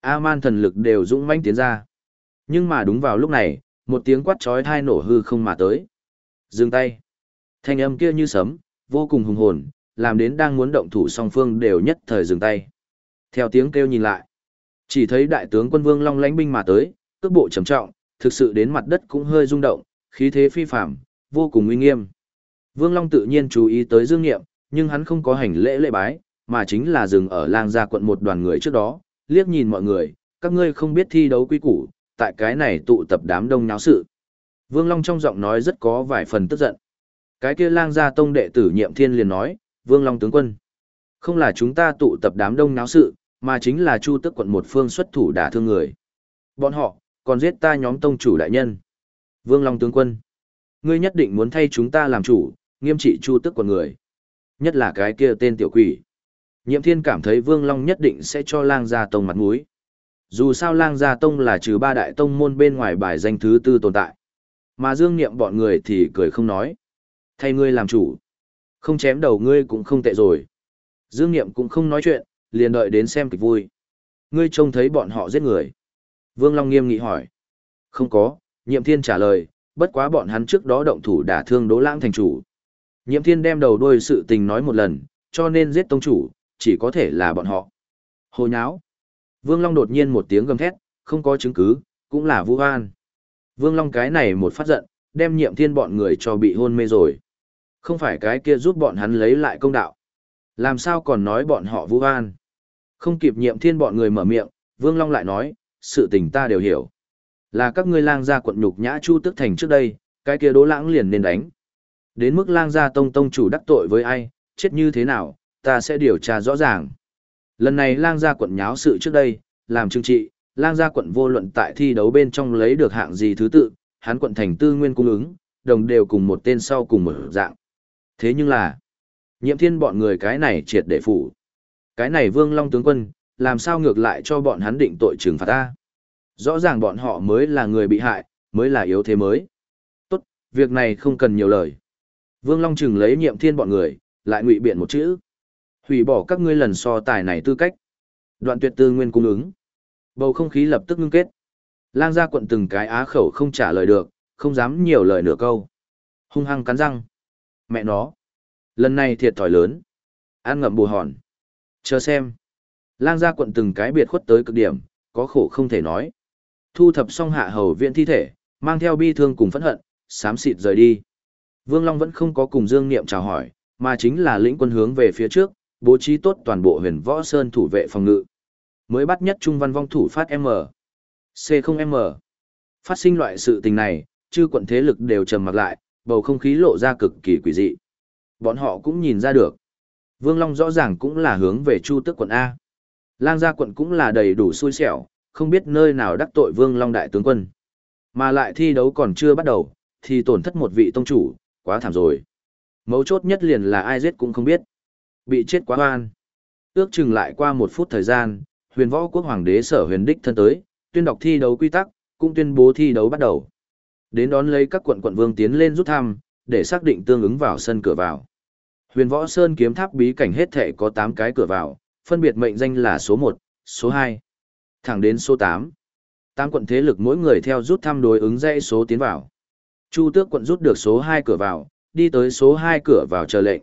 A-man thần lực đều dũng mãnh tiến ra. Nhưng mà đúng vào lúc này, một tiếng quát chói thai nổ hư không mà tới. Dừng tay. Thanh âm kia như sấm, vô cùng hùng hồn, làm đến đang muốn động thủ song phương đều nhất thời dừng tay. Theo tiếng kêu nhìn lại, chỉ thấy đại tướng quân Vương Long lãnh binh mà tới, cước bộ trầm trọng, thực sự đến mặt đất cũng hơi rung động, khí thế phi phàm, vô cùng uy nghiêm. Vương Long tự nhiên chú ý tới Dương Nghiệm, nhưng hắn không có hành lễ lễ bái, mà chính là dừng ở lang gia quận một đoàn người trước đó, liếc nhìn mọi người, các ngươi không biết thi đấu quy củ, tại cái này tụ tập đám đông náo sự. Vương Long trong giọng nói rất có vài phần tức giận. Cái kia lang gia tông đệ tử nhiệm thiên liền nói, Vương Long tướng quân. Không là chúng ta tụ tập đám đông náo sự, mà chính là Chu Tức quận một phương xuất thủ đả thương người. Bọn họ, còn giết ta nhóm tông chủ đại nhân. Vương Long tướng quân. Ngươi nhất định muốn thay chúng ta làm chủ, nghiêm trị Chu Tức quận người. Nhất là cái kia tên tiểu quỷ. Nhiệm thiên cảm thấy Vương Long nhất định sẽ cho lang gia tông mặt mũi. Dù sao lang gia tông là trừ ba đại tông môn bên ngoài bài danh thứ tư tồn tại. Mà dương niệm bọn người thì cười không nói. Thay ngươi làm chủ. Không chém đầu ngươi cũng không tệ rồi. Dương niệm cũng không nói chuyện, liền đợi đến xem kịch vui. Ngươi trông thấy bọn họ giết người. Vương Long nghiêm nghị hỏi. Không có, nhiệm thiên trả lời, bất quá bọn hắn trước đó động thủ đả thương Đỗ lãng thành chủ. Nhiệm thiên đem đầu đuôi sự tình nói một lần, cho nên giết tông chủ, chỉ có thể là bọn họ. Hồ nháo. Vương Long đột nhiên một tiếng gầm thét, không có chứng cứ, cũng là vu oan. Vương Long cái này một phát giận, đem nhiệm thiên bọn người cho bị hôn mê rồi. Không phải cái kia giúp bọn hắn lấy lại công đạo. Làm sao còn nói bọn họ vu oan. Không kịp nhiệm thiên bọn người mở miệng, Vương Long lại nói, sự tình ta đều hiểu. Là các ngươi lang gia quận nhục nhã chu tức thành trước đây, cái kia đố lãng liền nên đánh. Đến mức lang gia tông tông chủ đắc tội với ai, chết như thế nào, ta sẽ điều tra rõ ràng. Lần này lang gia quận nháo sự trước đây, làm chứng trị, lang gia quận vô luận tại thi đấu bên trong lấy được hạng gì thứ tự, hắn quận thành tư nguyên cung ứng, đồng đều cùng một tên sau cùng một dạng. Thế nhưng là, nhiệm thiên bọn người cái này triệt để phủ. Cái này vương long tướng quân, làm sao ngược lại cho bọn hắn định tội trừng phạt ta. Rõ ràng bọn họ mới là người bị hại, mới là yếu thế mới. Tốt, việc này không cần nhiều lời. Vương Long chừng lấy nhiệm thiên bọn người, lại ngụy biện một chữ. Hủy bỏ các ngươi lần so tài này tư cách. Đoạn tuyệt tư nguyên cung ứng. Bầu không khí lập tức ngưng kết. Lang gia quận từng cái á khẩu không trả lời được, không dám nhiều lời nửa câu. Hung hăng cắn răng. Mẹ nó. Lần này thiệt thòi lớn. An ngậm bù hòn. Chờ xem. Lang gia quận từng cái biệt khuất tới cực điểm, có khổ không thể nói. Thu thập xong hạ hầu viện thi thể, mang theo bi thương cùng phẫn hận, xám xịt rời đi. Vương Long vẫn không có cùng Dương Niệm chào hỏi, mà chính là lĩnh quân hướng về phía trước, bố trí tốt toàn bộ huyền võ sơn thủ vệ phòng ngự. Mới bắt nhất trung văn vong thủ phát M. C0M. Phát sinh loại sự tình này, chư quận thế lực đều trầm mặc lại, bầu không khí lộ ra cực kỳ quỷ dị. Bọn họ cũng nhìn ra được. Vương Long rõ ràng cũng là hướng về Chu Tức quận A. Lang gia quận cũng là đầy đủ xui xẻo, không biết nơi nào đắc tội Vương Long đại tướng quân. Mà lại thi đấu còn chưa bắt đầu, thì tổn thất một vị tông chủ, quá thảm rồi. Mấu chốt nhất liền là ai giết cũng không biết. Bị chết quá oan. Ước chừng lại qua một phút thời gian, huyền võ quốc hoàng đế sở huyền đích thân tới, tuyên đọc thi đấu quy tắc, cũng tuyên bố thi đấu bắt đầu. Đến đón lấy các quận quận vương tiến lên rút thăm, để xác định tương ứng vào sân cửa vào. Huyền võ sơn kiếm tháp bí cảnh hết thể có 8 cái cửa vào, phân biệt mệnh danh là số 1, số 2, thẳng đến số 8. 8 quận thế lực mỗi người theo rút thăm đối ứng dãy số tiến vào. Chu tước quận rút được số 2 cửa vào, đi tới số 2 cửa vào chờ lệnh.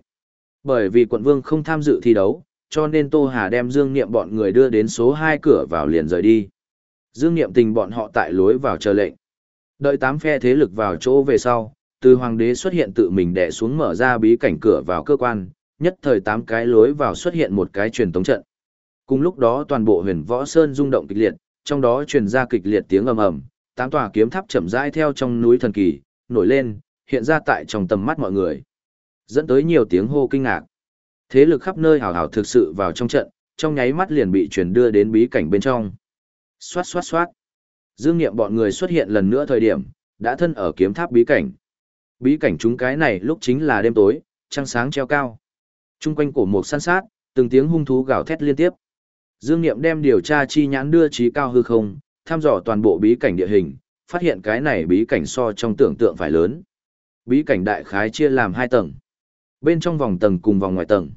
Bởi vì quận vương không tham dự thi đấu, cho nên Tô Hà đem Dương Niệm bọn người đưa đến số 2 cửa vào liền rời đi. Dương Niệm tình bọn họ tại lối vào chờ lệnh. Đợi tám phe thế lực vào chỗ về sau, từ hoàng đế xuất hiện tự mình đè xuống mở ra bí cảnh cửa vào cơ quan, nhất thời tám cái lối vào xuất hiện một cái truyền tống trận. Cùng lúc đó toàn bộ huyền võ sơn rung động kịch liệt, trong đó truyền ra kịch liệt tiếng ầm ầm, tám tòa kiếm tháp chậm rãi theo trong núi thần kỳ, nổi lên, hiện ra tại trong tầm mắt mọi người. Dẫn tới nhiều tiếng hô kinh ngạc. Thế lực khắp nơi hào hào thực sự vào trong trận, trong nháy mắt liền bị chuyển đưa đến bí cảnh bên trong. Xoát xoát xoát. Dương nghiệm bọn người xuất hiện lần nữa thời điểm, đã thân ở kiếm tháp bí cảnh. Bí cảnh chúng cái này lúc chính là đêm tối, trăng sáng treo cao. Trung quanh cổ mục săn sát, từng tiếng hung thú gào thét liên tiếp. Dương Niệm đem điều tra chi nhãn đưa trí cao hư không, thăm dò toàn bộ bí cảnh địa hình, phát hiện cái này bí cảnh so trong tưởng tượng phải lớn. Bí cảnh đại khái chia làm hai tầng. Bên trong vòng tầng cùng vòng ngoài tầng.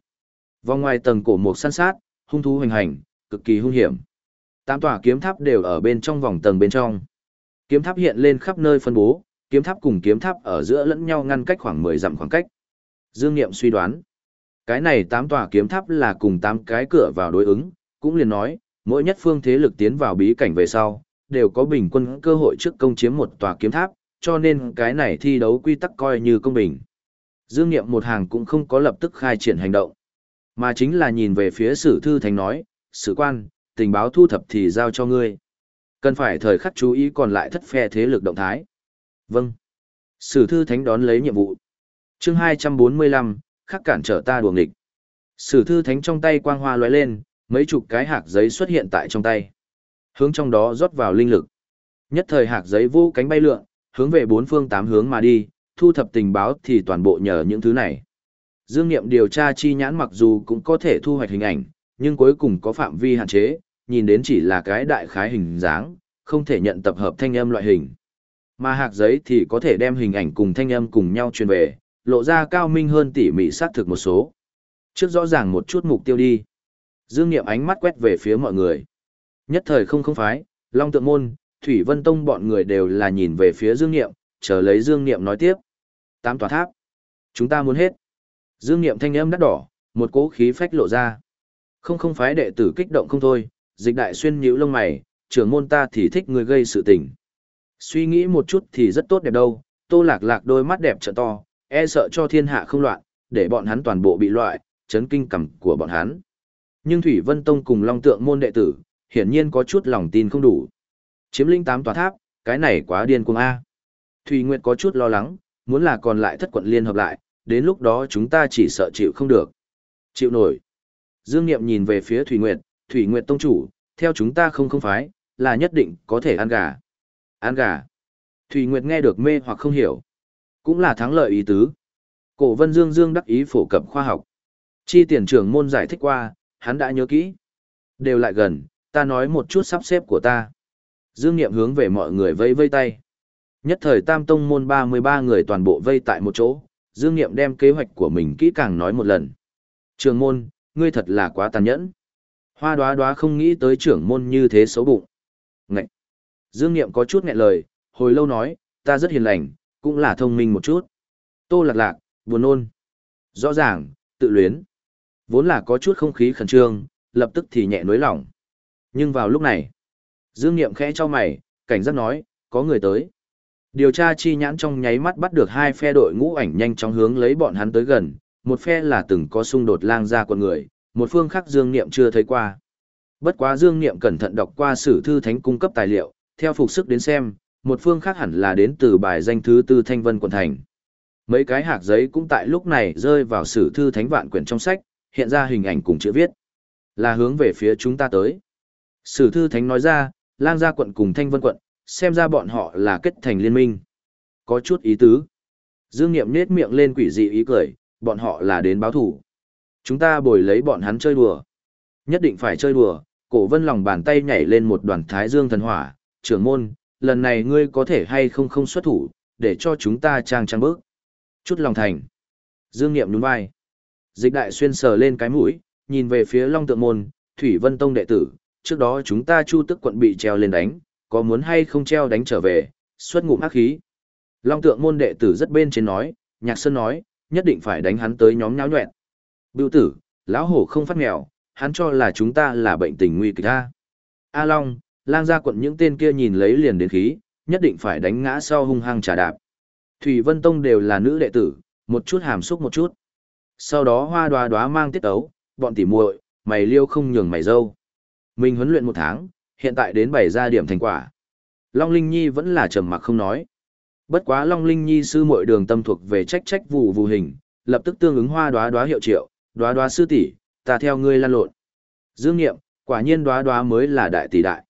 Vòng ngoài tầng cổ mục săn sát, hung thú hoành hành, cực kỳ hung hiểm. Tám tòa kiếm tháp đều ở bên trong vòng tầng bên trong. Kiếm tháp hiện lên khắp nơi phân bố, kiếm tháp cùng kiếm tháp ở giữa lẫn nhau ngăn cách khoảng 10 dặm khoảng cách. Dương Nghiệm suy đoán, cái này tám tòa kiếm tháp là cùng tám cái cửa vào đối ứng, cũng liền nói, mỗi nhất phương thế lực tiến vào bí cảnh về sau, đều có bình quân cơ hội trước công chiếm một tòa kiếm tháp, cho nên cái này thi đấu quy tắc coi như công bình. Dương Nghiệm một hàng cũng không có lập tức khai triển hành động, mà chính là nhìn về phía sử thư thánh nói, sử quan, tình báo thu thập thì giao cho ngươi. Cần phải thời khắc chú ý còn lại thất phe thế lực động thái. Vâng. Sử thư thánh đón lấy nhiệm vụ. chương 245, khắc cản trở ta đuổi địch. Sử thư thánh trong tay quang hoa lóe lên, mấy chục cái hạt giấy xuất hiện tại trong tay. Hướng trong đó rót vào linh lực. Nhất thời hạt giấy vô cánh bay lượn, hướng về bốn phương tám hướng mà đi, thu thập tình báo thì toàn bộ nhờ những thứ này. Dương Niệm điều tra chi nhãn mặc dù cũng có thể thu hoạch hình ảnh, nhưng cuối cùng có phạm vi hạn chế, nhìn đến chỉ là cái đại khái hình dáng, không thể nhận tập hợp thanh âm loại hình. Mà hạc giấy thì có thể đem hình ảnh cùng thanh âm cùng nhau truyền về, lộ ra cao minh hơn tỉ mỉ xác thực một số. Trước rõ ràng một chút mục tiêu đi. Dương Niệm ánh mắt quét về phía mọi người. Nhất thời không không phái, Long Tượng Môn, Thủy Vân Tông bọn người đều là nhìn về phía Dương Niệm, chờ lấy Dương Niệm nói tiếp. Tám tòa tháp. Chúng ta muốn hết. Dương Niệm thanh âm đắt đỏ, một cỗ khí phách lộ ra. Không không phái đệ tử kích động không thôi, dịch đại xuyên nhíu lông mày, trưởng môn ta thì thích người gây sự tình. Suy nghĩ một chút thì rất tốt đẹp đâu, tô lạc lạc đôi mắt đẹp trợ to, e sợ cho thiên hạ không loạn, để bọn hắn toàn bộ bị loại, chấn kinh cầm của bọn hắn. Nhưng Thủy Vân Tông cùng Long Tượng môn đệ tử, hiển nhiên có chút lòng tin không đủ. Chiếm linh tám tòa tháp, cái này quá điên cuồng A. Thủy Nguyệt có chút lo lắng, muốn là còn lại thất quận liên hợp lại, đến lúc đó chúng ta chỉ sợ chịu không được. Chịu nổi. Dương Niệm nhìn về phía Thủy Nguyệt, Thủy Nguyệt Tông chủ, theo chúng ta không không phái, là nhất định có thể ăn gà. Ăn gà. Thủy Nguyệt nghe được mê hoặc không hiểu. Cũng là thắng lợi ý tứ. Cổ Vân Dương Dương đắc ý phổ cập khoa học. Chi tiền trưởng môn giải thích qua, hắn đã nhớ kỹ. Đều lại gần, ta nói một chút sắp xếp của ta. Dương Niệm hướng về mọi người vây vây tay. Nhất thời Tam Tông môn 33 người toàn bộ vây tại một chỗ, Dương Niệm đem kế hoạch của mình kỹ càng nói một lần. Trường môn, ngươi thật là quá tàn nhẫn. Hoa đoá đoá không nghĩ tới trưởng môn như thế xấu bụng. Ngậy! Dương Niệm có chút nghẹn lời, hồi lâu nói, ta rất hiền lành, cũng là thông minh một chút. Tô lạc lạc, buồn nôn. Rõ ràng, tự luyến. Vốn là có chút không khí khẩn trương, lập tức thì nhẹ nối lỏng. Nhưng vào lúc này, Dương Niệm khẽ cho mày, cảnh giác nói, có người tới. Điều tra chi nhãn trong nháy mắt bắt được hai phe đội ngũ ảnh nhanh chóng hướng lấy bọn hắn tới gần, một phe là từng có xung đột lang ra con người, một phương khác Dương Niệm chưa thấy qua. Bất quá Dương Niệm cẩn thận đọc qua sử thư thánh cung cấp tài liệu, theo phục sức đến xem, một phương khác hẳn là đến từ bài danh thứ tư Thanh Vân quận thành. Mấy cái hạt giấy cũng tại lúc này rơi vào sử thư thánh vạn quyển trong sách, hiện ra hình ảnh cùng chữ viết. Là hướng về phía chúng ta tới. Sử thư thánh nói ra, lang gia quận cùng Thanh Vân quận, xem ra bọn họ là kết thành liên minh. Có chút ý tứ. Dương Niệm nết miệng lên quỷ dị ý cười, bọn họ là đến báo thủ. Chúng ta bồi lấy bọn hắn chơi đùa. Nhất định phải chơi đùa, cổ vân lòng bàn tay nhảy lên một đoàn thái dương thần hỏa, trưởng môn, lần này ngươi có thể hay không không xuất thủ, để cho chúng ta trang trang bước. Chút lòng thành. Dương Niệm nhún vai. Dịch đại xuyên sờ lên cái mũi, nhìn về phía Long Tượng Môn, Thủy Vân Tông đệ tử, trước đó chúng ta chu tức quận bị treo lên đánh, có muốn hay không treo đánh trở về, xuất ngụm ác khí. Long Tượng Môn đệ tử rất bên trên nói, Nhạc Sơn nói, nhất định phải đánh hắn tới nhóm nháo nhuẹn. Bưu tử, lão hổ không phát nghèo, hắn cho là chúng ta là bệnh tình nguy kịch a. A Long, lang gia quận những tên kia nhìn lấy liền đến khí, nhất định phải đánh ngã sau hung hăng trả đạp. Thủy Vân Tông đều là nữ đệ tử, một chút hàm xúc một chút. Sau đó hoa đoá đoá mang tiết ấu, bọn tỉ muội, mày liêu không nhường mày dâu. Mình huấn luyện một tháng, hiện tại đến bảy ra điểm thành quả. Long Linh Nhi vẫn là trầm mặc không nói. Bất quá Long Linh Nhi sư muội đường tâm thuộc về trách trách vụ vụ hình, lập tức tương ứng hoa đóa đóa hiệu triệu, đóa đóa sư tỷ, ta theo ngươi lan lộn. Dương Nghiệm, quả nhiên đóa đóa mới là đại tỷ đại.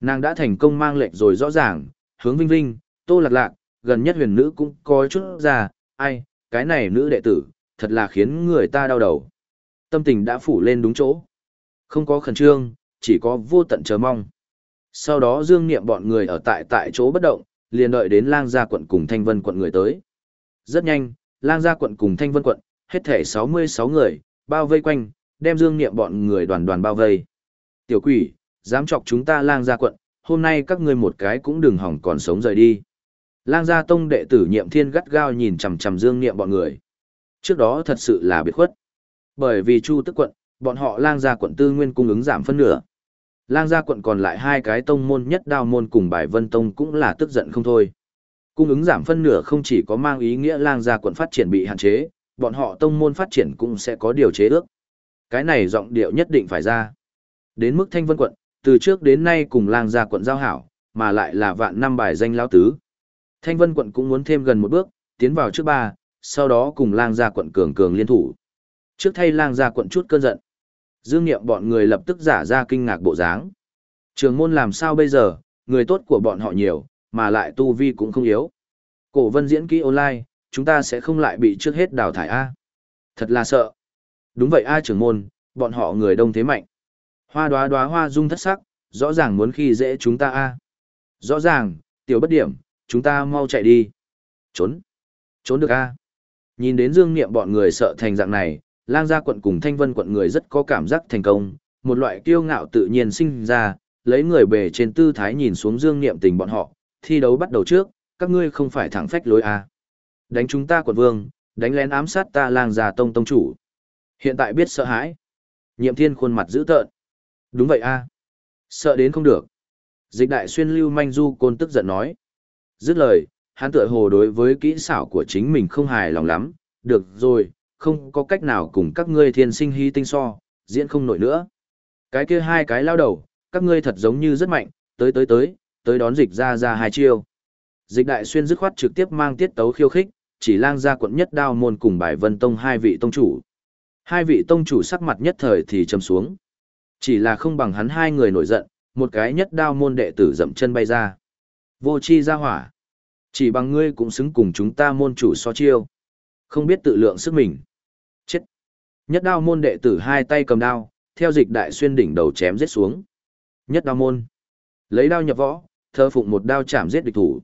Nàng đã thành công mang lệnh rồi rõ ràng, hướng Vinh Vinh, Tô Lạc Lạc, gần nhất huyền nữ cũng có chút ra, ai, cái này nữ đệ tử, thật là khiến người ta đau đầu. Tâm tình đã phủ lên đúng chỗ. Không có khẩn trương, chỉ có vô tận chờ mong. Sau đó Dương Niệm bọn người ở tại tại chỗ bất động, liền đợi đến lang gia quận cùng thanh vân quận người tới. Rất nhanh, lang gia quận cùng thanh vân quận, hết thể 66 người, bao vây quanh, đem dương niệm bọn người đoàn đoàn bao vây. Tiểu quỷ, dám chọc chúng ta lang gia quận, hôm nay các ngươi một cái cũng đừng hỏng còn sống rời đi. Lang gia tông đệ tử nhiệm thiên gắt gao nhìn chằm chằm dương niệm bọn người. Trước đó thật sự là biệt khuất. Bởi vì Chu tức quận, bọn họ lang gia quận tư nguyên cung ứng giảm phân nửa. Lang gia quận còn lại hai cái tông môn nhất đao môn cùng bài vân tông cũng là tức giận không thôi. Cung ứng giảm phân nửa không chỉ có mang ý nghĩa lang gia quận phát triển bị hạn chế, bọn họ tông môn phát triển cũng sẽ có điều chế ước. Cái này giọng điệu nhất định phải ra. Đến mức thanh vân quận, từ trước đến nay cùng lang gia quận giao hảo, mà lại là vạn năm bài danh lão tứ. Thanh vân quận cũng muốn thêm gần một bước, tiến vào trước ba, sau đó cùng lang gia quận cường cường liên thủ. Trước thay lang gia quận chút cơn giận. Dương Niệm bọn người lập tức giả ra kinh ngạc bộ dáng. Trường môn làm sao bây giờ, người tốt của bọn họ nhiều, mà lại tu vi cũng không yếu. Cổ vân diễn kỹ online, chúng ta sẽ không lại bị trước hết đào thải A. Thật là sợ. Đúng vậy A trưởng môn, bọn họ người đông thế mạnh. Hoa đoá đoá hoa dung thất sắc, rõ ràng muốn khi dễ chúng ta A. Rõ ràng, tiểu bất điểm, chúng ta mau chạy đi. Trốn. Trốn được A. Nhìn đến dương niệm bọn người sợ thành dạng này, lang gia quận cùng thanh vân quận người rất có cảm giác thành công, một loại kiêu ngạo tự nhiên sinh ra, lấy người bề trên tư thái nhìn xuống dương niệm tình bọn họ, thi đấu bắt đầu trước, các ngươi không phải thẳng phách lối à. Đánh chúng ta quận vương, đánh lén ám sát ta lang gia tông tông chủ. Hiện tại biết sợ hãi. Nhiệm thiên khuôn mặt dữ tợn. Đúng vậy a à. Sợ đến không được. Dịch đại xuyên lưu manh du côn tức giận nói. Dứt lời, hắn tựa hồ đối với kỹ xảo của chính mình không hài lòng lắm. Được rồi, không có cách nào cùng các ngươi thiên sinh hy tinh so, diễn không nổi nữa. Cái kia hai cái lao đầu, các ngươi thật giống như rất mạnh, tới tới tới, tới đón dịch ra ra hai chiêu. Dịch đại xuyên dứt khoát trực tiếp mang tiết tấu khiêu khích, chỉ lang ra quận nhất đao môn cùng bài vân tông hai vị tông chủ. Hai vị tông chủ sắc mặt nhất thời thì trầm xuống. Chỉ là không bằng hắn hai người nổi giận, một cái nhất đao môn đệ tử dậm chân bay ra. Vô chi ra hỏa. Chỉ bằng ngươi cũng xứng cùng chúng ta môn chủ so chiêu. Không biết tự lượng sức mình. Nhất đao môn đệ tử hai tay cầm đao, theo dịch đại xuyên đỉnh đầu chém giết xuống. Nhất đao môn. Lấy đao nhập võ, thơ phụng một đao chạm giết địch thủ.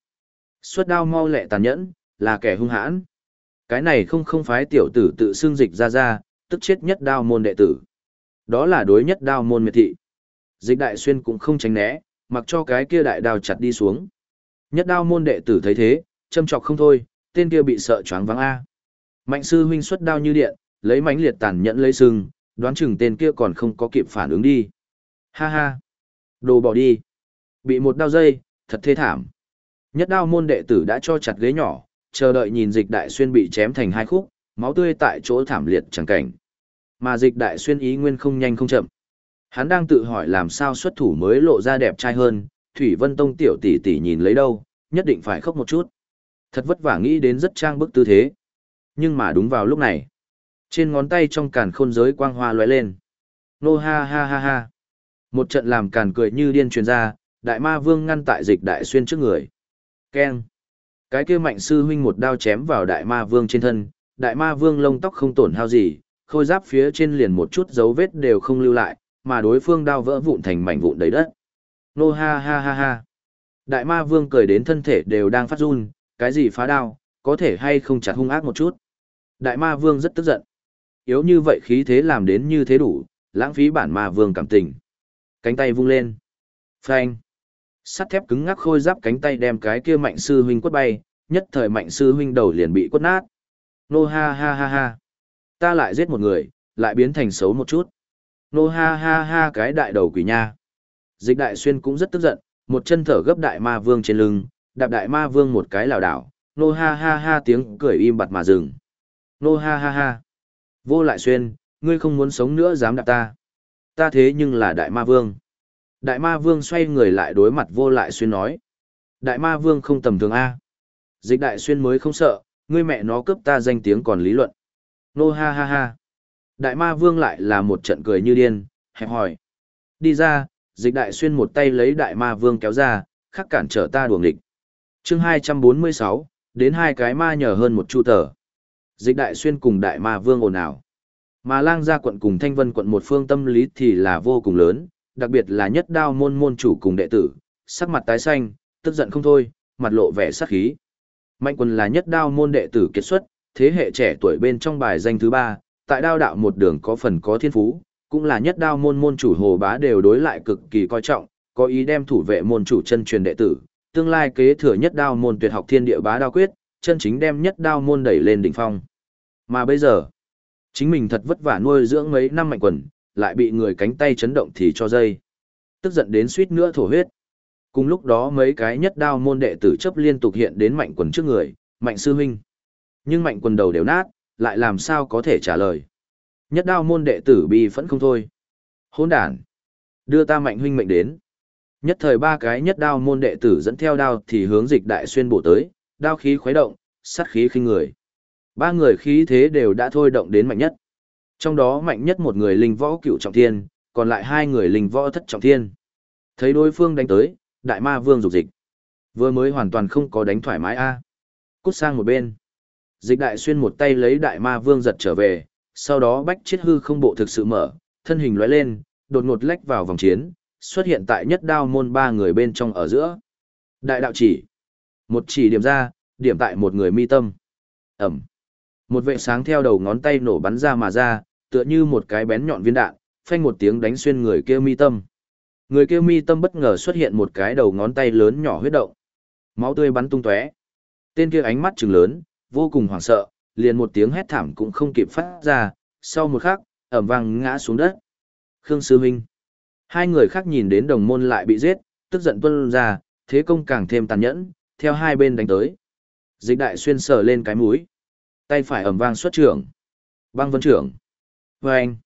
Xuất đao mau lẹ tàn nhẫn, là kẻ hung hãn. Cái này không không phái tiểu tử tự xưng dịch ra ra, tức chết nhất đao môn đệ tử. Đó là đối nhất đao môn miệt thị. Dịch đại xuyên cũng không tránh né, mặc cho cái kia đại đao chặt đi xuống. Nhất đao môn đệ tử thấy thế, châm chọc không thôi, tên kia bị sợ choáng váng A. Mạnh sư huynh xuất đao như điện, lấy mãnh liệt tàn nhẫn lấy sừng, đoán chừng tên kia còn không có kịp phản ứng đi. Ha ha. Đồ bỏ đi. Bị một đao dây, thật thê thảm. Nhất đao môn đệ tử đã cho chặt ghế nhỏ, chờ đợi nhìn dịch đại xuyên bị chém thành hai khúc, máu tươi tại chỗ thảm liệt chẳng cảnh. Mà dịch đại xuyên ý nguyên không nhanh không chậm. Hắn đang tự hỏi làm sao xuất thủ mới lộ ra đẹp trai hơn, Thủy Vân Tông tiểu tỷ tỷ nhìn lấy đâu, nhất định phải khóc một chút. Thật vất vả nghĩ đến rất trang bức tư thế. Nhưng mà đúng vào lúc này, trên ngón tay trong càn khôn giới quang hoa lóe lên. Nô ha ha ha ha. Một trận làm càn cười như điên truyền ra, đại ma vương ngăn tại dịch đại xuyên trước người. Keng. Cái kia mạnh sư huynh một đao chém vào đại ma vương trên thân, đại ma vương lông tóc không tổn hao gì, khôi giáp phía trên liền một chút dấu vết đều không lưu lại, mà đối phương đao vỡ vụn thành mảnh vụn đầy đất. Nô ha ha ha ha. Đại ma vương cười đến thân thể đều đang phát run, cái gì phá đao, có thể hay không chặt hung ác một chút. Đại ma vương rất tức giận. Yếu như vậy khí thế làm đến như thế đủ, lãng phí bản ma vương cảm tình. Cánh tay vung lên. Phanh. Sắt thép cứng ngắc khôi giáp cánh tay đem cái kia mạnh sư huynh quất bay, nhất thời mạnh sư huynh đầu liền bị quất nát. Nô ha ha ha ha. Ta lại giết một người, lại biến thành xấu một chút. Nô ha ha ha cái đại đầu quỷ nha. Dịch đại xuyên cũng rất tức giận, một chân thở gấp đại ma vương trên lưng, đạp đại ma vương một cái lảo đảo. Nô ha ha ha tiếng cười im bặt mà dừng. Nô ha ha ha. Vô lại xuyên, ngươi không muốn sống nữa dám đạp ta. Ta thế nhưng là đại ma vương. Đại ma vương xoay người lại đối mặt vô lại xuyên nói. Đại ma vương không tầm thường A. Dịch đại xuyên mới không sợ, ngươi mẹ nó cướp ta danh tiếng còn lý luận. Nô ha ha ha. Đại ma vương lại là một trận cười như điên, hẹp hỏi. Đi ra, dịch đại xuyên một tay lấy đại ma vương kéo ra, khắc cản trở ta đuồng địch. chương 246, đến hai cái ma nhờ hơn một chu tờ. Dịch đại xuyên cùng đại ma vương ồn ào. Mà lang gia quận cùng thanh vân quận một phương tâm lý thì là vô cùng lớn, đặc biệt là nhất đao môn môn chủ cùng đệ tử, sắc mặt tái xanh, tức giận không thôi, mặt lộ vẻ sắc khí. Mạnh quân là nhất đao môn đệ tử kiệt xuất, thế hệ trẻ tuổi bên trong bài danh thứ ba, tại đao đạo một đường có phần có thiên phú, Cũng là nhất đao môn môn chủ hồ bá đều đối lại cực kỳ coi trọng, có ý đem thủ vệ môn chủ chân truyền đệ tử, tương lai kế thừa nhất đao môn tuyệt học thiên địa bá đao quyết, chân chính đem nhất đao môn đẩy lên đỉnh phong. Mà bây giờ, chính mình thật vất vả nuôi dưỡng mấy năm mạnh quần, lại bị người cánh tay chấn động thì cho dây. Tức giận đến suýt nữa thổ huyết. Cùng lúc đó mấy cái nhất đao môn đệ tử chấp liên tục hiện đến mạnh quần trước người, mạnh sư huynh. Nhưng mạnh quần đầu đều nát, lại làm sao có thể trả lời. Nhất đao môn đệ tử bi phẫn không thôi. Hôn đàn. Đưa ta mạnh huynh mệnh đến. Nhất thời ba cái nhất đao môn đệ tử dẫn theo đao thì hướng dịch đại xuyên bổ tới, đao khí khuấy động, sát khí khinh người. Ba người khí thế đều đã thôi động đến mạnh nhất. Trong đó mạnh nhất một người linh võ cựu trọng thiên, còn lại hai người linh võ thất trọng thiên. Thấy đối phương đánh tới, đại ma vương dục dịch. Vừa mới hoàn toàn không có đánh thoải mái a. Cút sang một bên. Dịch đại xuyên một tay lấy đại ma vương giật trở về, sau đó bách chiết hư không bộ thực sự mở, thân hình lóe lên, đột ngột lách vào vòng chiến, xuất hiện tại nhất đao môn ba người bên trong ở giữa. Đại đạo chỉ. Một chỉ điểm ra, điểm tại một người mi tâm. Ẩm. Một vệ sáng theo đầu ngón tay nổ bắn ra mà ra, tựa như một cái bén nhọn viên đạn, phanh một tiếng đánh xuyên người kia mi tâm. Người kia mi tâm bất ngờ xuất hiện một cái đầu ngón tay lớn nhỏ huyết động. Máu tươi bắn tung tóe. Tên kia ánh mắt trừng lớn, vô cùng hoảng sợ, liền một tiếng hét thảm cũng không kịp phát ra, sau một khắc, ẩm vang ngã xuống đất. Khương Sư Minh. Hai người khác nhìn đến đồng môn lại bị giết, tức giận tuân ra, thế công càng thêm tàn nhẫn, theo hai bên đánh tới. Dịch đại xuyên sờ lên cái mũi. Tay phải ầm vang xuất trưởng. Băng vân trưởng. Và anh.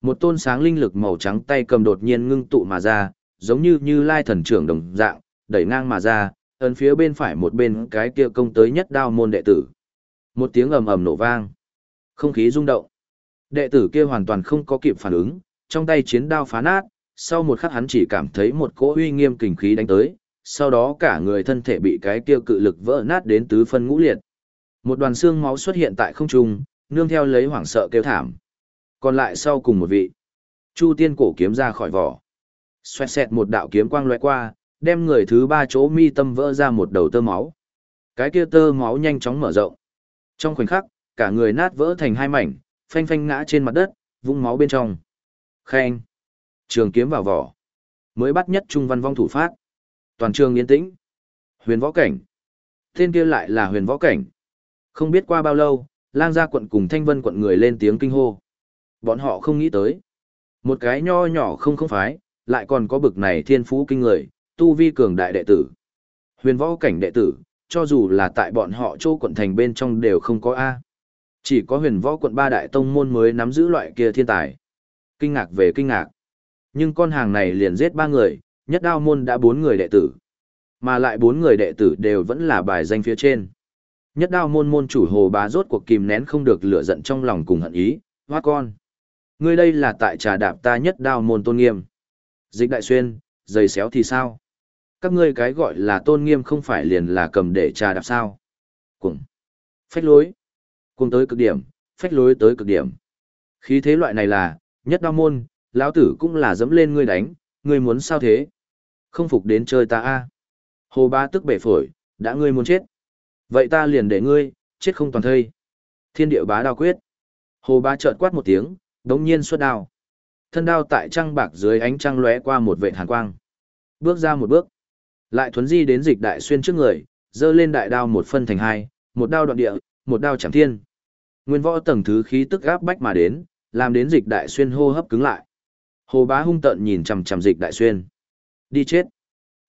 Một tôn sáng linh lực màu trắng tay cầm đột nhiên ngưng tụ mà ra, giống như như lai thần trưởng đồng dạng, đẩy ngang mà ra, ấn phía bên phải một bên cái kia công tới nhất đao môn đệ tử. Một tiếng ầm ầm nổ vang. Không khí rung động. Đệ tử kia hoàn toàn không có kịp phản ứng, trong tay chiến đao phá nát, sau một khắc hắn chỉ cảm thấy một cỗ uy nghiêm kình khí đánh tới, sau đó cả người thân thể bị cái kia cự lực vỡ nát đến tứ phân ngũ liệt. Một đoàn xương máu xuất hiện tại không trung, nương theo lấy hoảng sợ kêu thảm. Còn lại sau cùng một vị. Chu tiên cổ kiếm ra khỏi vỏ. Xoẹt xẹt một đạo kiếm quang lóe qua, đem người thứ ba chỗ mi tâm vỡ ra một đầu tơ máu. Cái kia tơ máu nhanh chóng mở rộng. Trong khoảnh khắc, cả người nát vỡ thành hai mảnh, phanh phanh ngã trên mặt đất, vung máu bên trong. Khen. Trường kiếm vào vỏ. Mới bắt nhất trung văn vong thủ phát. Toàn trường yên tĩnh. Huyền võ cảnh. Tên kia lại là huyền võ cảnh. Không biết qua bao lâu, lang gia quận cùng thanh vân quận người lên tiếng kinh hô. Bọn họ không nghĩ tới. Một cái nho nhỏ không không phái, lại còn có bực này thiên phú kinh người, tu vi cường đại đệ tử. Huyền võ cảnh đệ tử, cho dù là tại bọn họ châu quận thành bên trong đều không có A. Chỉ có huyền võ quận ba đại tông môn mới nắm giữ loại kia thiên tài. Kinh ngạc về kinh ngạc. Nhưng con hàng này liền giết ba người, nhất đao môn đã bốn người đệ tử. Mà lại bốn người đệ tử đều vẫn là bài danh phía trên. Nhất đao môn môn chủ hồ bá rốt cuộc kìm nén không được lửa giận trong lòng cùng hận ý, hoa con. Ngươi đây là tại trà đạp ta nhất đao môn tôn nghiêm. Dịch đại xuyên, giày xéo thì sao? Các ngươi cái gọi là tôn nghiêm không phải liền là cầm để trà đạp sao? Cùng. Phách lối. Cùng tới cực điểm, phách lối tới cực điểm. Khí thế loại này là, nhất đao môn, lão tử cũng là dẫm lên ngươi đánh, ngươi muốn sao thế? Không phục đến chơi ta a Hồ ba tức bể phổi, đã ngươi muốn chết. Vậy ta liền để ngươi, chết không toàn thây. Thiên địa bá đao quyết. Hồ bá chợt quát một tiếng, đống nhiên xuất đao. Thân đao tại trăng bạc dưới ánh trăng lóe qua một vệt hàn quang. Bước ra một bước. Lại thuấn di đến dịch đại xuyên trước người, dơ lên đại đao một phân thành hai, một đao đoạn địa, một đao chẳng thiên. Nguyên võ tầng thứ khí tức gáp bách mà đến, làm đến dịch đại xuyên hô hấp cứng lại. Hồ bá hung tợn nhìn chằm chằm dịch đại xuyên. Đi chết.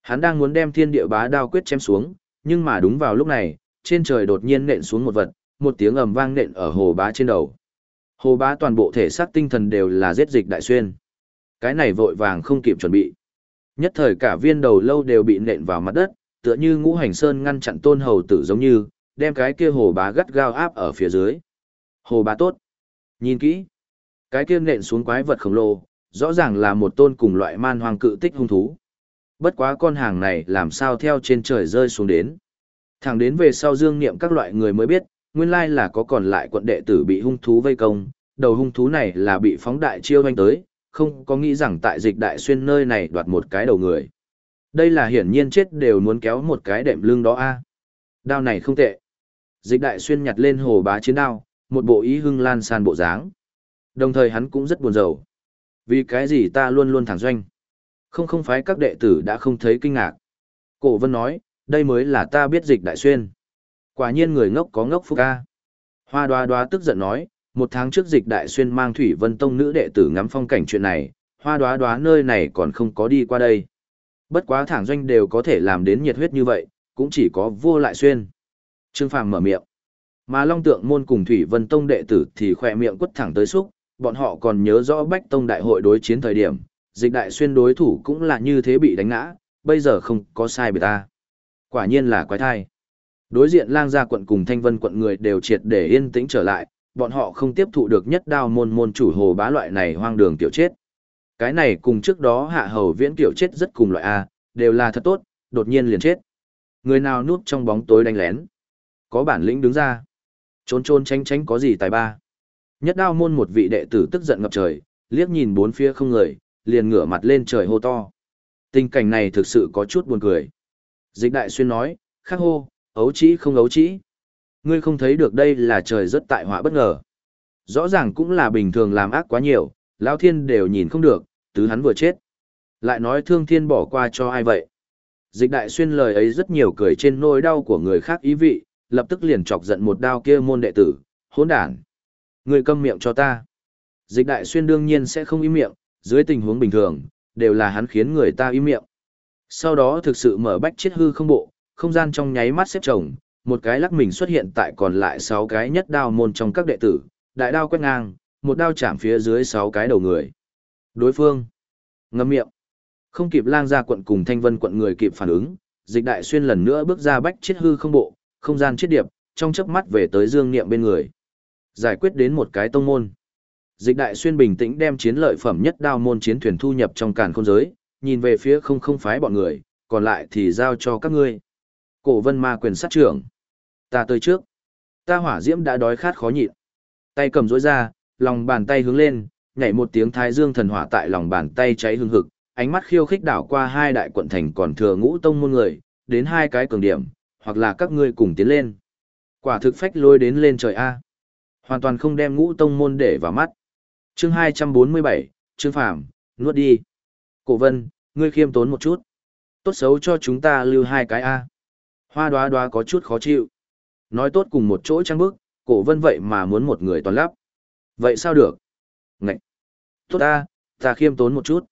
Hắn đang muốn đem thiên địa bá đao quyết chém xuống, nhưng mà đúng vào lúc này, trên trời đột nhiên nện xuống một vật, một tiếng ầm vang nện ở hồ bá trên đầu. Hồ bá toàn bộ thể xác tinh thần đều là giết dịch đại xuyên. Cái này vội vàng không kịp chuẩn bị. Nhất thời cả viên đầu lâu đều bị nện vào mặt đất, tựa như ngũ hành sơn ngăn chặn tôn hầu tử giống như, đem cái kia hồ bá gắt gao áp ở phía dưới. Hồ bá tốt. Nhìn kỹ. Cái kia nện xuống quái vật khổng lồ, rõ ràng là một tôn cùng loại man hoang cự tích hung thú. Bất quá con hàng này làm sao theo trên trời rơi xuống đến. Thẳng đến về sau dương niệm các loại người mới biết, nguyên lai là có còn lại quận đệ tử bị hung thú vây công, đầu hung thú này là bị phóng đại chiêu doanh tới, không có nghĩ rằng tại dịch đại xuyên nơi này đoạt một cái đầu người. Đây là hiển nhiên chết đều muốn kéo một cái đệm lưng đó a. Đao này không tệ. Dịch đại xuyên nhặt lên hồ bá chiến đao, một bộ ý hưng lan san bộ dáng. Đồng thời hắn cũng rất buồn rầu. Vì cái gì ta luôn luôn thẳng doanh? Không không phải các đệ tử đã không thấy kinh ngạc. Cổ vân nói, đây mới là ta biết dịch đại xuyên. Quả nhiên người ngốc có ngốc phúc ca. Hoa đoá đoá tức giận nói, một tháng trước dịch đại xuyên mang thủy vân tông nữ đệ tử ngắm phong cảnh chuyện này, hoa đoá đoá nơi này còn không có đi qua đây. Bất quá thẳng doanh đều có thể làm đến nhiệt huyết như vậy, cũng chỉ có vô lại xuyên. Trương Phàm mở miệng. Mà Long Tượng môn cùng Thủy Vân Tông đệ tử thì khỏe miệng quất thẳng tới xúc, bọn họ còn nhớ rõ Bách Tông đại hội đối chiến thời điểm, dịch đại xuyên đối thủ cũng là như thế bị đánh ngã, bây giờ không có sai bị ta. Quả nhiên là quái thai. Đối diện lang gia quận cùng thanh vân quận người đều triệt để yên tĩnh trở lại, bọn họ không tiếp thụ được nhất đao môn môn chủ hồ bá loại này hoang đường tiểu chết. Cái này cùng trước đó hạ hầu viễn tiểu chết rất cùng loại A, đều là thật tốt, đột nhiên liền chết. Người nào núp trong bóng tối đánh lén. Có bản lĩnh đứng ra. Trốn trốn tránh tránh có gì tài ba. Nhất đao môn một vị đệ tử tức giận ngập trời, liếc nhìn bốn phía không người, liền ngửa mặt lên trời hô to. Tình cảnh này thực sự có chút buồn cười. Dịch đại xuyên nói, khắc hô, ấu trĩ không ấu trĩ. Ngươi không thấy được đây là trời rất tại họa bất ngờ. Rõ ràng cũng là bình thường làm ác quá nhiều, lão thiên đều nhìn không được, tứ hắn vừa chết. Lại nói thương thiên bỏ qua cho ai vậy? Dịch đại xuyên lời ấy rất nhiều cười trên nỗi đau của người khác ý vị, lập tức liền chọc giận một đao kia môn đệ tử, hỗn đản. Người câm miệng cho ta. Dịch đại xuyên đương nhiên sẽ không im miệng, dưới tình huống bình thường, đều là hắn khiến người ta im miệng. Sau đó thực sự mở bách chết hư không bộ, không gian trong nháy mắt xếp chồng, một cái lắc mình xuất hiện tại còn lại 6 cái nhất đao môn trong các đệ tử, đại đao quét ngang, một đao chạm phía dưới 6 cái đầu người. Đối phương, ngâm miệng. Không kịp lang ra quận cùng thanh vân quận người kịp phản ứng, dịch đại xuyên lần nữa bước ra bách chết hư không bộ, không gian chết điệp, trong chớp mắt về tới dương niệm bên người. Giải quyết đến một cái tông môn. Dịch đại xuyên bình tĩnh đem chiến lợi phẩm nhất đao môn chiến thuyền thu nhập trong càn khôn giới, nhìn về phía không không phái bọn người, còn lại thì giao cho các ngươi. Cổ vân ma quyền sát trưởng. Ta tới trước. Ta hỏa diễm đã đói khát khó nhịn. Tay cầm rối ra, lòng bàn tay hướng lên, nhảy một tiếng thái dương thần hỏa tại lòng bàn tay cháy hương hực, ánh mắt khiêu khích đảo qua hai đại quận thành còn thừa ngũ tông môn người, đến hai cái cường điểm, hoặc là các ngươi cùng tiến lên. Quả thực phách lôi đến lên trời A. Hoàn toàn không đem ngũ tông môn để vào mắt. chương 247, Trương Phạm, nuốt đi. Cổ vân, ngươi khiêm tốn một chút. Tốt xấu cho chúng ta lưu hai cái A. Hoa đoá đoá có chút khó chịu. Nói tốt cùng một chỗ trăng bức, cổ vân vậy mà muốn một người toàn lắp. Vậy sao được? Ngậy! Tốt ta, ta khiêm tốn một chút.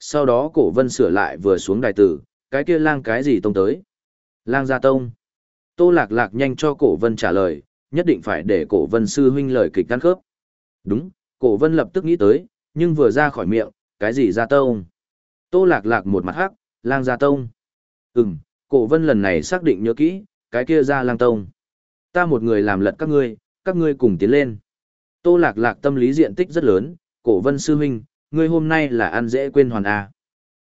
Sau đó cổ vân sửa lại vừa xuống đài tử, cái kia lang cái gì tông tới? Lang gia tông. Tô lạc lạc nhanh cho cổ vân trả lời, nhất định phải để cổ vân sư huynh lời kịch căn khớp. Đúng, cổ vân lập tức nghĩ tới, nhưng vừa ra khỏi miệng, cái gì gia tông? Tô lạc lạc một mặt hắc, lang gia tông. Ừm, cổ vân lần này xác định nhớ kỹ, cái kia ra lang tông. Ta một người làm lật các ngươi, các ngươi cùng tiến lên. Tô lạc lạc tâm lý diện tích rất lớn, cổ vân sư huynh, ngươi hôm nay là ăn dễ quên hoàn à? A.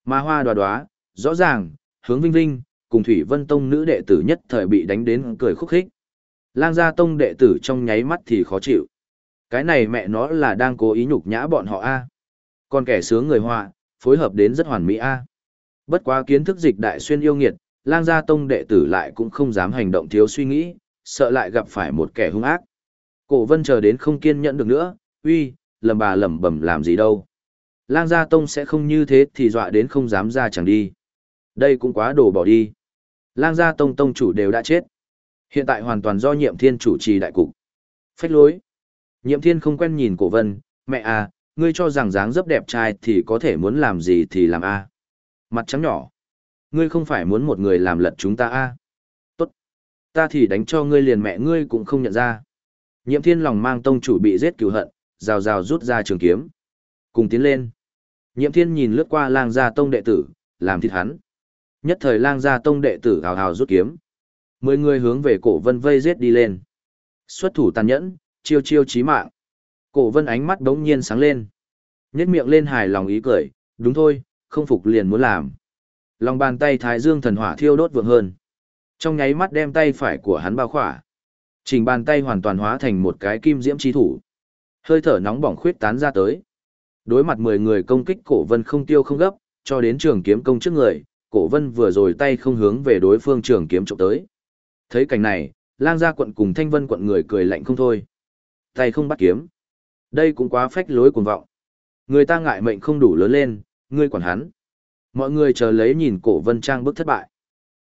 Mà hoa đoá đoá, rõ ràng, hướng vinh vinh, cùng Thủy Vân Tông nữ đệ tử nhất thời bị đánh đến cười khúc khích. Lang gia tông đệ tử trong nháy mắt thì khó chịu. Cái này mẹ nó là đang cố ý nhục nhã bọn họ A. Còn kẻ sướng người họa, phối hợp đến rất hoàn mỹ A. Bất quá kiến thức dịch đại xuyên yêu nghiệt, lang gia tông đệ tử lại cũng không dám hành động thiếu suy nghĩ, sợ lại gặp phải một kẻ hung ác. Cổ vân chờ đến không kiên nhẫn được nữa, uy, lầm bà lầm bầm làm gì đâu. Lang gia tông sẽ không như thế thì dọa đến không dám ra chẳng đi. Đây cũng quá đồ bỏ đi. Lang gia tông tông chủ đều đã chết. Hiện tại hoàn toàn do nhiệm thiên chủ trì đại cục. Phách lối. Nhiệm thiên không quen nhìn cổ vân, mẹ à, ngươi cho rằng dáng dấp đẹp trai thì có thể muốn làm gì thì làm a Mặt trắng nhỏ. Ngươi không phải muốn một người làm lật chúng ta a Tốt. Ta thì đánh cho ngươi liền mẹ ngươi cũng không nhận ra. Nhiệm thiên lòng mang tông chủ bị giết cựu hận, rào rào rút ra trường kiếm. Cùng tiến lên. Nhiệm thiên nhìn lướt qua lang gia tông đệ tử, làm thịt hắn. Nhất thời lang gia tông đệ tử hào hào rút kiếm. Mười người hướng về cổ vân vây giết đi lên. Xuất thủ tàn nhẫn, chiêu chiêu chí mạng. Cổ vân ánh mắt đống nhiên sáng lên. Nhét miệng lên hài lòng ý cười, đúng thôi, không phục liền muốn làm. Lòng bàn tay thái dương thần hỏa thiêu đốt vượng hơn. Trong nháy mắt đem tay phải của hắn bao khỏa. Trình bàn tay hoàn toàn hóa thành một cái kim diễm chi thủ. Hơi thở nóng bỏng khuyết tán ra tới. Đối mặt 10 người công kích cổ vân không tiêu không gấp, cho đến trường kiếm công trước người, cổ vân vừa rồi tay không hướng về đối phương trường kiếm trộm tới. Thấy cảnh này, lang gia quận cùng thanh vân quận người cười lạnh không thôi. Tay không bắt kiếm. Đây cũng quá phách lối cuồng vọng. Người ta ngại mệnh không đủ lớn lên, ngươi quản hắn. Mọi người chờ lấy nhìn cổ vân trang bức thất bại.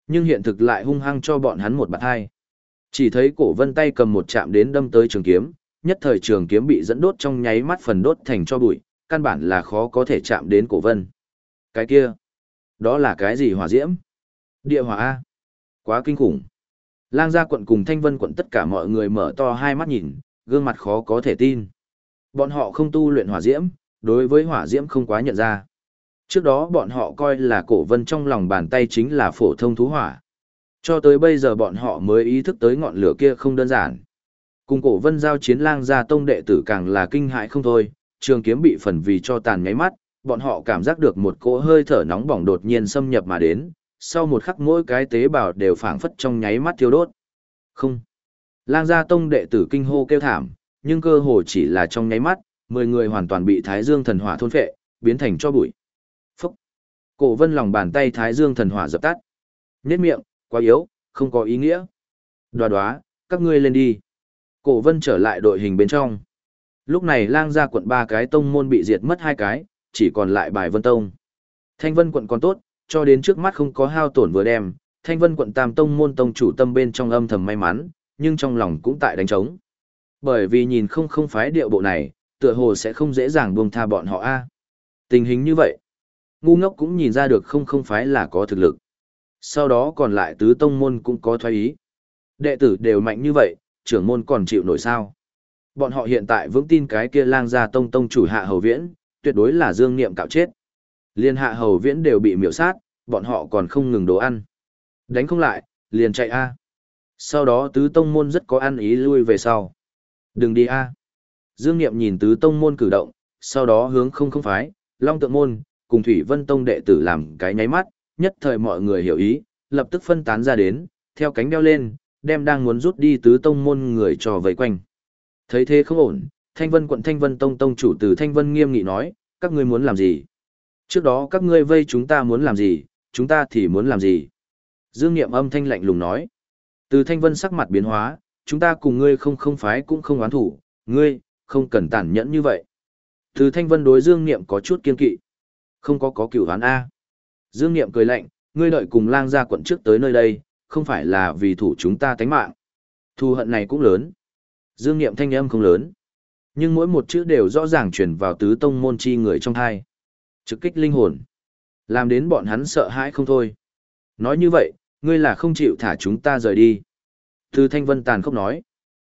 Nhưng hiện thực lại hung hăng cho bọn hắn một bạt hai. Chỉ thấy cổ vân tay cầm một chạm đến đâm tới trường kiếm, nhất thời trường kiếm bị dẫn đốt trong nháy mắt phần đốt thành cho bụi, căn bản là khó có thể chạm đến cổ vân. Cái kia, đó là cái gì hỏa diễm? Địa hỏa A. Quá kinh khủng. Lang gia quận cùng Thanh Vân quận tất cả mọi người mở to hai mắt nhìn, gương mặt khó có thể tin. Bọn họ không tu luyện hỏa diễm, đối với hỏa diễm không quá nhận ra. Trước đó bọn họ coi là cổ vân trong lòng bàn tay chính là phổ thông thú hỏa. Cho tới bây giờ bọn họ mới ý thức tới ngọn lửa kia không đơn giản. Cùng cổ vân giao chiến lang gia tông đệ tử càng là kinh hại không thôi, trường kiếm bị phần vì cho tàn nháy mắt, bọn họ cảm giác được một cỗ hơi thở nóng bỏng đột nhiên xâm nhập mà đến, sau một khắc mỗi cái tế bào đều phảng phất trong nháy mắt thiêu đốt. Không. Lang gia tông đệ tử kinh hô kêu thảm, nhưng cơ hồ chỉ là trong nháy mắt, mười người hoàn toàn bị Thái Dương thần hỏa thôn phệ, biến thành cho bụi. Phúc. Cổ vân lòng bàn tay Thái Dương thần hỏa dập tắt. Nết miệng, quá yếu, không có ý nghĩa. Đoá đoá, các ngươi lên đi. Cổ vân trở lại đội hình bên trong. Lúc này lang gia quận ba cái tông môn bị diệt mất hai cái, chỉ còn lại bài vân tông. Thanh vân quận còn tốt, cho đến trước mắt không có hao tổn vừa đem, thanh vân quận tam tông môn tông chủ tâm bên trong âm thầm may mắn, nhưng trong lòng cũng tại đánh trống. Bởi vì nhìn không không phái điệu bộ này, tựa hồ sẽ không dễ dàng buông tha bọn họ a. Tình hình như vậy, ngu ngốc cũng nhìn ra được không không phái là có thực lực. Sau đó còn lại tứ tông môn cũng có thoái ý. Đệ tử đều mạnh như vậy, trưởng môn còn chịu nổi sao. Bọn họ hiện tại vững tin cái kia lang gia tông tông chủ hạ hầu viễn, tuyệt đối là dương niệm cạo chết. Liên hạ hầu viễn đều bị miểu sát, bọn họ còn không ngừng đồ ăn. Đánh không lại, liền chạy a. Sau đó tứ tông môn rất có ăn ý lui về sau. Đừng đi a. Dương Niệm nhìn tứ tông môn cử động, sau đó hướng không không phái, long tượng môn, cùng Thủy Vân Tông đệ tử làm cái nháy mắt, nhất thời mọi người hiểu ý, lập tức phân tán ra đến, theo cánh đeo lên, đem đang muốn rút đi tứ tông môn người trò vây quanh. Thấy thế không ổn, Thanh Vân quận Thanh Vân Tông tông chủ từ Thanh Vân nghiêm nghị nói, các ngươi muốn làm gì? Trước đó các ngươi vây chúng ta muốn làm gì, chúng ta thì muốn làm gì? Dương Niệm âm thanh lạnh lùng nói. Từ Thanh Vân sắc mặt biến hóa, chúng ta cùng ngươi không không phái cũng không oán thủ, ngươi, không cần tàn nhẫn như vậy. Từ Thanh Vân đối Dương Niệm có chút kiên kỵ. Không có có cửu oán A. Dương Niệm cười lạnh, ngươi đợi cùng lang gia quận trước tới nơi đây, không phải là vì thủ chúng ta tánh mạng. Thù hận này cũng lớn. Dương Niệm thanh âm không lớn. Nhưng mỗi một chữ đều rõ ràng truyền vào tứ tông môn chi người trong thai. Trực kích linh hồn. Làm đến bọn hắn sợ hãi không thôi. Nói như vậy, ngươi là không chịu thả chúng ta rời đi. Từ Thanh Vân tàn khốc nói.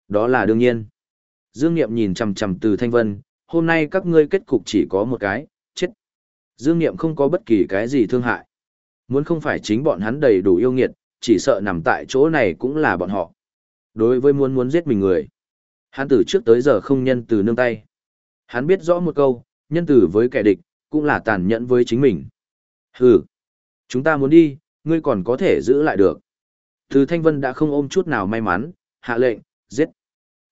Đó là đương nhiên. Dương Niệm nhìn chằm chằm từ Thanh Vân, hôm nay các ngươi kết cục chỉ có một cái, chết. Dương Niệm không có bất kỳ cái gì thương hại. Muốn không phải chính bọn hắn đầy đủ yêu nghiệt, chỉ sợ nằm tại chỗ này cũng là bọn họ. Đối với muốn muốn giết mình người, hắn từ trước tới giờ không nhân từ nương tay. Hắn biết rõ một câu, nhân từ với kẻ địch, cũng là tàn nhẫn với chính mình. Hừ, chúng ta muốn đi, ngươi còn có thể giữ lại được. Từ Thanh Vân đã không ôm chút nào may mắn, hạ lệnh, giết.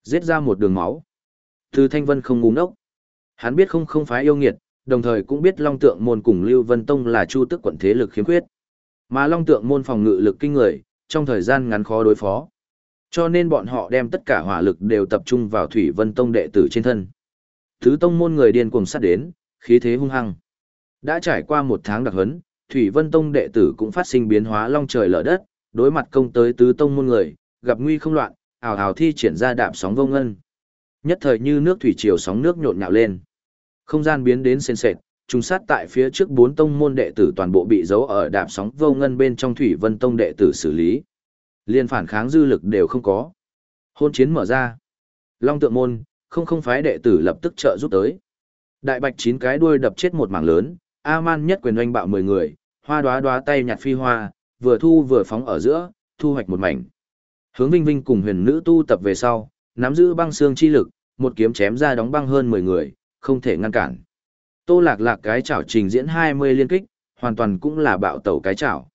Giết ra một đường máu. Từ Thanh Vân không ngu ngốc. Hắn biết không không phái yêu nghiệt, đồng thời cũng biết Long Tượng môn cùng Lưu Vân Tông là chu tức quận thế lực khiếm khuyết. Mà Long Tượng môn phòng ngự lực kinh người, trong thời gian ngắn khó đối phó. Cho nên bọn họ đem tất cả hỏa lực đều tập trung vào Thủy Vân Tông đệ tử trên thân. Thứ tông môn người điên cuồng sát đến, khí thế hung hăng. Đã trải qua một tháng đặc huấn, Thủy Vân Tông đệ tử cũng phát sinh biến hóa long trời lở đất, đối mặt công tới tứ tông môn người, gặp nguy không loạn, ảo ảo thi triển ra đạp sóng vô ngân. Nhất thời như nước thủy triều sóng nước nhộn nhạo lên. Không gian biến đến sền sệt, trùng sát tại phía trước bốn tông môn đệ tử toàn bộ bị giấu ở đạp sóng vô ngân bên trong Thủy Vân Tông đệ tử xử lý. Liên phản kháng dư lực đều không có. Hôn chiến mở ra. Long tượng môn, không không phái đệ tử lập tức trợ giúp tới. Đại bạch chín cái đuôi đập chết một mảng lớn, A-man nhất quyền oanh bạo mười người, hoa đoá đoá tay nhặt phi hoa, vừa thu vừa phóng ở giữa, thu hoạch một mảnh. Hướng Vinh Vinh cùng huyền nữ tu tập về sau, nắm giữ băng xương chi lực, một kiếm chém ra đóng băng hơn 10 người, không thể ngăn cản. Tô Lạc Lạc cái chảo trình diễn 20 liên kích, hoàn toàn cũng là bạo tẩu cái chảo.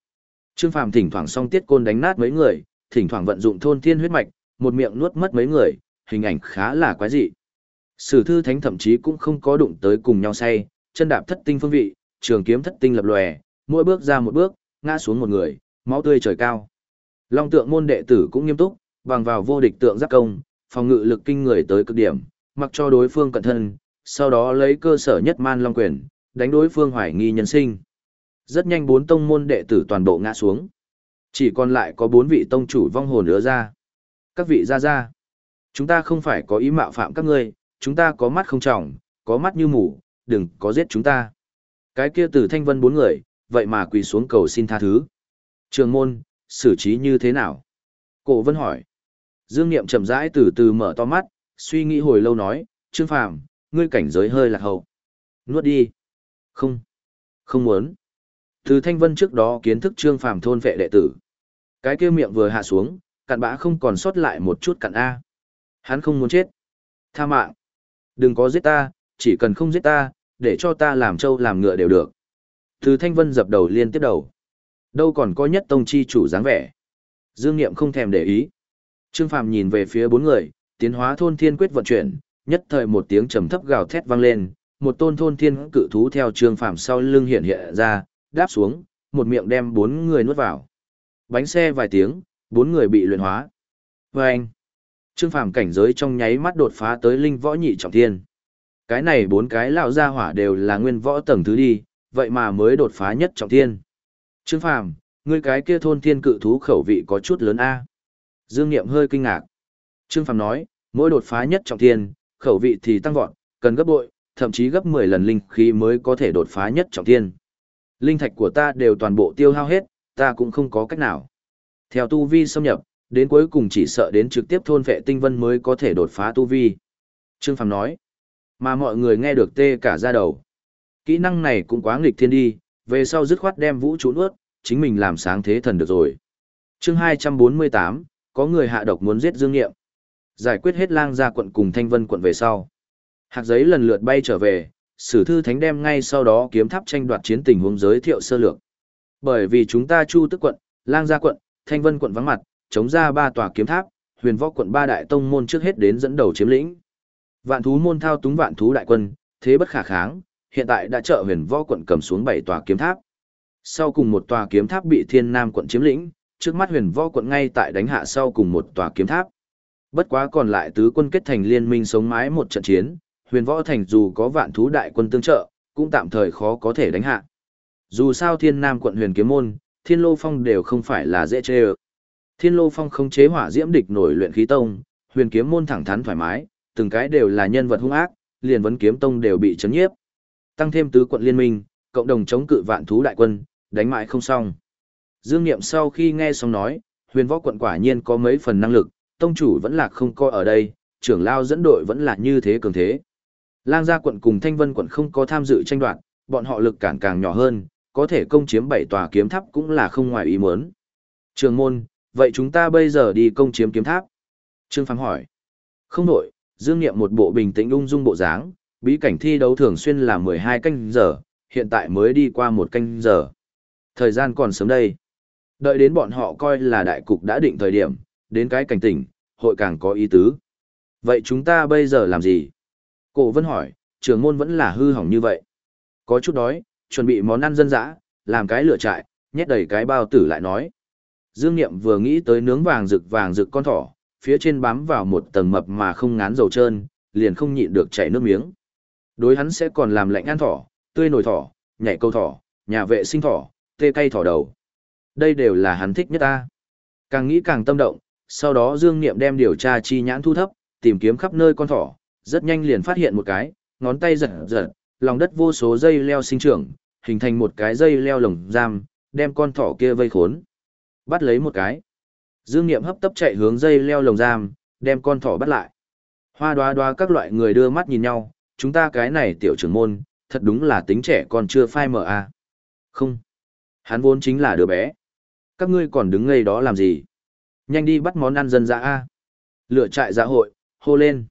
Trương Phàm thỉnh thoảng song tiết côn đánh nát mấy người, thỉnh thoảng vận dụng thôn thiên huyết mạch, một miệng nuốt mất mấy người, hình ảnh khá là quái dị. Sử thư thánh thậm chí cũng không có đụng tới cùng nhau say, chân đạp thất tinh phương vị, trường kiếm thất tinh lập lòe, mỗi bước ra một bước, ngã xuống một người, máu tươi trời cao. Long tượng môn đệ tử cũng nghiêm túc, bằng vào vô địch tượng giáp công, phòng ngự lực kinh người tới cực điểm, mặc cho đối phương cận thân, sau đó lấy cơ sở nhất man long quyền, đánh đối phương hoài nghi nhân sinh. Rất nhanh bốn tông môn đệ tử toàn bộ ngã xuống. Chỉ còn lại có bốn vị tông chủ vong hồn nữa ra. Các vị ra ra. Chúng ta không phải có ý mạo phạm các ngươi, chúng ta có mắt không trọng, có mắt như mù, đừng có giết chúng ta. Cái kia từ thanh vân bốn người, vậy mà quỳ xuống cầu xin tha thứ. Trường môn, xử trí như thế nào? Cổ vân hỏi. Dương Niệm chậm rãi từ từ mở to mắt, suy nghĩ hồi lâu nói, Trương Phàm, ngươi cảnh giới hơi lạc hậu. Nuốt đi. Không. Không muốn. Từ Thanh Vân trước đó kiến thức Trương Phàm thôn vệ đệ tử. Cái kia miệng vừa hạ xuống, cặn bã không còn sót lại một chút cặn A. Hắn không muốn chết. Tha mạng. Đừng có giết ta, chỉ cần không giết ta, để cho ta làm trâu làm ngựa đều được. Từ Thanh Vân dập đầu liên tiếp đầu. Đâu còn có nhất tông chi chủ dáng vẻ. Dương Niệm không thèm để ý. Trương Phàm nhìn về phía bốn người, tiến hóa thôn thiên quyết vận chuyển, nhất thời một tiếng trầm thấp gào thét vang lên, một tôn thôn thiên cự thú theo Trương Phàm sau lưng hiện hiện ra, đáp xuống, một miệng đem bốn người nuốt vào. Bánh xe vài tiếng, bốn người bị luyện hóa. Và anh, Trương Phàm cảnh giới trong nháy mắt đột phá tới linh võ nhị trọng thiên. Cái này bốn cái lão gia hỏa đều là nguyên võ tầng thứ đi, vậy mà mới đột phá nhất trọng thiên. Trương Phàm, ngươi cái kia thôn thiên cự thú khẩu vị có chút lớn a. Dương Niệm hơi kinh ngạc. Trương Phàm nói, mỗi đột phá nhất trọng thiên, khẩu vị thì tăng vọt, cần gấp bội, thậm chí gấp 10 lần linh khí mới có thể đột phá nhất trọng thiên. Linh thạch của ta đều toàn bộ tiêu hao hết, ta cũng không có cách nào. Theo tu vi xâm nhập, đến cuối cùng chỉ sợ đến trực tiếp thôn vệ tinh vân mới có thể đột phá tu vi. Trương Phàm nói, mà mọi người nghe được tê cả ra đầu. Kỹ năng này cũng quá nghịch thiên đi, về sau dứt khoát đem vũ trụ nuốt, chính mình làm sáng thế thần được rồi. chương 248, có người hạ độc muốn giết Dương Nghiệm. Giải quyết hết lang gia quận cùng thanh vân quận về sau. Hạc giấy lần lượt bay trở về, sử thư thánh đem ngay sau đó kiếm tháp tranh đoạt chiến tình huống giới thiệu sơ lược. Bởi vì chúng ta chu tức quận, lang gia quận, thanh vân quận vắng mặt, chống ra ba tòa kiếm tháp, huyền võ quận ba đại tông môn trước hết đến dẫn đầu chiếm lĩnh. Vạn thú môn thao túng vạn thú đại quân, thế bất khả kháng, hiện tại đã trợ huyền võ quận cầm xuống bảy tòa kiếm tháp. Sau cùng một tòa kiếm tháp bị thiên nam quận chiếm lĩnh, trước mắt huyền võ quận ngay tại đánh hạ sau cùng một tòa kiếm tháp. Bất quá còn lại tứ quân kết thành liên minh sống mái một trận chiến, huyền võ thành dù có vạn thú đại quân tương trợ, cũng tạm thời khó có thể đánh hạ. Dù sao thiên nam quận huyền kiếm môn, thiên lô phong đều không phải là dễ chê ợ. Thiên lô phong không chế hỏa diễm địch nổi luyện khí tông, huyền kiếm môn thẳng thắn thoải mái, từng cái đều là nhân vật hung ác, liền vấn kiếm tông đều bị chấn nhiếp. Tăng thêm tứ quận liên minh, cộng đồng chống cự vạn thú đại quân, đánh mãi không xong. Dương Niệm sau khi nghe xong nói, huyền võ quận quả nhiên có mấy phần năng lực, tông chủ vẫn là không coi ở đây, trưởng lao dẫn đội vẫn là như thế cường thế. Lang gia quận cùng Thanh Vân quận không có tham dự tranh đoạt, bọn họ lực cản càng nhỏ hơn, có thể công chiếm bảy tòa kiếm tháp cũng là không ngoài ý muốn. Trường môn, vậy chúng ta bây giờ đi công chiếm kiếm tháp? Trương Phàm hỏi. Không đổi, Dương Niệm một bộ bình tĩnh ung dung bộ dáng, bí cảnh thi đấu thường xuyên là 12 canh giờ, hiện tại mới đi qua một canh giờ. Thời gian còn sớm đây. Đợi đến bọn họ coi là đại cục đã định thời điểm, đến cái cảnh tỉnh, hội càng có ý tứ. Vậy chúng ta bây giờ làm gì? Cổ vân hỏi, trường môn vẫn là hư hỏng như vậy. Có chút đói, chuẩn bị món ăn dân dã, làm cái lửa trại, nhét đầy cái bao tử lại nói. Dương Niệm vừa nghĩ tới nướng vàng rực vàng rực con thỏ, phía trên bám vào một tầng mập mà không ngán dầu trơn, liền không nhịn được chảy nước miếng. Đối hắn sẽ còn làm lạnh ăn thỏ, tươi nồi thỏ, nhảy câu thỏ, nhà vệ sinh thỏ, tê cay thỏ đầu. Đây đều là hắn thích nhất ta. Càng nghĩ càng tâm động, sau đó Dương Niệm đem điều tra chi nhãn thu thấp, tìm kiếm khắp nơi con thỏ, rất nhanh liền phát hiện một cái, ngón tay giật giật, lòng đất vô số dây leo sinh trưởng, hình thành một cái dây leo lồng giam, đem con thỏ kia vây khốn. Bắt lấy một cái. Dương Niệm hấp tấp chạy hướng dây leo lồng giam, đem con thỏ bắt lại. Hoa đoá đoá các loại người đưa mắt nhìn nhau, chúng ta cái này tiểu trưởng môn, thật đúng là tính trẻ còn chưa phai mở à. Không. Hắn vốn chính là đứa bé. Các ngươi còn đứng ngây đó làm gì? Nhanh đi bắt món ăn dân dã a. Lựa trại dạ hội, hô lên.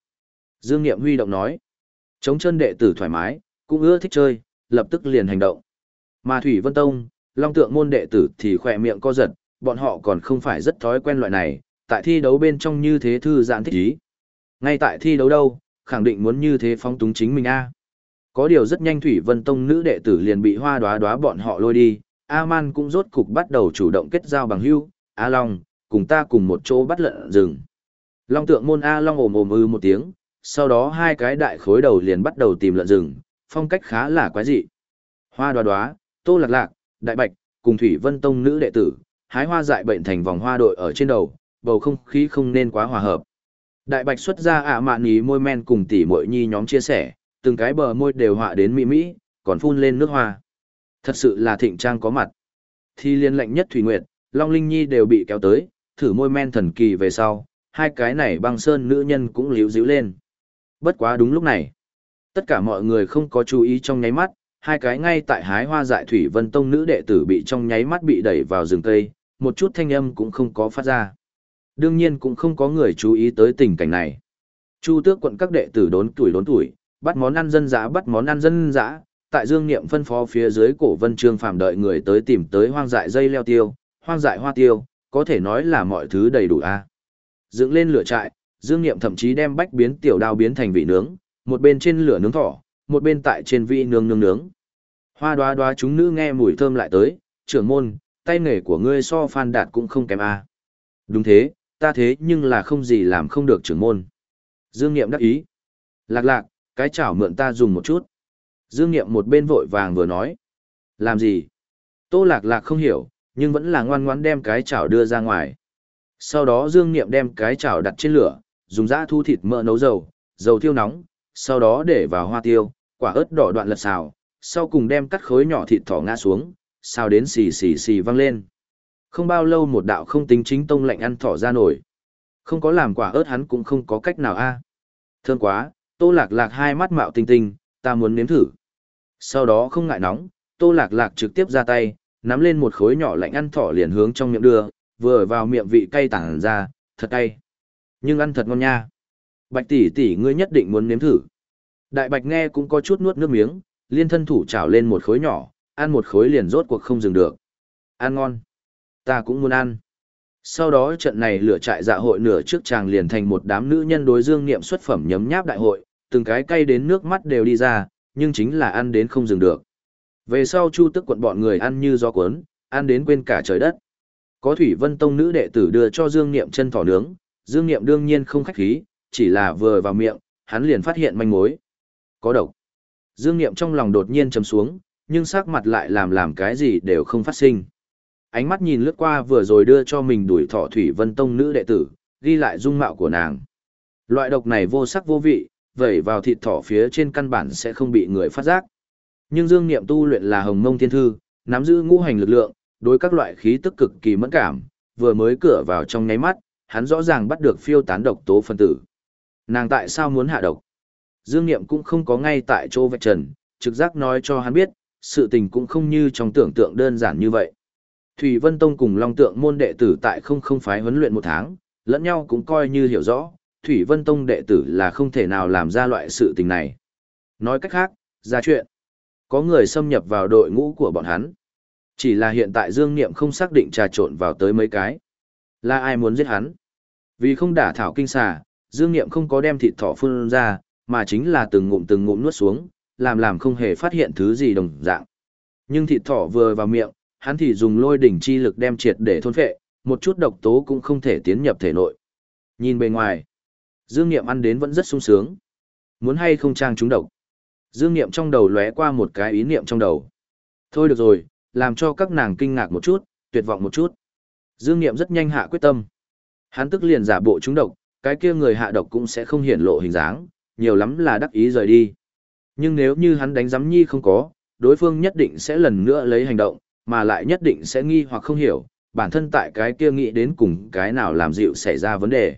Dương Niệm huy động nói. Chống chân đệ tử thoải mái, cũng ưa thích chơi, lập tức liền hành động. Mà Thủy Vân Tông, Long Tượng môn đệ tử thì khỏe miệng co giật, bọn họ còn không phải rất thói quen loại này, tại thi đấu bên trong như thế thư giãn thích ý. Ngay tại thi đấu đâu, khẳng định muốn như thế phóng túng chính mình a. Có điều rất nhanh Thủy Vân Tông nữ đệ tử liền bị hoa đoá đoá bọn họ lôi đi, A-man cũng rốt cục bắt đầu chủ động kết giao bằng hữu, A Long, cùng ta cùng một chỗ bắt lợn rừng. Long tượng môn A Long ồm ồm ư một tiếng, sau đó hai cái đại khối đầu liền bắt đầu tìm lợn rừng, phong cách khá là quái dị. Hoa đoá đoá, tô lạc lạc, đại bạch, cùng Thủy Vân Tông nữ đệ tử, hái hoa dại bệnh thành vòng hoa đội ở trên đầu, bầu không khí không nên quá hòa hợp. Đại bạch xuất ra ạ mạn ý môi men cùng tỷ muội nhi nhóm chia sẻ, từng cái bờ môi đều họa đến mỹ mỹ, còn phun lên nước hoa. Thật sự là thịnh trang có mặt. Thi liên lệnh nhất Thủy Nguyệt, Long Linh Nhi đều bị kéo tới, thử môi men thần kỳ về sau, hai cái này băng sơn nữ nhân cũng liếu díu lên. Bất quá đúng lúc này, tất cả mọi người không có chú ý trong nháy mắt, hai cái ngay tại hái hoa dại Thủy Vân Tông nữ đệ tử bị trong nháy mắt bị đẩy vào rừng cây, một chút thanh âm cũng không có phát ra. Đương nhiên cũng không có người chú ý tới tình cảnh này. Chu tước quận các đệ tử đốn tuổi đốn tuổi, bắt món ăn dân dã bắt món ăn dân dã, tại dương niệm phân phó phía dưới cổ vân trương phàm đợi người tới tìm tới hoang dại dây leo tiêu, hoang dại hoa tiêu, có thể nói là mọi thứ đầy đủ a. Dựng lên lửa trại, dương niệm thậm chí đem bách biến tiểu đao biến thành vị nướng, một bên trên lửa nướng thỏ, một bên tại trên vị nướng nướng nướng. Hoa đoá đoá chúng nữ nghe mùi thơm lại tới, trưởng môn, tay nghề của ngươi so phan đạt cũng không kém a. Đúng thế, ta thế nhưng là không gì làm không được trưởng môn. Dương Niệm đắc ý. Lạc lạc, cái chảo mượn ta dùng một chút. Dương Niệm một bên vội vàng vừa nói. Làm gì? Tô lạc lạc không hiểu, nhưng vẫn là ngoan ngoãn đem cái chảo đưa ra ngoài. Sau đó Dương Niệm đem cái chảo đặt trên lửa, dùng dã thu thịt mỡ nấu dầu, dầu thiêu nóng, sau đó để vào hoa tiêu, quả ớt đỏ đoạn lật xào, sau cùng đem cắt khối nhỏ thịt thỏ ngã xuống, xào đến xì xì xì văng lên. Không bao lâu một đạo không tính chính tông lạnh ăn thỏ ra nổi. Không có làm quả ớt hắn cũng không có cách nào a. À. Thương quá, tô lạc lạc hai mắt mạo tinh tinh, ta muốn nếm thử. Sau đó không ngại nóng, tô lạc lạc trực tiếp ra tay, nắm lên một khối nhỏ lạnh ăn thỏ liền hướng trong miệng đưa, vừa vào miệng vị cay tảng ra, thật cay. Nhưng ăn thật ngon nha. Bạch tỷ tỷ ngươi nhất định muốn nếm thử. Đại bạch nghe cũng có chút nuốt nước miếng, liên thân thủ trào lên một khối nhỏ, ăn một khối liền rốt cuộc không dừng được. Ăn ngon. Ta cũng muốn ăn. Sau đó trận này lửa trại dạ hội nửa trước chàng liền thành một đám nữ nhân đối dương niệm xuất phẩm nhấm nháp đại hội, từng cái cay đến nước mắt đều đi ra, nhưng chính là ăn đến không dừng được. Về sau chu tức quận bọn người ăn như gió cuốn, ăn đến quên cả trời đất. Có Thủy Vân Tông nữ đệ tử đưa cho Dương Niệm chân thỏ nướng, Dương Niệm đương nhiên không khách khí, chỉ là vừa vào miệng, hắn liền phát hiện manh mối. Có độc. Dương Niệm trong lòng đột nhiên trầm xuống, nhưng sắc mặt lại làm làm cái gì đều không phát sinh ánh mắt nhìn lướt qua vừa rồi đưa cho mình đuổi thọ thủy vân tông nữ đệ tử, ghi lại dung mạo của nàng. Loại độc này vô sắc vô vị, vẩy vào thịt thỏ phía trên căn bản sẽ không bị người phát giác. Nhưng dương niệm tu luyện là hồng mông thiên thư, nắm giữ ngũ hành lực lượng, đối các loại khí tức cực kỳ mẫn cảm, vừa mới cửa vào trong nháy mắt, hắn rõ ràng bắt được phiêu tán độc tố phân tử. Nàng tại sao muốn hạ độc? Dương Niệm cũng không có ngay tại chỗ vạch trần, trực giác nói cho hắn biết, sự tình cũng không như trong tưởng tượng đơn giản như vậy. Thủy Vân Tông cùng Long Tượng môn đệ tử tại không không phái huấn luyện một tháng, lẫn nhau cũng coi như hiểu rõ, Thủy Vân Tông đệ tử là không thể nào làm ra loại sự tình này. Nói cách khác, ra chuyện. Có người xâm nhập vào đội ngũ của bọn hắn. Chỉ là hiện tại Dương Niệm không xác định trà trộn vào tới mấy cái. Là ai muốn giết hắn? Vì không đả thảo kinh xà, Dương Niệm không có đem thịt thỏ phun ra, mà chính là từng ngụm từng ngụm nuốt xuống, làm làm không hề phát hiện thứ gì đồng dạng. Nhưng thịt thỏ vừa vào miệng, hắn thì dùng lôi đỉnh chi lực đem triệt để thôn phệ, một chút độc tố cũng không thể tiến nhập thể nội. Nhìn bề ngoài, Dương Niệm ăn đến vẫn rất sung sướng. Muốn hay không trang trúng độc. Dương Niệm trong đầu lóe qua một cái ý niệm trong đầu. Thôi được rồi, làm cho các nàng kinh ngạc một chút, tuyệt vọng một chút. Dương Niệm rất nhanh hạ quyết tâm. Hắn tức liền giả bộ trúng độc, cái kia người hạ độc cũng sẽ không hiển lộ hình dáng, nhiều lắm là đắc ý rời đi. Nhưng nếu như hắn đánh giám nhi không có, đối phương nhất định sẽ lần nữa lấy hành động, mà lại nhất định sẽ nghi hoặc không hiểu, bản thân tại cái kia nghĩ đến cùng cái nào làm dịu xảy ra vấn đề.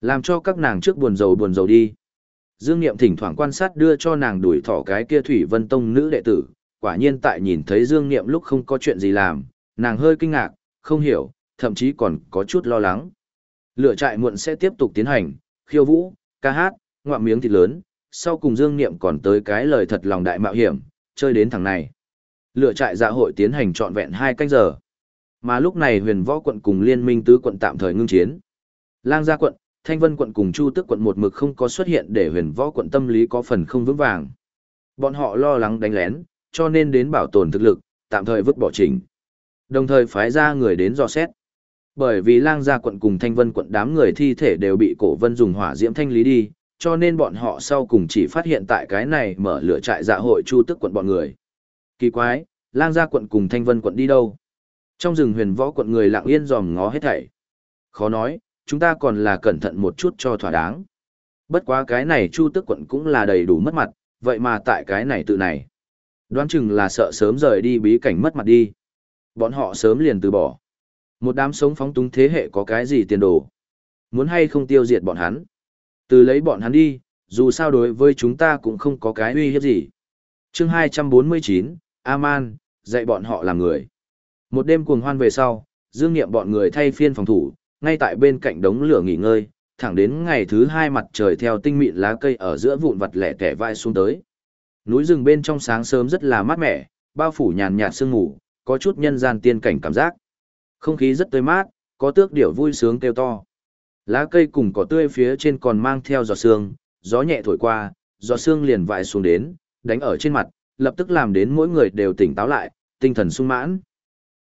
Làm cho các nàng trước buồn rầu buồn rầu đi. Dương Niệm thỉnh thoảng quan sát đưa cho nàng đuổi thỏ cái kia Thủy Vân Tông nữ đệ tử, quả nhiên tại nhìn thấy Dương Niệm lúc không có chuyện gì làm, nàng hơi kinh ngạc, không hiểu, thậm chí còn có chút lo lắng. Lửa trại muộn sẽ tiếp tục tiến hành, khiêu vũ, ca hát, ngoạm miếng thịt lớn, sau cùng Dương Niệm còn tới cái lời thật lòng đại mạo hiểm, chơi đến thằng này. Lựa trại dạ hội tiến hành trọn vẹn hai canh giờ. Mà lúc này huyền võ quận cùng liên minh tứ quận tạm thời ngưng chiến. Lang gia quận, Thanh Vân quận cùng Chu Tức quận một mực không có xuất hiện để huyền võ quận tâm lý có phần không vững vàng. Bọn họ lo lắng đánh lén, cho nên đến bảo tồn thực lực, tạm thời vứt bỏ trình. Đồng thời phái ra người đến dò xét. Bởi vì lang gia quận cùng Thanh Vân quận đám người thi thể đều bị cổ vân dùng hỏa diễm thanh lý đi, cho nên bọn họ sau cùng chỉ phát hiện tại cái này mở lửa trại dạ hội chu tức quận bọn người. Kỳ quái, lang gia quận cùng thanh vân quận đi đâu? Trong rừng huyền võ quận người lặng yên dòm ngó hết thảy. Khó nói, chúng ta còn là cẩn thận một chút cho thỏa đáng. Bất quá cái này chu tức quận cũng là đầy đủ mất mặt, vậy mà tại cái này tự này. Đoán chừng là sợ sớm rời đi bí cảnh mất mặt đi. Bọn họ sớm liền từ bỏ. Một đám sống phóng túng thế hệ có cái gì tiền đồ. Muốn hay không tiêu diệt bọn hắn. Từ lấy bọn hắn đi, dù sao đối với chúng ta cũng không có cái uy hiếp gì. chương 249, Aman, dạy bọn họ làm người. Một đêm cuồng hoan về sau, dương nghiệm bọn người thay phiên phòng thủ, ngay tại bên cạnh đống lửa nghỉ ngơi, thẳng đến ngày thứ hai mặt trời theo tinh mịn lá cây ở giữa vụn vặt lẻ tẻ vai xuống tới. Núi rừng bên trong sáng sớm rất là mát mẻ, bao phủ nhàn nhạt sương ngủ, có chút nhân gian tiên cảnh cảm giác. Không khí rất tươi mát, có tước điểu vui sướng kêu to. Lá cây cùng cỏ tươi phía trên còn mang theo giọt sương, gió nhẹ thổi qua, giọt sương liền vại xuống đến, đánh ở trên mặt, lập tức làm đến mỗi người đều tỉnh táo lại, tinh thần sung mãn.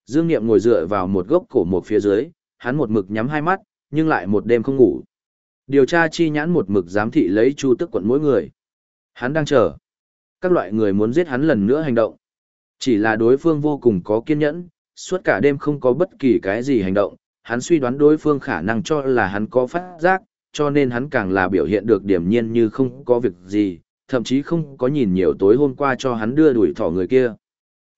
Dương Niệm ngồi dựa vào một gốc cổ một phía dưới, hắn một mực nhắm hai mắt, nhưng lại một đêm không ngủ. Điều tra chi nhãn một mực giám thị lấy Chu Tức quận mỗi người. Hắn đang chờ. Các loại người muốn giết hắn lần nữa hành động. Chỉ là đối phương vô cùng có kiên nhẫn, suốt cả đêm không có bất kỳ cái gì hành động, hắn suy đoán đối phương khả năng cho là hắn có phát giác, cho nên hắn càng là biểu hiện được điểm nhiên như không có việc gì, thậm chí không có nhìn nhiều tối hôm qua cho hắn đưa đuổi thỏ người kia.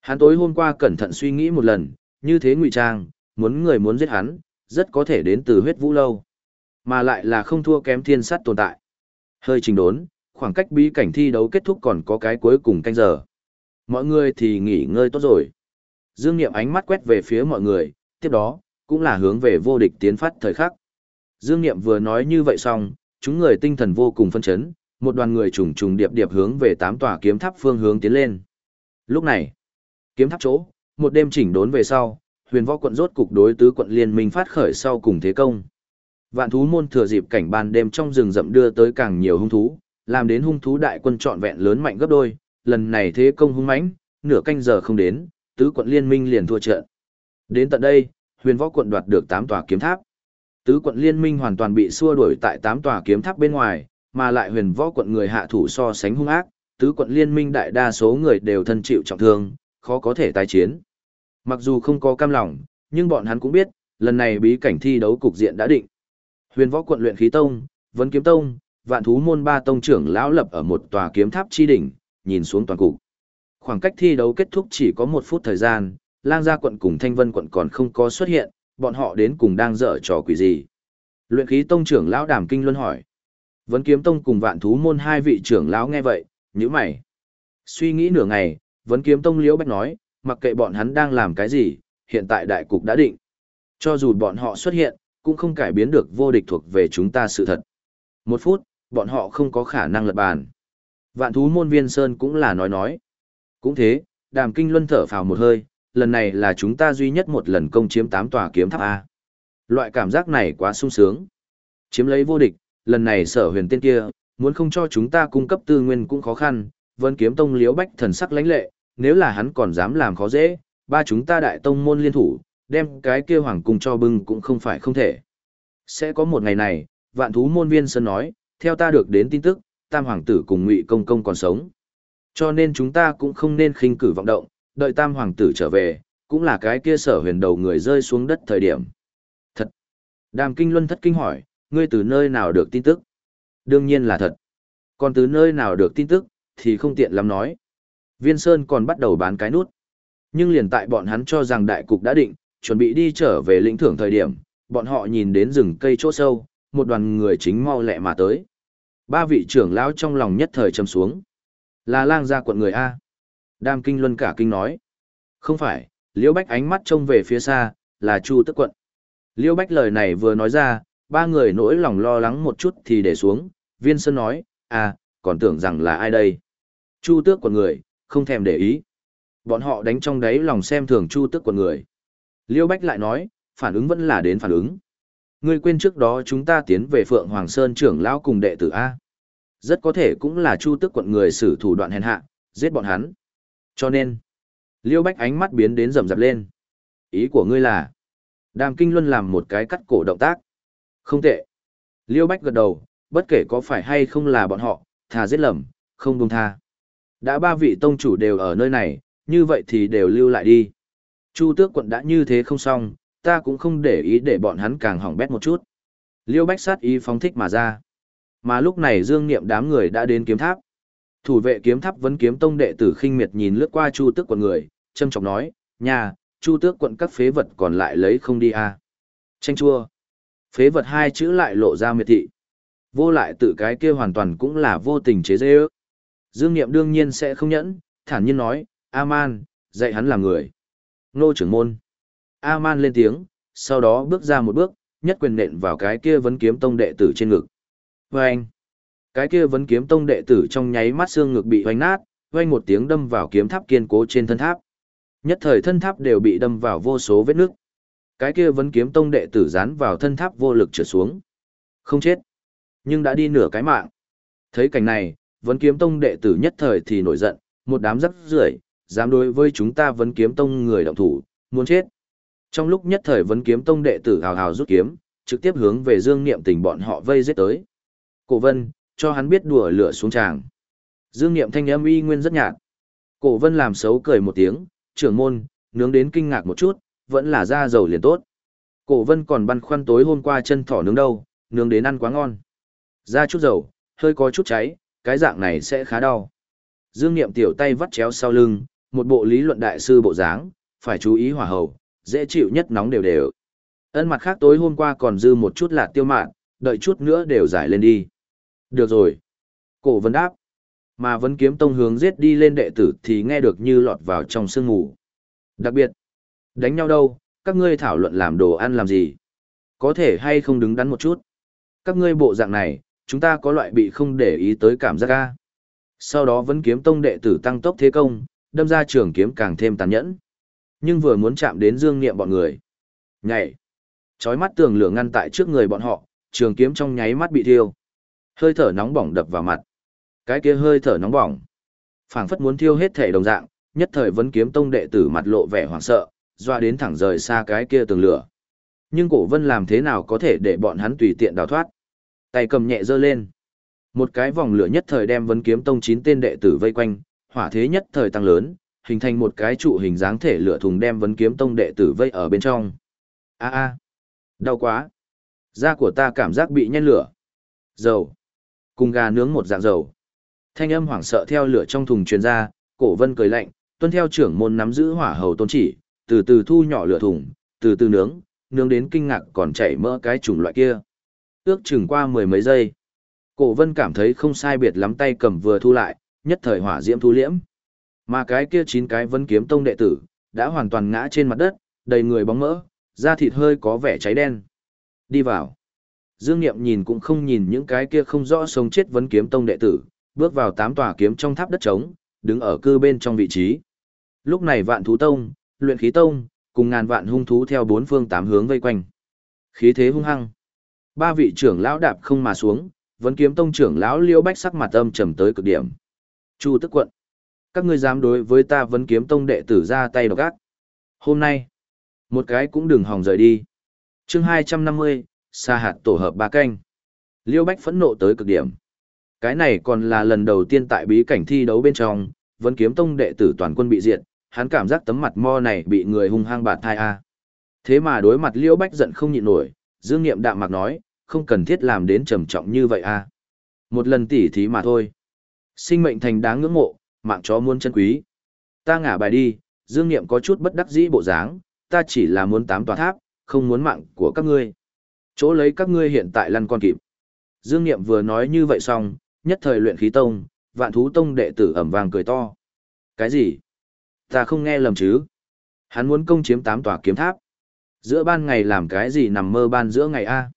Hắn tối hôm qua cẩn thận suy nghĩ một lần, như thế ngụy trang, muốn người muốn giết hắn, rất có thể đến từ huyết vũ lâu. Mà lại là không thua kém thiên sát tồn tại. Hơi trình đốn, khoảng cách bí cảnh thi đấu kết thúc còn có cái cuối cùng canh giờ. Mọi người thì nghỉ ngơi tốt rồi. Dương Niệm ánh mắt quét về phía mọi người, tiếp đó, cũng là hướng về vô địch tiến phát thời khắc. Dương Niệm vừa nói như vậy xong, chúng người tinh thần vô cùng phân chấn, một đoàn người trùng trùng điệp điệp hướng về tám tòa kiếm tháp phương hướng tiến lên. Lúc này, kiếm tháp chỗ, một đêm chỉnh đốn về sau, huyền võ quận rốt cục đối tứ quận liên minh phát khởi sau cùng thế công. Vạn thú môn thừa dịp cảnh ban đêm trong rừng rậm đưa tới càng nhiều hung thú, làm đến hung thú đại quân trọn vẹn lớn mạnh gấp đôi, lần này thế công hung mãnh, nửa canh giờ không đến, tứ quận liên minh liền thua trận. Đến tận đây, huyền võ quận đoạt được 8 tòa kiếm tháp. Tứ quận liên minh hoàn toàn bị xua đuổi tại 8 tòa kiếm tháp bên ngoài, mà lại huyền võ quận người hạ thủ so sánh hung ác, tứ quận liên minh đại đa số người đều thân chịu trọng thương, khó có thể tái chiến. Mặc dù không có cam lòng, nhưng bọn hắn cũng biết, lần này bí cảnh thi đấu cục diện đã định. Huyền võ quận luyện khí tông, vấn kiếm tông, vạn thú môn ba tông trưởng lão lập ở một tòa kiếm tháp chi đỉnh, nhìn xuống toàn cục. Khoảng cách thi đấu kết thúc chỉ có một phút thời gian, lang gia quận cùng thanh vân quận còn không có xuất hiện, bọn họ đến cùng đang dở trò quỷ gì. Luyện khí tông trưởng lão đàm kinh luân hỏi. Vấn kiếm tông cùng vạn thú môn hai vị trưởng lão nghe vậy, nhíu mày. Suy nghĩ nửa ngày, vấn kiếm tông liễu bách nói, mặc kệ bọn hắn đang làm cái gì, hiện tại đại cục đã định. Cho dù bọn họ xuất hiện, cũng không cải biến được vô địch thuộc về chúng ta sự thật. Một phút, bọn họ không có khả năng lật bàn. Vạn thú môn viên sơn cũng là nói nói. Cũng thế, đàm kinh luân thở phào một hơi, lần này là chúng ta duy nhất một lần công chiếm tám tòa kiếm tháp A. Loại cảm giác này quá sung sướng. Chiếm lấy vô địch, lần này sở huyền tên kia, muốn không cho chúng ta cung cấp tư nguyên cũng khó khăn, vân kiếm tông liễu bách thần sắc lãnh lệ, nếu là hắn còn dám làm khó dễ, ba chúng ta đại tông môn liên thủ, đem cái kia hoàng cung cho bưng cũng không phải không thể. Sẽ có một ngày này, vạn thú môn viên sơn nói, theo ta được đến tin tức, tam hoàng tử cùng ngụy công công còn sống. Cho nên chúng ta cũng không nên khinh cử vọng động, đợi tam hoàng tử trở về, cũng là cái kia sở huyền đầu người rơi xuống đất thời điểm. Thật! Đàm kinh luân thất kinh hỏi, ngươi từ nơi nào được tin tức? Đương nhiên là thật. Còn từ nơi nào được tin tức, thì không tiện lắm nói. Viên Sơn còn bắt đầu bán cái nút. Nhưng liền tại bọn hắn cho rằng đại cục đã định, chuẩn bị đi trở về lĩnh thưởng thời điểm, bọn họ nhìn đến rừng cây chỗ sâu, một đoàn người chính mau lẹ mà tới. Ba vị trưởng lão trong lòng nhất thời trầm xuống. Là lang gia quận người A. Đam Kinh Luân cả kinh nói. Không phải, Liễu Bách ánh mắt trông về phía xa, là Chu Tức quận. Liễu Bách lời này vừa nói ra, ba người nỗi lòng lo lắng một chút thì để xuống, Viên Sơn nói, à, còn tưởng rằng là ai đây? Chu Tước của người, không thèm để ý. Bọn họ đánh trong đáy lòng xem thường Chu Tước quận người. Liêu Bách lại nói, phản ứng vẫn là đến phản ứng. Ngươi quên trước đó chúng ta tiến về Phượng Hoàng Sơn trưởng lão cùng đệ tử A. Rất có thể cũng là Chu Tước quận người sử thủ đoạn hèn hạ, giết bọn hắn. Cho nên, Liêu Bách ánh mắt biến đến rầm rập lên. Ý của ngươi là, Đàm Kinh Luân làm một cái cắt cổ động tác. Không tệ. Liêu Bách gật đầu, bất kể có phải hay không là bọn họ, thà giết lầm, không buông tha. Đã ba vị tông chủ đều ở nơi này, như vậy thì đều lưu lại đi. Chu tước quận đã như thế không xong, ta cũng không để ý để bọn hắn càng hỏng bét một chút. Liêu Bách sát ý phóng thích mà ra. Mà lúc này Dương Niệm đám người đã đến kiếm tháp. Thủ vệ kiếm tháp vấn kiếm tông đệ tử khinh miệt nhìn lướt qua Chu Tước quận người, châm trọng nói, "Nhà, Chu Tước quận các phế vật còn lại lấy không đi à? Tranh chua. Phế vật hai chữ lại lộ ra miệt thị. Vô lại tự cái kia hoàn toàn cũng là vô tình chế dê ước. Dương Niệm đương nhiên sẽ không nhẫn, thản nhiên nói, A-man, dạy hắn làm người. Nô trưởng môn. A-man lên tiếng, sau đó bước ra một bước, nhất quyền nện vào cái kia vấn kiếm tông đệ tử trên ngực. Vâng! Cái kia vấn kiếm tông đệ tử trong nháy mắt xương ngực bị hoành nát, vang một tiếng đâm vào kiếm tháp kiên cố trên thân tháp. Nhất thời thân tháp đều bị đâm vào vô số vết nước. Cái kia vấn kiếm tông đệ tử dán vào thân tháp vô lực trượt xuống. Không chết, nhưng đã đi nửa cái mạng. Thấy cảnh này, vấn kiếm tông đệ tử nhất thời thì nổi giận, một đám rắc rưởi, dám đối với chúng ta vấn kiếm tông người động thủ, muốn chết. Trong lúc nhất thời vấn kiếm tông đệ tử hào hào rút kiếm, trực tiếp hướng về Dương Niệm Tình bọn họ vây giết tới. Cổ Vân, cho hắn biết đùa lửa xuống tràng. Dương Niệm thanh âm y nguyên rất nhạt. Cổ Vân làm xấu cười một tiếng, trưởng môn, nướng đến kinh ngạc một chút, vẫn là da dầu liền tốt. Cổ Vân còn băn khoăn tối hôm qua chân thỏ nướng đâu, nướng đến ăn quá ngon. Ra chút dầu, hơi có chút cháy, cái dạng này sẽ khá đau. Dương Niệm tiểu tay vắt chéo sau lưng, một bộ lý luận đại sư bộ dáng, phải chú ý hỏa hầu, dễ chịu nhất nóng đều đều. Ân mặt khác tối hôm qua còn dư một chút là tiêu mạn, đợi chút nữa đều giải lên đi. Được rồi. Cổ vấn đáp. Mà vấn kiếm tông hướng giết đi lên đệ tử thì nghe được như lọt vào trong sương ngủ. Đặc biệt, đánh nhau đâu, các ngươi thảo luận làm đồ ăn làm gì? Có thể hay không đứng đắn một chút? Các ngươi bộ dạng này, chúng ta có loại bị không để ý tới cảm giác ca. Sau đó vẫn kiếm tông đệ tử tăng tốc thế công, đâm ra trường kiếm càng thêm tàn nhẫn. Nhưng vừa muốn chạm đến dương niệm bọn người. Nhảy! Chói mắt tường lửa ngăn tại trước người bọn họ, trường kiếm trong nháy mắt bị thiêu. Hơi thở nóng bỏng đập vào mặt. Cái kia hơi thở nóng bỏng. phảng phất muốn thiêu hết thể đồng dạng, nhất thời vấn kiếm tông đệ tử mặt lộ vẻ hoảng sợ, doa đến thẳng rời xa cái kia tường lửa. Nhưng cổ vân làm thế nào có thể để bọn hắn tùy tiện đào thoát. Tay cầm nhẹ giơ lên. Một cái vòng lửa nhất thời đem vấn kiếm tông chín tên đệ tử vây quanh, hỏa thế nhất thời tăng lớn, hình thành một cái trụ hình dáng thể lửa thùng đem vấn kiếm tông đệ tử vây ở bên trong. A a, đau quá. Da của ta cảm giác bị nhen lửa. Dầu. Cùng gà nướng một dạng dầu. Thanh âm hoảng sợ theo lửa trong thùng truyền ra, cổ vân cười lạnh, tuân theo trưởng môn nắm giữ hỏa hầu tôn chỉ, từ từ thu nhỏ lửa thùng, từ từ nướng, nướng đến kinh ngạc còn chảy mỡ cái chủng loại kia. Ước chừng qua mười mấy giây. Cổ vân cảm thấy không sai biệt lắm tay cầm vừa thu lại, nhất thời hỏa diễm thu liễm. Mà cái kia chín cái vân kiếm tông đệ tử, đã hoàn toàn ngã trên mặt đất, đầy người bóng mỡ, da thịt hơi có vẻ cháy đen. Đi vào. Dương Niệm nhìn cũng không nhìn những cái kia không rõ sống chết vấn kiếm tông đệ tử, bước vào tám tòa kiếm trong tháp đất trống, đứng ở cư bên trong vị trí. Lúc này vạn thú tông, luyện khí tông, cùng ngàn vạn hung thú theo bốn phương tám hướng vây quanh. Khí thế hung hăng. Ba vị trưởng lão đạp không mà xuống, vẫn kiếm tông trưởng lão liêu bách sắc mặt âm trầm tới cực điểm. Chu tức quận. Các ngươi dám đối với ta vẫn kiếm tông đệ tử ra tay độc ác. Hôm nay, một cái cũng đừng hòng rời đi. chương 250, xa hạt tổ hợp ba canh. Liêu Bách phẫn nộ tới cực điểm. Cái này còn là lần đầu tiên tại bí cảnh thi đấu bên trong, vẫn kiếm tông đệ tử toàn quân bị diệt, hắn cảm giác tấm mặt mo này bị người hung hăng bạt thai a. Thế mà đối mặt liễu Bách giận không nhịn nổi, Dương Nghiệm đạm mạc nói, không cần thiết làm đến trầm trọng như vậy a. Một lần tỉ thí mà thôi. Sinh mệnh thành đáng ngưỡng mộ, mạng chó muôn chân quý. Ta ngả bài đi, Dương Nghiệm có chút bất đắc dĩ bộ dáng, ta chỉ là muốn tám tòa tháp, không muốn mạng của các ngươi. Chỗ lấy các ngươi hiện tại lăn con kịp. Dương Niệm vừa nói như vậy xong, nhất thời luyện khí tông, vạn thú tông đệ tử ẩm vàng cười to. Cái gì? Ta không nghe lầm chứ? Hắn muốn công chiếm tám tòa kiếm tháp. Giữa ban ngày làm cái gì nằm mơ ban giữa ngày a?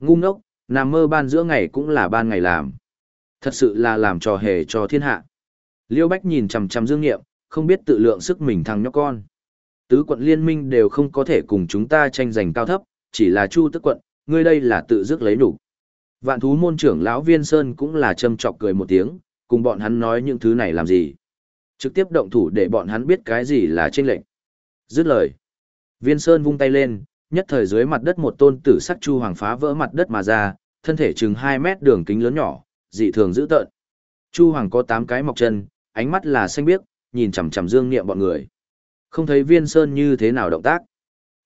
Ngu ngốc, nằm mơ ban giữa ngày cũng là ban ngày làm. Thật sự là làm trò hề cho thiên hạ. Liêu Bách nhìn chằm chằm Dương Niệm, không biết tự lượng sức mình thằng nhóc con. Tứ quận liên minh đều không có thể cùng chúng ta tranh giành cao thấp, chỉ là Chu Tức quận, ngươi đây là tự dứt lấy đủ. Vạn thú môn trưởng lão Viên Sơn cũng là châm chọc cười một tiếng, cùng bọn hắn nói những thứ này làm gì. Trực tiếp động thủ để bọn hắn biết cái gì là chênh lệnh. Dứt lời. Viên Sơn vung tay lên, nhất thời dưới mặt đất một tôn tử sắc chu hoàng phá vỡ mặt đất mà ra, thân thể chừng 2 mét đường kính lớn nhỏ, dị thường dữ tợn. Chu Hoàng có 8 cái mọc chân, ánh mắt là xanh biếc, nhìn chằm chằm Dương Niệm bọn người. Không thấy Viên Sơn như thế nào động tác.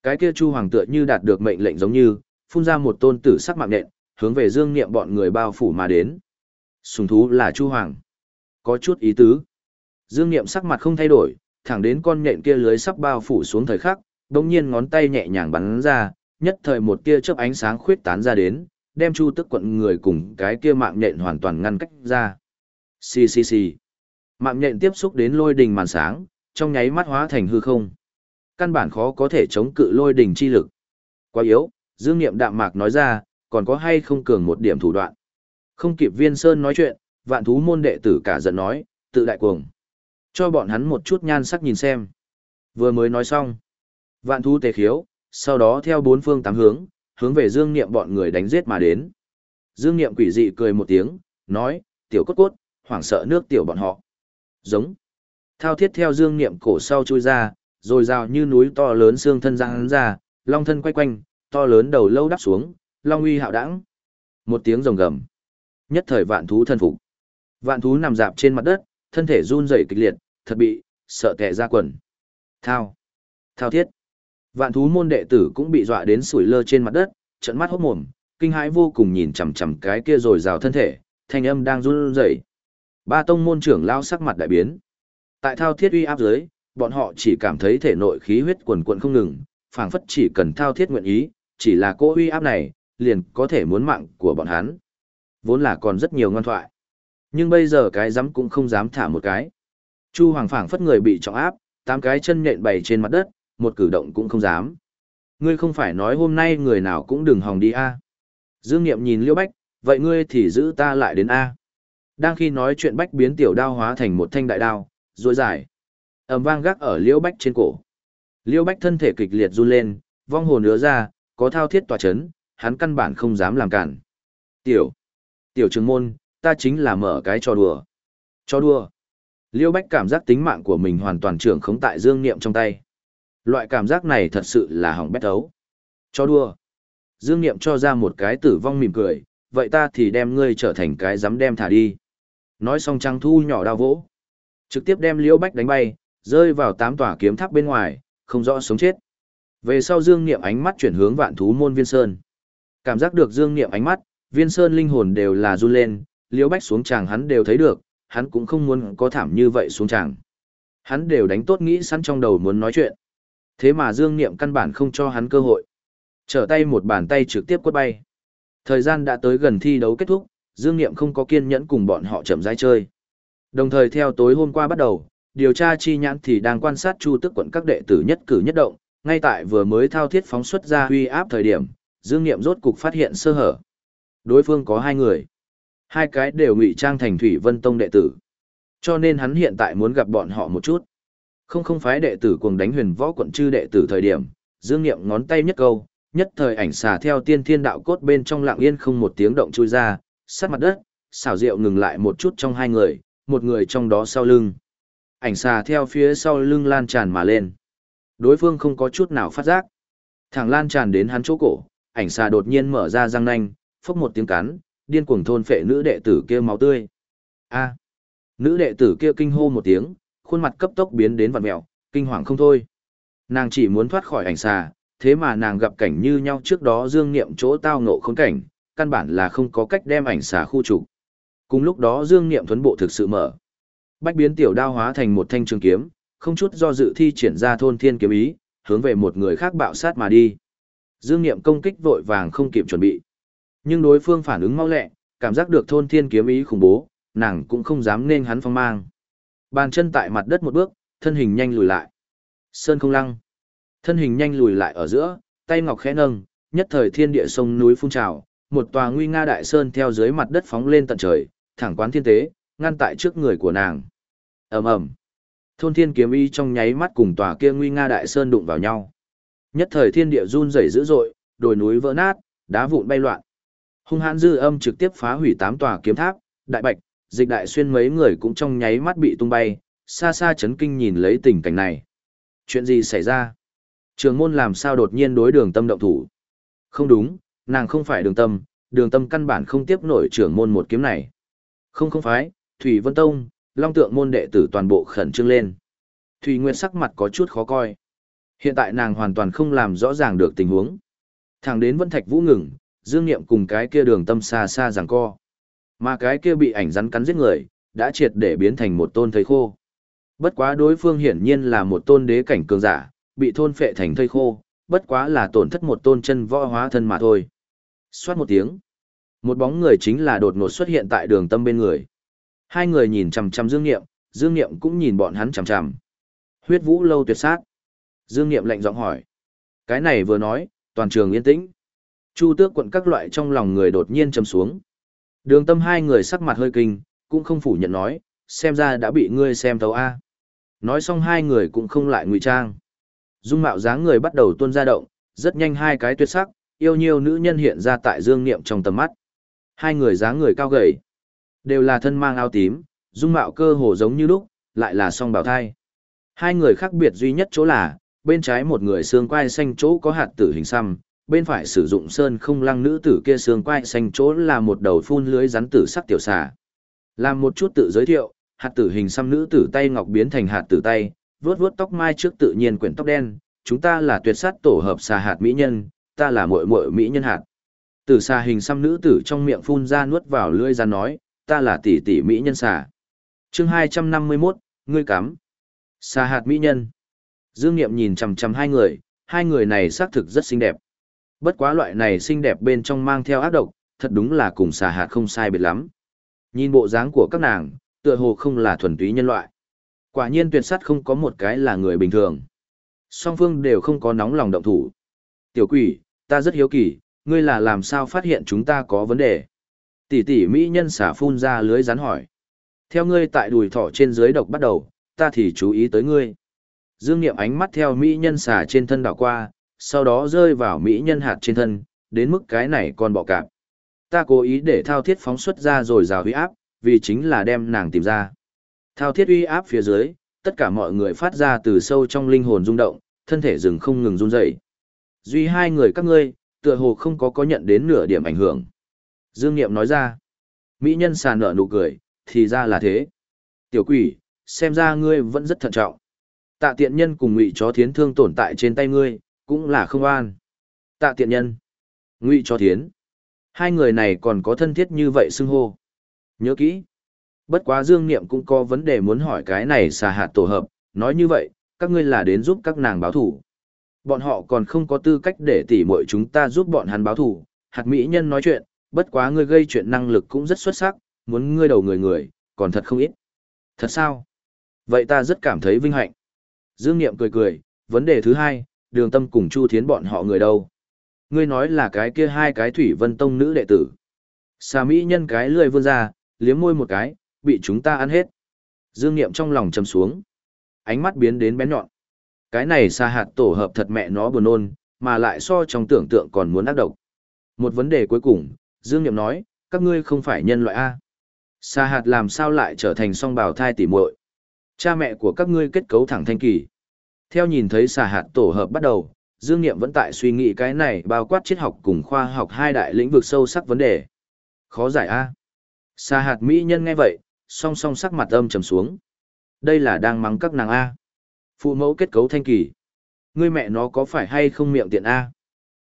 Cái kia Chu Hoàng tựa như đạt được mệnh lệnh giống như, phun ra một tôn tử sắc mạng nện, hướng về Dương Niệm bọn người bao phủ mà đến. Sùng thú là Chu Hoàng. Có chút ý tứ. Dương Niệm sắc mặt không thay đổi, thẳng đến con nhện kia lưới sắp bao phủ xuống thời khắc, đồng nhiên ngón tay nhẹ nhàng bắn ra, nhất thời một tia chớp ánh sáng khuyết tán ra đến, đem Chu Tức quận người cùng cái kia mạng nhện hoàn toàn ngăn cách ra. Xì xì xì. Mạng nhện tiếp xúc đến lôi đình màn sáng, trong nháy mắt hóa thành hư không. Căn bản khó có thể chống cự lôi đình chi lực. Quá yếu, Dương Niệm đạm mạc nói ra, còn có hay không cường một điểm thủ đoạn. Không kịp Viên Sơn nói chuyện, vạn thú môn đệ tử cả giận nói, tự đại cuồng. Cho bọn hắn một chút nhan sắc nhìn xem. Vừa mới nói xong. Vạn thú tề khiếu, sau đó theo bốn phương tám hướng, hướng về Dương Niệm bọn người đánh giết mà đến. Dương Niệm quỷ dị cười một tiếng, nói, tiểu cốt cốt, hoảng sợ nước tiểu bọn họ. Giống. Thao thiết theo Dương Niệm cổ sau chui ra, rồi rào như núi to lớn xương thân ra hắn ra, long thân quay quanh, to lớn đầu lâu đắp xuống, long uy hạo đẳng. Một tiếng rồng gầm. Nhất thời vạn thú thân phục. Vạn thú nằm dạp trên mặt đất, thân thể run rẩy kịch liệt, thật bị, sợ kẻ ra quần. Thao. Thao thiết. Vạn thú môn đệ tử cũng bị dọa đến sủi lơ trên mặt đất, trận mắt hốt mồm, kinh hãi vô cùng nhìn chằm chằm cái kia rồi rào thân thể, thanh âm đang run rẩy. Ba tông môn trưởng lao sắc mặt đại biến. Tại thao thiết uy áp dưới, bọn họ chỉ cảm thấy thể nội khí huyết quần quần không ngừng, phảng phất chỉ cần thao thiết nguyện ý, chỉ là cô uy áp này, liền có thể muốn mạng của bọn hắn. Vốn là còn rất nhiều ngoan thoại. Nhưng bây giờ cái dám cũng không dám thả một cái. Chu Hoàng phảng phất người bị trọng áp, tám cái chân nhện bày trên mặt đất, một cử động cũng không dám. Ngươi không phải nói hôm nay người nào cũng đừng hòng đi a? Dương Nghiệm nhìn Liễu Bách, vậy ngươi thì giữ ta lại đến a. Đang khi nói chuyện Bách biến tiểu đao hóa thành một thanh đại đao, rồi dài. ầm vang gác ở Liễu Bách trên cổ. Liễu Bách thân thể kịch liệt run lên, vong hồn nứa ra, có thao thiết tỏa chấn, hắn căn bản không dám làm cản. Tiểu, tiểu trường môn, ta chính là mở cái trò đùa. Trò đùa. Liễu Bách cảm giác tính mạng của mình hoàn toàn trưởng khống tại Dương Niệm trong tay. Loại cảm giác này thật sự là hỏng bét ấu. Cho đua. Dương Niệm cho ra một cái tử vong mỉm cười, vậy ta thì đem ngươi trở thành cái dám đem thả đi. Nói xong trăng thu nhỏ đao vỗ. Trực tiếp đem liễu bách đánh bay, rơi vào tám tòa kiếm tháp bên ngoài, không rõ sống chết. Về sau Dương Niệm ánh mắt chuyển hướng vạn thú môn viên sơn. Cảm giác được Dương Niệm ánh mắt, viên sơn linh hồn đều là run lên, liễu bách xuống chàng hắn đều thấy được, hắn cũng không muốn có thảm như vậy xuống tràng. Hắn đều đánh tốt nghĩ sẵn trong đầu muốn nói chuyện. Thế mà Dương Niệm căn bản không cho hắn cơ hội. Trở tay một bàn tay trực tiếp quất bay. Thời gian đã tới gần thi đấu kết thúc, Dương Niệm không có kiên nhẫn cùng bọn họ chậm rãi chơi. Đồng thời theo tối hôm qua bắt đầu, điều tra chi nhãn thì đang quan sát Chu Tức quận các đệ tử nhất cử nhất động, ngay tại vừa mới thao thiết phóng xuất ra huy áp thời điểm, Dương Niệm rốt cục phát hiện sơ hở. Đối phương có hai người. Hai cái đều ngụy trang thành Thủy Vân Tông đệ tử. Cho nên hắn hiện tại muốn gặp bọn họ một chút. Không không phái đệ tử cuồng đánh huyền võ quận chư đệ tử thời điểm, Dương Niệm ngón tay nhất câu, nhất thời ảnh xà theo tiên thiên đạo cốt bên trong lặng yên không một tiếng động chui ra, sát mặt đất, xảo diệu ngừng lại một chút trong hai người, một người trong đó sau lưng. Ảnh xà theo phía sau lưng lan tràn mà lên. Đối phương không có chút nào phát giác. Thẳng lan tràn đến hắn chỗ cổ, ảnh xà đột nhiên mở ra răng nanh, phốc một tiếng cắn, điên cuồng thôn phệ nữ đệ tử kia máu tươi. A. Nữ đệ tử kia kinh hô một tiếng, khuôn mặt cấp tốc biến đến vặn mèo, kinh hoàng không thôi. Nàng chỉ muốn thoát khỏi ảnh xà, thế mà nàng gặp cảnh như nhau trước đó dương niệm chỗ tao ngộ khốn cảnh, căn bản là không có cách đem ảnh xà khu trục. Cùng lúc đó dương niệm thuấn bộ thực sự mở. Bách biến tiểu đao hóa thành một thanh trường kiếm, không chút do dự thi triển ra thôn thiên kiếm ý, hướng về một người khác bạo sát mà đi. Dương niệm công kích vội vàng không kịp chuẩn bị. Nhưng đối phương phản ứng mau lẹ, cảm giác được thôn thiên kiếm ý khủng bố, nàng cũng không dám nên hắn phong mang. Bàn chân tại mặt đất một bước, thân hình nhanh lùi lại. Sơn không lăng. Thân hình nhanh lùi lại ở giữa, tay ngọc khẽ nâng, nhất thời thiên địa sông núi phun trào, một tòa nguy nga đại sơn theo dưới mặt đất phóng lên tận trời, thẳng quán thiên tế, ngăn tại trước người của nàng. Ầm ầm. Thôn thiên kiếm y trong nháy mắt cùng tòa kia nguy nga đại sơn đụng vào nhau. Nhất thời thiên địa run rẩy dữ dội, đồi núi vỡ nát, đá vụn bay loạn. Hung hãn dư âm trực tiếp phá hủy tám tòa kiếm tháp, đại bạch, dịch đại xuyên mấy người cũng trong nháy mắt bị tung bay, xa xa chấn kinh nhìn lấy tình cảnh này. Chuyện gì xảy ra? Trường môn làm sao đột nhiên đối đường tâm động thủ? Không đúng, nàng không phải đường tâm, đường tâm căn bản không tiếp nổi trưởng môn một kiếm này. Không không phái, Thủy Vân Tông, Long Tượng môn đệ tử toàn bộ khẩn trương lên. Thủy Nguyên sắc mặt có chút khó coi. Hiện tại nàng hoàn toàn không làm rõ ràng được tình huống. Thẳng đến Vân Thạch Vũ ngừng, Dương Niệm cùng cái kia đường tâm xa xa giằng co. Mà cái kia bị ảnh rắn cắn giết người, đã triệt để biến thành một tôn thây khô. Bất quá đối phương hiển nhiên là một tôn đế cảnh cường giả, bị thôn phệ thành thây khô, bất quá là tổn thất một tôn chân võ hóa thân mà thôi. Xoát một tiếng. Một bóng người chính là đột ngột xuất hiện tại đường tâm bên người. Hai người nhìn chằm chằm Dương Niệm, Dương Niệm cũng nhìn bọn hắn chằm chằm. Huyết vũ lâu tuyệt sát. Dương Niệm lạnh giọng hỏi. Cái này vừa nói, toàn trường yên tĩnh. Chu tước quận các loại trong lòng người đột nhiên trầm xuống. Đường tâm hai người sắc mặt hơi kinh, cũng không phủ nhận nói, xem ra đã bị ngươi xem thấu A. Nói xong hai người cũng không lại ngụy trang. Dung mạo dáng người bắt đầu tuôn ra động, rất nhanh hai cái tuyệt sắc, yêu nhiều nữ nhân hiện ra tại dương niệm trong tầm mắt. Hai người dáng người cao gầy, đều là thân mang áo tím, dung mạo cơ hồ giống như lúc, lại là song bào thai. Hai người khác biệt duy nhất chỗ là, bên trái một người xương quai xanh chỗ có hạt tử hình xăm, bên phải sử dụng sơn không lăng nữ tử kia xương quai xanh chỗ là một đầu phun lưới rắn tử sắc tiểu xà. Làm một chút tự giới thiệu, hạt tử hình xăm nữ tử tay ngọc biến thành hạt tử tay, vuốt vuốt tóc mai trước tự nhiên quyển tóc đen, chúng ta là tuyệt sát tổ hợp xà hạt mỹ nhân, ta là muội muội mỹ nhân hạt. Tử xà hình xăm nữ tử trong miệng phun ra nuốt vào lưỡi ra nói, ta là tỷ tỷ mỹ nhân xà. Chương 251, ngươi cắm. Xà hạt mỹ nhân. Dương Nghiệm nhìn chằm chằm hai người, hai người này xác thực rất xinh đẹp. Bất quá loại này xinh đẹp bên trong mang theo ác độc, thật đúng là cùng xà hạt không sai biệt lắm. Nhìn bộ dáng của các nàng, tựa hồ không là thuần túy nhân loại. Quả nhiên tuyệt sắt không có một cái là người bình thường. Song phương đều không có nóng lòng động thủ. Tiểu quỷ, ta rất hiếu kỳ, ngươi là làm sao phát hiện chúng ta có vấn đề. Tỷ tỷ mỹ nhân xả phun ra lưới rắn hỏi. Theo ngươi tại đùi thỏ trên dưới độc bắt đầu, ta thì chú ý tới ngươi. Dương Niệm ánh mắt theo mỹ nhân xả trên thân đảo qua, sau đó rơi vào mỹ nhân hạt trên thân, đến mức cái này còn bọ cạp. Ta cố ý để thao thiết phóng xuất ra rồi rào huy áp, vì chính là đem nàng tìm ra. Thao thiết uy áp phía dưới, tất cả mọi người phát ra từ sâu trong linh hồn rung động, thân thể rừng không ngừng run rẩy. Duy hai người các ngươi, tựa hồ không có có nhận đến nửa điểm ảnh hưởng. Dương Niệm nói ra. Mỹ nhân sàn nở nụ cười, thì ra là thế. Tiểu quỷ, xem ra ngươi vẫn rất thận trọng. Tạ tiện nhân cùng ngụy chó thiến thương tồn tại trên tay ngươi, cũng là không an. Tạ tiện nhân. Ngụy cho thiến. Hai người này còn có thân thiết như vậy xưng hô. Nhớ kỹ. Bất quá Dương Niệm cũng có vấn đề muốn hỏi cái này xà hạt tổ hợp, nói như vậy, các ngươi là đến giúp các nàng báo thủ. Bọn họ còn không có tư cách để tỉ muội chúng ta giúp bọn hắn báo thủ. Hạt mỹ nhân nói chuyện, bất quá ngươi gây chuyện năng lực cũng rất xuất sắc, muốn ngươi đầu người người, còn thật không ít. Thật sao? Vậy ta rất cảm thấy vinh hạnh. Dương Niệm cười cười, vấn đề thứ hai, đường tâm cùng Chu Thiến bọn họ người đâu? Ngươi nói là cái kia hai cái thủy vân tông nữ đệ tử. Xà mỹ nhân cái lười vươn ra, liếm môi một cái, bị chúng ta ăn hết. Dương Niệm trong lòng trầm xuống. Ánh mắt biến đến bén nhọn. Cái này xa hạt tổ hợp thật mẹ nó buồn nôn, mà lại so trong tưởng tượng còn muốn ác độc. Một vấn đề cuối cùng, Dương Niệm nói, các ngươi không phải nhân loại A. Xa hạt làm sao lại trở thành song bào thai tỉ muội Cha mẹ của các ngươi kết cấu thẳng thanh kỳ. Theo nhìn thấy xà hạt tổ hợp bắt đầu, Dương Niệm vẫn tại suy nghĩ cái này bao quát triết học cùng khoa học hai đại lĩnh vực sâu sắc vấn đề. Khó giải A. Xà hạt mỹ nhân nghe vậy, song song sắc mặt âm trầm xuống. Đây là đang mắng các nàng A. Phụ mẫu kết cấu thanh kỳ. Ngươi mẹ nó có phải hay không miệng tiện A?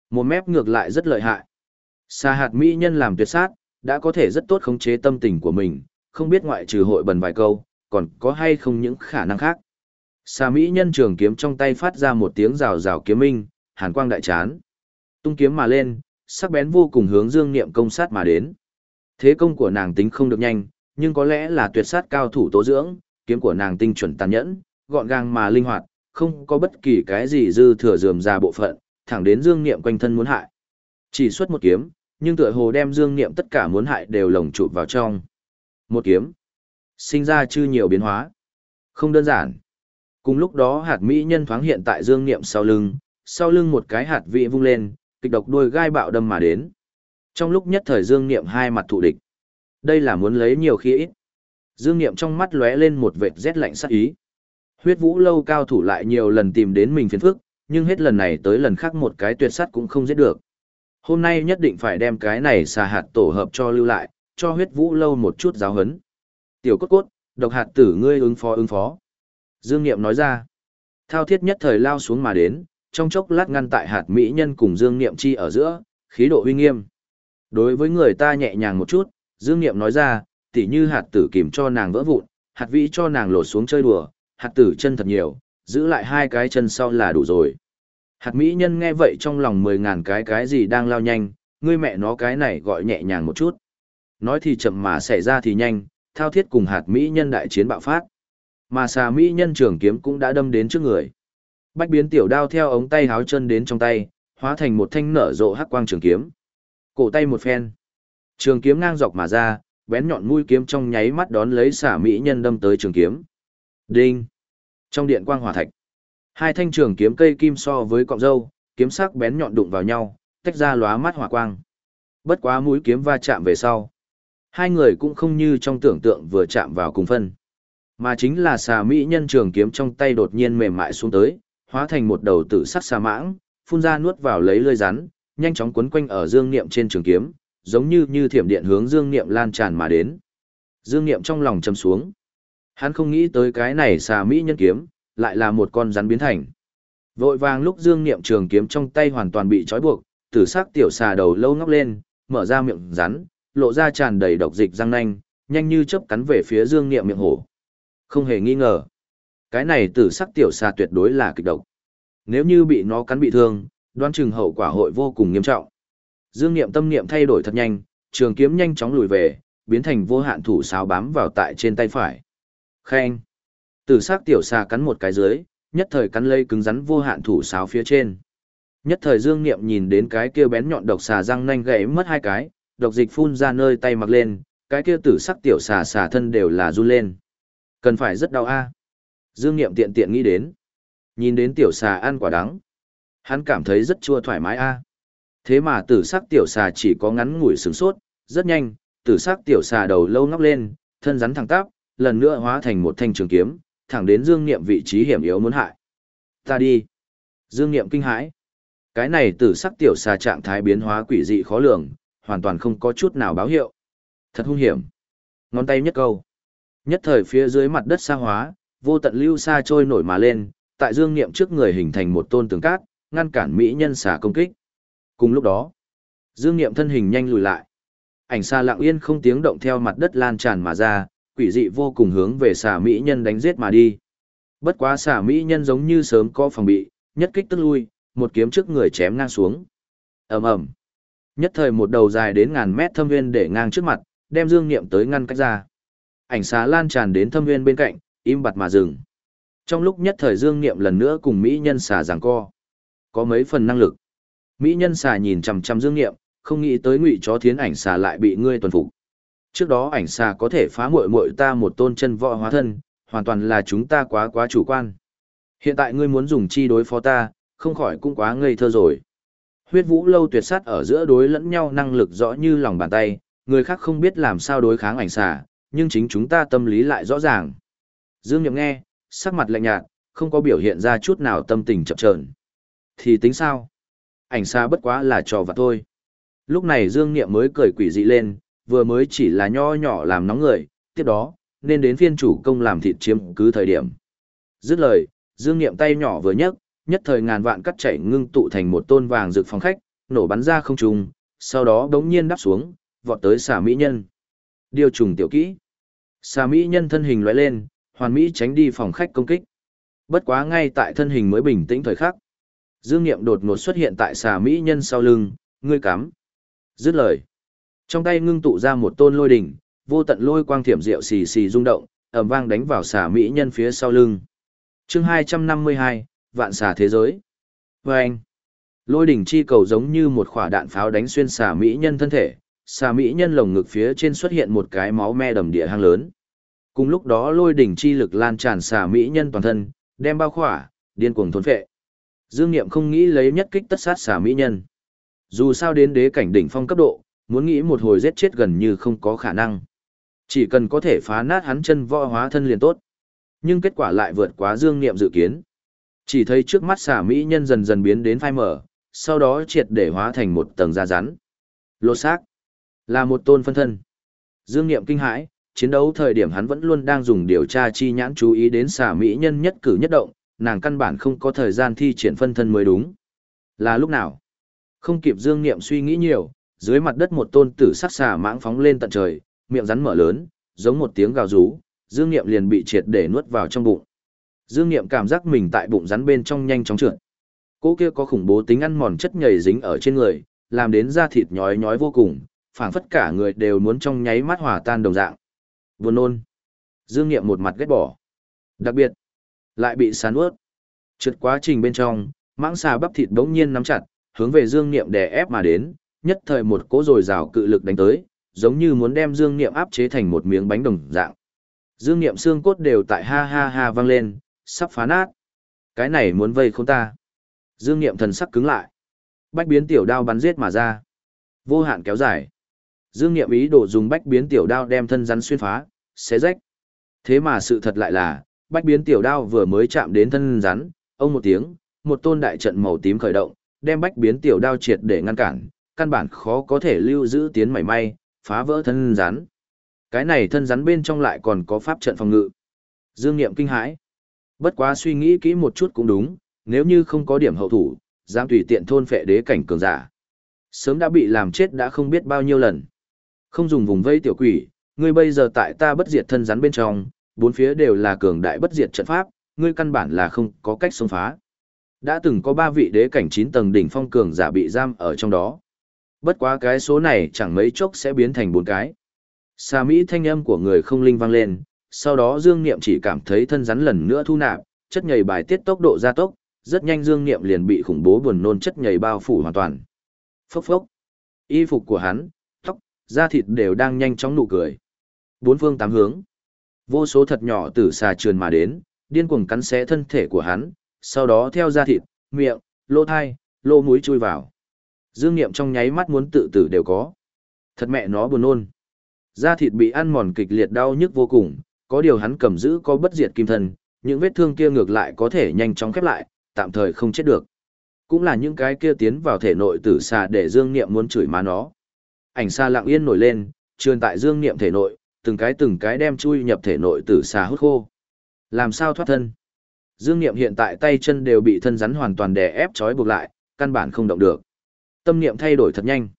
Một mép ngược lại rất lợi hại. Xà hạt mỹ nhân làm tuyệt sát, đã có thể rất tốt khống chế tâm tình của mình, không biết ngoại trừ hội bần vài câu, còn có hay không những khả năng khác. Xà mỹ nhân trường kiếm trong tay phát ra một tiếng rào rào kiếm minh, hàn quang đại chán. Tung kiếm mà lên, sắc bén vô cùng hướng dương niệm công sát mà đến. Thế công của nàng tính không được nhanh, nhưng có lẽ là tuyệt sát cao thủ tố dưỡng, kiếm của nàng tinh chuẩn tàn nhẫn, gọn gàng mà linh hoạt, không có bất kỳ cái gì dư thừa dườm ra bộ phận, thẳng đến dương niệm quanh thân muốn hại. Chỉ xuất một kiếm, nhưng tựa hồ đem dương niệm tất cả muốn hại đều lồng chụp vào trong. Một kiếm, sinh ra chư nhiều biến hóa. Không đơn giản. Cùng lúc đó hạt mỹ nhân thoáng hiện tại dương niệm sau lưng, sau lưng một cái hạt vị vung lên, kịch độc đuôi gai bạo đâm mà đến. Trong lúc nhất thời dương niệm hai mặt thụ địch. Đây là muốn lấy nhiều khi ít. Dương niệm trong mắt lóe lên một vệt rét lạnh sắc ý. Huyết vũ lâu cao thủ lại nhiều lần tìm đến mình phiền phức, nhưng hết lần này tới lần khác một cái tuyệt sắt cũng không giết được. Hôm nay nhất định phải đem cái này xà hạt tổ hợp cho lưu lại, cho huyết vũ lâu một chút giáo hấn. Tiểu cốt cốt, độc hạt tử ngươi ứng phó ứng phó. Dương Niệm nói ra. Thao thiết nhất thời lao xuống mà đến, trong chốc lát ngăn tại hạt mỹ nhân cùng Dương Niệm chi ở giữa, khí độ uy nghiêm. Đối với người ta nhẹ nhàng một chút, Dương Niệm nói ra, tỉ như hạt tử kìm cho nàng vỡ vụn, hạt vĩ cho nàng lột xuống chơi đùa, hạt tử chân thật nhiều, giữ lại hai cái chân sau là đủ rồi. Hạt mỹ nhân nghe vậy trong lòng mười ngàn cái cái gì đang lao nhanh, ngươi mẹ nó cái này gọi nhẹ nhàng một chút. Nói thì chậm mà xảy ra thì nhanh, thao thiết cùng hạt mỹ nhân đại chiến bạo phát. Mà xà mỹ nhân trường kiếm cũng đã đâm đến trước người. Bách biến tiểu đao theo ống tay háo chân đến trong tay, hóa thành một thanh nở rộ hắc quang trường kiếm. Cổ tay một phen. Trường kiếm ngang dọc mà ra, bén nhọn mũi kiếm trong nháy mắt đón lấy xả mỹ nhân đâm tới trường kiếm. Đinh. Trong điện quang hỏa thạch, hai thanh trường kiếm cây kim so với cọng dâu, kiếm sắc bén nhọn đụng vào nhau, tách ra lóa mắt hỏa quang. Bất quá mũi kiếm va chạm về sau, hai người cũng không như trong tưởng tượng vừa chạm vào cùng phân, mà chính là xà mỹ nhân trường kiếm trong tay đột nhiên mềm mại xuống tới, hóa thành một đầu tử sắc xà mãng, phun ra nuốt vào lấy lưỡi rắn, nhanh chóng quấn quanh ở dương niệm trên trường kiếm, giống như như thiểm điện hướng dương niệm lan tràn mà đến. Dương niệm trong lòng châm xuống. Hắn không nghĩ tới cái này xà mỹ nhân kiếm, lại là một con rắn biến thành. Vội vàng lúc dương niệm trường kiếm trong tay hoàn toàn bị trói buộc, tử sắc tiểu xà đầu lâu ngóc lên, mở ra miệng rắn, lộ ra tràn đầy độc dịch răng nanh, nhanh như chớp cắn về phía dương niệm miệng hổ. Không hề nghi ngờ. Cái này tử sắc tiểu xà tuyệt đối là kịch độc. Nếu như bị nó cắn bị thương, đoán chừng hậu quả hội vô cùng nghiêm trọng. Dương Niệm tâm niệm thay đổi thật nhanh, trường kiếm nhanh chóng lùi về, biến thành vô hạn thủ sáo bám vào tại trên tay phải. Khen. Tử sắc tiểu xà cắn một cái dưới, nhất thời cắn lây cứng rắn vô hạn thủ sáo phía trên. Nhất thời Dương Niệm nhìn đến cái kia bén nhọn độc xà răng nanh gãy mất hai cái, độc dịch phun ra nơi tay mặc lên, cái kia tử sắc tiểu xà xà thân đều là run lên. Cần phải rất đau a. Dương Niệm tiện tiện nghĩ đến. Nhìn đến tiểu xà ăn quả đắng. Hắn cảm thấy rất chua thoải mái a. Thế mà tử sắc tiểu xà chỉ có ngắn ngủi sửng sốt, rất nhanh, tử sắc tiểu xà đầu lâu ngóc lên, thân rắn thẳng tắp, lần nữa hóa thành một thanh trường kiếm, thẳng đến Dương Niệm vị trí hiểm yếu muốn hại. Ta đi. Dương Niệm kinh hãi. Cái này tử sắc tiểu xà trạng thái biến hóa quỷ dị khó lường, hoàn toàn không có chút nào báo hiệu. Thật hung hiểm. Ngón tay nhất câu. Nhất thời phía dưới mặt đất xa hóa, vô tận lưu xa trôi nổi mà lên, tại Dương Niệm trước người hình thành một tôn tường cát, ngăn cản mỹ nhân xà công kích. Cùng lúc đó, Dương Niệm thân hình nhanh lùi lại. Ảnh xa lặng yên không tiếng động theo mặt đất lan tràn mà ra, quỷ dị vô cùng hướng về xà mỹ nhân đánh giết mà đi. Bất quá xà mỹ nhân giống như sớm có phòng bị, nhất kích tức lui, một kiếm trước người chém ngang xuống. Ầm ầm. Nhất thời một đầu dài đến ngàn mét thâm viên để ngang trước mặt, đem Dương Niệm tới ngăn cách ra. Ảnh xà lan tràn đến thâm viên bên cạnh, im bặt mà dừng. Trong lúc nhất thời Dương Niệm lần nữa cùng mỹ nhân xà giằng co. Có mấy phần năng lực. Mỹ nhân xà nhìn chằm chằm Dương Niệm, không nghĩ tới ngụy chó thiến ảnh xà lại bị ngươi tuần phục. Trước đó ảnh xà có thể phá muội muội ta một tôn chân võ hóa thân, hoàn toàn là chúng ta quá quá chủ quan. Hiện tại ngươi muốn dùng chi đối phó ta, không khỏi cũng quá ngây thơ rồi. Huyết vũ lâu tuyệt sát ở giữa đối lẫn nhau năng lực rõ như lòng bàn tay, người khác không biết làm sao đối kháng ảnh xà, nhưng chính chúng ta tâm lý lại rõ ràng. Dương Nhậm nghe, sắc mặt lạnh nhạt, không có biểu hiện ra chút nào tâm tình chậm chờn. Thì tính sao? Ảnh xa bất quá là trò vặt thôi. Lúc này Dương Niệm mới cười quỷ dị lên, vừa mới chỉ là nho nhỏ làm nóng người, tiếp đó, nên đến phiên chủ công làm thịt chiếm cứ thời điểm. Dứt lời, Dương Niệm tay nhỏ vừa nhấc, nhất thời ngàn vạn cắt chảy ngưng tụ thành một tôn vàng rực phòng khách, nổ bắn ra không trung, sau đó đống nhiên đáp xuống, vọt tới xả mỹ nhân. Điều trùng tiểu kỹ. Xà mỹ nhân thân hình lóe lên, hoàn mỹ tránh đi phòng khách công kích. Bất quá ngay tại thân hình mới bình tĩnh thời khắc. Dương Niệm đột ngột xuất hiện tại xà mỹ nhân sau lưng, ngươi cắm. Dứt lời. Trong tay ngưng tụ ra một tôn lôi đỉnh, vô tận lôi quang thiểm diệu xì xì rung động, ầm vang đánh vào xà mỹ nhân phía sau lưng. Chương 252, vạn xà thế giới. Và anh. Lôi đỉnh chi cầu giống như một quả đạn pháo đánh xuyên xà mỹ nhân thân thể, xà mỹ nhân lồng ngực phía trên xuất hiện một cái máu me đầm địa hang lớn. Cùng lúc đó lôi đỉnh chi lực lan tràn xà mỹ nhân toàn thân, đem bao khỏa, điên cuồng thôn phệ. Dương Niệm không nghĩ lấy nhất kích tất sát xà mỹ nhân. Dù sao đến đế cảnh đỉnh phong cấp độ, muốn nghĩ một hồi giết chết gần như không có khả năng. Chỉ cần có thể phá nát hắn chân võ hóa thân liền tốt. Nhưng kết quả lại vượt quá Dương Niệm dự kiến. Chỉ thấy trước mắt xà mỹ nhân dần dần biến đến phai mở, sau đó triệt để hóa thành một tầng da rắn. Lột xác là một tôn phân thân. Dương Niệm kinh hãi, chiến đấu thời điểm hắn vẫn luôn đang dùng điều tra chi nhãn chú ý đến xà mỹ nhân nhất cử nhất động, nàng căn bản không có thời gian thi triển phân thân mới đúng. Là lúc nào? Không kịp Dương Niệm suy nghĩ nhiều, dưới mặt đất một tôn tử sắc xà mãng phóng lên tận trời, miệng rắn mở lớn, giống một tiếng gào rú, Dương Niệm liền bị triệt để nuốt vào trong bụng. Dương Niệm cảm giác mình tại bụng rắn bên trong nhanh chóng trượt. Cỗ kia có khủng bố tính ăn mòn chất nhầy dính ở trên người, làm đến da thịt nhói nhói vô cùng, phảng phất cả người đều muốn trong nháy mắt hòa tan đồng dạng. Buồn nôn. Dương Niệm một mặt ghét bỏ. Đặc biệt, lại bị sán ướt. Trượt quá trình bên trong, mãng xà bắp thịt bỗng nhiên nắm chặt, hướng về Dương Niệm đè ép mà đến, nhất thời một cỗ rồi rào cự lực đánh tới, giống như muốn đem Dương Niệm áp chế thành một miếng bánh đồng dạng. Dương Niệm xương cốt đều tại ha ha ha vang lên, sắp phá nát. Cái này muốn vây không ta. Dương Niệm thần sắc cứng lại. Bách biến tiểu đao bắn giết mà ra. Vô hạn kéo dài. Dương Niệm ý đồ dùng bách biến tiểu đao đem thân rắn xuyên phá, xé rách. Thế mà sự thật lại là, bách biến tiểu đao vừa mới chạm đến thân rắn, ông một tiếng, một tôn đại trận màu tím khởi động, đem bách biến tiểu đao triệt để ngăn cản, căn bản khó có thể lưu giữ tiến mảy may, phá vỡ thân rắn. Cái này thân rắn bên trong lại còn có pháp trận phòng ngự. Dương Niệm kinh hãi. Bất quá suy nghĩ kỹ một chút cũng đúng, nếu như không có điểm hậu thủ, giam tùy tiện thôn phệ đế cảnh cường giả. Sớm đã bị làm chết đã không biết bao nhiêu lần. Không dùng vùng vây tiểu quỷ, ngươi bây giờ tại ta bất diệt thân rắn bên trong, bốn phía đều là cường đại bất diệt trận pháp, ngươi căn bản là không có cách xông phá. Đã từng có ba vị đế cảnh chín tầng đỉnh phong cường giả bị giam ở trong đó. Bất quá cái số này chẳng mấy chốc sẽ biến thành bốn cái. Xà Mỹ thanh âm của người không linh vang lên, sau đó Dương Niệm chỉ cảm thấy thân rắn lần nữa thu nạp, chất nhầy bài tiết tốc độ gia tốc, rất nhanh Dương Niệm liền bị khủng bố buồn nôn chất nhầy bao phủ hoàn toàn. Phốc phốc. Y phục của hắn, da thịt đều đang nhanh chóng nụ cười. Bốn phương tám hướng. Vô số thật nhỏ tử xà trườn mà đến, điên cuồng cắn xé thân thể của hắn, sau đó theo da thịt, miệng, lỗ thai, lỗ mũi chui vào. Dương Niệm trong nháy mắt muốn tự tử đều có. Thật mẹ nó buồn nôn. Da thịt bị ăn mòn kịch liệt đau nhức vô cùng, có điều hắn cầm giữ có bất diệt kim thân, những vết thương kia ngược lại có thể nhanh chóng khép lại, tạm thời không chết được. Cũng là những cái kia tiến vào thể nội tử xà để Dương Niệm muốn chửi má nó. Ảnh xa lặng yên nổi lên, trườn tại Dương Niệm thể nội, từng cái từng cái đem chui nhập thể nội tử xà hút khô. Làm sao thoát thân? Dương Niệm hiện tại tay chân đều bị thân rắn hoàn toàn đè ép trói buộc lại, căn bản không động được. Tâm niệm thay đổi thật nhanh.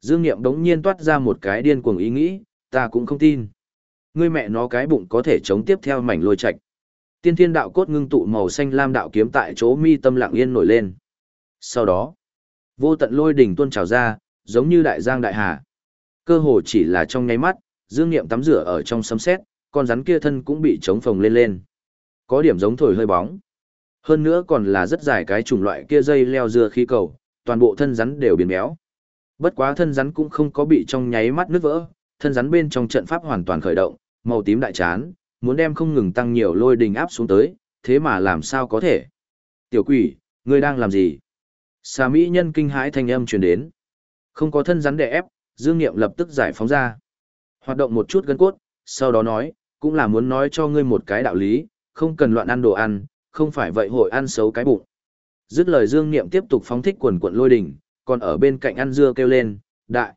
Dương Niệm đống nhiên toát ra một cái điên cuồng ý nghĩ, ta cũng không tin. Ngươi mẹ nó cái bụng có thể chống tiếp theo mảnh lôi chạch. Tiên thiên đạo cốt ngưng tụ màu xanh lam đạo kiếm tại chỗ mi tâm lặng yên nổi lên. Sau đó, vô tận lôi đỉnh tuôn trào ra, giống như đại giang đại hà. Cơ hồ chỉ là trong nháy mắt, Dương Niệm tắm rửa ở trong sấm sét, con rắn kia thân cũng bị chống phồng lên lên. Có điểm giống thổi hơi bóng. Hơn nữa còn là rất dài cái chủng loại kia dây leo dưa khí cầu, toàn bộ thân rắn đều biến béo. Bất quá thân rắn cũng không có bị trong nháy mắt nứt vỡ, thân rắn bên trong trận pháp hoàn toàn khởi động, màu tím đại chán, muốn đem không ngừng tăng nhiều lôi đình áp xuống tới, thế mà làm sao có thể? Tiểu quỷ, ngươi đang làm gì? Xà mỹ nhân kinh hãi thanh âm truyền đến. Không có thân rắn đè ép, Dương Niệm lập tức giải phóng ra. Hoạt động một chút gân cốt, sau đó nói, cũng là muốn nói cho ngươi một cái đạo lý, không cần loạn ăn đồ ăn, không phải vậy hội ăn xấu cái bụng. Dứt lời Dương Niệm tiếp tục phóng thích quần quận lôi đỉnh, còn ở bên cạnh ăn dưa kêu lên, đại,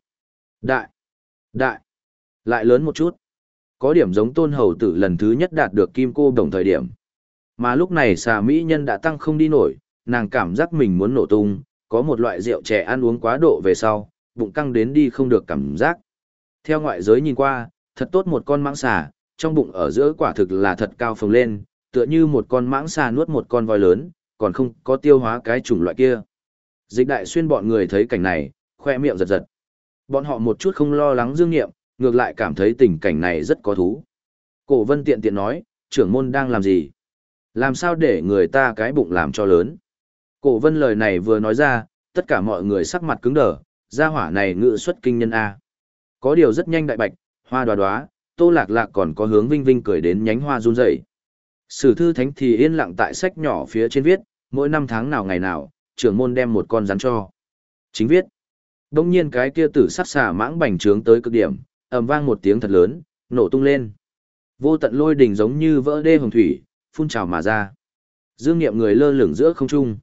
đại, đại, lại lớn một chút. Có điểm giống tôn hầu tử lần thứ nhất đạt được kim cô đồng thời điểm. Mà lúc này xà mỹ nhân đã tăng không đi nổi, nàng cảm giác mình muốn nổ tung, có một loại rượu trẻ ăn uống quá độ về sau, bụng căng đến đi không được cảm giác. Theo ngoại giới nhìn qua, thật tốt một con mãng xà, trong bụng ở giữa quả thực là thật cao phồng lên, tựa như một con mãng xà nuốt một con voi lớn, còn không có tiêu hóa cái chủng loại kia. Dịch đại xuyên bọn người thấy cảnh này, khoe miệng giật giật. Bọn họ một chút không lo lắng dương nghiệm, ngược lại cảm thấy tình cảnh này rất có thú. Cổ vân tiện tiện nói, trưởng môn đang làm gì? Làm sao để người ta cái bụng làm cho lớn? Cổ vân lời này vừa nói ra, tất cả mọi người sắc mặt cứng đờ, gia hỏa này ngự xuất kinh nhân A. Có điều rất nhanh đại bạch, hoa đoá đoá, tô lạc lạc còn có hướng vinh vinh cười đến nhánh hoa run rẩy. Sử thư thánh thì yên lặng tại sách nhỏ phía trên viết, mỗi năm tháng nào ngày nào, trưởng môn đem một con rắn cho. Chính viết. Đông nhiên cái kia tử sắc xả mãng bành trướng tới cực điểm, ầm vang một tiếng thật lớn, nổ tung lên. Vô tận lôi đỉnh giống như vỡ đê hồng thủy, phun trào mà ra. Dương nghiệm người lơ lửng giữa không trung.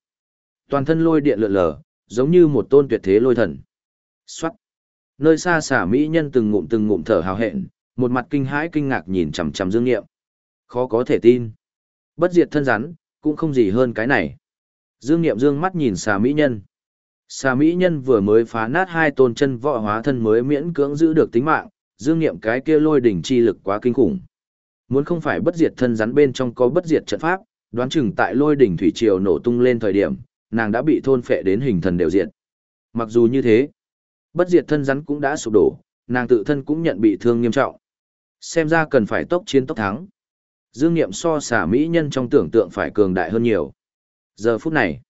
Toàn thân lôi điện lượn lờ, giống như một tôn tuyệt thế lôi thần. Xoát. Nơi xa xả mỹ nhân từng ngụm từng ngụm thở hào hẹn, một mặt kinh hãi kinh ngạc nhìn chằm chằm Dương Nghiệm. Khó có thể tin. Bất diệt thân rắn, cũng không gì hơn cái này. Dương Nghiệm dương mắt nhìn xà mỹ nhân. Xà mỹ nhân vừa mới phá nát hai tôn chân võ hóa thân mới miễn cưỡng giữ được tính mạng, Dương Nghiệm cái kia lôi đỉnh chi lực quá kinh khủng. Muốn không phải bất diệt thân rắn bên trong có bất diệt trận pháp, đoán chừng tại lôi đỉnh thủy triều nổ tung lên thời điểm, nàng đã bị thôn phệ đến hình thần đều diệt. Mặc dù như thế, bất diệt thân rắn cũng đã sụp đổ, nàng tự thân cũng nhận bị thương nghiêm trọng. Xem ra cần phải tốc chiến tốc thắng. Dương Niệm so xả mỹ nhân trong tưởng tượng phải cường đại hơn nhiều. Giờ phút này,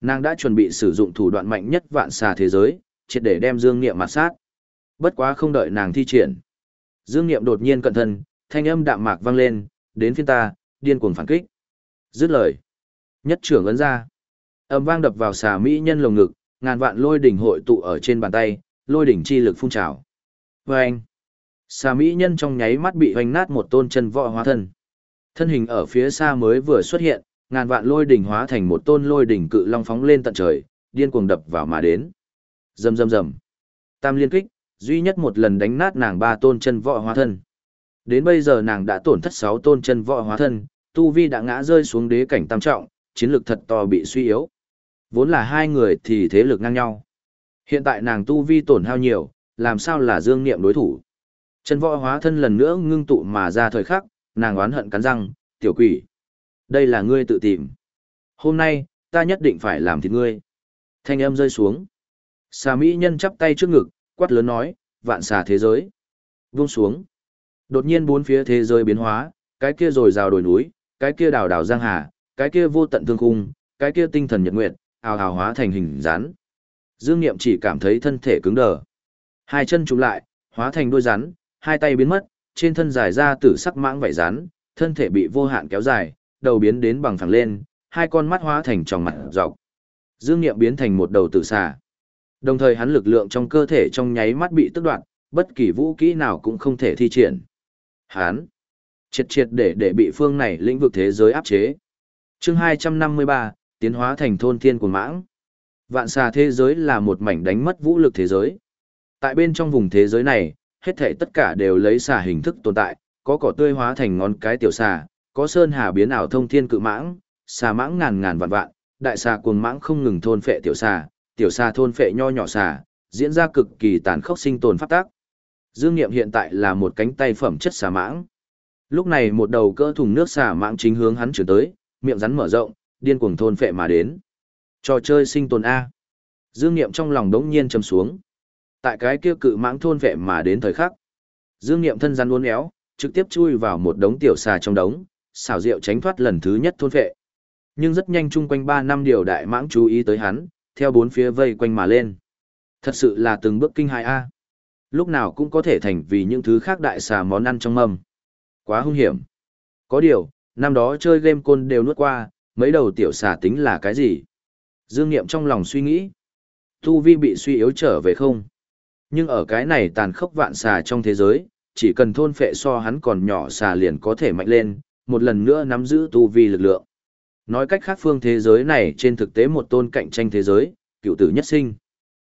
nàng đã chuẩn bị sử dụng thủ đoạn mạnh nhất vạn xà thế giới, triệt để đem Dương Niệm mặt sát. Bất quá không đợi nàng thi triển. Dương Niệm đột nhiên cẩn thận, thanh âm đạm mạc vang lên, đến phiên ta, điên cuồng phản kích. Dứt lời. Nhất trưởng ấn ra. Âm vang đập vào xà mỹ nhân lồng ngực, ngàn vạn lôi đỉnh hội tụ ở trên bàn tay, lôi đỉnh chi lực phun trào. Và anh. Xà mỹ nhân trong nháy mắt bị hoành nát một tôn chân võ hóa thân. Thân hình ở phía xa mới vừa xuất hiện, ngàn vạn lôi đỉnh hóa thành một tôn lôi đỉnh cự long phóng lên tận trời, điên cuồng đập vào mà đến. Rầm rầm rầm. Tam liên kích, duy nhất một lần đánh nát nàng ba tôn chân võ hóa thân. Đến bây giờ nàng đã tổn thất sáu tôn chân võ hóa thân, tu vi đã ngã rơi xuống đế cảnh tam trọng, chiến lược thật to bị suy yếu. Vốn là hai người thì thế lực ngang nhau. Hiện tại nàng tu vi tổn hao nhiều, làm sao là dương niệm đối thủ. Chân võ hóa thân lần nữa ngưng tụ mà ra thời khắc, nàng oán hận cắn răng, tiểu quỷ. Đây là ngươi tự tìm. Hôm nay, ta nhất định phải làm thịt ngươi. Thanh âm rơi xuống. Xà mỹ nhân chắp tay trước ngực, quát lớn nói, vạn xà thế giới. Vung xuống. Đột nhiên bốn phía thế giới biến hóa, cái kia rồi rào đồi núi, cái kia đào đào giang hà, cái kia vô tận thương khung, cái kia tinh thần nhật nguyệt, ào ào hóa thành hình rắn. Dương Niệm chỉ cảm thấy thân thể cứng đờ. Hai chân trùng lại, hóa thành đuôi rắn, hai tay biến mất, trên thân dài ra tử sắc mãng vảy rắn, thân thể bị vô hạn kéo dài, đầu biến đến bằng phẳng lên, hai con mắt hóa thành tròng mặt dọc. Dương Niệm biến thành một đầu tử xà. Đồng thời hắn lực lượng trong cơ thể trong nháy mắt bị tức đoạn, bất kỳ vũ kỹ nào cũng không thể thi triển. Hắn triệt triệt để để bị phương này lĩnh vực thế giới áp chế. Chương 253, tiến hóa thành thôn thiên của mãng. Vạn xà thế giới là một mảnh đánh mất vũ lực thế giới. Tại bên trong vùng thế giới này, hết thảy tất cả đều lấy xà hình thức tồn tại, có cỏ tươi hóa thành ngón cái tiểu xà, có sơn hà biến ảo thông thiên cự mãng, xà mãng ngàn ngàn vạn vạn, đại xà cuồng mãng không ngừng thôn phệ tiểu xà, tiểu xà thôn phệ nho nhỏ xà, diễn ra cực kỳ tàn khốc sinh tồn pháp tác. Dương Nghiệm hiện tại là một cánh tay phẩm chất xà mãng. Lúc này một đầu cỡ thùng nước xà mãng chính hướng hắn chuyển tới, miệng rắn mở rộng, điên cuồng thôn phệ mà đến. Trò chơi sinh tồn A. Dương Niệm trong lòng đống nhiên trầm xuống. Tại cái kia cự mãng thôn phệ mà đến thời khắc. Dương Niệm thân rắn uốn éo, trực tiếp chui vào một đống tiểu xà trong đống, xảo diệu tránh thoát lần thứ nhất thôn phệ. Nhưng rất nhanh chung quanh 3 năm điều đại mãng chú ý tới hắn, theo bốn phía vây quanh mà lên. Thật sự là từng bước kinh hại A. Lúc nào cũng có thể thành vì những thứ khác đại xà món ăn trong mâm. Quá hung hiểm. Có điều, năm đó chơi game côn đều nuốt qua, mấy đầu tiểu xà tính là cái gì? Dương Niệm trong lòng suy nghĩ. Tu vi bị suy yếu trở về không? Nhưng ở cái này tàn khốc vạn xà trong thế giới, chỉ cần thôn phệ so hắn còn nhỏ xà liền có thể mạnh lên, một lần nữa nắm giữ tu vi lực lượng. Nói cách khác phương thế giới này trên thực tế một tôn cạnh tranh thế giới, cựu tử nhất sinh.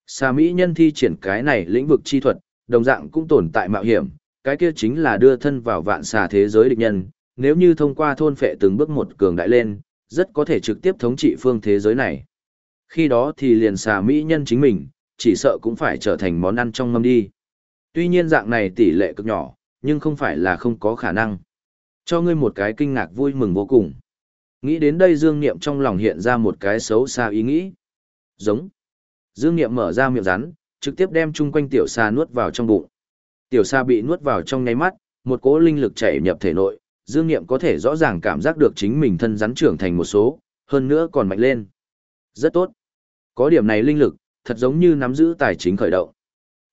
Xà Mỹ nhân thi triển cái này lĩnh vực chi thuật, đồng dạng cũng tồn tại mạo hiểm, cái kia chính là đưa thân vào vạn xà thế giới địch nhân, nếu như thông qua thôn phệ từng bước một cường đại lên, rất có thể trực tiếp thống trị phương thế giới này. Khi đó thì liền xà mỹ nhân chính mình, chỉ sợ cũng phải trở thành món ăn trong mâm đi. Tuy nhiên dạng này tỷ lệ cực nhỏ, nhưng không phải là không có khả năng. Cho ngươi một cái kinh ngạc vui mừng vô cùng. Nghĩ đến đây Dương Niệm trong lòng hiện ra một cái xấu xa ý nghĩ. Giống. Dương Niệm mở ra miệng rắn, trực tiếp đem chung quanh tiểu xa nuốt vào trong bụng. Tiểu xa bị nuốt vào trong nháy mắt, một cỗ linh lực chảy nhập thể nội, Dương Niệm có thể rõ ràng cảm giác được chính mình thân rắn trưởng thành một số, hơn nữa còn mạnh lên. Rất tốt. Có điểm này linh lực, thật giống như nắm giữ tài chính khởi động.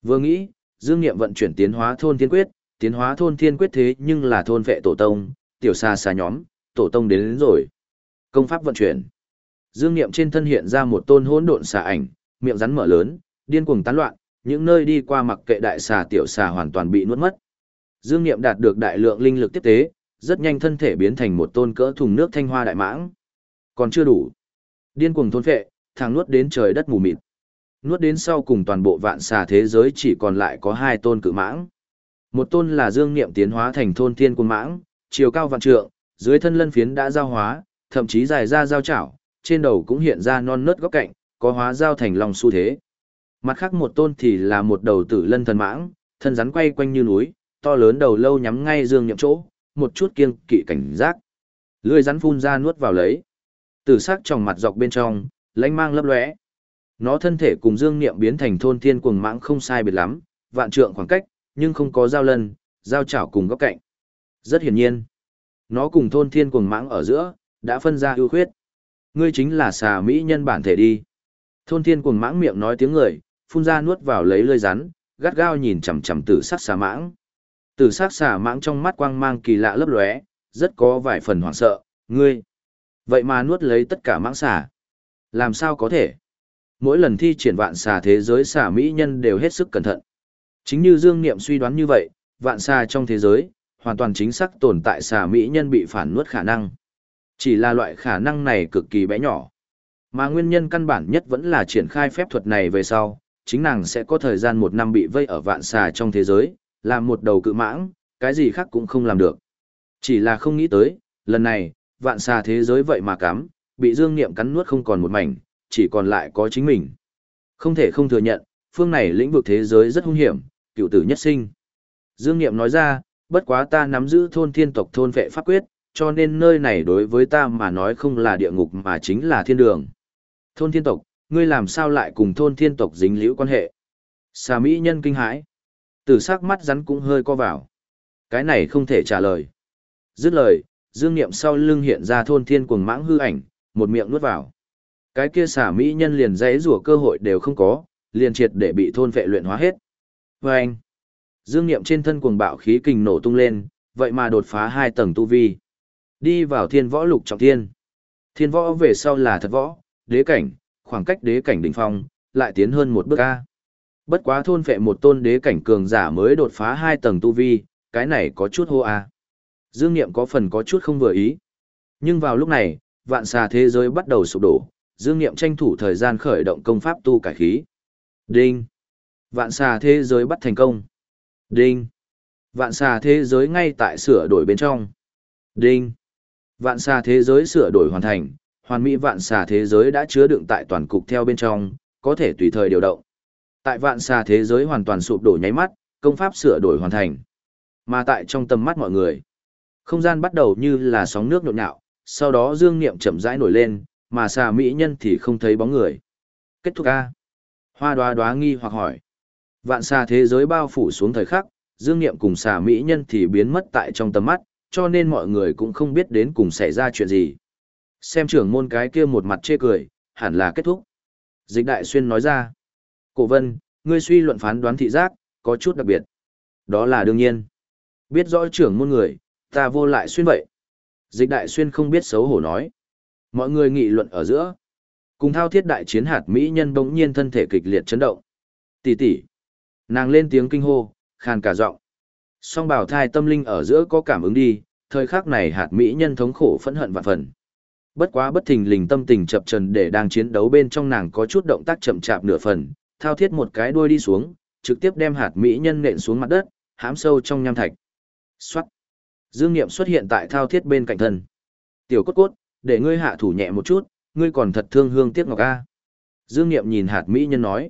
Vừa nghĩ, Dương Niệm vận chuyển tiến hóa thôn thiên quyết, tiến hóa thôn thiên quyết thế nhưng là thôn vệ tổ tông, tiểu xa xa nhóm, tổ tông đến, đến rồi. Công pháp vận chuyển. Dương Niệm trên thân hiện ra một tôn hỗn độn xà ảnh, miệng rắn mở lớn, điên cuồng tán loạn, những nơi đi qua mặc kệ đại xà tiểu xà hoàn toàn bị nuốt mất. Dương Niệm đạt được đại lượng linh lực tiếp tế, rất nhanh thân thể biến thành một tôn cỡ thùng nước thanh hoa đại mãng. Còn chưa đủ. Điên cuồng thôn phệ, thằng nuốt đến trời đất mù mịt. Nuốt đến sau cùng toàn bộ vạn xà thế giới chỉ còn lại có hai tôn cự mãng. Một tôn là dương niệm tiến hóa thành thôn thiên quân mãng, chiều cao vạn trượng, dưới thân lân phiến đã giao hóa, thậm chí dài ra giao chảo, trên đầu cũng hiện ra non nớt góc cạnh, có hóa giao thành lòng xu thế. Mặt khác một tôn thì là một đầu tử lân thần mãng, thân rắn quay quanh như núi, to lớn đầu lâu nhắm ngay dương nhậm chỗ, một chút kiêng kỵ cảnh giác. Lưỡi rắn phun ra nuốt vào lấy. Tử sắc trong mặt dọc bên trong, lánh mang lấp lóe. Nó thân thể cùng dương niệm biến thành thôn thiên cuồng mãng không sai biệt lắm, vạn trượng khoảng cách, nhưng không có giao lân, giao chảo cùng góc cạnh. Rất hiển nhiên, nó cùng thôn thiên cuồng mãng ở giữa, đã phân ra ưu khuyết. Ngươi chính là xà mỹ nhân bản thể đi. Thôn thiên cuồng mãng miệng nói tiếng người, phun ra nuốt vào lấy lưỡi rắn, gắt gao nhìn chằm chằm tử sắc xà mãng. Tử sắc xà mãng trong mắt quang mang kỳ lạ lấp lóe, rất có vài phần hoảng sợ, ngươi. Vậy mà nuốt lấy tất cả mãng xà. Làm sao có thể? Mỗi lần thi triển vạn xà thế giới xà mỹ nhân đều hết sức cẩn thận. Chính như Dương Niệm suy đoán như vậy, vạn xà trong thế giới, hoàn toàn chính xác tồn tại xà mỹ nhân bị phản nuốt khả năng. Chỉ là loại khả năng này cực kỳ bé nhỏ. Mà nguyên nhân căn bản nhất vẫn là triển khai phép thuật này về sau, chính nàng sẽ có thời gian một năm bị vây ở vạn xà trong thế giới, làm một đầu cự mãng, cái gì khác cũng không làm được. Chỉ là không nghĩ tới, lần này, vạn xà thế giới vậy mà cắm, bị dương niệm cắn nuốt không còn một mảnh, chỉ còn lại có chính mình. Không thể không thừa nhận, phương này lĩnh vực thế giới rất hung hiểm, cựu tử nhất sinh. Dương niệm nói ra, bất quá ta nắm giữ thôn thiên tộc thôn vệ pháp quyết, cho nên nơi này đối với ta mà nói không là địa ngục mà chính là thiên đường. Thôn thiên tộc, ngươi làm sao lại cùng thôn thiên tộc dính liễu quan hệ? Xà Mỹ nhân kinh hãi. Từ sắc mắt rắn cũng hơi co vào. Cái này không thể trả lời. Dứt lời, dương niệm sau lưng hiện ra thôn thiên cuồng mãng hư ảnh, một miệng nuốt vào. Cái kia xả Mỹ nhân liền dãy rủa cơ hội đều không có, liền triệt để bị thôn vệ luyện hóa hết. Và anh, dương niệm trên thân cuồng bạo khí kình nổ tung lên, vậy mà đột phá hai tầng tu vi. Đi vào thiên võ lục trọng thiên. Thiên võ về sau là thật võ, đế cảnh, khoảng cách đế cảnh đỉnh phong, lại tiến hơn một bước A. Bất quá thôn phệ một tôn đế cảnh cường giả mới đột phá hai tầng tu vi, cái này có chút hô A. Dương Niệm có phần có chút không vừa ý. Nhưng vào lúc này, vạn xà thế giới bắt đầu sụp đổ, Dương Niệm tranh thủ thời gian khởi động công pháp tu cải khí. Đinh! Vạn xà thế giới bắt thành công. Đinh! Vạn xà thế giới ngay tại sửa đổi bên trong. Đinh! Vạn xà thế giới sửa đổi hoàn thành, hoàn mỹ vạn xà thế giới đã chứa đựng tại toàn cục theo bên trong, có thể tùy thời điều động. Tại vạn xà thế giới hoàn toàn sụp đổ nháy mắt, công pháp sửa đổi hoàn thành. Mà tại trong tầm mắt mọi người, không gian bắt đầu như là sóng nước nhộn nhạo, sau đó dương niệm chậm rãi nổi lên, mà xà mỹ nhân thì không thấy bóng người. Kết thúc A. Hoa đoá đoá nghi hoặc hỏi. Vạn xà thế giới bao phủ xuống thời khắc, dương niệm cùng xà mỹ nhân thì biến mất tại trong tầm mắt, cho nên mọi người cũng không biết đến cùng xảy ra chuyện gì. Xem trưởng môn cái kia một mặt chê cười, hẳn là kết thúc. Dịch đại xuyên nói ra. Cổ vân, ngươi suy luận phán đoán thị giác, có chút đặc biệt. Đó là đương nhiên. Biết rõ trưởng môn người, ta vô lại xuyên vậy. Dịch đại xuyên không biết xấu hổ nói. Mọi người nghị luận ở giữa. Cùng thao thiết đại chiến hạt Mỹ nhân bỗng nhiên thân thể kịch liệt chấn động. Tỷ tỷ. Nàng lên tiếng kinh hô, khàn cả giọng. Song bảo thai tâm linh ở giữa có cảm ứng đi, thời khắc này hạt Mỹ nhân thống khổ phẫn hận vạn phần. Bất quá bất thình lình tâm tình chập trần để đang chiến đấu bên trong nàng có chút động tác chậm chạp nửa phần, thao thiết một cái đuôi đi xuống, trực tiếp đem hạt mỹ nhân nện xuống mặt đất, hãm sâu trong nham thạch. Xoát. Dương Nghiệm xuất hiện tại thao thiết bên cạnh thân. Tiểu cốt cốt, để ngươi hạ thủ nhẹ một chút, ngươi còn thật thương hương tiếc ngọc a. Dương Nghiệm nhìn hạt mỹ nhân nói.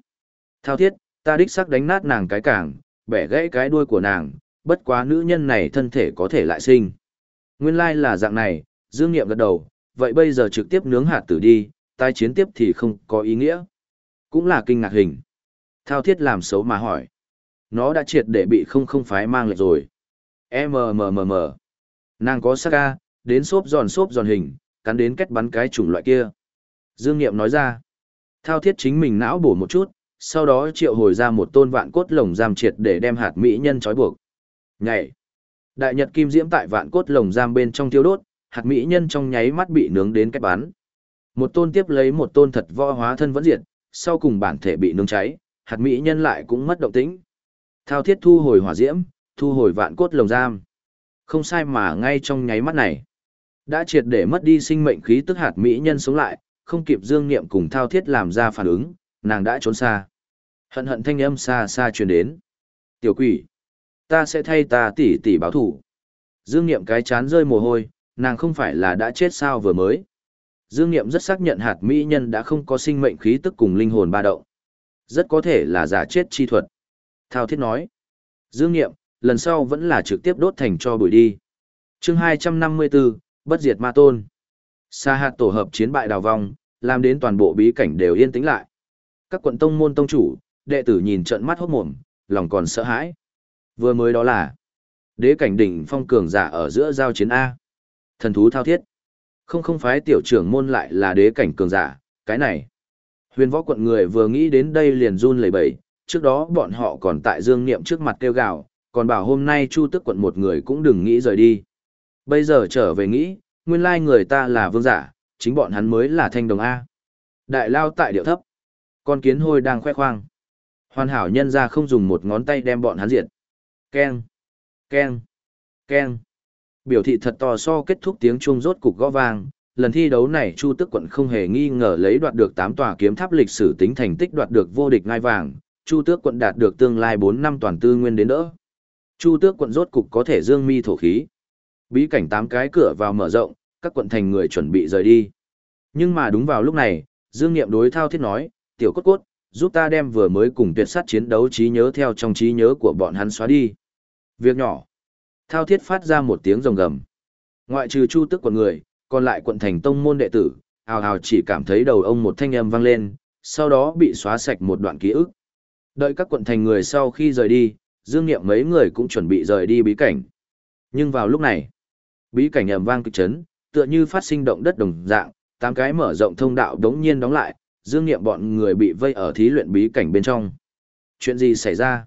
Thao thiết, ta đích xác đánh nát nàng cái cảng, bẻ gãy cái đuôi của nàng, bất quá nữ nhân này thân thể có thể lại sinh. Nguyên lai là dạng này, Dương Nghiệm gật đầu, vậy bây giờ trực tiếp nướng hạt tử đi, tai chiến tiếp thì không có ý nghĩa. Cũng là kinh ngạc hình. Thao thiết làm xấu mà hỏi. Nó đã triệt để bị không không phái mang lại rồi. MMMM. Nàng có sắc ca, đến xốp giòn xốp giòn hình, cắn đến kết bắn cái chủng loại kia. Dương Niệm nói ra. Thao thiết chính mình não bổ một chút, sau đó triệu hồi ra một tôn vạn cốt lồng giam triệt để đem hạt mỹ nhân trói buộc. Nhảy. Đại nhật kim diễm tại vạn cốt lồng giam bên trong tiêu đốt, hạt mỹ nhân trong nháy mắt bị nướng đến cách bán. Một tôn tiếp lấy một tôn thật võ hóa thân vẫn diệt, sau cùng bản thể bị nung cháy, hạt mỹ nhân lại cũng mất động tĩnh. Thao thiết thu hồi hỏa diễm, thu hồi vạn cốt lồng giam. Không sai mà ngay trong nháy mắt này, đã triệt để mất đi sinh mệnh khí tức hạt mỹ nhân sống lại, không kịp Dương Niệm cùng thao thiết làm ra phản ứng, nàng đã trốn xa. Hận hận thanh âm xa xa truyền đến. Tiểu quỷ, ta sẽ thay ta tỷ tỷ báo thủ. Dương Niệm cái chán rơi mồ hôi, nàng không phải là đã chết sao vừa mới. Dương Niệm rất xác nhận hạt mỹ nhân đã không có sinh mệnh khí tức cùng linh hồn ba động. Rất có thể là giả chết chi thuật. Thao thiết nói. Dương Niệm, lần sau vẫn là trực tiếp đốt thành cho bụi đi. chương 254, Bất diệt ma tôn. Sa hạt tổ hợp chiến bại đào vong, làm đến toàn bộ bí cảnh đều yên tĩnh lại. Các quận tông môn tông chủ, đệ tử nhìn trận mắt hốt mồm, lòng còn sợ hãi. Vừa mới đó là đế cảnh đỉnh phong cường giả ở giữa giao chiến A. Thần thú thao thiết. Không không phái tiểu trưởng môn lại là đế cảnh cường giả, cái này. Huyền võ quận người vừa nghĩ đến đây liền run lẩy bẩy, trước đó bọn họ còn tại dương niệm trước mặt kêu gào, còn bảo hôm nay chu tức quận một người cũng đừng nghĩ rời đi. Bây giờ trở về nghĩ, nguyên lai người ta là vương giả, chính bọn hắn mới là thanh đồng A. Đại lao tại điệu thấp. Con kiến hôi đang khoe khoang. Hoàn hảo nhân ra không dùng một ngón tay đem bọn hắn diệt. Keng, keng, keng. Biểu thị thật to so kết thúc tiếng chuông rốt cục gõ vang. Lần thi đấu này Chu Tức quận không hề nghi ngờ lấy đoạt được 8 tòa kiếm tháp lịch sử tính thành tích đoạt được vô địch ngai vàng, Chu Tước quận đạt được tương lai 4 năm toàn tư nguyên đến đỡ. Chu Tước quận rốt cục có thể dương mi thổ khí. Bí cảnh tám cái cửa vào mở rộng, các quận thành người chuẩn bị rời đi. Nhưng mà đúng vào lúc này, Dương Nghiệm đối thao thiết nói, tiểu cốt cốt, giúp ta đem vừa mới cùng tuyệt sát chiến đấu trí nhớ theo trong trí nhớ của bọn hắn xóa đi. Việc nhỏ. Thao thiết phát ra một tiếng rồng gầm. Ngoại trừ chu tức quận người, còn lại quận thành tông môn đệ tử, hào hào chỉ cảm thấy đầu ông một thanh âm vang lên, sau đó bị xóa sạch một đoạn ký ức. Đợi các quận thành người sau khi rời đi, Dương Niệm mấy người cũng chuẩn bị rời đi bí cảnh. Nhưng vào lúc này, bí cảnh ầm vang kịch chấn, tựa như phát sinh động đất đồng dạng, tám cái mở rộng thông đạo đống nhiên đóng lại, dương nghiệm bọn người bị vây ở thí luyện bí cảnh bên trong. Chuyện gì xảy ra?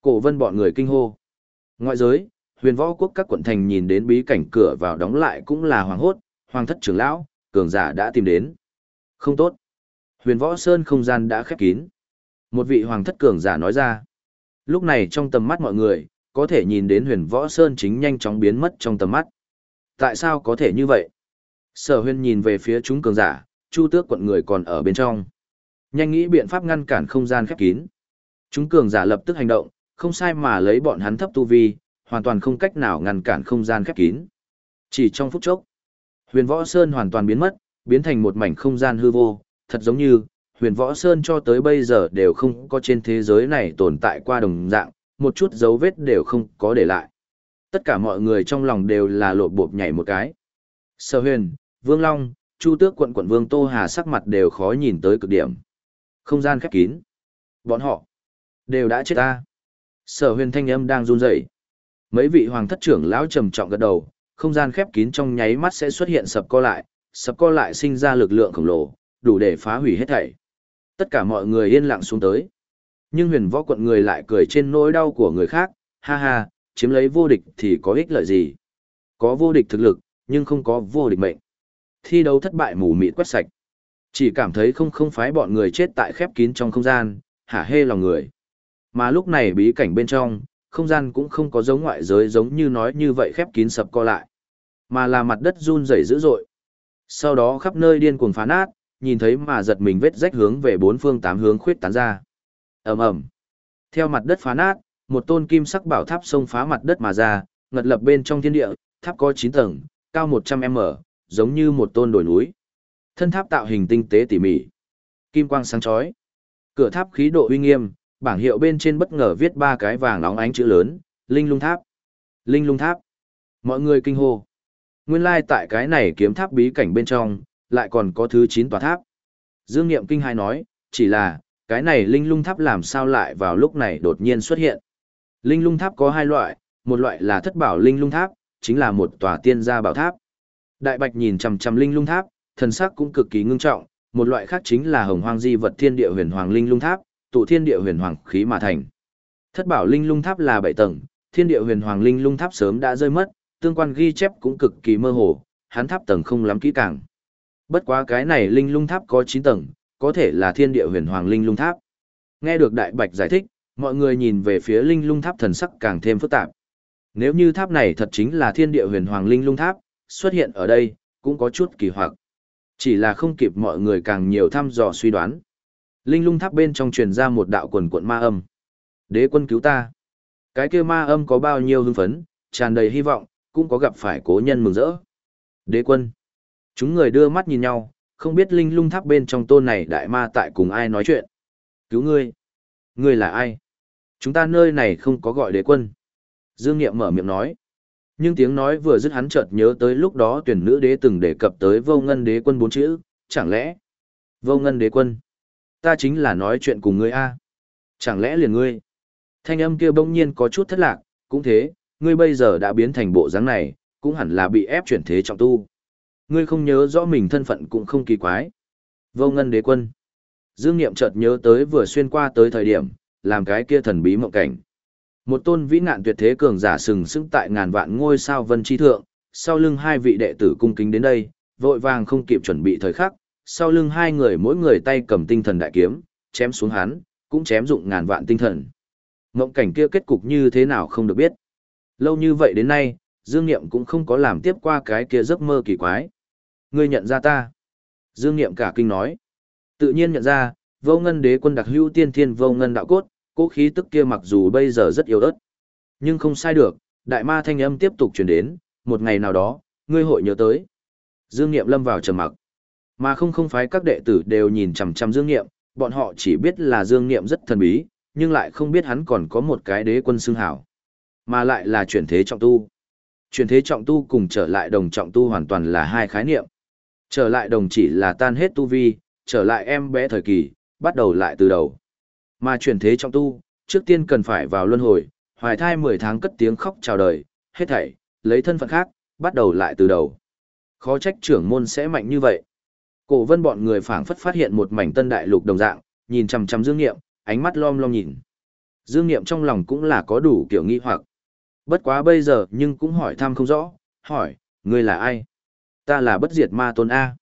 Cổ vân bọn người kinh hô. Ngoại giới, huyền võ quốc các quận thành nhìn đến bí cảnh cửa vào đóng lại cũng là hoàng hốt, hoàng thất trưởng lão, cường giả đã tìm đến. Không tốt. Huyền võ sơn không gian đã khép kín. Một vị hoàng thất cường giả nói ra. Lúc này trong tầm mắt mọi người, có thể nhìn đến huyền võ sơn chính nhanh chóng biến mất trong tầm mắt. Tại sao có thể như vậy? Sở huyền nhìn về phía chúng cường giả, chu tước quận người còn ở bên trong. Nhanh nghĩ biện pháp ngăn cản không gian khép kín. Chúng cường giả lập tức hành động, không sai mà lấy bọn hắn thấp tu vi, hoàn toàn không cách nào ngăn cản không gian khép kín. Chỉ trong phút chốc, huyền võ sơn hoàn toàn biến mất, biến thành một mảnh không gian hư vô, thật giống như, huyền võ sơn cho tới bây giờ đều không có trên thế giới này tồn tại qua đồng dạng, một chút dấu vết đều không có để lại. Tất cả mọi người trong lòng đều là lộ bộp nhảy một cái. Sở huyền, Vương Long, Chu Tước quận quận Vương Tô Hà sắc mặt đều khó nhìn tới cực điểm. Không gian khép kín. Bọn họ đều đã chết ta. Sở huyền thanh âm đang run rẩy. Mấy vị hoàng thất trưởng lão trầm trọng gật đầu, không gian khép kín trong nháy mắt sẽ xuất hiện sập co lại, sập co lại sinh ra lực lượng khổng lồ, đủ để phá hủy hết thảy. Tất cả mọi người yên lặng xuống tới. Nhưng huyền võ quận người lại cười trên nỗi đau của người khác, ha ha, chiếm lấy vô địch thì có ích lợi gì? Có vô địch thực lực, nhưng không có vô địch mệnh. Thi đấu thất bại mù mịt quét sạch. Chỉ cảm thấy không không phái bọn người chết tại khép kín trong không gian, hả hê lòng người. Mà lúc này bí cảnh bên trong, không gian cũng không có giống ngoại giới giống như nói như vậy khép kín sập co lại. Mà là mặt đất run rẩy dữ dội. Sau đó khắp nơi điên cuồng phá nát, nhìn thấy mà giật mình vết rách hướng về bốn phương tám hướng khuyết tán ra. ầm ầm Theo mặt đất phá nát, một tôn kim sắc bảo tháp xông phá mặt đất mà ra, ngật lập bên trong thiên địa, tháp có 9 tầng, cao 100m, giống như một tôn đồi núi. Thân tháp tạo hình tinh tế tỉ mỉ, kim quang sáng chói. Cửa tháp khí độ uy nghiêm, bảng hiệu bên trên bất ngờ viết ba cái vàng óng ánh chữ lớn, Linh Lung Tháp. Linh Lung Tháp. Mọi người kinh hô. Nguyên lai like tại cái này kiếm tháp bí cảnh bên trong, lại còn có thứ 9 tòa tháp. Dương Niệm kinh hai nói, chỉ là, cái này Linh Lung Tháp làm sao lại vào lúc này đột nhiên xuất hiện. Linh lung tháp có hai loại, một loại là thất bảo linh lung tháp, chính là một tòa tiên gia bảo tháp. Đại Bạch nhìn chằm chằm linh lung tháp, thần sắc cũng cực kỳ ngưng trọng, một loại khác chính là hồng hoang di vật thiên địa huyền hoàng linh lung tháp, tụ thiên địa huyền hoàng khí mà thành. Thất bảo linh lung tháp là bảy tầng, thiên địa huyền hoàng linh lung tháp sớm đã rơi mất, tương quan ghi chép cũng cực kỳ mơ hồ, hắn tháp tầng không lắm kỹ càng. Bất quá cái này linh lung tháp có 9 tầng, có thể là thiên địa huyền hoàng linh lung tháp. Nghe được Đại Bạch giải thích, mọi người nhìn về phía linh lung tháp thần sắc càng thêm phức tạp. Nếu như tháp này thật chính là thiên địa huyền hoàng linh lung tháp, xuất hiện ở đây, cũng có chút kỳ hoặc. Chỉ là không kịp mọi người càng nhiều thăm dò suy đoán. Linh lung tháp bên trong truyền ra một đạo quần cuộn ma âm. Đế quân cứu ta. Cái kia ma âm có bao nhiêu hưng phấn, tràn đầy hy vọng, cũng có gặp phải cố nhân mừng rỡ. Đế quân. Chúng người đưa mắt nhìn nhau, không biết linh lung tháp bên trong tôn này đại ma tại cùng ai nói chuyện. Cứu ngươi. Ngươi là ai? Chúng ta nơi này không có gọi đế quân. Dương Niệm mở miệng nói. Nhưng tiếng nói vừa dứt hắn chợt nhớ tới lúc đó tuyển nữ đế từng đề cập tới vô ngân đế quân bốn chữ, chẳng lẽ? Vô ngân đế quân. Ta chính là nói chuyện cùng ngươi a. Chẳng lẽ liền ngươi? Thanh âm kia bỗng nhiên có chút thất lạc, cũng thế, ngươi bây giờ đã biến thành bộ dáng này, cũng hẳn là bị ép chuyển thế trọng tu. Ngươi không nhớ rõ mình thân phận cũng không kỳ quái. Vô ngân đế quân. Dương Niệm chợt nhớ tới vừa xuyên qua tới thời điểm, làm cái kia thần bí mộng cảnh. Một tôn vĩ nạn tuyệt thế cường giả sừng sững tại ngàn vạn ngôi sao vân chi thượng, sau lưng hai vị đệ tử cung kính đến đây, vội vàng không kịp chuẩn bị thời khắc, sau lưng hai người mỗi người tay cầm tinh thần đại kiếm, chém xuống hắn, cũng chém dụng ngàn vạn tinh thần. Mộng cảnh kia kết cục như thế nào không được biết. Lâu như vậy đến nay, Dương Niệm cũng không có làm tiếp qua cái kia giấc mơ kỳ quái. Ngươi nhận ra ta. Dương Niệm cả kinh nói. Tự nhiên nhận ra, vô ngân đế quân đặc hữu tiên thiên vô ngân đạo cốt, cố khí tức kia mặc dù bây giờ rất yếu ớt. Nhưng không sai được, đại ma thanh âm tiếp tục truyền đến, một ngày nào đó, ngươi hội nhớ tới. Dương Niệm lâm vào trầm mặc. Mà không không phái các đệ tử đều nhìn chằm chằm Dương Niệm, bọn họ chỉ biết là Dương Niệm rất thần bí, nhưng lại không biết hắn còn có một cái đế quân xưng hảo. Mà lại là chuyển thế trọng tu. Chuyển thế trọng tu cùng trở lại đồng trọng tu hoàn toàn là hai khái niệm. Trở lại đồng chỉ là tan hết tu vi, trở lại em bé thời kỳ, bắt đầu lại từ đầu. Mà chuyển thế trọng tu, trước tiên cần phải vào luân hồi, hoài thai 10 tháng cất tiếng khóc chào đời, hết thảy, lấy thân phận khác, bắt đầu lại từ đầu. Khó trách trưởng môn sẽ mạnh như vậy. Cổ vân bọn người phảng phất phát hiện một mảnh tân đại lục đồng dạng, nhìn chằm chằm Dương Nghiệm, ánh mắt lom lom nhìn. Dương Nghiệm trong lòng cũng là có đủ kiểu nghi hoặc. Bất quá bây giờ nhưng cũng hỏi thăm không rõ, hỏi, ngươi là ai? Ta là bất diệt ma tôn A.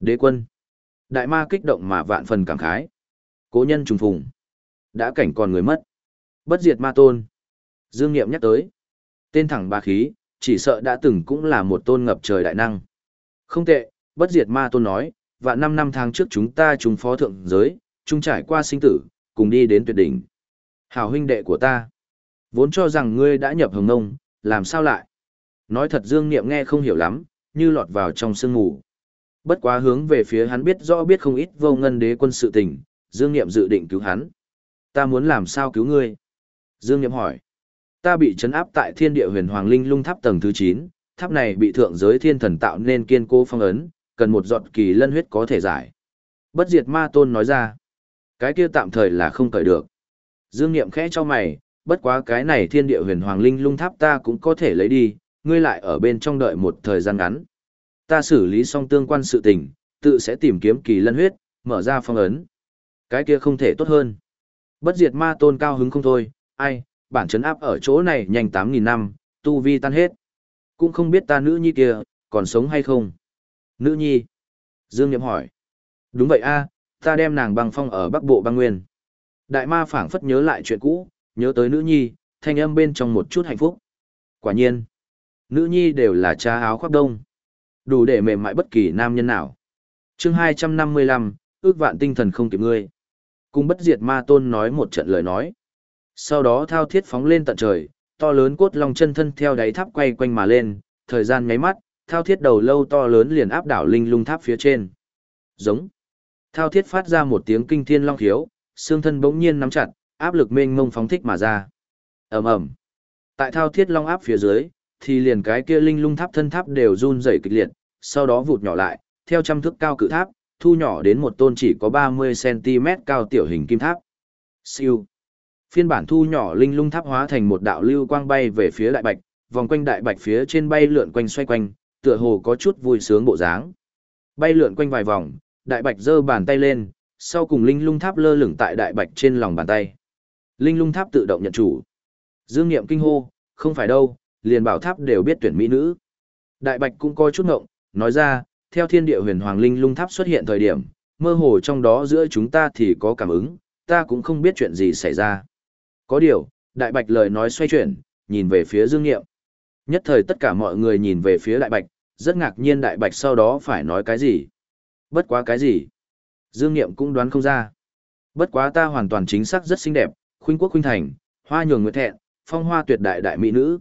Đế quân. Đại ma kích động mà vạn phần cảm khái. Cố nhân trùng phùng. Đã cảnh còn người mất. Bất diệt ma tôn. Dương Niệm nhắc tới. Tên thẳng ba khí, chỉ sợ đã từng cũng là một tôn ngập trời đại năng. Không tệ, bất diệt ma tôn nói, và năm năm tháng trước chúng ta trùng phó thượng giới, chung trải qua sinh tử, cùng đi đến tuyệt đỉnh. Hảo huynh đệ của ta. Vốn cho rằng ngươi đã nhập hồng nông, làm sao lại? Nói thật Dương Niệm nghe không hiểu lắm, như lọt vào trong sương ngủ. Bất quá hướng về phía hắn biết rõ biết không ít vô ngân đế quân sự tình, Dương Niệm dự định cứu hắn. Ta muốn làm sao cứu ngươi? Dương Niệm hỏi. Ta bị chấn áp tại thiên địa huyền hoàng linh lung tháp tầng thứ 9, tháp này bị thượng giới thiên thần tạo nên kiên cố phong ấn, cần một giọt kỳ lân huyết có thể giải. Bất diệt ma tôn nói ra. Cái kia tạm thời là không cởi được. Dương Niệm khẽ cho mày, bất quá cái này thiên địa huyền hoàng linh lung tháp ta cũng có thể lấy đi, ngươi lại ở bên trong đợi một thời gian ngắn. Ta xử lý xong tương quan sự tình, tự sẽ tìm kiếm kỳ lân huyết, mở ra phong ấn. Cái kia không thể tốt hơn. Bất diệt ma tôn cao hứng không thôi, ai, bản chấn áp ở chỗ này nhanh 8.000 năm, tu vi tan hết. Cũng không biết ta nữ nhi kia, còn sống hay không. Nữ nhi? Dương Niệm hỏi. Đúng vậy a, ta đem nàng băng phong ở Bắc Bộ băng nguyên. Đại ma phảng phất nhớ lại chuyện cũ, nhớ tới nữ nhi, thanh âm bên trong một chút hạnh phúc. Quả nhiên, nữ nhi đều là cha áo khoác đông. Đủ để mềm mại bất kỳ nam nhân nào. chương 255, ước vạn tinh thần không kịp ngươi. Cùng bất diệt ma tôn nói một trận lời nói. Sau đó thao thiết phóng lên tận trời, to lớn cốt long chân thân theo đáy tháp quay quanh mà lên, thời gian nháy mắt, thao thiết đầu lâu to lớn liền áp đảo linh lung tháp phía trên. Giống. Thao thiết phát ra một tiếng kinh thiên long khiếu, xương thân bỗng nhiên nắm chặt, áp lực mênh mông phóng thích mà ra. ầm ầm. Tại thao thiết long áp phía dưới, thì liền cái kia linh lung tháp thân tháp đều run rẩy kịch liệt, sau đó vụt nhỏ lại, theo trăm thước cao cự tháp, thu nhỏ đến một tôn chỉ có 30cm cao tiểu hình kim tháp. Siêu. Phiên bản thu nhỏ linh lung tháp hóa thành một đạo lưu quang bay về phía đại bạch, vòng quanh đại bạch phía trên bay lượn quanh xoay quanh, tựa hồ có chút vui sướng bộ dáng. Bay lượn quanh vài vòng, đại bạch giơ bàn tay lên, sau cùng linh lung tháp lơ lửng tại đại bạch trên lòng bàn tay. Linh lung tháp tự động nhận chủ. Dương Niệm kinh hô, không phải đâu, liền bảo tháp đều biết tuyển mỹ nữ. Đại bạch cũng coi chút ngộng, nói ra, theo thiên địa huyền hoàng linh lung tháp xuất hiện thời điểm, mơ hồ trong đó giữa chúng ta thì có cảm ứng, ta cũng không biết chuyện gì xảy ra. Có điều, đại bạch lời nói xoay chuyển, nhìn về phía Dương Niệm. Nhất thời tất cả mọi người nhìn về phía đại bạch, rất ngạc nhiên đại bạch sau đó phải nói cái gì. Bất quá cái gì? Dương Niệm cũng đoán không ra. Bất quá ta hoàn toàn chính xác rất xinh đẹp, khuynh quốc khuynh thành, hoa nhường nguyệt thẹn, phong hoa tuyệt đại đại mỹ nữ.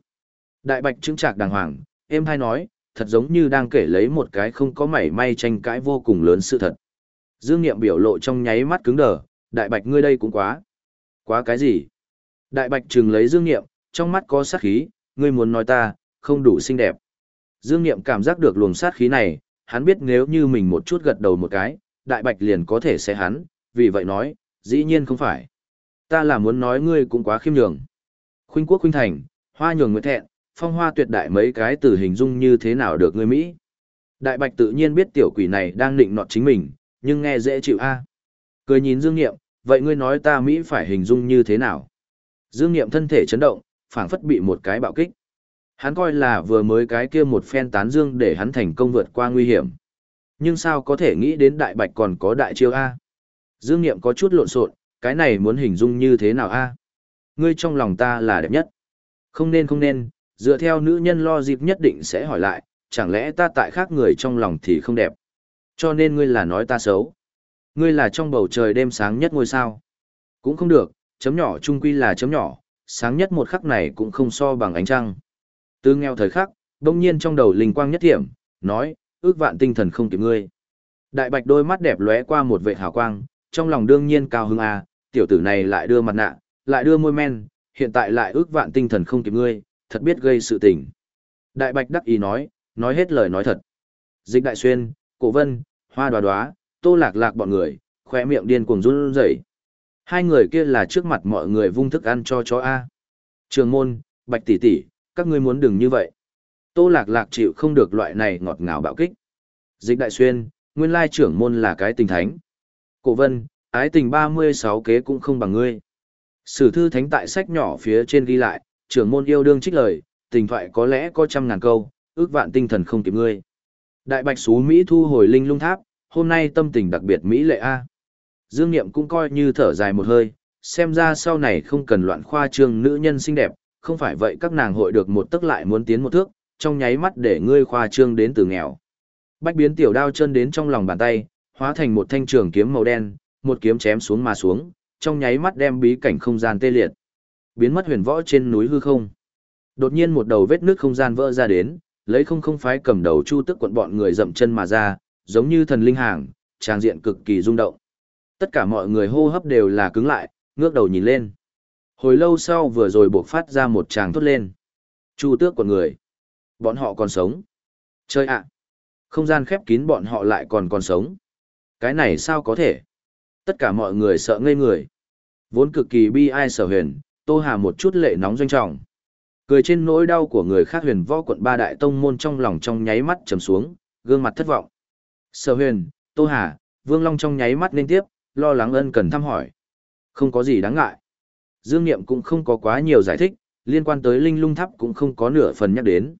Đại bạch chứng trạc đàng hoàng, em hay nói, thật giống như đang kể lấy một cái không có mảy may tranh cãi vô cùng lớn sự thật. Dương Niệm biểu lộ trong nháy mắt cứng đờ, đại bạch ngươi đây cũng quá. Quá cái gì? Đại bạch trừng lấy Dương Niệm, trong mắt có sát khí, ngươi muốn nói ta, không đủ xinh đẹp. Dương Niệm cảm giác được luồng sát khí này, hắn biết nếu như mình một chút gật đầu một cái, đại bạch liền có thể sẽ hắn, vì vậy nói, dĩ nhiên không phải. Ta là muốn nói ngươi cũng quá khiêm nhường. Khuynh quốc khuynh thành, hoa nhường nguyệt thẹn, phong hoa tuyệt đại mấy cái từ hình dung như thế nào được ngươi Mỹ. Đại bạch tự nhiên biết tiểu quỷ này đang định nọt chính mình, nhưng nghe dễ chịu a. Cười nhìn Dương Niệm, vậy ngươi nói ta Mỹ phải hình dung như thế nào? Dương Niệm thân thể chấn động, phảng phất bị một cái bạo kích. Hắn coi là vừa mới cái kia một phen tán dương để hắn thành công vượt qua nguy hiểm. Nhưng sao có thể nghĩ đến đại bạch còn có đại chiêu A? Dương Niệm có chút lộn xộn, cái này muốn hình dung như thế nào A? Ngươi trong lòng ta là đẹp nhất. Không nên không nên, dựa theo nữ nhân lo dịp nhất định sẽ hỏi lại, chẳng lẽ ta tại khác người trong lòng thì không đẹp. Cho nên ngươi là nói ta xấu. Ngươi là trong bầu trời đêm sáng nhất ngôi sao. Cũng không được, chấm nhỏ trung quy là chấm nhỏ, sáng nhất một khắc này cũng không so bằng ánh trăng. Từ nghèo thời khắc, đông nhiên trong đầu linh quang nhất thiểm, nói, ước vạn tinh thần không kịp ngươi. Đại bạch đôi mắt đẹp lóe qua một vệ hào quang, trong lòng đương nhiên cao hứng à, tiểu tử này lại đưa mặt nạ, lại đưa môi men, hiện tại lại ước vạn tinh thần không kịp ngươi, thật biết gây sự tình. Đại bạch đắc ý nói, nói hết lời nói thật. Dịch đại xuyên, cổ vân, hoa đoá đoá, tô lạc lạc bọn người, khỏe miệng điên cuồng run rẩy. Hai người kia là trước mặt mọi người vung thức ăn cho chó A. Trường môn, bạch tỷ tỷ, các ngươi muốn đừng như vậy. Tô lạc lạc chịu không được loại này ngọt ngào bạo kích. Dịch đại xuyên, nguyên lai trưởng môn là cái tình thánh. Cổ vân, ái tình 36 kế cũng không bằng ngươi. Sử thư thánh tại sách nhỏ phía trên ghi lại, trưởng môn yêu đương trích lời, tình thoại có lẽ có trăm ngàn câu, ước vạn tinh thần không kịp ngươi. Đại bạch xú Mỹ thu hồi linh lung tháp, hôm nay tâm tình đặc biệt Mỹ lệ A. Dương Niệm cũng coi như thở dài một hơi, xem ra sau này không cần loạn khoa trương nữ nhân xinh đẹp, không phải vậy các nàng hội được một tức lại muốn tiến một thước, trong nháy mắt để ngươi khoa trương đến từ nghèo. Bách biến tiểu đao chân đến trong lòng bàn tay, hóa thành một thanh trường kiếm màu đen, một kiếm chém xuống mà xuống, trong nháy mắt đem bí cảnh không gian tê liệt. Biến mất huyền võ trên núi hư không. Đột nhiên một đầu vết nước không gian vỡ ra đến, lấy không không phái cầm đầu chu tức quận bọn người dậm chân mà ra, giống như thần linh hàng, trang diện cực kỳ rung động. Tất cả mọi người hô hấp đều là cứng lại, ngước đầu nhìn lên. Hồi lâu sau vừa rồi buộc phát ra một tràng thốt lên. Chu tước của người. Bọn họ còn sống. Chơi ạ. Không gian khép kín bọn họ lại còn còn sống. Cái này sao có thể? Tất cả mọi người sợ ngây người. Vốn cực kỳ bi ai sở huyền, Tô Hà một chút lệ nóng doanh trọng. Cười trên nỗi đau của người khác huyền võ quận ba đại tông môn trong lòng trong nháy mắt trầm xuống, gương mặt thất vọng. Sở huyền, Tô Hà, Vương Long trong nháy mắt liên tiếp, lo lắng ân cần thăm hỏi. Không có gì đáng ngại. Dương Niệm cũng không có quá nhiều giải thích, liên quan tới Linh Lung Tháp cũng không có nửa phần nhắc đến.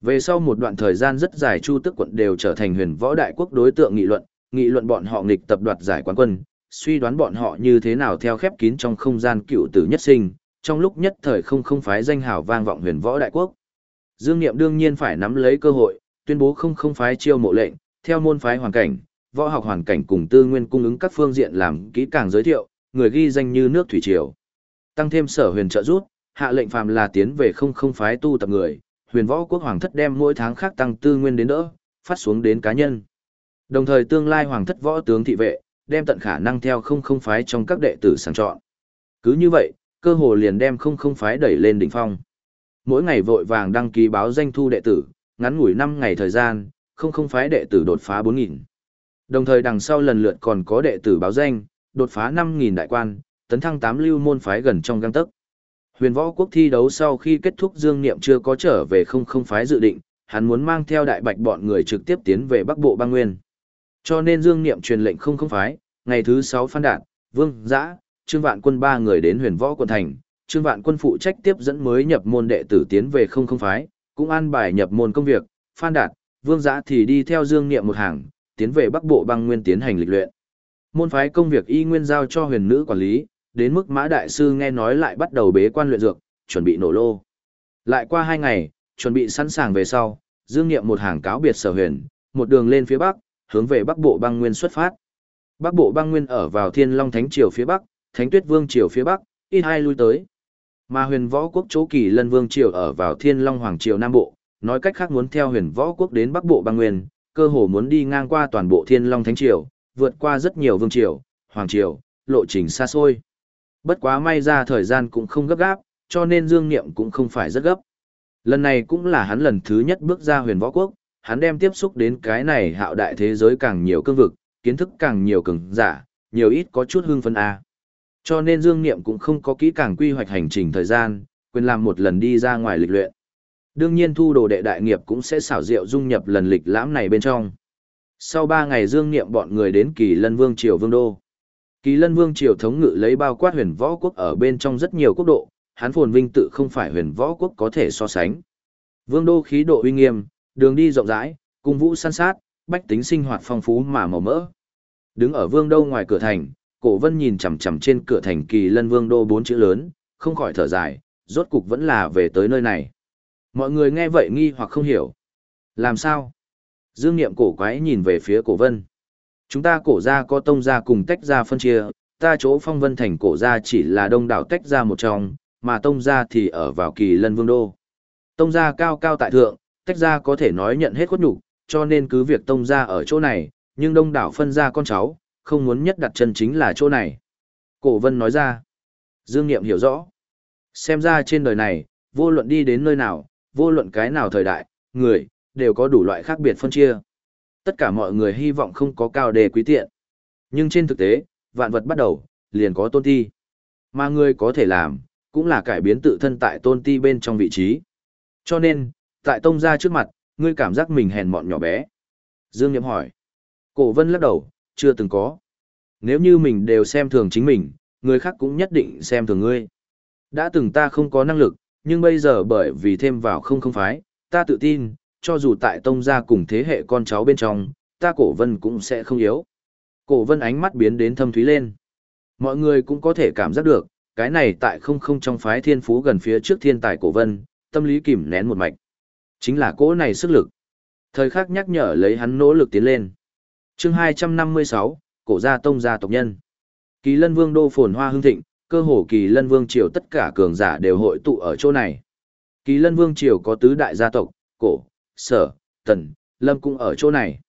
Về sau một đoạn thời gian rất dài Chu Tức quận đều trở thành huyền võ đại quốc đối tượng nghị luận, nghị luận bọn họ nghịch tập đoạt giải quán quân, suy đoán bọn họ như thế nào theo khép kín trong không gian cựu tử nhất sinh, trong lúc nhất thời không không phái danh hào vang vọng huyền võ đại quốc. Dương Niệm đương nhiên phải nắm lấy cơ hội, tuyên bố không không phái chiêu mộ lệnh, theo môn phái hoàn cảnh, võ học hoàn cảnh cùng tư nguyên cung ứng các phương diện làm kỹ càng giới thiệu, người ghi danh như nước thủy triều. Tăng thêm sở huyền trợ rút, hạ lệnh phàm là tiến về không không phái tu tập người, huyền võ quốc hoàng thất đem mỗi tháng khác tăng tư nguyên đến đỡ, phát xuống đến cá nhân. Đồng thời tương lai hoàng thất võ tướng thị vệ, đem tận khả năng theo không không phái trong các đệ tử sàng chọn. Cứ như vậy, cơ hồ liền đem không không phái đẩy lên đỉnh phong. Mỗi ngày vội vàng đăng ký báo danh thu đệ tử, ngắn ngủi 5 ngày thời gian, không không phái đệ tử đột phá 4.000. Đồng thời đằng sau lần lượt còn có đệ tử báo danh, đột phá 5.000 đại quan, tấn thăng 8 lưu môn phái gần trong găng tấc. Huyền võ quốc thi đấu sau khi kết thúc Dương Niệm chưa có trở về không không phái dự định, hắn muốn mang theo đại bạch bọn người trực tiếp tiến về Bắc Bộ Bang nguyên. Cho nên Dương Niệm truyền lệnh không không phái, ngày thứ 6 phan đạt, Vương, Giã, Trương Vạn quân ba người đến huyền võ quận thành, Trương Vạn quân phụ trách tiếp dẫn mới nhập môn đệ tử tiến về không không phái, cũng an bài nhập môn công việc, phan đạt, Vương Giã thì đi theo Dương Niệm một hàng, tiến về Bắc Bộ băng nguyên tiến hành lịch luyện. Môn phái công việc y nguyên giao cho huyền nữ quản lý, đến mức Mã Đại Sư nghe nói lại bắt đầu bế quan luyện dược, chuẩn bị nổ lô. Lại qua hai ngày, chuẩn bị sẵn sàng về sau, Dương Niệm một hàng cáo biệt sở huyền, một đường lên phía Bắc, hướng về Bắc Bộ băng nguyên xuất phát. Bắc Bộ băng nguyên ở vào Thiên Long Thánh Triều phía Bắc, Thánh Tuyết Vương Triều phía Bắc, ít hai lui tới. Mà huyền võ quốc chỗ kỳ lân vương triều ở vào Thiên Long Hoàng Triều Nam Bộ, nói cách khác muốn theo huyền võ quốc đến Bắc Bộ băng nguyên, cơ hồ muốn đi ngang qua toàn bộ Thiên Long Thánh Triều, vượt qua rất nhiều vương triều, hoàng triều, lộ trình xa xôi. Bất quá may ra thời gian cũng không gấp gáp, cho nên Dương Niệm cũng không phải rất gấp. Lần này cũng là hắn lần thứ nhất bước ra huyền võ quốc, hắn đem tiếp xúc đến cái này hạo đại thế giới càng nhiều cương vực, kiến thức càng nhiều cường giả, nhiều ít có chút hương phân A. Cho nên Dương Niệm cũng không có kỹ càng quy hoạch hành trình thời gian, quên làm một lần đi ra ngoài lịch luyện. Đương nhiên thu đồ đệ đại nghiệp cũng sẽ xảo diệu dung nhập lần lịch lãm này bên trong. Sau 3 ngày Dương Niệm bọn người đến Kỳ Lân Vương Triều Vương Đô. Kỳ Lân Vương Triều thống ngự lấy bao quát huyền võ quốc ở bên trong rất nhiều quốc độ, hắn phồn vinh tự không phải huyền võ quốc có thể so sánh. Vương Đô khí độ uy nghiêm, đường đi rộng rãi, cung vũ san sát, bách tính sinh hoạt phong phú mà màu mỡ. Đứng ở Vương Đô ngoài cửa thành, Cổ Vân nhìn chằm chằm trên cửa thành Kỳ Lân Vương Đô bốn chữ lớn, không khỏi thở dài, rốt cục vẫn là về tới nơi này. Mọi người nghe vậy nghi hoặc không hiểu. Làm sao? Dương Niệm cổ quái nhìn về phía cổ vân. Chúng ta cổ ra có tông ra cùng tách ra phân chia, ta chỗ phong vân thành cổ ra chỉ là đông đảo tách ra một trong, mà tông ra thì ở vào kỳ lân vương đô. Tông ra cao cao tại thượng, tách ra có thể nói nhận hết khuất nhục, cho nên cứ việc tông ra ở chỗ này, nhưng đông đảo phân ra con cháu, không muốn nhất đặt chân chính là chỗ này. Cổ vân nói ra. Dương Niệm hiểu rõ. Xem ra trên đời này, vô luận đi đến nơi nào, vô luận cái nào thời đại, người, đều có đủ loại khác biệt phân chia. Tất cả mọi người hy vọng không có cao đề quý tiện. Nhưng trên thực tế, vạn vật bắt đầu, liền có tôn ti. Mà người có thể làm, cũng là cải biến tự thân tại tôn ti bên trong vị trí. Cho nên, tại tông gia trước mặt, ngươi cảm giác mình hèn mọn nhỏ bé. Dương Nhậm hỏi. Cổ vân lắc đầu, chưa từng có. Nếu như mình đều xem thường chính mình, người khác cũng nhất định xem thường ngươi. Đã từng ta không có năng lực, nhưng bây giờ bởi vì thêm vào không không phái, ta tự tin, cho dù tại tông gia cùng thế hệ con cháu bên trong, ta cổ vân cũng sẽ không yếu. Cổ vân ánh mắt biến đến thâm thúy lên. Mọi người cũng có thể cảm giác được, cái này tại không không trong phái thiên phú gần phía trước thiên tài cổ vân, tâm lý kìm nén một mạch. Chính là cỗ này sức lực. Thời khắc nhắc nhở lấy hắn nỗ lực tiến lên. chương 256, cổ gia tông gia tộc nhân. Kỳ lân vương đô phồn hoa hương thịnh, cơ hồ kỳ lân vương triều tất cả cường giả đều hội tụ ở chỗ này. Kỳ lân vương triều có tứ đại gia tộc, cổ, sở, tần, lâm cũng ở chỗ này.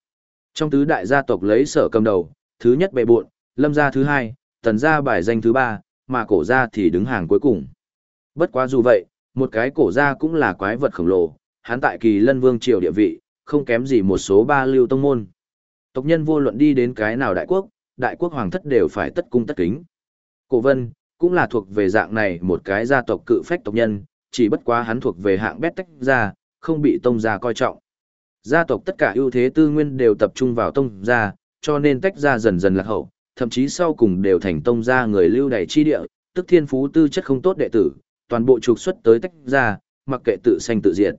Trong tứ đại gia tộc lấy sở cầm đầu, thứ nhất bệ buộn, lâm gia thứ hai, tần gia bài danh thứ ba, mà cổ gia thì đứng hàng cuối cùng. Bất quá dù vậy, một cái cổ gia cũng là quái vật khổng lồ, hắn tại kỳ lân vương triều địa vị, không kém gì một số ba lưu tông môn. Tộc nhân vô luận đi đến cái nào đại quốc, đại quốc hoàng thất đều phải tất cung tất kính. Cổ vân, cũng là thuộc về dạng này một cái gia tộc cự phách tộc nhân, chỉ bất quá hắn thuộc về hạng bét tách gia, không bị tông gia coi trọng. Gia tộc tất cả ưu thế tư nguyên đều tập trung vào tông gia, cho nên tách gia dần dần lạc hậu, thậm chí sau cùng đều thành tông gia người lưu đầy chi địa, tức thiên phú tư chất không tốt đệ tử, toàn bộ trục xuất tới tách gia, mặc kệ tự sanh tự diệt.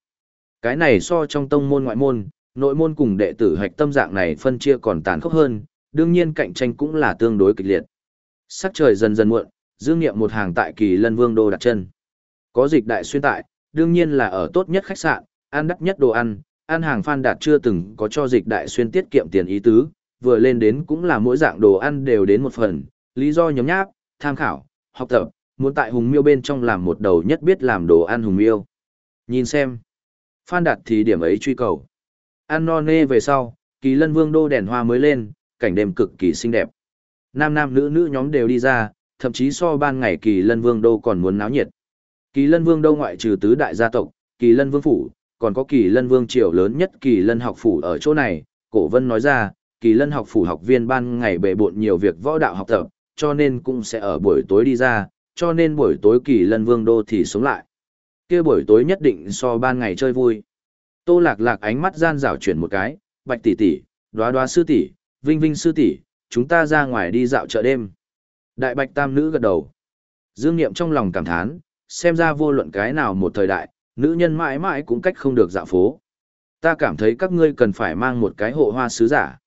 Cái này so trong tông môn ngoại môn, nội môn cùng đệ tử hạch tâm dạng này phân chia còn tàn khốc hơn, đương nhiên cạnh tranh cũng là tương đối kịch liệt. Sắc trời dần dần muộn, dương nghiệm một hàng tại kỳ lân vương đô đặt chân. Có dịch đại xuyên tại, đương nhiên là ở tốt nhất khách sạn, ăn đắt nhất đồ ăn, ăn hàng Phan Đạt chưa từng có cho dịch đại xuyên tiết kiệm tiền ý tứ, vừa lên đến cũng là mỗi dạng đồ ăn đều đến một phần, lý do nhóm nháp, tham khảo, học tập, muốn tại Hùng Miêu bên trong làm một đầu nhất biết làm đồ ăn Hùng Miêu. Nhìn xem. Phan Đạt thì điểm ấy truy cầu. Ăn no nê về sau, kỳ lân vương đô đèn hoa mới lên, cảnh đêm cực kỳ xinh đẹp. Nam nam nữ nữ nhóm đều đi ra, thậm chí so ban ngày kỳ lân vương đô còn muốn náo nhiệt. Kỳ lân vương đô ngoại trừ tứ đại gia tộc, kỳ lân vương phủ, còn có kỳ lân vương triều lớn nhất kỳ lân học phủ ở chỗ này, cổ vân nói ra, kỳ lân học phủ học viên ban ngày bề bộn nhiều việc võ đạo học tập, cho nên cũng sẽ ở buổi tối đi ra, cho nên buổi tối kỳ lân vương đô thì sống lại. kia buổi tối nhất định so ban ngày chơi vui. Tô lạc lạc ánh mắt gian rảo chuyển một cái, bạch tỷ tỷ, đoá đoá sư tỷ, vinh vinh sư tỷ, chúng ta ra ngoài đi dạo chợ đêm. Đại bạch tam nữ gật đầu. Dương Niệm trong lòng cảm thán, xem ra vô luận cái nào một thời đại, nữ nhân mãi mãi cũng cách không được dạo phố. Ta cảm thấy các ngươi cần phải mang một cái hộ hoa sứ giả.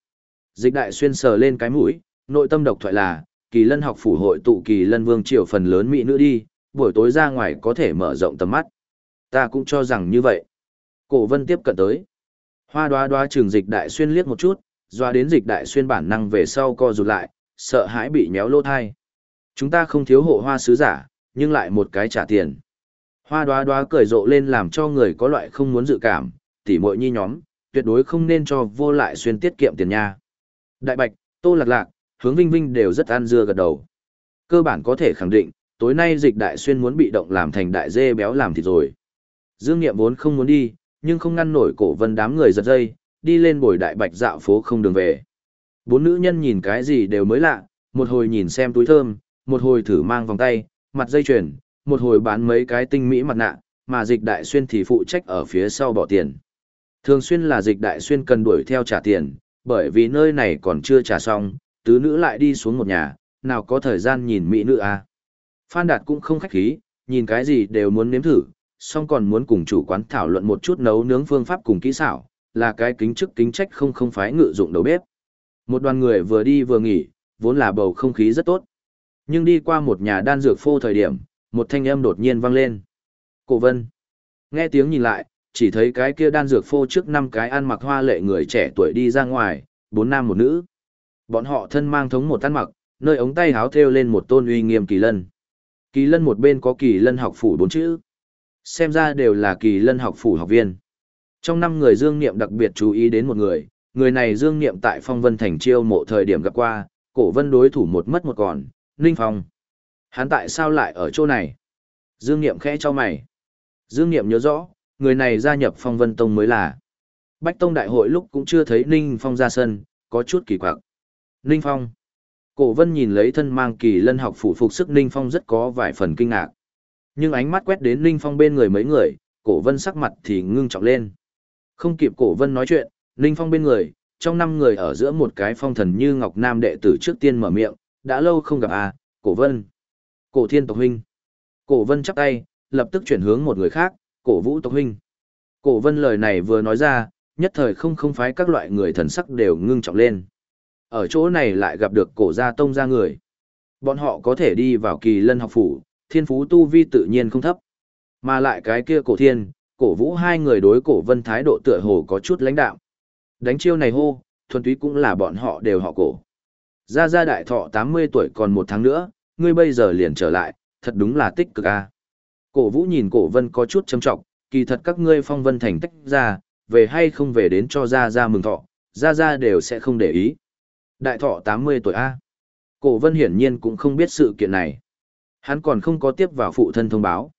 Dịch đại xuyên sờ lên cái mũi, nội tâm độc thoại là, kỳ lân học phủ hội tụ kỳ lân vương triều phần lớn mỹ nữ đi, buổi tối ra ngoài có thể mở rộng tầm mắt. Ta cũng cho rằng như vậy. Cổ vân tiếp cận tới. Hoa đoá đoá trường dịch đại xuyên liếc một chút, doa đến dịch đại xuyên bản năng về sau co rụt lại, sợ hãi bị méo lỗ thai. Chúng ta không thiếu hộ hoa sứ giả, nhưng lại một cái trả tiền. Hoa đoá đoá cười rộ lên làm cho người có loại không muốn dự cảm, tỉ muội nhi nhóm, tuyệt đối không nên cho vô lại xuyên tiết kiệm tiền nha. Đại Bạch, Tô Lạc Lạc, Hướng Vinh Vinh đều rất ăn dưa gật đầu. Cơ bản có thể khẳng định, tối nay dịch đại xuyên muốn bị động làm thành đại dê béo làm thịt rồi. Dương Nghiệm vốn không muốn đi, nhưng không ngăn nổi cổ vân đám người giật dây, đi lên bồi đại bạch dạo phố không đường về. Bốn nữ nhân nhìn cái gì đều mới lạ, một hồi nhìn xem túi thơm, một hồi thử mang vòng tay, mặt dây chuyền, một hồi bán mấy cái tinh mỹ mặt nạ, mà dịch đại xuyên thì phụ trách ở phía sau bỏ tiền. Thường xuyên là dịch đại xuyên cần đuổi theo trả tiền, bởi vì nơi này còn chưa trả xong, tứ nữ lại đi xuống một nhà, nào có thời gian nhìn mỹ nữ à. Phan Đạt cũng không khách khí, nhìn cái gì đều muốn nếm thử, song còn muốn cùng chủ quán thảo luận một chút nấu nướng phương pháp cùng kỹ xảo, là cái kính chức kính trách không không phái ngự dụng đầu bếp. Một đoàn người vừa đi vừa nghỉ, vốn là bầu không khí rất tốt. Nhưng đi qua một nhà đan dược phô thời điểm, một thanh âm đột nhiên vang lên. Cổ vân. Nghe tiếng nhìn lại, chỉ thấy cái kia đan dược phô trước năm cái ăn mặc hoa lệ người trẻ tuổi đi ra ngoài, bốn nam một nữ. Bọn họ thân mang thống một ăn mặc, nơi ống tay háo thêu lên một tôn uy nghiêm kỳ lân. Kỳ lân một bên có kỳ lân học phủ bốn chữ. Xem ra đều là kỳ lân học phủ học viên. Trong năm người Dương Niệm đặc biệt chú ý đến một người, người này Dương Niệm tại Phong Vân Thành chiêu mộ thời điểm gặp qua, cổ vân đối thủ một mất một còn, Ninh Phong. Hắn tại sao lại ở chỗ này? Dương Niệm khẽ cho mày. Dương Niệm nhớ rõ, người này gia nhập Phong Vân Tông mới là. Bách Tông đại hội lúc cũng chưa thấy Ninh Phong ra sân, có chút kỳ quặc. Ninh Phong. Cổ vân nhìn lấy thân mang kỳ lân học phủ phục sức Ninh Phong rất có vài phần kinh ngạc. Nhưng ánh mắt quét đến Ninh Phong bên người mấy người, cổ vân sắc mặt thì ngưng trọng lên. Không kịp cổ vân nói chuyện, Ninh Phong bên người, trong năm người ở giữa một cái phong thần như Ngọc Nam đệ tử trước tiên mở miệng, đã lâu không gặp à, cổ vân. Cổ thiên tộc huynh. Cổ vân chắp tay, lập tức chuyển hướng một người khác, cổ vũ tộc huynh. Cổ vân lời này vừa nói ra, nhất thời không không phái các loại người thần sắc đều ngưng trọng lên. Ở chỗ này lại gặp được cổ gia tông gia người. Bọn họ có thể đi vào kỳ lân học phủ, thiên phú tu vi tự nhiên không thấp. Mà lại cái kia cổ thiên, cổ vũ hai người đối cổ vân thái độ tựa hồ có chút lãnh đạo. Đánh chiêu này hô, thuần túy cũng là bọn họ đều họ cổ. Gia Gia đại thọ 80 tuổi còn một tháng nữa, ngươi bây giờ liền trở lại, thật đúng là tích cực a. Cổ vũ nhìn cổ vân có chút châm trọng, kỳ thật các ngươi phong vân thành tách ra, về hay không về đến cho Gia Gia mừng thọ, Gia Gia đều sẽ không để ý. Đại thọ 80 tuổi a. Cổ vân hiển nhiên cũng không biết sự kiện này. Hắn còn không có tiếp vào phụ thân thông báo.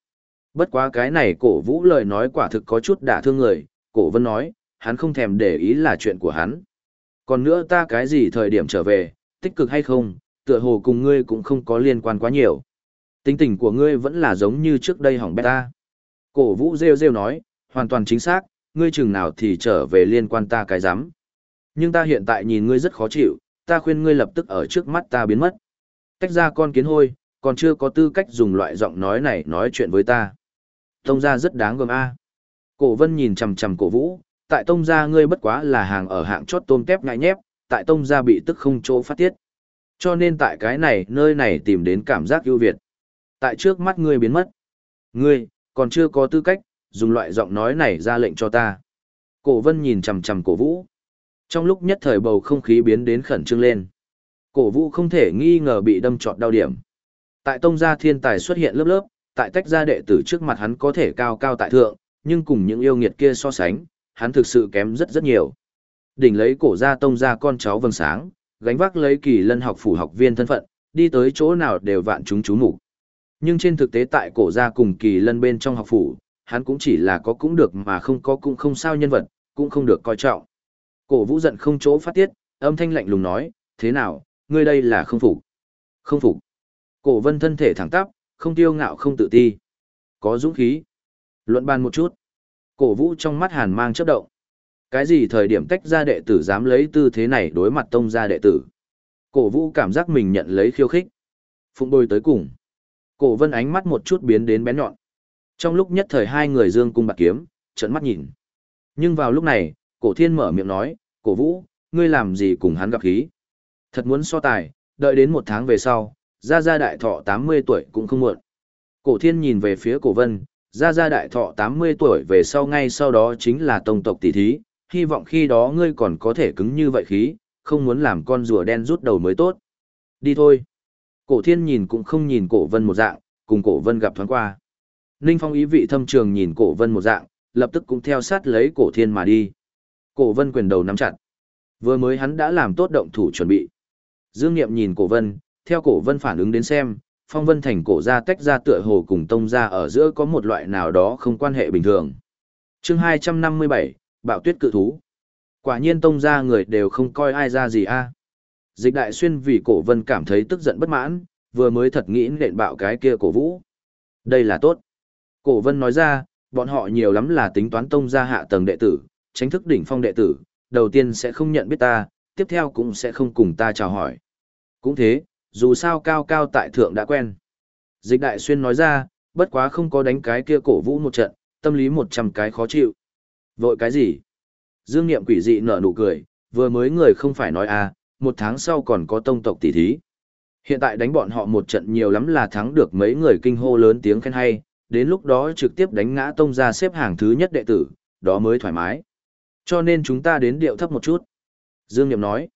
Bất quá cái này cổ vũ lời nói quả thực có chút đả thương người, cổ vân nói, hắn không thèm để ý là chuyện của hắn. Còn nữa ta cái gì thời điểm trở về, tích cực hay không, tựa hồ cùng ngươi cũng không có liên quan quá nhiều. Tính tình của ngươi vẫn là giống như trước đây hỏng bét ta. Cổ vũ rêu rêu nói, hoàn toàn chính xác, ngươi chừng nào thì trở về liên quan ta cái giám. Nhưng ta hiện tại nhìn ngươi rất khó chịu, ta khuyên ngươi lập tức ở trước mắt ta biến mất. Tách ra con kiến hôi, còn chưa có tư cách dùng loại giọng nói này nói chuyện với ta. Tông gia rất đáng gờm a. Cổ vân nhìn chằm chằm cổ vũ, tại tông gia ngươi bất quá là hàng ở hạng chót tôm tép ngại nhép, tại tông gia bị tức không chỗ phát tiết. Cho nên tại cái này nơi này tìm đến cảm giác ưu việt. Tại trước mắt ngươi biến mất. Ngươi, còn chưa có tư cách, dùng loại giọng nói này ra lệnh cho ta. Cổ vân nhìn chằm chằm cổ vũ. Trong lúc nhất thời bầu không khí biến đến khẩn trương lên. Cổ vũ không thể nghi ngờ bị đâm trọt đau điểm. Tại tông gia thiên tài xuất hiện lớp lớp, tại tách gia đệ tử trước mặt hắn có thể cao cao tại thượng, nhưng cùng những yêu nghiệt kia so sánh, hắn thực sự kém rất rất nhiều. Đỉnh lấy cổ gia tông gia con cháu vầng sáng, gánh vác lấy kỳ lân học phủ học viên thân phận, đi tới chỗ nào đều vạn chúng chú mục. Nhưng trên thực tế tại cổ gia cùng kỳ lân bên trong học phủ, hắn cũng chỉ là có cũng được mà không có cũng không sao nhân vật, cũng không được coi trọng. Cổ vũ giận không chỗ phát tiết, âm thanh lạnh lùng nói, thế nào, ngươi đây là không phục. Không phục. Cổ vân thân thể thẳng tắp, không tiêu ngạo không tự ti. Có dũng khí. Luận bàn một chút. Cổ vũ trong mắt hàn mang chấp động. Cái gì thời điểm tách ra đệ tử dám lấy tư thế này đối mặt tông ra đệ tử. Cổ vũ cảm giác mình nhận lấy khiêu khích. Phụng bồi tới cùng. Cổ vân ánh mắt một chút biến đến bén nhọn. Trong lúc nhất thời hai người dương cung bạc kiếm, trận mắt nhìn. Nhưng vào lúc này, cổ thiên mở miệng nói, cổ vũ, ngươi làm gì cùng hắn gặp khí. Thật muốn so tài, đợi đến một tháng về sau, ra ra đại thọ 80 tuổi cũng không muộn. Cổ thiên nhìn về phía cổ vân, ra ra đại thọ 80 tuổi về sau ngay sau đó chính là tông tộc tỷ thí, hy vọng khi đó ngươi còn có thể cứng như vậy khí, không muốn làm con rùa đen rút đầu mới tốt. Đi thôi. Cổ thiên nhìn cũng không nhìn cổ vân một dạng, cùng cổ vân gặp thoáng qua. Ninh Phong ý vị thâm trường nhìn cổ vân một dạng, lập tức cũng theo sát lấy cổ thiên mà đi. Cổ vân quyền đầu nắm chặt. Vừa mới hắn đã làm tốt động thủ chuẩn bị. Dương Niệm nhìn cổ vân, theo cổ vân phản ứng đến xem, phong vân thành cổ ra tách ra tựa hồ cùng tông ra ở giữa có một loại nào đó không quan hệ bình thường. chương 257, Bạo tuyết cự thú. Quả nhiên tông ra người đều không coi ai ra gì a Dịch đại xuyên vì cổ vân cảm thấy tức giận bất mãn, vừa mới thật nghĩ nện bạo cái kia cổ vũ. Đây là tốt. Cổ vân nói ra, bọn họ nhiều lắm là tính toán tông ra hạ tầng đệ tử, tránh thức đỉnh phong đệ tử, đầu tiên sẽ không nhận biết ta, tiếp theo cũng sẽ không cùng ta chào hỏi. Cũng thế, dù sao cao cao tại thượng đã quen. Dịch đại xuyên nói ra, bất quá không có đánh cái kia cổ vũ một trận, tâm lý một trăm cái khó chịu. Vội cái gì? Dương Niệm quỷ dị nở nụ cười, vừa mới người không phải nói à, một tháng sau còn có tông tộc tỷ thí. Hiện tại đánh bọn họ một trận nhiều lắm là thắng được mấy người kinh hô lớn tiếng khen hay, đến lúc đó trực tiếp đánh ngã tông ra xếp hàng thứ nhất đệ tử, đó mới thoải mái. Cho nên chúng ta đến điệu thấp một chút. Dương Niệm nói,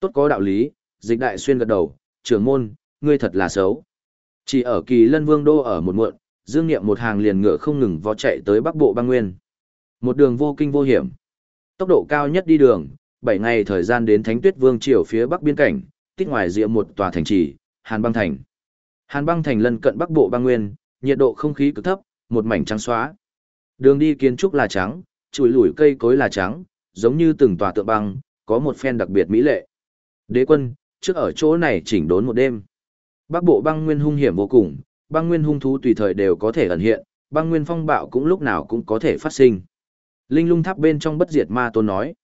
tốt có đạo lý, dịch đại xuyên gật đầu, trưởng môn, ngươi thật là xấu. Chỉ ở kỳ lân vương đô ở một muộn, Dương Niệm một hàng liền ngựa không ngừng vó chạy tới bắc bộ băng nguyên. Một đường vô kinh vô hiểm. Tốc độ cao nhất đi đường, 7 ngày thời gian đến Thánh Tuyết Vương triều phía bắc biên cảnh, tích ngoài rìa một tòa thành trì, Hàn Băng Thành. Hàn Băng Thành lân cận bắc bộ băng nguyên, nhiệt độ không khí cực thấp, một mảnh trắng xóa. Đường đi kiến trúc là trắng, chuỗi lủi cây cối là trắng, giống như từng tòa tượng băng, có một phen đặc biệt mỹ lệ. Đế quân, trước ở chỗ này chỉnh đốn một đêm. Bắc bộ băng nguyên hung hiểm vô cùng, băng nguyên hung thú tùy thời đều có thể ẩn hiện, băng nguyên phong bạo cũng lúc nào cũng có thể phát sinh. Linh lung tháp bên trong bất diệt ma tôn nói.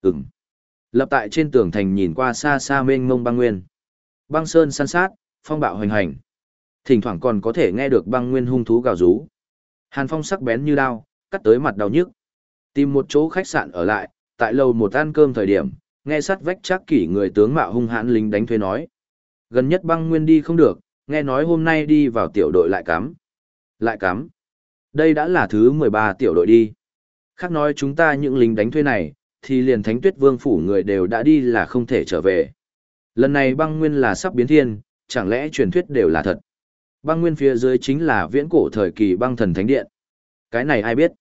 Ừm. Lập tại trên tường thành nhìn qua xa xa mênh mông băng nguyên. Băng sơn săn sát, phong bạo hoành hành. Thỉnh thoảng còn có thể nghe được băng nguyên hung thú gào rú. Hàn phong sắc bén như đao, cắt tới mặt đau nhức. Tìm một chỗ khách sạn ở lại, tại lầu một ăn cơm thời điểm, nghe sát vách chắc kỷ người tướng mạo hung hãn lính đánh thuê nói. Gần nhất băng nguyên đi không được, nghe nói hôm nay đi vào tiểu đội lại cắm. Lại cắm. Đây đã là thứ 13 tiểu đội đi. Khác nói chúng ta những lính đánh thuê này, thì liền thánh tuyết vương phủ người đều đã đi là không thể trở về. Lần này băng nguyên là sắp biến thiên, chẳng lẽ truyền thuyết đều là thật. Băng nguyên phía dưới chính là viễn cổ thời kỳ băng thần thánh điện. Cái này ai biết?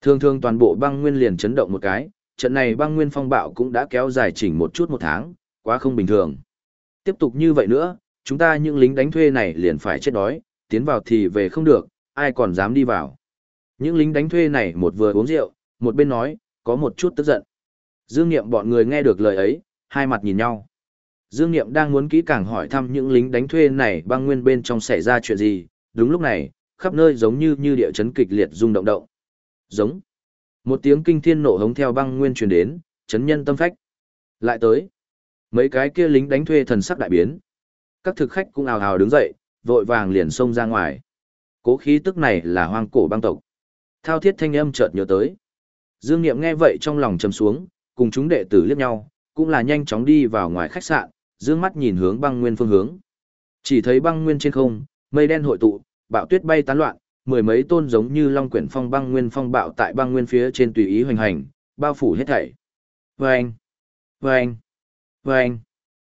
Thường thường toàn bộ băng nguyên liền chấn động một cái, trận này băng nguyên phong bạo cũng đã kéo dài chỉnh một chút một tháng, quá không bình thường. Tiếp tục như vậy nữa, chúng ta những lính đánh thuê này liền phải chết đói, tiến vào thì về không được, ai còn dám đi vào. Những lính đánh thuê này một vừa uống rượu, một bên nói, có một chút tức giận. Dương Niệm bọn người nghe được lời ấy, hai mặt nhìn nhau. Dương Niệm đang muốn kỹ càng hỏi thăm những lính đánh thuê này băng nguyên bên trong xảy ra chuyện gì, đúng lúc này, khắp nơi giống như như địa chấn kịch liệt rung động động. Giống. Một tiếng kinh thiên nổ hống theo băng nguyên truyền đến, chấn nhân tâm phách. Lại tới. Mấy cái kia lính đánh thuê thần sắc đại biến. Các thực khách cũng ào ào đứng dậy, vội vàng liền xông ra ngoài. Cố khí tức này là hoang cổ băng tộc. Thao thiết thanh âm chợt nhớ tới. Dương Niệm nghe vậy trong lòng trầm xuống, cùng chúng đệ tử liếc nhau, cũng là nhanh chóng đi vào ngoài khách sạn, dương mắt nhìn hướng băng nguyên phương hướng. Chỉ thấy băng nguyên trên không, mây đen hội tụ, bão tuyết bay tán loạn, mười mấy tôn giống như long quyển phong băng nguyên phong bạo tại băng nguyên phía trên tùy ý hoành hành, bao phủ hết thảy. Oeng, oeng, oeng.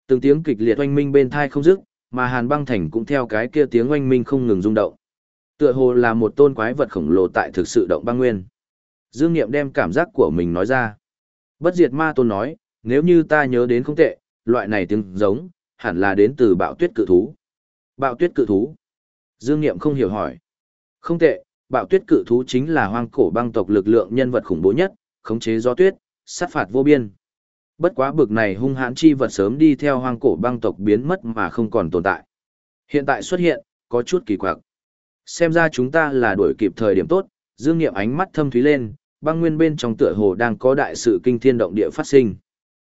Từng tiếng kịch liệt oanh minh bên thai không dứt, mà hàn băng thành cũng theo cái kia tiếng oanh minh không ngừng rung động. Tựa hồ là một tôn quái vật khổng lồ tại thực sự động băng nguyên. Dương Niệm đem cảm giác của mình nói ra. Bất diệt ma tôn nói, nếu như ta nhớ đến không tệ, loại này tiếng giống, hẳn là đến từ bạo tuyết cự thú. Bạo tuyết cự thú. Dương Niệm không hiểu hỏi. Không tệ, bạo tuyết cự thú chính là hoang cổ băng tộc lực lượng nhân vật khủng bố nhất, khống chế gió tuyết, sát phạt vô biên. Bất quá bực này hung hãn chi vật sớm đi theo hoang cổ băng tộc biến mất mà không còn tồn tại. Hiện tại xuất hiện, có chút kỳ quặc. Xem ra chúng ta là đuổi kịp thời điểm tốt, Dương Niệm ánh mắt thâm thúy lên, băng nguyên bên trong tựa hồ đang có đại sự kinh thiên động địa phát sinh.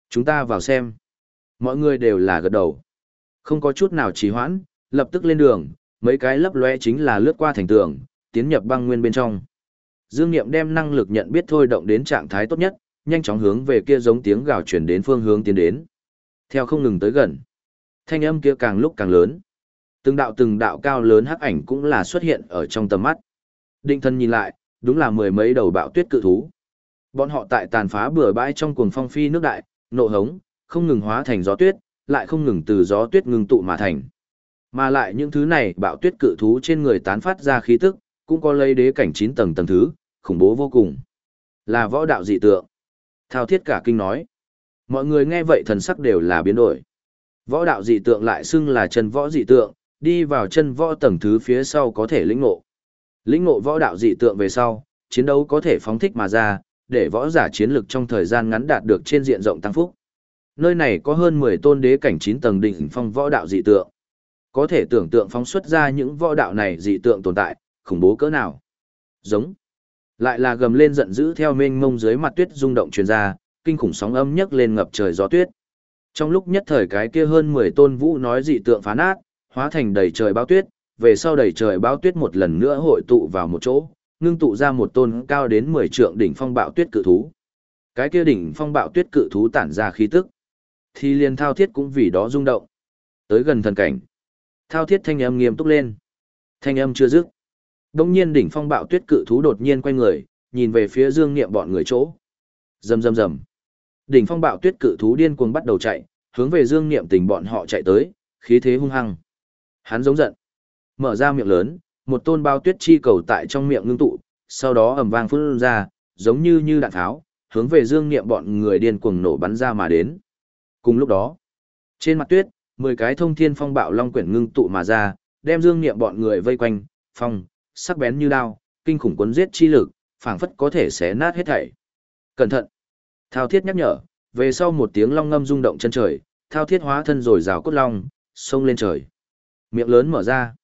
Chúng ta vào xem. Mọi người đều là gật đầu. Không có chút nào trì hoãn, lập tức lên đường, mấy cái lấp lóe chính là lướt qua thành tường, tiến nhập băng nguyên bên trong. Dương Niệm đem năng lực nhận biết thôi động đến trạng thái tốt nhất, nhanh chóng hướng về kia giống tiếng gào chuyển đến phương hướng tiến đến. Theo không ngừng tới gần, thanh âm kia càng lúc càng lớn. Từng đạo từng đạo cao lớn hắc ảnh cũng là xuất hiện ở trong tầm mắt. Định thân nhìn lại, đúng là mười mấy đầu bạo tuyết cự thú. Bọn họ tại tàn phá bừa bãi trong cuồng phong phi nước đại, nộ hống, không ngừng hóa thành gió tuyết, lại không ngừng từ gió tuyết ngừng tụ mà thành. Mà lại những thứ này bạo tuyết cự thú trên người tán phát ra khí tức, cũng có lấy đế cảnh 9 tầng tầng thứ, khủng bố vô cùng. Là võ đạo dị tượng. Thao thiết cả kinh nói. Mọi người nghe vậy thần sắc đều là biến đổi. Võ đạo dị tượng lại xưng là chân võ dị tượng, đi vào chân võ tầng thứ phía sau có thể lĩnh ngộ. Lĩnh ngộ võ đạo dị tượng về sau, chiến đấu có thể phóng thích mà ra, để võ giả chiến lực trong thời gian ngắn đạt được trên diện rộng tăng phúc. Nơi này có hơn 10 tôn đế cảnh 9 tầng đỉnh phong võ đạo dị tượng. Có thể tưởng tượng phóng xuất ra những võ đạo này dị tượng tồn tại, khủng bố cỡ nào. Giống. Lại là gầm lên giận dữ theo mênh mông dưới mặt tuyết rung động truyền ra, kinh khủng sóng âm nhấc lên ngập trời gió tuyết. Trong lúc nhất thời cái kia hơn 10 tôn vũ nói dị tượng phá nát, hóa thành đầy trời bao tuyết, về sau đầy trời bao tuyết một lần nữa hội tụ vào một chỗ, ngưng tụ ra một tôn cao đến 10 trượng đỉnh phong bạo tuyết cự thú. Cái kia đỉnh phong bạo tuyết cự thú tản ra khí tức, thì liền thao thiết cũng vì đó rung động. Tới gần thần cảnh, thao thiết thanh âm nghiêm túc lên. Thanh âm chưa dứt. đột nhiên đỉnh phong bạo tuyết cự thú đột nhiên quay người, nhìn về phía dương niệm bọn người chỗ. Rầm rầm rầm. Đỉnh phong bạo tuyết cự thú điên cuồng bắt đầu chạy, hướng về dương niệm tình bọn họ chạy tới, khí thế hung hăng. Hắn giống giận. Mở ra miệng lớn, một tôn bao tuyết chi cầu tại trong miệng ngưng tụ, sau đó ầm vang phun ra, giống như như đạn tháo, hướng về dương niệm bọn người điên cuồng nổ bắn ra mà đến. Cùng lúc đó, trên mặt tuyết, 10 cái thông thiên phong bạo long quyển ngưng tụ mà ra, đem dương niệm bọn người vây quanh, phong, sắc bén như đao, kinh khủng cuốn giết chi lực, phảng phất có thể xé nát hết thảy. Cẩn thận! Thao thiết nhắc nhở, về sau một tiếng long ngâm rung động chân trời, thao thiết hóa thân rồi rào cốt long, xông lên trời. Miệng lớn mở ra.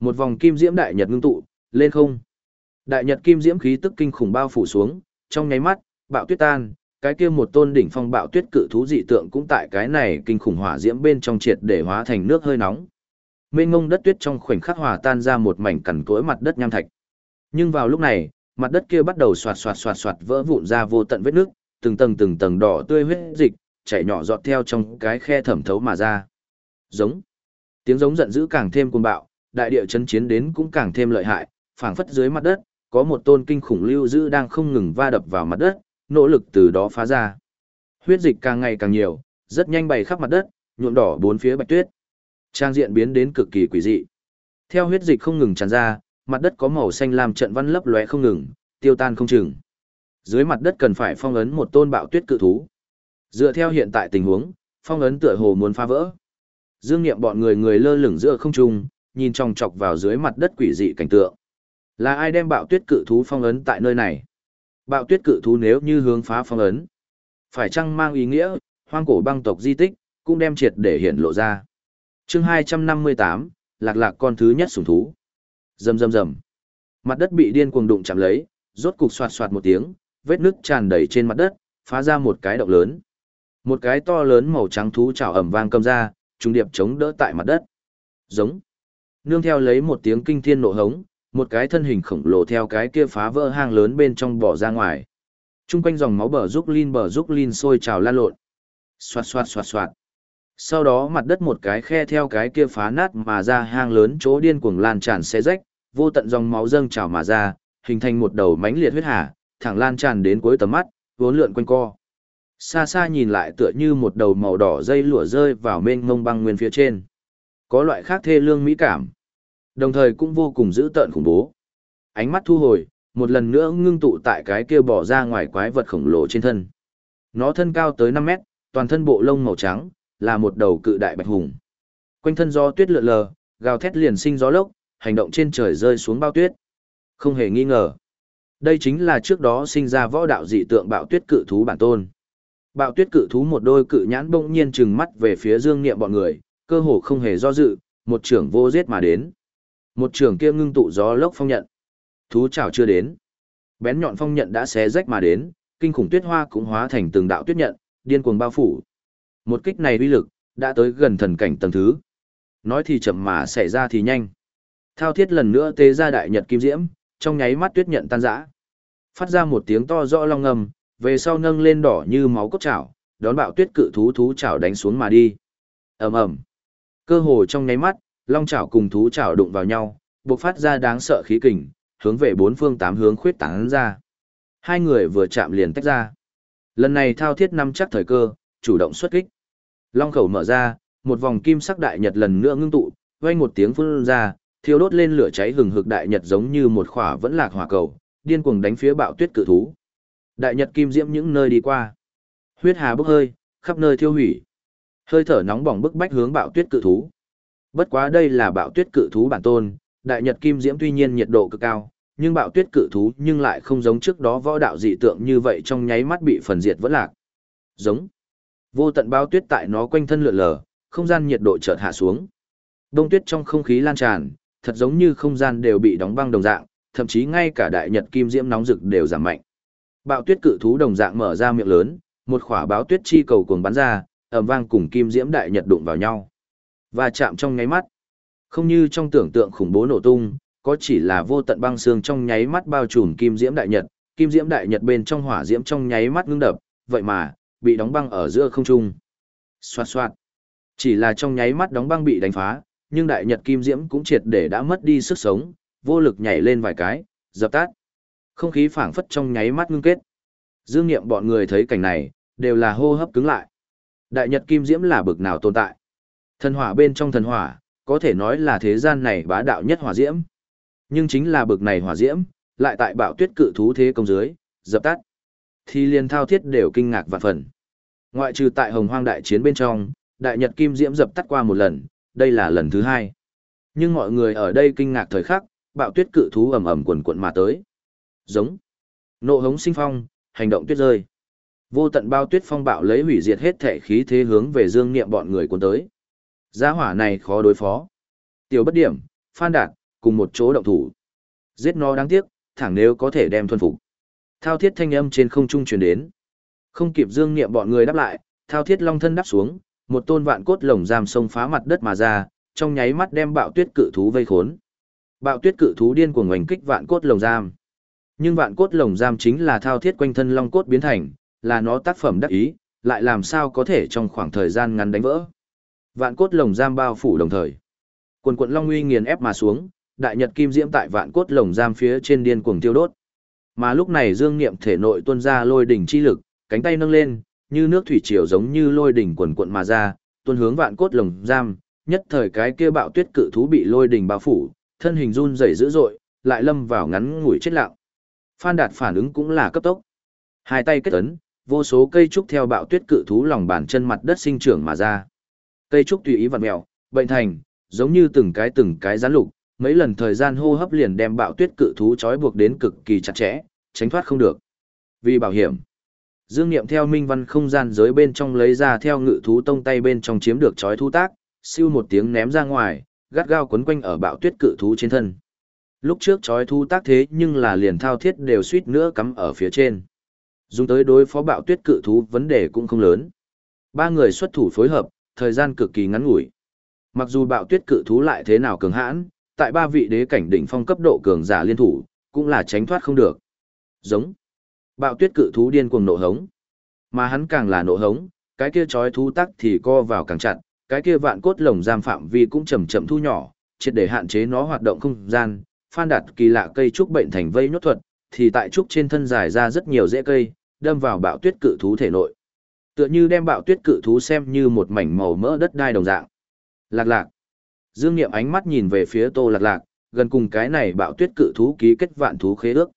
Một vòng kim diễm đại nhật ngưng tụ, lên không. Đại nhật kim diễm khí tức kinh khủng bao phủ xuống, trong nháy mắt, bạo tuyết tan, cái kia một tôn đỉnh phong bạo tuyết cự thú dị tượng cũng tại cái này kinh khủng hỏa diễm bên trong triệt để hóa thành nước hơi nóng. Mênh ngông đất tuyết trong khoảnh khắc hòa tan ra một mảnh cằn cỗi mặt đất nham thạch. Nhưng vào lúc này, mặt đất kia bắt đầu xoạt xoạt xoạt xoạt vỡ vụn ra vô tận vết nước, từng tầng từng tầng đỏ tươi huyết dịch, chảy nhỏ giọt theo trong cái khe thẩm thấu mà ra. Giống. Tiếng giống giận dữ càng thêm cuồng bạo, đại địa chấn chiến đến cũng càng thêm lợi hại, phảng phất dưới mặt đất, có một tôn kinh khủng lưu dữ đang không ngừng va đập vào mặt đất, nỗ lực từ đó phá ra. Huyết dịch càng ngày càng nhiều, rất nhanh bày khắp mặt đất, nhuộm đỏ bốn phía bạch tuyết. Trang diện biến đến cực kỳ quỷ dị. Theo huyết dịch không ngừng tràn ra, mặt đất có màu xanh làm trận văn lấp lóe không ngừng, tiêu tan không chừng. Dưới mặt đất cần phải phong ấn một tôn bạo tuyết cự thú. Dựa theo hiện tại tình huống, phong ấn tựa hồ muốn phá vỡ. Dương Nghiệm bọn người người lơ lửng giữa không trung, nhìn chòng chọc vào dưới mặt đất quỷ dị cảnh tượng. Là ai đem bạo tuyết cự thú phong ấn tại nơi này? Bạo tuyết cự thú nếu như hướng phá phong ấn, phải chăng mang ý nghĩa, hoang cổ băng tộc di tích, cũng đem triệt để hiện lộ ra. chương 258, lạc lạc con thứ nhất sủng thú. Rầm rầm rầm. Mặt đất bị điên cuồng đụng chạm lấy, rốt cục xoạt xoạt một tiếng, vết nứt tràn đầy trên mặt đất, phá ra một cái động lớn. Một cái to lớn màu trắng thú chảo ẩm vang cầm ra, trung điệp chống đỡ tại mặt đất. Giống. Nương theo lấy một tiếng kinh thiên nộ hống, một cái thân hình khổng lồ theo cái kia phá vỡ hang lớn bên trong bỏ ra ngoài. Trung quanh dòng máu bờ rúc lin bờ rúc lin sôi trào lan lộn. Xoạt xoạt xoạt xoạt. Sau đó mặt đất một cái khe theo cái kia phá nát mà ra hang lớn chỗ điên cuồng lan tràn xé rách, vô tận dòng máu dâng trào mà ra, hình thành một đầu mãnh liệt huyết hà, thẳng lan tràn đến cuối tầm mắt, vốn lượn quanh co. Xa xa nhìn lại tựa như một đầu màu đỏ dây lụa rơi vào mênh mông băng nguyên phía trên. Có loại khác thê lương mỹ cảm. Đồng thời cũng vô cùng dữ tợn khủng bố. Ánh mắt thu hồi, một lần nữa ngưng tụ tại cái kia bỏ ra ngoài quái vật khổng lồ trên thân. Nó thân cao tới 5 mét, toàn thân bộ lông màu trắng, là một đầu cự đại bạch hùng. Quanh thân gió tuyết lượn lờ, gào thét liền sinh gió lốc, hành động trên trời rơi xuống bao tuyết. Không hề nghi ngờ. Đây chính là trước đó sinh ra võ đạo dị tượng bạo tuyết cự thú bản tôn. Bạo tuyết cự thú một đôi cự nhãn bỗng nhiên trừng mắt về phía dương niệm bọn người, cơ hồ không hề do dự, một trưởng vô giết mà đến. Một trưởng kia ngưng tụ gió lốc phong nhận. Thú chảo chưa đến. Bén nhọn phong nhận đã xé rách mà đến, kinh khủng tuyết hoa cũng hóa thành từng đạo tuyết nhận, điên cuồng bao phủ. Một kích này uy lực, đã tới gần thần cảnh tầng thứ. Nói thì chậm mà xảy ra thì nhanh. Thao thiết lần nữa tế ra đại nhật kim diễm, trong nháy mắt tuyết nhận tan rã. Phát ra một tiếng to rõ long ngầm, về sau nâng lên đỏ như máu cốt chảo, đón bạo tuyết cự thú thú chảo đánh xuống mà đi. ầm ầm, cơ hồ trong nháy mắt, long chảo cùng thú chảo đụng vào nhau, bộc phát ra đáng sợ khí kình, hướng về bốn phương tám hướng khuyết tán ra. Hai người vừa chạm liền tách ra. Lần này thao thiết năm chắc thời cơ, chủ động xuất kích. Long khẩu mở ra, một vòng kim sắc đại nhật lần nữa ngưng tụ, vang một tiếng phun ra, thiêu đốt lên lửa cháy hừng hực đại nhật giống như một khỏa vẫn lạc hỏa cầu, điên cuồng đánh phía bạo tuyết cự thú. Đại nhật kim diễm những nơi đi qua, huyết hà bốc hơi, khắp nơi thiêu hủy. Hơi thở nóng bỏng bức bách hướng bạo tuyết cự thú. Bất quá đây là bạo tuyết cự thú bản tôn, đại nhật kim diễm tuy nhiên nhiệt độ cực cao, nhưng bạo tuyết cự thú nhưng lại không giống trước đó võ đạo dị tượng như vậy trong nháy mắt bị phần diệt vẫn lạc. Giống. Vô tận bao tuyết tại nó quanh thân lượn lờ, không gian nhiệt độ chợt hạ xuống. Đông tuyết trong không khí lan tràn, thật giống như không gian đều bị đóng băng đồng dạng, thậm chí ngay cả đại nhật kim diễm nóng rực đều giảm mạnh. Bạo tuyết cự thú đồng dạng mở ra miệng lớn, một khỏa báo tuyết chi cầu cuồng bắn ra, ầm vang cùng kim diễm đại nhật đụng vào nhau. Và chạm trong nháy mắt. Không như trong tưởng tượng khủng bố nổ tung, có chỉ là vô tận băng xương trong nháy mắt bao trùm kim diễm đại nhật, kim diễm đại nhật bên trong hỏa diễm trong nháy mắt ngưng đập, vậy mà, bị đóng băng ở giữa không trung. Xoạt xoạt. Chỉ là trong nháy mắt đóng băng bị đánh phá, nhưng đại nhật kim diễm cũng triệt để đã mất đi sức sống, vô lực nhảy lên vài cái, dập tắt. Không khí phảng phất trong nháy mắt ngưng kết. Dương Nghiệm bọn người thấy cảnh này, đều là hô hấp cứng lại. Đại nhật kim diễm là bực nào tồn tại? Thần hỏa bên trong thần hỏa, có thể nói là thế gian này bá đạo nhất hỏa diễm. Nhưng chính là bực này hỏa diễm, lại tại bạo tuyết cự thú thế công dưới, dập tắt. Thì liền thao thiết đều kinh ngạc vạn phần. Ngoại trừ tại hồng hoang đại chiến bên trong, đại nhật kim diễm dập tắt qua một lần, đây là lần thứ hai. Nhưng mọi người ở đây kinh ngạc thời khắc, bạo tuyết cự thú ầm ầm quần quận mà tới. Giống. Nộ hống sinh phong, hành động tuyết rơi. Vô tận bao tuyết phong bạo lấy hủy diệt hết thể khí thế hướng về dương niệm bọn người cuốn tới. Giá hỏa này khó đối phó. Tiểu bất điểm, phan đạt, cùng một chỗ động thủ. Giết nó đáng tiếc, thẳng nếu có thể đem thuần phục. Thao thiết thanh âm trên không trung truyền đến. Không kịp dương niệm bọn người đáp lại, thao thiết long thân đáp xuống, một tôn vạn cốt lồng giam sông phá mặt đất mà ra, trong nháy mắt đem bạo tuyết cự thú vây khốn. Bạo tuyết cự thú điên cuồng ngoảnh kích vạn cốt lồng giam. Nhưng vạn cốt lồng giam chính là thao thiết quanh thân long cốt biến thành, là nó tác phẩm đắc ý, lại làm sao có thể trong khoảng thời gian ngắn đánh vỡ. Vạn cốt lồng giam bao phủ đồng thời. Quần quận long uy nghiền ép mà xuống, đại nhật kim diễm tại vạn cốt lồng giam phía trên điên cuồng tiêu đốt. Mà lúc này Dương Niệm thể nội tuôn ra lôi đỉnh chi lực, cánh tay nâng lên, như nước thủy triều giống như lôi đỉnh quần quận mà ra, tuôn hướng vạn cốt lồng giam, nhất thời cái kia bạo tuyết cự thú bị lôi đỉnh bao phủ, thân hình run rẩy dữ dội, lại lâm vào ngắn ngủi chết lặng. Phan Đạt phản ứng cũng là cấp tốc. Hai tay kết ấn, vô số cây trúc theo bạo tuyết cự thú lòng bàn chân mặt đất sinh trưởng mà ra. Cây trúc tùy ý vặn mèo, bệnh thành, giống như từng cái từng cái rắn lục, mấy lần thời gian hô hấp liền đem bạo tuyết cự thú trói buộc đến cực kỳ chặt chẽ, tránh thoát không được. Vì bảo hiểm, Dương Niệm theo minh văn không gian giới bên trong lấy ra theo ngự thú tông tay bên trong chiếm được trói thú tác, siêu một tiếng ném ra ngoài, gắt gao quấn quanh ở bạo tuyết cự thú trên thân. Lúc trước trói thu tác thế nhưng là liền thao thiết đều suýt nữa cắm ở phía trên. Dùng tới đối phó bạo tuyết cự thú vấn đề cũng không lớn. Ba người xuất thủ phối hợp, thời gian cực kỳ ngắn ngủi. Mặc dù bạo tuyết cự thú lại thế nào cường hãn, tại ba vị đế cảnh đỉnh phong cấp độ cường giả liên thủ, cũng là tránh thoát không được. Giống. Bạo tuyết cự thú điên cuồng nộ hống. Mà hắn càng là nộ hống, cái kia chói thú tắc thì co vào càng chặt, cái kia vạn cốt lồng giam phạm vi cũng chậm chậm thu nhỏ, triệt để hạn chế nó hoạt động không gian, phan Đạt kỳ lạ cây trúc bệnh thành vây nhốt thuật, thì tại trúc trên thân dài ra rất nhiều rễ cây, đâm vào bạo tuyết cự thú thể nội. Tựa như đem bạo tuyết cự thú xem như một mảnh màu mỡ đất đai đồng dạng. Lạc lạc. Dương Niệm ánh mắt nhìn về phía Tô Lạc Lạc, gần cùng cái này bạo tuyết cự thú ký kết vạn thú khế ước.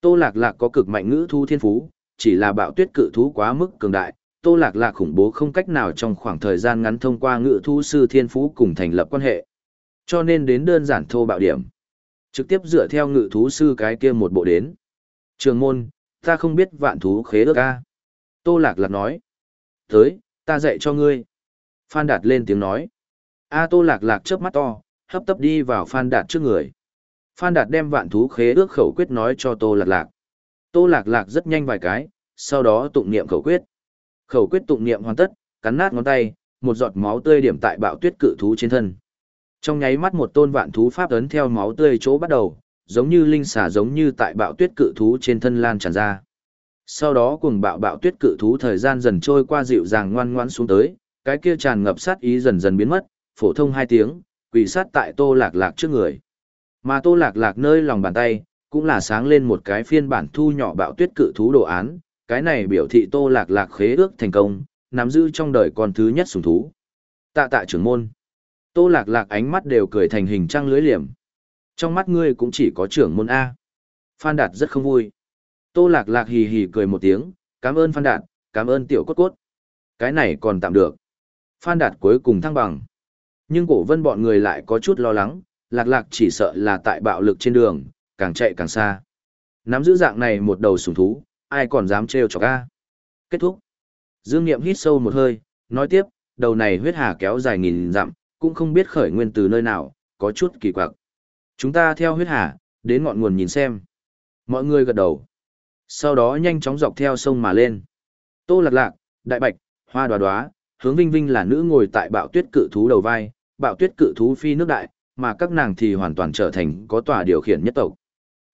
Tô Lạc Lạc có cực mạnh ngữ thu thiên phú, chỉ là bạo tuyết cự thú quá mức cường đại, Tô Lạc Lạc khủng bố không cách nào trong khoảng thời gian ngắn thông qua ngữ thu sư thiên phú cùng thành lập quan hệ. Cho nên đến đơn giản thô bạo điểm. Trực tiếp dựa theo ngự thú sư cái kia một bộ đến. Trường môn, ta không biết vạn thú khế ước a. Tô Lạc Lạc nói. Tới, ta dạy cho ngươi. Phan Đạt lên tiếng nói. A Tô Lạc Lạc chớp mắt to, hấp tấp đi vào Phan Đạt trước người. Phan Đạt đem vạn thú khế ước khẩu quyết nói cho Tô Lạc Lạc. Tô Lạc Lạc rất nhanh vài cái, sau đó tụng niệm khẩu quyết. Khẩu quyết tụng niệm hoàn tất, cắn nát ngón tay, một giọt máu tươi điểm tại bạo tuyết cự thú trên thân. Trong nháy mắt một tôn vạn thú pháp ấn theo máu tươi chỗ bắt đầu, giống như linh xà giống như tại bạo tuyết cự thú trên thân lan tràn ra. Sau đó cùng bạo bạo tuyết cự thú thời gian dần trôi qua dịu dàng ngoan ngoãn xuống tới, cái kia tràn ngập sát ý dần dần biến mất, phổ thông hai tiếng, quỳ sát tại tô lạc lạc trước người. Mà tô lạc lạc nơi lòng bàn tay, cũng là sáng lên một cái phiên bản thu nhỏ bạo tuyết cự thú đồ án, cái này biểu thị tô lạc lạc khế ước thành công, nắm giữ trong đời con thứ nhất sủng thú. Tạ tạ trưởng môn. Tô lạc lạc ánh mắt đều cười thành hình trăng lưới liềm. Trong mắt ngươi cũng chỉ có trưởng môn A. Phan Đạt rất không vui. Tô lạc lạc hì hì cười một tiếng, cảm ơn Phan Đạt, cảm ơn tiểu cốt cốt. Cái này còn tạm được. Phan Đạt cuối cùng thăng bằng. Nhưng cổ vân bọn người lại có chút lo lắng, lạc lạc chỉ sợ là tại bạo lực trên đường, càng chạy càng xa. Nắm giữ dạng này một đầu sủng thú, ai còn dám trêu chọc a? Kết thúc. Dương Niệm hít sâu một hơi, nói tiếp, đầu này huyết hà kéo dài nghìn dặm, cũng không biết khởi nguyên từ nơi nào, có chút kỳ quặc. Chúng ta theo huyết hà, đến ngọn nguồn nhìn xem. Mọi người gật đầu. Sau đó nhanh chóng dọc theo sông mà lên. Tô lạc lạc, đại bạch, hoa đoá đoá, hướng vinh vinh là nữ ngồi tại bạo tuyết cự thú đầu vai, bạo tuyết cự thú phi nước đại, mà các nàng thì hoàn toàn trở thành có tòa điều khiển nhất tộc.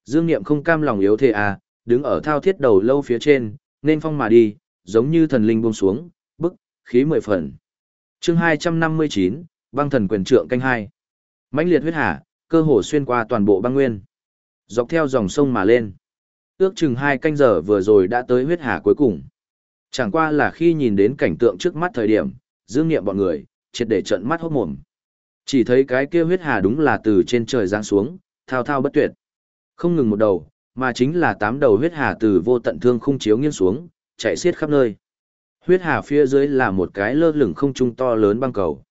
Dương Niệm không cam lòng yếu thế à, đứng ở thao thiết đầu lâu phía trên, nên phong mà đi, giống như thần linh buông xuống, bức, khí mười phần. chương 259, băng thần quyền trượng canh hai mãnh liệt huyết hà, cơ hồ xuyên qua toàn bộ băng nguyên. Dọc theo dòng sông mà lên. Ước chừng hai canh giờ vừa rồi đã tới huyết hà cuối cùng. Chẳng qua là khi nhìn đến cảnh tượng trước mắt thời điểm, dương nghiệm bọn người, triệt để trận mắt hốt mồm. Chỉ thấy cái kia huyết hà đúng là từ trên trời giáng xuống, thao thao bất tuyệt. Không ngừng một đầu, mà chính là tám đầu huyết hà từ vô tận thương khung chiếu nghiêng xuống, chạy xiết khắp nơi. Huyết hà phía dưới là một cái lơ lửng không trung to lớn băng cầu.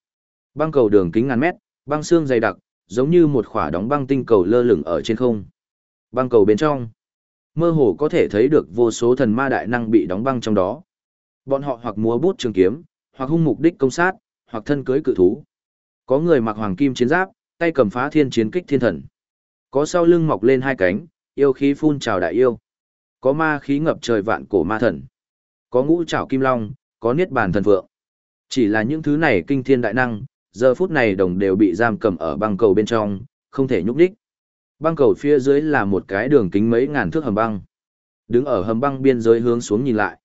Băng cầu đường kính ngàn mét, băng xương dày đặc, giống như một khỏa đóng băng tinh cầu lơ lửng ở trên không. Băng cầu bên trong, mơ hồ có thể thấy được vô số thần ma đại năng bị đóng băng trong đó. Bọn họ hoặc múa bút trường kiếm, hoặc hung mục đích công sát, hoặc thân cưới cự thú. Có người mặc hoàng kim chiến giáp, tay cầm phá thiên chiến kích thiên thần. Có sau lưng mọc lên hai cánh, yêu khí phun trào đại yêu. Có ma khí ngập trời vạn cổ ma thần. Có ngũ trảo kim long, có niết bàn thần vượng. Chỉ là những thứ này kinh thiên đại năng, giờ phút này đồng đều bị giam cầm ở băng cầu bên trong, không thể nhúc đích. Băng cầu phía dưới là một cái đường kính mấy ngàn thước hầm băng. Đứng ở hầm băng biên giới hướng xuống nhìn lại.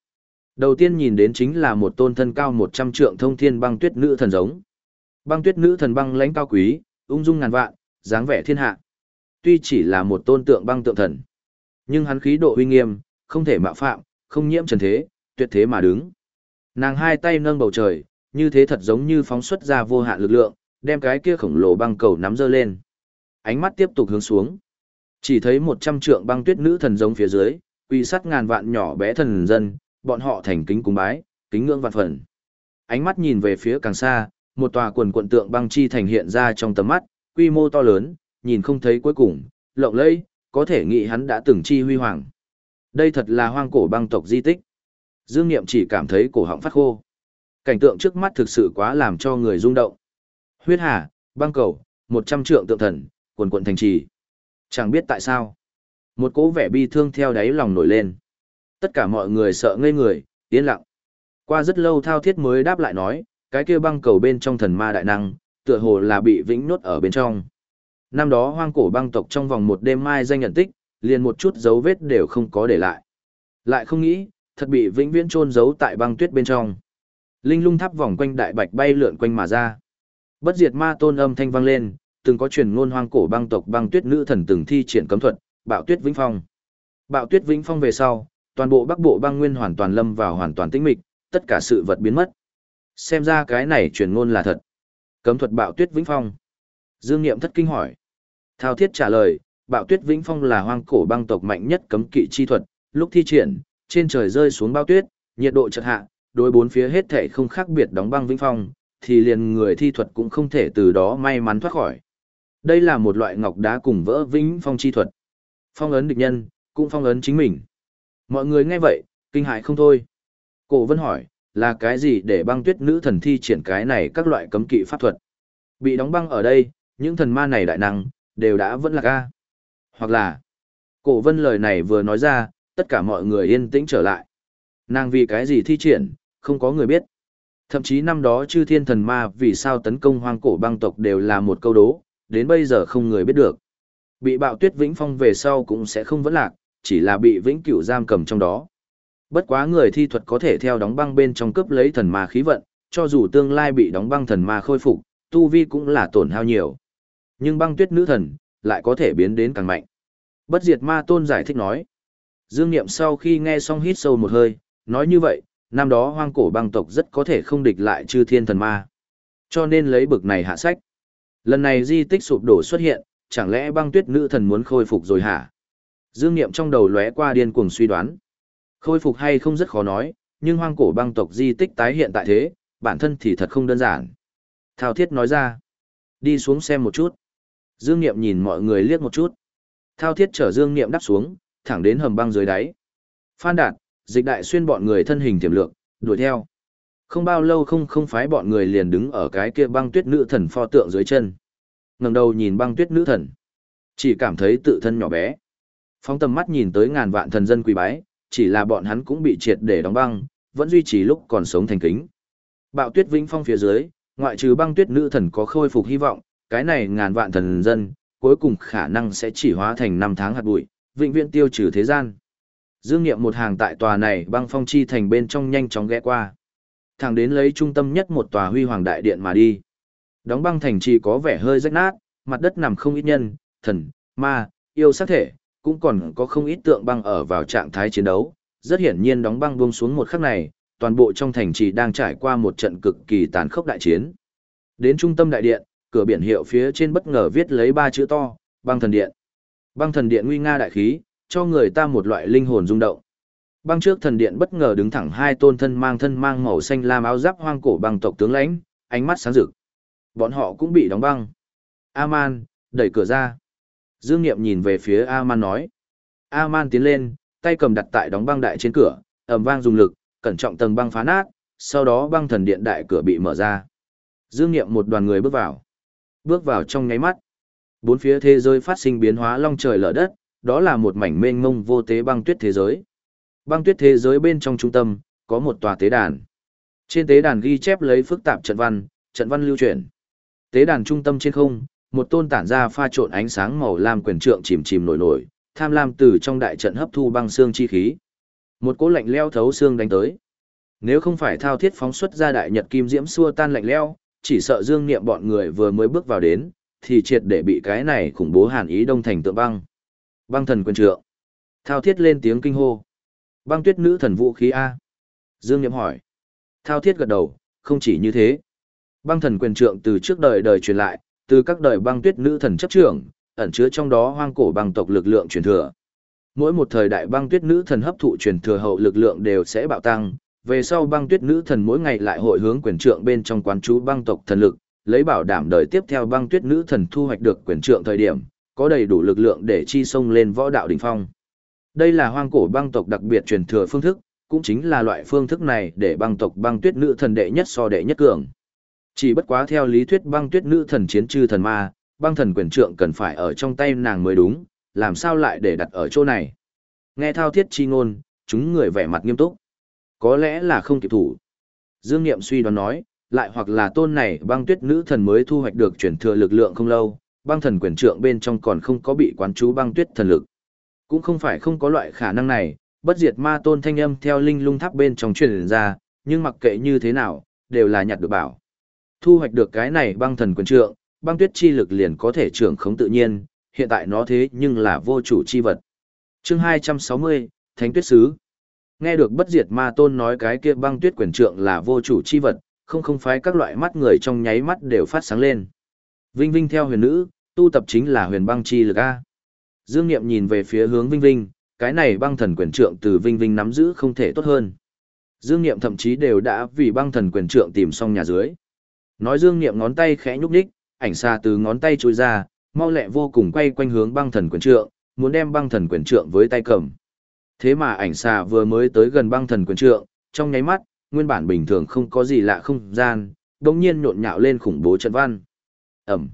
Đầu tiên nhìn đến chính là một tôn thân cao 100 trượng thông thiên băng tuyết nữ thần giống. Băng tuyết nữ thần băng lãnh cao quý, ung dung ngàn vạn, dáng vẻ thiên hạ. Tuy chỉ là một tôn tượng băng tượng thần, nhưng hắn khí độ uy nghiêm, không thể mạo phạm, không nhiễm trần thế, tuyệt thế mà đứng. Nàng hai tay nâng bầu trời, như thế thật giống như phóng xuất ra vô hạn lực lượng, đem cái kia khổng lồ băng cầu nắm dơ lên. Ánh mắt tiếp tục hướng xuống. Chỉ thấy một trăm trượng băng tuyết nữ thần giống phía dưới, quy sắt ngàn vạn nhỏ bé thần dân, bọn họ thành kính cúng bái, kính ngưỡng vạn phần. Ánh mắt nhìn về phía càng xa, một tòa quần quận tượng băng chi thành hiện ra trong tầm mắt, quy mô to lớn, nhìn không thấy cuối cùng, lộng lẫy, có thể nghĩ hắn đã từng chi huy hoàng. Đây thật là hoang cổ băng tộc di tích. Dương Niệm chỉ cảm thấy cổ họng phát khô. Cảnh tượng trước mắt thực sự quá làm cho người rung động. Huyết hà, băng cầu, một trăm trượng tượng thần, quần quận thành trì. Chẳng biết tại sao. Một cố vẻ bi thương theo đáy lòng nổi lên. Tất cả mọi người sợ ngây người, yên lặng. Qua rất lâu thao thiết mới đáp lại nói, cái kia băng cầu bên trong thần ma đại năng, tựa hồ là bị vĩnh nốt ở bên trong. Năm đó hoang cổ băng tộc trong vòng một đêm mai danh nhận tích, liền một chút dấu vết đều không có để lại. Lại không nghĩ, thật bị vĩnh viễn chôn giấu tại băng tuyết bên trong. Linh lung tháp vòng quanh đại bạch bay lượn quanh mà ra. Bất diệt ma tôn âm thanh vang lên, từng có truyền ngôn hoang cổ băng tộc băng tuyết nữ thần từng thi triển cấm thuật, bạo tuyết vĩnh phong. Bạo tuyết vĩnh phong về sau, toàn bộ bắc bộ băng nguyên hoàn toàn lâm vào hoàn toàn tĩnh mịch, tất cả sự vật biến mất. Xem ra cái này truyền ngôn là thật. Cấm thuật bạo tuyết vĩnh phong. Dương Niệm thất kinh hỏi. Thao thiết trả lời, bạo tuyết vĩnh phong là hoang cổ băng tộc mạnh nhất cấm kỵ chi thuật, lúc thi triển, trên trời rơi xuống bao tuyết, nhiệt độ chợt hạ, đối bốn phía hết thảy không khác biệt đóng băng vĩnh phong, thì liền người thi thuật cũng không thể từ đó may mắn thoát khỏi. Đây là một loại ngọc đá cùng vỡ vĩnh phong chi thuật. Phong ấn địch nhân, cũng phong ấn chính mình. Mọi người nghe vậy, kinh hại không thôi. Cổ vân hỏi, là cái gì để băng tuyết nữ thần thi triển cái này các loại cấm kỵ pháp thuật? Bị đóng băng ở đây, những thần ma này đại năng, đều đã vẫn là ca. Hoặc là, cổ vân lời này vừa nói ra, tất cả mọi người yên tĩnh trở lại. Nàng vì cái gì thi triển, không có người biết. Thậm chí năm đó chư thiên thần ma vì sao tấn công hoang cổ băng tộc đều là một câu đố, đến bây giờ không người biết được. Bị bạo tuyết vĩnh phong về sau cũng sẽ không vẫn lạc, chỉ là bị vĩnh cửu giam cầm trong đó. Bất quá người thi thuật có thể theo đóng băng bên trong cướp lấy thần ma khí vận, cho dù tương lai bị đóng băng thần ma khôi phục, tu vi cũng là tổn hao nhiều. Nhưng băng tuyết nữ thần, lại có thể biến đến càng mạnh. Bất diệt ma tôn giải thích nói. Dương Niệm sau khi nghe xong hít sâu một hơi, nói như vậy, năm đó hoang cổ băng tộc rất có thể không địch lại chư thiên thần ma. Cho nên lấy bực này hạ sách. Lần này di tích sụp đổ xuất hiện, chẳng lẽ băng tuyết nữ thần muốn khôi phục rồi hả? Dương Niệm trong đầu lóe qua điên cuồng suy đoán. Khôi phục hay không rất khó nói, nhưng hoang cổ băng tộc di tích tái hiện tại thế, bản thân thì thật không đơn giản. Thao thiết nói ra. Đi xuống xem một chút. Dương Niệm nhìn mọi người liếc một chút. Thao thiết chở Dương Niệm đắp xuống, thẳng đến hầm băng dưới đáy. Phan Đạt, dịch đại xuyên bọn người thân hình tiềm lượng, đuổi theo. Không bao lâu không không phái bọn người liền đứng ở cái kia băng tuyết nữ thần pho tượng dưới chân. ngẩng đầu nhìn băng tuyết nữ thần. Chỉ cảm thấy tự thân nhỏ bé. Phóng tầm mắt nhìn tới ngàn vạn thần dân quỳ bái, chỉ là bọn hắn cũng bị triệt để đóng băng, vẫn duy trì lúc còn sống thành kính. Bạo tuyết vĩnh phong phía dưới, ngoại trừ băng tuyết nữ thần có khôi phục hy vọng, cái này ngàn vạn thần dân, cuối cùng khả năng sẽ chỉ hóa thành năm tháng hạt bụi, vĩnh viễn tiêu trừ thế gian. Dương Nghiệm một hàng tại tòa này băng phong chi thành bên trong nhanh chóng ghé qua. Thẳng đến lấy trung tâm nhất một tòa huy hoàng đại điện mà đi. Đóng băng thành trì có vẻ hơi rách nát, mặt đất nằm không ít nhân, thần, ma, yêu sát thể, cũng còn có không ít tượng băng ở vào trạng thái chiến đấu. Rất hiển nhiên đóng băng buông xuống một khắc này, toàn bộ trong thành trì đang trải qua một trận cực kỳ tàn khốc đại chiến. Đến trung tâm đại điện, cửa biển hiệu phía trên bất ngờ viết lấy ba chữ to, băng thần điện. Băng thần điện nguy nga đại khí, cho người ta một loại linh hồn rung động. Băng trước thần điện bất ngờ đứng thẳng hai tôn thân mang thân mang màu xanh lam áo giáp hoang cổ băng tộc tướng lãnh, ánh mắt sáng rực. Bọn họ cũng bị đóng băng. Aman, đẩy cửa ra. Dương Niệm nhìn về phía Aman nói. Aman tiến lên, tay cầm đặt tại đóng băng đại trên cửa, ầm vang dùng lực, cẩn trọng tầng băng phá nát, sau đó băng thần điện đại cửa bị mở ra. Dương Niệm một đoàn người bước vào. Bước vào trong nháy mắt. Bốn phía thế giới phát sinh biến hóa long trời lở đất, đó là một mảnh mênh mông vô tế băng tuyết thế giới. Băng tuyết thế giới bên trong trung tâm, có một tòa tế đàn. Trên tế đàn ghi chép lấy phức tạp trận văn, trận văn lưu truyền. Tế đàn trung tâm trên không, một tôn tản ra pha trộn ánh sáng màu lam quyền trượng chìm chìm nổi nổi, tham lam từ trong đại trận hấp thu băng xương chi khí. Một cỗ lạnh leo thấu xương đánh tới. Nếu không phải thao thiết phóng xuất ra đại nhật kim diễm xua tan lạnh leo, chỉ sợ Dương Niệm bọn người vừa mới bước vào đến, thì triệt để bị cái này khủng bố hàn ý đông thành tượng băng. Băng thần quyền trượng. Thao thiết lên tiếng kinh hô. Băng tuyết nữ thần vũ khí A. Dương Niệm hỏi. Thao thiết gật đầu, không chỉ như thế. Băng thần quyền trượng từ trước đời đời truyền lại, từ các đời băng tuyết nữ thần chấp trưởng, ẩn chứa trong đó hoang cổ băng tộc lực lượng truyền thừa. Mỗi một thời đại băng tuyết nữ thần hấp thụ truyền thừa hậu lực lượng đều sẽ bạo tăng, về sau băng tuyết nữ thần mỗi ngày lại hội hướng quyền trượng bên trong quán chú băng tộc thần lực, lấy bảo đảm đời tiếp theo băng tuyết nữ thần thu hoạch được quyền trượng thời điểm, có đầy đủ lực lượng để chi sông lên võ đạo đỉnh phong. Đây là hoang cổ băng tộc đặc biệt truyền thừa phương thức, cũng chính là loại phương thức này để băng tộc băng tuyết nữ thần đệ nhất so đệ nhất cường. Chỉ bất quá theo lý thuyết băng tuyết nữ thần chiến chư thần ma, băng thần quyền trượng cần phải ở trong tay nàng mới đúng, làm sao lại để đặt ở chỗ này. Nghe thao thiết chi ngôn, chúng người vẻ mặt nghiêm túc. Có lẽ là không kịp thủ. Dương Niệm suy đoán nói, lại hoặc là tôn này băng tuyết nữ thần mới thu hoạch được chuyển thừa lực lượng không lâu, băng thần quyền trượng bên trong còn không có bị quán chú băng tuyết thần lực. Cũng không phải không có loại khả năng này, bất diệt ma tôn thanh âm theo linh lung tháp bên trong truyền ra, nhưng mặc kệ như thế nào, đều là nhặt được bảo. Thu hoạch được cái này băng thần quyền trượng, băng tuyết chi lực liền có thể trưởng khống tự nhiên, hiện tại nó thế nhưng là vô chủ chi vật. Chương 260, Thánh Tuyết Sứ Nghe được bất diệt ma tôn nói cái kia băng tuyết quyền trượng là vô chủ chi vật, không không phái các loại mắt người trong nháy mắt đều phát sáng lên. Vinh Vinh theo huyền nữ, tu tập chính là huyền băng chi lực A. Dương Niệm nhìn về phía hướng Vinh Vinh, cái này băng thần quyền trượng từ Vinh Vinh nắm giữ không thể tốt hơn. Dương Niệm thậm chí đều đã vì băng thần quyền trượng tìm xong nhà dưới. Nói Dương Niệm ngón tay khẽ nhúc nhích, ảnh xa từ ngón tay trôi ra, mau lẹ vô cùng quay quanh hướng băng thần quyền trượng, muốn đem băng thần quyền trượng với tay cầm. Thế mà ảnh xà vừa mới tới gần băng thần quyền trượng, trong nháy mắt, nguyên bản bình thường không có gì lạ không gian, đột nhiên nhộn nhạo lên khủng bố trận văn. Ẩm.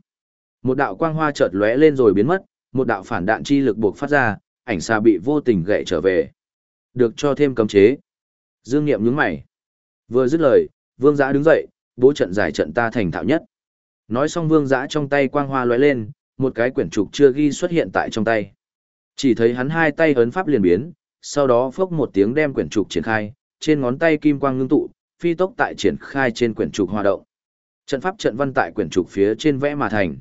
Một đạo quang hoa chợt lóe lên rồi biến mất, một đạo phản đạn chi lực buộc phát ra, ảnh xa bị vô tình gậy trở về. Được cho thêm cấm chế. Dương Niệm nhướng mày. Vừa dứt lời, Vương Giã đứng dậy, bố trận giải trận ta thành thạo nhất. Nói xong Vương Giã trong tay quang hoa lóe lên, một cái quyển trục chưa ghi xuất hiện tại trong tay. Chỉ thấy hắn hai tay ấn pháp liền biến, sau đó phốc một tiếng đem quyển trục triển khai, trên ngón tay kim quang ngưng tụ, phi tốc tại triển khai trên quyển trục hoạt động. Trận pháp trận văn tại quyển trục phía trên vẽ mà thành.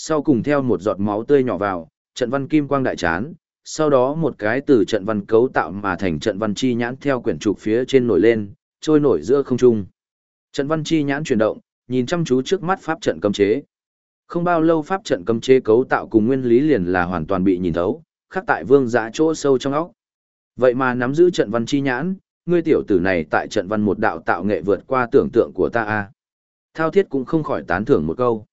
Sau cùng theo một giọt máu tươi nhỏ vào, trận văn kim quang đại chán, sau đó một cái từ trận văn cấu tạo mà thành trận văn chi nhãn theo quyển trục phía trên nổi lên, trôi nổi giữa không trung. Trận Văn Chi nhãn chuyển động, nhìn chăm chú trước mắt pháp trận cấm chế. Không bao lâu pháp trận cấm chế cấu tạo cùng nguyên lý liền là hoàn toàn bị nhìn thấu, khắc tại vương giã chỗ sâu trong óc. Vậy mà nắm giữ trận văn chi nhãn, ngươi tiểu tử này tại trận văn một đạo tạo nghệ vượt qua tưởng tượng của ta a. Thao thiết cũng không khỏi tán thưởng một câu.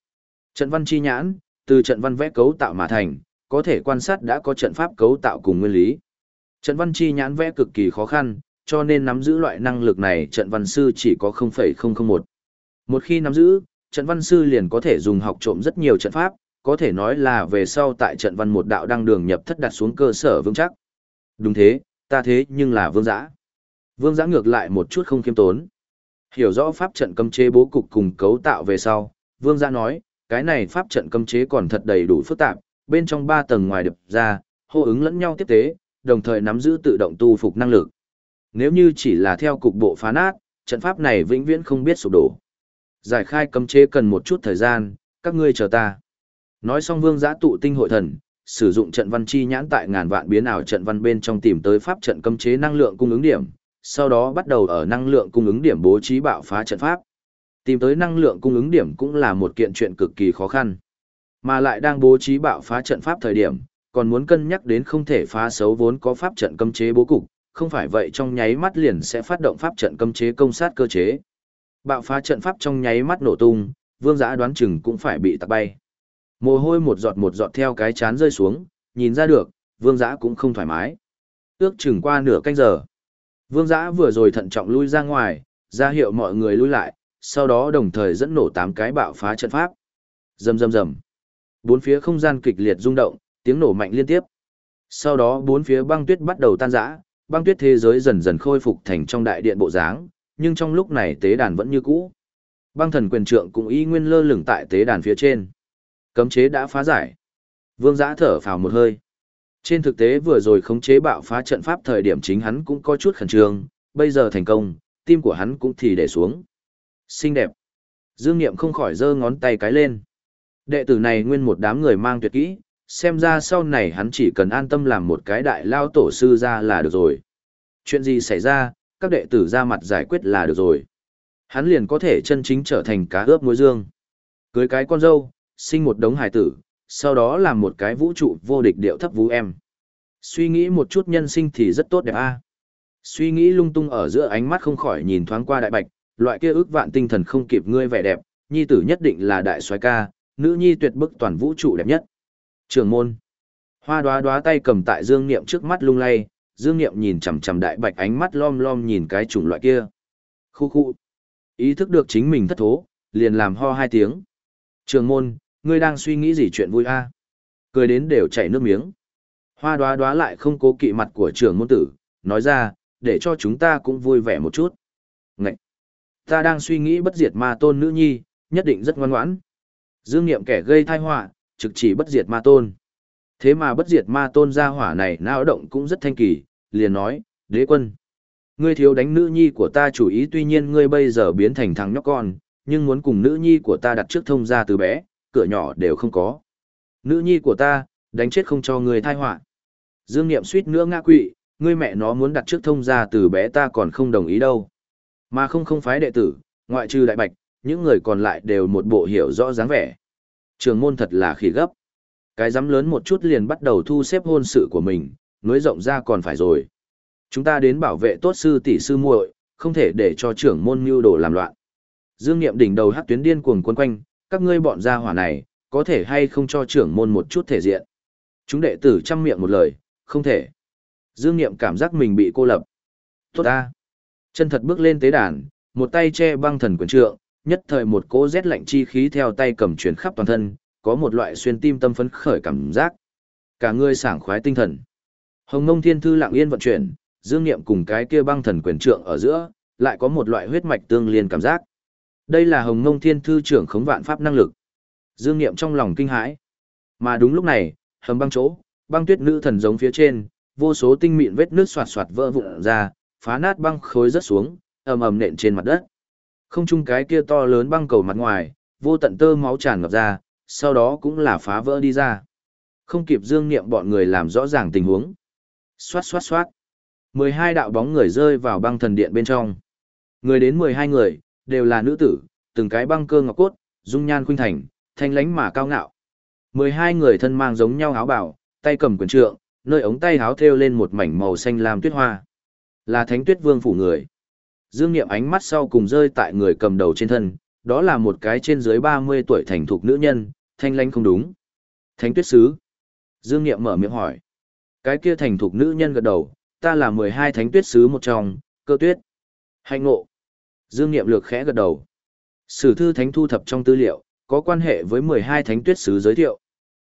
Trận văn chi nhãn, từ trận văn vẽ cấu tạo mà thành, có thể quan sát đã có trận pháp cấu tạo cùng nguyên lý. Trận văn chi nhãn vẽ cực kỳ khó khăn, cho nên nắm giữ loại năng lực này trận văn sư chỉ có 0,001. Một khi nắm giữ, trận văn sư liền có thể dùng học trộm rất nhiều trận pháp, có thể nói là về sau tại trận văn một đạo đăng đường nhập thất đặt xuống cơ sở vững chắc. Đúng thế, ta thế nhưng là vương giã. Vương giã ngược lại một chút không kiêm tốn. Hiểu rõ pháp trận cấm chế bố cục cùng cấu tạo về sau, vương giã nói, cái này pháp trận cấm chế còn thật đầy đủ phức tạp, bên trong ba tầng ngoài đập ra, hô ứng lẫn nhau tiếp tế, đồng thời nắm giữ tự động tu phục năng lực. Nếu như chỉ là theo cục bộ phá nát, trận pháp này vĩnh viễn không biết sụp đổ. Giải khai cấm chế cần một chút thời gian, các ngươi chờ ta. Nói xong vương giã tụ tinh hội thần, sử dụng trận văn chi nhãn tại ngàn vạn biến ảo trận văn bên trong tìm tới pháp trận cấm chế năng lượng cung ứng điểm, sau đó bắt đầu ở năng lượng cung ứng điểm bố trí bạo phá trận pháp. Tìm tới năng lượng cung ứng điểm cũng là một kiện chuyện cực kỳ khó khăn. Mà lại đang bố trí bạo phá trận pháp thời điểm, còn muốn cân nhắc đến không thể phá xấu vốn có pháp trận cấm chế bố cục, không phải vậy trong nháy mắt liền sẽ phát động pháp trận cấm chế công sát cơ chế. Bạo phá trận pháp trong nháy mắt nổ tung, vương giã đoán chừng cũng phải bị tạc bay. Mồ hôi một giọt một giọt theo cái chán rơi xuống, nhìn ra được, vương giã cũng không thoải mái. Ước chừng qua nửa canh giờ. Vương giã vừa rồi thận trọng lui ra ngoài, ra hiệu mọi người lui lại, sau đó đồng thời dẫn nổ tám cái bạo phá trận pháp. Rầm rầm rầm. Bốn phía không gian kịch liệt rung động, tiếng nổ mạnh liên tiếp. Sau đó bốn phía băng tuyết bắt đầu tan rã, băng tuyết thế giới dần dần khôi phục thành trong đại điện bộ dáng, nhưng trong lúc này tế đàn vẫn như cũ. Băng thần quyền trượng cũng y nguyên lơ lửng tại tế đàn phía trên. Cấm chế đã phá giải. Vương giã thở phào một hơi. Trên thực tế vừa rồi khống chế bạo phá trận pháp thời điểm chính hắn cũng có chút khẩn trương, bây giờ thành công, tim của hắn cũng thì để xuống. Xinh đẹp. Dương Niệm không khỏi giơ ngón tay cái lên. Đệ tử này nguyên một đám người mang tuyệt kỹ, xem ra sau này hắn chỉ cần an tâm làm một cái đại lao tổ sư ra là được rồi. Chuyện gì xảy ra, các đệ tử ra mặt giải quyết là được rồi. Hắn liền có thể chân chính trở thành cá ướp muối dương. Cưới cái con dâu, sinh một đống hài tử, sau đó làm một cái vũ trụ vô địch điệu thấp vũ em. Suy nghĩ một chút nhân sinh thì rất tốt đẹp a. Suy nghĩ lung tung ở giữa ánh mắt không khỏi nhìn thoáng qua đại bạch, loại kia ước vạn tinh thần không kịp ngươi vẻ đẹp, nhi tử nhất định là đại soái ca, nữ nhi tuyệt bức toàn vũ trụ đẹp nhất. Trường môn. Hoa đoá đoá tay cầm tại Dương Niệm trước mắt lung lay, Dương Niệm nhìn chằm chằm đại bạch ánh mắt lom lom nhìn cái chủng loại kia. Khu khu. Ý thức được chính mình thất thố, liền làm ho hai tiếng. Trường môn, ngươi đang suy nghĩ gì chuyện vui a? Cười đến đều chảy nước miếng. Hoa đoá đoá lại không cố kỵ mặt của trường môn tử, nói ra, để cho chúng ta cũng vui vẻ một chút. Ta đang suy nghĩ bất diệt ma tôn nữ nhi, nhất định rất ngoan ngoãn. Dương Niệm kẻ gây thai họa, trực chỉ bất diệt ma tôn. Thế mà bất diệt ma tôn gia hỏa này nao động cũng rất thanh kỳ, liền nói, đế quân. Ngươi thiếu đánh nữ nhi của ta chủ ý tuy nhiên ngươi bây giờ biến thành thằng nhóc con, nhưng muốn cùng nữ nhi của ta đặt trước thông ra từ bé, cửa nhỏ đều không có. Nữ nhi của ta, đánh chết không cho ngươi thai họa Dương Niệm suýt nữa ngã quỵ, ngươi mẹ nó muốn đặt trước thông ra từ bé ta còn không đồng ý đâu. Mà không không phái đệ tử, ngoại trừ đại bạch, những người còn lại đều một bộ hiểu rõ dáng vẻ. Trường môn thật là khỉ gấp. Cái dám lớn một chút liền bắt đầu thu xếp hôn sự của mình, nối rộng ra còn phải rồi. Chúng ta đến bảo vệ tốt sư tỷ sư muội, không thể để cho trưởng môn mưu đồ làm loạn. Dương Niệm đỉnh đầu hắc tuyến điên cuồng quấn quanh, các ngươi bọn gia hỏa này, có thể hay không cho trưởng môn một chút thể diện. Chúng đệ tử chăm miệng một lời, không thể. Dương Niệm cảm giác mình bị cô lập. Tốt ta. Chân thật bước lên tế đàn, một tay che băng thần quyền trượng, nhất thời một cỗ rét lạnh chi khí theo tay cầm truyền khắp toàn thân, có một loại xuyên tim tâm phấn khởi cảm giác. Cả người sảng khoái tinh thần. Hồng Ngông Thiên Thư lặng yên vận chuyển, dương niệm cùng cái kia băng thần quyền trượng ở giữa, lại có một loại huyết mạch tương liên cảm giác. Đây là Hồng Ngông Thiên Thư trưởng khống vạn pháp năng lực. Dương niệm trong lòng kinh hãi. Mà đúng lúc này, hầm băng chỗ, băng tuyết nữ thần giống phía trên, vô số tinh mịn vết nước xoạt xoạt vỡ vụn ra, phá nát băng khối rất xuống, ầm ầm nện trên mặt đất. Không chung cái kia to lớn băng cầu mặt ngoài, vô tận tơ máu tràn ngập ra, sau đó cũng là phá vỡ đi ra. Không kịp dương niệm bọn người làm rõ ràng tình huống. Xoát xoát xoát. 12 đạo bóng người rơi vào băng thần điện bên trong. Người đến 12 người, đều là nữ tử, từng cái băng cơ ngọc cốt, dung nhan khuynh thành, thanh lánh mà cao ngạo. 12 người thân mang giống nhau áo bảo, tay cầm quyền trượng, nơi ống tay áo thêu lên một mảnh màu xanh lam tuyết hoa. Là Thánh Tuyết Vương phủ người. Dương Niệm ánh mắt sau cùng rơi tại người cầm đầu trên thân, đó là một cái trên dưới 30 tuổi thành thục nữ nhân, thanh lãnh không đúng. Thánh Tuyết sứ. Dương Niệm mở miệng hỏi. Cái kia thành thục nữ nhân gật đầu, ta là 12 Thánh Tuyết sứ một trong, Cơ Tuyết. Hạnh ngộ. Dương Niệm lược khẽ gật đầu. Sử thư thánh thu thập trong tư liệu, có quan hệ với 12 thánh tuyết sứ giới thiệu.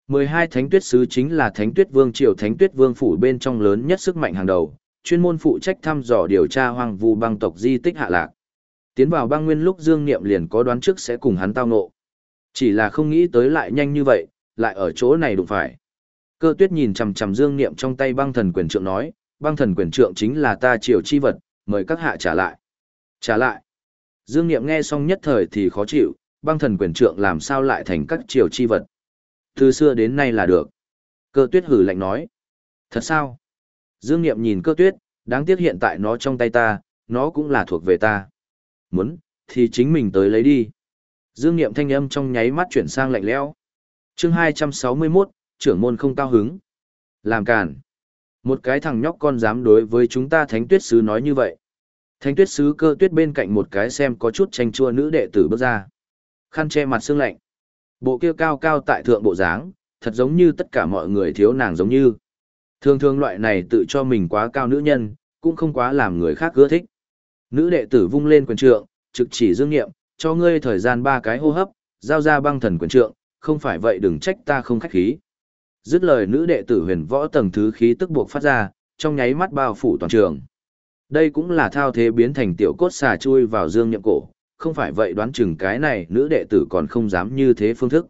12 thánh tuyết sứ chính là thánh tuyết vương triều thánh tuyết vương phủ bên trong lớn nhất sức mạnh hàng đầu, chuyên môn phụ trách thăm dò điều tra hoang vu băng tộc di tích hạ lạc. Tiến vào băng nguyên lúc Dương Niệm liền có đoán trước sẽ cùng hắn tao ngộ. Chỉ là không nghĩ tới lại nhanh như vậy, lại ở chỗ này đụng phải. Cơ tuyết nhìn chằm chằm Dương Niệm trong tay băng thần quyền trượng nói, băng thần quyền trượng chính là ta triều chi vật, mời các hạ trả lại. Trả lại. Dương Niệm nghe xong nhất thời thì khó chịu, băng thần quyền trượng làm sao lại thành các triều chi vật. Từ xưa đến nay là được. Cơ tuyết hử lạnh nói. Thật sao? Dương Niệm nhìn cơ tuyết, đáng tiếc hiện tại nó trong tay ta, nó cũng là thuộc về ta. Muốn, thì chính mình tới lấy đi. Dương Niệm thanh âm trong nháy mắt chuyển sang lạnh lẽo. Chương 261, trưởng môn không cao hứng. Làm cản. Một cái thằng nhóc con dám đối với chúng ta thánh tuyết sứ nói như vậy. Thánh tuyết sứ cơ tuyết bên cạnh một cái xem có chút tranh chua nữ đệ tử bước ra. Khăn che mặt xương lạnh. Bộ kia cao cao tại thượng bộ dáng, thật giống như tất cả mọi người thiếu nàng giống như. Thường thường loại này tự cho mình quá cao nữ nhân, cũng không quá làm người khác ưa thích. Nữ đệ tử vung lên quyền trượng, trực chỉ dương nghiệm, cho ngươi thời gian ba cái hô hấp, giao ra băng thần quyền trượng, không phải vậy đừng trách ta không khách khí. Dứt lời nữ đệ tử huyền võ tầng thứ khí tức buộc phát ra, trong nháy mắt bao phủ toàn trường. Đây cũng là thao thế biến thành tiểu cốt xà chui vào dương nhậm cổ, không phải vậy đoán chừng cái này nữ đệ tử còn không dám như thế phương thức.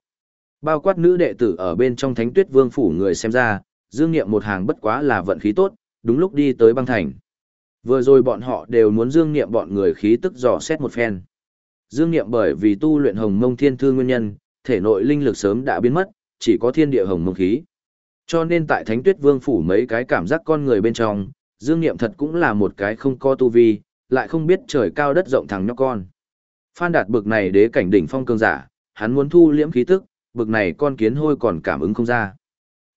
Bao quát nữ đệ tử ở bên trong thánh tuyết vương phủ người xem ra, dương nghiệm một hàng bất quá là vận khí tốt, đúng lúc đi tới băng thành. Vừa rồi bọn họ đều muốn dương nghiệm bọn người khí tức dò xét một phen. Dương nghiệm bởi vì tu luyện hồng mông thiên thư nguyên nhân, thể nội linh lực sớm đã biến mất, chỉ có thiên địa hồng mông khí. Cho nên tại thánh tuyết vương phủ mấy cái cảm giác con người bên trong, Dương Niệm thật cũng là một cái không có tu vi, lại không biết trời cao đất rộng thằng nhóc con. Phan đạt bực này đế cảnh đỉnh phong cường giả, hắn muốn thu liễm khí tức, bực này con kiến hôi còn cảm ứng không ra.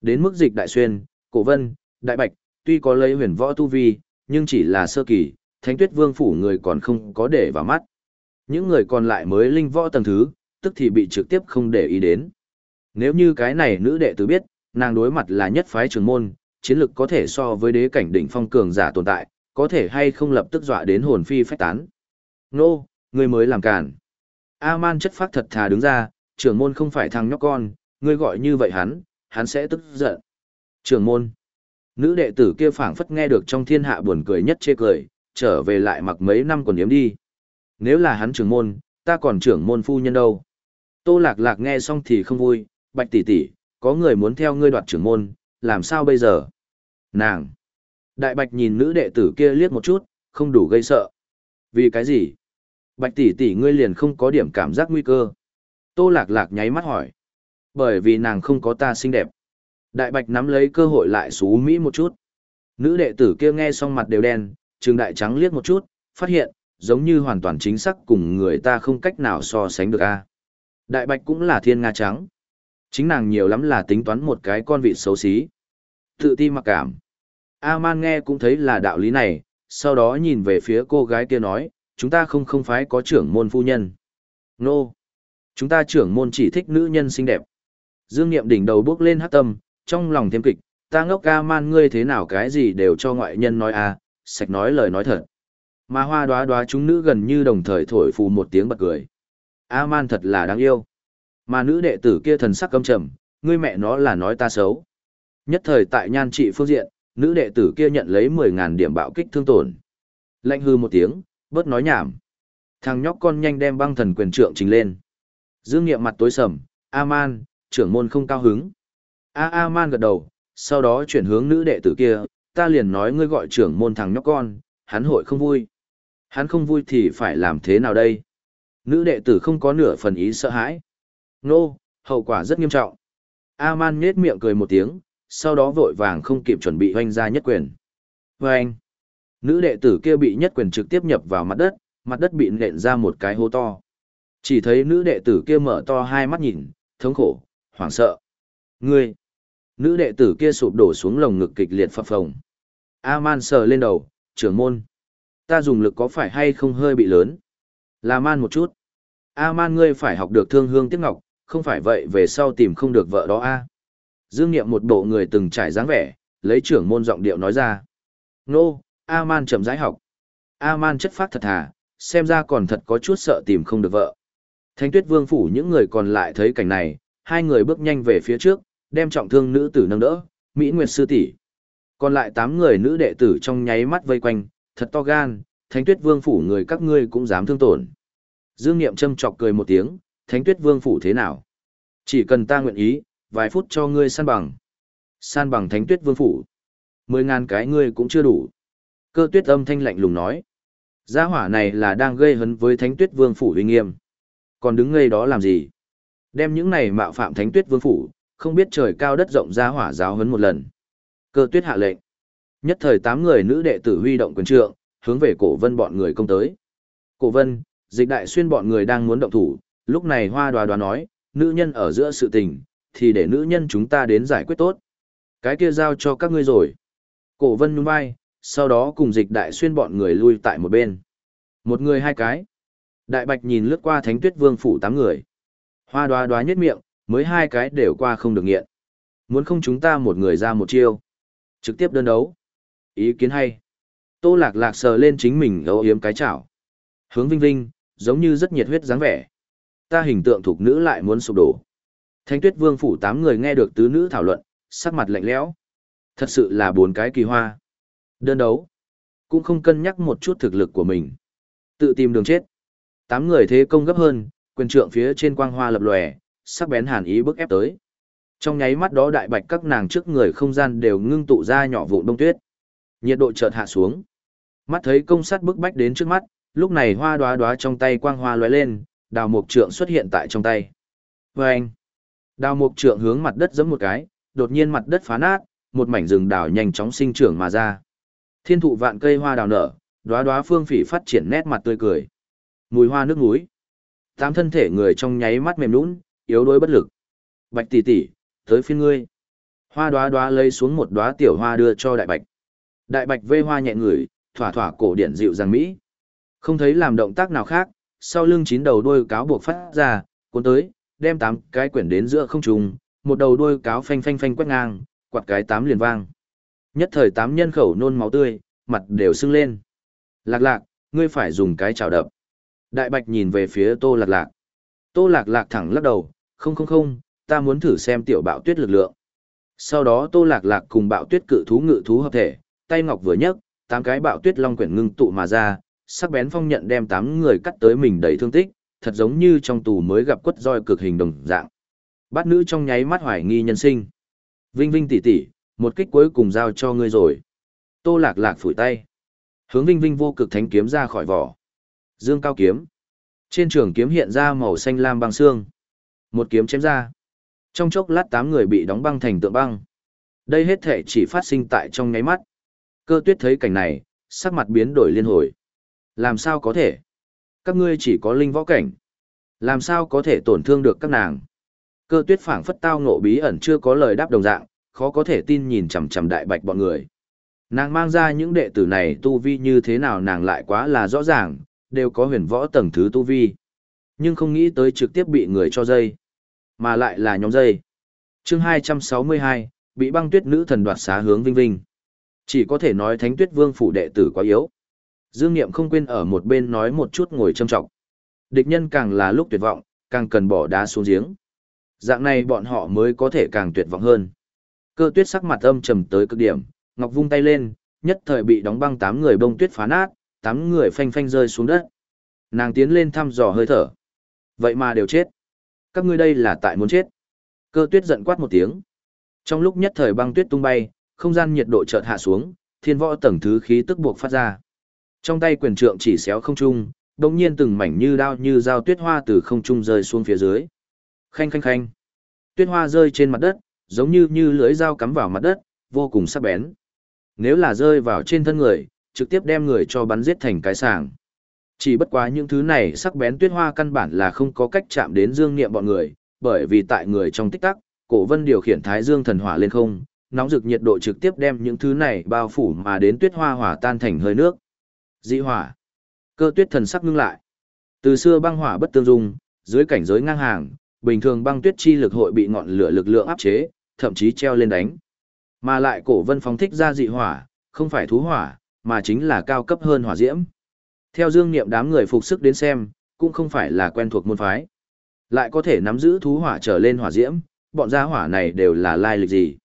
Đến mức dịch đại xuyên, cổ vân, đại bạch, tuy có lấy huyền võ tu vi, nhưng chỉ là sơ kỳ, thánh tuyết vương phủ người còn không có để vào mắt. Những người còn lại mới linh võ tầng thứ, tức thì bị trực tiếp không để ý đến. Nếu như cái này nữ đệ tử biết, nàng đối mặt là nhất phái trường môn, chiến lực có thể so với đế cảnh đỉnh phong cường giả tồn tại, có thể hay không lập tức dọa đến hồn phi phách tán. Nô, ngươi mới làm cản. A-man chất phát thật thà đứng ra, trưởng môn không phải thằng nhóc con, ngươi gọi như vậy hắn, hắn sẽ tức giận. Trưởng môn. Nữ đệ tử kia phảng phất nghe được trong thiên hạ buồn cười nhất chê cười, trở về lại mặc mấy năm còn yếm đi. Nếu là hắn trưởng môn, ta còn trưởng môn phu nhân đâu. Tô lạc lạc nghe xong thì không vui, bạch tỷ tỷ, có người muốn theo ngươi đoạt trưởng môn, làm sao bây giờ? Nàng! Đại bạch nhìn nữ đệ tử kia liếc một chút, không đủ gây sợ. Vì cái gì? Bạch tỷ tỷ ngươi liền không có điểm cảm giác nguy cơ. Tô lạc lạc nháy mắt hỏi. Bởi vì nàng không có ta xinh đẹp. Đại bạch nắm lấy cơ hội lại xú Mỹ một chút. Nữ đệ tử kia nghe xong mặt đều đen, trường đại trắng liếc một chút, phát hiện, giống như hoàn toàn chính xác cùng người ta không cách nào so sánh được a. Đại bạch cũng là thiên nga trắng. Chính nàng nhiều lắm là tính toán một cái con vịt xấu xí. Tự ti mặc cảm. A-man nghe cũng thấy là đạo lý này, sau đó nhìn về phía cô gái kia nói, chúng ta không không phải có trưởng môn phu nhân. Nô! Chúng ta trưởng môn chỉ thích nữ nhân xinh đẹp. Dương Niệm đỉnh đầu bước lên hát tâm, trong lòng thêm kịch, ta ngốc ca man ngươi thế nào cái gì đều cho ngoại nhân nói a, sạch nói lời nói thật. Mà hoa đoá đoá chúng nữ gần như đồng thời thổi phù một tiếng bật cười. A-man thật là đáng yêu. Mà nữ đệ tử kia thần sắc căm trầm, ngươi mẹ nó là nói ta xấu. Nhất thời tại nhan trị phương diện, nữ đệ tử kia nhận lấy 10.000 điểm bạo kích thương tổn. Lạnh hư một tiếng, bớt nói nhảm. Thằng nhóc con nhanh đem băng thần quyền trượng trình lên. Dương nghiệm mặt tối sầm, A-man, trưởng môn không cao hứng. A-A-man gật đầu, sau đó chuyển hướng nữ đệ tử kia, ta liền nói ngươi gọi trưởng môn thằng nhóc con, hắn hội không vui. Hắn không vui thì phải làm thế nào đây? Nữ đệ tử không có nửa phần ý sợ hãi. Nô, hậu quả rất nghiêm trọng. A-man nhếch miệng cười một tiếng, sau đó vội vàng không kịp chuẩn bị hoanh ra nhất quyền. Vâng! nữ đệ tử kia bị nhất quyền trực tiếp nhập vào mặt đất, mặt đất bị nện ra một cái hố to. Chỉ thấy nữ đệ tử kia mở to hai mắt nhìn, thống khổ, hoảng sợ. Ngươi! Nữ đệ tử kia sụp đổ xuống lồng ngực kịch liệt phập phồng. A-man sờ lên đầu, trưởng môn. Ta dùng lực có phải hay không hơi bị lớn? Là man một chút. A-man ngươi phải học được thương hương tiếc ngọc, không phải vậy về sau tìm không được vợ đó a. Dương Niệm một bộ người từng trải dáng vẻ, lấy trưởng môn giọng điệu nói ra. Nô, A-man chậm rãi học. A-man chất phát thật thà, xem ra còn thật có chút sợ tìm không được vợ. Thánh tuyết vương phủ những người còn lại thấy cảnh này, hai người bước nhanh về phía trước, đem trọng thương nữ tử nâng đỡ, Mỹ Nguyệt sư tỷ. Còn lại tám người nữ đệ tử trong nháy mắt vây quanh, thật to gan, Thánh Tuyết Vương phủ người các ngươi cũng dám thương tổn. Dương Niệm châm chọc cười một tiếng, Thánh Tuyết Vương phủ thế nào? Chỉ cần ta nguyện ý, vài phút cho ngươi san bằng. San bằng Thánh Tuyết Vương phủ. Mười ngàn cái ngươi cũng chưa đủ. Cơ tuyết âm thanh lạnh lùng nói. Gia hỏa này là đang gây hấn với Thánh Tuyết Vương phủ uy nghiêm. Còn đứng ngây đó làm gì? Đem những này mạo phạm Thánh Tuyết Vương phủ, không biết trời cao đất rộng ra hỏa giáo hấn một lần. Cơ tuyết hạ lệnh. Nhất thời tám người nữ đệ tử huy động quyền trượng, hướng về cổ vân bọn người công tới. Cổ vân, dịch đại xuyên bọn người đang muốn động thủ, lúc này hoa đoá đoá nói, nữ nhân ở giữa sự tình, thì để nữ nhân chúng ta đến giải quyết tốt. Cái kia giao cho các ngươi rồi. Cổ vân nhún vai, sau đó cùng dịch đại xuyên bọn người lui tại một bên. Một người hai cái. Đại bạch nhìn lướt qua thánh tuyết vương phủ tám người. Hoa đoá đoá nhất miệng, mới hai cái đều qua không được nghiện. Muốn không chúng ta một người ra một chiêu. Trực tiếp đơn đấu. Ý kiến hay. Tô lạc lạc sờ lên chính mình âu yếm cái chảo. Hướng vinh vinh, giống như rất nhiệt huyết dáng vẻ. Ta hình tượng thuộc nữ lại muốn sụp đổ. thánh tuyết vương phủ tám người nghe được tứ nữ thảo luận, sắc mặt lạnh lẽo. Thật sự là bốn cái kỳ hoa. Đơn đấu. Cũng không cân nhắc một chút thực lực của mình. Tự tìm đường chết. Tám người thế công gấp hơn, quyền trượng phía trên quang hoa lập lòe, sắc bén hàn ý bức ép tới. Trong nháy mắt đó đại bạch các nàng trước người không gian đều ngưng tụ ra nhỏ vụn đông tuyết. Nhiệt độ chợt hạ xuống. Mắt thấy công sát bức bách đến trước mắt, lúc này hoa đóa đóa trong tay quang hoa lóe lên, đào mục trượng xuất hiện tại trong tay. Vâng! Đào mục trượng hướng mặt đất giẫm một cái, đột nhiên mặt đất phá nát, một mảnh rừng đào nhanh chóng sinh trưởng mà ra. Thiên thụ vạn cây hoa đào nở, đóa đóa phương phỉ phát triển nét mặt tươi cười. Mùi hoa nước núi. Tám thân thể người trong nháy mắt mềm nhũn, yếu đuối bất lực. Bạch tỷ tỷ, tới phiên ngươi. Hoa đóa đóa lấy xuống một đóa tiểu hoa đưa cho đại bạch. Đại bạch vê hoa nhẹ ngửi, thỏa thỏa cổ điển dịu dàng mỹ. Không thấy làm động tác nào khác, sau lưng chín đầu đuôi cáo buộc phát ra, cuốn tới, đem tám cái quyển đến giữa không trung, một đầu đuôi cáo phanh phanh phanh quét ngang, quạt cái tám liền vang. Nhất thời tám nhân khẩu nôn máu tươi, mặt đều sưng lên. Lạc lạc, ngươi phải dùng cái chảo đập. Đại bạch nhìn về phía tô lạc lạc. Tô lạc lạc thẳng lắc đầu, không không không, ta muốn thử xem tiểu bạo tuyết lực lượng. Sau đó tô lạc lạc cùng bạo tuyết cự thú ngự thú hợp thể, tay ngọc vừa nhấc, tám cái bạo tuyết long quyển ngưng tụ mà ra, sắc bén phong nhận đem tám người cắt tới mình đầy thương tích, thật giống như trong tù mới gặp quất roi cực hình đồng dạng. Bát nữ trong nháy mắt hoài nghi nhân sinh. Vinh Vinh tỷ tỷ, một kích cuối cùng giao cho ngươi rồi. Tô Lạc Lạc phủi tay. Hướng Vinh Vinh vô cực thánh kiếm ra khỏi vỏ. Dương cao kiếm. Trên trường kiếm hiện ra màu xanh lam băng xương. Một kiếm chém ra. Trong chốc lát tám người bị đóng băng thành tượng băng. Đây hết thể chỉ phát sinh tại trong nháy mắt. Cơ tuyết thấy cảnh này, sắc mặt biến đổi liên hồi. Làm sao có thể? Các ngươi chỉ có linh võ cảnh. Làm sao có thể tổn thương được các nàng? Cơ tuyết phảng phất tao ngộ bí ẩn chưa có lời đáp đồng dạng, khó có thể tin nhìn chằm chằm đại bạch bọn người. Nàng mang ra những đệ tử này tu vi như thế nào nàng lại quá là rõ ràng, đều có huyền võ tầng thứ tu vi. Nhưng không nghĩ tới trực tiếp bị người cho dây. Mà lại là nhóm dây. chương 262, bị băng tuyết nữ thần đoạt xá hướng vinh vinh. Chỉ có thể nói thánh tuyết vương phủ đệ tử quá yếu. Dương Niệm không quên ở một bên nói một chút ngồi châm trọng. Địch nhân càng là lúc tuyệt vọng, càng cần bỏ đá xuống giếng. Dạng này bọn họ mới có thể càng tuyệt vọng hơn. Cơ tuyết sắc mặt âm trầm tới cực điểm, ngọc vung tay lên, nhất thời bị đóng băng tám người bông tuyết phá nát, tám người phanh phanh rơi xuống đất. Nàng tiến lên thăm dò hơi thở. Vậy mà đều chết. Các ngươi đây là tại muốn chết. Cơ tuyết giận quát một tiếng. Trong lúc nhất thời băng tuyết tung bay, không gian nhiệt độ chợt hạ xuống, thiên võ tầng thứ khí tức buộc phát ra. Trong tay quyền trượng chỉ xéo không trung, đồng nhiên từng mảnh như đao như dao tuyết hoa từ không trung rơi xuống phía dưới. Khanh khanh khanh. Tuyết hoa rơi trên mặt đất, giống như như lưỡi dao cắm vào mặt đất, vô cùng sắc bén. Nếu là rơi vào trên thân người, trực tiếp đem người cho bắn giết thành cái sàng. Chỉ bất quá những thứ này sắc bén tuyết hoa căn bản là không có cách chạm đến dương niệm bọn người, bởi vì tại người trong tích tắc, cổ vân điều khiển thái dương thần hỏa lên không, nóng rực nhiệt độ trực tiếp đem những thứ này bao phủ mà đến tuyết hoa hỏa tan thành hơi nước. Dị hỏa. Cơ tuyết thần sắc ngưng lại. Từ xưa băng hỏa bất tương dung, dưới cảnh giới ngang hàng, bình thường băng tuyết chi lực hội bị ngọn lửa lực lượng áp chế, thậm chí treo lên đánh. Mà lại cổ vân phóng thích ra dị hỏa, không phải thú hỏa, mà chính là cao cấp hơn hỏa diễm. Theo dương niệm đám người phục sức đến xem, cũng không phải là quen thuộc môn phái. Lại có thể nắm giữ thú hỏa trở lên hỏa diễm, bọn gia hỏa này đều là lai lịch gì.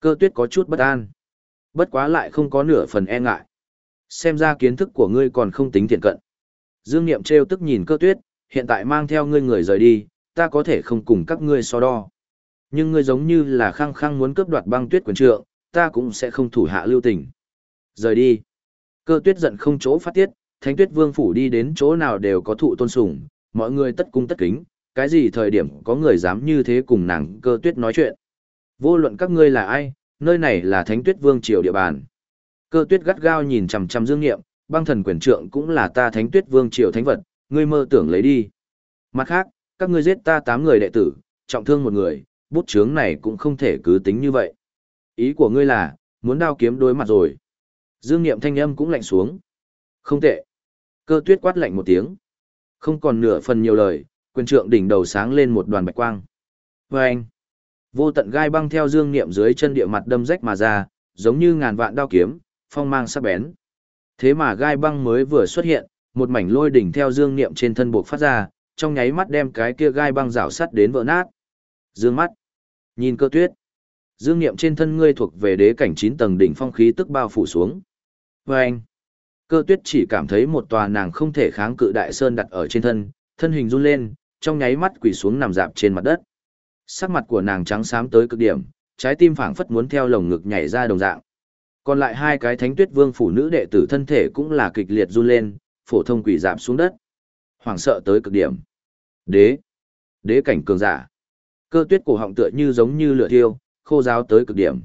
Cơ tuyết có chút bất an. Bất quá lại không có nửa phần e ngại. Xem ra kiến thức của ngươi còn không tính thiện cận. Dương Niệm trêu tức nhìn cơ tuyết, hiện tại mang theo ngươi người rời đi, ta có thể không cùng các ngươi so đo. Nhưng ngươi giống như là khăng khăng muốn cướp đoạt băng tuyết quyền trượng, ta cũng sẽ không thủ hạ lưu tình. Rời đi. Cơ tuyết giận không chỗ phát tiết, thánh tuyết vương phủ đi đến chỗ nào đều có thụ tôn sùng, mọi người tất cung tất kính, cái gì thời điểm có người dám như thế cùng nàng cơ tuyết nói chuyện. Vô luận các ngươi là ai, nơi này là thánh tuyết vương triều địa bàn. Cơ tuyết gắt gao nhìn chằm chằm dương nghiệm, băng thần quyền trượng cũng là ta thánh tuyết vương triều thánh vật, ngươi mơ tưởng lấy đi. Mặt khác, các ngươi giết ta tám người đệ tử, trọng thương một người, bút chướng này cũng không thể cứ tính như vậy. Ý của ngươi là, muốn đao kiếm đối mặt rồi. Dương Niệm thanh âm cũng lạnh xuống. Không tệ. Cơ tuyết quát lạnh một tiếng. Không còn nửa phần nhiều lời, quyền trượng đỉnh đầu sáng lên một đoàn bạch quang. Và anh. Vô tận gai băng theo Dương Niệm dưới chân địa mặt đâm rách mà ra, giống như ngàn vạn đao kiếm, phong mang sắc bén. Thế mà gai băng mới vừa xuất hiện, một mảnh lôi đỉnh theo Dương Niệm trên thân buộc phát ra, trong nháy mắt đem cái kia gai băng rào sắt đến vỡ nát. Dương mắt. Nhìn cơ tuyết. Dương Niệm trên thân ngươi thuộc về đế cảnh 9 tầng đỉnh phong khí tức bao phủ xuống. Và anh, cơ tuyết chỉ cảm thấy một tòa nàng không thể kháng cự đại sơn đặt ở trên thân, thân hình run lên, trong nháy mắt quỳ xuống nằm dạp trên mặt đất. Sắc mặt của nàng trắng xám tới cực điểm, trái tim phảng phất muốn theo lồng ngực nhảy ra đồng dạng. Còn lại hai cái thánh tuyết vương phủ nữ đệ tử thân thể cũng là kịch liệt run lên, phổ thông quỳ dạp xuống đất. Hoảng sợ tới cực điểm. Đế. Đế cảnh cường giả. Cơ tuyết cổ họng tựa như giống như lửa thiêu, khô giáo tới cực điểm.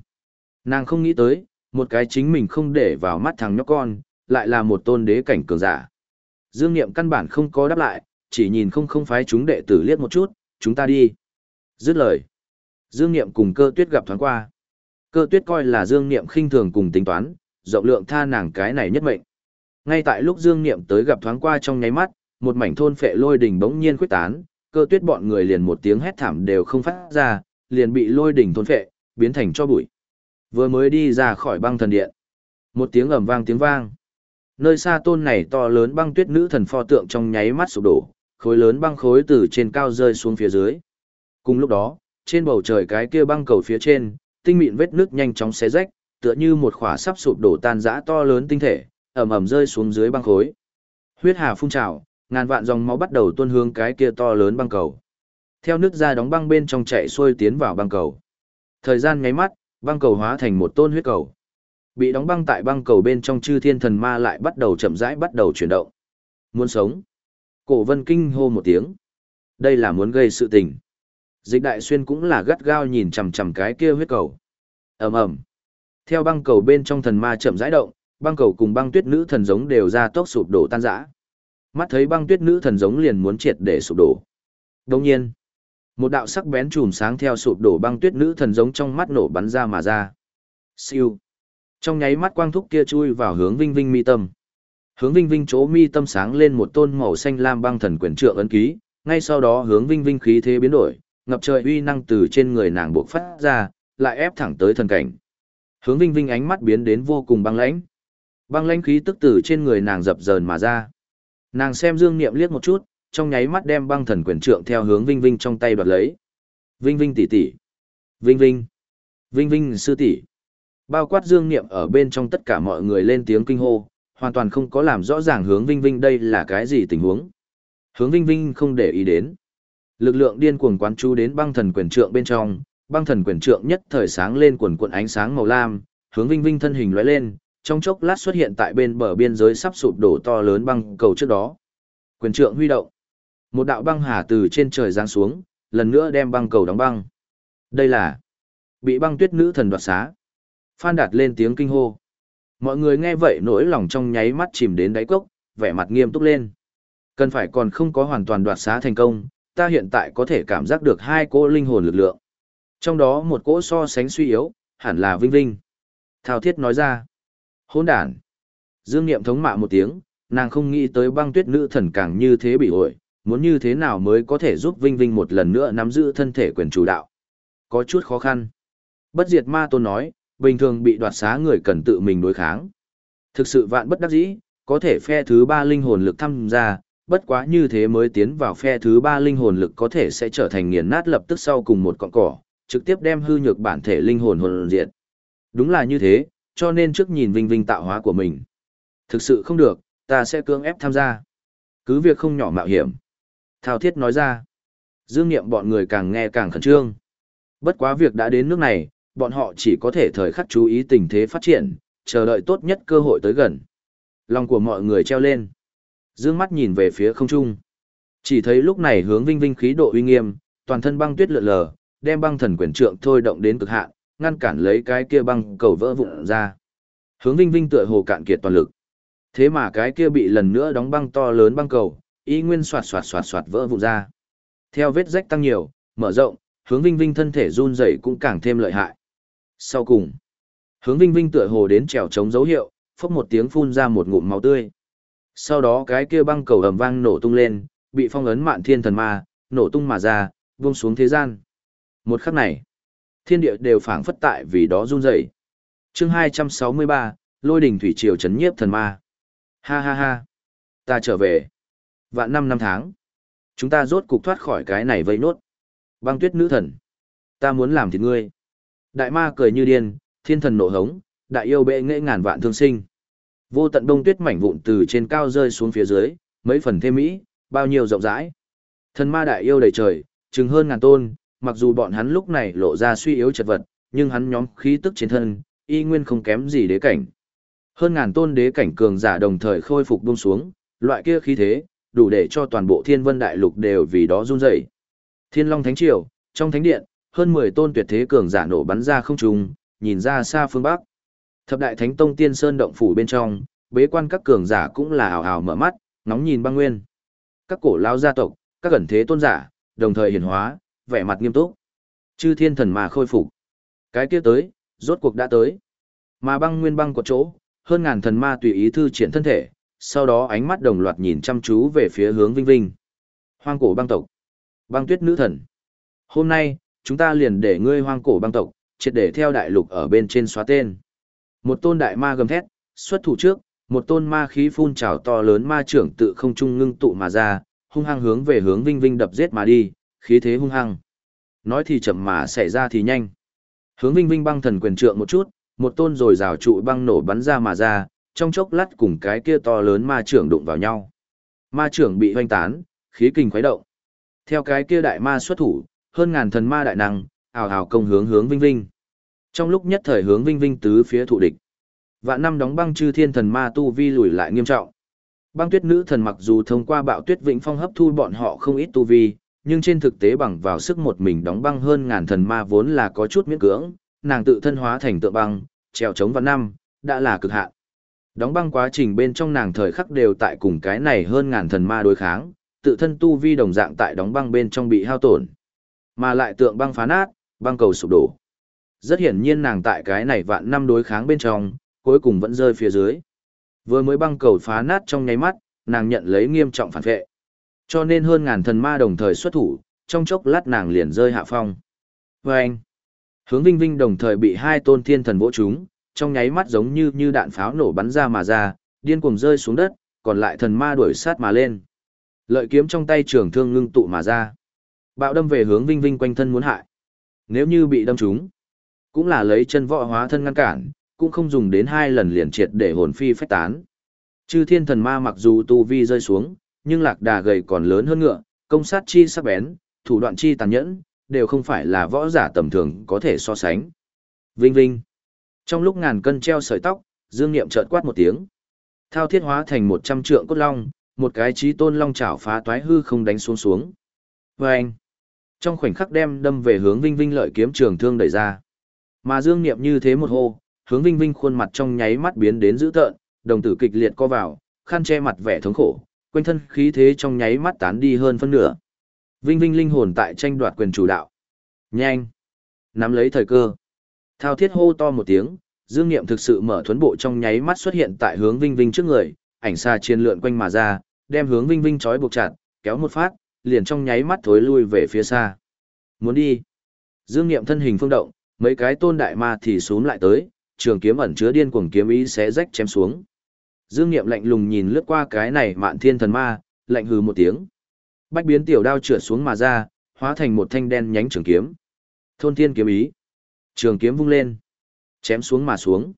Nàng không nghĩ tới, một cái chính mình không để vào mắt thằng nhóc con, lại là một tôn đế cảnh cường giả. Dương Niệm căn bản không có đáp lại, chỉ nhìn không không phái chúng đệ tử liếc một chút, chúng ta đi. Dứt lời. Dương Niệm cùng cơ tuyết gặp thoáng qua. Cơ tuyết coi là Dương Niệm khinh thường cùng tính toán, rộng lượng tha nàng cái này nhất mệnh. Ngay tại lúc Dương Niệm tới gặp thoáng qua trong nháy mắt, một mảnh thôn phệ lôi đỉnh bỗng nhiên khuếch tán, cơ tuyết bọn người liền một tiếng hét thảm đều không phát ra, liền bị lôi đỉnh thôn phệ, biến thành cho bụi. Vừa mới đi ra khỏi băng thần điện. Một tiếng ầm vang tiếng vang. Nơi xa tôn này to lớn băng tuyết nữ thần pho tượng trong nháy mắt sụp đổ, khối lớn băng khối từ trên cao rơi xuống phía dưới. Cùng lúc đó, trên bầu trời cái kia băng cầu phía trên, tinh mịn vết nước nhanh chóng xé rách, tựa như một khỏa sắp sụp đổ tan rã to lớn tinh thể, ầm ầm rơi xuống dưới băng khối. Huyết hà phun trào, ngàn vạn dòng máu bắt đầu tuôn hướng cái kia to lớn băng cầu. Theo nước ra đóng băng bên trong chạy xuôi tiến vào băng cầu. Thời gian nháy mắt, băng cầu hóa thành một tôn huyết cầu. Bị đóng băng tại băng cầu bên trong chư thiên thần ma lại bắt đầu chậm rãi bắt đầu chuyển động. Muốn sống. Cổ vân kinh hô một tiếng. Đây là muốn gây sự tình. Dịch đại xuyên cũng là gắt gao nhìn chằm chằm cái kia huyết cầu. ầm ầm. Theo băng cầu bên trong thần ma chậm rãi động, băng cầu cùng băng tuyết nữ thần giống đều ra tốc sụp đổ tan rã. Mắt thấy băng tuyết nữ thần giống liền muốn triệt để sụp đổ. Đồng nhiên, một đạo sắc bén chùm sáng theo sụp đổ băng tuyết nữ thần giống trong mắt nổ bắn ra mà ra. Siêu. Trong nháy mắt quang thúc kia chui vào hướng Vinh Vinh mi tâm. Hướng Vinh Vinh chỗ mi tâm sáng lên một tôn màu xanh lam băng thần quyền trượng ấn ký, ngay sau đó hướng Vinh Vinh khí thế biến đổi, ngập trời uy năng từ trên người nàng buộc phát ra, lại ép thẳng tới thần cảnh. Hướng Vinh Vinh ánh mắt biến đến vô cùng băng lãnh. Băng lãnh khí tức từ trên người nàng dập dờn mà ra. Nàng xem Dương Niệm liếc một chút, trong nháy mắt đem băng thần quyền trượng theo hướng Vinh Vinh trong tay đoạt lấy. Vinh Vinh tỷ tỷ, Vinh Vinh, Vinh Vinh sư tỷ. Bao quát Dương Niệm ở bên trong tất cả mọi người lên tiếng kinh hô, hoàn toàn không có làm rõ ràng hướng Vinh Vinh đây là cái gì tình huống. Hướng Vinh Vinh không để ý đến. Lực lượng điên cuồng quán chú đến băng thần quyền trượng bên trong, băng thần quyền trượng nhất thời sáng lên quần cuộn ánh sáng màu lam, hướng Vinh Vinh thân hình lóe lên, trong chốc lát xuất hiện tại bên bờ biên giới sắp sụp đổ to lớn băng cầu trước đó. Quyền trượng huy động. Một đạo băng hà từ trên trời giáng xuống, lần nữa đem băng cầu đóng băng. Đây là bị băng tuyết nữ thần đoạt xá. Phan Đạt lên tiếng kinh hô. Mọi người nghe vậy nỗi lòng trong nháy mắt chìm đến đáy cốc, vẻ mặt nghiêm túc lên. Cần phải còn không có hoàn toàn đoạt xá thành công, ta hiện tại có thể cảm giác được hai cỗ linh hồn lực lượng. Trong đó một cỗ so sánh suy yếu, hẳn là Vinh Vinh. Thao thiết nói ra. Hôn đàn. Dương Niệm thống mạ một tiếng, nàng không nghĩ tới băng tuyết nữ thần càng như thế bị ổi, muốn như thế nào mới có thể giúp Vinh Vinh một lần nữa nắm giữ thân thể quyền chủ đạo. Có chút khó khăn. Bất diệt ma tôn nói, bình thường bị đoạt xá người cần tự mình đối kháng. Thực sự vạn bất đắc dĩ, có thể phe thứ ba linh hồn lực tham gia, bất quá như thế mới tiến vào phe thứ ba linh hồn lực có thể sẽ trở thành nghiền nát lập tức sau cùng một cọng cỏ, trực tiếp đem hư nhược bản thể linh hồn hồn diệt. Đúng là như thế, cho nên trước nhìn vinh vinh tạo hóa của mình. Thực sự không được, ta sẽ cưỡng ép tham gia. Cứ việc không nhỏ mạo hiểm. Thao thiết nói ra. Dương nghiệm bọn người càng nghe càng khẩn trương. Bất quá việc đã đến nước này, bọn họ chỉ có thể thời khắc chú ý tình thế phát triển, chờ đợi tốt nhất cơ hội tới gần. Lòng của mọi người treo lên. Dương mắt nhìn về phía không trung. Chỉ thấy lúc này hướng vinh vinh khí độ uy nghiêm, toàn thân băng tuyết lượn lờ, đem băng thần quyền trượng thôi động đến cực hạn, ngăn cản lấy cái kia băng cầu vỡ vụn ra. Hướng vinh vinh tựa hồ cạn kiệt toàn lực. Thế mà cái kia bị lần nữa đóng băng to lớn băng cầu, y nguyên xoạt xoạt xoạt xoạt vỡ vụn ra. Theo vết rách tăng nhiều, mở rộng, hướng vinh vinh thân thể run rẩy cũng càng thêm lợi hại. Sau cùng, hướng vinh vinh tựa hồ đến trèo chống dấu hiệu, phốc một tiếng phun ra một ngụm máu tươi. Sau đó cái kia băng cầu ầm vang nổ tung lên, bị phong ấn mạn thiên thần ma, nổ tung mà ra, buông xuống thế gian. Một khắc này, thiên địa đều phảng phất tại vì đó run rẩy. Chương 263, Lôi đỉnh thủy triều chấn nhiếp thần ma. Ha ha ha, ta trở về. Vạn năm năm tháng, chúng ta rốt cục thoát khỏi cái này vây nốt. Băng tuyết nữ thần, ta muốn làm thịt ngươi. Đại ma cười như điên, thiên thần nộ hống, đại yêu bệ nghệ ngàn vạn thương sinh. Vô tận đông tuyết mảnh vụn từ trên cao rơi xuống phía dưới, mấy phần thêm mỹ, bao nhiêu rộng rãi. Thần ma đại yêu đầy trời, chừng hơn ngàn tôn, mặc dù bọn hắn lúc này lộ ra suy yếu chật vật, nhưng hắn nhóm khí tức trên thân, y nguyên không kém gì đế cảnh. Hơn ngàn tôn đế cảnh cường giả đồng thời khôi phục buông xuống, loại kia khí thế, đủ để cho toàn bộ thiên vân đại lục đều vì đó run rẩy. Thiên Long Thánh Triều, trong thánh điện, hơn 10 tôn tuyệt thế cường giả nổ bắn ra không trung, nhìn ra xa phương bắc. Thập đại thánh tông tiên sơn động phủ bên trong, bế quan các cường giả cũng là ảo ảo mở mắt, nóng nhìn băng nguyên. Các cổ lao gia tộc, các ẩn thế tôn giả, đồng thời hiển hóa, vẻ mặt nghiêm túc. Chư thiên thần mà khôi phục. Cái kia tới, rốt cuộc đã tới. Mà băng nguyên băng của chỗ, hơn ngàn thần ma tùy ý thư triển thân thể, sau đó ánh mắt đồng loạt nhìn chăm chú về phía hướng Vinh Vinh. Hoang cổ băng tộc. Băng tuyết nữ thần. Hôm nay, chúng ta liền để ngươi hoang cổ băng tộc, triệt để theo đại lục ở bên trên xóa tên. Một tôn đại ma gầm thét, xuất thủ trước, một tôn ma khí phun trào to lớn ma trưởng tự không trung ngưng tụ mà ra, hung hăng hướng về hướng Vinh Vinh đập giết mà đi, khí thế hung hăng. Nói thì chậm mà xảy ra thì nhanh. Hướng Vinh Vinh băng thần quyền trượng một chút, một tôn rồi rào trụ băng nổ bắn ra mà ra, trong chốc lát cùng cái kia to lớn ma trưởng đụng vào nhau. Ma trưởng bị hoanh tán, khí kinh khuấy động. Theo cái kia đại ma xuất thủ, hơn ngàn thần ma đại năng, ảo ảo công hướng hướng Vinh Vinh. Trong lúc nhất thời hướng Vinh Vinh tứ phía thụ địch. Vạn năm đóng băng chư thiên thần ma tu vi lùi lại nghiêm trọng. Băng tuyết nữ thần mặc dù thông qua bạo tuyết vĩnh phong hấp thu bọn họ không ít tu vi, nhưng trên thực tế bằng vào sức một mình đóng băng hơn ngàn thần ma vốn là có chút miễn cưỡng, nàng tự thân hóa thành tượng băng, trèo chống vạn năm, đã là cực hạn. Đóng băng quá trình bên trong nàng thời khắc đều tại cùng cái này hơn ngàn thần ma đối kháng, tự thân tu vi đồng dạng tại đóng băng bên trong bị hao tổn. Mà lại tượng băng phá nát, băng cầu sụp đổ. Rất hiển nhiên nàng tại cái này vạn năm đối kháng bên trong, cuối cùng vẫn rơi phía dưới. Vừa mới băng cầu phá nát trong nháy mắt, nàng nhận lấy nghiêm trọng phản vệ. Cho nên hơn ngàn thần ma đồng thời xuất thủ, trong chốc lát nàng liền rơi hạ phong. Và anh, hướng vinh vinh đồng thời bị hai tôn thiên thần vỗ chúng, trong nháy mắt giống như như đạn pháo nổ bắn ra mà ra, điên cuồng rơi xuống đất, còn lại thần ma đuổi sát mà lên. Lợi kiếm trong tay trường thương ngưng tụ mà ra. Bạo đâm về hướng vinh vinh quanh thân muốn hại. Nếu như bị đâm trúng, cũng là lấy chân võ hóa thân ngăn cản, cũng không dùng đến hai lần liền triệt để hồn phi phách tán. Chư thiên thần ma mặc dù tu vi rơi xuống, nhưng lạc đà gầy còn lớn hơn ngựa, công sát chi sắc bén, thủ đoạn chi tàn nhẫn, đều không phải là võ giả tầm thường có thể so sánh. Vinh vinh. Trong lúc ngàn cân treo sợi tóc, Dương Niệm chợt quát một tiếng. Thao thiết hóa thành một trăm trượng cốt long, một cái chí tôn long chảo phá toái hư không đánh xuống xuống. Vâng! Trong khoảnh khắc đem đâm về hướng Vinh Vinh lợi kiếm trường thương đẩy ra. Mà Dương Niệm như thế một hô, hướng Vinh Vinh khuôn mặt trong nháy mắt biến đến dữ tợn, đồng tử kịch liệt co vào, khăn che mặt vẻ thống khổ, quanh thân khí thế trong nháy mắt tán đi hơn phân nửa. Vinh Vinh linh hồn tại tranh đoạt quyền chủ đạo. Nhanh! Nắm lấy thời cơ. Thao thiết hô to một tiếng, dương nghiệm thực sự mở thuấn bộ trong nháy mắt xuất hiện tại hướng Vinh Vinh trước người, ảnh xa chiên lượn quanh mà ra, đem hướng Vinh Vinh trói buộc chặt, kéo một phát, liền trong nháy mắt thối lui về phía xa. Muốn đi. Dương nghiệm thân hình phương động, mấy cái tôn đại ma thì xuống lại tới, trường kiếm ẩn chứa điên cuồng kiếm ý sẽ rách chém xuống. Dương nghiệm lạnh lùng nhìn lướt qua cái này mạn thiên thần ma, lạnh hừ một tiếng. Bách biến tiểu đao trượt xuống mà ra, hóa thành một thanh đen nhánh trường kiếm. Thôn thiên kiếm ý. Trường kiếm vung lên. Chém xuống mà xuống.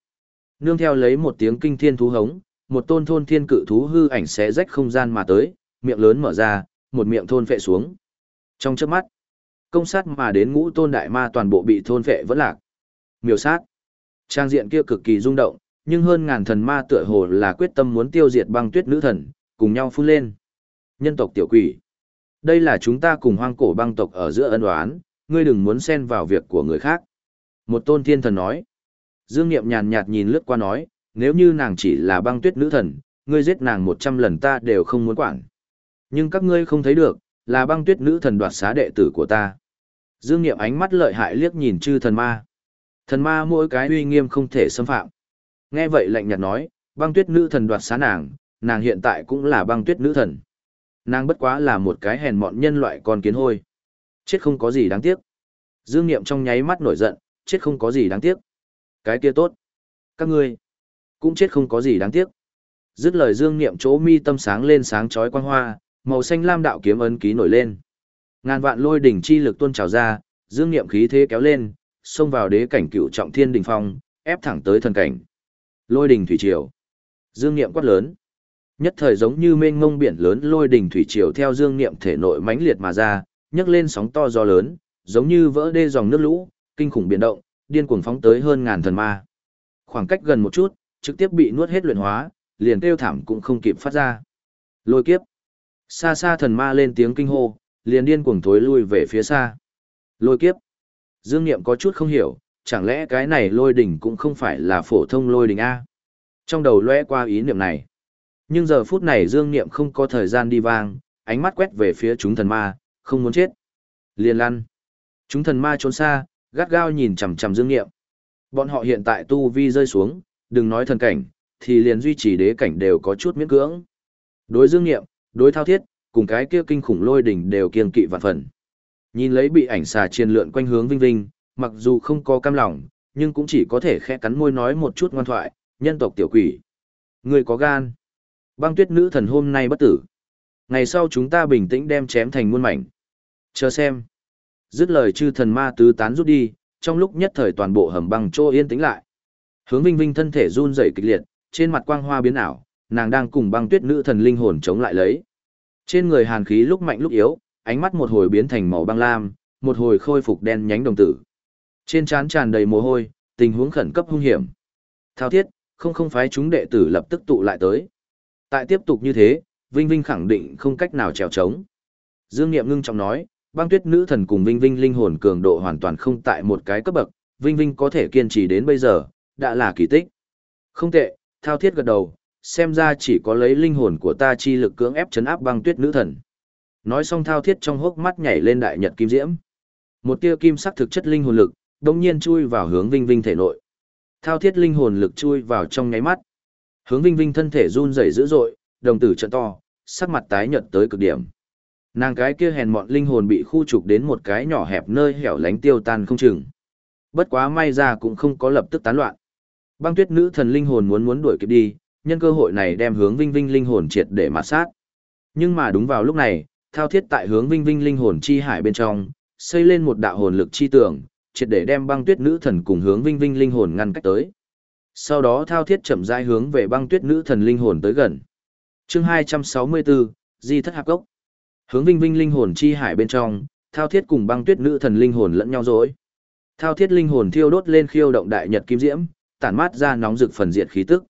Nương theo lấy một tiếng kinh thiên thú hống, một tôn thôn thiên cự thú hư ảnh xé rách không gian mà tới, miệng lớn mở ra, một miệng thôn phệ xuống. Trong chớp mắt, công sát mà đến ngũ tôn đại ma toàn bộ bị thôn phệ vẫn lạc. Miêu sát. Trang diện kia cực kỳ rung động, nhưng hơn ngàn thần ma tựa hồ là quyết tâm muốn tiêu diệt băng tuyết nữ thần, cùng nhau phun lên. Nhân tộc tiểu quỷ. Đây là chúng ta cùng hoang cổ băng tộc ở giữa ân oán, ngươi đừng muốn xen vào việc của người khác. Một tôn thiên thần nói. Dương Niệm nhàn nhạt nhìn lướt qua nói, nếu như nàng chỉ là băng tuyết nữ thần, ngươi giết nàng một trăm lần ta đều không muốn quản. Nhưng các ngươi không thấy được, là băng tuyết nữ thần đoạt xá đệ tử của ta. Dương Niệm ánh mắt lợi hại liếc nhìn chư thần ma. Thần ma mỗi cái uy nghiêm không thể xâm phạm. Nghe vậy lạnh nhạt nói, băng tuyết nữ thần đoạt xá nàng, nàng hiện tại cũng là băng tuyết nữ thần. Nàng bất quá là một cái hèn mọn nhân loại con kiến hôi. Chết không có gì đáng tiếc. Dương Niệm trong nháy mắt nổi giận, chết không có gì đáng tiếc. Cái kia tốt. Các ngươi cũng chết không có gì đáng tiếc. Dứt lời Dương Niệm chỗ mi tâm sáng lên sáng chói quang hoa, màu xanh lam đạo kiếm ấn ký nổi lên. Ngàn vạn lôi đỉnh chi lực tuôn trào ra, Dương Niệm khí thế kéo lên, xông vào đế cảnh cựu trọng thiên đỉnh phong, ép thẳng tới thần cảnh. Lôi đỉnh thủy triều. Dương Niệm quát lớn. Nhất thời giống như mênh mông biển lớn lôi đỉnh thủy triều theo Dương Niệm thể nội mãnh liệt mà ra, nhấc lên sóng to gió lớn, giống như vỡ đê dòng nước lũ, kinh khủng biến động, điên cuồng phóng tới hơn ngàn thần ma. Khoảng cách gần một chút, trực tiếp bị nuốt hết luyện hóa, liền kêu thảm cũng không kịp phát ra. Lôi kiếp. Xa xa thần ma lên tiếng kinh hô, liền điên cuồng thối lui về phía xa. Lôi kiếp. Dương Niệm có chút không hiểu, chẳng lẽ cái này lôi đỉnh cũng không phải là phổ thông lôi đỉnh A. Trong đầu lóe qua ý niệm này. Nhưng giờ phút này Dương Niệm không có thời gian đi vang, ánh mắt quét về phía chúng thần ma, không muốn chết. Liền lăn. Chúng thần ma trốn xa, gắt gao nhìn chằm chằm Dương Niệm. Bọn họ hiện tại tu vi rơi xuống, đừng nói thần cảnh, thì liền duy trì đế cảnh đều có chút miễn cưỡng. Đối Dương Niệm, đối thao thiết, cùng cái kia kinh khủng lôi đỉnh đều kiên kỵ vạn phần. Nhìn lấy bị ảnh xà chiên lượn quanh hướng Vinh Vinh, mặc dù không có cam lòng, nhưng cũng chỉ có thể khe cắn môi nói một chút ngoan thoại, nhân tộc tiểu quỷ. Người có gan. Băng tuyết nữ thần hôm nay bất tử. Ngày sau chúng ta bình tĩnh đem chém thành muôn mảnh. Chờ xem. Dứt lời chư thần ma tứ tán rút đi, trong lúc nhất thời toàn bộ hầm băng trô yên tĩnh lại. Hướng Vinh Vinh thân thể run rẩy kịch liệt, trên mặt quang hoa biến ảo, nàng đang cùng băng tuyết nữ thần linh hồn chống lại lấy. Trên người hàn khí lúc mạnh lúc yếu, ánh mắt một hồi biến thành màu băng lam, một hồi khôi phục đen nhánh đồng tử. Trên trán tràn đầy mồ hôi, tình huống khẩn cấp hung hiểm. Thao thiết, không không phái chúng đệ tử lập tức tụ lại tới. Tại tiếp tục như thế, Vinh Vinh khẳng định không cách nào trèo trống. Dương Niệm ngưng trọng nói, băng tuyết nữ thần cùng Vinh Vinh linh hồn cường độ hoàn toàn không tại một cái cấp bậc, Vinh Vinh có thể kiên trì đến bây giờ, đã là kỳ tích. Không tệ, thao thiết gật đầu, xem ra chỉ có lấy linh hồn của ta chi lực cưỡng ép chấn áp băng tuyết nữ thần. Nói xong thao thiết trong hốc mắt nhảy lên đại nhật kim diễm. Một tia kim sắc thực chất linh hồn lực, đồng nhiên chui vào hướng Vinh Vinh thể nội. Thao thiết linh hồn lực chui vào trong nháy mắt. Hướng Vinh Vinh thân thể run rẩy dữ dội, đồng tử trận to, sắc mặt tái nhợt tới cực điểm. Nàng cái kia hèn mọn linh hồn bị khu trục đến một cái nhỏ hẹp nơi hẻo lánh tiêu tan không chừng. Bất quá may ra cũng không có lập tức tán loạn. Băng tuyết nữ thần linh hồn muốn muốn đuổi kịp đi, nhân cơ hội này đem hướng Vinh Vinh linh hồn triệt để mạt sát. Nhưng mà đúng vào lúc này, thao thiết tại hướng Vinh Vinh linh hồn chi hải bên trong, xây lên một đạo hồn lực chi tường, triệt để đem băng tuyết nữ thần cùng hướng Vinh Vinh linh hồn ngăn cách tới. Sau đó thao thiết chậm rãi hướng về băng tuyết nữ thần linh hồn tới gần. Chương 264, Di thất hạp gốc. Hướng Vinh Vinh linh hồn chi hải bên trong, thao thiết cùng băng tuyết nữ thần linh hồn lẫn nhau rối. Thao thiết linh hồn thiêu đốt lên khiêu động đại nhật kim diễm, tản mát ra nóng rực phần diệt khí tức.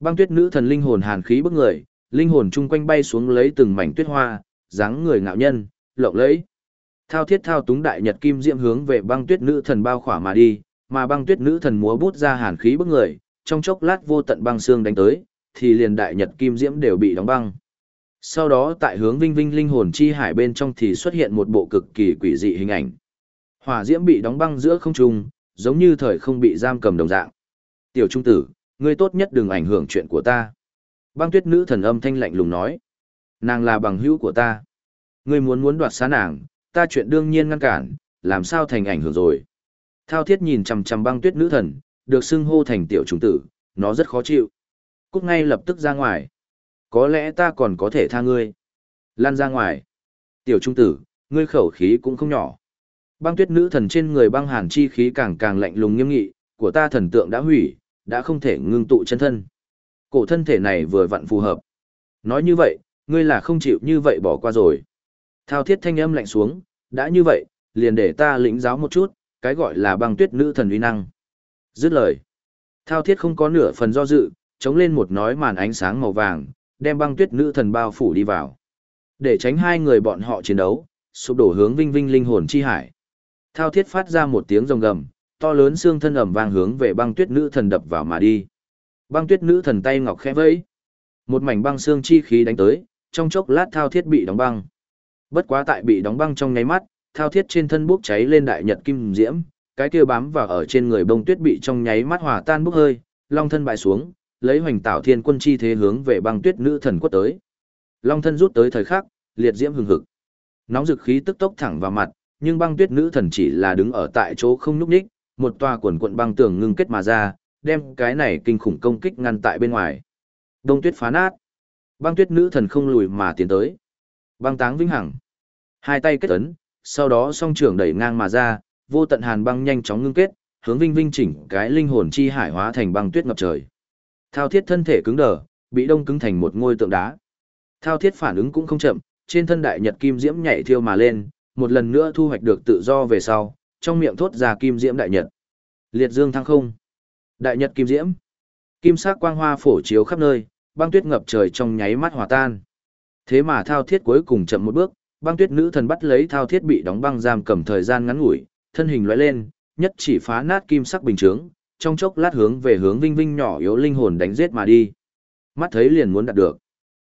Băng tuyết nữ thần linh hồn hàn khí bức người, linh hồn chung quanh bay xuống lấy từng mảnh tuyết hoa, dáng người ngạo nhân, lộng lẫy. Thao thiết thao túng đại nhật kim diễm hướng về băng tuyết nữ thần bao khỏa mà đi, mà băng tuyết nữ thần múa bút ra hàn khí bức người, trong chốc lát vô tận băng xương đánh tới, thì liền đại nhật kim diễm đều bị đóng băng. Sau đó tại hướng vinh vinh linh hồn chi hải bên trong thì xuất hiện một bộ cực kỳ quỷ dị hình ảnh. Hỏa diễm bị đóng băng giữa không trung, giống như thời không bị giam cầm đồng dạng. Tiểu trung tử, ngươi tốt nhất đừng ảnh hưởng chuyện của ta. Băng tuyết nữ thần âm thanh lạnh lùng nói. Nàng là bằng hữu của ta. Ngươi muốn muốn đoạt xá nàng, ta chuyện đương nhiên ngăn cản, làm sao thành ảnh hưởng rồi. Thao thiết nhìn chằm chằm băng tuyết nữ thần, được xưng hô thành tiểu trung tử, nó rất khó chịu. Cút ngay lập tức ra ngoài. Có lẽ ta còn có thể tha ngươi. Lan ra ngoài. Tiểu trung tử, ngươi khẩu khí cũng không nhỏ. Băng tuyết nữ thần trên người băng hàn chi khí càng càng lạnh lùng nghiêm nghị, của ta thần tượng đã hủy, đã không thể ngưng tụ chân thân. Cổ thân thể này vừa vặn phù hợp. Nói như vậy, ngươi là không chịu như vậy bỏ qua rồi. Thao thiết thanh âm lạnh xuống, đã như vậy, liền để ta lĩnh giáo một chút, cái gọi là băng tuyết nữ thần uy năng. Dứt lời. Thao thiết không có nửa phần do dự, chống lên một nói màn ánh sáng màu vàng, đem băng tuyết nữ thần bao phủ đi vào. Để tránh hai người bọn họ chiến đấu, sụp đổ hướng vinh vinh linh hồn chi hải. Thao thiết phát ra một tiếng rồng gầm, to lớn xương thân ẩm vang hướng về băng tuyết nữ thần đập vào mà đi. Băng tuyết nữ thần tay ngọc khẽ vẫy. Một mảnh băng xương chi khí đánh tới, trong chốc lát thao thiết bị đóng băng. Bất quá tại bị đóng băng trong nháy mắt, thao thiết trên thân bốc cháy lên đại nhật kim diễm, cái kia bám vào ở trên người bông tuyết bị trong nháy mắt hòa tan bốc hơi, long thân bại xuống, lấy hoành tạo thiên quân chi thế hướng về băng tuyết nữ thần quất tới. Long thân rút tới thời khắc, liệt diễm hừng hực. Nóng dực khí tức tốc thẳng vào mặt, nhưng băng tuyết nữ thần chỉ là đứng ở tại chỗ không nhúc nhích, một tòa quần quận băng tường ngưng kết mà ra, đem cái này kinh khủng công kích ngăn tại bên ngoài. Đông tuyết phá nát. Băng tuyết nữ thần không lùi mà tiến tới. Băng táng vĩnh hằng. Hai tay kết ấn, sau đó song trưởng đẩy ngang mà ra, vô tận hàn băng nhanh chóng ngưng kết, hướng vinh vinh chỉnh cái linh hồn chi hải hóa thành băng tuyết ngập trời. Thao thiết thân thể cứng đờ, bị đông cứng thành một ngôi tượng đá. Thao thiết phản ứng cũng không chậm, trên thân đại nhật kim diễm nhảy thiêu mà lên, một lần nữa thu hoạch được tự do về sau, trong miệng thốt ra kim diễm đại nhật. Liệt dương thăng không. Đại nhật kim diễm. Kim sắc quang hoa phổ chiếu khắp nơi, băng tuyết ngập trời trong nháy mắt hòa tan. Thế mà thao thiết cuối cùng chậm một bước, băng tuyết nữ thần bắt lấy thao thiết bị đóng băng giam cầm thời gian ngắn ngủi, thân hình lóe lên, nhất chỉ phá nát kim sắc bình chướng, trong chốc lát hướng về hướng vinh vinh nhỏ yếu linh hồn đánh giết mà đi. Mắt thấy liền muốn đạt được.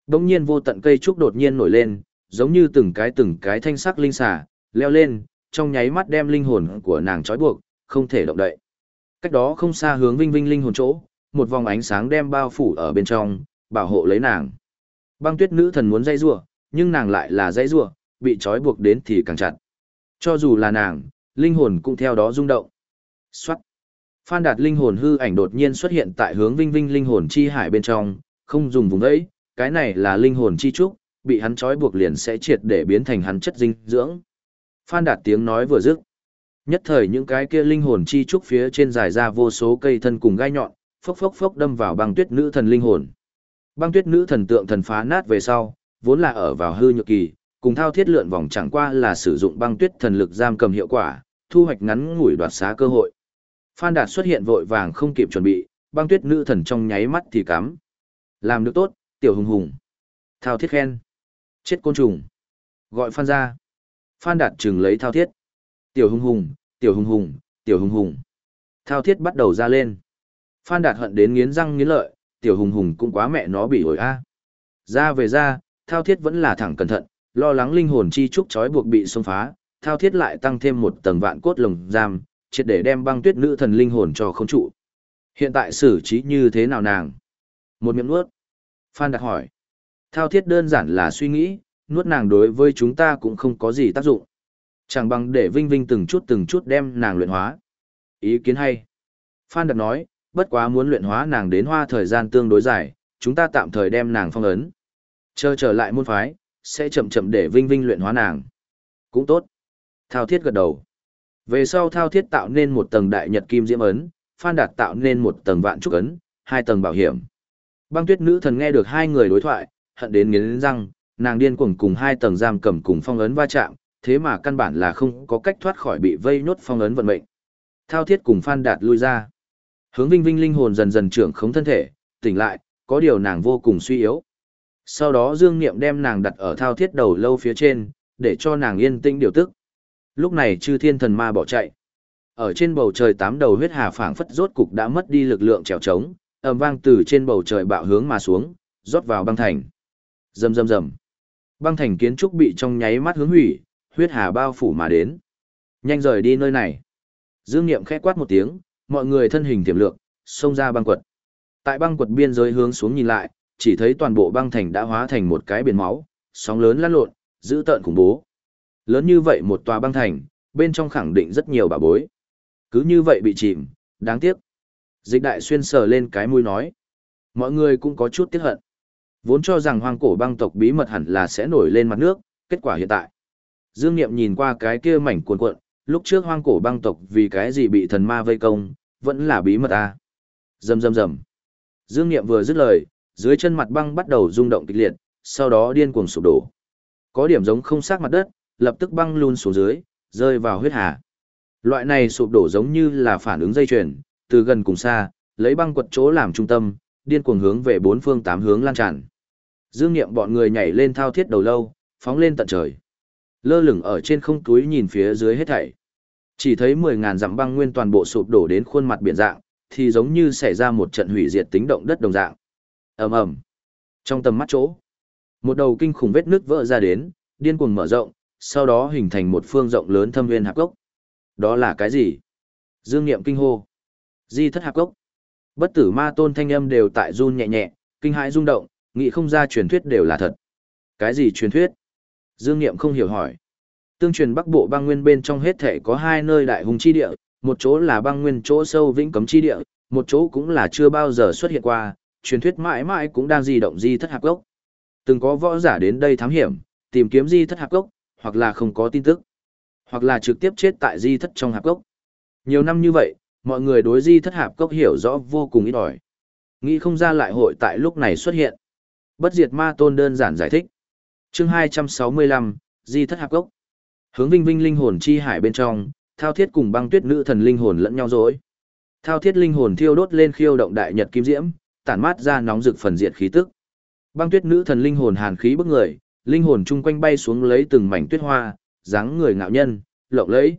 Đông nhiên vô tận cây trúc đột nhiên nổi lên, giống như từng cái từng cái thanh sắc linh xà, leo lên, trong nháy mắt đem linh hồn của nàng trói buộc, không thể động đậy. Cách đó không xa hướng vinh vinh linh hồn chỗ, một vòng ánh sáng đem bao phủ ở bên trong, bảo hộ lấy nàng. Băng tuyết nữ thần muốn dây rua, nhưng nàng lại là dây rua, bị trói buộc đến thì càng chặt. Cho dù là nàng, linh hồn cũng theo đó rung động. Xoát. Phan đạt linh hồn hư ảnh đột nhiên xuất hiện tại hướng vinh vinh linh hồn chi hải bên trong, không dùng vùng ấy, cái này là linh hồn chi trúc, bị hắn trói buộc liền sẽ triệt để biến thành hắn chất dinh dưỡng. Phan đạt tiếng nói vừa dứt. Nhất thời những cái kia linh hồn chi trúc phía trên dài ra vô số cây thân cùng gai nhọn, phốc phốc phốc đâm vào băng tuyết nữ thần linh hồn. Băng tuyết nữ thần tượng thần phá nát về sau, vốn là ở vào hư nhược kỳ, cùng thao thiết lượn vòng chẳng qua là sử dụng băng tuyết thần lực giam cầm hiệu quả, thu hoạch ngắn ngủi đoạt xá cơ hội. Phan Đạt xuất hiện vội vàng không kịp chuẩn bị, băng tuyết nữ thần trong nháy mắt thì cắm. Làm được tốt, tiểu hùng hùng. Thao thiết khen. Chết côn trùng. Gọi Phan ra. Phan Đạt trừng lấy thao thiết. Tiểu hùng hùng, tiểu hùng hùng, tiểu hùng hùng. Thao thiết bắt đầu ra lên. Phan Đạt hận đến nghiến răng nghiến lợi, tiểu hùng hùng cũng quá mẹ nó bị ổi a. Ra về ra, thao thiết vẫn là thẳng cẩn thận, lo lắng linh hồn chi trúc trói buộc bị xông phá, thao thiết lại tăng thêm một tầng vạn cốt lồng giam, triệt để đem băng tuyết nữ thần linh hồn cho không trụ. Hiện tại xử trí như thế nào nàng? Một miệng nuốt. Phan đặt hỏi. Thao thiết đơn giản là suy nghĩ, nuốt nàng đối với chúng ta cũng không có gì tác dụng. Chẳng bằng để Vinh Vinh từng chút từng chút đem nàng luyện hóa. Ý kiến hay. Phan đặt nói, bất quá muốn luyện hóa nàng đến hoa thời gian tương đối dài, chúng ta tạm thời đem nàng phong ấn. Chờ trở lại môn phái, sẽ chậm chậm để Vinh Vinh luyện hóa nàng. Cũng tốt. Thao thiết gật đầu. Về sau thao thiết tạo nên một tầng đại nhật kim diễm ấn, Phan Đạt tạo nên một tầng vạn trúc ấn, hai tầng bảo hiểm. Băng tuyết nữ thần nghe được hai người đối thoại, hận đến nghiến răng, nàng điên cuồng cùng hai tầng giam cầm cùng phong ấn va chạm, thế mà căn bản là không có cách thoát khỏi bị vây nhốt phong ấn vận mệnh. Thao thiết cùng Phan Đạt lui ra. Hướng Vinh Vinh linh hồn dần dần trưởng khống thân thể, tỉnh lại, có điều nàng vô cùng suy yếu. Sau đó Dương Niệm đem nàng đặt ở thao thiết đầu lâu phía trên, để cho nàng yên tĩnh điều tức. Lúc này chư thiên thần ma bỏ chạy. Ở trên bầu trời tám đầu huyết hà phảng phất rốt cục đã mất đi lực lượng trèo trống, ầm vang từ trên bầu trời bạo hướng mà xuống, rót vào băng thành. Rầm rầm rầm. Băng thành kiến trúc bị trong nháy mắt hướng hủy, huyết hà bao phủ mà đến. Nhanh rời đi nơi này. Dương Niệm khẽ quát một tiếng, mọi người thân hình tiềm lượng, xông ra băng quật. Tại băng quật biên giới hướng xuống nhìn lại, chỉ thấy toàn bộ băng thành đã hóa thành một cái biển máu, sóng lớn lăn lộn, dữ tợn khủng bố. Lớn như vậy một tòa băng thành, bên trong khẳng định rất nhiều bà bối. Cứ như vậy bị chìm, đáng tiếc. Dịch đại xuyên sờ lên cái mũi nói. Mọi người cũng có chút tiếc hận. Vốn cho rằng hoang cổ băng tộc bí mật hẳn là sẽ nổi lên mặt nước, kết quả hiện tại. Dương Niệm nhìn qua cái kia mảnh cuộn cuộn, lúc trước hoang cổ băng tộc vì cái gì bị thần ma vây công, vẫn là bí mật à. Rầm rầm rầm. Dương Niệm vừa dứt lời, dưới chân mặt băng bắt đầu rung động kịch liệt, sau đó điên cuồng sụp đổ. Có điểm giống không sát mặt đất, lập tức băng luôn xuống dưới, rơi vào huyết hà. Loại này sụp đổ giống như là phản ứng dây chuyền, từ gần cùng xa, lấy băng quật chỗ làm trung tâm, điên cuồng hướng về bốn phương tám hướng lan tràn. Dương Niệm bọn người nhảy lên thao thiết đầu lâu, phóng lên tận trời. Lơ lửng ở trên không túi nhìn phía dưới hết thảy. Chỉ thấy mười ngàn dặm băng nguyên toàn bộ sụp đổ đến khuôn mặt biển dạng, thì giống như xảy ra một trận hủy diệt tính động đất đồng dạng. Ầm ầm. Trong tầm mắt chỗ, một đầu kinh khủng vết nứt vỡ ra đến, điên cuồng mở rộng, sau đó hình thành một phương rộng lớn thâm nguyên hạp gốc. Đó là cái gì? Dương Niệm kinh hô. Di thất hạp gốc. Bất tử ma tôn thanh âm đều tại run nhẹ nhẹ, kinh hãi rung động, nghĩ không ra truyền thuyết đều là thật. Cái gì truyền thuyết? Dương Niệm không hiểu hỏi. Tương truyền Bắc Bộ băng nguyên bên trong hết thể có hai nơi đại hùng chi địa, một chỗ là băng nguyên chỗ sâu vĩnh cấm chi địa, một chỗ cũng là chưa bao giờ xuất hiện qua, truyền thuyết mãi mãi cũng đang di động di thất hạp gốc. Từng có võ giả đến đây thám hiểm, tìm kiếm di thất hạp gốc, hoặc là không có tin tức, hoặc là trực tiếp chết tại di thất trong hạp gốc. Nhiều năm như vậy, mọi người đối di thất hạp gốc hiểu rõ vô cùng ít ỏi. Nghĩ không ra lại hội tại lúc này xuất hiện. Bất diệt ma tôn đơn giản giải thích. chương 265, di thất hạp gốc. Hướng vinh vinh linh hồn chi hải bên trong, thao thiết cùng băng tuyết nữ thần linh hồn lẫn nhau dối. Thao thiết linh hồn thiêu đốt lên khiêu động đại nhật kim diễm, tản mát ra nóng rực phần diệt khí tức. Băng tuyết nữ thần linh hồn hàn khí bức người, linh hồn chung quanh bay xuống lấy từng mảnh tuyết hoa, dáng người ngạo nhân, lộng lẫy.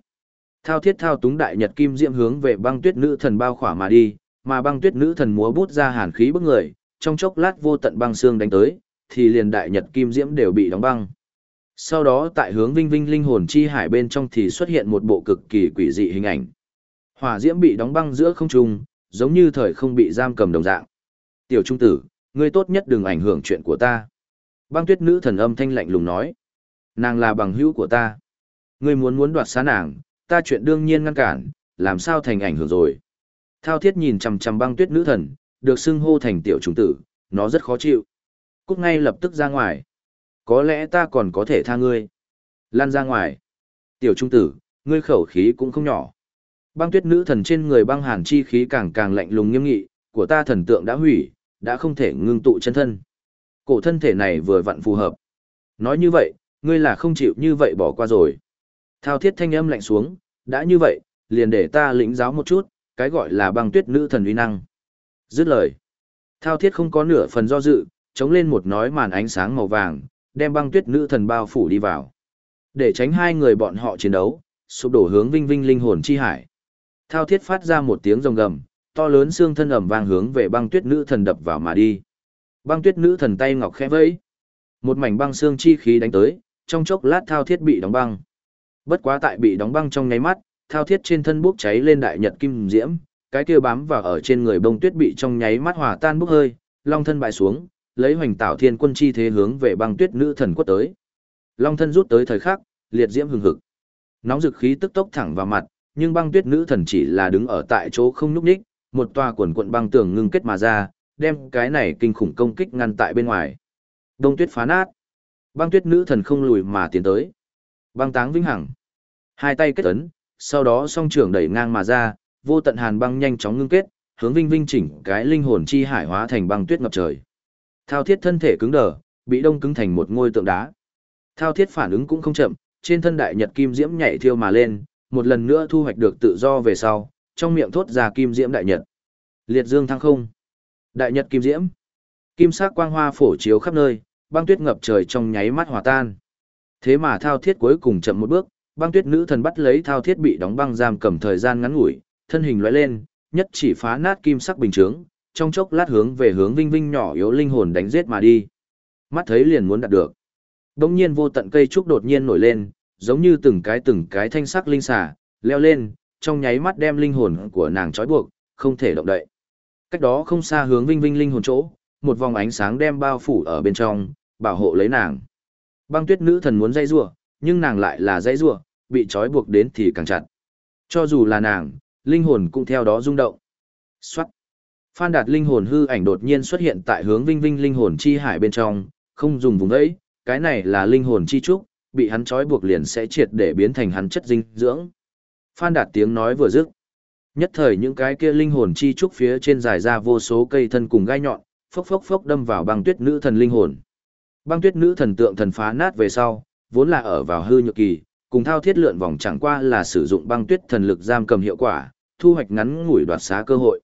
Thao thiết thao túng đại nhật kim diễm hướng về băng tuyết nữ thần bao khỏa mà đi, mà băng tuyết nữ thần múa bút ra hàn khí bức người, trong chốc lát vô tận băng xương đánh tới, thì liền đại nhật kim diễm đều bị đóng băng. Sau đó tại hướng vinh vinh linh hồn chi hải bên trong thì xuất hiện một bộ cực kỳ quỷ dị hình ảnh. Hỏa diễm bị đóng băng giữa không trung, giống như thời không bị giam cầm đồng dạng. Tiểu trung tử, ngươi tốt nhất đừng ảnh hưởng chuyện của ta. Băng tuyết nữ thần âm thanh lạnh lùng nói. Nàng là bằng hữu của ta. Ngươi muốn muốn đoạt xá nàng, ta chuyện đương nhiên ngăn cản, làm sao thành ảnh hưởng rồi. Thao thiết nhìn chằm chằm băng tuyết nữ thần, được xưng hô thành tiểu trùng tử, nó rất khó chịu. Cút ngay lập tức ra ngoài. Có lẽ ta còn có thể tha ngươi. Lan ra ngoài. Tiểu trung tử, ngươi khẩu khí cũng không nhỏ. Băng tuyết nữ thần trên người băng hàn chi khí càng càng lạnh lùng nghiêm nghị, của ta thần tượng đã hủy, đã không thể ngưng tụ chân thân. Cổ thân thể này vừa vặn phù hợp. Nói như vậy, ngươi là không chịu như vậy bỏ qua rồi. Thao thiết thanh âm lạnh xuống, đã như vậy, liền để ta lĩnh giáo một chút, cái gọi là băng tuyết nữ thần uy năng. Dứt lời. Thao thiết không có nửa phần do dự, chống lên một nói màn ánh sáng màu vàng, đem băng tuyết nữ thần bao phủ đi vào. Để tránh hai người bọn họ chiến đấu, sụp đổ hướng vinh vinh linh hồn chi hải. Thao thiết phát ra một tiếng rồng gầm, to lớn xương thân ẩm vang hướng về băng tuyết nữ thần đập vào mà đi. Băng tuyết nữ thần tay ngọc khẽ vẫy. Một mảnh băng xương chi khí đánh tới, trong chốc lát thao thiết bị đóng băng. Bất quá tại bị đóng băng trong nháy mắt, thao thiết trên thân bốc cháy lên đại nhật kim diễm, cái kia bám vào ở trên người bông tuyết bị trong nháy mắt hòa tan bốc hơi, long thân bại xuống, lấy hoành tạo thiên quân chi thế hướng về băng tuyết nữ thần quất tới. Long thân rút tới thời khắc, liệt diễm hừng hực. Nóng dực khí tức tốc thẳng vào mặt, nhưng băng tuyết nữ thần chỉ là đứng ở tại chỗ không nhúc nhích, một tòa quần quận băng tường ngưng kết mà ra, đem cái này kinh khủng công kích ngăn tại bên ngoài. Đông tuyết phá nát. Băng tuyết nữ thần không lùi mà tiến tới. Băng táng vĩnh hằng. Hai tay kết ấn, sau đó song trưởng đẩy ngang mà ra, vô tận hàn băng nhanh chóng ngưng kết, hướng vinh vinh chỉnh cái linh hồn chi hải hóa thành băng tuyết ngập trời. Thao thiết thân thể cứng đờ, bị đông cứng thành một ngôi tượng đá. Thao thiết phản ứng cũng không chậm, trên thân đại nhật kim diễm nhảy thiêu mà lên, một lần nữa thu hoạch được tự do về sau, trong miệng thốt ra kim diễm đại nhật. Liệt dương thăng không. Đại nhật kim diễm. Kim sắc quang hoa phổ chiếu khắp nơi, băng tuyết ngập trời trong nháy mắt hòa tan. Thế mà thao thiết cuối cùng chậm một bước, băng tuyết nữ thần bắt lấy thao thiết bị đóng băng giam cầm thời gian ngắn ngủi, thân hình lóe lên, nhất chỉ phá nát kim sắc bình chướng, trong chốc lát hướng về hướng vinh vinh nhỏ yếu linh hồn đánh giết mà đi. Mắt thấy liền muốn đạt được. Đông nhiên vô tận cây trúc đột nhiên nổi lên, giống như từng cái từng cái thanh sắc linh xà, leo lên, trong nháy mắt đem linh hồn của nàng trói buộc, không thể động đậy. Cách đó không xa hướng vinh vinh linh hồn chỗ, một vòng ánh sáng đem bao phủ ở bên trong, bảo hộ lấy nàng. Băng tuyết nữ thần muốn dây rua, nhưng nàng lại là dây rua, bị trói buộc đến thì càng chặt. Cho dù là nàng, linh hồn cũng theo đó rung động. Xoát. Phan đạt linh hồn hư ảnh đột nhiên xuất hiện tại hướng vinh vinh linh hồn chi hải bên trong, không dùng vùng đấy, cái này là linh hồn chi trúc, bị hắn trói buộc liền sẽ triệt để biến thành hắn chất dinh dưỡng. Phan đạt tiếng nói vừa dứt. Nhất thời những cái kia linh hồn chi trúc phía trên dài ra vô số cây thân cùng gai nhọn, phốc phốc phốc đâm vào băng tuyết nữ thần linh hồn. Băng tuyết nữ thần tượng thần phá nát về sau, vốn là ở vào hư nhược kỳ, cùng thao thiết lượn vòng chẳng qua là sử dụng băng tuyết thần lực giam cầm hiệu quả, thu hoạch ngắn ngủi đoạt xá cơ hội.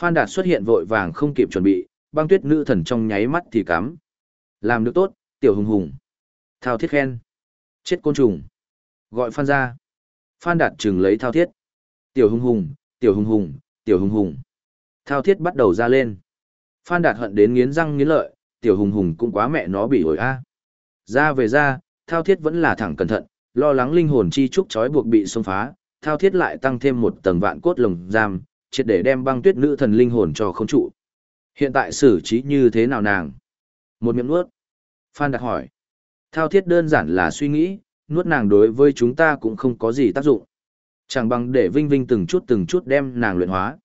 Phan Đạt xuất hiện vội vàng không kịp chuẩn bị, băng tuyết nữ thần trong nháy mắt thì cắm. Làm được tốt, tiểu hùng hùng. Thao thiết khen. Chết côn trùng. Gọi Phan ra. Phan Đạt chừng lấy thao thiết. Tiểu hùng hùng, tiểu hùng hùng, tiểu hùng hùng. Thao thiết bắt đầu ra lên. Phan Đạt hận đến nghiến răng nghiến lợi, tiểu hùng hùng cũng quá mẹ nó bị ổi a. Ra về ra, thao thiết vẫn là thẳng cẩn thận, lo lắng linh hồn chi trúc trói buộc bị xông phá, thao thiết lại tăng thêm một tầng vạn cốt lồng giam, triệt để đem băng tuyết nữ thần linh hồn cho không trụ. Hiện tại xử trí như thế nào nàng? Một miệng nuốt. Phan Đạt hỏi. Thao thiết đơn giản là suy nghĩ, nuốt nàng đối với chúng ta cũng không có gì tác dụng. Chẳng bằng để Vinh Vinh từng chút từng chút đem nàng luyện hóa.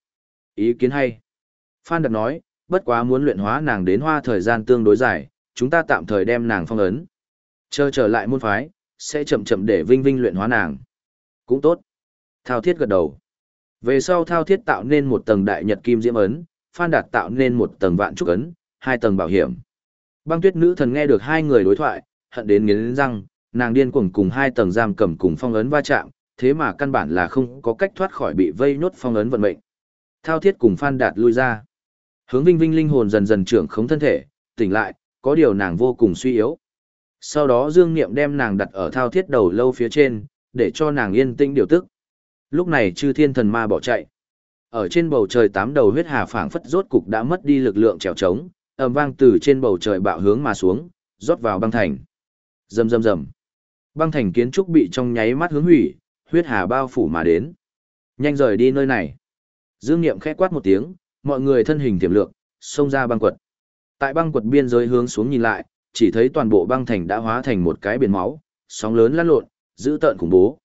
Ý kiến hay. Phan Đạt nói, bất quá muốn luyện hóa nàng đến hoa thời gian tương đối dài, chúng ta tạm thời đem nàng phong ấn. Chờ trở lại môn phái, sẽ chậm chậm để Vinh Vinh luyện hóa nàng. Cũng tốt. Thao thiết gật đầu. Về sau thao thiết tạo nên một tầng đại nhật kim diễm ấn, Phan Đạt tạo nên một tầng vạn trúc ấn, hai tầng bảo hiểm. Băng tuyết nữ thần nghe được hai người đối thoại, hận đến nghiến răng, nàng điên cuồng cùng hai tầng giam cầm cùng phong ấn va chạm, thế mà căn bản là không có cách thoát khỏi bị vây nhốt phong ấn vận mệnh. Thao thiết cùng Phan Đạt lui ra. Hướng Vinh Vinh linh hồn dần dần trưởng khống thân thể, tỉnh lại, có điều nàng vô cùng suy yếu. Sau đó Dương Niệm đem nàng đặt ở thao thiết đầu lâu phía trên, để cho nàng yên tĩnh điều tức. Lúc này chư thiên thần ma bỏ chạy. Ở trên bầu trời tám đầu huyết hà phảng phất rốt cục đã mất đi lực lượng trèo trống, ầm vang từ trên bầu trời bạo hướng mà xuống, rót vào băng thành. Rầm rầm rầm. Băng thành kiến trúc bị trong nháy mắt hướng hủy, huyết hà bao phủ mà đến. Nhanh rời đi nơi này. Dương Niệm khẽ quát một tiếng, mọi người thân hình tiềm lượng, xông ra băng quật. Tại băng quật biên giới hướng xuống nhìn lại, chỉ thấy toàn bộ băng thành đã hóa thành một cái biển máu, sóng lớn lăn lộn, dữ tợn khủng bố.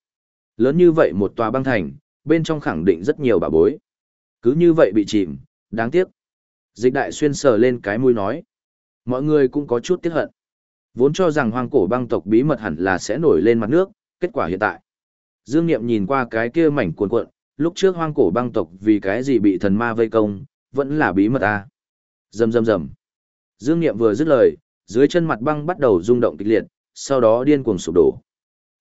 Lớn như vậy một tòa băng thành, bên trong khẳng định rất nhiều bà bối. Cứ như vậy bị chìm, đáng tiếc. Dịch đại xuyên sờ lên cái mũi nói. Mọi người cũng có chút tiếc hận. Vốn cho rằng hoang cổ băng tộc bí mật hẳn là sẽ nổi lên mặt nước, kết quả hiện tại. Dương Niệm nhìn qua cái kia mảnh cuộn cuộn, lúc trước hoang cổ băng tộc vì cái gì bị thần ma vây công, vẫn là bí mật à. Rầm rầm rầm. Dương Niệm vừa dứt lời, dưới chân mặt băng bắt đầu rung động kịch liệt, sau đó điên cuồng sụp đổ.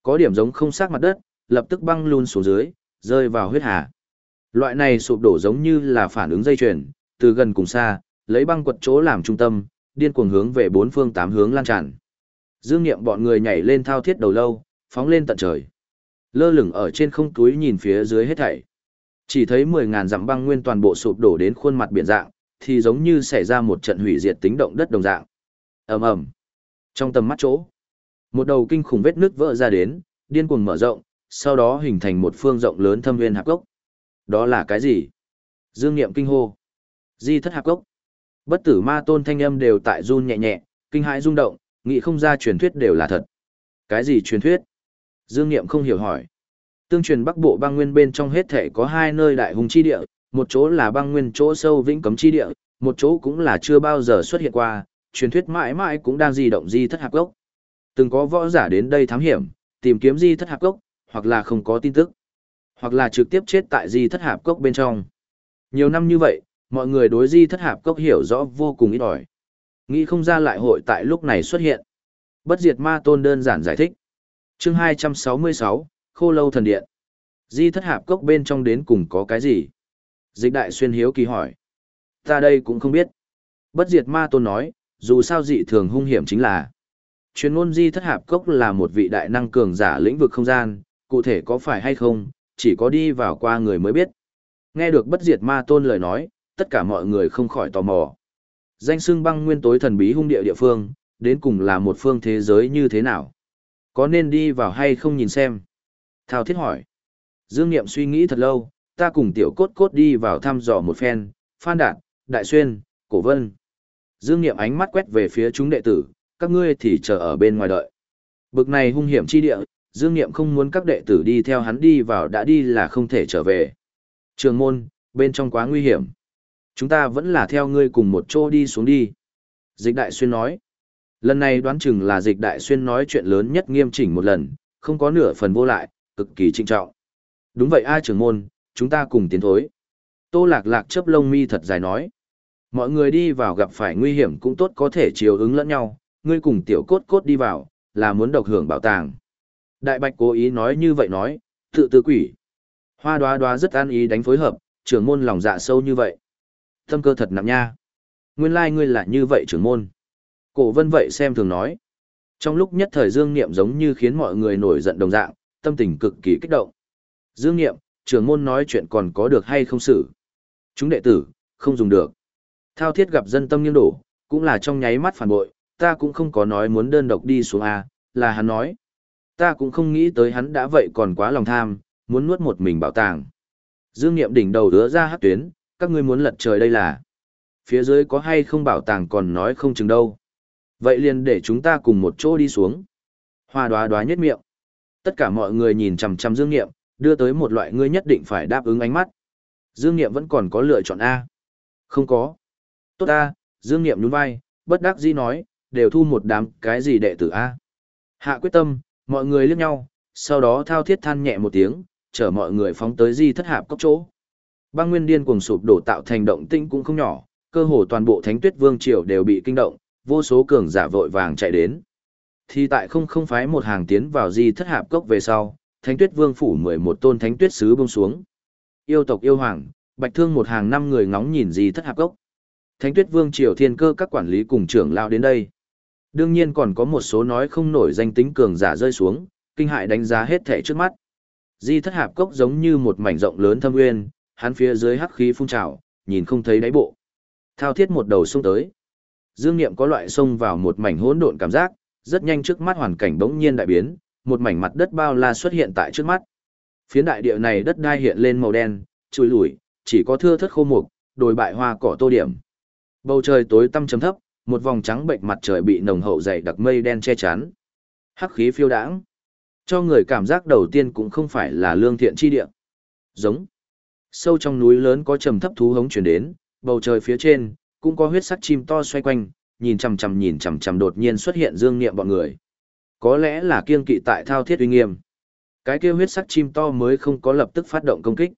Có điểm giống không xác mặt đất, lập tức băng luôn xuống dưới, rơi vào huyết hà. Loại này sụp đổ giống như là phản ứng dây chuyền, từ gần cùng xa, lấy băng quật chỗ làm trung tâm, điên cuồng hướng về bốn phương tám hướng lan tràn. Dương Nghiệm bọn người nhảy lên thao thiết đầu lâu, phóng lên tận trời. Lơ lửng ở trên không túi nhìn phía dưới hết thảy. Chỉ thấy mười ngàn dặm băng nguyên toàn bộ sụp đổ đến khuôn mặt biển dạng, thì giống như xảy ra một trận hủy diệt tính động đất đồng dạng. ầm ầm Trong tầm mắt chỗ, một đầu kinh khủng vết nước vỡ ra đến, điên cuồng mở rộng, sau đó hình thành một phương rộng lớn thâm viên hạp cốc. Đó là cái gì? Dương Niệm kinh hô. Di thất hạp cốc. Bất tử ma tôn thanh âm đều tại run nhẹ nhẹ, kinh hãi rung động, nghĩ không ra truyền thuyết đều là thật. Cái gì truyền thuyết? Dương Niệm không hiểu hỏi. Tương truyền Bắc Bộ băng nguyên bên trong hết thể có hai nơi đại hùng chi địa, một chỗ là băng nguyên chỗ sâu vĩnh cấm chi địa, một chỗ cũng là chưa bao giờ xuất hiện qua, truyền thuyết mãi mãi cũng đang di động di thất hạp cốc. Từng có võ giả đến đây thám hiểm, tìm kiếm di thất hạp cốc, hoặc là không có tin tức, hoặc là trực tiếp chết tại di thất hạp cốc bên trong. Nhiều năm như vậy, mọi người đối di thất hạp cốc hiểu rõ vô cùng ít ỏi. Nghĩ không ra lại hội tại lúc này xuất hiện. Bất diệt ma tôn đơn giản giải thích chương 266, Khô Lâu Thần Điện. Di thất hạp cốc bên trong đến cùng có cái gì? Dịch đại xuyên hiếu kỳ hỏi. Ta đây cũng không biết. Bất diệt ma tôn nói, dù sao dị thường hung hiểm chính là. Chuyên ngôn di thất hạp cốc là một vị đại năng cường giả lĩnh vực không gian, cụ thể có phải hay không, chỉ có đi vào qua người mới biết. Nghe được bất diệt ma tôn lời nói, tất cả mọi người không khỏi tò mò. Danh xưng băng nguyên tối thần bí hung địa địa phương, đến cùng là một phương thế giới như thế nào. Có nên đi vào hay không nhìn xem? Thao thiết hỏi. Dương Niệm suy nghĩ thật lâu, ta cùng tiểu cốt cốt đi vào thăm dò một phen, Phan Đạt, Đại Xuyên, Cổ Vân. Dương Niệm ánh mắt quét về phía chúng đệ tử, các ngươi thì chờ ở bên ngoài đợi. Bực này hung hiểm chi địa, Dương Niệm không muốn các đệ tử đi theo hắn đi vào đã đi là không thể trở về. Trường môn, bên trong quá nguy hiểm. Chúng ta vẫn là theo ngươi cùng một chỗ đi xuống đi. Dịch Đại Xuyên nói. Lần này đoán chừng là Dịch Đại Xuyên nói chuyện lớn nhất nghiêm chỉnh một lần, không có nửa phần vô lại, cực kỳ trinh trọng. Đúng vậy ai trưởng môn, chúng ta cùng tiến thối. Tô lạc lạc chấp lông mi thật dài nói. Mọi người đi vào gặp phải nguy hiểm cũng tốt có thể chiều ứng lẫn nhau, ngươi cùng tiểu cốt cốt đi vào, là muốn độc hưởng bảo tàng. Đại bạch cố ý nói như vậy nói, tự tư quỷ. Hoa đoá đoá rất an ý đánh phối hợp, trưởng môn lòng dạ sâu như vậy. Tâm cơ thật nặng nha. Nguyên lai like ngươi là như vậy trưởng môn. Cổ vân vậy xem thường nói. Trong lúc nhất thời dương niệm giống như khiến mọi người nổi giận đồng dạng, tâm tình cực kỳ kích động. Dương niệm, trưởng môn nói chuyện còn có được hay không xử. Chúng đệ tử, không dùng được. Thao thiết gặp dân tâm nghiêng đổ, cũng là trong nháy mắt phản bội, ta cũng không có nói muốn đơn độc đi xuống A, là hắn nói. Ta cũng không nghĩ tới hắn đã vậy còn quá lòng tham, muốn nuốt một mình bảo tàng. Dương Niệm đỉnh đầu đứa ra hát tuyến, các ngươi muốn lật trời đây là. Phía dưới có hay không bảo tàng còn nói không chừng đâu. Vậy liền để chúng ta cùng một chỗ đi xuống. Hoa đoá đoá nhất miệng. Tất cả mọi người nhìn chằm chằm Dương Niệm, đưa tới một loại ngươi nhất định phải đáp ứng ánh mắt. Dương Niệm vẫn còn có lựa chọn A. Không có. Tốt A, Dương Niệm nhún vai, bất đắc dĩ nói, đều thu một đám cái gì đệ tử A. Hạ quyết tâm, mọi người liếc nhau, sau đó thao thiết than nhẹ một tiếng, chở mọi người phóng tới di thất hạp cốc chỗ. Băng nguyên điên cuồng sụp đổ tạo thành động tinh cũng không nhỏ, cơ hồ toàn bộ thánh tuyết vương triều đều bị kinh động, vô số cường giả vội vàng chạy đến. Thì tại không không phái một hàng tiến vào di thất hạp cốc về sau, thánh tuyết vương phủ mười một tôn thánh tuyết sứ bông xuống. Yêu tộc yêu hoàng, bạch thương một hàng năm người ngóng nhìn di thất hạp cốc. Thánh tuyết vương triều thiên cơ các quản lý cùng trưởng lao đến đây. Đương nhiên còn có một số nói không nổi danh tính cường giả rơi xuống, kinh hại đánh giá hết thể trước mắt. Di thất hạp cốc giống như một mảnh rộng lớn thâm nguyên, hắn phía dưới hắc khí phun trào, nhìn không thấy đáy bộ. Thao thiết một đầu xông tới. Dương Niệm có loại xông vào một mảnh hỗn độn cảm giác, rất nhanh trước mắt hoàn cảnh bỗng nhiên đại biến, một mảnh mặt đất bao la xuất hiện tại trước mắt. Phiến đại địa này đất đai hiện lên màu đen, chùi lủi, chỉ có thưa thất khô mục, đồi bại hoa cỏ tô điểm. Bầu trời tối tăm chấm thấp, một vòng trắng bệnh mặt trời bị nồng hậu dày đặc mây đen che chắn. Hắc khí phiêu đãng, cho người cảm giác đầu tiên cũng không phải là lương thiện chi địa. Giống. Sâu trong núi lớn có trầm thấp thú hống chuyển đến, bầu trời phía trên cũng có huyết sắc chim to xoay quanh, nhìn chằm chằm nhìn chằm chằm đột nhiên xuất hiện dương niệm bọn người. Có lẽ là kiên kỵ tại thao thiết uy nghiêm. Cái kia huyết sắc chim to mới không có lập tức phát động công kích.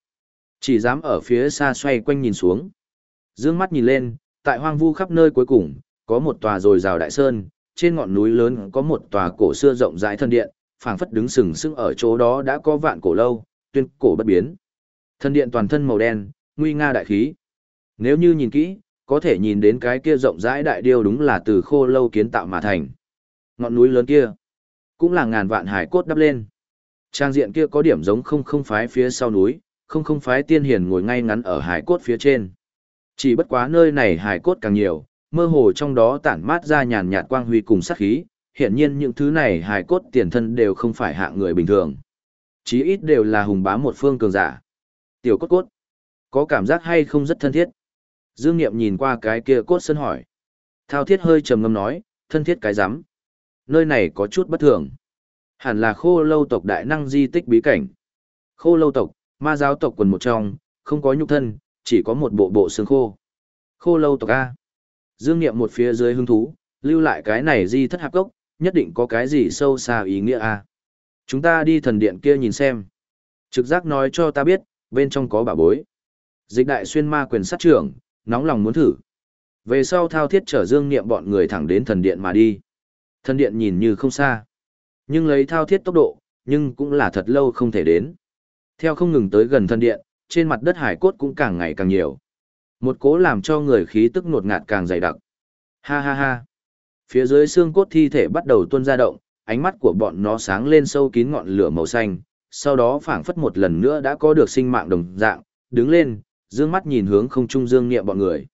Chỉ dám ở phía xa xoay quanh nhìn xuống. Dương mắt nhìn lên, tại hoang vu khắp nơi cuối cùng, có một tòa rồi rào đại sơn, trên ngọn núi lớn có một tòa cổ xưa rộng rãi thân điện, phảng phất đứng sừng sững ở chỗ đó đã có vạn cổ lâu, tuyên cổ bất biến. Thân điện toàn thân màu đen, nguy nga đại khí. Nếu như nhìn kỹ, có thể nhìn đến cái kia rộng rãi đại điêu đúng là từ khô lâu kiến tạo mà thành. Ngọn núi lớn kia, cũng là ngàn vạn hải cốt đắp lên. Trang diện kia có điểm giống không không phái phía sau núi, không không phái tiên hiền ngồi ngay ngắn ở hải cốt phía trên. Chỉ bất quá nơi này hải cốt càng nhiều, mơ hồ trong đó tản mát ra nhàn nhạt quang huy cùng sát khí, hiện nhiên những thứ này hải cốt tiền thân đều không phải hạng người bình thường. Chí ít đều là hùng bá một phương cường giả. Tiểu cốt cốt, có cảm giác hay không rất thân thiết. Dương Niệm nhìn qua cái kia cốt sơn hỏi. Thao thiết hơi trầm ngâm nói, thân thiết cái rắm Nơi này có chút bất thường. Hẳn là khô lâu tộc đại năng di tích bí cảnh. Khô lâu tộc, ma giáo tộc quần một trong, không có nhục thân, chỉ có một bộ bộ xương khô. Khô lâu tộc A. Dương Niệm một phía dưới hứng thú, lưu lại cái này di thất hạp gốc, nhất định có cái gì sâu xa ý nghĩa A. Chúng ta đi thần điện kia nhìn xem. Trực giác nói cho ta biết, bên trong có bà bối. Dịch đại xuyên ma quyền sát trưởng, nóng lòng muốn thử. Về sau thao thiết trở dương niệm bọn người thẳng đến thần điện mà đi. Thần điện nhìn như không xa. Nhưng lấy thao thiết tốc độ, nhưng cũng là thật lâu không thể đến. Theo không ngừng tới gần thần điện, trên mặt đất hải cốt cũng càng ngày càng nhiều. Một cố làm cho người khí tức nột ngạt càng dày đặc. Ha ha ha. Phía dưới xương cốt thi thể bắt đầu tuôn ra động, ánh mắt của bọn nó sáng lên sâu kín ngọn lửa màu xanh, sau đó phảng phất một lần nữa đã có được sinh mạng đồng dạng, đứng lên, dương mắt nhìn hướng không trung dương niệm bọn người.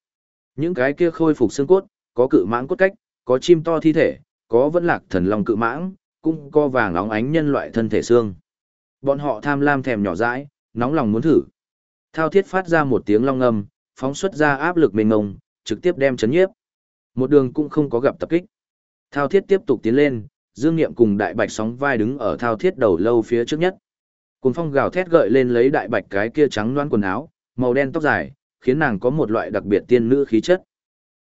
Những cái kia khôi phục xương cốt, có cự mãng cốt cách, có chim to thi thể, có vẫn lạc thần long cự mãng, cũng có vàng óng ánh nhân loại thân thể xương. Bọn họ tham lam thèm nhỏ dãi, nóng lòng muốn thử. Thao thiết phát ra một tiếng long âm, phóng xuất ra áp lực mênh ngông, trực tiếp đem chấn nhiếp. Một đường cũng không có gặp tập kích. Thao thiết tiếp tục tiến lên, Dương Niệm cùng đại bạch sóng vai đứng ở thao thiết đầu lâu phía trước nhất. Cùng phong gào thét gợi lên lấy đại bạch cái kia trắng loan quần áo, màu đen tóc dài, khiến nàng có một loại đặc biệt tiên nữ khí chất.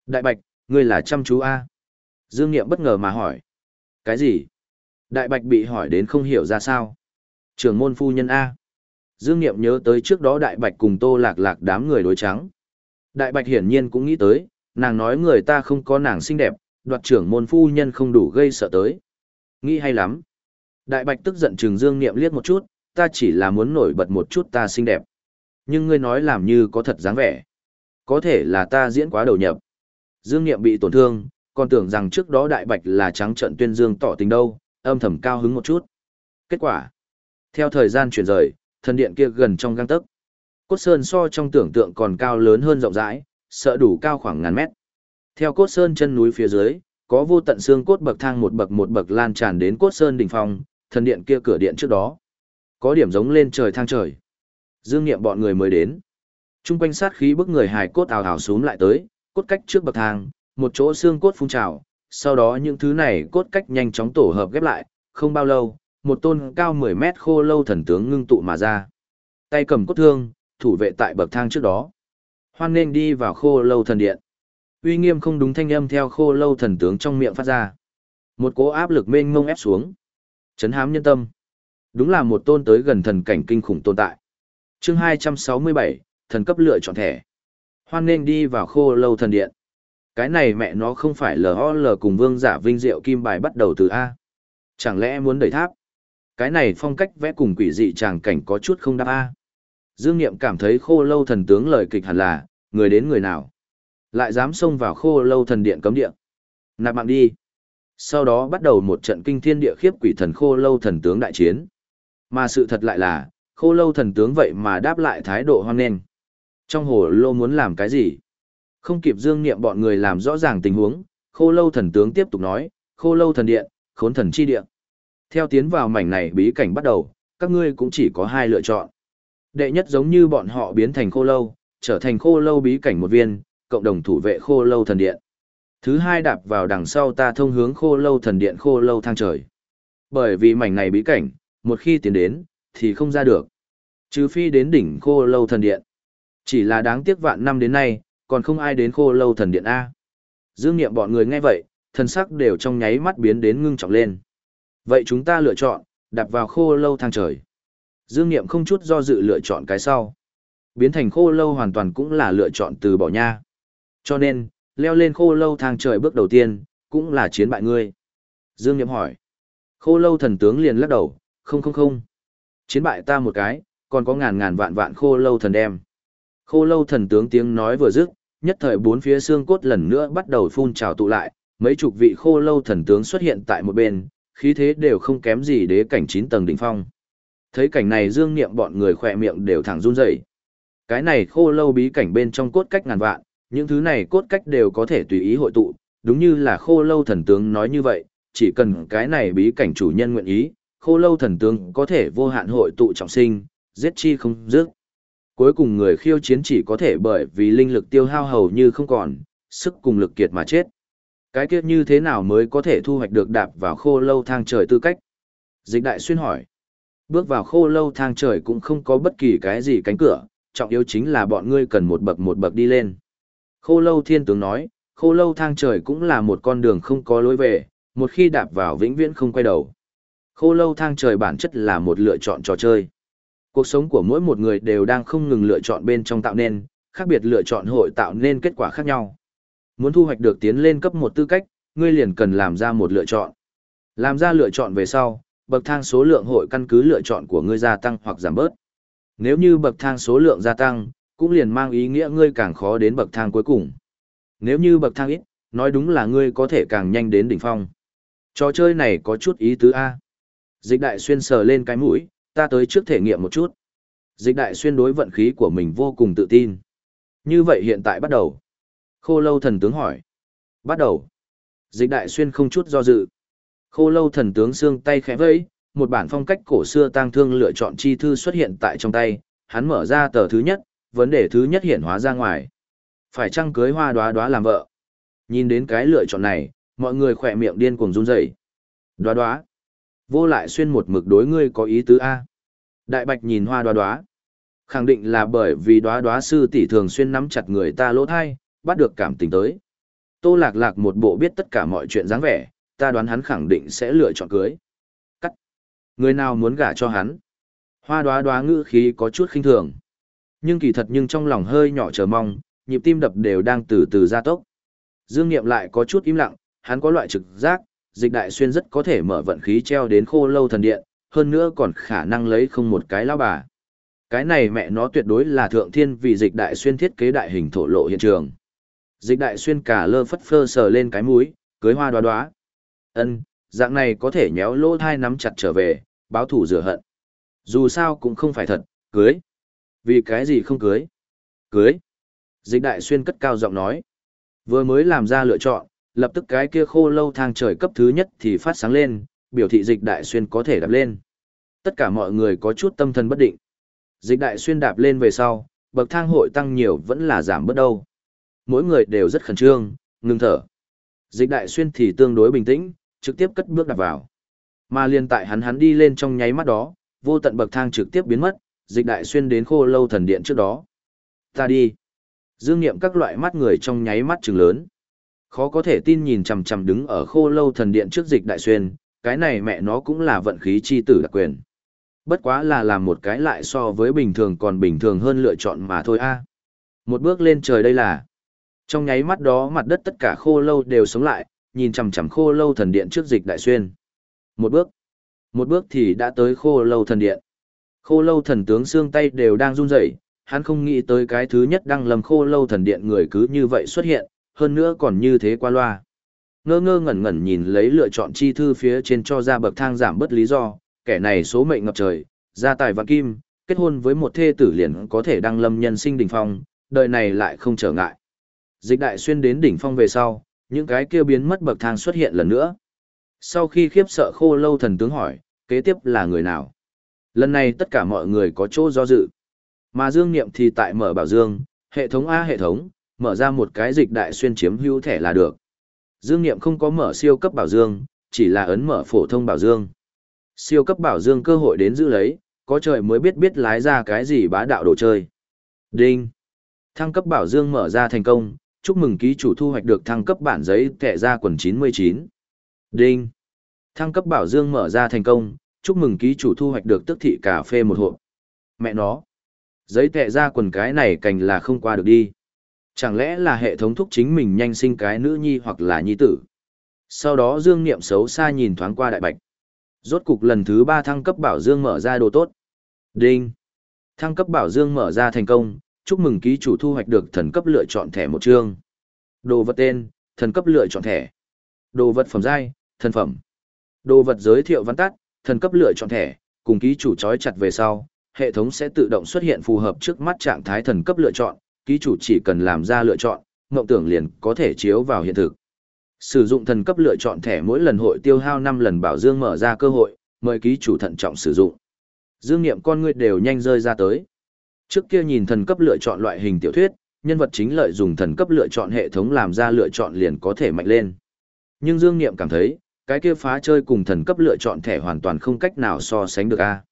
Đại bạch, ngươi là chăm chú A. Dương Niệm bất ngờ mà hỏi. Cái gì? Đại bạch bị hỏi đến không hiểu ra sao. Trưởng môn phu nhân A. Dương Niệm nhớ tới trước đó đại bạch cùng tô lạc lạc đám người đối trắng. Đại bạch hiển nhiên cũng nghĩ tới, nàng nói người ta không có nàng xinh đẹp, đoạt trưởng môn phu nhân không đủ gây sợ tới. Nghĩ hay lắm. Đại bạch tức giận trừng Dương Niệm liếc một chút, ta chỉ là muốn nổi bật một chút ta xinh đẹp. Nhưng ngươi nói làm như có thật dáng vẻ. Có thể là ta diễn quá đầu nhập. Dương Niệm bị tổn thương, còn tưởng rằng trước đó đại bạch là trắng trận tuyên dương tỏ tình đâu, âm thầm cao hứng một chút. Kết quả. Theo thời gian chuyển rời, thần điện kia gần trong găng tấc. Cốt sơn so trong tưởng tượng còn cao lớn hơn rộng rãi, sợ đủ cao khoảng ngàn mét. Theo cốt sơn chân núi phía dưới, có vô tận xương cốt bậc thang một bậc một bậc lan tràn đến cốt sơn đỉnh phong, thần điện kia cửa điện trước đó. Có điểm giống lên trời thang trời. Dương nghiệm bọn người mới đến. Trung quanh sát khí bức người hài cốt ào ào xuống lại tới, cốt cách trước bậc thang, một chỗ xương cốt phun trào, sau đó những thứ này cốt cách nhanh chóng tổ hợp ghép lại, không bao lâu, một tôn cao 10 mét khô lâu thần tướng ngưng tụ mà ra. Tay cầm cốt thương, thủ vệ tại bậc thang trước đó. Hoan nên đi vào khô lâu thần điện. Uy nghiêm không đúng thanh âm theo khô lâu thần tướng trong miệng phát ra. Một cố áp lực mênh mông ép xuống. Chấn hám nhân tâm. Đúng là một tôn tới gần thần cảnh kinh khủng tồn tại chương 267, thần cấp lựa chọn thẻ. Hoan nên đi vào khô lâu thần điện. Cái này mẹ nó không phải LOL cùng vương giả vinh diệu kim bài bắt đầu từ A. Chẳng lẽ muốn đẩy tháp? Cái này phong cách vẽ cùng quỷ dị tràng cảnh có chút không đáp A. Dương Niệm cảm thấy khô lâu thần tướng lời kịch hẳn là, người đến người nào. Lại dám xông vào khô lâu thần điện cấm điện. Nạp mạng đi. Sau đó bắt đầu một trận kinh thiên địa khiếp quỷ thần khô lâu thần tướng đại chiến. Mà sự thật lại là, khô lâu thần tướng vậy mà đáp lại thái độ hoan nghênh. Trong hồ lô muốn làm cái gì? Không kịp dương niệm bọn người làm rõ ràng tình huống, khô lâu thần tướng tiếp tục nói, khô lâu thần điện, khốn thần chi điện. Theo tiến vào mảnh này bí cảnh bắt đầu, các ngươi cũng chỉ có hai lựa chọn. Đệ nhất giống như bọn họ biến thành khô lâu, trở thành khô lâu bí cảnh một viên, cộng đồng thủ vệ khô lâu thần điện. Thứ hai đạp vào đằng sau ta thông hướng khô lâu thần điện khô lâu thang trời. Bởi vì mảnh này bí cảnh, một khi tiến đến, thì không ra được. Trừ phi đến đỉnh khô lâu thần điện. Chỉ là đáng tiếc vạn năm đến nay, còn không ai đến khô lâu thần điện A. Dương nghiệm bọn người nghe vậy, thần sắc đều trong nháy mắt biến đến ngưng trọng lên. Vậy chúng ta lựa chọn, đạp vào khô lâu thang trời. Dương nghiệm không chút do dự lựa chọn cái sau. Biến thành khô lâu hoàn toàn cũng là lựa chọn từ bỏ nha. Cho nên, leo lên khô lâu thang trời bước đầu tiên, cũng là chiến bại ngươi. Dương nghiệm hỏi. Khô lâu thần tướng liền lắc đầu, không không không. Chiến bại ta một cái, còn có ngàn ngàn vạn vạn khô lâu thần đem. Khô lâu thần tướng tiếng nói vừa dứt, nhất thời bốn phía xương cốt lần nữa bắt đầu phun trào tụ lại, mấy chục vị khô lâu thần tướng xuất hiện tại một bên, khí thế đều không kém gì đế cảnh 9 tầng đỉnh phong. Thấy cảnh này Dương Niệm bọn người khỏe miệng đều thẳng run rẩy. Cái này khô lâu bí cảnh bên trong cốt cách ngàn vạn, những thứ này cốt cách đều có thể tùy ý hội tụ, đúng như là khô lâu thần tướng nói như vậy, chỉ cần cái này bí cảnh chủ nhân nguyện ý, khô lâu thần tướng có thể vô hạn hội tụ trọng sinh, giết chi không dứt. Cuối cùng người khiêu chiến chỉ có thể bởi vì linh lực tiêu hao hầu như không còn, sức cùng lực kiệt mà chết. Cái kiếp như thế nào mới có thể thu hoạch được đạp vào khô lâu thang trời tư cách? Dịch đại xuyên hỏi. Bước vào khô lâu thang trời cũng không có bất kỳ cái gì cánh cửa, trọng yếu chính là bọn ngươi cần một bậc một bậc đi lên. Khô lâu thiên tướng nói, khô lâu thang trời cũng là một con đường không có lối về, một khi đạp vào vĩnh viễn không quay đầu. Khô lâu thang trời bản chất là một lựa chọn trò chơi. Cuộc sống của mỗi một người đều đang không ngừng lựa chọn bên trong tạo nên, khác biệt lựa chọn hội tạo nên kết quả khác nhau. Muốn thu hoạch được tiến lên cấp một tư cách, ngươi liền cần làm ra một lựa chọn. Làm ra lựa chọn về sau, bậc thang số lượng hội căn cứ lựa chọn của ngươi gia tăng hoặc giảm bớt. Nếu như bậc thang số lượng gia tăng, cũng liền mang ý nghĩa ngươi càng khó đến bậc thang cuối cùng. Nếu như bậc thang ít, nói đúng là ngươi có thể càng nhanh đến đỉnh phong. Trò chơi này có chút ý tứ A. Dịch đại xuyên sờ lên cái mũi, ta tới trước thể nghiệm một chút. Dịch đại xuyên đối vận khí của mình vô cùng tự tin. Như vậy hiện tại bắt đầu. Khô lâu thần tướng hỏi. Bắt đầu. Dịch đại xuyên không chút do dự. Khô lâu thần tướng xương tay khẽ vẫy, một bản phong cách cổ xưa tang thương lựa chọn chi thư xuất hiện tại trong tay, hắn mở ra tờ thứ nhất, vấn đề thứ nhất hiện hóa ra ngoài. Phải chăng cưới hoa đoá đoá làm vợ? Nhìn đến cái lựa chọn này, mọi người khỏe miệng điên cuồng run rẩy. Đoá đoá. Vô lại xuyên một mực đối ngươi có ý tứ A. Đại bạch nhìn hoa đoá đoá. Khẳng định là bởi vì đoá đoá sư tỷ thường xuyên nắm chặt người ta lỗ thai, bắt được cảm tình tới. Tô lạc lạc một bộ biết tất cả mọi chuyện dáng vẻ, ta đoán hắn khẳng định sẽ lựa chọn cưới. Cắt. Người nào muốn gả cho hắn? Hoa đoá đoá ngữ khí có chút khinh thường. Nhưng kỳ thật nhưng trong lòng hơi nhỏ chờ mong, nhịp tim đập đều đang từ từ gia tốc. Dương Niệm lại có chút im lặng, hắn có loại trực giác, dịch đại xuyên rất có thể mở vận khí treo đến khô lâu thần điện, hơn nữa còn khả năng lấy không một cái lao bà. Cái này mẹ nó tuyệt đối là thượng thiên vì dịch đại xuyên thiết kế đại hình thổ lộ hiện trường. Dịch đại xuyên cả lơ phất phơ sờ lên cái mũi, cưới hoa đoá đoá. Ân, dạng này có thể nhéo lỗ thai nắm chặt trở về, báo thủ rửa hận. Dù sao cũng không phải thật, cưới. Vì cái gì không cưới? Cưới. Dịch đại xuyên cất cao giọng nói. Vừa mới làm ra lựa chọn, lập tức cái kia khô lâu thang trời cấp thứ nhất thì phát sáng lên, biểu thị dịch đại xuyên có thể đạp lên. Tất cả mọi người có chút tâm thần bất định. Dịch đại xuyên đạp lên về sau, bậc thang hội tăng nhiều vẫn là giảm bớt đâu. Mỗi người đều rất khẩn trương, ngừng thở. Dịch đại xuyên thì tương đối bình tĩnh, trực tiếp cất bước đạp vào. Mà liên tại hắn hắn đi lên trong nháy mắt đó, vô tận bậc thang trực tiếp biến mất, dịch đại xuyên đến khô lâu thần điện trước đó. Ta đi. Dương nghiệm các loại mắt người trong nháy mắt trừng lớn. Khó có thể tin nhìn chằm chằm đứng ở khô lâu thần điện trước dịch đại xuyên, cái này mẹ nó cũng là vận khí chi tử đặc quyền. Bất quá là làm một cái lại so với bình thường còn bình thường hơn lựa chọn mà thôi a. Một bước lên trời đây là. Trong nháy mắt đó mặt đất tất cả khô lâu đều sống lại, nhìn chằm chằm khô lâu thần điện trước dịch đại xuyên. Một bước. Một bước thì đã tới khô lâu thần điện. Khô lâu thần tướng xương tay đều đang run rẩy, hắn không nghĩ tới cái thứ nhất đang lầm khô lâu thần điện người cứ như vậy xuất hiện, hơn nữa còn như thế qua loa. Ngơ ngơ ngẩn ngẩn nhìn lấy lựa chọn chi thư phía trên cho ra bậc thang giảm bất lý do, kẻ này số mệnh ngập trời, gia tài và kim, kết hôn với một thê tử liền có thể đăng lâm nhân sinh đỉnh phong, đời này lại không trở ngại. Dịch đại xuyên đến đỉnh phong về sau, những cái kia biến mất bậc thang xuất hiện lần nữa. Sau khi khiếp sợ khô lâu thần tướng hỏi, kế tiếp là người nào? Lần này tất cả mọi người có chỗ do dự. Mà Dương Niệm thì tại mở bảo Dương, hệ thống A hệ thống, mở ra một cái dịch đại xuyên chiếm hữu thẻ là được. Dương Niệm không có mở siêu cấp bảo Dương, chỉ là ấn mở phổ thông bảo Dương. Siêu cấp bảo Dương cơ hội đến giữ lấy, có trời mới biết biết lái ra cái gì bá đạo đồ chơi. Đinh. Thăng cấp bảo Dương mở ra thành công, chúc mừng ký chủ thu hoạch được thăng cấp bản giấy thẻ ra quần 99. Đinh. Thăng cấp bảo Dương mở ra thành công, chúc mừng ký chủ thu hoạch được tức thị cà phê một hộp. Mẹ nó. Giấy thẻ ra quần cái này cành là không qua được đi. Chẳng lẽ là hệ thống thúc chính mình nhanh sinh cái nữ nhi hoặc là nhi tử. Sau đó Dương Niệm xấu xa nhìn thoáng qua đại bạch. Rốt cục lần thứ ba thăng cấp bảo Dương mở ra đồ tốt. Đinh. Thăng cấp bảo Dương mở ra thành công, chúc mừng ký chủ thu hoạch được thần cấp lựa chọn thẻ một chương. Đồ vật tên, thần cấp lựa chọn thẻ. Đồ vật phẩm giai, thần phẩm. Đồ vật giới thiệu văn tắt, thần cấp lựa chọn thẻ, cùng ký chủ trói chặt về sau, hệ thống sẽ tự động xuất hiện phù hợp trước mắt trạng thái thần cấp lựa chọn, ký chủ chỉ cần làm ra lựa chọn, mộng tưởng liền có thể chiếu vào hiện thực. Sử dụng thần cấp lựa chọn thẻ mỗi lần hội tiêu hao 5 lần bảo dương mở ra cơ hội, mời ký chủ thận trọng sử dụng. Dương nghiệm con người đều nhanh rơi ra tới. Trước kia nhìn thần cấp lựa chọn loại hình tiểu thuyết, nhân vật chính lợi dùng thần cấp lựa chọn hệ thống làm ra lựa chọn liền có thể mạnh lên. Nhưng Dương Niệm cảm thấy, cái kia phá chơi cùng thần cấp lựa chọn thẻ hoàn toàn không cách nào so sánh được a.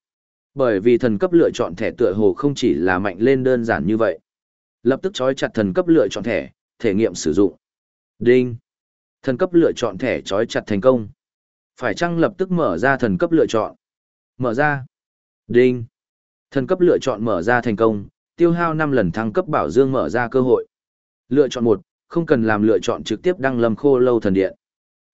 Bởi vì thần cấp lựa chọn thẻ tựa hồ không chỉ là mạnh lên đơn giản như vậy. Lập tức trói chặt thần cấp lựa chọn thẻ, thể nghiệm sử dụng. Đinh. Thần cấp lựa chọn thẻ trói chặt thành công. Phải chăng lập tức mở ra thần cấp lựa chọn? Mở ra. Đinh. Thần cấp lựa chọn mở ra thành công, tiêu hao 5 lần thăng cấp bảo dương mở ra cơ hội. Lựa chọn 1, không cần làm lựa chọn trực tiếp đăng lâm khô lâu thần điện.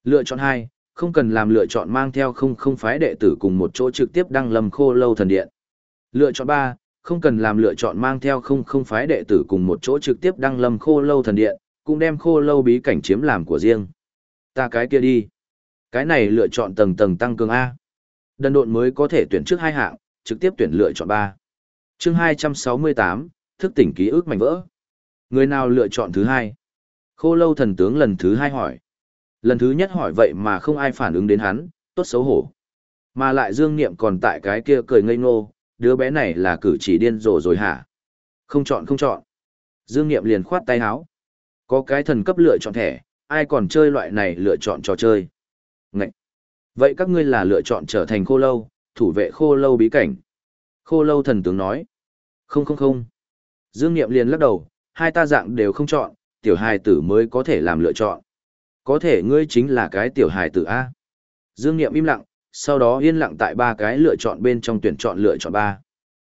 Lựa chọn 2, không cần làm lựa chọn mang theo không không phái đệ tử cùng một chỗ trực tiếp đăng lâm khô lâu thần điện. Lựa chọn 3, không cần làm lựa chọn mang theo không không phái đệ tử cùng một chỗ trực tiếp đăng lâm khô lâu thần điện, cũng đem khô lâu bí cảnh chiếm làm của riêng. Ta cái kia đi. Cái này lựa chọn tầng tầng tăng cường A. Đần độn mới có thể tuyển trước hai hạng, trực tiếp tuyển lựa chọn 3. chương 268, thức tỉnh ký ức mảnh vỡ. Người nào lựa chọn thứ hai? Khô lâu thần tướng lần thứ hai hỏi. Lần thứ nhất hỏi vậy mà không ai phản ứng đến hắn, tốt xấu hổ. Mà lại Dương Niệm còn tại cái kia cười ngây ngô, đứa bé này là cử chỉ điên rồ rồi hả? Không chọn không chọn. Dương Niệm liền khoát tay háo. Có cái thần cấp lựa chọn thẻ, ai còn chơi loại này lựa chọn trò chơi. Ngậy! Vậy các ngươi là lựa chọn trở thành khô lâu, thủ vệ khô lâu bí cảnh. Khô lâu thần tướng nói. Không không không. Dương Niệm liền lắc đầu, hai ta dạng đều không chọn, tiểu hài tử mới có thể làm lựa chọn. Có thể ngươi chính là cái tiểu hài tử A. Dương Niệm im lặng, sau đó yên lặng tại ba cái lựa chọn bên trong tuyển chọn lựa chọn ba.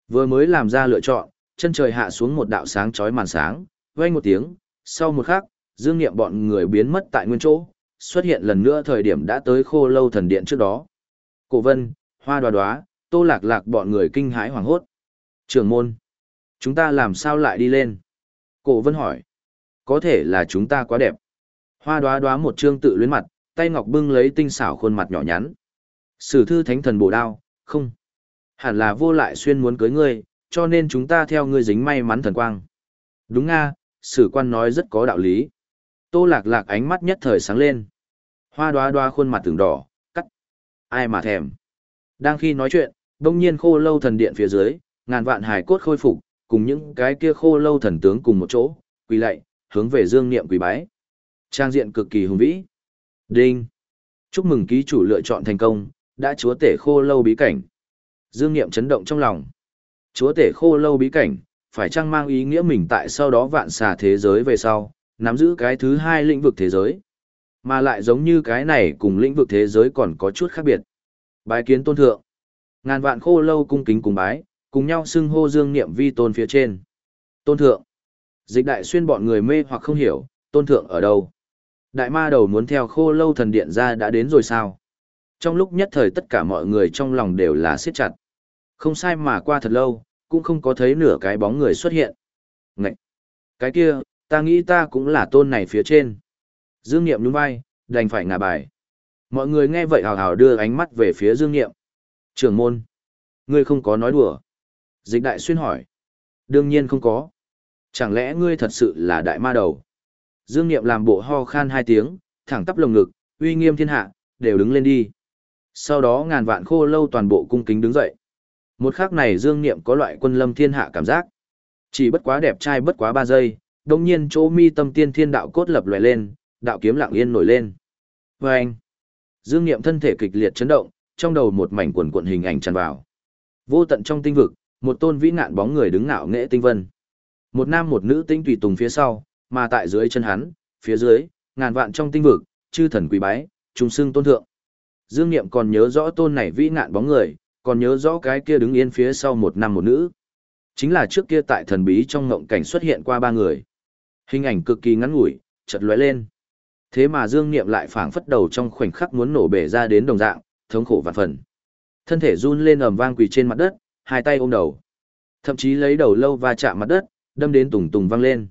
Vừa mới làm ra lựa chọn, chân trời hạ xuống một đạo sáng chói màn sáng, vang một tiếng, sau một khắc, Dương Niệm bọn người biến mất tại nguyên chỗ, xuất hiện lần nữa thời điểm đã tới khô lâu thần điện trước đó. Cổ vân, hoa đoá đoá, tô lạc lạc bọn người kinh hãi hoảng hốt. Trường môn, chúng ta làm sao lại đi lên? Cổ vân hỏi, có thể là chúng ta quá đẹp. Hoa đoá đoá một trương tự luyến mặt, tay ngọc bưng lấy tinh xảo khuôn mặt nhỏ nhắn. Sử thư thánh thần bổ đao, không. Hẳn là vô lại xuyên muốn cưới ngươi, cho nên chúng ta theo ngươi dính may mắn thần quang. Đúng nga, sử quan nói rất có đạo lý. Tô lạc lạc ánh mắt nhất thời sáng lên. Hoa đoá đoá khuôn mặt từng đỏ, cắt. Ai mà thèm. Đang khi nói chuyện, đông nhiên khô lâu thần điện phía dưới, ngàn vạn hài cốt khôi phục, cùng những cái kia khô lâu thần tướng cùng một chỗ, quỳ lạy, hướng về dương niệm quỳ bái. Trang diện cực kỳ hùng vĩ. Đinh. Chúc mừng ký chủ lựa chọn thành công, đã chúa tể khô lâu bí cảnh. Dương niệm chấn động trong lòng. Chúa tể khô lâu bí cảnh, phải chăng mang ý nghĩa mình tại sau đó vạn xà thế giới về sau, nắm giữ cái thứ hai lĩnh vực thế giới. Mà lại giống như cái này cùng lĩnh vực thế giới còn có chút khác biệt. Bái kiến tôn thượng. Ngàn vạn khô lâu cung kính cùng bái, cùng nhau xưng hô dương niệm vi tôn phía trên. Tôn thượng. Dịch đại xuyên bọn người mê hoặc không hiểu, tôn thượng ở đâu. Đại ma đầu muốn theo khô lâu thần điện ra đã đến rồi sao? Trong lúc nhất thời tất cả mọi người trong lòng đều là siết chặt. Không sai mà qua thật lâu, cũng không có thấy nửa cái bóng người xuất hiện. Ngậy! Cái kia, ta nghĩ ta cũng là tôn này phía trên. Dương Niệm nhún vai, đành phải ngả bài. Mọi người nghe vậy hào hào đưa ánh mắt về phía Dương Niệm. Trưởng môn! Ngươi không có nói đùa. Dịch đại xuyên hỏi. Đương nhiên không có. Chẳng lẽ ngươi thật sự là đại ma đầu? Dương Niệm làm bộ ho khan hai tiếng, thẳng tắp lồng ngực, uy nghiêm thiên hạ, đều đứng lên đi. Sau đó ngàn vạn khô lâu toàn bộ cung kính đứng dậy. Một khắc này Dương Niệm có loại quân lâm thiên hạ cảm giác. Chỉ bất quá đẹp trai bất quá ba giây, đồng nhiên chỗ mi tâm tiên thiên đạo cốt lập lòe lên, đạo kiếm lặng yên nổi lên. Và anh, Dương Niệm thân thể kịch liệt chấn động, trong đầu một mảnh quần cuộn hình ảnh tràn vào. Vô tận trong tinh vực, một tôn vĩ nạn bóng người đứng ngạo nghệ tinh vân. Một nam một nữ tinh tùy tùng phía sau, mà tại dưới chân hắn, phía dưới, ngàn vạn trong tinh vực, chư thần quỳ bái, trung xưng tôn thượng. Dương Niệm còn nhớ rõ tôn này vĩ ngạn bóng người, còn nhớ rõ cái kia đứng yên phía sau một nam một nữ. Chính là trước kia tại thần bí trong ngộng cảnh xuất hiện qua ba người. Hình ảnh cực kỳ ngắn ngủi, chợt lóe lên. Thế mà Dương Niệm lại phảng phất đầu trong khoảnh khắc muốn nổ bể ra đến đồng dạng, thống khổ vạn phần. Thân thể run lên ầm vang quỳ trên mặt đất, hai tay ôm đầu. Thậm chí lấy đầu lâu va chạm mặt đất, đâm đến tùng tùng vang lên.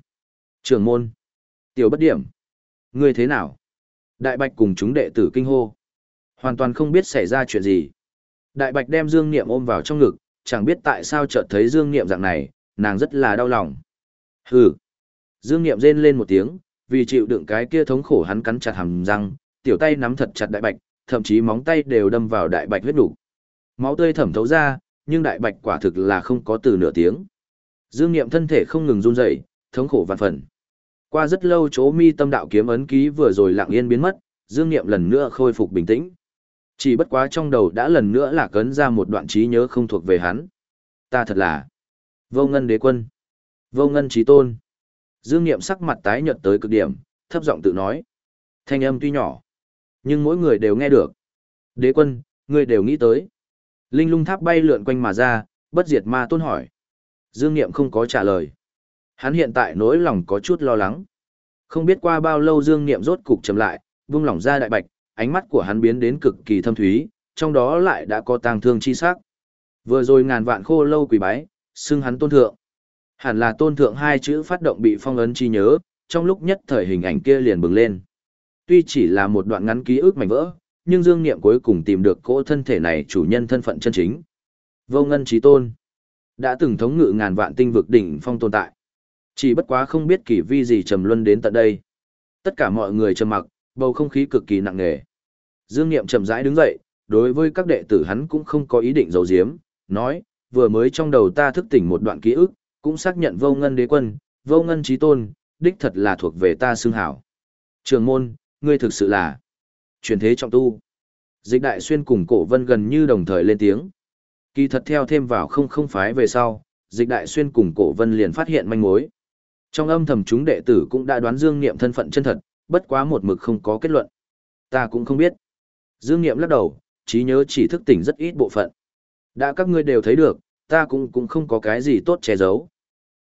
Trường môn. Tiểu bất điểm. Ngươi thế nào? Đại bạch cùng chúng đệ tử kinh hô. Hoàn toàn không biết xảy ra chuyện gì. Đại bạch đem Dương Niệm ôm vào trong ngực, chẳng biết tại sao chợt thấy Dương Niệm dạng này, nàng rất là đau lòng. Hừ. Dương Niệm rên lên một tiếng, vì chịu đựng cái kia thống khổ hắn cắn chặt hàm răng, tiểu tay nắm thật chặt đại bạch, thậm chí móng tay đều đâm vào đại bạch huyết đủ. Máu tươi thẩm thấu ra, nhưng đại bạch quả thực là không có từ nửa tiếng. Dương Niệm thân thể không ngừng run rẩy, thống khổ vạn phần. Qua rất lâu chỗ mi tâm đạo kiếm ấn ký vừa rồi lặng yên biến mất, Dương Niệm lần nữa khôi phục bình tĩnh. Chỉ bất quá trong đầu đã lần nữa là cấn ra một đoạn trí nhớ không thuộc về hắn. Ta thật là vô ngân đế quân, vô ngân trí tôn. Dương Niệm sắc mặt tái nhợt tới cực điểm, thấp giọng tự nói. Thanh âm tuy nhỏ, nhưng mỗi người đều nghe được. Đế quân, người đều nghĩ tới. Linh lung tháp bay lượn quanh mà ra, bất diệt ma tôn hỏi. Dương Niệm không có trả lời. Hắn hiện tại nỗi lòng có chút lo lắng. Không biết qua bao lâu Dương Niệm rốt cục chậm lại, vung lòng ra đại bạch, ánh mắt của hắn biến đến cực kỳ thâm thúy, trong đó lại đã có tang thương chi sắc. Vừa rồi ngàn vạn khô lâu quỳ bái, xưng hắn tôn thượng. Hẳn là tôn thượng hai chữ phát động bị phong ấn chi nhớ, trong lúc nhất thời hình ảnh kia liền bừng lên. Tuy chỉ là một đoạn ngắn ký ức mảnh vỡ, nhưng Dương Niệm cuối cùng tìm được cỗ thân thể này chủ nhân thân phận chân chính. Vô ngân trí tôn. Đã từng thống ngự ngàn vạn tinh vực đỉnh phong tồn tại. Chỉ bất quá không biết kỳ vi gì trầm luân đến tận đây. Tất cả mọi người trầm mặc, Bầu không khí cực kỳ nặng nề. Dương Niệm chậm rãi đứng dậy, đối với các đệ tử hắn cũng không có ý định giấu giếm, nói, vừa mới trong đầu ta thức tỉnh một đoạn ký ức, cũng xác nhận vô ngân đế quân, vô ngân trí tôn, đích thật là thuộc về ta xương hảo. Trường môn, ngươi thực sự là truyền thế trọng tu. Dịch đại xuyên cùng cổ vân gần như đồng thời lên tiếng. Kỳ thật theo thêm vào không không phái về sau, dịch đại xuyên cùng cổ vân liền phát hiện manh mối. Trong âm thầm chúng đệ tử cũng đã đoán Dương Niệm thân phận chân thật, bất quá một mực không có kết luận. Ta cũng không biết. Dương Niệm lắc đầu, trí nhớ chỉ thức tỉnh rất ít bộ phận. Đã các ngươi đều thấy được, ta cũng cũng không có cái gì tốt che giấu.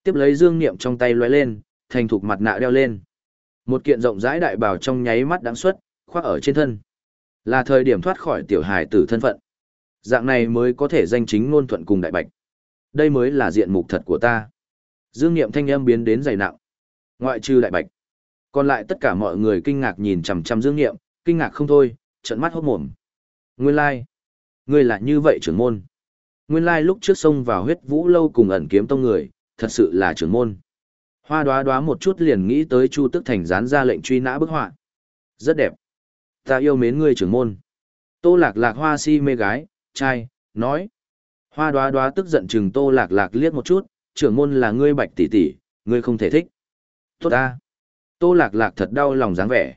Tiếp lấy Dương Niệm trong tay lóe lên, thành thục mặt nạ đeo lên. Một kiện rộng rãi đại bào trong nháy mắt đáng xuất, khoác ở trên thân. Là thời điểm thoát khỏi tiểu hài tử thân phận. Dạng này mới có thể danh chính ngôn thuận cùng đại bạch. Đây mới là diện mục thật của ta. Dương Niệm thanh âm biến đến dày nặng. Ngoại trừ đại bạch. Còn lại tất cả mọi người kinh ngạc nhìn chằm chằm Dương Niệm, kinh ngạc không thôi, trận mắt hốt mồm. Nguyên lai, like. ngươi là như vậy trưởng môn. Nguyên lai like lúc trước sông vào huyết vũ lâu cùng ẩn kiếm tông người, thật sự là trưởng môn. Hoa đoá đoá một chút liền nghĩ tới Chu Tức Thành dán ra lệnh truy nã bức họa. Rất đẹp. Ta yêu mến ngươi trưởng môn. Tô lạc lạc hoa si mê gái, trai, nói. Hoa đoá đoá tức giận chừng tô lạc lạc liếc một chút, trưởng môn là ngươi bạch tỷ tỷ, ngươi không thể thích. Tốt ta. Tô lạc lạc thật đau lòng dáng vẻ.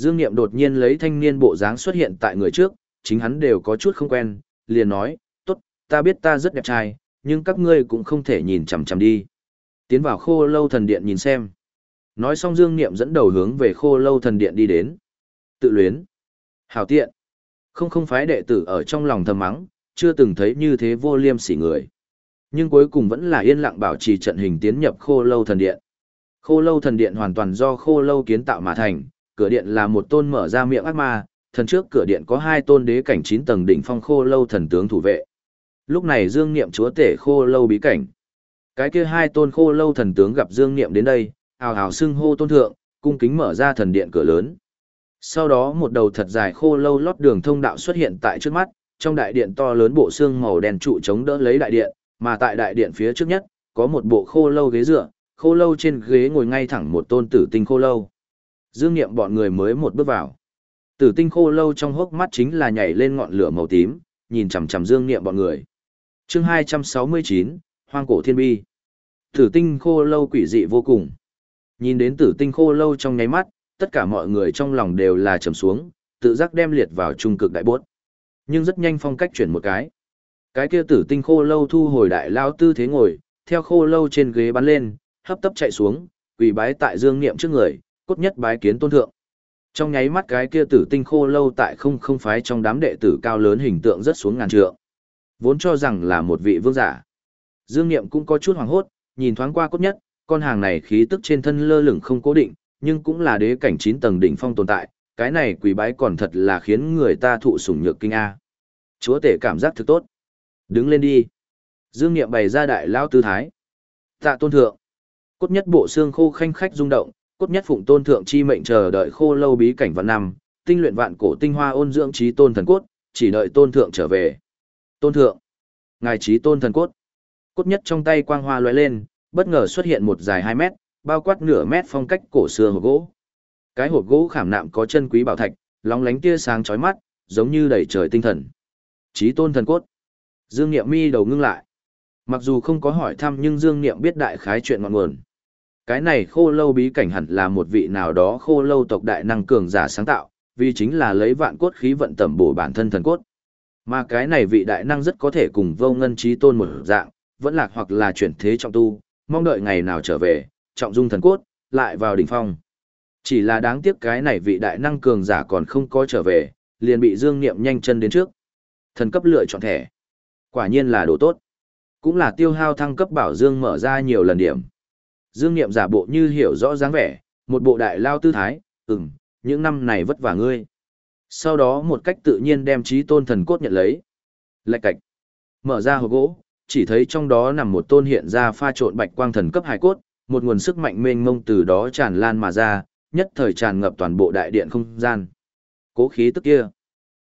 Dương Niệm đột nhiên lấy thanh niên bộ dáng xuất hiện tại người trước, chính hắn đều có chút không quen, liền nói, tốt, ta biết ta rất đẹp trai, nhưng các ngươi cũng không thể nhìn chằm chằm đi. Tiến vào khô lâu thần điện nhìn xem. Nói xong Dương Niệm dẫn đầu hướng về khô lâu thần điện đi đến. Tự luyến. Hảo tiện. Không không phái đệ tử ở trong lòng thầm mắng, chưa từng thấy như thế vô liêm sỉ người. Nhưng cuối cùng vẫn là yên lặng bảo trì trận hình tiến nhập khô lâu thần điện. Khô lâu thần điện hoàn toàn do khô lâu kiến tạo mà thành, cửa điện là một tôn mở ra miệng ác ma, thần trước cửa điện có hai tôn đế cảnh 9 tầng đỉnh phong khô lâu thần tướng thủ vệ. Lúc này Dương Niệm chúa tể khô lâu bí cảnh. Cái kia hai tôn khô lâu thần tướng gặp Dương Niệm đến đây, ào ào xưng hô tôn thượng, cung kính mở ra thần điện cửa lớn. Sau đó một đầu thật dài khô lâu lót đường thông đạo xuất hiện tại trước mắt, trong đại điện to lớn bộ xương màu đen trụ chống đỡ lấy đại điện, mà tại đại điện phía trước nhất, có một bộ khô lâu ghế dựa, khô lâu trên ghế ngồi ngay thẳng một tôn tử tinh khô lâu. Dương Niệm bọn người mới một bước vào. Tử tinh khô lâu trong hốc mắt chính là nhảy lên ngọn lửa màu tím, nhìn chằm chằm Dương Niệm bọn người. Chương 269, Hoang cổ thiên bi. Tử tinh khô lâu quỷ dị vô cùng. Nhìn đến tử tinh khô lâu trong nháy mắt, tất cả mọi người trong lòng đều là trầm xuống, tự giác đem liệt vào trung cực đại bốt. Nhưng rất nhanh phong cách chuyển một cái. Cái kia tử tinh khô lâu thu hồi đại lao tư thế ngồi, theo khô lâu trên ghế bắn lên, hấp tấp chạy xuống, quỳ bái tại dương niệm trước người, cốt nhất bái kiến tôn thượng. Trong nháy mắt cái kia tử tinh khô lâu tại không không phái trong đám đệ tử cao lớn hình tượng rất xuống ngàn trượng. Vốn cho rằng là một vị vương giả. Dương Niệm cũng có chút hoàng hốt, nhìn thoáng qua cốt nhất, con hàng này khí tức trên thân lơ lửng không cố định, nhưng cũng là đế cảnh 9 tầng đỉnh phong tồn tại, cái này quỷ bái còn thật là khiến người ta thụ sủng nhược kinh a. Chúa tể cảm giác thực tốt. Đứng lên đi. Dương Niệm bày ra đại lao tư thái. Tạ tôn thượng. Cốt nhất bộ xương khô khanh khách rung động, cốt nhất phụng tôn thượng chi mệnh chờ đợi khô lâu bí cảnh vạn năm, tinh luyện vạn cổ tinh hoa ôn dưỡng trí tôn thần cốt, chỉ đợi tôn thượng trở về. Tôn thượng. Ngài trí tôn thần cốt. Cốt nhất trong tay quang hoa lóe lên, bất ngờ xuất hiện một dài 2 mét, bao quát nửa mét phong cách cổ xưa hộp gỗ. Cái hộp gỗ khảm nạm có chân quý bảo thạch, lóng lánh tia sáng chói mắt, giống như đầy trời tinh thần. Trí tôn thần cốt. Dương Niệm mi đầu ngưng lại. Mặc dù không có hỏi thăm nhưng Dương Niệm biết đại khái chuyện ngọn nguồn. Cái này khô lâu bí cảnh hẳn là một vị nào đó khô lâu tộc đại năng cường giả sáng tạo, vì chính là lấy vạn cốt khí vận tẩm bổ bản thân thần cốt. Mà cái này vị đại năng rất có thể cùng vô ngân trí tôn một dạng, vẫn lạc hoặc là chuyển thế trọng tu, mong đợi ngày nào trở về, trọng dung thần cốt, lại vào đỉnh phong. Chỉ là đáng tiếc cái này vị đại năng cường giả còn không có trở về, liền bị Dương Niệm nhanh chân đến trước. Thần cấp lựa chọn thẻ. Quả nhiên là đồ tốt. Cũng là tiêu hao thăng cấp bảo Dương mở ra nhiều lần điểm. Dương Niệm giả bộ như hiểu rõ dáng vẻ, một bộ đại lao tư thái, ừm, những năm này vất vả ngươi. Sau đó một cách tự nhiên đem trí tôn thần cốt nhận lấy. Lạch cạch. Mở ra hộp gỗ, chỉ thấy trong đó nằm một tôn hiện ra pha trộn bạch quang thần cấp hải cốt, một nguồn sức mạnh mênh mông từ đó tràn lan mà ra, nhất thời tràn ngập toàn bộ đại điện không gian. Cố khí tức kia,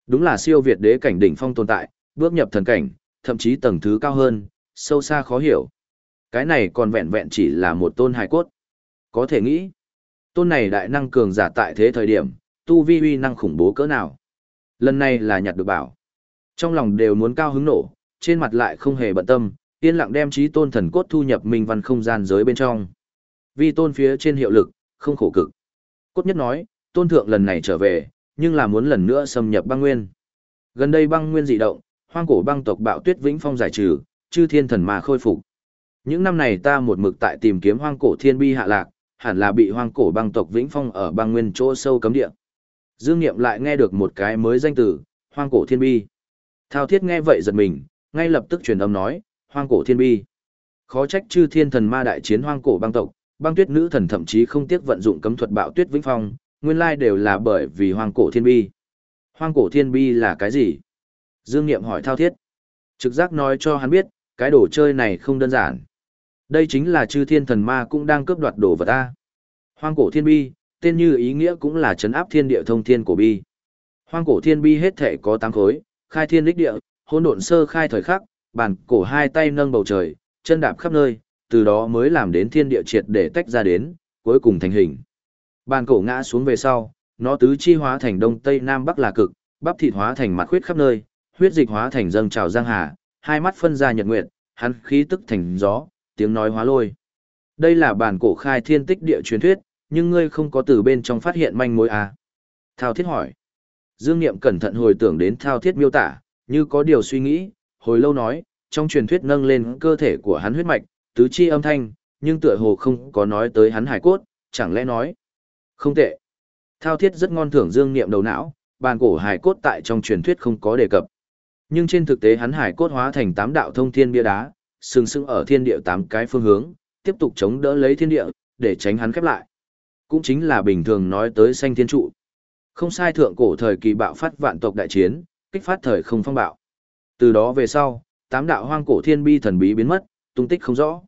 đúng là siêu việt đế cảnh đỉnh phong tồn tại, bước nhập thần cảnh, thậm chí tầng thứ cao hơn, sâu xa khó hiểu. Cái này còn vẹn vẹn chỉ là một tôn hài cốt. Có thể nghĩ, tôn này đại năng cường giả tại thế thời điểm, tu vi uy năng khủng bố cỡ nào. Lần này là nhặt được bảo. Trong lòng đều muốn cao hứng nổ, trên mặt lại không hề bận tâm, yên lặng đem trí tôn thần cốt thu nhập minh văn không gian giới bên trong. vì tôn phía trên hiệu lực, không khổ cực. Cốt nhất nói, tôn thượng lần này trở về, nhưng là muốn lần nữa xâm nhập băng nguyên. Gần đây băng nguyên dị động, hoang cổ băng tộc bạo tuyết vĩnh phong giải trừ, chư thiên thần mà khôi phục. Những năm này ta một mực tại tìm kiếm hoang cổ thiên bi hạ lạc, hẳn là bị hoang cổ băng tộc vĩnh phong ở băng nguyên chỗ sâu cấm địa. Dương Nghiệm lại nghe được một cái mới danh từ, hoang cổ thiên bi. Thao thiết nghe vậy giật mình, ngay lập tức truyền âm nói, hoang cổ thiên bi. Khó trách chư thiên thần ma đại chiến hoang cổ băng tộc, băng tuyết nữ thần thậm chí không tiếc vận dụng cấm thuật bạo tuyết vĩnh phong, nguyên lai đều là bởi vì hoang cổ thiên bi. Hoang cổ thiên bi là cái gì? Dương Niệm hỏi thao thiết. Trực giác nói cho hắn biết, cái đồ chơi này không đơn giản. Đây chính là chư thiên thần ma cũng đang cướp đoạt đồ vật ta. Hoang cổ thiên bi, tên như ý nghĩa cũng là chấn áp thiên địa thông thiên cổ bi. Hoang cổ thiên bi hết thể có tám khối, khai thiên lích địa, hỗn độn sơ khai thời khắc, bản cổ hai tay nâng bầu trời, chân đạp khắp nơi, từ đó mới làm đến thiên địa triệt để tách ra đến, cuối cùng thành hình. Bàn cổ ngã xuống về sau, nó tứ chi hóa thành đông tây nam bắc là cực, bắp thịt hóa thành mặt khuyết khắp nơi, huyết dịch hóa thành dâng trào giang hà, hai mắt phân ra nhật nguyệt, hắn khí tức thành gió, tiếng nói hóa lôi. Đây là bản cổ khai thiên tích địa truyền thuyết, nhưng ngươi không có từ bên trong phát hiện manh mối à? Thao thiết hỏi. Dương Niệm cẩn thận hồi tưởng đến thao thiết miêu tả, như có điều suy nghĩ, hồi lâu nói, trong truyền thuyết nâng lên cơ thể của hắn huyết mạch, tứ chi âm thanh, nhưng tựa hồ không có nói tới hắn hải cốt, chẳng lẽ nói. Không tệ. Thao thiết rất ngon thưởng Dương Niệm đầu não, bàn cổ hải cốt tại trong truyền thuyết không có đề cập. Nhưng trên thực tế hắn hải cốt hóa thành tám đạo thông thiên bia đá, sừng sững ở thiên địa tám cái phương hướng, tiếp tục chống đỡ lấy thiên địa, để tránh hắn khép lại. Cũng chính là bình thường nói tới xanh thiên trụ. Không sai thượng cổ thời kỳ bạo phát vạn tộc đại chiến, kích phát thời không phong bạo. Từ đó về sau, tám đạo hoang cổ thiên bi thần bí biến mất, tung tích không rõ.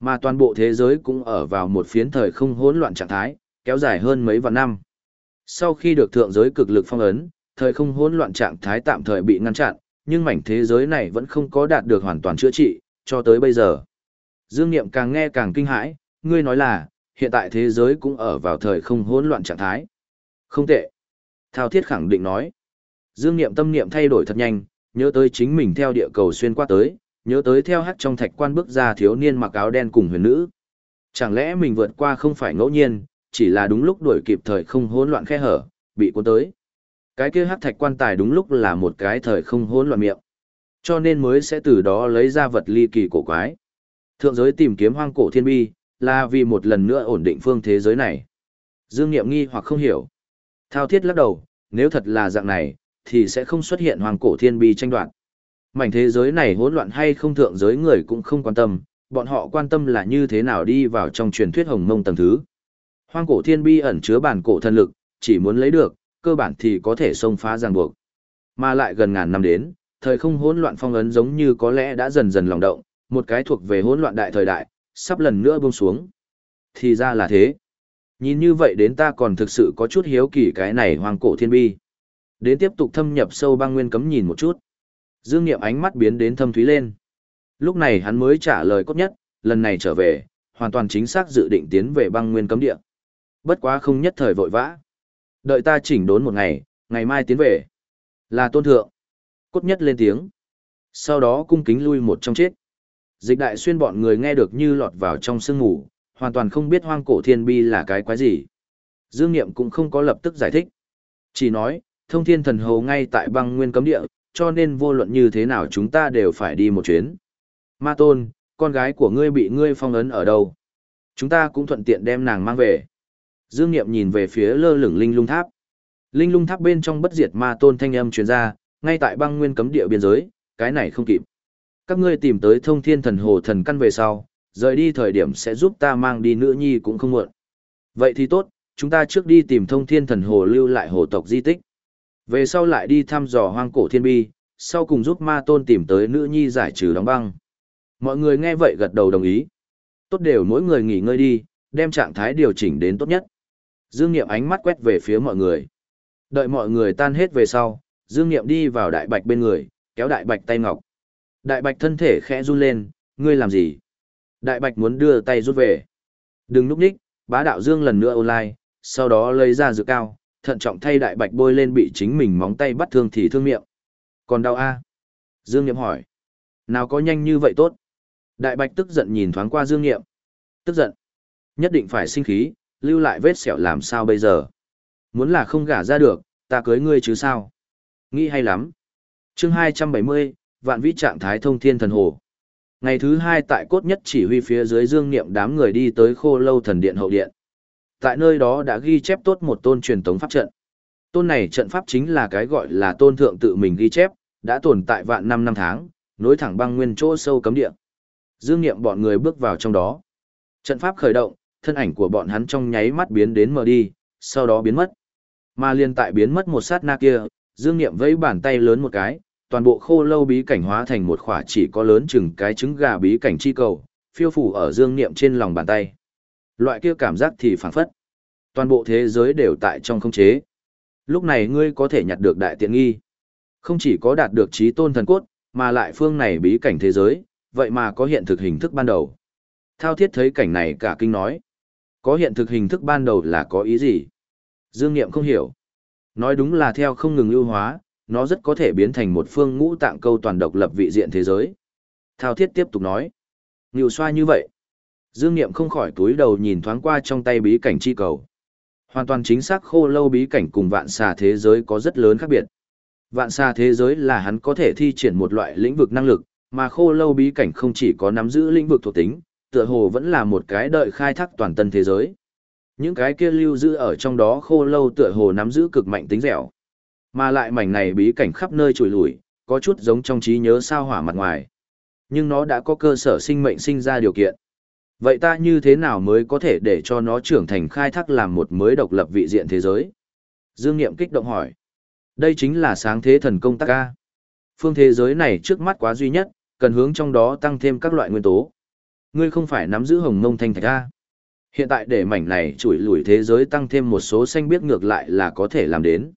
Mà toàn bộ thế giới cũng ở vào một phiến thời không hỗn loạn trạng thái, kéo dài hơn mấy vạn năm. Sau khi được thượng giới cực lực phong ấn, thời không hỗn loạn trạng thái tạm thời bị ngăn chặn, nhưng mảnh thế giới này vẫn không có đạt được hoàn toàn chữa trị, cho tới bây giờ. Dương Niệm càng nghe càng kinh hãi, ngươi nói là, hiện tại thế giới cũng ở vào thời không hỗn loạn trạng thái. Không tệ. Thao thiết khẳng định nói. Dương Niệm tâm niệm thay đổi thật nhanh, nhớ tới chính mình theo địa cầu xuyên qua tới, nhớ tới theo hắt trong thạch quan bước ra thiếu niên mặc áo đen cùng huyền nữ. Chẳng lẽ mình vượt qua không phải ngẫu nhiên, chỉ là đúng lúc đuổi kịp thời không hỗn loạn khe hở, bị cuốn tới. Cái kia hắc thạch quan tài đúng lúc là một cái thời không hỗn loạn miệng. Cho nên mới sẽ từ đó lấy ra vật ly kỳ cổ quái. Thượng giới tìm kiếm hoang cổ thiên bi, là vì một lần nữa ổn định phương thế giới này. Dương Niệm nghi hoặc không hiểu. Thao thiết lắc đầu, nếu thật là dạng này, thì sẽ không xuất hiện hoàng cổ thiên bi tranh đoạt. Mảnh thế giới này hỗn loạn hay không thượng giới người cũng không quan tâm, bọn họ quan tâm là như thế nào đi vào trong truyền thuyết hồng mông tầng thứ. Hoang cổ thiên bi ẩn chứa bản cổ thần lực, chỉ muốn lấy được, cơ bản thì có thể xông phá ràng buộc. Mà lại gần ngàn năm đến, thời không hỗn loạn phong ấn giống như có lẽ đã dần dần lòng động, một cái thuộc về hỗn loạn đại thời đại, sắp lần nữa buông xuống. Thì ra là thế. Nhìn như vậy đến ta còn thực sự có chút hiếu kỳ cái này hoang cổ thiên bi. Đến tiếp tục thâm nhập sâu băng nguyên cấm nhìn một chút. Dương Niệm ánh mắt biến đến thâm thúy lên. Lúc này hắn mới trả lời cốt nhất, lần này trở về, hoàn toàn chính xác dự định tiến về băng nguyên cấm địa. Bất quá không nhất thời vội vã. Đợi ta chỉnh đốn một ngày, ngày mai tiến về. Là tôn thượng. Cốt nhất lên tiếng. Sau đó cung kính lui một trong chết. Dịch đại xuyên bọn người nghe được như lọt vào trong sương ngủ, hoàn toàn không biết hoang cổ thiên bi là cái quái gì. Dương Niệm cũng không có lập tức giải thích. Chỉ nói, thông thiên thần hầu ngay tại băng nguyên cấm địa, cho nên vô luận như thế nào chúng ta đều phải đi một chuyến. Ma tôn, con gái của ngươi bị ngươi phong ấn ở đâu? Chúng ta cũng thuận tiện đem nàng mang về. Dương Niệm nhìn về phía lơ lửng linh lung tháp. Linh lung tháp bên trong bất diệt ma tôn thanh âm truyền ra, ngay tại băng nguyên cấm địa biên giới, cái này không kịp. Các ngươi tìm tới thông thiên thần hồ thần căn về sau, rời đi thời điểm sẽ giúp ta mang đi nữ nhi cũng không muộn. Vậy thì tốt, chúng ta trước đi tìm thông thiên thần hồ lưu lại hồ tộc di tích. Về sau lại đi thăm dò hoang cổ thiên bi, sau cùng giúp ma tôn tìm tới nữ nhi giải trừ đóng băng. Mọi người nghe vậy gật đầu đồng ý. Tốt đều mỗi người nghỉ ngơi đi, đem trạng thái điều chỉnh đến tốt nhất. Dương Niệm ánh mắt quét về phía mọi người. Đợi mọi người tan hết về sau, Dương Niệm đi vào đại bạch bên người, kéo đại bạch tay ngọc. Đại bạch thân thể khẽ run lên, ngươi làm gì? Đại bạch muốn đưa tay rút về. Đừng núp ních, bá đạo Dương lần nữa online, sau đó lấy ra dược cao, thận trọng thay đại bạch bôi lên bị chính mình móng tay bắt thương thì thương miệng. Còn đau a? Dương Niệm hỏi. Nào có nhanh như vậy tốt? Đại bạch tức giận nhìn thoáng qua Dương Niệm. Tức giận. Nhất định phải sinh khí, lưu lại vết sẹo làm sao bây giờ? Muốn là không gả ra được, ta cưới ngươi chứ sao? Nghĩ hay lắm. chương 270, vạn vĩ trạng thái thông thiên thần hồ. Ngày thứ hai tại cốt nhất chỉ huy phía dưới dương niệm đám người đi tới khô lâu thần điện hậu điện. Tại nơi đó đã ghi chép tốt một tôn truyền tống pháp trận. Tôn này trận pháp chính là cái gọi là tôn thượng tự mình ghi chép, đã tồn tại vạn năm năm tháng, nối thẳng băng nguyên chỗ sâu cấm địa. Dương niệm bọn người bước vào trong đó. Trận pháp khởi động, thân ảnh của bọn hắn trong nháy mắt biến đến mờ đi, sau đó biến mất. Mà liên tại biến mất một sát na kia, Dương Niệm vẫy bàn tay lớn một cái, toàn bộ khô lâu bí cảnh hóa thành một khỏa chỉ có lớn chừng cái trứng gà bí cảnh chi cầu, phiêu phủ ở Dương Niệm trên lòng bàn tay. Loại kia cảm giác thì phảng phất. Toàn bộ thế giới đều tại trong không chế. Lúc này ngươi có thể nhặt được đại tiện nghi. Không chỉ có đạt được trí tôn thần cốt, mà lại phương này bí cảnh thế giới, vậy mà có hiện thực hình thức ban đầu. Thao thiết thấy cảnh này cả kinh nói. Có hiện thực hình thức ban đầu là có ý gì? Dương Niệm không hiểu. Nói đúng là theo không ngừng ưu hóa, nó rất có thể biến thành một phương ngũ tạng câu toàn độc lập vị diện thế giới. Thao thiết tiếp tục nói. Nhiều xoa như vậy. Dương Niệm không khỏi túi đầu nhìn thoáng qua trong tay bí cảnh chi cầu. Hoàn toàn chính xác khô lâu bí cảnh cùng vạn xà thế giới có rất lớn khác biệt. Vạn xà thế giới là hắn có thể thi triển một loại lĩnh vực năng lực, mà khô lâu bí cảnh không chỉ có nắm giữ lĩnh vực thuộc tính, tựa hồ vẫn là một cái đợi khai thác toàn tân thế giới. Những cái kia lưu giữ ở trong đó khô lâu tựa hồ nắm giữ cực mạnh tính dẻo. Mà lại mảnh này bí cảnh khắp nơi trùi lủi, có chút giống trong trí nhớ sao hỏa mặt ngoài. Nhưng nó đã có cơ sở sinh mệnh sinh ra điều kiện. Vậy ta như thế nào mới có thể để cho nó trưởng thành khai thác làm một mới độc lập vị diện thế giới? Dương Niệm kích động hỏi. Đây chính là sáng thế thần công tác ca. Phương thế giới này trước mắt quá duy nhất, cần hướng trong đó tăng thêm các loại nguyên tố. Ngươi không phải nắm giữ hồng mông thanh thạch ca. Hiện tại để mảnh này chủi lủi thế giới tăng thêm một số xanh biết ngược lại là có thể làm đến.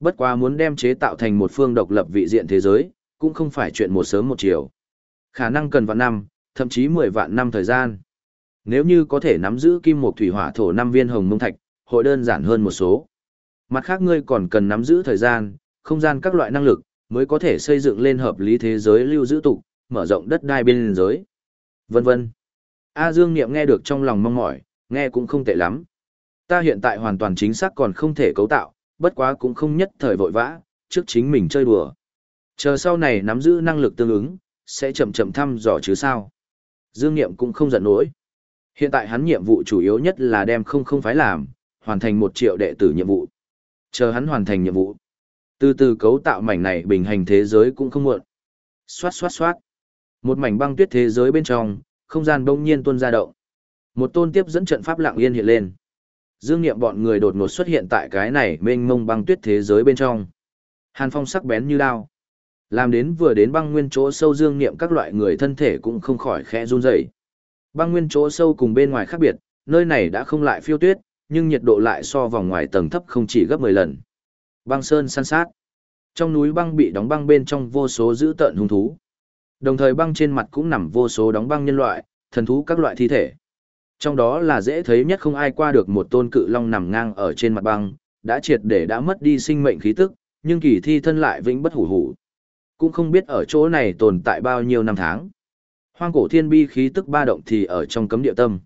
Bất quá muốn đem chế tạo thành một phương độc lập vị diện thế giới, cũng không phải chuyện một sớm một chiều. Khả năng cần vạn năm, thậm chí 10 vạn năm thời gian. Nếu như có thể nắm giữ kim một thủy hỏa thổ năm viên hồng mông thạch, hội đơn giản hơn một số. Mặt khác ngươi còn cần nắm giữ thời gian, không gian các loại năng lực, mới có thể xây dựng lên hợp lý thế giới lưu giữ tục, mở rộng đất đai biên giới. Vân vân. A Dương Niệm nghe được trong lòng mong mỏi, nghe cũng không tệ lắm. Ta hiện tại hoàn toàn chính xác còn không thể cấu tạo, bất quá cũng không nhất thời vội vã, trước chính mình chơi đùa. Chờ sau này nắm giữ năng lực tương ứng, sẽ chậm chậm thăm dò chứ sao. Dương Niệm cũng không giận nổi. Hiện tại hắn nhiệm vụ chủ yếu nhất là đem không không phải làm, hoàn thành một triệu đệ tử nhiệm vụ. Chờ hắn hoàn thành nhiệm vụ. Từ từ cấu tạo mảnh này bình hành thế giới cũng không muộn. Xoát xoát xoát. Một mảnh băng tuyết thế giới bên trong, không gian bỗng nhiên tuôn ra động. Một tôn tiếp dẫn trận pháp lặng yên hiện lên. Dương Niệm bọn người đột ngột xuất hiện tại cái này mênh mông băng tuyết thế giới bên trong. Hàn phong sắc bén như đao. Làm đến vừa đến băng nguyên chỗ sâu Dương Niệm các loại người thân thể cũng không khỏi khẽ run rẩy. Băng nguyên chỗ sâu cùng bên ngoài khác biệt, nơi này đã không lại phiêu tuyết, nhưng nhiệt độ lại so vòng ngoài tầng thấp không chỉ gấp 10 lần. Băng sơn san sát. Trong núi băng bị đóng băng bên trong vô số dữ tợn hung thú. Đồng thời băng trên mặt cũng nằm vô số đóng băng nhân loại, thần thú các loại thi thể. Trong đó là dễ thấy nhất không ai qua được một tôn cự long nằm ngang ở trên mặt băng, đã triệt để đã mất đi sinh mệnh khí tức, nhưng kỳ thi thân lại vĩnh bất hủ hủ. Cũng không biết ở chỗ này tồn tại bao nhiêu năm tháng. Hoang cổ thiên bi khí tức ba động thì ở trong cấm địa tâm.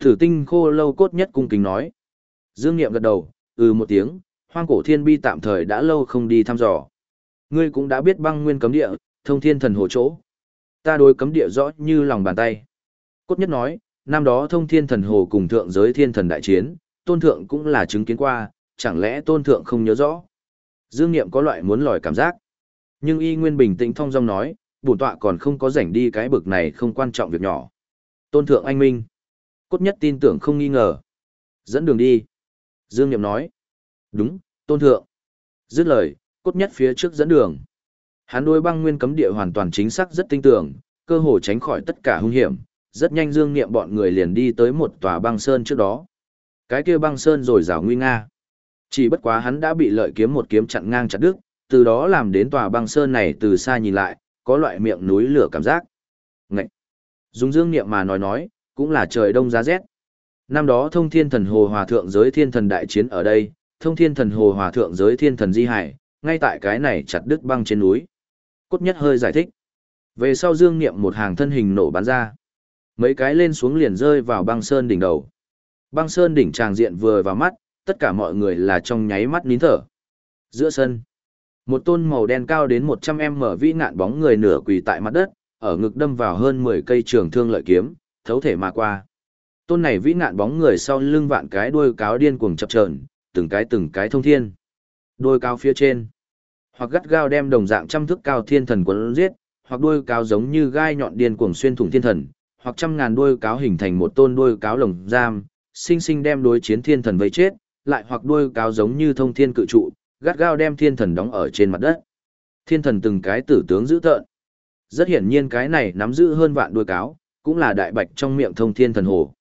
Thử tinh khô lâu cốt nhất cung kính nói. Dương Niệm gật đầu, ừ một tiếng, hoang cổ thiên bi tạm thời đã lâu không đi thăm dò. Ngươi cũng đã biết băng nguyên cấm địa, thông thiên thần hồ chỗ. Ta đối cấm địa rõ như lòng bàn tay. Cốt nhất nói, năm đó thông thiên thần hồ cùng thượng giới thiên thần đại chiến, tôn thượng cũng là chứng kiến qua, chẳng lẽ tôn thượng không nhớ rõ. Dương Niệm có loại muốn lòi cảm giác. Nhưng y nguyên bình tĩnh thong dong nói, bổn tọa còn không có rảnh đi cái bực này không quan trọng việc nhỏ. Tôn thượng anh minh. Cốt nhất tin tưởng không nghi ngờ. Dẫn đường đi. Dương Niệm nói. Đúng, tôn thượng. Dứt lời, cốt nhất phía trước dẫn đường. Hắn đối băng nguyên cấm địa hoàn toàn chính xác rất tinh tưởng, cơ hồ tránh khỏi tất cả hung hiểm, rất nhanh dương niệm bọn người liền đi tới một tòa băng sơn trước đó. Cái kia băng sơn rồi rào nguy nga. Chỉ bất quá hắn đã bị lợi kiếm một kiếm chặn ngang chặt đứt, từ đó làm đến tòa băng sơn này từ xa nhìn lại, có loại miệng núi lửa cảm giác. Ngậy! Dùng dương niệm mà nói nói, cũng là trời đông giá rét. Năm đó thông thiên thần hồ hòa thượng giới thiên thần đại chiến ở đây, thông thiên thần hồ hòa thượng giới thiên thần di hải, ngay tại cái này chặt đứt băng trên núi. Cốt nhất hơi giải thích. Về sau dương niệm một hàng thân hình nổ bắn ra. Mấy cái lên xuống liền rơi vào băng sơn đỉnh đầu. Băng sơn đỉnh tràng diện vừa vào mắt, tất cả mọi người là trong nháy mắt nín thở. Giữa sân, một tôn màu đen cao đến 100m vĩ ngạn bóng người nửa quỳ tại mặt đất, ở ngực đâm vào hơn 10 cây trường thương lợi kiếm, thấu thể mà qua. Tôn này vĩ ngạn bóng người sau lưng vạn cái đuôi cáo điên cuồng chập chờn, từng cái từng cái thông thiên. Đuôi cao phía trên, hoặc gắt gao đem đồng dạng trăm thước cao thiên thần quấn giết, hoặc đuôi cáo giống như gai nhọn điên cuồng xuyên thủng thiên thần, hoặc trăm ngàn đuôi cáo hình thành một tôn đuôi cáo lồng giam, sinh sinh đem đối chiến thiên thần vây chết, lại hoặc đuôi cáo giống như thông thiên cự trụ, gắt gao đem thiên thần đóng ở trên mặt đất. Thiên thần từng cái tử tướng giữ tợn. Rất hiển nhiên cái này nắm giữ hơn vạn đuôi cáo, cũng là đại bạch trong miệng thông thiên thần hồ.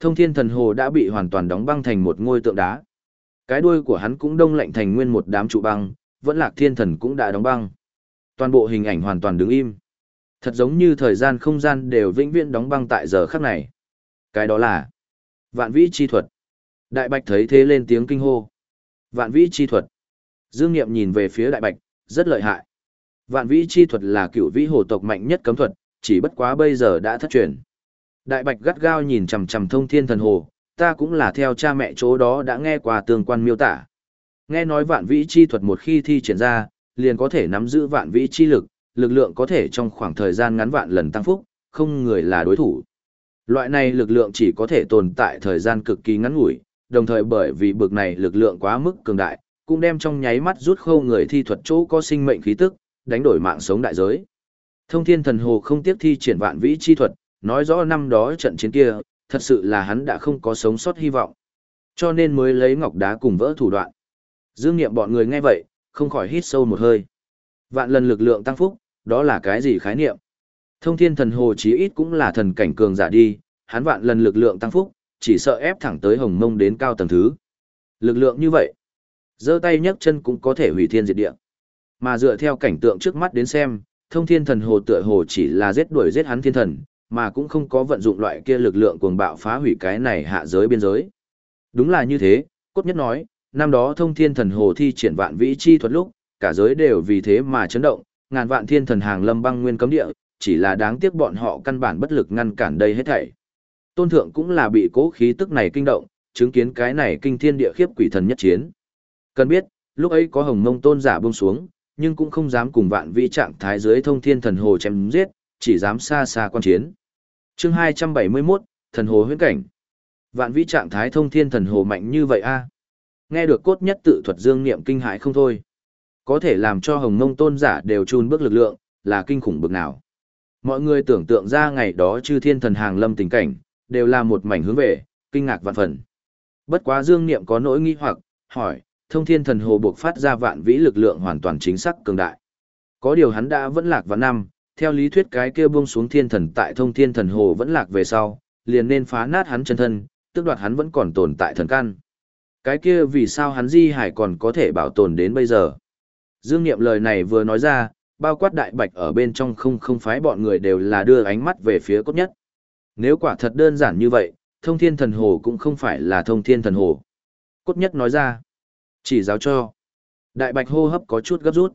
Thông thiên thần hồ đã bị hoàn toàn đóng băng thành một ngôi tượng đá. Cái đuôi của hắn cũng đông lạnh thành nguyên một đám trụ băng, vẫn lạc thiên thần cũng đã đóng băng. Toàn bộ hình ảnh hoàn toàn đứng im. Thật giống như thời gian không gian đều vĩnh viễn đóng băng tại giờ khắc này. Cái đó là vạn vĩ chi thuật. Đại bạch thấy thế lên tiếng kinh hô. Vạn vĩ chi thuật. Dương Niệm nhìn về phía đại bạch, rất lợi hại. Vạn vĩ chi thuật là cựu vĩ hồ tộc mạnh nhất cấm thuật, chỉ bất quá bây giờ đã thất truyền. Đại bạch gắt gao nhìn chằm chằm thông thiên thần hồ, ta cũng là theo cha mẹ chỗ đó đã nghe qua tương quan miêu tả. Nghe nói vạn vĩ chi thuật một khi thi triển ra, liền có thể nắm giữ vạn vĩ chi lực, lực lượng có thể trong khoảng thời gian ngắn vạn lần tăng phúc, không người là đối thủ. Loại này lực lượng chỉ có thể tồn tại thời gian cực kỳ ngắn ngủi, đồng thời bởi vì bực này lực lượng quá mức cường đại, cũng đem trong nháy mắt rút khâu người thi thuật chỗ có sinh mệnh khí tức, đánh đổi mạng sống đại giới. Thông Thiên Thần Hồ không tiếp thi triển vạn vĩ chi thuật, nói rõ năm đó trận chiến kia, thật sự là hắn đã không có sống sót hy vọng. Cho nên mới lấy ngọc đá cùng vỡ thủ đoạn. Dương nghiệm bọn người nghe vậy, không khỏi hít sâu một hơi. Vạn lần lực lượng tăng phúc, đó là cái gì khái niệm? Thông thiên thần hồ chí ít cũng là thần cảnh cường giả đi, hắn vạn lần lực lượng tăng phúc, chỉ sợ ép thẳng tới hồng mông đến cao tầng thứ. Lực lượng như vậy, giơ tay nhấc chân cũng có thể hủy thiên diệt địa. Mà dựa theo cảnh tượng trước mắt đến xem, thông thiên thần hồ tựa hồ chỉ là giết đuổi giết hắn thiên thần, mà cũng không có vận dụng loại kia lực lượng cuồng bạo phá hủy cái này hạ giới biên giới. Đúng là như thế, cốt nhất nói, năm đó thông thiên thần hồ thi triển vạn vĩ chi thuật lúc, cả giới đều vì thế mà chấn động, ngàn vạn thiên thần hàng lâm băng nguyên cấm địa, chỉ là đáng tiếc bọn họ căn bản bất lực ngăn cản đây hết thảy. Tôn thượng cũng là bị cố khí tức này kinh động, chứng kiến cái này kinh thiên địa khiếp quỷ thần nhất chiến. Cần biết, lúc ấy có hồng mông tôn giả buông xuống, nhưng cũng không dám cùng vạn vĩ trạng thái dưới thông thiên thần hồ chém giết, chỉ dám xa xa quan chiến. Chương 271, thần hồ huyễn cảnh. Vạn vĩ trạng thái thông thiên thần hồ mạnh như vậy a. Nghe được cốt nhất tự thuật dương niệm kinh hãi không thôi. Có thể làm cho hồng mông tôn giả đều chun bước lực lượng, là kinh khủng bực nào. Mọi người tưởng tượng ra ngày đó chư thiên thần hàng lâm tình cảnh, đều là một mảnh hướng về, kinh ngạc vạn phần. Bất quá dương niệm có nỗi nghi hoặc, hỏi, thông thiên thần hồ buộc phát ra vạn vĩ lực lượng hoàn toàn chính xác cường đại. Có điều hắn đã vẫn lạc vào năm, theo lý thuyết cái kia buông xuống thiên thần tại thông thiên thần hồ vẫn lạc về sau, liền nên phá nát hắn chân thân, tức đoạt hắn vẫn còn tồn tại thần căn. Cái kia vì sao hắn di hải còn có thể bảo tồn đến bây giờ? Dương Niệm lời này vừa nói ra, bao quát đại bạch ở bên trong không không phái bọn người đều là đưa ánh mắt về phía cốt nhất. Nếu quả thật đơn giản như vậy, thông thiên thần hồ cũng không phải là thông thiên thần hồ. Cốt nhất nói ra, chỉ giáo cho. Đại bạch hô hấp có chút gấp rút.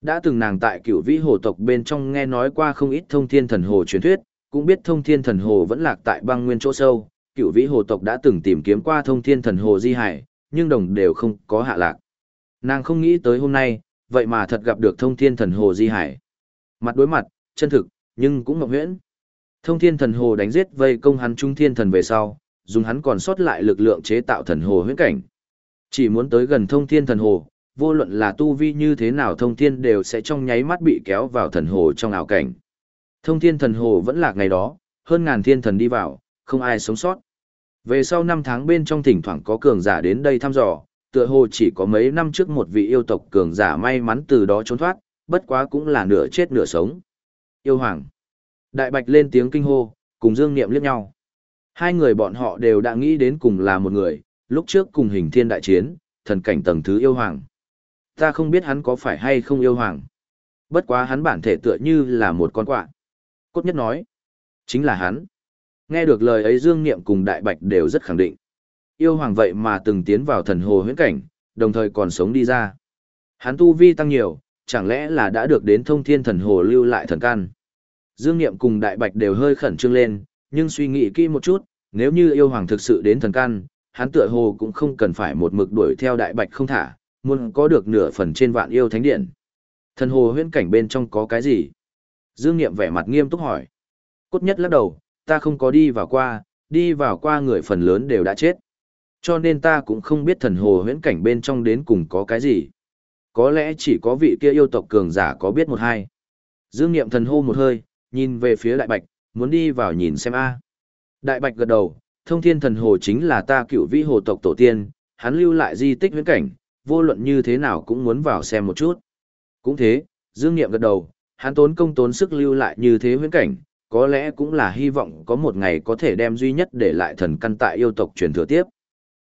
Đã từng nàng tại cửu vĩ hồ tộc bên trong nghe nói qua không ít thông thiên thần hồ truyền thuyết, cũng biết thông thiên thần hồ vẫn lạc tại băng nguyên chỗ sâu, cửu vĩ hồ tộc đã từng tìm kiếm qua thông thiên thần hồ di hải, nhưng đồng đều không có hạ lạc. Nàng không nghĩ tới hôm nay, vậy mà thật gặp được thông thiên thần hồ di hải. Mặt đối mặt, chân thực, nhưng cũng mộng huyễn. Thông thiên thần hồ đánh giết vây công hắn trung thiên thần về sau, dùng hắn còn sót lại lực lượng chế tạo thần hồ huyễn cảnh. Chỉ muốn tới gần thông thiên thần hồ, vô luận là tu vi như thế nào thông thiên đều sẽ trong nháy mắt bị kéo vào thần hồ trong ảo cảnh. Thông thiên thần hồ vẫn là ngày đó, hơn ngàn thiên thần đi vào, không ai sống sót. Về sau năm tháng bên trong thỉnh thoảng có cường giả đến đây thăm dò, tựa hồ chỉ có mấy năm trước một vị yêu tộc cường giả may mắn từ đó trốn thoát, bất quá cũng là nửa chết nửa sống. Yêu hoàng. Đại bạch lên tiếng kinh hô, cùng Dương Niệm liếc nhau. Hai người bọn họ đều đã nghĩ đến cùng là một người, lúc trước cùng hình thiên đại chiến, thần cảnh tầng thứ yêu hoàng. Ta không biết hắn có phải hay không yêu hoàng. Bất quá hắn bản thể tựa như là một con quạ. Cốt nhất nói. Chính là hắn. Nghe được lời ấy Dương Niệm cùng Đại Bạch đều rất khẳng định. Yêu hoàng vậy mà từng tiến vào thần hồ huyễn cảnh, đồng thời còn sống đi ra. Hắn tu vi tăng nhiều, chẳng lẽ là đã được đến thông thiên thần hồ lưu lại thần Can? Dương Niệm cùng Đại Bạch đều hơi khẩn trương lên, nhưng suy nghĩ kỹ một chút, nếu như yêu hoàng thực sự đến thần Can, hắn tựa hồ cũng không cần phải một mực đuổi theo Đại Bạch không thả, muốn có được nửa phần trên vạn yêu thánh điện. Thần hồ huyễn cảnh bên trong có cái gì? Dương Niệm vẻ mặt nghiêm túc hỏi. Cốt nhất lắc đầu, ta không có đi vào qua, đi vào qua người phần lớn đều đã chết. Cho nên ta cũng không biết thần hồ huyễn cảnh bên trong đến cùng có cái gì. Có lẽ chỉ có vị kia yêu tộc cường giả có biết một hai. Dương Niệm thần hô một hơi, nhìn về phía Đại Bạch, muốn đi vào nhìn xem a. Đại Bạch gật đầu, thông thiên thần hồ chính là ta cựu vĩ hồ tộc tổ tiên, hắn lưu lại di tích huyễn cảnh, vô luận như thế nào cũng muốn vào xem một chút. Cũng thế, Dương Niệm gật đầu, hắn tốn công tốn sức lưu lại như thế huyễn cảnh, có lẽ cũng là hy vọng có một ngày có thể đem duy nhất để lại thần căn tại yêu tộc truyền thừa tiếp.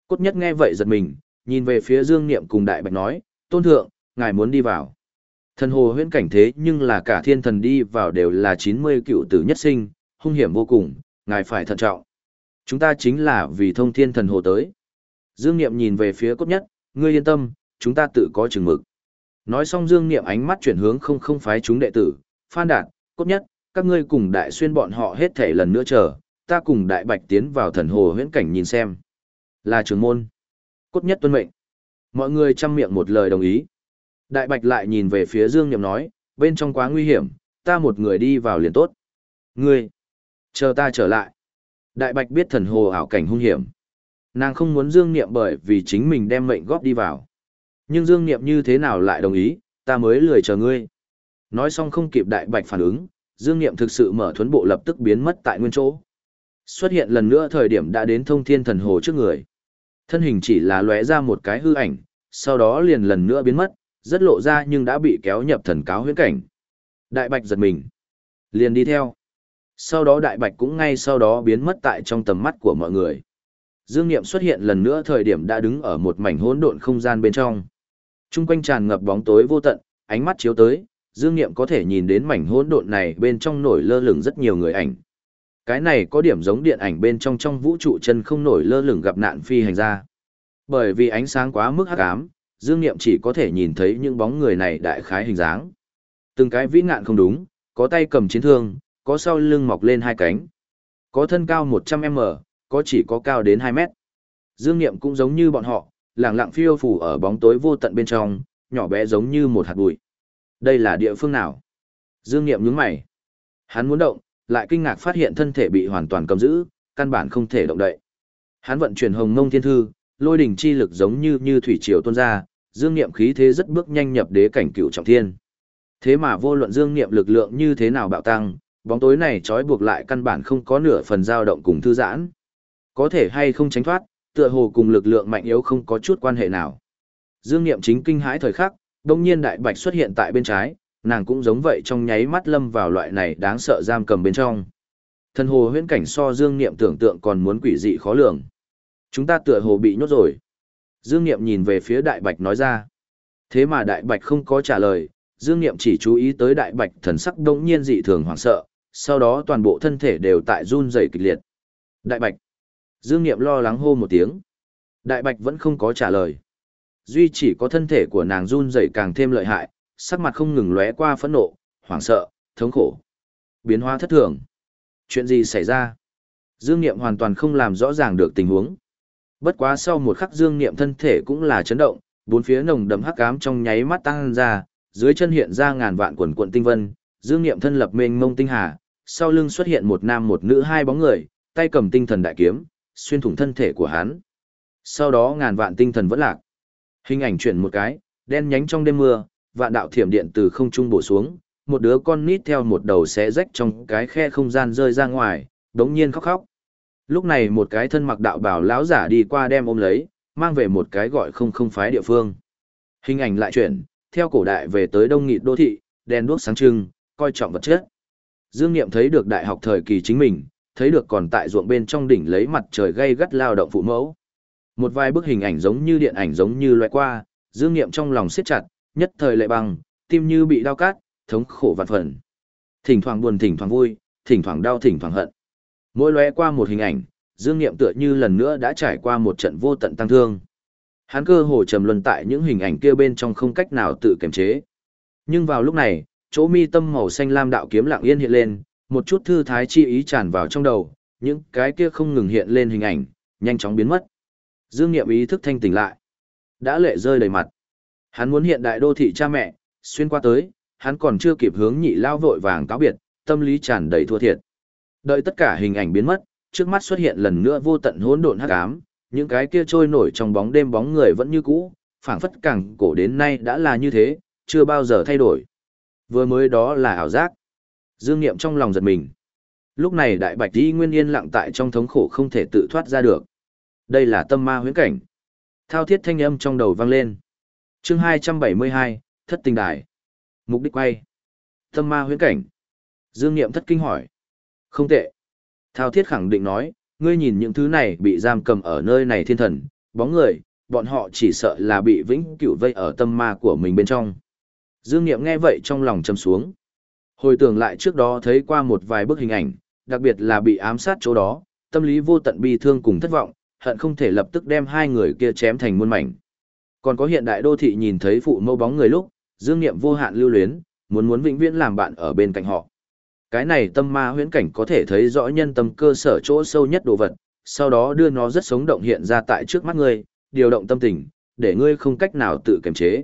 Cốt nhất nghe vậy giật mình, nhìn về phía Dương Niệm cùng Đại Bạch nói, tôn thượng, ngài muốn đi vào. Thần hồ huyễn cảnh thế nhưng là cả thiên thần đi vào đều là 90 cựu tử nhất sinh, hung hiểm vô cùng, ngài phải thận trọng. Chúng ta chính là vì thông thiên thần hồ tới. Dương Niệm nhìn về phía cốt nhất, ngươi yên tâm, chúng ta tự có chừng mực. Nói xong Dương Niệm ánh mắt chuyển hướng không không phái chúng đệ tử, Phan Đạt, cốt nhất, các ngươi cùng đại xuyên bọn họ hết thể lần nữa chờ, ta cùng đại bạch tiến vào thần hồ huyễn cảnh nhìn xem. Là trưởng môn. Cốt nhất tuân mệnh. Mọi người chăm miệng một lời đồng ý. Đại bạch lại nhìn về phía Dương Niệm nói, bên trong quá nguy hiểm, ta một người đi vào liền tốt. Ngươi, chờ ta trở lại. Đại bạch biết thần hồ ảo cảnh hung hiểm. Nàng không muốn Dương Niệm bởi vì chính mình đem mệnh góp đi vào. Nhưng Dương Niệm như thế nào lại đồng ý, ta mới lười chờ ngươi. Nói xong không kịp đại bạch phản ứng, Dương Niệm thực sự mở thuấn bộ lập tức biến mất tại nguyên chỗ. Xuất hiện lần nữa thời điểm đã đến thông thiên thần hồ trước người. Thân hình chỉ là lóe ra một cái hư ảnh, sau đó liền lần nữa biến mất, rất lộ ra nhưng đã bị kéo nhập thần cáo huyễn cảnh. Đại bạch giật mình. Liền đi theo. Sau đó đại bạch cũng ngay sau đó biến mất tại trong tầm mắt của mọi người. Dương Niệm xuất hiện lần nữa thời điểm đã đứng ở một mảnh hỗn độn không gian bên trong. Trung quanh tràn ngập bóng tối vô tận, ánh mắt chiếu tới, Dương Niệm có thể nhìn đến mảnh hỗn độn này bên trong nổi lơ lửng rất nhiều người ảnh. Cái này có điểm giống điện ảnh bên trong trong vũ trụ chân không nổi lơ lửng gặp nạn phi hành ra. Bởi vì ánh sáng quá mức hắc ám, Dương Niệm chỉ có thể nhìn thấy những bóng người này đại khái hình dáng. Từng cái vĩ ngạn không đúng, có tay cầm chiến thương, có sau lưng mọc lên hai cánh. Có thân cao 100m, có chỉ có cao đến 2 mét. Dương Niệm cũng giống như bọn họ, lẳng lặng phiêu phù ở bóng tối vô tận bên trong, nhỏ bé giống như một hạt bụi. Đây là địa phương nào? Dương Niệm nhướng mày. Hắn muốn động, lại kinh ngạc phát hiện thân thể bị hoàn toàn cầm giữ, căn bản không thể động đậy. Hắn vận chuyển hồng ngông thiên thư, lôi đỉnh chi lực giống như như thủy triều tuôn ra, dương niệm khí thế rất bước nhanh nhập đế cảnh cựu trọng thiên. Thế mà vô luận dương niệm lực lượng như thế nào bạo tăng, bóng tối này trói buộc lại căn bản không có nửa phần dao động cùng thư giãn. Có thể hay không tránh thoát, tựa hồ cùng lực lượng mạnh yếu không có chút quan hệ nào. Dương niệm chính kinh hãi thời khắc, đông nhiên đại bạch xuất hiện tại bên trái, nàng cũng giống vậy trong nháy mắt lâm vào loại này đáng sợ giam cầm bên trong. Thân hồ huyễn cảnh so dương niệm tưởng tượng còn muốn quỷ dị khó lường. Chúng ta tựa hồ bị nhốt rồi. Dương Niệm nhìn về phía Đại Bạch nói ra. Thế mà Đại Bạch không có trả lời, Dương Niệm chỉ chú ý tới Đại Bạch thần sắc Đông nhiên dị thường hoảng sợ, sau đó toàn bộ thân thể đều tại run rẩy kịch liệt. Đại Bạch. Dương Niệm lo lắng hô một tiếng. Đại Bạch vẫn không có trả lời. Duy chỉ có thân thể của nàng run rẩy càng thêm lợi hại, sắc mặt không ngừng lóe qua phẫn nộ, hoảng sợ, thống khổ. Biến hóa thất thường. Chuyện gì xảy ra? Dương Niệm hoàn toàn không làm rõ ràng được tình huống. Bất quá sau một khắc dương niệm thân thể cũng là chấn động, bốn phía nồng đậm hắc ám trong nháy mắt tăng ra, dưới chân hiện ra ngàn vạn quần quận tinh vân, dương niệm thân lập mênh mông tinh hà, sau lưng xuất hiện một nam một nữ hai bóng người, tay cầm tinh thần đại kiếm, xuyên thủng thân thể của hắn. Sau đó ngàn vạn tinh thần vẫn lạc. Hình ảnh chuyển một cái, đen nhánh trong đêm mưa, vạn đạo thiểm điện từ không trung bổ xuống, một đứa con nít theo một đầu xé rách trong cái khe không gian rơi ra ngoài, đống nhiên khóc khóc. Lúc này một cái thân mặc đạo bảo lão giả đi qua đem ôm lấy, mang về một cái gọi không không phái địa phương. Hình ảnh lại chuyển, theo cổ đại về tới đông nghịt đô thị, đèn đuốc sáng trưng, coi trọng vật chất. Dương Niệm thấy được đại học thời kỳ chính mình, thấy được còn tại ruộng bên trong đỉnh lấy mặt trời gây gắt lao động phụ mẫu. Một vài bức hình ảnh giống như điện ảnh giống như loại qua, Dương Niệm trong lòng siết chặt, nhất thời lệ băng, tim như bị đau cát, thống khổ vạn phần. Thỉnh thoảng buồn thỉnh thoảng vui, thỉnh thoảng đau thỉnh thoảng hận. Mỗi lóe qua một hình ảnh, Dương Niệm tựa như lần nữa đã trải qua một trận vô tận tăng thương. Hắn cơ hồ trầm luân tại những hình ảnh kia bên trong không cách nào tự kiềm chế. Nhưng vào lúc này, chỗ mi tâm màu xanh lam đạo kiếm lặng yên hiện lên, một chút thư thái chi ý tràn vào trong đầu, những cái kia không ngừng hiện lên hình ảnh, nhanh chóng biến mất. Dương Nghiệm ý thức thanh tỉnh lại, đã lệ rơi đầy mặt. Hắn muốn hiện đại đô thị cha mẹ, xuyên qua tới, hắn còn chưa kịp hướng nhị lao vội vàng cáo biệt, tâm lý tràn đầy thua thiệt. Đợi tất cả hình ảnh biến mất, trước mắt xuất hiện lần nữa vô tận hỗn độn hắc ám, những cái kia trôi nổi trong bóng đêm bóng người vẫn như cũ, phảng phất càng cổ đến nay đã là như thế, chưa bao giờ thay đổi. Vừa mới đó là ảo giác. Dương Niệm trong lòng giật mình. Lúc này đại bạch Y nguyên yên lặng tại trong thống khổ không thể tự thoát ra được. Đây là tâm ma huyễn cảnh. Thao thiết thanh âm trong đầu vang lên. chương 272, thất tình đài. Mục đích quay. Tâm ma huyễn cảnh. Dương Niệm thất kinh hỏi. Không tệ. Thao thiết khẳng định nói, ngươi nhìn những thứ này bị giam cầm ở nơi này thiên thần, bóng người, bọn họ chỉ sợ là bị vĩnh cửu vây ở tâm ma của mình bên trong. Dương Niệm nghe vậy trong lòng châm xuống. Hồi tưởng lại trước đó thấy qua một vài bức hình ảnh, đặc biệt là bị ám sát chỗ đó, tâm lý vô tận bi thương cùng thất vọng, hận không thể lập tức đem hai người kia chém thành muôn mảnh. Còn có hiện đại đô thị nhìn thấy phụ mẫu bóng người lúc, Dương Niệm vô hạn lưu luyến, muốn muốn vĩnh viễn làm bạn ở bên cạnh họ. Cái này tâm ma huyễn cảnh có thể thấy rõ nhân tâm cơ sở chỗ sâu nhất đồ vật, sau đó đưa nó rất sống động hiện ra tại trước mắt ngươi, điều động tâm tình, để ngươi không cách nào tự kiềm chế.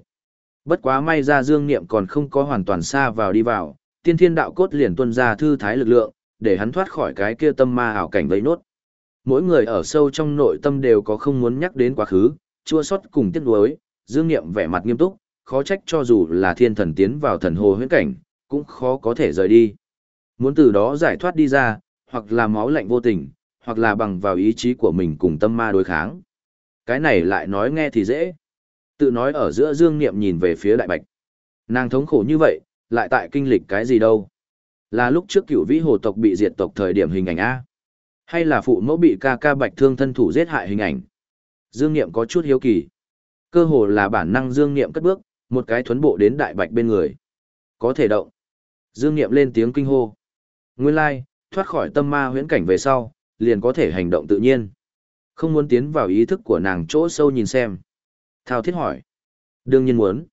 Bất quá may ra Dương Niệm còn không có hoàn toàn xa vào đi vào, tiên thiên đạo cốt liền tuân ra thư thái lực lượng, để hắn thoát khỏi cái kia tâm ma ảo cảnh vây nốt. Mỗi người ở sâu trong nội tâm đều có không muốn nhắc đến quá khứ, chua xót cùng tiếc nuối, Dương Niệm vẻ mặt nghiêm túc, khó trách cho dù là thiên thần tiến vào thần hồ huyễn cảnh, cũng khó có thể rời đi. Muốn từ đó giải thoát đi ra, hoặc là máu lạnh vô tình, hoặc là bằng vào ý chí của mình cùng tâm ma đối kháng. Cái này lại nói nghe thì dễ. Tự nói ở giữa Dương Niệm nhìn về phía Đại Bạch. Nàng thống khổ như vậy, lại tại kinh lịch cái gì đâu. Là lúc trước cựu vĩ hồ tộc bị diệt tộc thời điểm hình ảnh A. Hay là phụ mẫu bị ca ca Bạch thương thân thủ giết hại hình ảnh. Dương Niệm có chút hiếu kỳ. Cơ hồ là bản năng Dương Niệm cất bước, một cái thuấn bộ đến Đại Bạch bên người. Có thể động. Dương Niệm lên tiếng kinh hô. Nguyên lai, thoát khỏi tâm ma huyễn cảnh về sau, liền có thể hành động tự nhiên. Không muốn tiến vào ý thức của nàng chỗ sâu nhìn xem. Thao thiết hỏi. Đương nhiên muốn.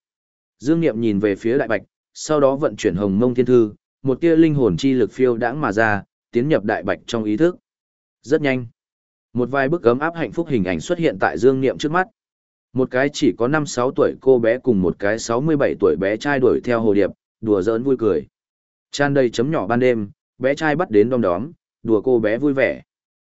Dương Niệm nhìn về phía đại bạch, sau đó vận chuyển hồng mông thiên thư, một tia linh hồn chi lực phiêu đãng mà ra, tiến nhập đại bạch trong ý thức. Rất nhanh. Một vài bức ấm áp hạnh phúc hình ảnh xuất hiện tại Dương Niệm trước mắt. Một cái chỉ có 5-6 tuổi cô bé cùng một cái 67 tuổi bé trai đuổi theo hồ điệp, đùa giỡn vui cười. Tràn đầy chấm nhỏ ban đêm, bé trai bắt đến đom đóm, đùa cô bé vui vẻ.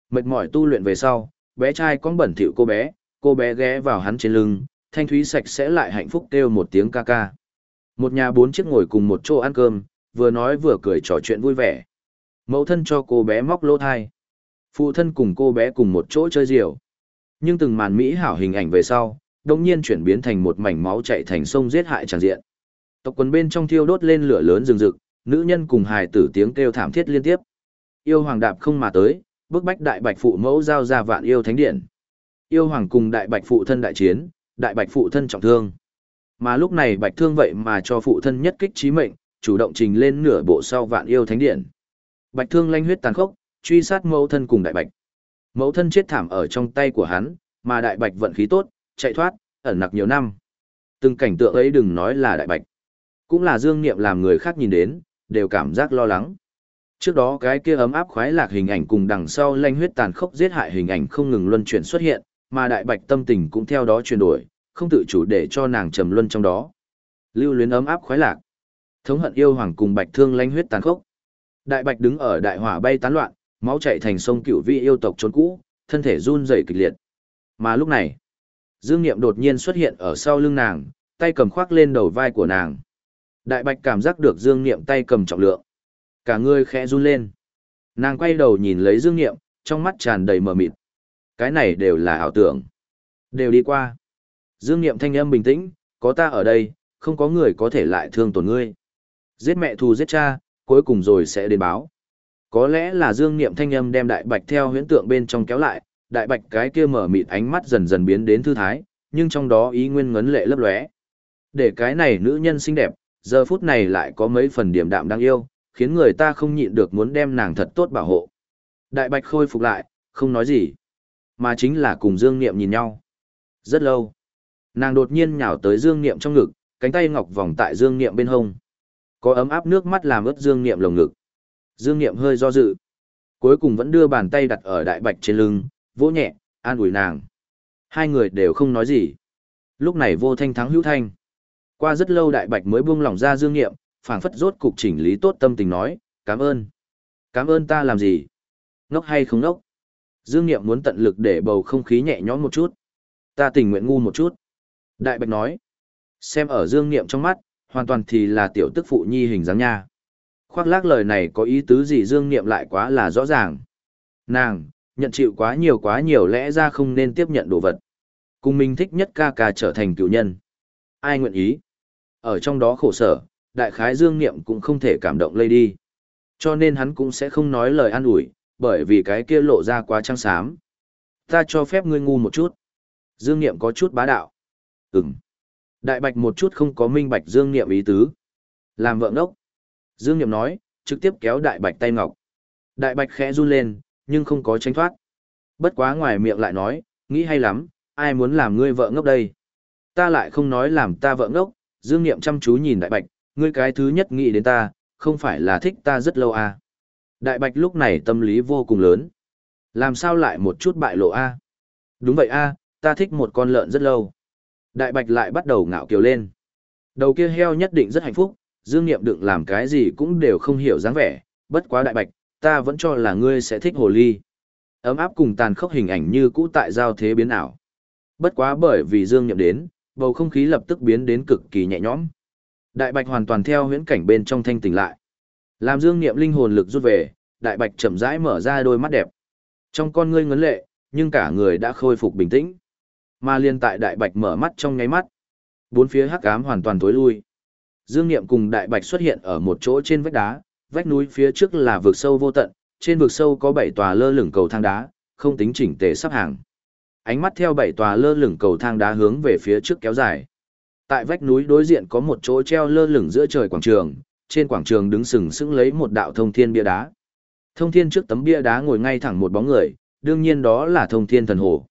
Mệt mỏi tu luyện về sau, bé trai con bẩn thỉu cô bé, cô bé ghé vào hắn trên lưng, thanh thúy sạch sẽ lại hạnh phúc kêu một tiếng ca ca. Một nhà bốn chiếc ngồi cùng một chỗ ăn cơm, vừa nói vừa cười trò chuyện vui vẻ. Mẫu thân cho cô bé móc lỗ thai. Phụ thân cùng cô bé cùng một chỗ chơi diều. Nhưng từng màn mỹ hảo hình ảnh về sau, đồng nhiên chuyển biến thành một mảnh máu chạy thành sông giết hại tràn diện. Tộc quần bên trong thiêu đốt lên lửa lớn rừng rực, nữ nhân cùng hài tử tiếng kêu thảm thiết liên tiếp. Yêu hoàng đạp không mà tới, bức bách đại bạch phụ mẫu giao ra vạn yêu thánh điện. Yêu hoàng cùng đại bạch phụ thân đại chiến, đại bạch phụ thân trọng thương. Mà lúc này bạch thương vậy mà cho phụ thân nhất kích trí mệnh, chủ động trình lên nửa bộ sau vạn yêu thánh điện. Bạch thương lanh huyết tàn khốc, truy sát mẫu thân cùng đại bạch. Mẫu thân chết thảm ở trong tay của hắn, mà đại bạch vận khí tốt, chạy thoát, ẩn nặc nhiều năm. Từng cảnh tượng ấy đừng nói là đại bạch. Cũng là dương niệm làm người khác nhìn đến, đều cảm giác lo lắng. Trước đó cái kia ấm áp khoái lạc hình ảnh cùng đằng sau lanh huyết tàn khốc giết hại hình ảnh không ngừng luân chuyển xuất hiện, mà đại bạch tâm tình cũng theo đó chuyển đổi, không tự chủ để cho nàng trầm luân trong đó. Lưu luyến ấm áp khoái lạc. Thống hận yêu hoàng cùng bạch thương lanh huyết tàn khốc. Đại bạch đứng ở đại hỏa bay tán loạn, máu chảy thành sông cựu vị yêu tộc trốn cũ, thân thể run rẩy kịch liệt. Mà lúc này, Dương Niệm đột nhiên xuất hiện ở sau lưng nàng, tay cầm khoác lên đầu vai của nàng. Đại bạch cảm giác được Dương Niệm tay cầm trọng lượng. Cả người khẽ run lên. Nàng quay đầu nhìn lấy Dương Niệm, trong mắt tràn đầy mờ mịt. Cái này đều là ảo tưởng. Đều đi qua. Dương Niệm thanh âm bình tĩnh, có ta ở đây, không có người có thể lại thương tổn ngươi. Giết mẹ thù giết cha, cuối cùng rồi sẽ đến báo. Có lẽ là Dương Niệm thanh âm đem đại bạch theo huyễn tượng bên trong kéo lại, đại bạch cái kia mở mịt ánh mắt dần dần biến đến thư thái, nhưng trong đó ý nguyên ngấn lệ lấp lóe. Để cái này nữ nhân xinh đẹp, giờ phút này lại có mấy phần điểm đạm đáng yêu, khiến người ta không nhịn được muốn đem nàng thật tốt bảo hộ. Đại bạch khôi phục lại, không nói gì, mà chính là cùng Dương Niệm nhìn nhau. Rất lâu. Nàng đột nhiên nhào tới Dương Niệm trong ngực, cánh tay ngọc vòng tại Dương Niệm bên hông. Có ấm áp nước mắt làm ướt Dương Niệm lồng ngực. Dương Niệm hơi do dự. Cuối cùng vẫn đưa bàn tay đặt ở đại bạch trên lưng, vỗ nhẹ, an ủi nàng. Hai người đều không nói gì. Lúc này vô thanh thắng hữu thanh. Qua rất lâu đại bạch mới buông lỏng ra Dương Niệm, phảng phất rốt cục chỉnh lý tốt tâm tình nói, cảm ơn. Cảm ơn ta làm gì? Ngốc hay không ngốc? Dương Niệm muốn tận lực để bầu không khí nhẹ nhõm một chút. Ta tình nguyện ngu một chút. Đại Bạch nói. Xem ở Dương Niệm trong mắt, hoàn toàn thì là tiểu tức phụ nhi hình dáng nha. Khoác lác lời này có ý tứ gì Dương Niệm lại quá là rõ ràng. Nàng, nhận chịu quá nhiều quá nhiều lẽ ra không nên tiếp nhận đồ vật. Cùng mình thích nhất ca ca trở thành cựu nhân. Ai nguyện ý? Ở trong đó khổ sở, đại khái Dương Niệm cũng không thể cảm động lây đi. Cho nên hắn cũng sẽ không nói lời an ủi, bởi vì cái kia lộ ra quá trăng xám. Ta cho phép ngươi ngu một chút. Dương Niệm có chút bá đạo. Ừm. Đại Bạch một chút không có minh bạch Dương Niệm ý tứ. Làm vợ ngốc. Dương Niệm nói, trực tiếp kéo Đại Bạch tay ngọc. Đại Bạch khẽ run lên, nhưng không có tránh thoát. Bất quá ngoài miệng lại nói, nghĩ hay lắm, ai muốn làm ngươi vợ ngốc đây? Ta lại không nói làm ta vợ ngốc, Dương Niệm chăm chú nhìn Đại Bạch, ngươi cái thứ nhất nghĩ đến ta, không phải là thích ta rất lâu à. Đại Bạch lúc này tâm lý vô cùng lớn. Làm sao lại một chút bại lộ a? Đúng vậy a, ta thích một con lợn rất lâu. Đại Bạch lại bắt đầu ngạo kiều lên. Đầu kia heo nhất định rất hạnh phúc, Dương Niệm đựng làm cái gì cũng đều không hiểu dáng vẻ, bất quá Đại Bạch, ta vẫn cho là ngươi sẽ thích hồ ly. Ấm áp cùng tàn khốc hình ảnh như cũ tại giao thế biến ảo. Bất quá bởi vì Dương Niệm đến, bầu không khí lập tức biến đến cực kỳ nhẹ nhõm. Đại Bạch hoàn toàn theo huyễn cảnh bên trong thanh tỉnh lại. Làm Dương Niệm linh hồn lực rút về, Đại Bạch chậm rãi mở ra đôi mắt đẹp. Trong con ngươi ngấn lệ, nhưng cả người đã khôi phục bình tĩnh. Mà liên tại Đại Bạch mở mắt trong nháy mắt, bốn phía hắc ám hoàn toàn tối lui. Dương Niệm cùng Đại Bạch xuất hiện ở một chỗ trên vách đá, vách núi phía trước là vực sâu vô tận, trên vực sâu có bảy tòa lơ lửng cầu thang đá, không tính chỉnh tề sắp hàng. Ánh mắt theo bảy tòa lơ lửng cầu thang đá hướng về phía trước kéo dài. Tại vách núi đối diện có một chỗ treo lơ lửng giữa trời quảng trường, trên quảng trường đứng sừng sững lấy một đạo thông thiên bia đá. Thông thiên trước tấm bia đá ngồi ngay thẳng một bóng người, đương nhiên đó là thông thiên thần hồ.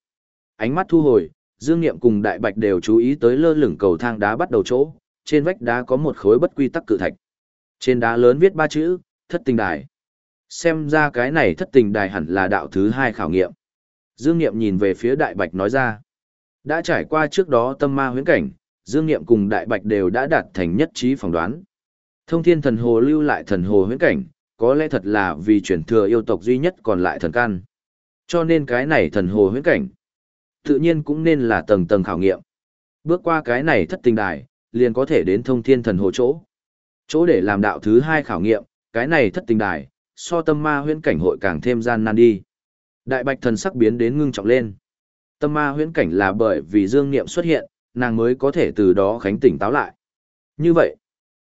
Ánh mắt thu hồi, Dương Niệm cùng Đại Bạch đều chú ý tới lơ lửng cầu thang đá bắt đầu chỗ, trên vách đá có một khối bất quy tắc cự thạch. Trên đá lớn viết ba chữ, thất tình đài. Xem ra cái này thất tình đài hẳn là đạo thứ hai khảo nghiệm. Dương Niệm nhìn về phía Đại Bạch nói ra. Đã trải qua trước đó tâm ma huyễn cảnh, Dương Niệm cùng Đại Bạch đều đã đạt thành nhất trí phỏng đoán. Thông thiên thần hồ lưu lại thần hồ huyễn cảnh, có lẽ thật là vì chuyển thừa yêu tộc duy nhất còn lại thần can. Cho nên cái này thần hồ huyễn cảnh, tự nhiên cũng nên là tầng tầng khảo nghiệm. Bước qua cái này thất tình đài, liền có thể đến thông thiên thần hồ chỗ. Chỗ để làm đạo thứ hai khảo nghiệm, cái này thất tình đài, so tâm ma huyễn cảnh hội càng thêm gian nan đi. Đại bạch thần sắc biến đến ngưng trọng lên. Tâm ma huyễn cảnh là bởi vì dương niệm xuất hiện, nàng mới có thể từ đó khánh tỉnh táo lại. Như vậy,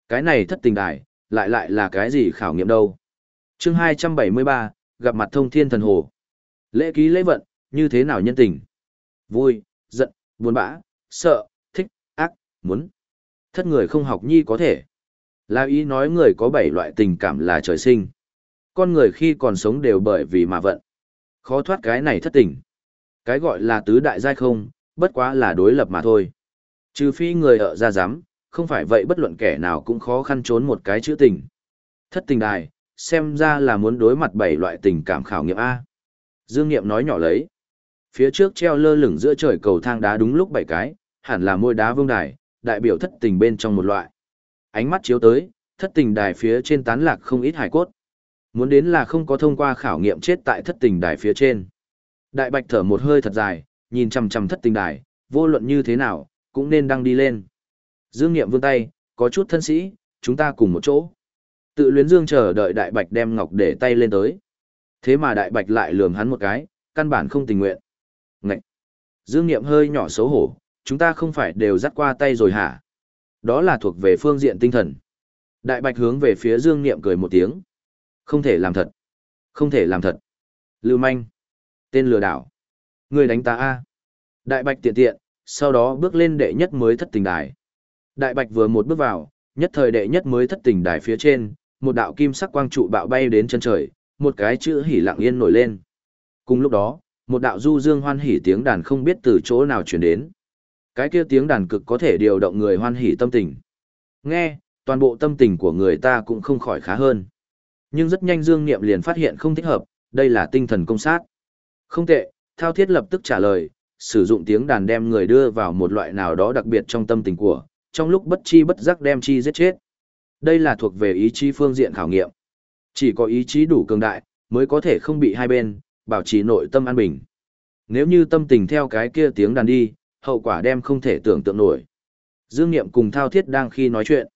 cái này thất tình đài, lại lại là cái gì khảo nghiệm đâu. chương 273, gặp mặt thông thiên thần hồ. Lễ ký lễ vận, như thế nào nhân tình? Vui, giận, buồn bã, sợ, thích, ác, muốn. Thất người không học nhi có thể. Là ý nói người có bảy loại tình cảm là trời sinh. Con người khi còn sống đều bởi vì mà vận. Khó thoát cái này thất tình. Cái gọi là tứ đại giai không, bất quá là đối lập mà thôi. Trừ phi người ở ra dám, không phải vậy bất luận kẻ nào cũng khó khăn trốn một cái chữ tình. Thất tình đài, xem ra là muốn đối mặt bảy loại tình cảm khảo nghiệm A. Dương Niệm nói nhỏ lấy. Phía trước treo lơ lửng giữa trời cầu thang đá đúng lúc bảy cái, hẳn là môi đá vương đài, đại biểu thất tình bên trong một loại. Ánh mắt chiếu tới, thất tình đài phía trên tán lạc không ít hải cốt. Muốn đến là không có thông qua khảo nghiệm chết tại thất tình đài phía trên. Đại bạch thở một hơi thật dài, nhìn chằm chằm thất tình đài, vô luận như thế nào, cũng nên đăng đi lên. Dương Niệm vươn tay, có chút thân sĩ, chúng ta cùng một chỗ. Tự luyến Dương chờ đợi Đại Bạch đem ngọc để tay lên tới. Thế mà Đại Bạch lại lườm hắn một cái, căn bản không tình nguyện. Ngậy! Dương Niệm hơi nhỏ xấu hổ, chúng ta không phải đều dắt qua tay rồi hả? Đó là thuộc về phương diện tinh thần. Đại Bạch hướng về phía Dương Niệm cười một tiếng. Không thể làm thật. Không thể làm thật. Lưu manh. Tên lừa đảo. Người đánh ta a. Đại Bạch tiện tiện, sau đó bước lên đệ nhất mới thất tình đài. Đại Bạch vừa một bước vào, nhất thời đệ nhất mới thất tình đài phía trên, một đạo kim sắc quang trụ bạo bay đến chân trời, một cái chữ hỉ lặng yên nổi lên. Cùng lúc đó, một đạo du dương hoan hỉ tiếng đàn không biết từ chỗ nào truyền đến. Cái kia tiếng đàn cực có thể điều động người hoan hỉ tâm tình. Nghe, toàn bộ tâm tình của người ta cũng không khỏi khá hơn. Nhưng rất nhanh Dương Niệm liền phát hiện không thích hợp, đây là tinh thần công sát. Không tệ, Thao Thiết lập tức trả lời, sử dụng tiếng đàn đem người đưa vào một loại nào đó đặc biệt trong tâm tình của, trong lúc bất chi bất giác đem chi giết chết. Đây là thuộc về ý chí phương diện khảo nghiệm. Chỉ có ý chí đủ cường đại, mới có thể không bị hai bên, bảo trì nội tâm an bình. Nếu như tâm tình theo cái kia tiếng đàn đi, hậu quả đem không thể tưởng tượng nổi. Dương Niệm cùng Thao Thiết đang khi nói chuyện.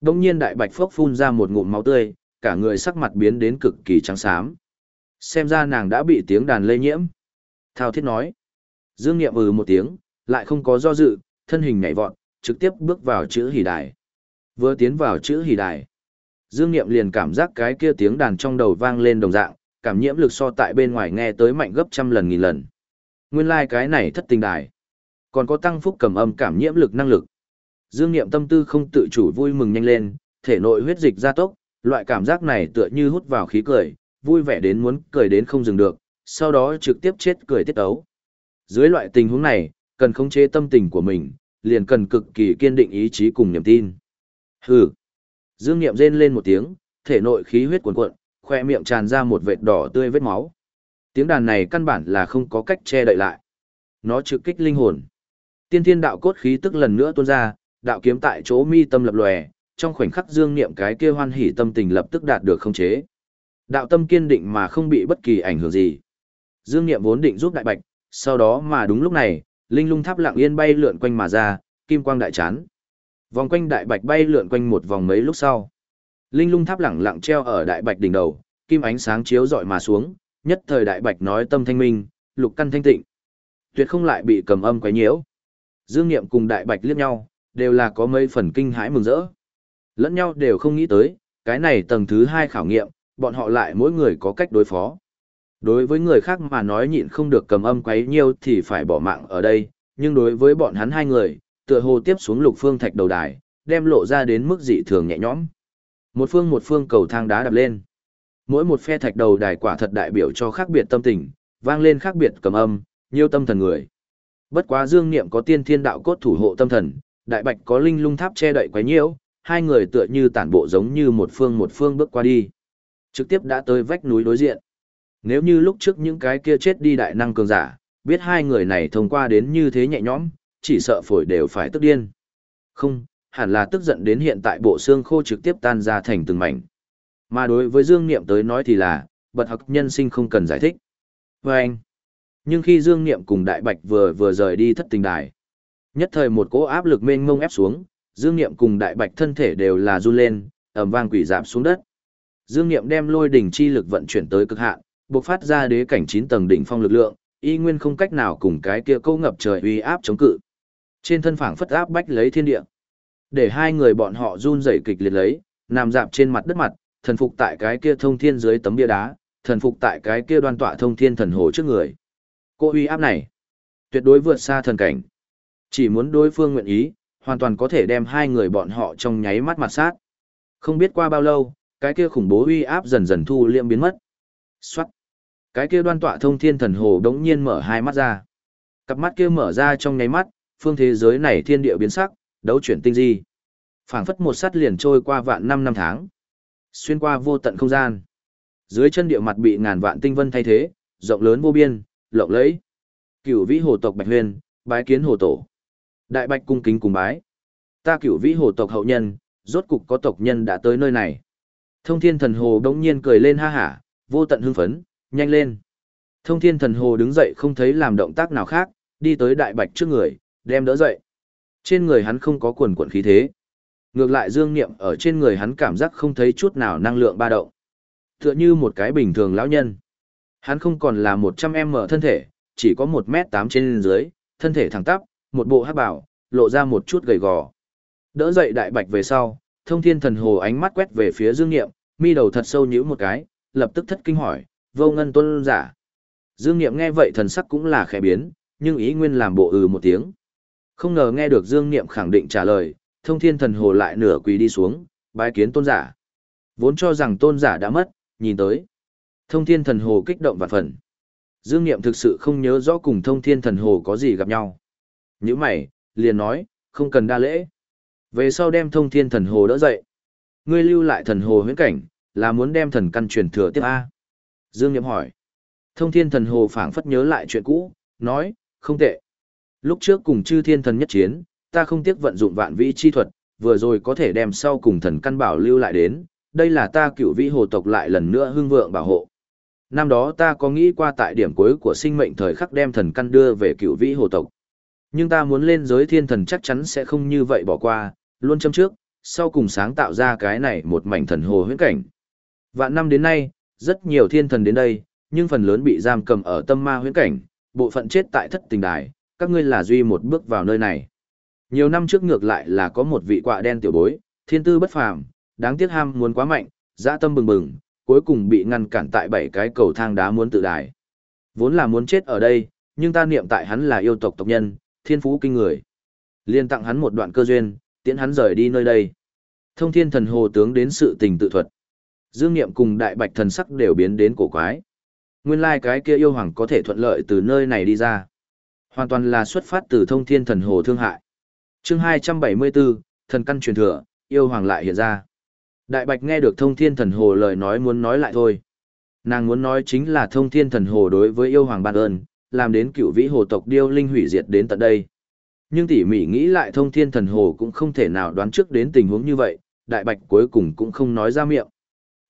Đông nhiên đại bạch phốc phun ra một ngụm máu tươi, cả người sắc mặt biến đến cực kỳ trắng xám. Xem ra nàng đã bị tiếng đàn lây nhiễm. Thao Thiết nói. Dương Niệm ừ một tiếng, lại không có do dự, thân hình nhảy vọt, trực tiếp bước vào chữ hỉ đài. Vừa tiến vào chữ hỉ đài. Dương Niệm liền cảm giác cái kia tiếng đàn trong đầu vang lên đồng dạng, cảm nhiễm lực so tại bên ngoài nghe tới mạnh gấp trăm lần nghìn lần. Nguyên lai like cái này thất tình đài. Còn có tăng phúc cầm âm cảm nhiễm lực năng lực. Dương Niệm tâm tư không tự chủ vui mừng nhanh lên, thể nội huyết dịch gia tốc, loại cảm giác này tựa như hút vào khí cười, vui vẻ đến muốn cười đến không dừng được, sau đó trực tiếp chết cười tiết ấu. Dưới loại tình huống này, cần khống chế tâm tình của mình, liền cần cực kỳ kiên định ý chí cùng niềm tin. Hừ. Dương Niệm rên lên một tiếng, thể nội khí huyết cuồn cuộn, khoe miệng tràn ra một vệt đỏ tươi vết máu. Tiếng đàn này căn bản là không có cách che đậy lại. Nó trực kích linh hồn. Tiên thiên đạo cốt khí tức lần nữa tuôn ra, đạo kiếm tại chỗ mi tâm lập lòe, trong khoảnh khắc dương niệm cái kia hoan hỉ tâm tình lập tức đạt được khống chế. Đạo tâm kiên định mà không bị bất kỳ ảnh hưởng gì. Dương niệm vốn định giúp đại bạch, sau đó mà đúng lúc này, linh lung tháp lặng yên bay lượn quanh mà ra, kim quang đại chán. Vòng quanh đại bạch bay lượn quanh một vòng mấy lúc sau. Linh lung tháp Lặng lặng treo ở đại bạch đỉnh đầu, kim ánh sáng chiếu rọi mà xuống, nhất thời đại bạch nói tâm thanh minh, lục căn thanh tịnh. Tuyệt không lại bị cầm âm quấy nhiễu. Dương Niệm cùng đại bạch liếc nhau, đều là có mấy phần kinh hãi mừng rỡ. Lẫn nhau đều không nghĩ tới, cái này tầng thứ hai khảo nghiệm, bọn họ lại mỗi người có cách đối phó. Đối với người khác mà nói nhịn không được cầm âm quấy nhiêu thì phải bỏ mạng ở đây, nhưng đối với bọn hắn hai người, tựa hồ tiếp xuống lục phương thạch đầu đài, đem lộ ra đến mức dị thường nhẹ nhõm. Một phương một phương cầu thang đá đập lên. Mỗi một phe thạch đầu đài quả thật đại biểu cho khác biệt tâm tình, vang lên khác biệt cầm âm, nhiều tâm thần người. Bất quá Dương Niệm có tiên thiên đạo cốt thủ hộ tâm thần, đại bạch có linh lung tháp che đậy quấy nhiễu, hai người tựa như tản bộ giống như một phương một phương bước qua đi. Trực tiếp đã tới vách núi đối diện. Nếu như lúc trước những cái kia chết đi đại năng cường giả, biết hai người này thông qua đến như thế nhẹ nhõm, chỉ sợ phổi đều phải tức điên. Không, hẳn là tức giận đến hiện tại bộ xương khô trực tiếp tan ra thành từng mảnh. Mà đối với Dương Niệm tới nói thì là, bật học nhân sinh không cần giải thích. Và anh, nhưng khi Dương Niệm cùng Đại Bạch vừa vừa rời đi thất tình đài, nhất thời một cỗ áp lực mênh mông ép xuống, Dương Niệm cùng Đại Bạch thân thể đều là run lên, ầm vang quỷ giảm xuống đất. Dương Niệm đem lôi đỉnh chi lực vận chuyển tới cực hạn, bộc phát ra đế cảnh 9 tầng đỉnh phong lực lượng, y nguyên không cách nào cùng cái kia câu ngập trời uy áp chống cự. Trên thân phảng phất áp bách lấy thiên địa. Để hai người bọn họ run rẩy kịch liệt lấy, nằm dạp trên mặt đất mặt, thần phục tại cái kia thông thiên dưới tấm bia đá, thần phục tại cái kia đoan tọa thông thiên thần hồ trước người. Cô uy áp này, tuyệt đối vượt xa thần cảnh. Chỉ muốn đối phương nguyện ý, hoàn toàn có thể đem hai người bọn họ trong nháy mắt mặt sát. Không biết qua bao lâu, cái kia khủng bố uy áp dần dần thu liệm biến mất. Xoát. Cái kia đoan tọa thông thiên thần hồ đống nhiên mở hai mắt ra. Cặp mắt kia mở ra trong nháy mắt, phương thế giới này thiên địa biến sắc, đấu chuyển tinh di. phảng phất một sắt liền trôi qua vạn năm năm tháng. Xuyên qua vô tận không gian. Dưới chân địa mặt bị ngàn vạn tinh vân thay thế, rộng lớn vô biên, lộng lẫy. Cửu vĩ hồ tộc Bạch Huyền, bái kiến hồ tổ. Đại Bạch cung kính cùng bái. Ta cửu vĩ hồ tộc hậu nhân, rốt cục có tộc nhân đã tới nơi này. Thông thiên thần hồ đống nhiên cười lên ha hả, vô tận hưng phấn, nhanh lên. Thông thiên thần hồ đứng dậy không thấy làm động tác nào khác, đi tới đại bạch trước người, đem đỡ dậy. Trên người hắn không có quần quần khí thế. Ngược lại dương niệm ở trên người hắn cảm giác không thấy chút nào năng lượng ba động. Tựa như một cái bình thường lão nhân. Hắn không còn là một trăm em mở thân thể, chỉ có một m tám trên dưới, thân thể thẳng tắp, một bộ hát bảo, lộ ra một chút gầy gò. Đỡ dậy đại bạch về sau, thông thiên thần hồ ánh mắt quét về phía dương niệm, mi đầu thật sâu nhíu một cái, lập tức thất kinh hỏi, vô ngân tôn giả. Dương niệm nghe vậy thần sắc cũng là khẽ biến, nhưng ý nguyên làm bộ ừ một tiếng. Không ngờ nghe được Dương Niệm khẳng định trả lời, thông thiên thần hồ lại nửa quỳ đi xuống, bái kiến tôn giả. Vốn cho rằng tôn giả đã mất, nhìn tới. Thông thiên thần hồ kích động vạn phần. Dương Niệm thực sự không nhớ rõ cùng thông thiên thần hồ có gì gặp nhau. Như mày, liền nói, không cần đa lễ. Về sau đem thông thiên thần hồ đỡ dậy. Ngươi lưu lại thần hồ huyễn cảnh, là muốn đem thần căn truyền thừa tiếp A. Dương Niệm hỏi. Thông thiên thần hồ phảng phất nhớ lại chuyện cũ, nói, không tệ. Lúc trước cùng chư thiên thần nhất chiến, ta không tiếc vận dụng vạn vĩ chi thuật, vừa rồi có thể đem sau cùng thần căn bảo lưu lại đến, đây là ta cựu vĩ hồ tộc lại lần nữa hưng vượng bảo hộ. Năm đó ta có nghĩ qua tại điểm cuối của sinh mệnh thời khắc đem thần căn đưa về cựu vĩ hồ tộc. Nhưng ta muốn lên giới thiên thần chắc chắn sẽ không như vậy bỏ qua, luôn châm trước, sau cùng sáng tạo ra cái này một mảnh thần hồ huyễn cảnh. Vạn năm đến nay, rất nhiều thiên thần đến đây, nhưng phần lớn bị giam cầm ở tâm ma huyễn cảnh, bộ phận chết tại thất tình đài, các ngươi là duy một bước vào nơi này. Nhiều năm trước ngược lại là có một vị quạ đen tiểu bối, thiên tư bất phàm, đáng tiếc ham muốn quá mạnh, dã tâm bừng bừng, cuối cùng bị ngăn cản tại bảy cái cầu thang đá muốn tự đài. Vốn là muốn chết ở đây, nhưng ta niệm tại hắn là yêu tộc tộc nhân, thiên phú kinh người. Liên tặng hắn một đoạn cơ duyên, tiễn hắn rời đi nơi đây. Thông thiên thần hồ tướng đến sự tình tự thuật. Dương niệm cùng đại bạch thần sắc đều biến đến cổ quái. Nguyên lai like cái kia yêu hoàng có thể thuận lợi từ nơi này đi ra. Hoàn toàn là xuất phát từ thông thiên thần hồ thương hại. chương 274, thần căn truyền thừa, yêu hoàng lại hiện ra. Đại bạch nghe được thông thiên thần hồ lời nói muốn nói lại thôi. Nàng muốn nói chính là thông thiên thần hồ đối với yêu hoàng ban ơn, làm đến cựu vĩ hồ tộc điêu linh hủy diệt đến tận đây. Nhưng tỉ mỉ nghĩ lại thông thiên thần hồ cũng không thể nào đoán trước đến tình huống như vậy, đại bạch cuối cùng cũng không nói ra miệng.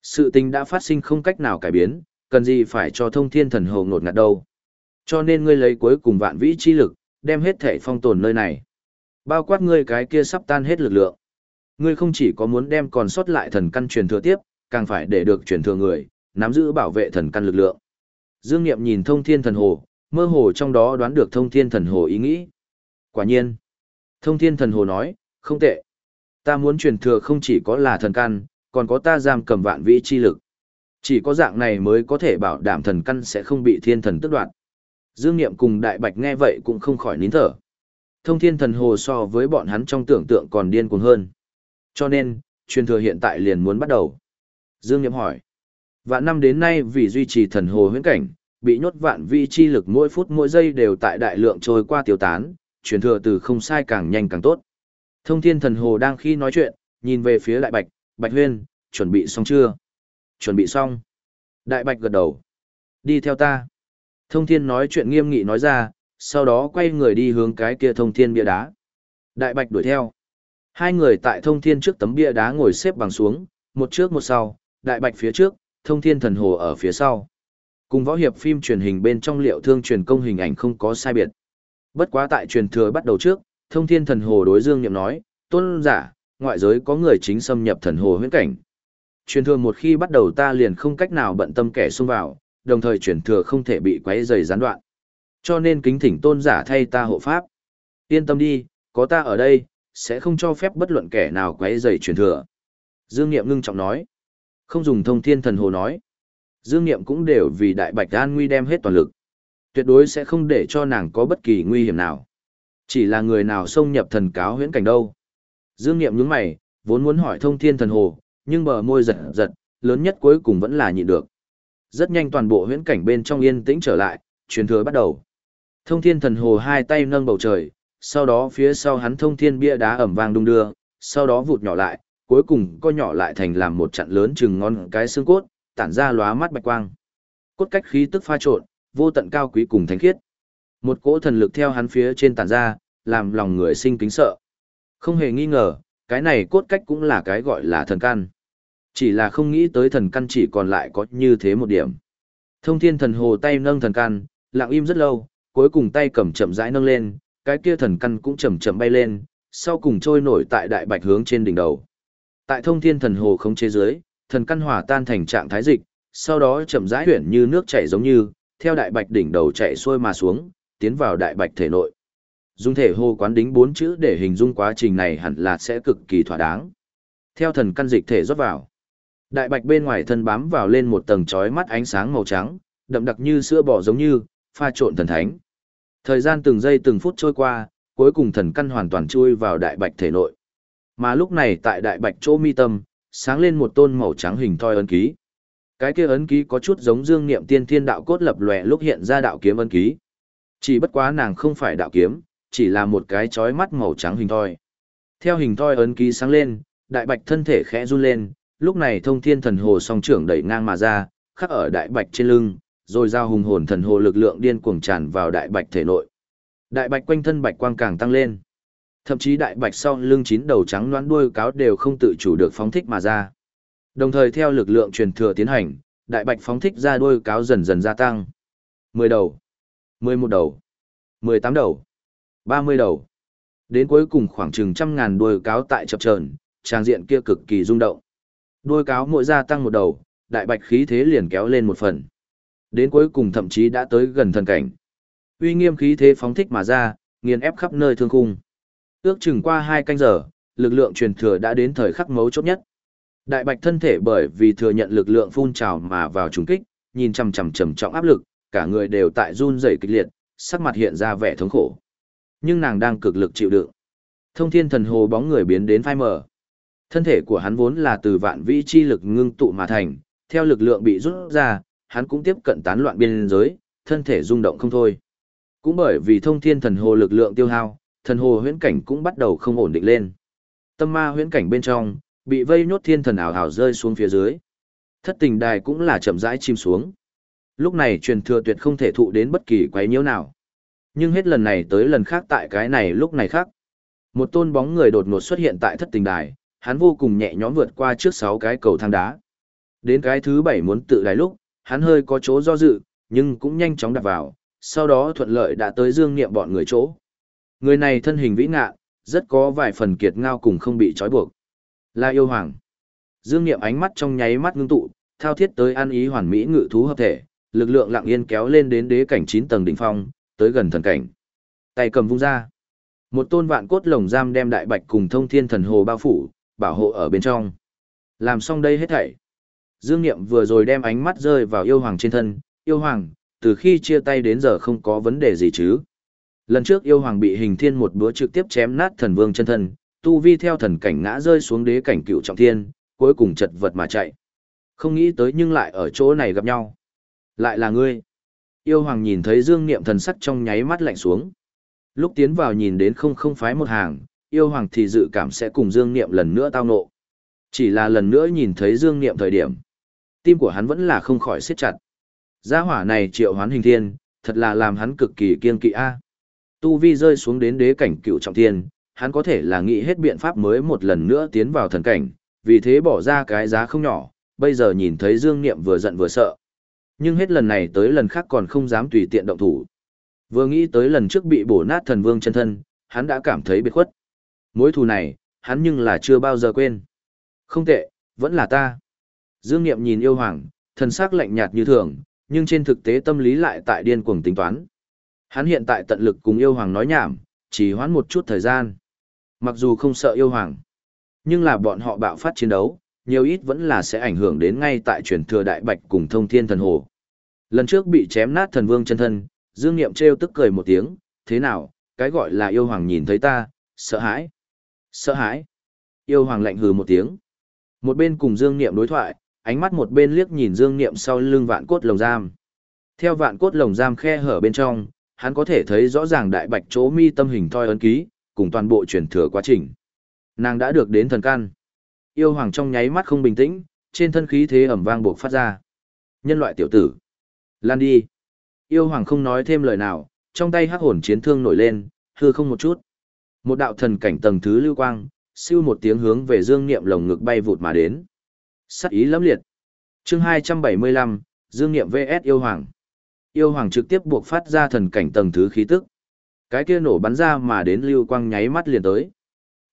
Sự tình đã phát sinh không cách nào cải biến, cần gì phải cho thông thiên thần hồ ngột ngạt đâu. Cho nên ngươi lấy cuối cùng vạn vĩ chi lực, đem hết thể phong tồn nơi này. Bao quát ngươi cái kia sắp tan hết lực lượng. Ngươi không chỉ có muốn đem còn sót lại thần căn truyền thừa tiếp, càng phải để được truyền thừa người, nắm giữ bảo vệ thần căn lực lượng. Dương Niệm nhìn thông thiên thần hồ, mơ hồ trong đó đoán được thông thiên thần hồ ý nghĩ. Quả nhiên. Thông thiên thần hồ nói, không tệ. Ta muốn truyền thừa không chỉ có là thần căn, còn có ta giam cầm vạn vĩ chi lực. Chỉ có dạng này mới có thể bảo đảm thần căn sẽ không bị thiên thần tức đoạt. Dương Niệm cùng Đại Bạch nghe vậy cũng không khỏi nín thở. Thông thiên thần hồ so với bọn hắn trong tưởng tượng còn điên cuồng hơn. Cho nên, truyền thừa hiện tại liền muốn bắt đầu. Dương Niệm hỏi. Vạn năm đến nay vì duy trì thần hồ huyễn cảnh, bị nhốt vạn vi chi lực mỗi phút mỗi giây đều tại đại lượng trôi qua tiêu tán, truyền thừa từ không sai càng nhanh càng tốt. Thông thiên thần hồ đang khi nói chuyện, nhìn về phía đại bạch, bạch huyên, chuẩn bị xong chưa? Chuẩn bị xong. Đại bạch gật đầu. Đi theo ta. Thông thiên nói chuyện nghiêm nghị nói ra, sau đó quay người đi hướng cái kia thông thiên bia đá. Đại bạch đuổi theo. Hai người tại thông thiên trước tấm bia đá ngồi xếp bằng xuống, một trước một sau, đại bạch phía trước, thông thiên thần hồ ở phía sau. Cùng võ hiệp phim truyền hình bên trong liệu thương truyền công hình ảnh không có sai biệt. Bất quá tại truyền thừa bắt đầu trước, thông thiên thần hồ đối dương nhậm nói, tôn giả, ngoại giới có người chính xâm nhập thần hồ huyễn cảnh. Truyền thừa một khi bắt đầu ta liền không cách nào bận tâm kẻ xông vào, đồng thời truyền thừa không thể bị quấy rầy gián đoạn. Cho nên kính thỉnh tôn giả thay ta hộ pháp. Yên tâm đi, có ta ở đây, sẽ không cho phép bất luận kẻ nào quấy rầy truyền thừa. Dương Niệm ngưng trọng nói. Không dùng thông thiên thần hồ nói. Dương Niệm cũng đều vì đại bạch an nguy đem hết toàn lực. Tuyệt đối sẽ không để cho nàng có bất kỳ nguy hiểm nào. Chỉ là người nào xông nhập thần cáo huyễn cảnh đâu. Dương Niệm nhướng mày, vốn muốn hỏi thông thiên thần hồ, nhưng bờ môi giật giật, lớn nhất cuối cùng vẫn là nhịn được. Rất nhanh toàn bộ huyễn cảnh bên trong yên tĩnh trở lại, truyền thừa bắt đầu. Thông thiên thần hồ hai tay nâng bầu trời, sau đó phía sau hắn thông thiên bia đá ẩm vang đung đưa, sau đó vụt nhỏ lại, cuối cùng co nhỏ lại thành làm một trận lớn chừng ngon cái xương cốt, tản ra lóa mắt bạch quang. Cốt cách khí tức pha trộn, vô tận cao quý cùng thánh khiết. Một cỗ thần lực theo hắn phía trên tản ra, làm lòng người sinh kính sợ. Không hề nghi ngờ, cái này cốt cách cũng là cái gọi là thần căn. Chỉ là không nghĩ tới thần căn chỉ còn lại có như thế một điểm. Thông thiên thần hồ tay nâng thần căn, lặng im rất lâu, cuối cùng tay cầm chậm rãi nâng lên, cái kia thần căn cũng chậm chậm bay lên, sau cùng trôi nổi tại đại bạch hướng trên đỉnh đầu. Tại thông thiên thần hồ không chế dưới, thần căn hòa tan thành trạng thái dịch, sau đó chậm rãi huyển như nước chảy giống như, theo đại bạch đỉnh đầu chạy xuôi mà xuống, tiến vào đại bạch thể nội. Dung thể hô quán đính bốn chữ để hình dung quá trình này hẳn là sẽ cực kỳ thỏa đáng. Theo thần căn dịch thể rót vào. Đại bạch bên ngoài thân bám vào lên một tầng chói mắt ánh sáng màu trắng, đậm đặc như sữa bò giống như, pha trộn thần thánh. Thời gian từng giây từng phút trôi qua, cuối cùng thần căn hoàn toàn chui vào đại bạch thể nội. Mà lúc này tại đại bạch chỗ mi tâm, sáng lên một tôn màu trắng hình thoi ấn ký. Cái kia ấn ký có chút giống dương niệm tiên thiên đạo cốt lập lòe lúc hiện ra đạo kiếm ấn ký. Chỉ bất quá nàng không phải đạo kiếm, chỉ là một cái chói mắt màu trắng hình thoi. Theo hình thoi ấn ký sáng lên, đại bạch thân thể khẽ run lên, lúc này thông thiên thần hồ song trưởng đẩy ngang mà ra, khắc ở đại bạch trên lưng, rồi giao hùng hồn thần hồ lực lượng điên cuồng tràn vào đại bạch thể nội. Đại bạch quanh thân bạch quang càng tăng lên. Thậm chí đại bạch sau lưng chín đầu trắng loãng đuôi cáo đều không tự chủ được phóng thích mà ra. Đồng thời theo lực lượng truyền thừa tiến hành, đại bạch phóng thích ra đuôi cáo dần dần gia tăng. 10 đầu, 11 đầu, 18 đầu, 30 đầu. Đến cuối cùng khoảng chừng trăm ngàn đuôi cáo tại chập chờn, trang diện kia cực kỳ rung động. Đuôi cáo mỗi gia tăng một đầu, đại bạch khí thế liền kéo lên một phần. Đến cuối cùng thậm chí đã tới gần thần cảnh. Uy nghiêm khí thế phóng thích mà ra, nghiền ép khắp nơi thương khung. Ước chừng qua hai canh giờ, lực lượng truyền thừa đã đến thời khắc mấu chốt nhất. Đại bạch thân thể bởi vì thừa nhận lực lượng phun trào mà vào trùng kích, nhìn chằm chằm trầm trọng áp lực, cả người đều tại run rẩy kịch liệt, sắc mặt hiện ra vẻ thống khổ. Nhưng nàng đang cực lực chịu đựng. Thông Thiên Thần Hồ bóng người biến đến phai mờ. Thân thể của hắn vốn là từ vạn vĩ chi lực ngưng tụ mà thành, theo lực lượng bị rút ra, hắn cũng tiếp cận tán loạn biên giới, thân thể rung động không thôi. Cũng bởi vì Thông Thiên Thần Hồ lực lượng tiêu hao, thần hồ huyễn cảnh cũng bắt đầu không ổn định lên. Tâm ma huyễn cảnh bên trong, bị vây nhốt thiên thần ảo ảo rơi xuống phía dưới. Thất tình đài cũng là chậm rãi chìm xuống. Lúc này truyền thừa tuyệt không thể thụ đến bất kỳ quấy nhiễu nào. Nhưng hết lần này tới lần khác tại cái này lúc này khác. Một tôn bóng người đột ngột xuất hiện tại thất tình đài, hắn vô cùng nhẹ nhõm vượt qua trước sáu cái cầu thang đá. Đến cái thứ bảy muốn tự đài lúc, hắn hơi có chỗ do dự, nhưng cũng nhanh chóng đặt vào, sau đó thuận lợi đã tới dương niệm bọn người chỗ. Người này thân hình vĩ ngạ, rất có vài phần kiệt ngao cùng không bị trói buộc. Là yêu hoàng. Dương Niệm ánh mắt trong nháy mắt ngưng tụ, thao thiết tới ăn ý hoàn mỹ ngự thú hợp thể, lực lượng lặng yên kéo lên đến đế cảnh 9 tầng đỉnh phong, tới gần thần cảnh. Tay cầm vung ra. Một tôn vạn cốt lồng giam đem đại bạch cùng thông thiên thần hồ bao phủ, bảo hộ ở bên trong. Làm xong đây hết thảy. Dương Niệm vừa rồi đem ánh mắt rơi vào yêu hoàng trên thân, yêu hoàng, từ khi chia tay đến giờ không có vấn đề gì chứ. Lần trước yêu hoàng bị hình thiên một búa trực tiếp chém nát thần vương chân thân, tu vi theo thần cảnh ngã rơi xuống đế cảnh cựu trọng thiên, cuối cùng chật vật mà chạy. Không nghĩ tới nhưng lại ở chỗ này gặp nhau. Lại là ngươi. Yêu hoàng nhìn thấy dương niệm thần sắc trong nháy mắt lạnh xuống. Lúc tiến vào nhìn đến không không phái một hàng, yêu hoàng thì dự cảm sẽ cùng dương niệm lần nữa tao nộ. Chỉ là lần nữa nhìn thấy dương niệm thời điểm. Tim của hắn vẫn là không khỏi siết chặt. Gia hỏa này triệu hoán hình thiên, thật là làm hắn cực kỳ kiên kỵ a. Tu vi rơi xuống đến đế cảnh cựu trọng thiên, hắn có thể là nghĩ hết biện pháp mới một lần nữa tiến vào thần cảnh, vì thế bỏ ra cái giá không nhỏ, bây giờ nhìn thấy Dương Niệm vừa giận vừa sợ. Nhưng hết lần này tới lần khác còn không dám tùy tiện động thủ. Vừa nghĩ tới lần trước bị bổ nát thần vương chân thân, hắn đã cảm thấy biệt khuất. Mối thù này, hắn nhưng là chưa bao giờ quên. Không tệ, vẫn là ta. Dương Niệm nhìn yêu hoàng, thần sắc lạnh nhạt như thường, nhưng trên thực tế tâm lý lại tại điên cuồng tính toán. Hắn hiện tại tận lực cùng yêu hoàng nói nhảm, chỉ hoãn một chút thời gian. Mặc dù không sợ yêu hoàng, nhưng là bọn họ bạo phát chiến đấu, nhiều ít vẫn là sẽ ảnh hưởng đến ngay tại truyền thừa đại bạch cùng thông thiên thần hồ. Lần trước bị chém nát thần vương chân thân, Dương Niệm trêu tức cười một tiếng, thế nào, cái gọi là yêu hoàng nhìn thấy ta, sợ hãi. Sợ hãi. Yêu hoàng lạnh hừ một tiếng. Một bên cùng Dương Niệm đối thoại, ánh mắt một bên liếc nhìn Dương Niệm sau lưng vạn cốt lồng giam. Theo vạn cốt lồng giam khe hở bên trong, hắn có thể thấy rõ ràng đại bạch chỗ mi tâm hình thoi ấn ký, cùng toàn bộ chuyển thừa quá trình. Nàng đã được đến thần can. Yêu hoàng trong nháy mắt không bình tĩnh, trên thân khí thế ẩm vang buộc phát ra. Nhân loại tiểu tử. Lan đi. Yêu hoàng không nói thêm lời nào, trong tay hắc hồn chiến thương nổi lên, hư không một chút. Một đạo thần cảnh tầng thứ lưu quang, siêu một tiếng hướng về dương niệm lồng ngực bay vụt mà đến. Sắc ý lẫm liệt. Chương 275, Dương Niệm VS Yêu Hoàng yêu hoàng trực tiếp buộc phát ra thần cảnh tầng thứ khí tức. Cái kia nổ bắn ra mà đến lưu quang nháy mắt liền tới.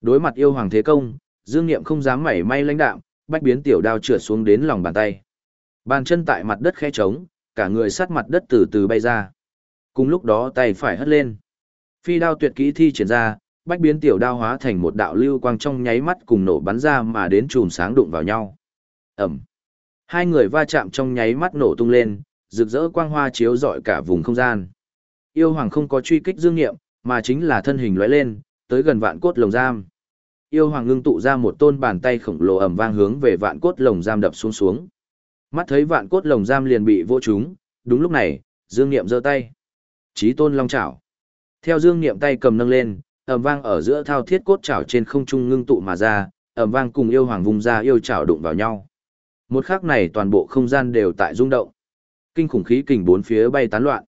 Đối mặt yêu hoàng thế công, Dương Niệm không dám mảy may lãnh đạm, bách biến tiểu đao trượt xuống đến lòng bàn tay. Bàn chân tại mặt đất khẽ trống, cả người sát mặt đất từ từ bay ra. Cùng lúc đó tay phải hất lên. Phi đao tuyệt kỹ thi triển ra, bách biến tiểu đao hóa thành một đạo lưu quang trong nháy mắt cùng nổ bắn ra mà đến chùm sáng đụng vào nhau. Ẩm. Hai người va chạm trong nháy mắt nổ tung lên, rực rỡ quang hoa chiếu rọi cả vùng không gian. Yêu hoàng không có truy kích dương nghiệm, mà chính là thân hình lóe lên, tới gần vạn cốt lồng giam. Yêu hoàng ngưng tụ ra một tôn bàn tay khổng lồ ầm vang hướng về vạn cốt lồng giam đập xuống xuống. Mắt thấy vạn cốt lồng giam liền bị vô chúng, đúng lúc này, dương nghiệm giơ tay. Chí tôn long chảo. Theo Dương Niệm tay cầm nâng lên, ầm vang ở giữa thao thiết cốt chảo trên không trung ngưng tụ mà ra, ầm vang cùng yêu hoàng vùng ra yêu chảo đụng vào nhau. Một khắc này toàn bộ không gian đều tại rung động. Kinh khủng khí kình bốn phía bay tán loạn.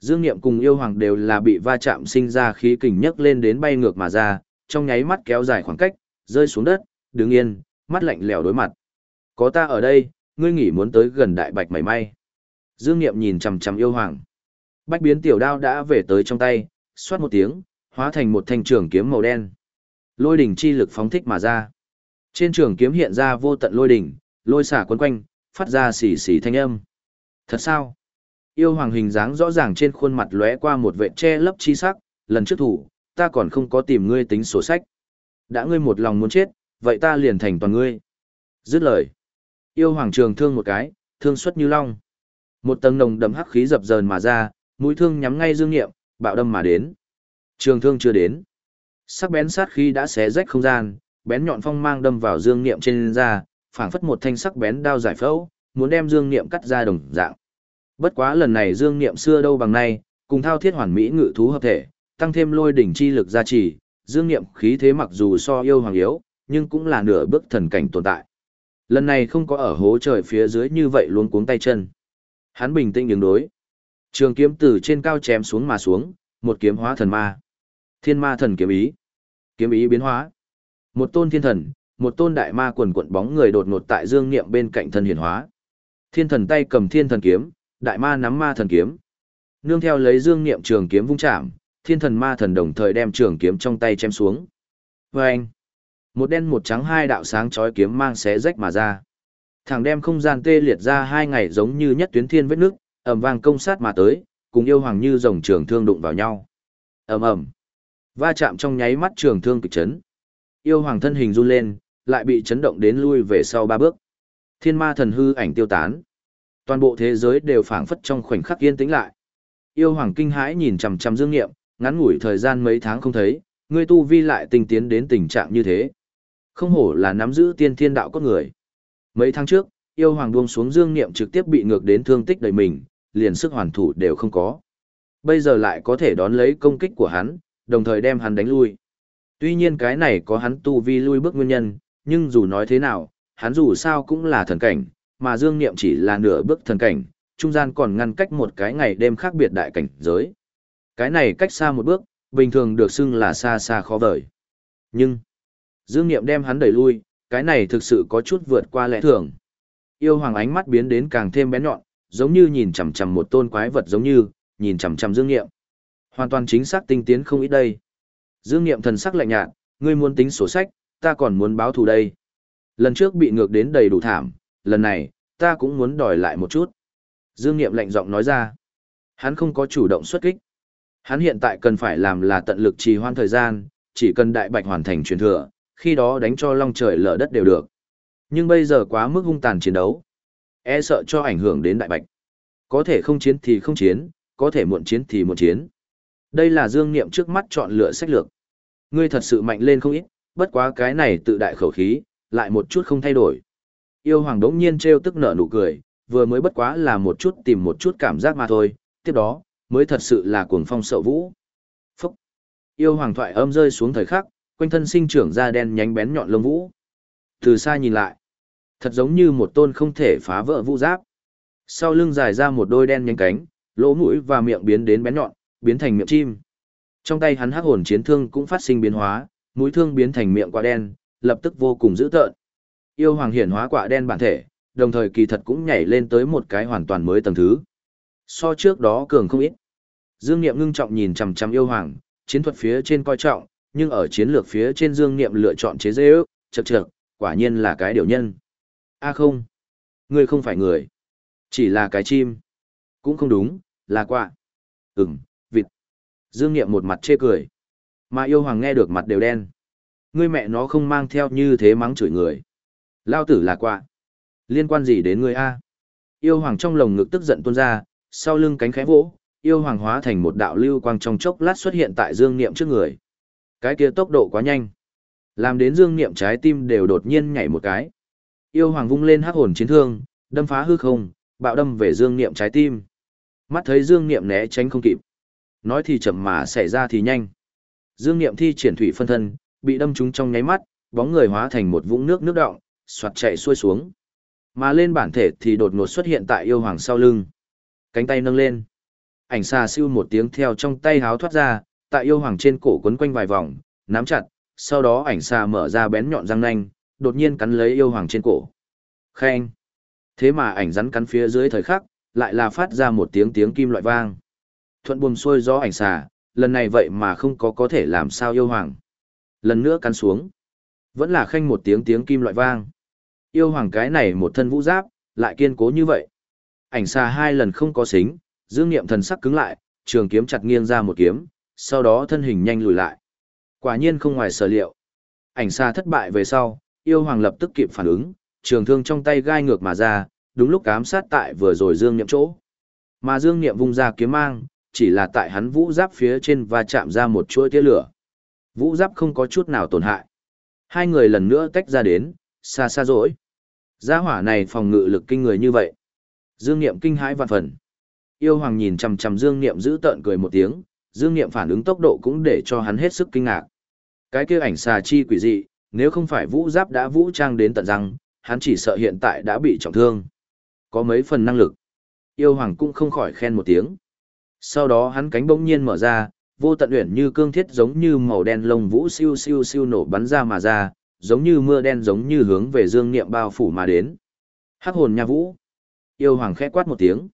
Dương Niệm cùng yêu hoàng đều là bị va chạm sinh ra khí kình nhấc lên đến bay ngược mà ra, trong nháy mắt kéo dài khoảng cách, rơi xuống đất, đứng yên, mắt lạnh lẽo đối mặt. Có ta ở đây, ngươi nghĩ muốn tới gần đại bạch mảy may. Dương Niệm nhìn chằm chằm yêu hoàng. Bách biến tiểu đao đã về tới trong tay, xoát một tiếng, hóa thành một thanh trường kiếm màu đen. Lôi đỉnh chi lực phóng thích mà ra. Trên trường kiếm hiện ra vô tận lôi đỉnh, lôi xả quấn quanh, phát ra xì xì thanh âm. Thật sao? Yêu hoàng hình dáng rõ ràng trên khuôn mặt lóe qua một vệ che lấp chi sắc, lần trước thủ, ta còn không có tìm ngươi tính sổ sách. Đã ngươi một lòng muốn chết, vậy ta liền thành toàn ngươi. Dứt lời. Yêu hoàng trường thương một cái, thương xuất như long. Một tầng nồng đậm hắc khí dập dờn mà ra, mũi thương nhắm ngay dương nghiệm, bạo đâm mà đến. Trường thương chưa đến. Sắc bén sát khí đã xé rách không gian, bén nhọn phong mang đâm vào dương nghiệm trên da, phảng phất một thanh sắc bén đao giải phẫu, muốn đem dương Niệm cắt ra đồng dạng. Bất quá lần này dương Niệm xưa đâu bằng nay, cùng thao thiết hoàn mỹ ngự thú hợp thể, tăng thêm lôi đỉnh chi lực gia trì, dương Niệm khí thế mặc dù so yêu hoàng yếu, nhưng cũng là nửa bước thần cảnh tồn tại. Lần này không có ở hố trời phía dưới như vậy luôn cuống tay chân. Hắn bình tĩnh đứng đối. Trường kiếm từ trên cao chém xuống mà xuống, một kiếm hóa thần ma. Thiên ma thần kiếm ý. Kiếm ý biến hóa. Một tôn thiên thần, một tôn đại ma quần quận bóng người đột ngột tại dương niệm bên cạnh thân hiển hóa. Thiên thần tay cầm thiên thần kiếm, đại ma nắm ma thần kiếm. Nương theo lấy dương niệm trường kiếm vung chạm, thiên thần ma thần đồng thời đem trường kiếm trong tay chém xuống. Vâng! Một đen một trắng hai đạo sáng chói kiếm mang xé rách mà ra. Thằng đem không gian tê liệt ra hai ngày giống như nhất tuyến thiên vết nước, ầm vang công sát mà tới, cùng yêu hoàng như rồng trường thương đụng vào nhau. ầm ầm, va chạm trong nháy mắt trường thương kịch chấn. Yêu hoàng thân hình run lên, lại bị chấn động đến lui về sau ba bước. Thiên ma thần hư ảnh tiêu tán. Toàn bộ thế giới đều phảng phất trong khoảnh khắc yên tĩnh lại. Yêu hoàng kinh hãi nhìn chằm chằm Dương Nghiệm, ngắn ngủi thời gian mấy tháng không thấy, ngươi tu vi lại tinh tiến đến tình trạng như thế. Không hổ là nắm giữ tiên thiên đạo cốt người. Mấy tháng trước, yêu hoàng buông xuống Dương Nghiệm trực tiếp bị ngược đến thương tích đầy mình, liền sức hoàn thủ đều không có. Bây giờ lại có thể đón lấy công kích của hắn, đồng thời đem hắn đánh lui. Tuy nhiên cái này có hắn tu vi lui bước nguyên nhân, nhưng dù nói thế nào, hắn dù sao cũng là thần cảnh, mà Dương Niệm chỉ là nửa bước thần cảnh, trung gian còn ngăn cách một cái ngày đêm khác biệt đại cảnh giới. Cái này cách xa một bước, bình thường được xưng là xa xa khó vời. Nhưng, Dương Niệm đem hắn đẩy lui, cái này thực sự có chút vượt qua lẽ thường. Yêu hoàng ánh mắt biến đến càng thêm bén nhọn, giống như nhìn chằm chằm một tôn quái vật giống như, nhìn chằm chằm Dương Niệm. Hoàn toàn chính xác tinh tiến không ít đây. Dương Niệm thần sắc lạnh nhạt, ngươi muốn tính sổ sách, ta còn muốn báo thù đây. Lần trước bị ngược đến đầy đủ thảm, lần này, ta cũng muốn đòi lại một chút. Dương Niệm lạnh giọng nói ra. Hắn không có chủ động xuất kích. Hắn hiện tại cần phải làm là tận lực trì hoãn thời gian, chỉ cần đại bạch hoàn thành truyền thừa, khi đó đánh cho long trời lở đất đều được. Nhưng bây giờ quá mức hung tàn chiến đấu, e sợ cho ảnh hưởng đến đại bạch. Có thể không chiến thì không chiến, có thể muộn chiến thì muộn chiến. Đây là Dương Niệm trước mắt chọn lựa sách lược. Ngươi thật sự mạnh lên không ít, bất quá cái này tự đại khẩu khí, lại một chút không thay đổi. Yêu hoàng đống nhiên treo tức nở nụ cười, vừa mới bất quá là một chút tìm một chút cảm giác mà thôi, tiếp đó, mới thật sự là cuồng phong sợ vũ. Phúc! Yêu hoàng thoại âm rơi xuống thời khắc, quanh thân sinh trưởng ra đen nhánh bén nhọn lông vũ. Từ xa nhìn lại, thật giống như một tôn không thể phá vỡ vũ giáp. Sau lưng dài ra một đôi đen nhánh cánh, lỗ mũi và miệng biến đến bén nhọn, biến thành miệng chim. Trong tay hắn hắc hồn chiến thương cũng phát sinh biến hóa, mũi thương biến thành miệng quả đen, lập tức vô cùng dữ tợn. Yêu hoàng hiển hóa quả đen bản thể, đồng thời kỳ thật cũng nhảy lên tới một cái hoàn toàn mới tầng thứ. So trước đó cường không ít. Dương Niệm ngưng trọng nhìn chằm chằm yêu hoàng, chiến thuật phía trên coi trọng, nhưng ở chiến lược phía trên Dương Niệm lựa chọn chế dễ ước, chật chật, quả nhiên là cái điều nhân. A không, ngươi không phải người, chỉ là cái chim. Cũng không đúng, là quạ. Ừm, vịt. Dương Niệm một mặt chê cười. Mà yêu hoàng nghe được mặt đều đen. Ngươi mẹ nó không mang theo như thế mắng chửi người. Lao tử là quạ. Liên quan gì đến ngươi A? Yêu hoàng trong lồng ngực tức giận tuôn ra, sau lưng cánh khẽ vỗ, yêu hoàng hóa thành một đạo lưu quang trong chốc lát xuất hiện tại Dương Niệm trước người. Cái kia tốc độ quá nhanh. Làm đến Dương Niệm trái tim đều đột nhiên nhảy một cái. Yêu hoàng vung lên hắc hồn chiến thương, đâm phá hư không, bạo đâm về Dương Niệm trái tim. Mắt thấy Dương Niệm né tránh không kịp. Nói thì chậm mà xảy ra thì nhanh. Dương Niệm thi triển thủy phân thân, bị đâm trúng trong nháy mắt, bóng người hóa thành một vũng nước nước động, xoạt chạy xuôi xuống. Mà lên bản thể thì đột ngột xuất hiện tại yêu hoàng sau lưng. Cánh tay nâng lên. Ảnh xà siêu một tiếng theo trong tay háo thoát ra, tại yêu hoàng trên cổ quấn quanh vài vòng, nắm chặt, sau đó ảnh xà mở ra bén nhọn răng nanh, đột nhiên cắn lấy yêu hoàng trên cổ. Khen. Thế mà ảnh rắn cắn phía dưới thời khắc, lại là phát ra một tiếng tiếng kim loại vang. Thuận buồm xuôi gió ảnh xà, lần này vậy mà không có có thể làm sao yêu hoàng. Lần nữa cắn xuống. Vẫn là khanh một tiếng tiếng kim loại vang. Yêu hoàng cái này một thân vũ giáp, lại kiên cố như vậy. Ảnh xa hai lần không có xính, dương nghiệm thần sắc cứng lại, trường kiếm chặt nghiêng ra một kiếm, sau đó thân hình nhanh lùi lại. Quả nhiên không ngoài sở liệu. Ảnh xa thất bại về sau, yêu hoàng lập tức kịp phản ứng, trường thương trong tay gai ngược mà ra, đúng lúc cám sát tại vừa rồi dương nghiệm chỗ. Mà dương nghiệm vung ra kiếm mang, chỉ là tại hắn vũ giáp phía trên và chạm ra một chuỗi tia lửa. Vũ giáp không có chút nào tổn hại. Hai người lần nữa tách ra đến, xa xa rỗi. Gia hỏa này phòng ngự lực kinh người như vậy. Dương Niệm kinh hãi vạn phần. Yêu Hoàng nhìn chằm chằm Dương Niệm giữ tợn cười một tiếng, Dương Niệm phản ứng tốc độ cũng để cho hắn hết sức kinh ngạc. Cái kia ảnh xà chi quỷ dị, nếu không phải vũ giáp đã vũ trang đến tận răng, hắn chỉ sợ hiện tại đã bị trọng thương. Có mấy phần năng lực. Yêu Hoàng cũng không khỏi khen một tiếng. Sau đó hắn cánh bỗng nhiên mở ra, vô tận uyển như cương thiết giống như màu đen lông vũ siêu siêu siêu nổ bắn ra mà ra, giống như mưa đen giống như hướng về Dương Niệm bao phủ mà đến. Hắc hồn nha vũ. Yêu hoàng khẽ quát một tiếng.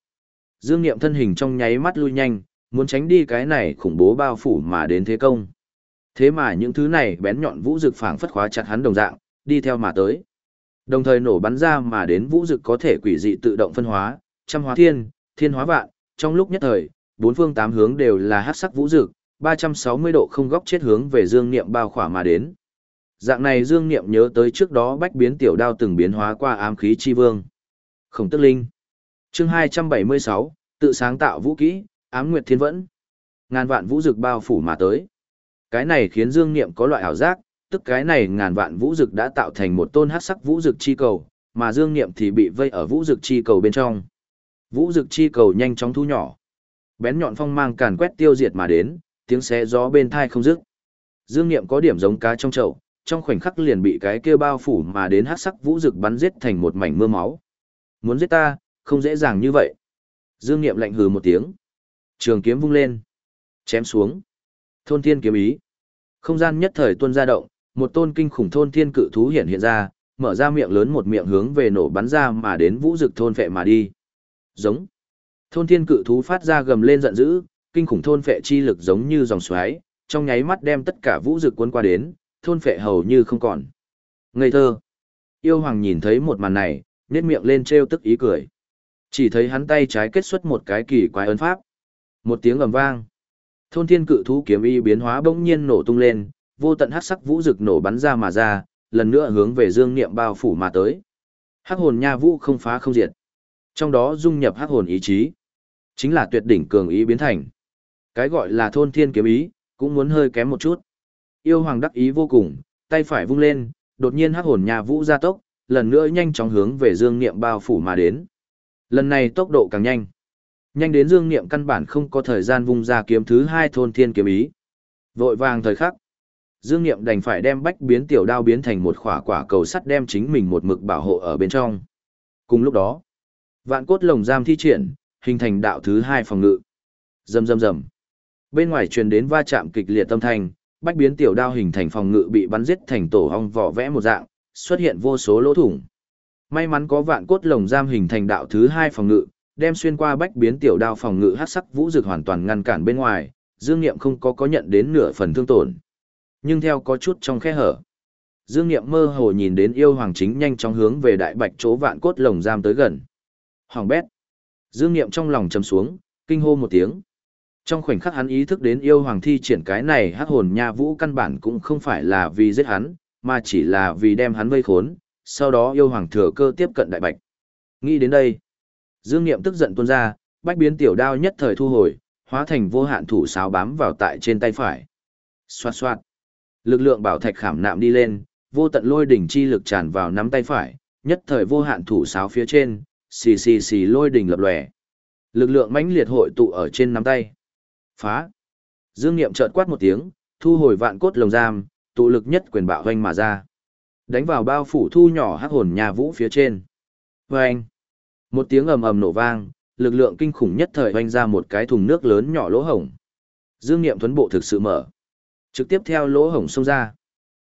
Dương Niệm thân hình trong nháy mắt lui nhanh, muốn tránh đi cái này khủng bố bao phủ mà đến thế công. Thế mà những thứ này bén nhọn vũ rực phảng phất khóa chặt hắn đồng dạng, đi theo mà tới. Đồng thời nổ bắn ra mà đến vũ rực có thể quỷ dị tự động phân hóa, trăm hóa thiên, thiên hóa vạn, trong lúc nhất thời, bốn phương tám hướng đều là hắc sắc vũ dực, 360 độ không góc chết hướng về Dương Niệm bao khỏa mà đến. Dạng này Dương Niệm nhớ tới trước đó bách biến tiểu đao từng biến hóa qua ám khí chi vương. Khổng tức linh. chương 276, tự sáng tạo vũ kỹ, ám nguyệt thiên vẫn. Ngàn vạn vũ dực bao phủ mà tới. Cái này khiến Dương Niệm có loại ảo giác, tức cái này ngàn vạn vũ dực đã tạo thành một tôn hắc sắc vũ dực chi cầu, mà Dương Niệm thì bị vây ở vũ dực chi cầu bên trong. Vũ dực chi cầu nhanh chóng thu nhỏ. Bén nhọn phong mang càn quét tiêu diệt mà đến, tiếng xé gió bên thai không dứt. Dương Niệm có điểm giống cá trong chậu, trong khoảnh khắc liền bị cái kia bao phủ mà đến hắc sắc vũ dực bắn giết thành một mảnh mưa máu. Muốn giết ta, không dễ dàng như vậy. Dương Niệm lạnh hừ một tiếng. Trường kiếm vung lên. Chém xuống. Thôn thiên kiếm ý. Không gian nhất thời tuôn ra động, một tôn kinh khủng thôn thiên cự thú hiện hiện ra, mở ra miệng lớn một miệng hướng về nổ bắn ra mà đến vũ dực thôn phệ mà đi. Giống. Thôn thiên cự thú phát ra gầm lên giận dữ, kinh khủng thôn phệ chi lực giống như dòng xoáy, trong nháy mắt đem tất cả vũ dực cuốn qua đến, thôn phệ hầu như không còn. Ngây thơ. Yêu hoàng nhìn thấy một màn này, nét miệng lên trêu tức ý cười. Chỉ thấy hắn tay trái kết xuất một cái kỳ quái ấn pháp. Một tiếng ầm vang. Thôn thiên cự thú kiếm y biến hóa bỗng nhiên nổ tung lên, vô tận hắc sắc vũ rực nổ bắn ra mà ra, lần nữa hướng về dương niệm bao phủ mà tới. Hắc hồn nha vũ không phá không diệt. Trong đó dung nhập hắc hồn ý chí, chính là tuyệt đỉnh cường ý biến thành. Cái gọi là thôn thiên kiếm ý, cũng muốn hơi kém một chút. Yêu hoàng đắc ý vô cùng, tay phải vung lên, đột nhiên hắc hồn nhà vũ ra tốc, lần nữa nhanh chóng hướng về dương niệm bao phủ mà đến. Lần này tốc độ càng nhanh. Nhanh đến dương niệm căn bản không có thời gian vung ra kiếm thứ hai thôn thiên kiếm ý. Vội vàng thời khắc. Dương niệm đành phải đem bách biến tiểu đao biến thành một khỏa quả cầu sắt đem chính mình một mực bảo hộ ở bên trong. Cùng lúc đó, vạn cốt lồng giam thi triển, hình thành đạo thứ hai phòng ngự. Rầm rầm rầm. Bên ngoài truyền đến va chạm kịch liệt tâm thanh, bách biến tiểu đao hình thành phòng ngự bị bắn giết thành tổ ong vỏ vẽ một dạng, xuất hiện vô số lỗ thủng. May mắn có vạn cốt lồng giam hình thành đạo thứ hai phòng ngự, đem xuyên qua bách biến tiểu đao phòng ngự hắc sắc vũ dược hoàn toàn ngăn cản bên ngoài, Dương Nghiệm không có có nhận đến nửa phần thương tổn. Nhưng theo có chút trong khe hở, Dương Nghiệm mơ hồ nhìn đến yêu hoàng chính nhanh chóng hướng về đại bạch chỗ vạn cốt lồng giam tới gần. Hoàng bét. Dương Nghiệm trong lòng trầm xuống, kinh hô một tiếng. Trong khoảnh khắc hắn ý thức đến yêu hoàng thi triển cái này hắc hồn nha vũ căn bản cũng không phải là vì giết hắn, mà chỉ là vì đem hắn vây khốn, sau đó yêu hoàng thừa cơ tiếp cận đại bạch. Nghĩ đến đây, Dương Niệm tức giận tuôn ra, bách biến tiểu đao nhất thời thu hồi, hóa thành vô hạn thủ sáo bám vào tại trên tay phải. Xoạt xoạt. Lực lượng bảo thạch khảm nạm đi lên, vô tận lôi đỉnh chi lực tràn vào nắm tay phải, nhất thời vô hạn thủ sáo phía trên, xì xì xì lôi đỉnh lập lòe. Lực lượng mãnh liệt hội tụ ở trên nắm tay. Phá. Dương Niệm chợt quát một tiếng, thu hồi vạn cốt lồng giam, tụ lực nhất quyền bạo hoành mà ra. Đánh vào bao phủ thu nhỏ hắc hồn nhà vũ phía trên. Vâng! Một tiếng ầm ầm nổ vang, lực lượng kinh khủng nhất thời hoành ra một cái thùng nước lớn nhỏ lỗ hổng. Dương Niệm thuấn bộ thực sự mở. Trực tiếp theo lỗ hổng xông ra.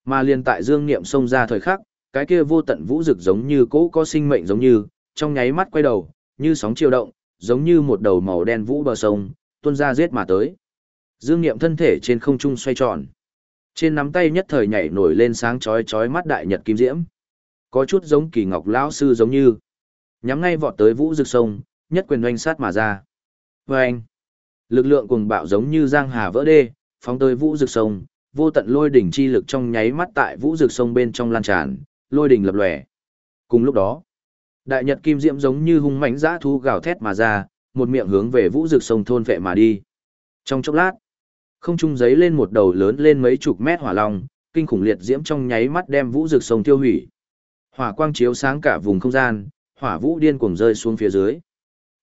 Mà liền tại Dương Niệm xông ra thời khắc, cái kia vô tận vũ rực giống như cỗ có sinh mệnh giống như, trong nháy mắt quay đầu, như sóng chiều động, giống như một đầu màu đen vũ bờ sông, tuôn ra giết mà tới. Dương Niệm thân thể trên không trung xoay tròn. Trên nắm tay nhất thời nhảy nổi lên sáng chói chói mắt đại nhật kim diễm. Có chút giống kỳ ngọc lão sư giống như. Nhắm ngay vọt tới vũ rực sông, nhất quyền oanh sát mà ra. Vâng! Lực lượng cùng bạo giống như giang hà vỡ đê, phóng tới vũ rực sông, vô tận lôi đỉnh chi lực trong nháy mắt tại vũ rực sông bên trong lan tràn, lôi đỉnh lập lòe. Cùng lúc đó, đại nhật kim diễm giống như hung mãnh dã thu gào thét mà ra, một miệng hướng về vũ rực sông thôn vệ mà đi. Trong chốc lát, không trung giấy lên một đầu lớn lên mấy chục mét hỏa long, kinh khủng liệt diễm trong nháy mắt đem vũ rực sông tiêu hủy. Hỏa quang chiếu sáng cả vùng không gian, hỏa vũ điên cuồng rơi xuống phía dưới.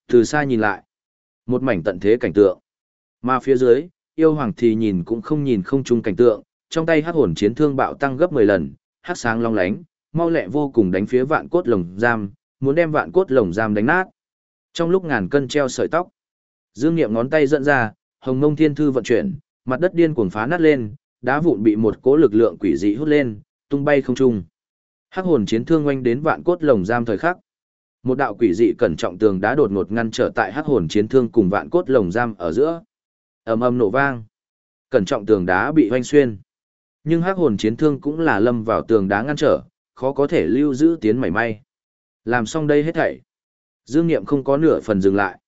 Từ xa nhìn lại, một mảnh tận thế cảnh tượng. Mà phía dưới, yêu hoàng thì nhìn cũng không nhìn không trung cảnh tượng, trong tay hắc hồn chiến thương bạo tăng gấp 10 lần, hắc sáng long lánh, mau lẹ vô cùng đánh phía vạn cốt lồng giam, muốn đem vạn cốt lồng giam đánh nát. Trong lúc ngàn cân treo sợi tóc, Dương Nghiệm ngón tay dẫn ra, Hồng Mông Thiên Thư vận chuyển, mặt đất điên cuồng phá nát lên, đá vụn bị một cỗ lực lượng quỷ dị hút lên, tung bay không trung. Hắc hồn chiến thương oanh đến vạn cốt lồng giam thời khắc. Một đạo quỷ dị cẩn trọng tường đá đột ngột ngăn trở tại hắc hồn chiến thương cùng vạn cốt lồng giam ở giữa. Ầm ầm nổ vang. Cẩn trọng tường đá bị oanh xuyên. Nhưng hắc hồn chiến thương cũng là lâm vào tường đá ngăn trở, khó có thể lưu giữ tiến mảy may. Làm xong đây hết thảy. Dương Niệm không có nửa phần dừng lại.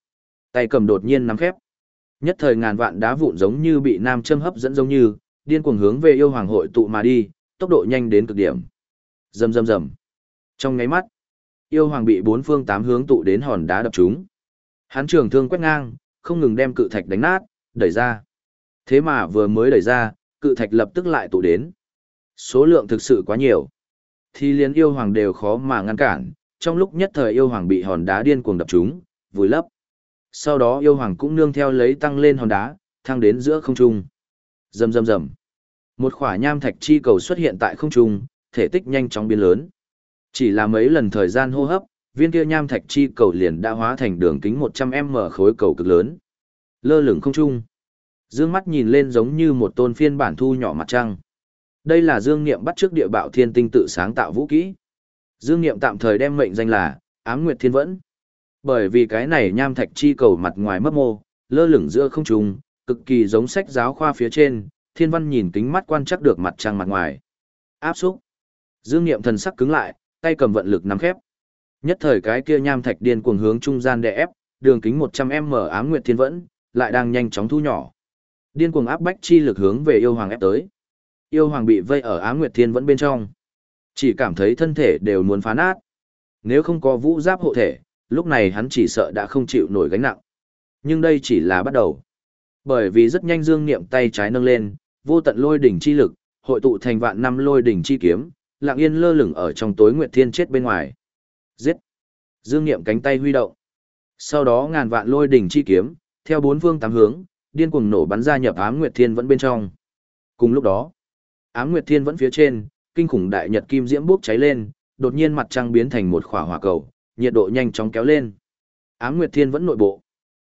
Tay cầm đột nhiên nắm khép. Nhất thời ngàn vạn đá vụn giống như bị nam châm hấp dẫn giống như, điên cuồng hướng về yêu hoàng hội tụ mà đi, tốc độ nhanh đến cực điểm. Rầm rầm rầm. Trong nháy mắt, yêu hoàng bị bốn phương tám hướng tụ đến hòn đá đập trúng. Hắn trường thương quét ngang, không ngừng đem cự thạch đánh nát, đẩy ra. Thế mà vừa mới đẩy ra, cự thạch lập tức lại tụ đến. Số lượng thực sự quá nhiều. Thì liền yêu hoàng đều khó mà ngăn cản, trong lúc nhất thời yêu hoàng bị hòn đá điên cuồng đập trúng, vùi lấp. Sau đó yêu hoàng cũng nương theo lấy tăng lên hòn đá, thăng đến giữa không trung. Rầm rầm rầm. Một khỏa nham thạch chi cầu xuất hiện tại không trung, thể tích nhanh chóng biến lớn. Chỉ là mấy lần thời gian hô hấp, viên kia nham thạch chi cầu liền đã hóa thành đường kính 100m khối cầu cực lớn. Lơ lửng không trung. Dương mắt nhìn lên giống như một tôn phiên bản thu nhỏ mặt trăng. Đây là Dương Niệm bắt trước địa bạo thiên tinh tự sáng tạo vũ kỹ. Dương Niệm tạm thời đem mệnh danh là Ám Nguyệt Thiên Vẫn. Bởi vì cái này nham thạch chi cầu mặt ngoài mấp mô, lơ lửng giữa không trung, cực kỳ giống sách giáo khoa phía trên, Thiên Văn nhìn kính mắt quan chắc được mặt trăng mặt ngoài. Áp xúc. Dương Niệm thần sắc cứng lại, tay cầm vận lực nắm khép. Nhất thời cái kia nham thạch điên cuồng hướng trung gian đè ép, đường kính 100m Ám Nguyệt Thiên Vẫn, lại đang nhanh chóng thu nhỏ. Điên cuồng áp bách chi lực hướng về yêu hoàng ép tới. Yêu hoàng bị vây ở Ám Nguyệt Thiên vẫn bên trong. Chỉ cảm thấy thân thể đều muốn phá nát. Nếu không có vũ giáp hộ thể, lúc này hắn chỉ sợ đã không chịu nổi gánh nặng. Nhưng đây chỉ là bắt đầu. Bởi vì rất nhanh dương niệm tay trái nâng lên, vô tận lôi đỉnh chi lực, hội tụ thành vạn năm lôi đỉnh chi kiếm, lặng yên lơ lửng ở trong tối nguyệt thiên chết bên ngoài. Giết! Dương niệm cánh tay huy động. Sau đó ngàn vạn lôi đỉnh chi kiếm, theo bốn phương tám hướng, điên cuồng nổ bắn ra nhập ám nguyệt thiên vẫn bên trong. Cùng lúc đó, ám nguyệt thiên vẫn phía trên, kinh khủng đại nhật kim diễm bốc cháy lên, đột nhiên mặt trăng biến thành một khỏa hỏa cầu, nhiệt độ nhanh chóng kéo lên. Ám nguyệt thiên vẫn nội bộ.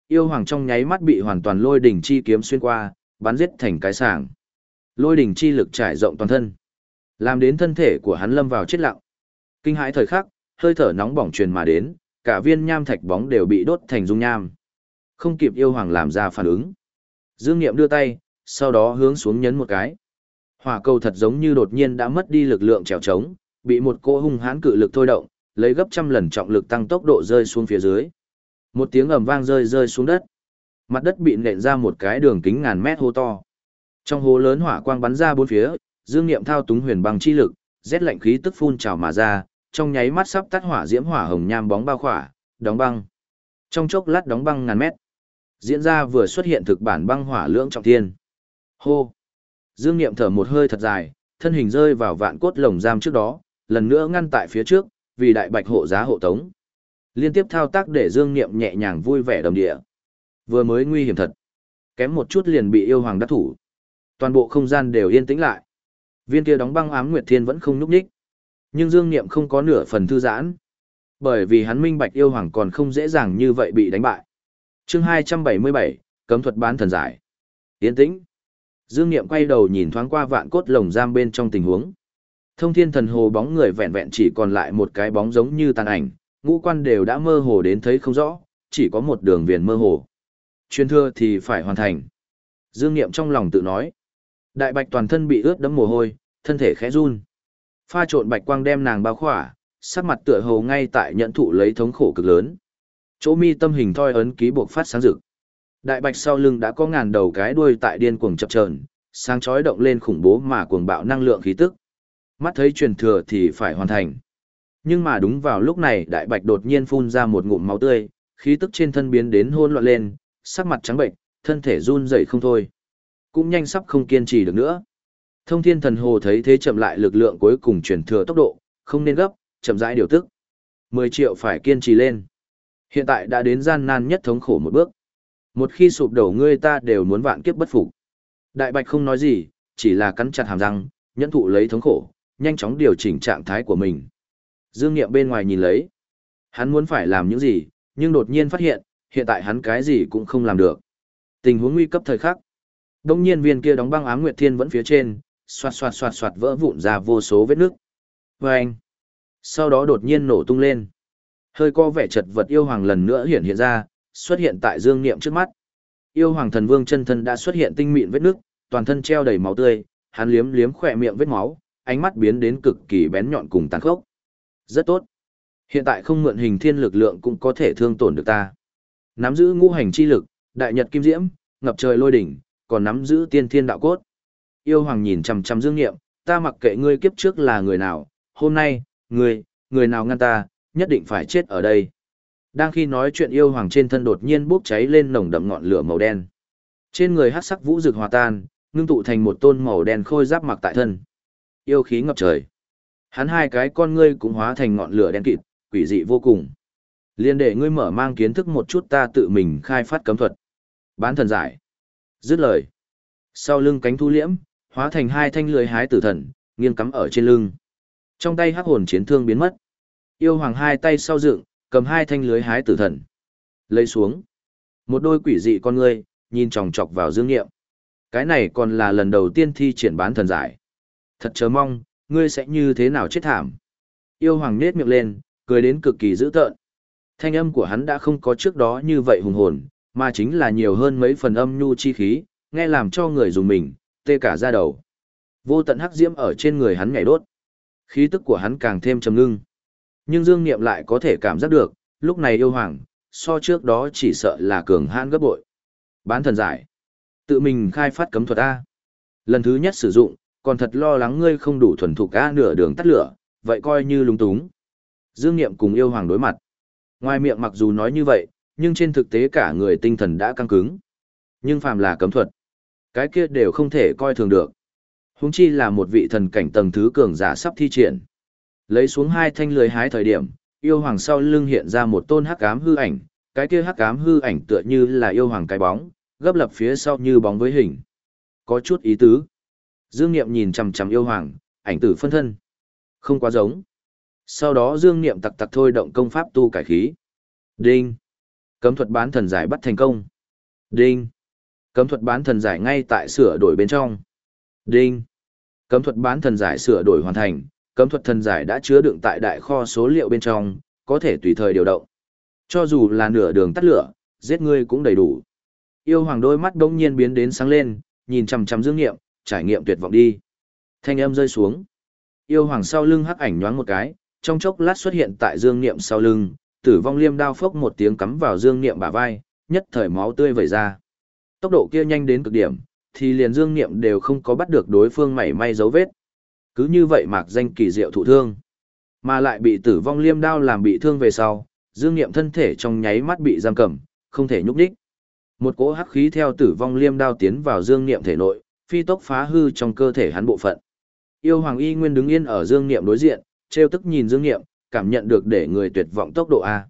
Yêu hoàng trong nháy mắt bị hoàn toàn lôi đỉnh chi kiếm xuyên qua, bắn giết thành cái sàng. Lôi đỉnh chi lực trải rộng toàn thân, làm đến thân thể của hắn lâm vào chết lặng. Kinh hãi thời khắc, hơi thở nóng bỏng truyền mà đến, cả viên nham thạch bóng đều bị đốt thành dung nham. Không kịp yêu hoàng làm ra phản ứng. Dương Niệm đưa tay, sau đó hướng xuống nhấn một cái. Hỏa cầu thật giống như đột nhiên đã mất đi lực lượng trèo trống, bị một cỗ hung hãn cự lực thôi động, lấy gấp trăm lần trọng lực tăng tốc độ rơi xuống phía dưới. Một tiếng ầm vang rơi rơi xuống đất. Mặt đất bị nện ra một cái đường kính ngàn mét hô to. Trong hố lớn hỏa quang bắn ra bốn phía, Dương Niệm thao túng huyền băng chi lực, rét lạnh khí tức phun trào mà ra, trong nháy mắt sắp tắt hỏa diễm hỏa hồng nham bóng bao khỏa, đóng băng. Trong chốc lát đóng băng ngàn mét diễn ra vừa xuất hiện thực bản băng hỏa lưỡng trọng thiên. Hô! Dương Niệm thở một hơi thật dài, thân hình rơi vào vạn cốt lồng giam trước đó, lần nữa ngăn tại phía trước, vì đại bạch hộ giá hộ tống. Liên tiếp thao tác để Dương Niệm nhẹ nhàng vui vẻ đồng địa. Vừa mới nguy hiểm thật. Kém một chút liền bị yêu hoàng đắc thủ. Toàn bộ không gian đều yên tĩnh lại. Viên kia đóng băng ám nguyệt thiên vẫn không nhúc nhích. Nhưng Dương Niệm không có nửa phần thư giãn. Bởi vì hắn minh bạch yêu hoàng còn không dễ dàng như vậy bị đánh bại. Chương 277, cấm thuật bán thần giải. Yên tĩnh. Dương Niệm quay đầu nhìn thoáng qua vạn cốt lồng giam bên trong tình huống. Thông thiên thần hồ bóng người vẹn vẹn chỉ còn lại một cái bóng giống như tàn ảnh, ngũ quan đều đã mơ hồ đến thấy không rõ, chỉ có một đường viền mơ hồ. Chuyên thưa thì phải hoàn thành. Dương Niệm trong lòng tự nói. Đại bạch toàn thân bị ướt đẫm mồ hôi, thân thể khẽ run. Pha trộn bạch quang đem nàng bao khỏa, sắc mặt tựa hồ ngay tại nhận thụ lấy thống khổ cực lớn. Chỗ mi tâm hình thoi ấn ký buộc phát sáng rực. Đại bạch sau lưng đã có ngàn đầu cái đuôi tại điên cuồng chập chờn, sáng chói động lên khủng bố mà cuồng bạo năng lượng khí tức. Mắt thấy truyền thừa thì phải hoàn thành. Nhưng mà đúng vào lúc này đại bạch đột nhiên phun ra một ngụm máu tươi, khí tức trên thân biến đến hôn loạn lên, sắc mặt trắng bệnh, thân thể run rẩy không thôi. Cũng nhanh sắp không kiên trì được nữa. Thông thiên thần hồ thấy thế chậm lại lực lượng cuối cùng truyền thừa tốc độ, không nên gấp, chậm rãi điều tức. 10 triệu phải kiên trì lên. Hiện tại đã đến gian nan nhất thống khổ một bước. Một khi sụp đổ ngươi ta đều muốn vạn kiếp bất phục. Đại bạch không nói gì, chỉ là cắn chặt hàm răng, nhẫn thụ lấy thống khổ, nhanh chóng điều chỉnh trạng thái của mình. Dương Nghiệm bên ngoài nhìn lấy. Hắn muốn phải làm những gì, nhưng đột nhiên phát hiện, hiện tại hắn cái gì cũng không làm được. Tình huống nguy cấp thời khắc. Đông nhiên viên kia đóng băng ám nguyệt thiên vẫn phía trên, xoạt xoạt xoạt xoạt vỡ vụn ra vô số vết nước. Và anh. Sau đó đột nhiên nổ tung lên. Hơi co vẻ chật vật yêu hoàng lần nữa hiện hiện ra, xuất hiện tại dương niệm trước mắt. Yêu hoàng thần vương chân thân đã xuất hiện tinh mịn vết nước, toàn thân treo đầy máu tươi, hắn liếm liếm khỏe miệng vết máu, ánh mắt biến đến cực kỳ bén nhọn cùng tàn khốc. Rất tốt. Hiện tại không mượn hình thiên lực lượng cũng có thể thương tổn được ta. Nắm giữ ngũ hành chi lực, đại nhật kim diễm, ngập trời lôi đỉnh, còn nắm giữ tiên thiên đạo cốt. Yêu hoàng nhìn chằm chằm Dương Nghiệm, ta mặc kệ ngươi kiếp trước là người nào, hôm nay, người người nào ngăn ta, nhất định phải chết ở đây. Đang khi nói chuyện yêu hoàng trên thân đột nhiên bốc cháy lên nồng đậm ngọn lửa màu đen. Trên người hắc sắc vũ rực hòa tan, ngưng tụ thành một tôn màu đen khôi giáp mặc tại thân. Yêu khí ngập trời. Hắn hai cái con ngươi cũng hóa thành ngọn lửa đen kịt, quỷ dị vô cùng. Liên để ngươi mở mang kiến thức một chút ta tự mình khai phát cấm thuật. Bán thần giải. Dứt lời. Sau lưng cánh thu liễm, hóa thành hai thanh lưới hái tử thần, nghiêng cắm ở trên lưng. Trong tay hắc hồn chiến thương biến mất. Yêu hoàng hai tay sau dựng, cầm hai thanh lưới hái tử thần. Lấy xuống. Một đôi quỷ dị con ngươi, nhìn chòng chọc vào dương nghiệm. Cái này còn là lần đầu tiên thi triển bán thần giải. Thật chờ mong, ngươi sẽ như thế nào chết thảm. Yêu hoàng nết miệng lên, cười đến cực kỳ dữ tợn. Thanh âm của hắn đã không có trước đó như vậy hùng hồn, mà chính là nhiều hơn mấy phần âm nhu chi khí, nghe làm cho người dùng mình, tê cả da đầu. Vô tận hắc diễm ở trên người hắn nhảy đốt. Khí tức của hắn càng thêm trầm ngưng. Nhưng Dương Niệm lại có thể cảm giác được, lúc này yêu hoàng, so trước đó chỉ sợ là cường hãn gấp bội. Bán thần giải. Tự mình khai phát cấm thuật A. Lần thứ nhất sử dụng, còn thật lo lắng ngươi không đủ thuần thục A nửa đường tắt lửa, vậy coi như lúng túng. Dương Niệm cùng yêu hoàng đối mặt. Ngoài miệng mặc dù nói như vậy, nhưng trên thực tế cả người tinh thần đã căng cứng. Nhưng phàm là cấm thuật, cái kia đều không thể coi thường được. Huống chi là một vị thần cảnh tầng thứ cường giả sắp thi triển. Lấy xuống hai thanh lưới hái thời điểm, yêu hoàng sau lưng hiện ra một tôn hắc ám hư ảnh, cái kia hắc ám hư ảnh tựa như là yêu hoàng cái bóng, gấp lập phía sau như bóng với hình. Có chút ý tứ. Dương Niệm nhìn chằm chằm yêu hoàng, ảnh tử phân thân. Không quá giống. Sau đó Dương Niệm tặc tặc thôi động công pháp tu cải khí. Đinh. Cấm thuật bán thần giải bắt thành công. Đinh. Cấm thuật bán thần giải ngay tại sửa đổi bên trong. Đinh. Cấm thuật bán thần giải sửa đổi hoàn thành, cấm thuật thần giải đã chứa đựng tại đại kho số liệu bên trong, có thể tùy thời điều động. Cho dù là nửa đường tắt lửa, giết ngươi cũng đầy đủ. Yêu hoàng đôi mắt đông nhiên biến đến sáng lên, nhìn chằm chằm dương nghiệm, trải nghiệm tuyệt vọng đi. Thanh âm rơi xuống. Yêu hoàng sau lưng hắc ảnh nhoáng một cái, trong chốc lát xuất hiện tại dương nghiệm sau lưng, tử vong liêm đao phốc một tiếng cắm vào dương nghiệm bả vai, nhất thời máu tươi vẩy ra. Tốc độ kia nhanh đến cực điểm, thì liền dương nghiệm đều không có bắt được đối phương mảy may dấu vết. Cứ như vậy mạc danh kỳ diệu thụ thương, mà lại bị tử vong liêm đao làm bị thương về sau, dương nghiệm thân thể trong nháy mắt bị giam cầm, không thể nhúc đích. Một cỗ hắc khí theo tử vong liêm đao tiến vào dương nghiệm thể nội, phi tốc phá hư trong cơ thể hắn bộ phận. Yêu Hoàng Y Nguyên đứng yên ở dương nghiệm đối diện, trêu tức nhìn dương nghiệm, cảm nhận được để người tuyệt vọng tốc độ A.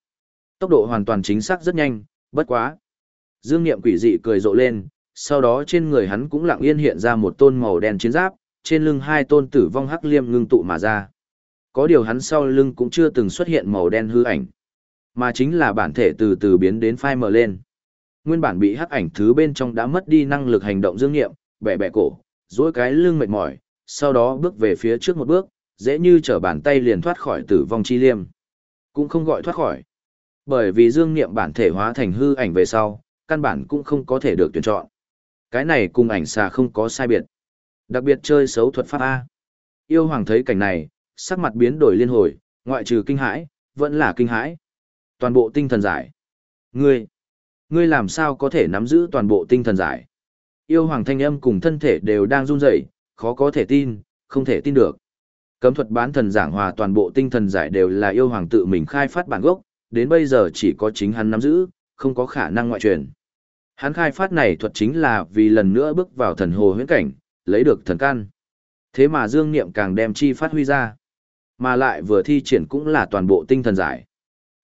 Tốc độ hoàn toàn chính xác rất nhanh, bất quá. Dương nghiệm quỷ dị cười rộ lên, sau đó trên người hắn cũng lặng yên hiện ra một tôn màu đen chiến giáp, trên lưng hai tôn tử vong hắc liêm ngưng tụ mà ra. Có điều hắn sau lưng cũng chưa từng xuất hiện màu đen hư ảnh, mà chính là bản thể từ từ biến đến phai mờ lên. Nguyên bản bị hắc ảnh thứ bên trong đã mất đi năng lực hành động dương nghiệm, bẻ bẻ cổ, duỗi cái lưng mệt mỏi, sau đó bước về phía trước một bước, dễ như trở bàn tay liền thoát khỏi tử vong chi liêm. Cũng không gọi thoát khỏi. Bởi vì dương nghiệm bản thể hóa thành hư ảnh về sau, căn bản cũng không có thể được tuyển chọn. Cái này cùng ảnh xà không có sai biệt. Đặc biệt chơi xấu thuật pháp A. Yêu hoàng thấy cảnh này, sắc mặt biến đổi liên hồi, ngoại trừ kinh hãi, vẫn là kinh hãi. Toàn bộ tinh thần giải. Ngươi, ngươi làm sao có thể nắm giữ toàn bộ tinh thần giải? Yêu hoàng thanh âm cùng thân thể đều đang run rẩy, khó có thể tin, không thể tin được. Cấm thuật bán thần giảng hòa toàn bộ tinh thần giải đều là yêu hoàng tự mình khai phát bản gốc, đến bây giờ chỉ có chính hắn nắm giữ, không có khả năng ngoại truyền. Hắn khai phát này thuật chính là vì lần nữa bước vào thần hồ huyễn cảnh, lấy được thần can. Thế mà Dương Niệm càng đem chi phát huy ra. Mà lại vừa thi triển cũng là toàn bộ tinh thần giải.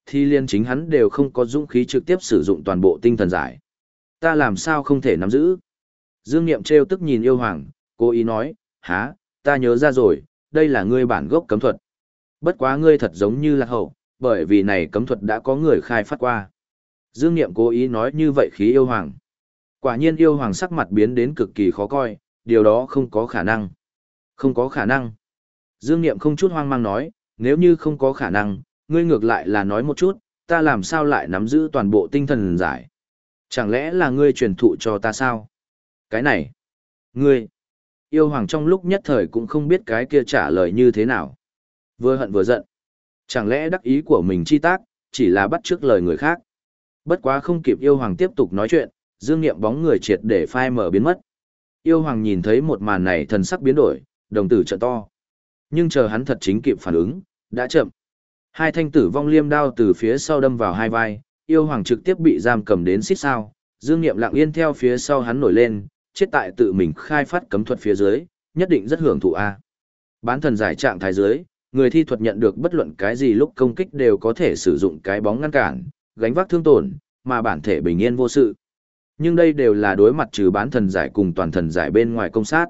Thi liên chính hắn đều không có dũng khí trực tiếp sử dụng toàn bộ tinh thần giải. Ta làm sao không thể nắm giữ? Dương Niệm trêu tức nhìn yêu hoàng, cố ý nói, há, ta nhớ ra rồi, đây là ngươi bản gốc cấm thuật. Bất quá ngươi thật giống như là hậu, bởi vì này cấm thuật đã có người khai phát qua. Dương Niệm cố ý nói như vậy khí yêu hoàng. Quả nhiên yêu hoàng sắc mặt biến đến cực kỳ khó coi, điều đó không có khả năng. Không có khả năng. Dương Niệm không chút hoang mang nói, nếu như không có khả năng, ngươi ngược lại là nói một chút, ta làm sao lại nắm giữ toàn bộ tinh thần giải. Chẳng lẽ là ngươi truyền thụ cho ta sao? Cái này, ngươi, yêu hoàng trong lúc nhất thời cũng không biết cái kia trả lời như thế nào. Vừa hận vừa giận. Chẳng lẽ đắc ý của mình chi tác, chỉ là bắt trước lời người khác. Bất quá không kịp yêu hoàng tiếp tục nói chuyện, dương nghiệm bóng người triệt để phai mở biến mất. Yêu hoàng nhìn thấy một màn này thần sắc biến đổi, đồng tử trợ to. Nhưng chờ hắn thật chính kịp phản ứng, đã chậm. Hai thanh tử vong liêm đao từ phía sau đâm vào hai vai, yêu hoàng trực tiếp bị giam cầm đến xít sao, dương nghiệm lặng yên theo phía sau hắn nổi lên, chết tại tự mình khai phát cấm thuật phía dưới, nhất định rất hưởng thụ a. Bán thần giải trạng thái dưới, người thi thuật nhận được bất luận cái gì lúc công kích đều có thể sử dụng cái bóng ngăn cản, gánh vác thương tổn, mà bản thể bình yên vô sự. Nhưng đây đều là đối mặt trừ bán thần giải cùng toàn thần giải bên ngoài công sát.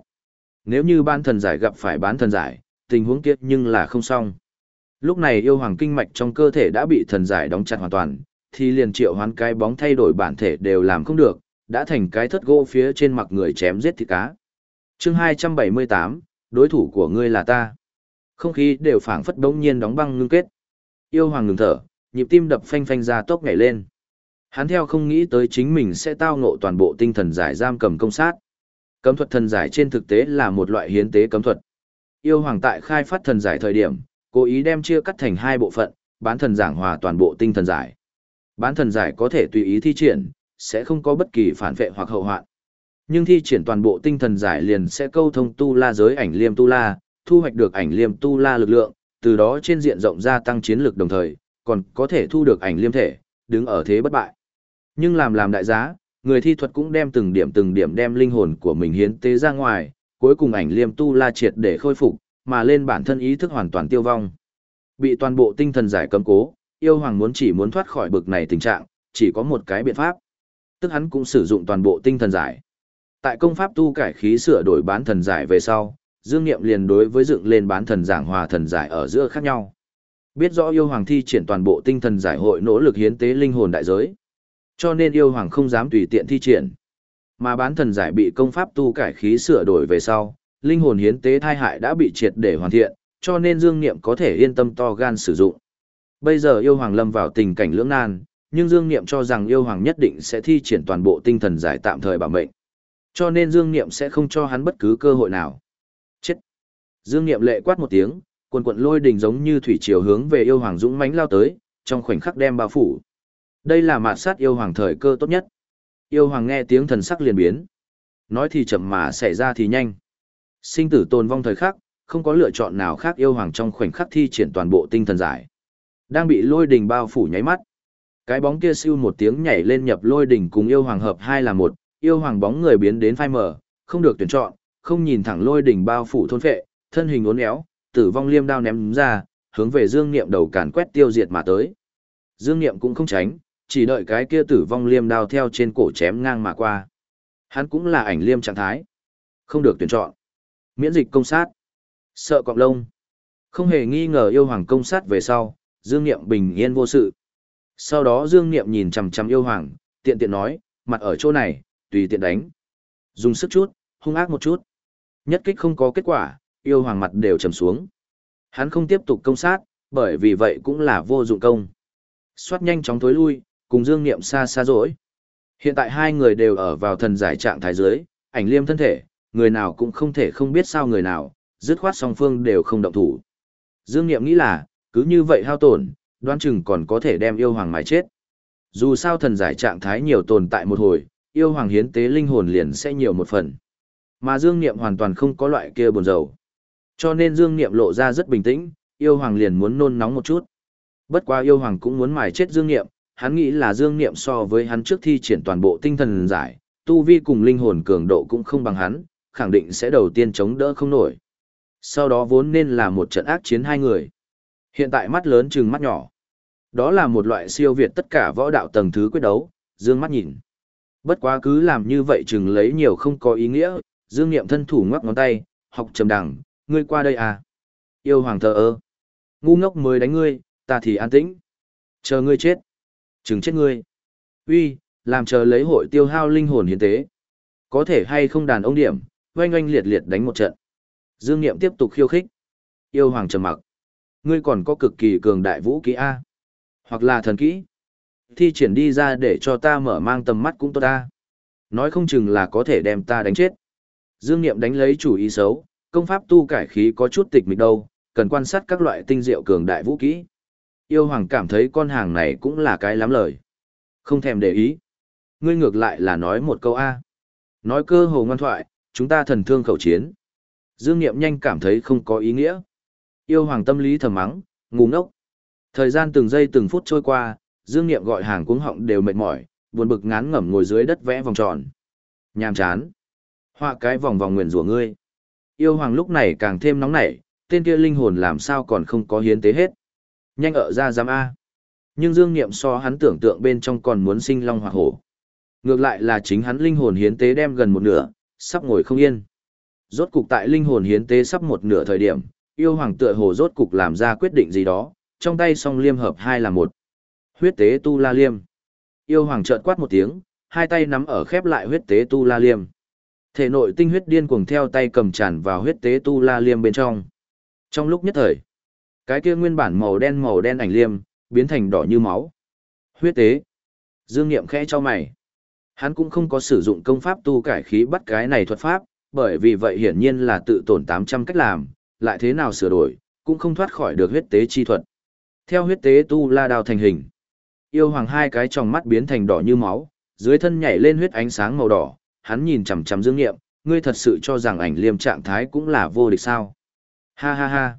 Nếu như bán thần giải gặp phải bán thần giải, tình huống kiếp nhưng là không xong. Lúc này yêu hoàng kinh mạch trong cơ thể đã bị thần giải đóng chặt hoàn toàn, thì liền triệu hoán cái bóng thay đổi bản thể đều làm không được, đã thành cái thất gỗ phía trên mặt người chém giết thịt cá. chương 278, đối thủ của ngươi là ta. Không khí đều phảng phất đống nhiên đóng băng ngưng kết. Yêu hoàng ngừng thở, nhịp tim đập phanh phanh ra tốc nhảy lên. Hắn theo không nghĩ tới chính mình sẽ tao ngộ toàn bộ tinh thần giải giam cầm công sát. Cấm thuật thần giải trên thực tế là một loại hiến tế cấm thuật. Yêu hoàng tại khai phát thần giải thời điểm, cố ý đem chia cắt thành hai bộ phận, bán thần giảng hòa toàn bộ tinh thần giải. Bán thần giải có thể tùy ý thi triển, sẽ không có bất kỳ phản vệ hoặc hậu hoạn. Nhưng thi triển toàn bộ tinh thần giải liền sẽ câu thông tu la giới ảnh liêm tu la, thu hoạch được ảnh liêm tu la lực lượng, từ đó trên diện rộng gia tăng chiến lực đồng thời, còn có thể thu được ảnh liêm thể, đứng ở thế bất bại. Nhưng làm làm đại giá, người thi thuật cũng đem từng điểm từng điểm đem linh hồn của mình hiến tế ra ngoài, cuối cùng ảnh liêm tu la triệt để khôi phục, mà lên bản thân ý thức hoàn toàn tiêu vong. Bị toàn bộ tinh thần giải cấm cố, yêu hoàng muốn chỉ muốn thoát khỏi bực này tình trạng, chỉ có một cái biện pháp. Tức hắn cũng sử dụng toàn bộ tinh thần giải. Tại công pháp tu cải khí sửa đổi bán thần giải về sau, Dương Niệm liền đối với dựng lên bán thần giảng hòa thần giải ở giữa khác nhau. Biết rõ yêu hoàng thi triển toàn bộ tinh thần giải hội nỗ lực hiến tế linh hồn đại giới. Cho nên yêu hoàng không dám tùy tiện thi triển. Mà bán thần giải bị công pháp tu cải khí sửa đổi về sau, linh hồn hiến tế thai hại đã bị triệt để hoàn thiện, cho nên Dương Niệm có thể yên tâm to gan sử dụng. Bây giờ yêu hoàng lâm vào tình cảnh lưỡng nan, nhưng Dương Niệm cho rằng yêu hoàng nhất định sẽ thi triển toàn bộ tinh thần giải tạm thời bảo mệnh. Cho nên Dương Niệm sẽ không cho hắn bất cứ cơ hội nào. Chết! Dương Niệm lệ quát một tiếng, quần quận lôi đình giống như thủy triều hướng về yêu hoàng dũng mãnh lao tới, trong khoảnh khắc đem bao phủ. Đây là mạt sát yêu hoàng thời cơ tốt nhất. Yêu hoàng nghe tiếng thần sắc liền biến. Nói thì chậm mà xảy ra thì nhanh. Sinh tử tồn vong thời khắc, không có lựa chọn nào khác yêu hoàng trong khoảnh khắc thi triển toàn bộ tinh thần giải. Đang bị lôi đình bao phủ nháy mắt. Cái bóng kia siêu một tiếng nhảy lên nhập lôi đình cùng yêu hoàng hợp hai là một, yêu hoàng bóng người biến đến phai mờ, không được tuyển chọn, không nhìn thẳng lôi đình bao phủ thôn phệ, thân hình uốn éo, tử vong liêm đao ném ra, hướng về Dương Niệm đầu càn quét tiêu diệt mà tới. Dương Niệm cũng không tránh, chỉ đợi cái kia tử vong liêm đao theo trên cổ chém ngang mà qua. Hắn cũng là ảnh liêm trạng thái. Không được tuyển chọn. Miễn dịch công sát. Sợ cọng lông. Không hề nghi ngờ yêu hoàng công sát về sau, Dương Niệm bình yên vô sự. Sau đó Dương Niệm nhìn chằm chằm yêu hoàng, tiện tiện nói, mặt ở chỗ này, tùy tiện đánh. Dùng sức chút, hung ác một chút. Nhất kích không có kết quả, yêu hoàng mặt đều trầm xuống. Hắn không tiếp tục công sát, bởi vì vậy cũng là vô dụng công. Xoát nhanh chóng tối lui, cùng Dương Niệm xa xa rỗi. Hiện tại hai người đều ở vào thần giải trạng thái dưới, ảnh liêm thân thể, người nào cũng không thể không biết sao người nào, dứt khoát song phương đều không động thủ. Dương Niệm nghĩ là, cứ như vậy hao tổn, đoán chừng còn có thể đem yêu hoàng mái chết. Dù sao thần giải trạng thái nhiều tồn tại một hồi, yêu hoàng hiến tế linh hồn liền sẽ nhiều một phần. Mà Dương Niệm hoàn toàn không có loại kia buồn rầu. Cho nên Dương Niệm lộ ra rất bình tĩnh, yêu hoàng liền muốn nôn nóng một chút. Bất quá yêu hoàng cũng muốn mài chết Dương Niệm, hắn nghĩ là Dương Niệm so với hắn trước thi triển toàn bộ tinh thần giải, tu vi cùng linh hồn cường độ cũng không bằng hắn, khẳng định sẽ đầu tiên chống đỡ không nổi. Sau đó vốn nên là một trận ác chiến hai người. Hiện tại mắt lớn chừng mắt nhỏ. Đó là một loại siêu việt tất cả võ đạo tầng thứ quyết đấu, dương mắt nhìn. Bất quá cứ làm như vậy chừng lấy nhiều không có ý nghĩa, dương niệm thân thủ ngoắc ngón tay, học trầm đẳng, ngươi qua đây à. Yêu hoàng thờ ơ. Ngu ngốc mới đánh ngươi, ta thì an tĩnh. Chờ ngươi chết. Chừng chết ngươi. Uy, làm chờ lấy hội tiêu hao linh hồn hiến tế. Có thể hay không đàn ông điểm, oanh oanh liệt liệt đánh một trận. Dương Niệm tiếp tục khiêu khích. Yêu hoàng trầm mặc. Ngươi còn có cực kỳ cường đại vũ kỹ A. Hoặc là thần kỹ. Thi triển đi ra để cho ta mở mang tầm mắt cũng tốt ta. Nói không chừng là có thể đem ta đánh chết. Dương Niệm đánh lấy chủ ý xấu, công pháp tu cải khí có chút tịch mịch đâu, cần quan sát các loại tinh diệu cường đại vũ kỹ. Yêu hoàng cảm thấy con hàng này cũng là cái lắm lời. Không thèm để ý. Ngươi ngược lại là nói một câu A. Nói cơ hồ ngoan thoại, chúng ta thần thương khẩu chiến. Dương Niệm nhanh cảm thấy không có ý nghĩa. Yêu hoàng tâm lý thầm mắng, ngu ngốc. Thời gian từng giây từng phút trôi qua, Dương Niệm gọi hàng cuống họng đều mệt mỏi, buồn bực ngán ngẩm ngồi dưới đất vẽ vòng tròn. Nhàm chán. Họa cái vòng vòng nguyền rủa ngươi. Yêu hoàng lúc này càng thêm nóng nảy, tên kia linh hồn làm sao còn không có hiến tế hết. Nhanh ở ra giám A. Nhưng Dương Niệm so hắn tưởng tượng bên trong còn muốn sinh long hoặc hổ. Ngược lại là chính hắn linh hồn hiến tế đem gần một nửa, sắp ngồi không yên. Rốt cục tại linh hồn hiến tế sắp một nửa thời điểm, yêu hoàng tựa hồ rốt cục làm ra quyết định gì đó, trong tay song liêm hợp hai là một. Huyết tế tu la liêm. Yêu hoàng trợn quát một tiếng, hai tay nắm ở khép lại huyết tế tu la liêm. Thể nội tinh huyết điên cuồng theo tay cầm tràn vào huyết tế tu la liêm bên trong. Trong lúc nhất thời, cái kia nguyên bản màu đen màu đen ảnh liêm, biến thành đỏ như máu. Huyết tế. Dương Niệm khẽ cho mày. Hắn cũng không có sử dụng công pháp tu cải khí bắt cái này thuật pháp, bởi vì vậy hiển nhiên là tự tổn 800 cách làm, lại thế nào sửa đổi, cũng không thoát khỏi được huyết tế chi thuật. Theo huyết tế tu la đào thành hình, yêu hoàng hai cái tròng mắt biến thành đỏ như máu, dưới thân nhảy lên huyết ánh sáng màu đỏ, hắn nhìn chằm chằm Dương Nghiệm, ngươi thật sự cho rằng ảnh liêm trạng thái cũng là vô địch sao? Ha ha ha.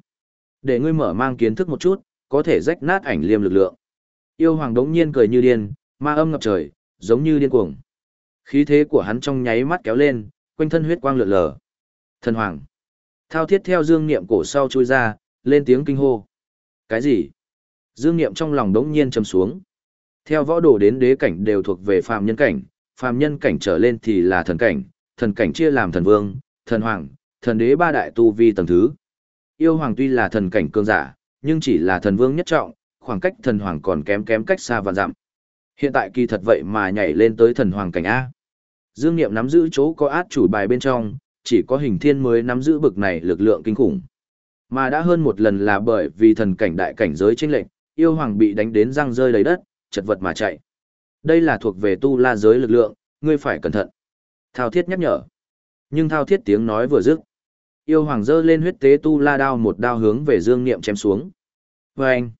Để ngươi mở mang kiến thức một chút, có thể rách nát ảnh liêm lực lượng. Yêu hoàng đống nhiên cười như điên, ma âm ngập trời, giống như điên cuồng. Khí thế của hắn trong nháy mắt kéo lên, quanh thân huyết quang lượn lờ. Thần hoàng. Thao thiết theo dương niệm cổ sau chui ra, lên tiếng kinh hô. Cái gì? Dương niệm trong lòng đống nhiên trầm xuống. Theo võ đồ đến đế cảnh đều thuộc về phàm nhân cảnh, phàm nhân cảnh trở lên thì là thần cảnh, thần cảnh chia làm thần vương, thần hoàng, thần đế ba đại tu vi tầng thứ. Yêu hoàng tuy là thần cảnh cường giả, nhưng chỉ là thần vương nhất trọng, khoảng cách thần hoàng còn kém kém cách xa và dặm. Hiện tại kỳ thật vậy mà nhảy lên tới thần hoàng cảnh A. Dương Niệm nắm giữ chỗ có át chủ bài bên trong, chỉ có hình thiên mới nắm giữ bực này lực lượng kinh khủng. Mà đã hơn một lần là bởi vì thần cảnh đại cảnh giới chênh lệnh, yêu hoàng bị đánh đến răng rơi đầy đất, chật vật mà chạy. Đây là thuộc về tu la giới lực lượng, ngươi phải cẩn thận. Thao thiết nhắc nhở. Nhưng thao thiết tiếng nói vừa dứt. Yêu hoàng dơ lên huyết tế tu la đao một đao hướng về dương niệm chém xuống. Và anh.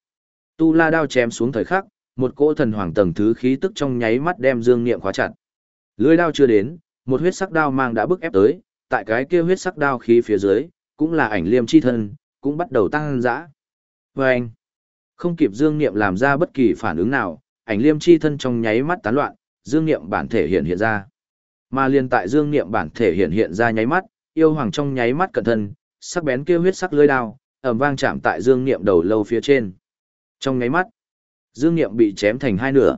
Tu la đao chém xuống thời khắc, một cỗ thần hoàng tầng thứ khí tức trong nháy mắt đem dương niệm khóa chặt. Lưỡi đao chưa đến, một huyết sắc đao mang đã bức ép tới, tại cái kia huyết sắc đao khí phía dưới, cũng là ảnh liêm chi thân, cũng bắt đầu tăng dã. Và anh, không kịp dương niệm làm ra bất kỳ phản ứng nào, ảnh liêm chi thân trong nháy mắt tán loạn, dương niệm bản thể hiện hiện ra. Mà liên tại dương niệm bản thể hiện hiện ra nháy mắt, yêu hoàng trong nháy mắt cẩn thân, sắc bén kia huyết sắc lưỡi đao, ầm vang chạm tại dương niệm đầu lâu phía trên. Trong nháy mắt, dương niệm bị chém thành hai nửa.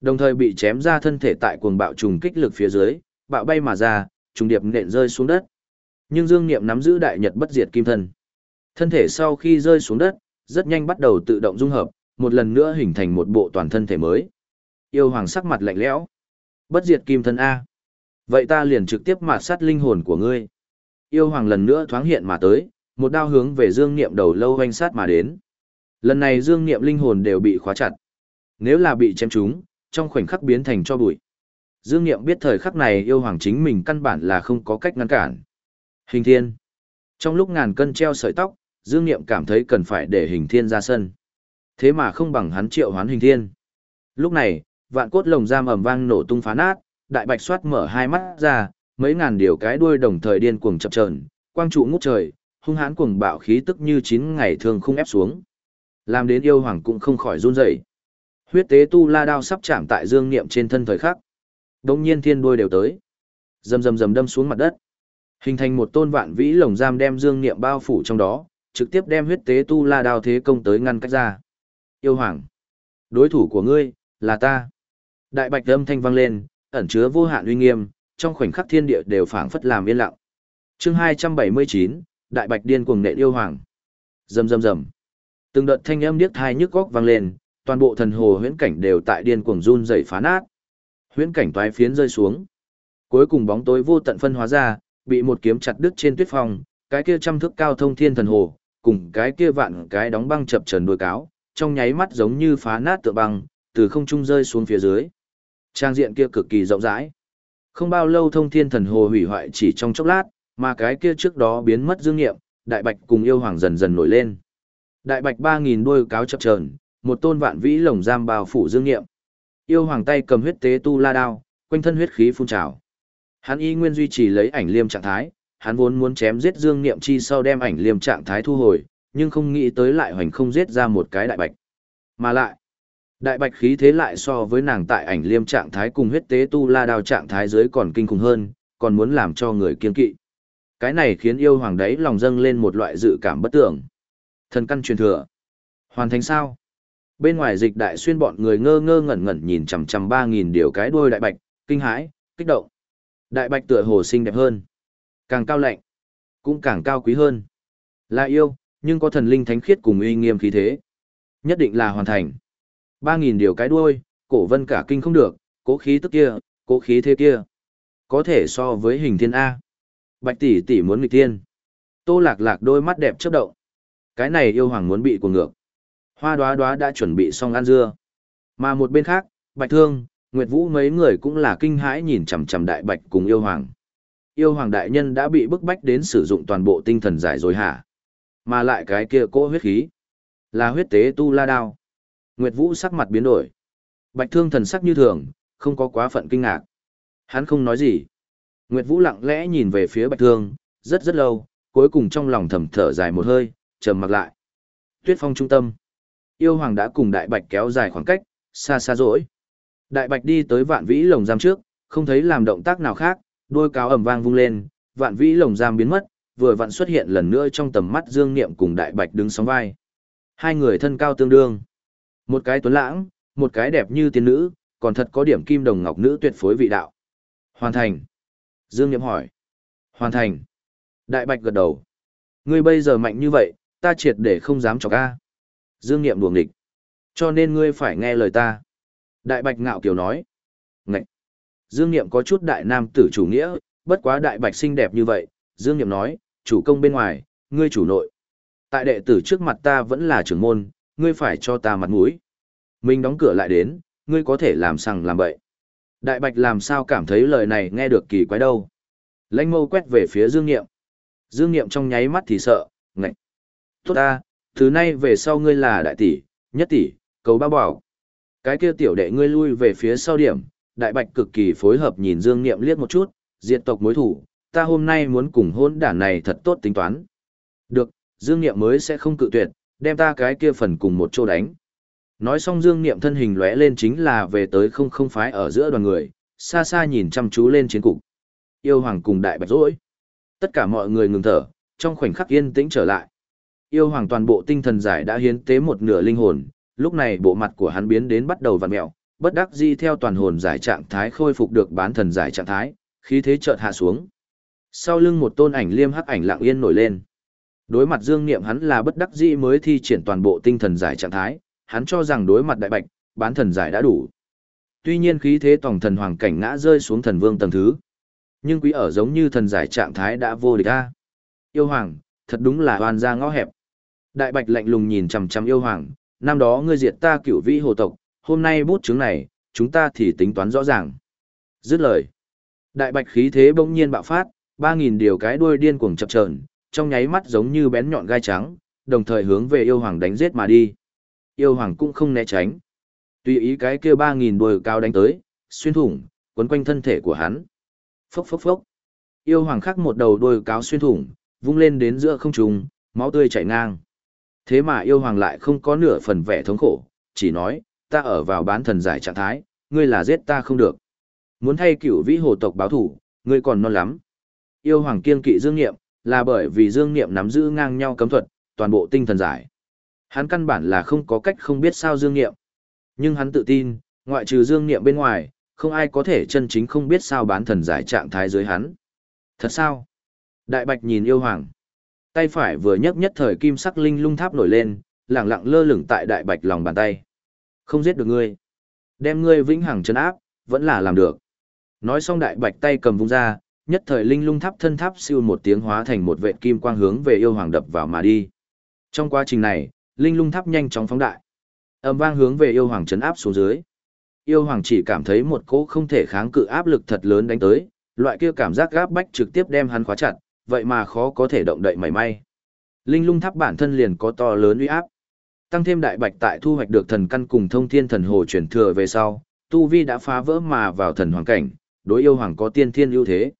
Đồng thời bị chém ra thân thể tại cuồng bạo trùng kích lực phía dưới, bạo bay mà ra, trùng điệp nện rơi xuống đất. Nhưng Dương Niệm nắm giữ đại nhật bất diệt kim thân. Thân thể sau khi rơi xuống đất, rất nhanh bắt đầu tự động dung hợp, một lần nữa hình thành một bộ toàn thân thể mới. Yêu hoàng sắc mặt lạnh lẽo. Bất diệt kim thân A. Vậy ta liền trực tiếp mạt sát linh hồn của ngươi. Yêu hoàng lần nữa thoáng hiện mà tới, một đao hướng về Dương Niệm đầu lâu hoanh sát mà đến. Lần này Dương Niệm linh hồn đều bị khóa chặt. Nếu là bị chém trúng, trong khoảnh khắc biến thành cho bụi. Dương Niệm biết thời khắc này yêu hoàng chính mình căn bản là không có cách ngăn cản. Hình thiên. Trong lúc ngàn cân treo sợi tóc, Dương Niệm cảm thấy cần phải để hình thiên ra sân. Thế mà không bằng hắn triệu hoán hình thiên. Lúc này, vạn cốt lồng giam ầm vang nổ tung phá nát, đại bạch soát mở hai mắt ra, mấy ngàn điều cái đuôi đồng thời điên cuồng chập chờn, quang trụ ngút trời, hung hãn cuồng bạo khí tức như chín ngày thường không ép xuống. Làm đến yêu hoàng cũng không khỏi run rẩy. Huyết tế tu la đao sắp chạm tại dương niệm trên thân thời khắc. Đông nhiên thiên đuôi đều tới. Rầm rầm rầm đâm xuống mặt đất. Hình thành một tôn vạn vĩ lồng giam đem dương niệm bao phủ trong đó, trực tiếp đem huyết tế tu la đao thế công tới ngăn cách ra. Yêu hoàng. Đối thủ của ngươi, là ta. Đại bạch âm thanh vang lên, ẩn chứa vô hạn uy nghiêm, trong khoảnh khắc thiên địa đều phảng phất làm yên lặng. Chương 279, Đại bạch điên cuồng nện yêu hoàng. Rầm rầm rầm. Từng đợt thanh âm điếc tai nhức óc vang lên, toàn bộ thần hồ huyễn cảnh đều tại điên cuồng run rẩy phá nát. Huyễn cảnh toái phiến rơi xuống. Cuối cùng bóng tối vô tận phân hóa ra, bị một kiếm chặt đứt trên tuyết phong, cái kia trăm thước cao thông thiên thần hồ, cùng cái kia vạn cái đóng băng chập trần đuôi cáo, trong nháy mắt giống như phá nát tựa băng, từ không trung rơi xuống phía dưới. Trang diện kia cực kỳ rộng rãi. Không bao lâu thông thiên thần hồ hủy hoại chỉ trong chốc lát, mà cái kia trước đó biến mất dương nghiệm, đại bạch cùng yêu hoàng dần dần nổi lên. Đại bạch ba nghìn đuôi cáo chập chờn, một tôn vạn vĩ lồng giam bao phủ dương nghiệm. Yêu hoàng tay cầm huyết tế tu la đao, quanh thân huyết khí phun trào. Hắn y nguyên duy trì lấy ảnh liêm trạng thái, hắn vốn muốn chém giết Dương Niệm Chi sau đem ảnh liêm trạng thái thu hồi, nhưng không nghĩ tới lại hoành không giết ra một cái đại bạch. Mà lại, đại bạch khí thế lại so với nàng tại ảnh liêm trạng thái cùng huyết tế tu la đao trạng thái dưới còn kinh khủng hơn, còn muốn làm cho người kiên kỵ. Cái này khiến yêu hoàng đấy lòng dâng lên một loại dự cảm bất tưởng. Thần căn truyền thừa. Hoàn thành sao? Bên ngoài dịch đại xuyên bọn người ngơ ngơ ngẩn ngẩn nhìn chằm chằm ba nghìn điều cái đuôi đại bạch, kinh hãi, kích động. Đại bạch tựa hồ xinh đẹp hơn. Càng cao lạnh, cũng càng cao quý hơn. Là yêu, nhưng có thần linh thánh khiết cùng uy nghiêm khí thế. Nhất định là hoàn thành. Ba nghìn điều cái đuôi, cổ vân cả kinh không được, cố khí tức kia, cố khí thế kia. Có thể so với hình thiên A. Bạch tỷ tỷ muốn nghịch thiên. Tô lạc lạc đôi mắt đẹp chớp động. Cái này yêu hoàng muốn bị cuồng ngược. Hoa đoá đoá đã chuẩn bị xong ăn dưa. Mà một bên khác, Bạch Thương, Nguyệt Vũ mấy người cũng là kinh hãi nhìn chằm chằm đại bạch cùng yêu hoàng. Yêu hoàng đại nhân đã bị bức bách đến sử dụng toàn bộ tinh thần giải rồi hả? Mà lại cái kia cỗ huyết khí. Là huyết tế tu la đao. Nguyệt Vũ sắc mặt biến đổi. Bạch thương thần sắc như thường, không có quá phận kinh ngạc. Hắn không nói gì. Nguyệt Vũ lặng lẽ nhìn về phía bạch thương, rất rất lâu, cuối cùng trong lòng thầm thở dài một hơi, trầm mặc lại. Tuyết phong trung tâm. Yêu hoàng đã cùng đại bạch kéo dài khoảng cách, xa xa rỗi. Đại bạch đi tới vạn vĩ lồng giam trước, không thấy làm động tác nào khác, đôi cáo ầm vang vung lên, vạn vĩ lồng giam biến mất, vừa vặn xuất hiện lần nữa trong tầm mắt Dương Niệm cùng Đại Bạch đứng sóng vai. Hai người thân cao tương đương. Một cái tuấn lãng, một cái đẹp như tiên nữ, còn thật có điểm kim đồng ngọc nữ tuyệt phối vị đạo. Hoàn thành. Dương Niệm hỏi. Hoàn thành. Đại Bạch gật đầu. Ngươi bây giờ mạnh như vậy, ta triệt để không dám chọc ca. Dương Niệm đuồng địch. Cho nên ngươi phải nghe lời ta. Đại Bạch ngạo kiều nói. Ngậy. Dương Niệm có chút đại nam tử chủ nghĩa, bất quá đại bạch xinh đẹp như vậy, Dương Niệm nói, chủ công bên ngoài, ngươi chủ nội. Tại đệ tử trước mặt ta vẫn là trưởng môn, ngươi phải cho ta mặt mũi. Mình đóng cửa lại đến, ngươi có thể làm sằng làm bậy. Đại bạch làm sao cảm thấy lời này nghe được kỳ quái đâu. Lãnh mâu quét về phía Dương Niệm. Dương Niệm trong nháy mắt thì sợ, ngạch. Tốt ta, từ nay về sau ngươi là đại tỷ, nhất tỷ, cầu bao bảo. Cái kia tiểu đệ ngươi lui về phía sau điểm, đại bạch cực kỳ phối hợp nhìn Dương Niệm liếc một chút, diệt tộc mối thủ, ta hôm nay muốn cùng hôn đản này thật tốt tính toán. Được, Dương Niệm mới sẽ không cự tuyệt, đem ta cái kia phần cùng một chỗ đánh. Nói xong Dương Niệm thân hình lóe lên chính là về tới không không phái ở giữa đoàn người, xa xa nhìn chăm chú lên chiến cục. Yêu Hoàng cùng đại bạch rỗi. Tất cả mọi người ngừng thở, trong khoảnh khắc yên tĩnh trở lại. Yêu Hoàng toàn bộ tinh thần giải đã hiến tế một nửa linh hồn, lúc này bộ mặt của hắn biến đến bắt đầu vặn mẹo, bất đắc dĩ theo toàn hồn giải trạng thái khôi phục được bán thần giải trạng thái, khí thế chợt hạ xuống. Sau lưng một tôn ảnh liêm hắc ảnh lặng yên nổi lên. Đối mặt Dương Niệm hắn là bất đắc dĩ mới thi triển toàn bộ tinh thần giải trạng thái, hắn cho rằng đối mặt đại bạch, bán thần giải đã đủ. Tuy nhiên khí thế tổng thần hoàng cảnh ngã rơi xuống thần vương tầng thứ. Nhưng quý ở giống như thần giải trạng thái đã vô địch a. Yêu hoàng, thật đúng là hoàn ra ngõ hẹp. Đại bạch lạnh lùng nhìn chằm chằm yêu hoàng, năm đó ngươi diệt ta cửu vĩ hồ tộc, hôm nay bút chứng này, chúng ta thì tính toán rõ ràng. Dứt lời. Đại bạch khí thế bỗng nhiên bạo phát, ba nghìn điều cái đuôi điên cuồng chập chờn, trong nháy mắt giống như bén nhọn gai trắng, đồng thời hướng về yêu hoàng đánh giết mà đi. Yêu hoàng cũng không né tránh. Tùy ý cái kia ba nghìn đuôi cao đánh tới, xuyên thủng, quấn quanh thân thể của hắn. Phốc phốc phốc. Yêu hoàng khắc một đầu đuôi cáo xuyên thủng, vung lên đến giữa không trung, máu tươi chảy ngang. Thế mà yêu hoàng lại không có nửa phần vẻ thống khổ, chỉ nói, ta ở vào bán thần giải trạng thái, ngươi là giết ta không được. Muốn thay cửu vĩ hồ tộc báo thủ, ngươi còn non lắm. Yêu hoàng kiên kỵ dương nghiệm, là bởi vì dương nghiệm nắm giữ ngang nhau cấm thuật, toàn bộ tinh thần giải. Hắn căn bản là không có cách không biết sao dương nghiệm. Nhưng hắn tự tin, ngoại trừ dương nghiệm bên ngoài, không ai có thể chân chính không biết sao bán thần giải trạng thái dưới hắn. Thật sao? Đại bạch nhìn yêu hoàng. Tay phải vừa nhấc nhất thời kim sắc linh lung tháp nổi lên, lẳng lặng lơ lửng tại đại bạch lòng bàn tay. Không giết được ngươi. Đem ngươi vĩnh hằng trấn áp, vẫn là làm được. Nói xong đại bạch tay cầm vung ra, nhất thời linh lung tháp thân tháp siêu một tiếng hóa thành một vệ kim quang hướng về yêu hoàng đập vào mà đi. Trong quá trình này, linh lung tháp nhanh chóng phóng đại. Âm vang hướng về yêu hoàng chấn áp xuống dưới. Yêu hoàng chỉ cảm thấy một cỗ không thể kháng cự áp lực thật lớn đánh tới, loại kia cảm giác gáp bách trực tiếp đem hắn khóa chặt, vậy mà khó có thể động đậy mảy may. Linh lung tháp bản thân liền có to lớn uy áp. Tăng thêm đại bạch tại thu hoạch được thần căn cùng thông thiên thần hồ chuyển thừa về sau, tu vi đã phá vỡ mà vào thần hoàng cảnh, đối yêu hoàng có tiên thiên ưu thế.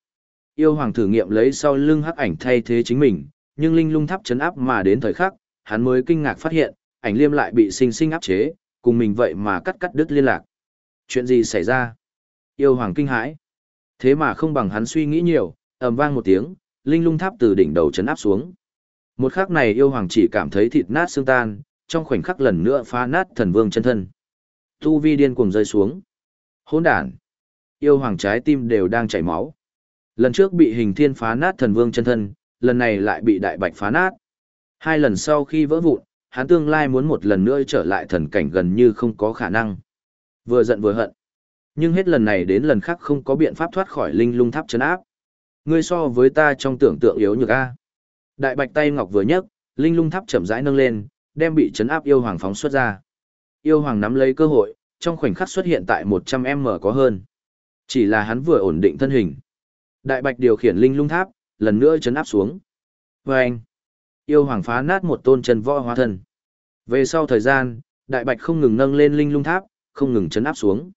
Yêu hoàng thử nghiệm lấy sau lưng hắc ảnh thay thế chính mình, nhưng linh lung tháp chấn áp mà đến thời khắc, hắn mới kinh ngạc phát hiện, ảnh liêm lại bị sinh sinh áp chế, cùng mình vậy mà cắt cắt đứt liên lạc. Chuyện gì xảy ra? Yêu hoàng kinh hãi. Thế mà không bằng hắn suy nghĩ nhiều, ầm vang một tiếng, linh lung tháp từ đỉnh đầu chấn áp xuống. Một khắc này yêu hoàng chỉ cảm thấy thịt nát xương tan, trong khoảnh khắc lần nữa phá nát thần vương chân thân. Tu vi điên cuồng rơi xuống. Hỗn đản. Yêu hoàng trái tim đều đang chảy máu. Lần trước bị hình thiên phá nát thần vương chân thân, lần này lại bị đại bạch phá nát. Hai lần sau khi vỡ vụn, hắn tương lai muốn một lần nữa trở lại thần cảnh gần như không có khả năng. Vừa giận vừa hận. Nhưng hết lần này đến lần khác không có biện pháp thoát khỏi linh lung tháp chấn áp. Ngươi so với ta trong tưởng tượng yếu nhược a. Đại bạch tay ngọc vừa nhấc, linh lung tháp chậm rãi nâng lên, đem bị chấn áp yêu hoàng phóng xuất ra. Yêu hoàng nắm lấy cơ hội, trong khoảnh khắc xuất hiện tại 100m có hơn. Chỉ là hắn vừa ổn định thân hình. Đại bạch điều khiển linh lung tháp, lần nữa chấn áp xuống. Và anh, yêu hoàng phá nát một tôn chân võ hóa thân. Về sau thời gian, đại bạch không ngừng nâng lên linh lung tháp, không ngừng chấn áp xuống.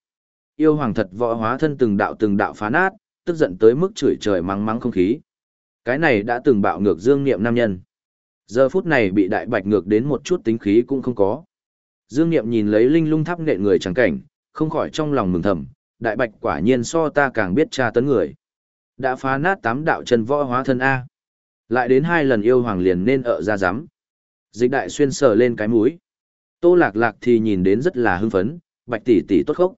Yêu hoàng thật võ hóa thân từng đạo từng đạo phá nát, tức giận tới mức chửi trời mắng mắng không khí. Cái này đã từng bạo ngược dương niệm nam nhân. Giờ phút này bị đại bạch ngược đến một chút tính khí cũng không có. Dương niệm nhìn lấy linh lung tháp nện người chẳng cảnh, không khỏi trong lòng mừng thầm, đại bạch quả nhiên so ta càng biết tra tấn người. Đã phá nát tám đạo chân võ hóa thân A. Lại đến hai lần yêu hoàng liền nên ở ra giám. Dịch đại xuyên sờ lên cái mũi. Tô lạc lạc thì nhìn đến rất là hưng phấn, bạch tỷ tỷ tốt khốc.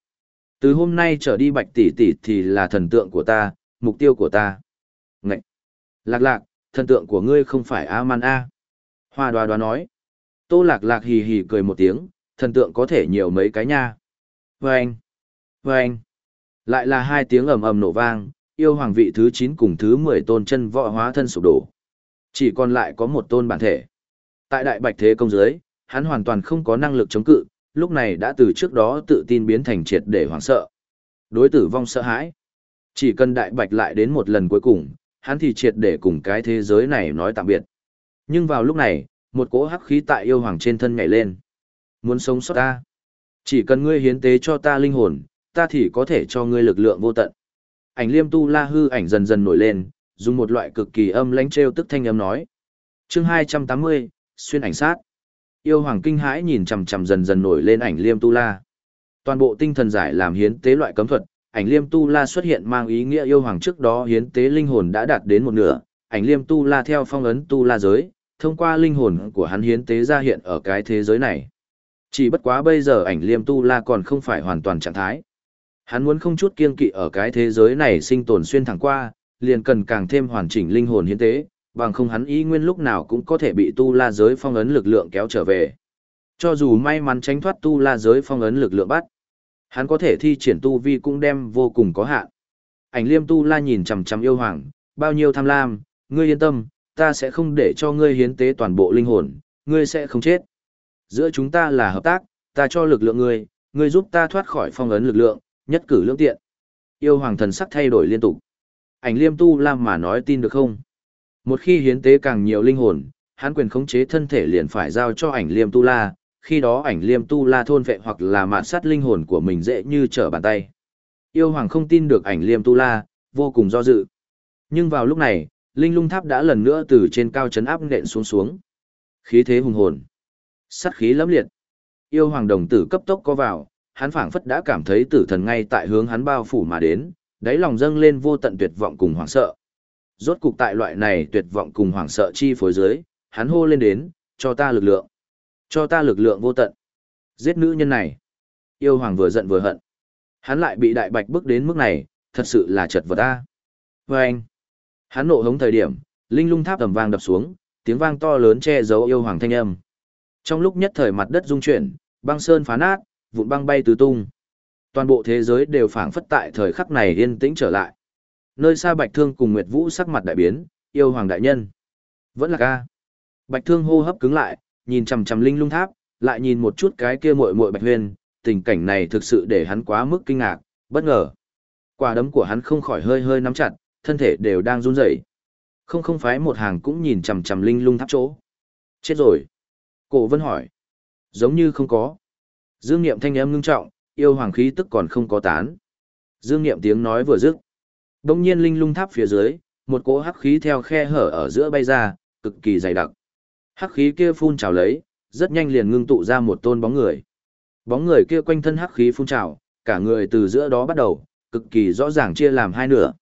Từ hôm nay trở đi bạch tỷ tỷ thì là thần tượng của ta, mục tiêu của ta. Ngậy! Lạc lạc, thần tượng của ngươi không phải A-man A. Hoa đoá đoá nói. Tô lạc lạc hì hì cười một tiếng, thần tượng có thể nhiều mấy cái nha. Vâng! Vâng! Lại là hai tiếng ầm ầm nổ vang, yêu hoàng vị thứ 9 cùng thứ 10 tôn chân võ hóa thân sụp đổ. Chỉ còn lại có một tôn bản thể. Tại đại bạch thế công giới, hắn hoàn toàn không có năng lực chống cự, lúc này đã từ trước đó tự tin biến thành triệt để hoảng sợ. Đối tử vong sợ hãi. Chỉ cần đại bạch lại đến một lần cuối cùng, hắn thì triệt để cùng cái thế giới này nói tạm biệt. Nhưng vào lúc này, một cỗ hắc khí tại yêu hoàng trên thân nhảy lên. Muốn sống sót ta. Chỉ cần ngươi hiến tế cho ta linh hồn, ta thì có thể cho ngươi lực lượng vô tận. Ảnh liêm tu la hư ảnh dần dần nổi lên, dùng một loại cực kỳ âm lãnh treo tức thanh âm nói. chương 280, xuyên ảnh sát. Yêu hoàng kinh hãi nhìn chằm chằm dần dần nổi lên ảnh liêm tu la. Toàn bộ tinh thần giải làm hiến tế loại cấm thuật, ảnh liêm tu la xuất hiện mang ý nghĩa yêu hoàng trước đó hiến tế linh hồn đã đạt đến một nửa, ảnh liêm tu la theo phong ấn tu la giới, thông qua linh hồn của hắn hiến tế ra hiện ở cái thế giới này. Chỉ bất quá bây giờ ảnh liêm tu la còn không phải hoàn toàn trạng thái. Hắn muốn không chút kiên kỵ ở cái thế giới này sinh tồn xuyên thẳng qua, liền cần càng thêm hoàn chỉnh linh hồn hiến tế, bằng không hắn ý nguyên lúc nào cũng có thể bị tu la giới phong ấn lực lượng kéo trở về. Cho dù may mắn tránh thoát tu la giới phong ấn lực lượng bắt, hắn có thể thi triển tu vi cũng đem vô cùng có hạn. Ảnh liêm tu la nhìn chằm chằm yêu hoàng, bao nhiêu tham lam, ngươi yên tâm, ta sẽ không để cho ngươi hiến tế toàn bộ linh hồn, ngươi sẽ không chết. Giữa chúng ta là hợp tác, ta cho lực lượng ngươi, ngươi giúp ta thoát khỏi phong ấn lực lượng, nhất cử lưỡng tiện. Yêu hoàng thần sắc thay đổi liên tục. Ảnh liêm tu la mà nói tin được không? Một khi hiến tế càng nhiều linh hồn, hắn quyền khống chế thân thể liền phải giao cho ảnh liêm tu la, khi đó ảnh liêm tu la thôn vệ hoặc là mạn sát linh hồn của mình dễ như trở bàn tay. Yêu hoàng không tin được ảnh liêm tu la, vô cùng do dự. Nhưng vào lúc này, linh lung tháp đã lần nữa từ trên cao chấn áp nện xuống xuống. Khí thế hùng hồn. Sát khí lẫm liệt. Yêu hoàng đồng tử cấp tốc có vào, hắn phảng phất đã cảm thấy tử thần ngay tại hướng hắn bao phủ mà đến, đáy lòng dâng lên vô tận tuyệt vọng cùng hoảng sợ. Rốt cục tại loại này tuyệt vọng cùng hoảng sợ chi phối dưới, hắn hô lên đến, cho ta lực lượng. Cho ta lực lượng vô tận. Giết nữ nhân này. Yêu hoàng vừa giận vừa hận. Hắn lại bị đại bạch bước đến mức này, thật sự là chật vật ta. Và anh. Hắn nộ hống thời điểm, linh lung tháp tầm vang đập xuống, tiếng vang to lớn che giấu yêu hoàng thanh âm. Trong lúc nhất thời mặt đất rung chuyển, băng sơn phá nát, vụn băng bay tứ tung. Toàn bộ thế giới đều phảng phất tại thời khắc này yên tĩnh trở lại. Nơi xa Bạch Thương cùng Nguyệt Vũ sắc mặt đại biến, yêu hoàng đại nhân. Vẫn là ca. Bạch Thương hô hấp cứng lại, nhìn chằm chằm linh lung tháp, lại nhìn một chút cái kia muội muội Bạch Huyền, tình cảnh này thực sự để hắn quá mức kinh ngạc, bất ngờ. Quả đấm của hắn không khỏi hơi hơi nắm chặt, thân thể đều đang run rẩy. Không không phái một hàng cũng nhìn chằm chằm linh lung tháp chỗ. Chết rồi. Cổ Vân hỏi. Giống như không có. Dương Niệm thanh âm ngưng trọng, yêu hoàng khí tức còn không có tán. Dương Niệm tiếng nói vừa dứt. bỗng nhiên linh lung tháp phía dưới, một cỗ hắc khí theo khe hở ở giữa bay ra, cực kỳ dày đặc. Hắc khí kia phun trào lấy, rất nhanh liền ngưng tụ ra một tôn bóng người. Bóng người kia quanh thân hắc khí phun trào, cả người từ giữa đó bắt đầu, cực kỳ rõ ràng chia làm hai nửa.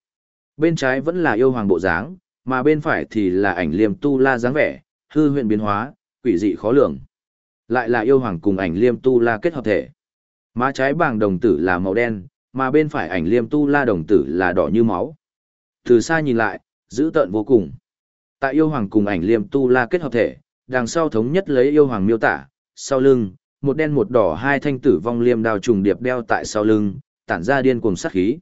Bên trái vẫn là yêu hoàng bộ dáng, mà bên phải thì là ảnh liềm tu la dáng vẻ, hư huyện biến hóa, quỷ dị khó lường. Lại là yêu hoàng cùng ảnh liêm tu la kết hợp thể. Má trái bảng đồng tử là màu đen, mà bên phải ảnh liêm tu la đồng tử là đỏ như máu. Từ xa nhìn lại, dữ tợn vô cùng. Tại yêu hoàng cùng ảnh liêm tu la kết hợp thể, đằng sau thống nhất lấy yêu hoàng miêu tả, sau lưng, một đen một đỏ hai thanh tử vong liêm đao trùng điệp đeo tại sau lưng, tản ra điên cuồng sát khí.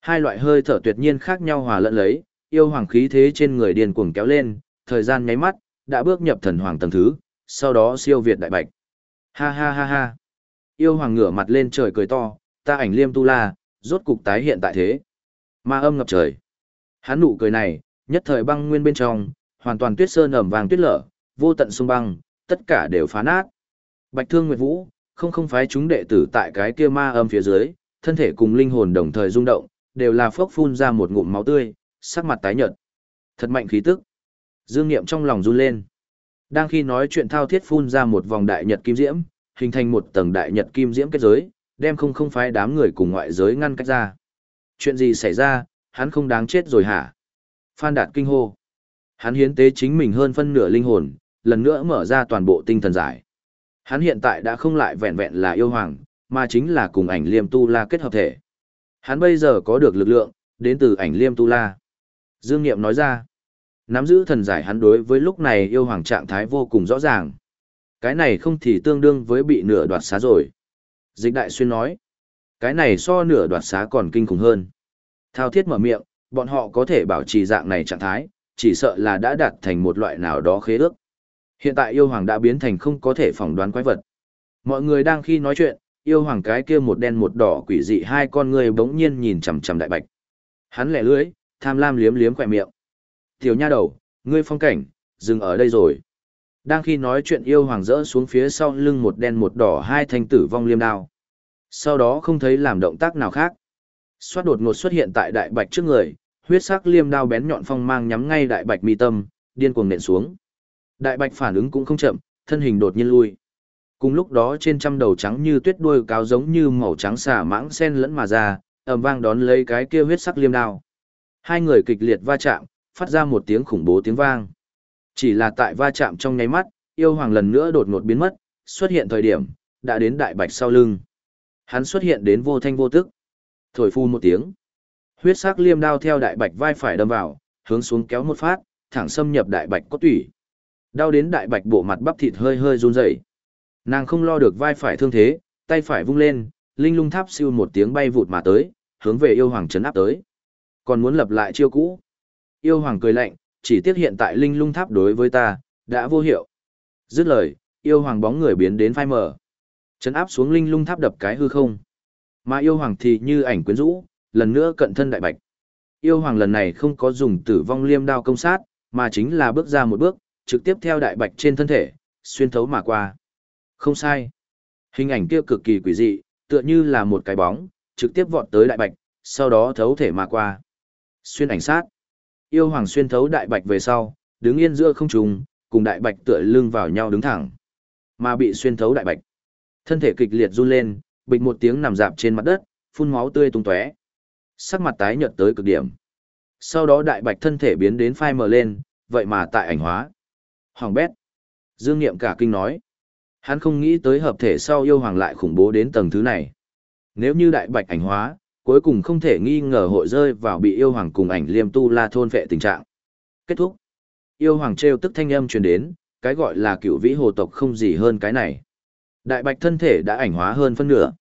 Hai loại hơi thở tuyệt nhiên khác nhau hòa lẫn lấy, yêu hoàng khí thế trên người điên cuồng kéo lên, thời gian nháy mắt, đã bước nhập thần hoàng tầng thứ, sau đó siêu việt đại bạch. Ha ha ha ha. Yêu hoàng ngửa mặt lên trời cười to, ta ảnh liêm tu la, rốt cục tái hiện tại thế. Ma âm ngập trời. Hắn nụ cười này, nhất thời băng nguyên bên trong, hoàn toàn tuyết sơn ẩm vàng tuyết lở, vô tận sông băng, tất cả đều phá nát. Bạch Thương Nguyệt Vũ, không không phái chúng đệ tử tại cái kia ma âm phía dưới, thân thể cùng linh hồn đồng thời rung động, đều là phốc phun ra một ngụm máu tươi, sắc mặt tái nhợt. Thật mạnh khí tức. Dương Niệm trong lòng run lên. Đang khi nói chuyện thao thiết phun ra một vòng đại nhật kim diễm, hình thành một tầng đại nhật kim diễm kết giới, đem không không phái đám người cùng ngoại giới ngăn cách ra. Chuyện gì xảy ra, hắn không đáng chết rồi hả? Phan Đạt kinh hô. Hắn hiến tế chính mình hơn phân nửa linh hồn, lần nữa mở ra toàn bộ tinh thần giải. Hắn hiện tại đã không lại vẹn vẹn là yêu hoàng, mà chính là cùng ảnh liêm tu la kết hợp thể. Hắn bây giờ có được lực lượng, đến từ ảnh liêm tu la. Dương Niệm nói ra, nắm giữ thần giải hắn đối với lúc này yêu hoàng trạng thái vô cùng rõ ràng. Cái này không thì tương đương với bị nửa đoạt xá rồi. Dịch đại xuyên nói, cái này so nửa đoạt xá còn kinh khủng hơn. Thao thiết mở miệng, bọn họ có thể bảo trì dạng này trạng thái, chỉ sợ là đã đạt thành một loại nào đó khế ước. Hiện tại yêu hoàng đã biến thành không có thể phỏng đoán quái vật. Mọi người đang khi nói chuyện, yêu hoàng cái kia một đen một đỏ quỷ dị hai con người bỗng nhiên nhìn chằm chằm đại bạch. Hắn lẻ lưỡi, tham lam liếm liếm khỏe miệng. Tiểu nha đầu, ngươi phong cảnh, dừng ở đây rồi. Đang khi nói chuyện yêu hoàng rỡ xuống phía sau lưng một đen một đỏ hai thanh tử vong liêm đao. Sau đó không thấy làm động tác nào khác. Xoát đột ngột xuất hiện tại đại bạch trước người, huyết sắc liêm đao bén nhọn phong mang nhắm ngay đại bạch mi tâm, điên cuồng nện xuống. Đại bạch phản ứng cũng không chậm, thân hình đột nhiên lui. Cùng lúc đó trên trăm đầu trắng như tuyết đuôi cáo giống như màu trắng xả mãng sen lẫn mà ra, ầm vang đón lấy cái kia huyết sắc liêm đao. Hai người kịch liệt va chạm, phát ra một tiếng khủng bố tiếng vang. Chỉ là tại va chạm trong nháy mắt, yêu hoàng lần nữa đột ngột biến mất, xuất hiện thời điểm, đã đến đại bạch sau lưng. Hắn xuất hiện đến vô thanh vô tức. Thổi phu một tiếng. Huyết sắc liêm đao theo đại bạch vai phải đâm vào, hướng xuống kéo một phát, thẳng xâm nhập đại bạch cốt tủy. Đau đến đại bạch bộ mặt bắp thịt hơi hơi run rẩy. Nàng không lo được vai phải thương thế, tay phải vung lên, linh lung tháp siêu một tiếng bay vụt mà tới, hướng về yêu hoàng trấn áp tới. Còn muốn lập lại chiêu cũ. Yêu hoàng cười lạnh, chỉ tiếc hiện tại linh lung tháp đối với ta, đã vô hiệu. Dứt lời, yêu hoàng bóng người biến đến phai mở. chấn áp xuống linh lung tháp đập cái hư không. Mà yêu hoàng thì như ảnh quyến rũ, lần nữa cận thân đại bạch. Yêu hoàng lần này không có dùng tử vong liêm đao công sát, mà chính là bước ra một bước, trực tiếp theo đại bạch trên thân thể, xuyên thấu mà qua. Không sai. Hình ảnh kia cực kỳ quỷ dị, tựa như là một cái bóng, trực tiếp vọt tới đại bạch, sau đó thấu thể mà qua. Xuyên ảnh sát. Yêu hoàng xuyên thấu đại bạch về sau, đứng yên giữa không trung, cùng đại bạch tựa lưng vào nhau đứng thẳng. Mà bị xuyên thấu đại bạch. Thân thể kịch liệt run lên, bịch một tiếng nằm dạp trên mặt đất, phun máu tươi tung tóe. Sắc mặt tái nhợt tới cực điểm. Sau đó đại bạch thân thể biến đến phai mờ lên, vậy mà tại ảnh hóa. Hoàng bét. Dương Niệm cả kinh nói. Hắn không nghĩ tới hợp thể sau yêu hoàng lại khủng bố đến tầng thứ này. Nếu như đại bạch ảnh hóa, cuối cùng không thể nghi ngờ hội rơi vào bị yêu hoàng cùng ảnh liêm tu la thôn vệ tình trạng. Kết thúc. Yêu hoàng treo tức thanh âm truyền đến, cái gọi là cựu vĩ hồ tộc không gì hơn cái này. Đại bạch thân thể đã ảnh hóa hơn phân nửa.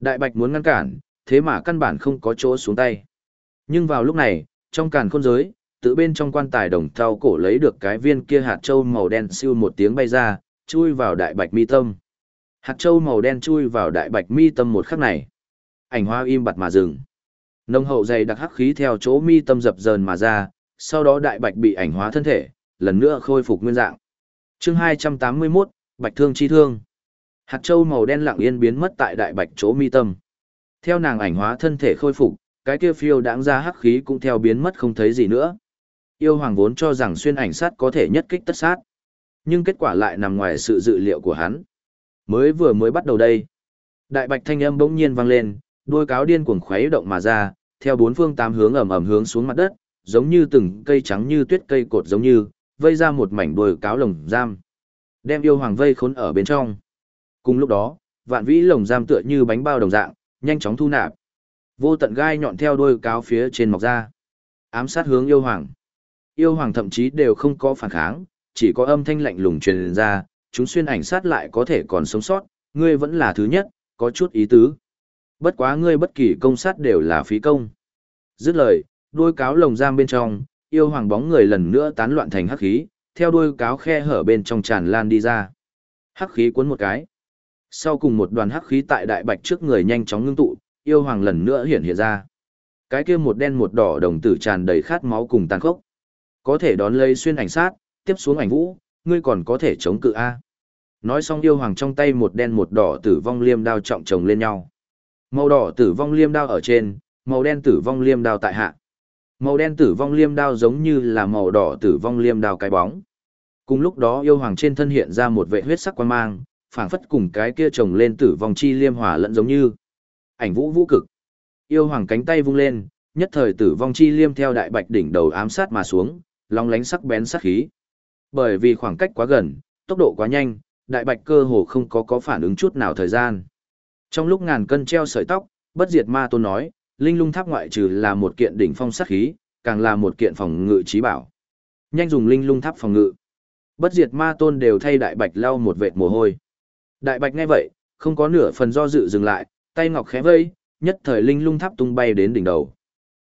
Đại bạch muốn ngăn cản, thế mà căn bản không có chỗ xuống tay. Nhưng vào lúc này, trong càn khôn giới, tự bên trong quan tài đồng thau cổ lấy được cái viên kia hạt châu màu đen siêu một tiếng bay ra, chui vào đại bạch mi tâm. Hạt châu màu đen chui vào đại bạch mi tâm một khắc này. Ảnh hoa im bặt mà dừng. Nông hậu dày đặc hắc khí theo chỗ mi tâm dập dờn mà ra, sau đó đại bạch bị ảnh hóa thân thể, lần nữa khôi phục nguyên dạng. Chương 281, Bạch Thương Chi Thương. Hạt châu màu đen lặng yên biến mất tại đại bạch chỗ mi tâm. Theo nàng ảnh hóa thân thể khôi phục, cái kia phiêu đãng ra hắc khí cũng theo biến mất không thấy gì nữa. Yêu hoàng vốn cho rằng xuyên ảnh sát có thể nhất kích tất sát. Nhưng kết quả lại nằm ngoài sự dự liệu của hắn. Mới vừa mới bắt đầu đây. Đại bạch thanh âm bỗng nhiên vang lên, đôi cáo điên cuồng khuấy động mà ra, theo bốn phương tám hướng ầm ầm hướng xuống mặt đất, giống như từng cây trắng như tuyết cây cột giống như, vây ra một mảnh đôi cáo lồng giam. Đem yêu hoàng vây khốn ở bên trong. Cùng lúc đó, vạn vĩ lồng giam tựa như bánh bao đồng dạng, nhanh chóng thu nạp. Vô tận gai nhọn theo đôi cáo phía trên mọc ra. Ám sát hướng yêu hoàng. Yêu hoàng thậm chí đều không có phản kháng, chỉ có âm thanh lạnh lùng truyền ra, chúng xuyên ảnh sát lại có thể còn sống sót, ngươi vẫn là thứ nhất, có chút ý tứ. Bất quá ngươi bất kỳ công sát đều là phí công. Dứt lời, đuôi cáo lồng giam bên trong, yêu hoàng bóng người lần nữa tán loạn thành hắc khí, theo đuôi cáo khe hở bên trong tràn lan đi ra. Hắc khí cuốn một cái. Sau cùng một đoàn hắc khí tại đại bạch trước người nhanh chóng ngưng tụ, yêu hoàng lần nữa hiện hiện ra. Cái kia một đen một đỏ đồng tử tràn đầy khát máu cùng tàn khốc. Có thể đón lấy xuyên ảnh sát, tiếp xuống ảnh vũ, ngươi còn có thể chống cự A. Nói xong yêu hoàng trong tay một đen một đỏ tử vong liêm đao trọng chồng lên nhau. Màu đỏ tử vong liêm đao ở trên, màu đen tử vong liêm đao tại hạ. Màu đen tử vong liêm đao giống như là màu đỏ tử vong liêm đao cái bóng. Cùng lúc đó yêu hoàng trên thân hiện ra một vệ huyết sắc quan mang, phảng phất cùng cái kia trồng lên tử vong chi liêm hòa lẫn giống như. Ảnh vũ vũ cực. Yêu hoàng cánh tay vung lên, nhất thời tử vong chi liêm theo đại bạch đỉnh đầu ám sát mà xuống, long lánh sắc bén sắc khí. Bởi vì khoảng cách quá gần, tốc độ quá nhanh, đại bạch cơ hồ không có có phản ứng chút nào thời gian. Trong lúc ngàn cân treo sợi tóc, bất diệt ma tôn nói, linh lung tháp ngoại trừ là một kiện đỉnh phong sát khí, càng là một kiện phòng ngự trí bảo. Nhanh dùng linh lung tháp phòng ngự. Bất diệt ma tôn đều thay đại bạch lau một vệt mồ hôi. Đại bạch nghe vậy, không có nửa phần do dự dừng lại, tay ngọc khẽ vây, nhất thời linh lung tháp tung bay đến đỉnh đầu.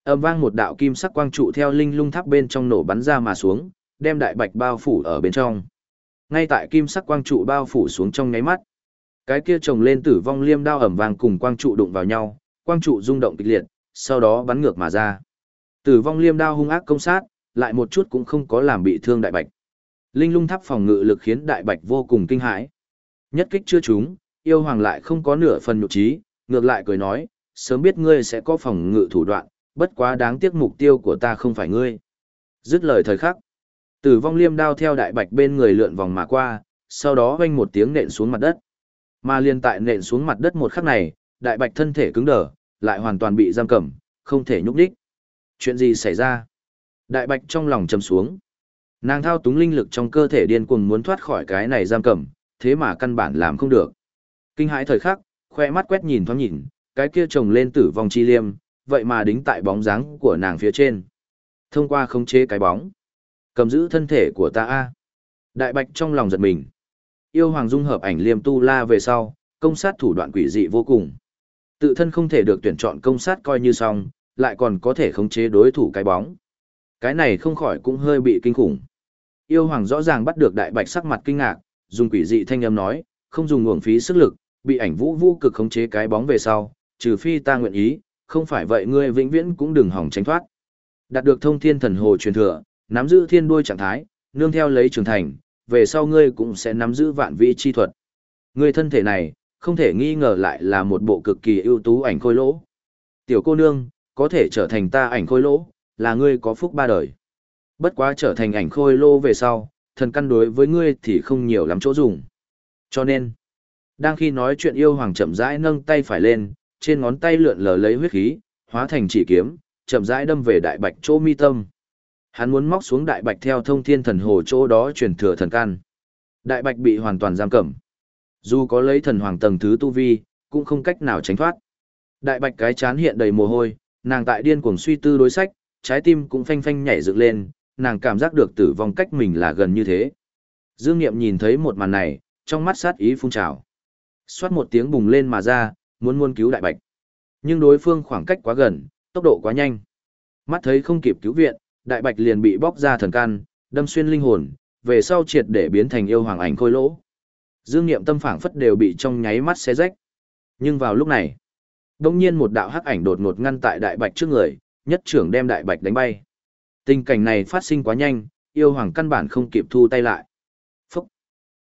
Âm vang một đạo kim sắc quang trụ theo linh lung tháp bên trong nổ bắn ra mà xuống, đem đại bạch bao phủ ở bên trong. Ngay tại kim sắc quang trụ bao phủ xuống trong nháy mắt, cái kia trồng lên tử vong liêm đao ẩm vàng cùng quang trụ đụng vào nhau, quang trụ rung động kịch liệt, sau đó bắn ngược mà ra. Tử vong liêm đao hung ác công sát, lại một chút cũng không có làm bị thương đại bạch. Linh lung tháp phòng ngự lực khiến đại bạch vô cùng kinh hãi. Nhất kích chưa trúng, yêu hoàng lại không có nửa phần nhục trí, ngược lại cười nói, sớm biết ngươi sẽ có phòng ngự thủ đoạn, bất quá đáng tiếc mục tiêu của ta không phải ngươi. Dứt lời thời khắc, tử vong liêm đao theo đại bạch bên người lượn vòng mà qua, sau đó vang một tiếng nện xuống mặt đất. Mà liên tại nện xuống mặt đất một khắc này, đại bạch thân thể cứng đờ, lại hoàn toàn bị giam cầm, không thể nhúc đích. Chuyện gì xảy ra? Đại bạch trong lòng trầm xuống. Nàng thao túng linh lực trong cơ thể điên cuồng muốn thoát khỏi cái này giam cầm, thế mà căn bản làm không được. Kinh hãi thời khắc, khoe mắt quét nhìn thoáng nhìn, cái kia trồng lên tử vong chi liêm, vậy mà đính tại bóng dáng của nàng phía trên. Thông qua khống chế cái bóng, cầm giữ thân thể của ta a. Đại Bạch trong lòng giật mình. Yêu Hoàng dung hợp ảnh liêm tu la về sau, công sát thủ đoạn quỷ dị vô cùng. Tự thân không thể được tuyển chọn công sát coi như xong, lại còn có thể khống chế đối thủ cái bóng. Cái này không khỏi cũng hơi bị kinh khủng. Yêu Hoàng rõ ràng bắt được Đại Bạch sắc mặt kinh ngạc, dùng quỷ dị thanh âm nói, không dùng uổng phí sức lực, bị ảnh vũ vũ cực khống chế cái bóng về sau, trừ phi ta nguyện ý, không phải vậy ngươi vĩnh viễn cũng đừng hỏng tránh thoát. Đạt được thông thiên thần hồ truyền thừa, nắm giữ thiên đuôi trạng thái, nương theo lấy trưởng thành, về sau ngươi cũng sẽ nắm giữ vạn vị chi thuật. Ngươi thân thể này, không thể nghi ngờ lại là một bộ cực kỳ ưu tú ảnh khôi lỗ. Tiểu cô nương, có thể trở thành ta ảnh khôi lỗ, là ngươi có phúc ba đời. Bất quá trở thành ảnh khôi lỗ về sau, thần căn đối với ngươi thì không nhiều lắm chỗ dùng. Cho nên, đang khi nói chuyện yêu hoàng chậm rãi nâng tay phải lên, trên ngón tay lượn lờ lấy huyết khí, hóa thành chỉ kiếm, chậm rãi đâm về đại bạch chỗ mi tâm. Hắn muốn móc xuống đại bạch theo thông thiên thần hồ chỗ đó truyền thừa thần căn. Đại bạch bị hoàn toàn giam cầm. Dù có lấy thần hoàng tầng thứ tu vi, cũng không cách nào tránh thoát. Đại bạch cái chán hiện đầy mồ hôi, nàng tại điên cuồng suy tư đối sách, trái tim cũng phanh phanh nhảy dựng lên, nàng cảm giác được tử vong cách mình là gần như thế. Dương Niệm nhìn thấy một màn này, trong mắt sát ý phun trào. Xoát một tiếng bùng lên mà ra, muốn muốn cứu đại bạch. Nhưng đối phương khoảng cách quá gần, tốc độ quá nhanh. Mắt thấy không kịp cứu viện, đại bạch liền bị bóc ra thần can, đâm xuyên linh hồn, về sau triệt để biến thành yêu hoàng ảnh khôi lỗ. Dương Niệm tâm phảng phất đều bị trong nháy mắt xé rách. Nhưng vào lúc này, đột nhiên một đạo hắc ảnh đột ngột ngăn tại đại bạch trước người, nhất trưởng đem đại bạch đánh bay. Tình cảnh này phát sinh quá nhanh, yêu hoàng căn bản không kịp thu tay lại. Phúc!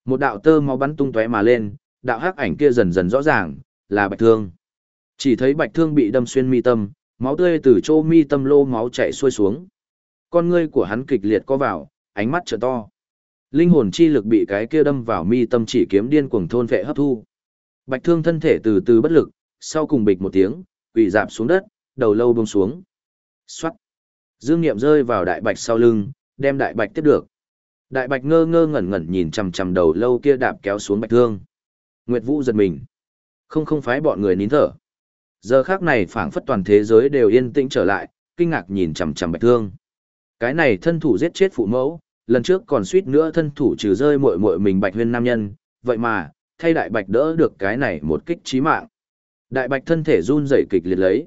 Một đạo tơ máu bắn tung tóe mà lên, đạo hắc ảnh kia dần dần rõ ràng, là bạch thương. Chỉ thấy bạch thương bị đâm xuyên mi tâm, máu tươi từ chỗ mi tâm lô máu chảy xuôi xuống. Con ngươi của hắn kịch liệt co vào, ánh mắt trợ to. Linh hồn chi lực bị cái kia đâm vào mi tâm chỉ kiếm điên cuồng thôn vệ hấp thu. Bạch thương thân thể từ từ bất lực, sau cùng bịch một tiếng, quỳ dạp xuống đất, đầu lâu buông xuống. Xoát. Dương Niệm rơi vào đại bạch sau lưng, đem đại bạch tiếp được. Đại bạch ngơ ngơ ngẩn ngẩn nhìn chằm chằm đầu lâu kia đạp kéo xuống bạch thương. Nguyệt Vũ giật mình. Không không phái bọn người nín thở. Giờ khác này phảng phất toàn thế giới đều yên tĩnh trở lại, kinh ngạc nhìn chằm chằm bạch thương. Cái này thân thủ giết chết phụ mẫu, lần trước còn suýt nữa thân thủ trừ rơi muội muội mình bạch huyên nam nhân, vậy mà, thay đại bạch đỡ được cái này một kích chí mạng. Đại bạch thân thể run rẩy kịch liệt lấy.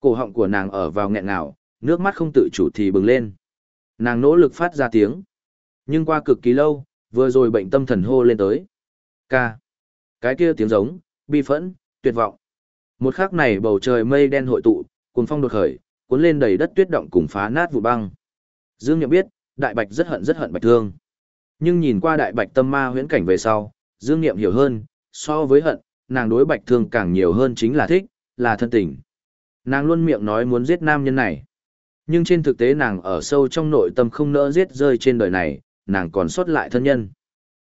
Cổ họng của nàng ở vào nghẹn ngào, nước mắt không tự chủ thì bừng lên. Nàng nỗ lực phát ra tiếng. Nhưng qua cực kỳ lâu, vừa rồi bệnh tâm thần hô lên tới. Ca. Cái kia tiếng giống, bi phẫn, tuyệt vọng. Một khắc này bầu trời mây đen hội tụ, cuồng phong đột khởi, cuốn lên đầy đất tuyết động cùng phá nát vụ băng. Dương Nhậm biết, Đại Bạch rất hận rất hận Bạch Thương. Nhưng nhìn qua Đại Bạch tâm ma huyễn cảnh về sau, Dương Nhậm hiểu hơn, so với hận, nàng đối Bạch Thương càng nhiều hơn chính là thích, là thân tình. Nàng luôn miệng nói muốn giết nam nhân này. Nhưng trên thực tế nàng ở sâu trong nội tâm không nỡ giết rơi trên đời này, nàng còn sót lại thân nhân.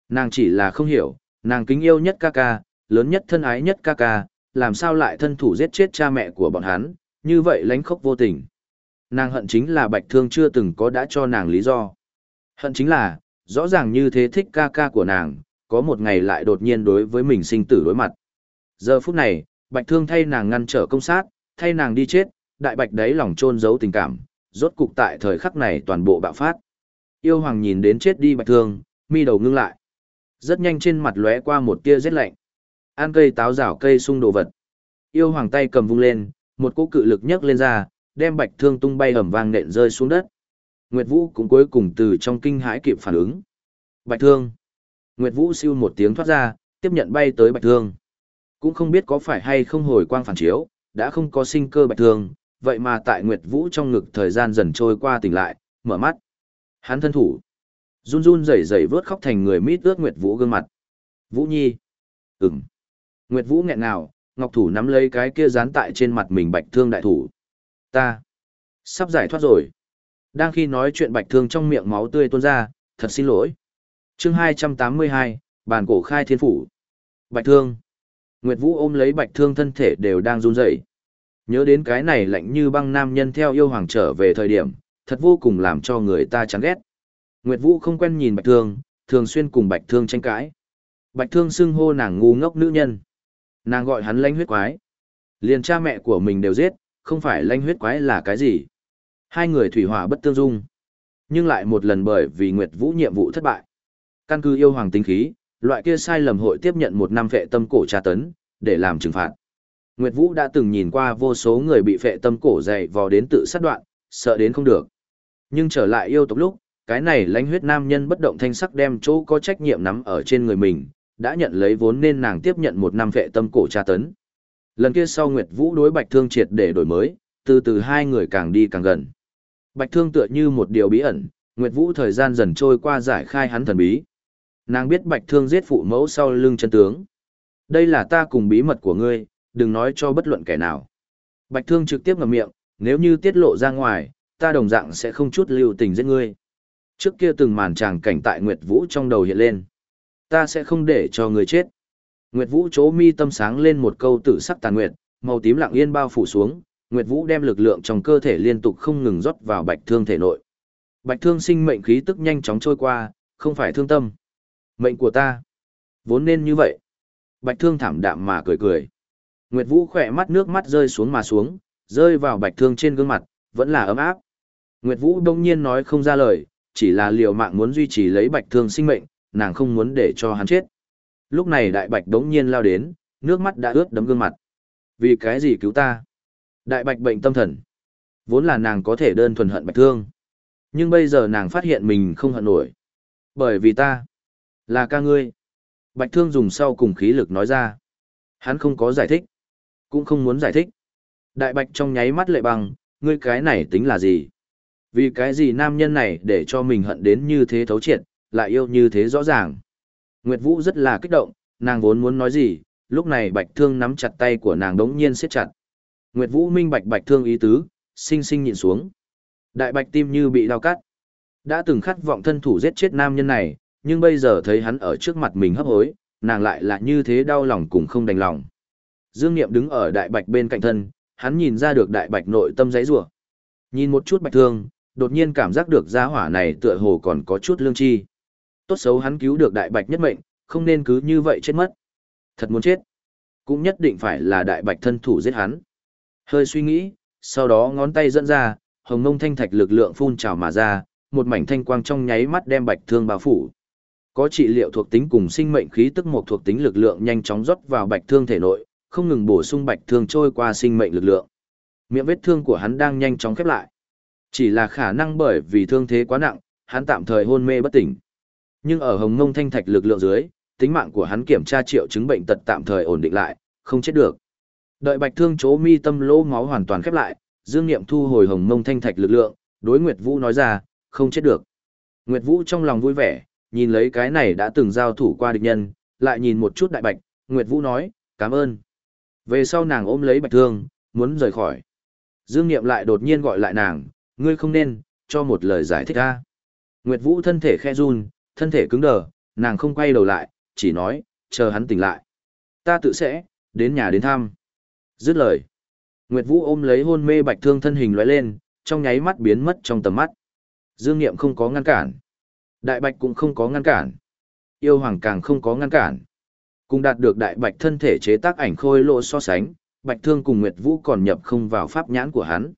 Nàng chỉ là không hiểu, nàng kính yêu nhất ca ca, lớn nhất thân ái nhất ca ca, làm sao lại thân thủ giết chết cha mẹ của bọn hắn, như vậy lánh khóc vô tình. Nàng hận chính là bạch thương chưa từng có đã cho nàng lý do. Hận chính là, rõ ràng như thế thích ca ca của nàng, có một ngày lại đột nhiên đối với mình sinh tử đối mặt. Giờ phút này, bạch thương thay nàng ngăn trở công sát, thay nàng đi chết, đại bạch đấy lòng trôn giấu tình cảm, rốt cục tại thời khắc này toàn bộ bạo phát. Yêu hoàng nhìn đến chết đi bạch thương, mi đầu ngưng lại. Rất nhanh trên mặt lóe qua một tia rét lạnh. An cây táo rào cây sung đồ vật. Yêu hoàng tay cầm vung lên, một cỗ cự lực nhấc lên ra, đem bạch thương tung bay ầm vang nện rơi xuống đất. Nguyệt Vũ cũng cuối cùng từ trong kinh hãi kịp phản ứng. Bạch thương. Nguyệt Vũ siêu một tiếng thoát ra, tiếp nhận bay tới bạch thương. Cũng không biết có phải hay không hồi quang phản chiếu, đã không có sinh cơ bạch thương, vậy mà tại Nguyệt Vũ trong ngực thời gian dần trôi qua tỉnh lại, mở mắt. Hắn thân thủ. Run run rẩy rẩy vớt khóc thành người mít ướt Nguyệt Vũ gương mặt. Vũ Nhi. Ừm. Nguyệt Vũ nghẹn ngào, Ngọc Thủ nắm lấy cái kia dán tại trên mặt mình bạch thương đại thủ. Ta. Sắp giải thoát rồi. Đang khi nói chuyện bạch thương trong miệng máu tươi tuôn ra, thật xin lỗi. chương 282, bàn cổ khai thiên phủ. Bạch thương. Nguyệt Vũ ôm lấy bạch thương thân thể đều đang run rẩy. Nhớ đến cái này lạnh như băng nam nhân theo yêu hoàng trở về thời điểm, thật vô cùng làm cho người ta chán ghét. Nguyệt Vũ không quen nhìn Bạch Thương, thường xuyên cùng Bạch Thương tranh cãi. Bạch Thương xưng hô nàng ngu ngốc nữ nhân. Nàng gọi hắn lãnh huyết quái. Liền cha mẹ của mình đều giết, không phải lanh huyết quái là cái gì. Hai người thủy hỏa bất tương dung. Nhưng lại một lần bởi vì Nguyệt Vũ nhiệm vụ thất bại. Căn cứ yêu hoàng tinh khí, loại kia sai lầm hội tiếp nhận một năm vệ tâm cổ tra tấn, để làm trừng phạt. Nguyệt Vũ đã từng nhìn qua vô số người bị phệ tâm cổ dày vò đến tự sát đoạn, sợ đến không được. Nhưng trở lại yêu tộc lúc, cái này lãnh huyết nam nhân bất động thanh sắc đem chỗ có trách nhiệm nắm ở trên người mình, đã nhận lấy vốn nên nàng tiếp nhận một năm phệ tâm cổ tra tấn. Lần kia sau Nguyệt Vũ đối Bạch Thương triệt để đổi mới, từ từ hai người càng đi càng gần. Bạch Thương tựa như một điều bí ẩn, Nguyệt Vũ thời gian dần trôi qua giải khai hắn thần bí. Nàng biết Bạch Thương giết phụ mẫu sau lưng chân tướng. Đây là ta cùng bí mật của ngươi, đừng nói cho bất luận kẻ nào. Bạch Thương trực tiếp ngậm miệng, nếu như tiết lộ ra ngoài, ta đồng dạng sẽ không chút lưu tình giết ngươi. Trước kia từng màn tràng cảnh tại Nguyệt Vũ trong đầu hiện lên. Ta sẽ không để cho ngươi chết. Nguyệt Vũ chỗ mi tâm sáng lên một câu tử sắc tàn nguyệt, màu tím lặng yên bao phủ xuống, Nguyệt Vũ đem lực lượng trong cơ thể liên tục không ngừng rót vào Bạch Thương thể nội. Bạch Thương sinh mệnh khí tức nhanh chóng trôi qua, không phải thương tâm. Mệnh của ta, vốn nên như vậy. Bạch Thương thảm đạm mà cười cười. Nguyệt Vũ khỏe mắt nước mắt rơi xuống mà xuống, rơi vào Bạch Thương trên gương mặt, vẫn là ấm áp. Nguyệt Vũ đông nhiên nói không ra lời, chỉ là liều mạng muốn duy trì lấy Bạch Thương sinh mệnh, nàng không muốn để cho hắn chết. Lúc này Đại Bạch đống nhiên lao đến, nước mắt đã ướt đấm gương mặt. Vì cái gì cứu ta? Đại Bạch bệnh tâm thần. Vốn là nàng có thể đơn thuần hận Bạch Thương. Nhưng bây giờ nàng phát hiện mình không hận nổi. Bởi vì ta, là ca ngươi. Bạch Thương dùng sau cùng khí lực nói ra. Hắn không có giải thích, cũng không muốn giải thích. Đại Bạch trong nháy mắt lệ bằng ngươi cái này tính là gì? Vì cái gì nam nhân này để cho mình hận đến như thế thấu triệt, lại yêu như thế rõ ràng. Nguyệt Vũ rất là kích động, nàng vốn muốn nói gì, lúc này Bạch Thương nắm chặt tay của nàng đống nhiên siết chặt. Nguyệt Vũ minh bạch Bạch Thương ý tứ, sinh sinh nhịn xuống. Đại Bạch tim như bị đau cắt. Đã từng khát vọng thân thủ giết chết nam nhân này, nhưng bây giờ thấy hắn ở trước mặt mình hấp hối, nàng lại là như thế đau lòng cùng không đành lòng. Dương Niệm đứng ở Đại Bạch bên cạnh thân, hắn nhìn ra được Đại Bạch nội tâm giấy rủa. Nhìn một chút Bạch Thương, đột nhiên cảm giác được gia hỏa này tựa hồ còn có chút lương tri. Tốt xấu hắn cứu được Đại Bạch nhất mệnh, không nên cứ như vậy chết mất. Thật muốn chết, cũng nhất định phải là Đại Bạch thân thủ giết hắn. Hơi suy nghĩ, sau đó ngón tay dẫn ra, hồng ngông thanh thạch lực lượng phun trào mà ra, một mảnh thanh quang trong nháy mắt đem Bạch Thương bao phủ. Có trị liệu thuộc tính cùng sinh mệnh khí tức một thuộc tính lực lượng nhanh chóng rót vào Bạch Thương thể nội, không ngừng bổ sung Bạch Thương trôi qua sinh mệnh lực lượng. Miệng vết thương của hắn đang nhanh chóng khép lại. Chỉ là khả năng bởi vì thương thế quá nặng, hắn tạm thời hôn mê bất tỉnh. Nhưng ở Hồng Ngông Thanh Thạch lực lượng dưới, tính mạng của hắn kiểm tra triệu chứng bệnh tật tạm thời ổn định lại, không chết được. Đợi Bạch Thương chỗ mi tâm lỗ máu hoàn toàn khép lại, Dương Nghiệm thu hồi Hồng Ngông Thanh Thạch lực lượng, đối Nguyệt Vũ nói ra, không chết được. Nguyệt Vũ trong lòng vui vẻ, nhìn lấy cái này đã từng giao thủ qua địch nhân, lại nhìn một chút đại bạch, Nguyệt Vũ nói, cảm ơn. Về sau nàng ôm lấy bạch thương, muốn rời khỏi. Dương Niệm lại đột nhiên gọi lại nàng, ngươi không nên, cho một lời giải thích ra. Nguyệt Vũ thân thể khe run, thân thể cứng đờ, nàng không quay đầu lại, chỉ nói, chờ hắn tỉnh lại. Ta tự sẽ, đến nhà đến thăm. Dứt lời. Nguyệt Vũ ôm lấy hôn mê bạch thương thân hình lóe lên, trong nháy mắt biến mất trong tầm mắt. Dương Niệm không có ngăn cản. Đại Bạch cũng không có ngăn cản. Yêu Hoàng càng không có ngăn cản. Cùng đạt được Đại Bạch thân thể chế tác ảnh khôi lộ so sánh, Bạch Thương cùng Nguyệt Vũ còn nhập không vào pháp nhãn của hắn.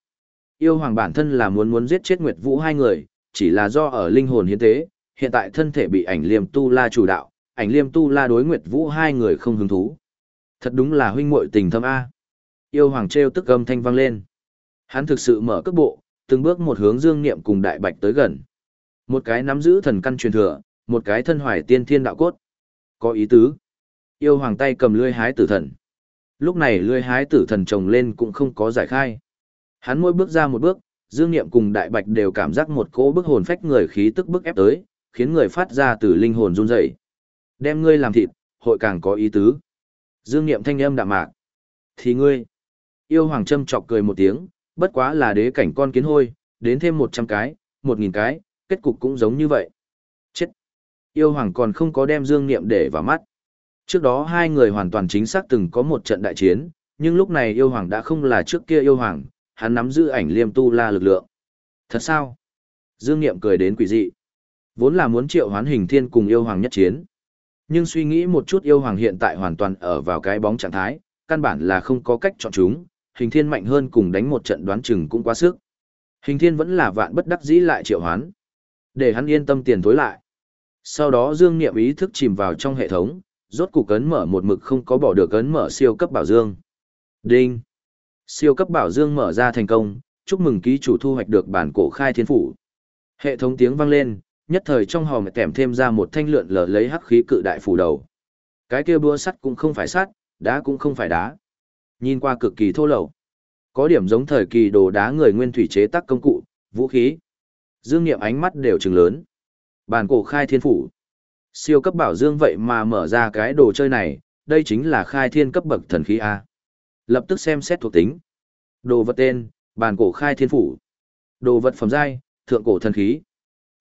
Yêu Hoàng bản thân là muốn muốn giết chết Nguyệt Vũ hai người, chỉ là do ở linh hồn hiến tế, hiện tại thân thể bị ảnh liêm tu la chủ đạo, ảnh liêm tu la đối Nguyệt Vũ hai người không hứng thú. Thật đúng là huynh muội tình thâm A. Yêu Hoàng treo tức âm thanh vang lên. Hắn thực sự mở cước bộ, từng bước một hướng Dương Niệm cùng Đại Bạch tới gần. Một cái nắm giữ thần căn truyền thừa, một cái thân hoài tiên thiên đạo cốt. Có ý tứ. Yêu hoàng tay cầm lưỡi hái tử thần. Lúc này lưỡi hái tử thần trồng lên cũng không có giải khai. Hắn mỗi bước ra một bước, Dương Niệm cùng Đại Bạch đều cảm giác một cỗ bức hồn phách người khí tức bức ép tới, khiến người phát ra từ linh hồn run rẩy. Đem ngươi làm thịt, hội càng có ý tứ. Dương Niệm thanh âm đạm mạc. Thì ngươi. Yêu hoàng châm chọc cười một tiếng, bất quá là đế cảnh con kiến hôi, đến thêm một trăm cái, một nghìn cái, kết cục cũng giống như vậy. Chết! Yêu hoàng còn không có đem dương niệm để vào mắt. Trước đó hai người hoàn toàn chính xác từng có một trận đại chiến, nhưng lúc này yêu hoàng đã không là trước kia yêu hoàng, hắn nắm giữ ảnh liêm tu la lực lượng. Thật sao? Dương Niệm cười đến quỷ dị. Vốn là muốn triệu hoán hình thiên cùng yêu hoàng nhất chiến. Nhưng suy nghĩ một chút yêu hoàng hiện tại hoàn toàn ở vào cái bóng trạng thái, căn bản là không có cách chọn chúng, hình thiên mạnh hơn cùng đánh một trận đoán chừng cũng quá sức. Hình thiên vẫn là vạn bất đắc dĩ lại triệu hoán. Để hắn yên tâm tiền tối lại. Sau đó dương niệm ý thức chìm vào trong hệ thống, rốt cục cấn mở một mực không có bỏ được cấn mở siêu cấp bảo dương. Đinh! Siêu cấp bảo dương mở ra thành công, chúc mừng ký chủ thu hoạch được bản cổ khai thiên phủ. Hệ thống tiếng vang lên, nhất thời trong hòm kèm thêm ra một thanh lượn lờ lấy hắc khí cự đại phủ đầu. Cái kia búa sắt cũng không phải sắt, đá cũng không phải đá. Nhìn qua cực kỳ thô lậu. Có điểm giống thời kỳ đồ đá người nguyên thủy chế tác công cụ, vũ khí. Dương Niệm ánh mắt đều trừng lớn. Bản cổ khai thiên phủ. Siêu cấp bảo dương vậy mà mở ra cái đồ chơi này, đây chính là khai thiên cấp bậc thần khí A. Lập tức xem xét thuộc tính. Đồ vật tên, bản cổ khai thiên phủ. Đồ vật phẩm giai, thượng cổ thần khí.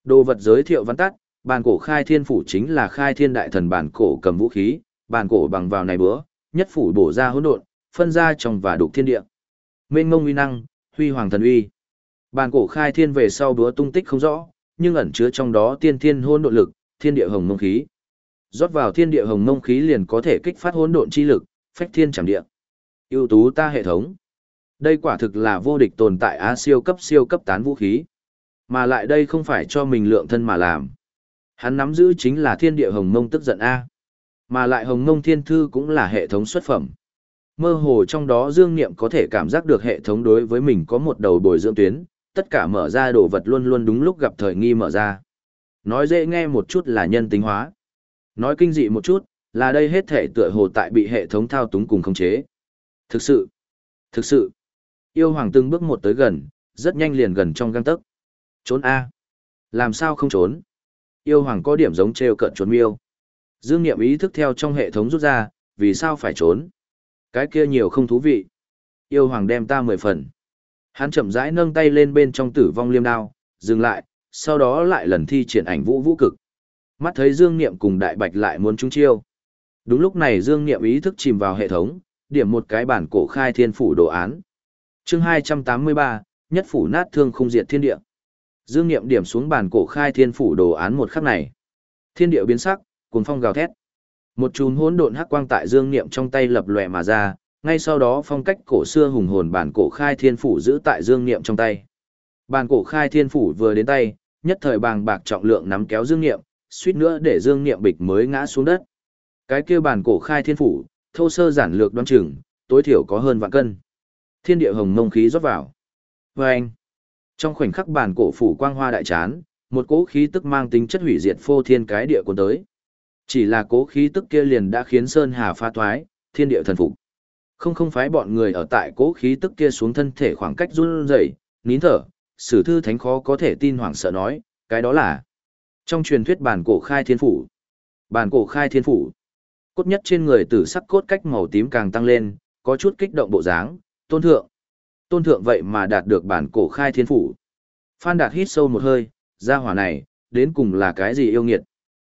Đồ vật giới thiệu văn tắt, bản cổ khai thiên phủ chính là khai thiên đại thần bản cổ cầm vũ khí, bản cổ bằng vào này bữa, nhất phủ bổ ra hỗn độn, phân ra trong và đục thiên địa. Mênh ngông uy năng, huy hoàng thần uy. Bản cổ khai thiên về sau bữa tung tích không rõ, nhưng ẩn chứa trong đó tiên thiên hỗn độn lực, thiên địa hồng mông khí. Rót vào thiên địa hồng mông khí liền có thể kích phát hỗn độn chi lực, phách thiên chẳng địa. ưu tú ta hệ thống. Đây quả thực là vô địch tồn tại á siêu cấp siêu cấp tán vũ khí. Mà lại đây không phải cho mình lượng thân mà làm. Hắn nắm giữ chính là thiên địa hồng mông tức giận A. Mà lại hồng mông thiên thư cũng là hệ thống xuất phẩm. Mơ hồ trong đó dương niệm có thể cảm giác được hệ thống đối với mình có một đầu bồi dưỡng tuyến, tất cả mở ra đồ vật luôn luôn đúng lúc gặp thời nghi mở ra. Nói dễ nghe một chút là nhân tính hóa. Nói kinh dị một chút, là đây hết thể tựa hồ tại bị hệ thống thao túng cùng khống chế. Thực sự, thực sự, yêu hoàng từng bước một tới gần, rất nhanh liền gần trong găng tấc. Trốn A. Làm sao không trốn? Yêu hoàng có điểm giống treo cận trốn miêu. Dương Niệm ý thức theo trong hệ thống rút ra, vì sao phải trốn? Cái kia nhiều không thú vị. Yêu hoàng đem ta mười phần. Hắn chậm rãi nâng tay lên bên trong tử vong liêm đao, dừng lại, sau đó lại lần thi triển ảnh vũ vũ cực. Mắt thấy Dương Niệm cùng Đại Bạch lại muốn trúng chiêu. Đúng lúc này Dương Niệm ý thức chìm vào hệ thống, điểm một cái bản cổ khai thiên phủ đồ án. Chương 283, nhất phủ nát thương không diệt thiên địa. Dương Niệm điểm xuống bàn cổ khai thiên phủ đồ án một khắc này. Thiên địa biến sắc, cuồng phong gào thét. Một chùm hỗn độn hắc quang tại Dương Niệm trong tay lập lòe mà ra, ngay sau đó phong cách cổ xưa hùng hồn bản cổ khai thiên phủ giữ tại Dương Niệm trong tay. Bản cổ khai thiên phủ vừa đến tay, nhất thời bàng bạc trọng lượng nắm kéo Dương Niệm, suýt nữa để Dương Niệm bịch mới ngã xuống đất. Cái kia bản cổ khai thiên phủ, thô sơ giản lược đoan chừng, tối thiểu có hơn vạn cân. Thiên địa hồng mông khí rót vào. Và anh, trong khoảnh khắc bản cổ phủ quang hoa đại chán, một cỗ khí tức mang tính chất hủy diệt phô thiên cái địa cuốn tới. Chỉ là cỗ khí tức kia liền đã khiến Sơn Hà pha thoái, thiên địa thần phục. Không không phái bọn người ở tại cỗ khí tức kia xuống thân thể khoảng cách run rẩy, nín thở, sử thư thánh khó có thể tin hoảng sợ nói, cái đó là trong truyền thuyết bản cổ khai thiên phủ. Bản cổ khai thiên phủ. Cốt nhất trên người tử sắc cốt cách màu tím càng tăng lên, có chút kích động bộ dáng, tôn thượng. Tôn thượng vậy mà đạt được bản cổ khai thiên phủ. Phan Đạt hít sâu một hơi, ra hỏa này, đến cùng là cái gì yêu nghiệt.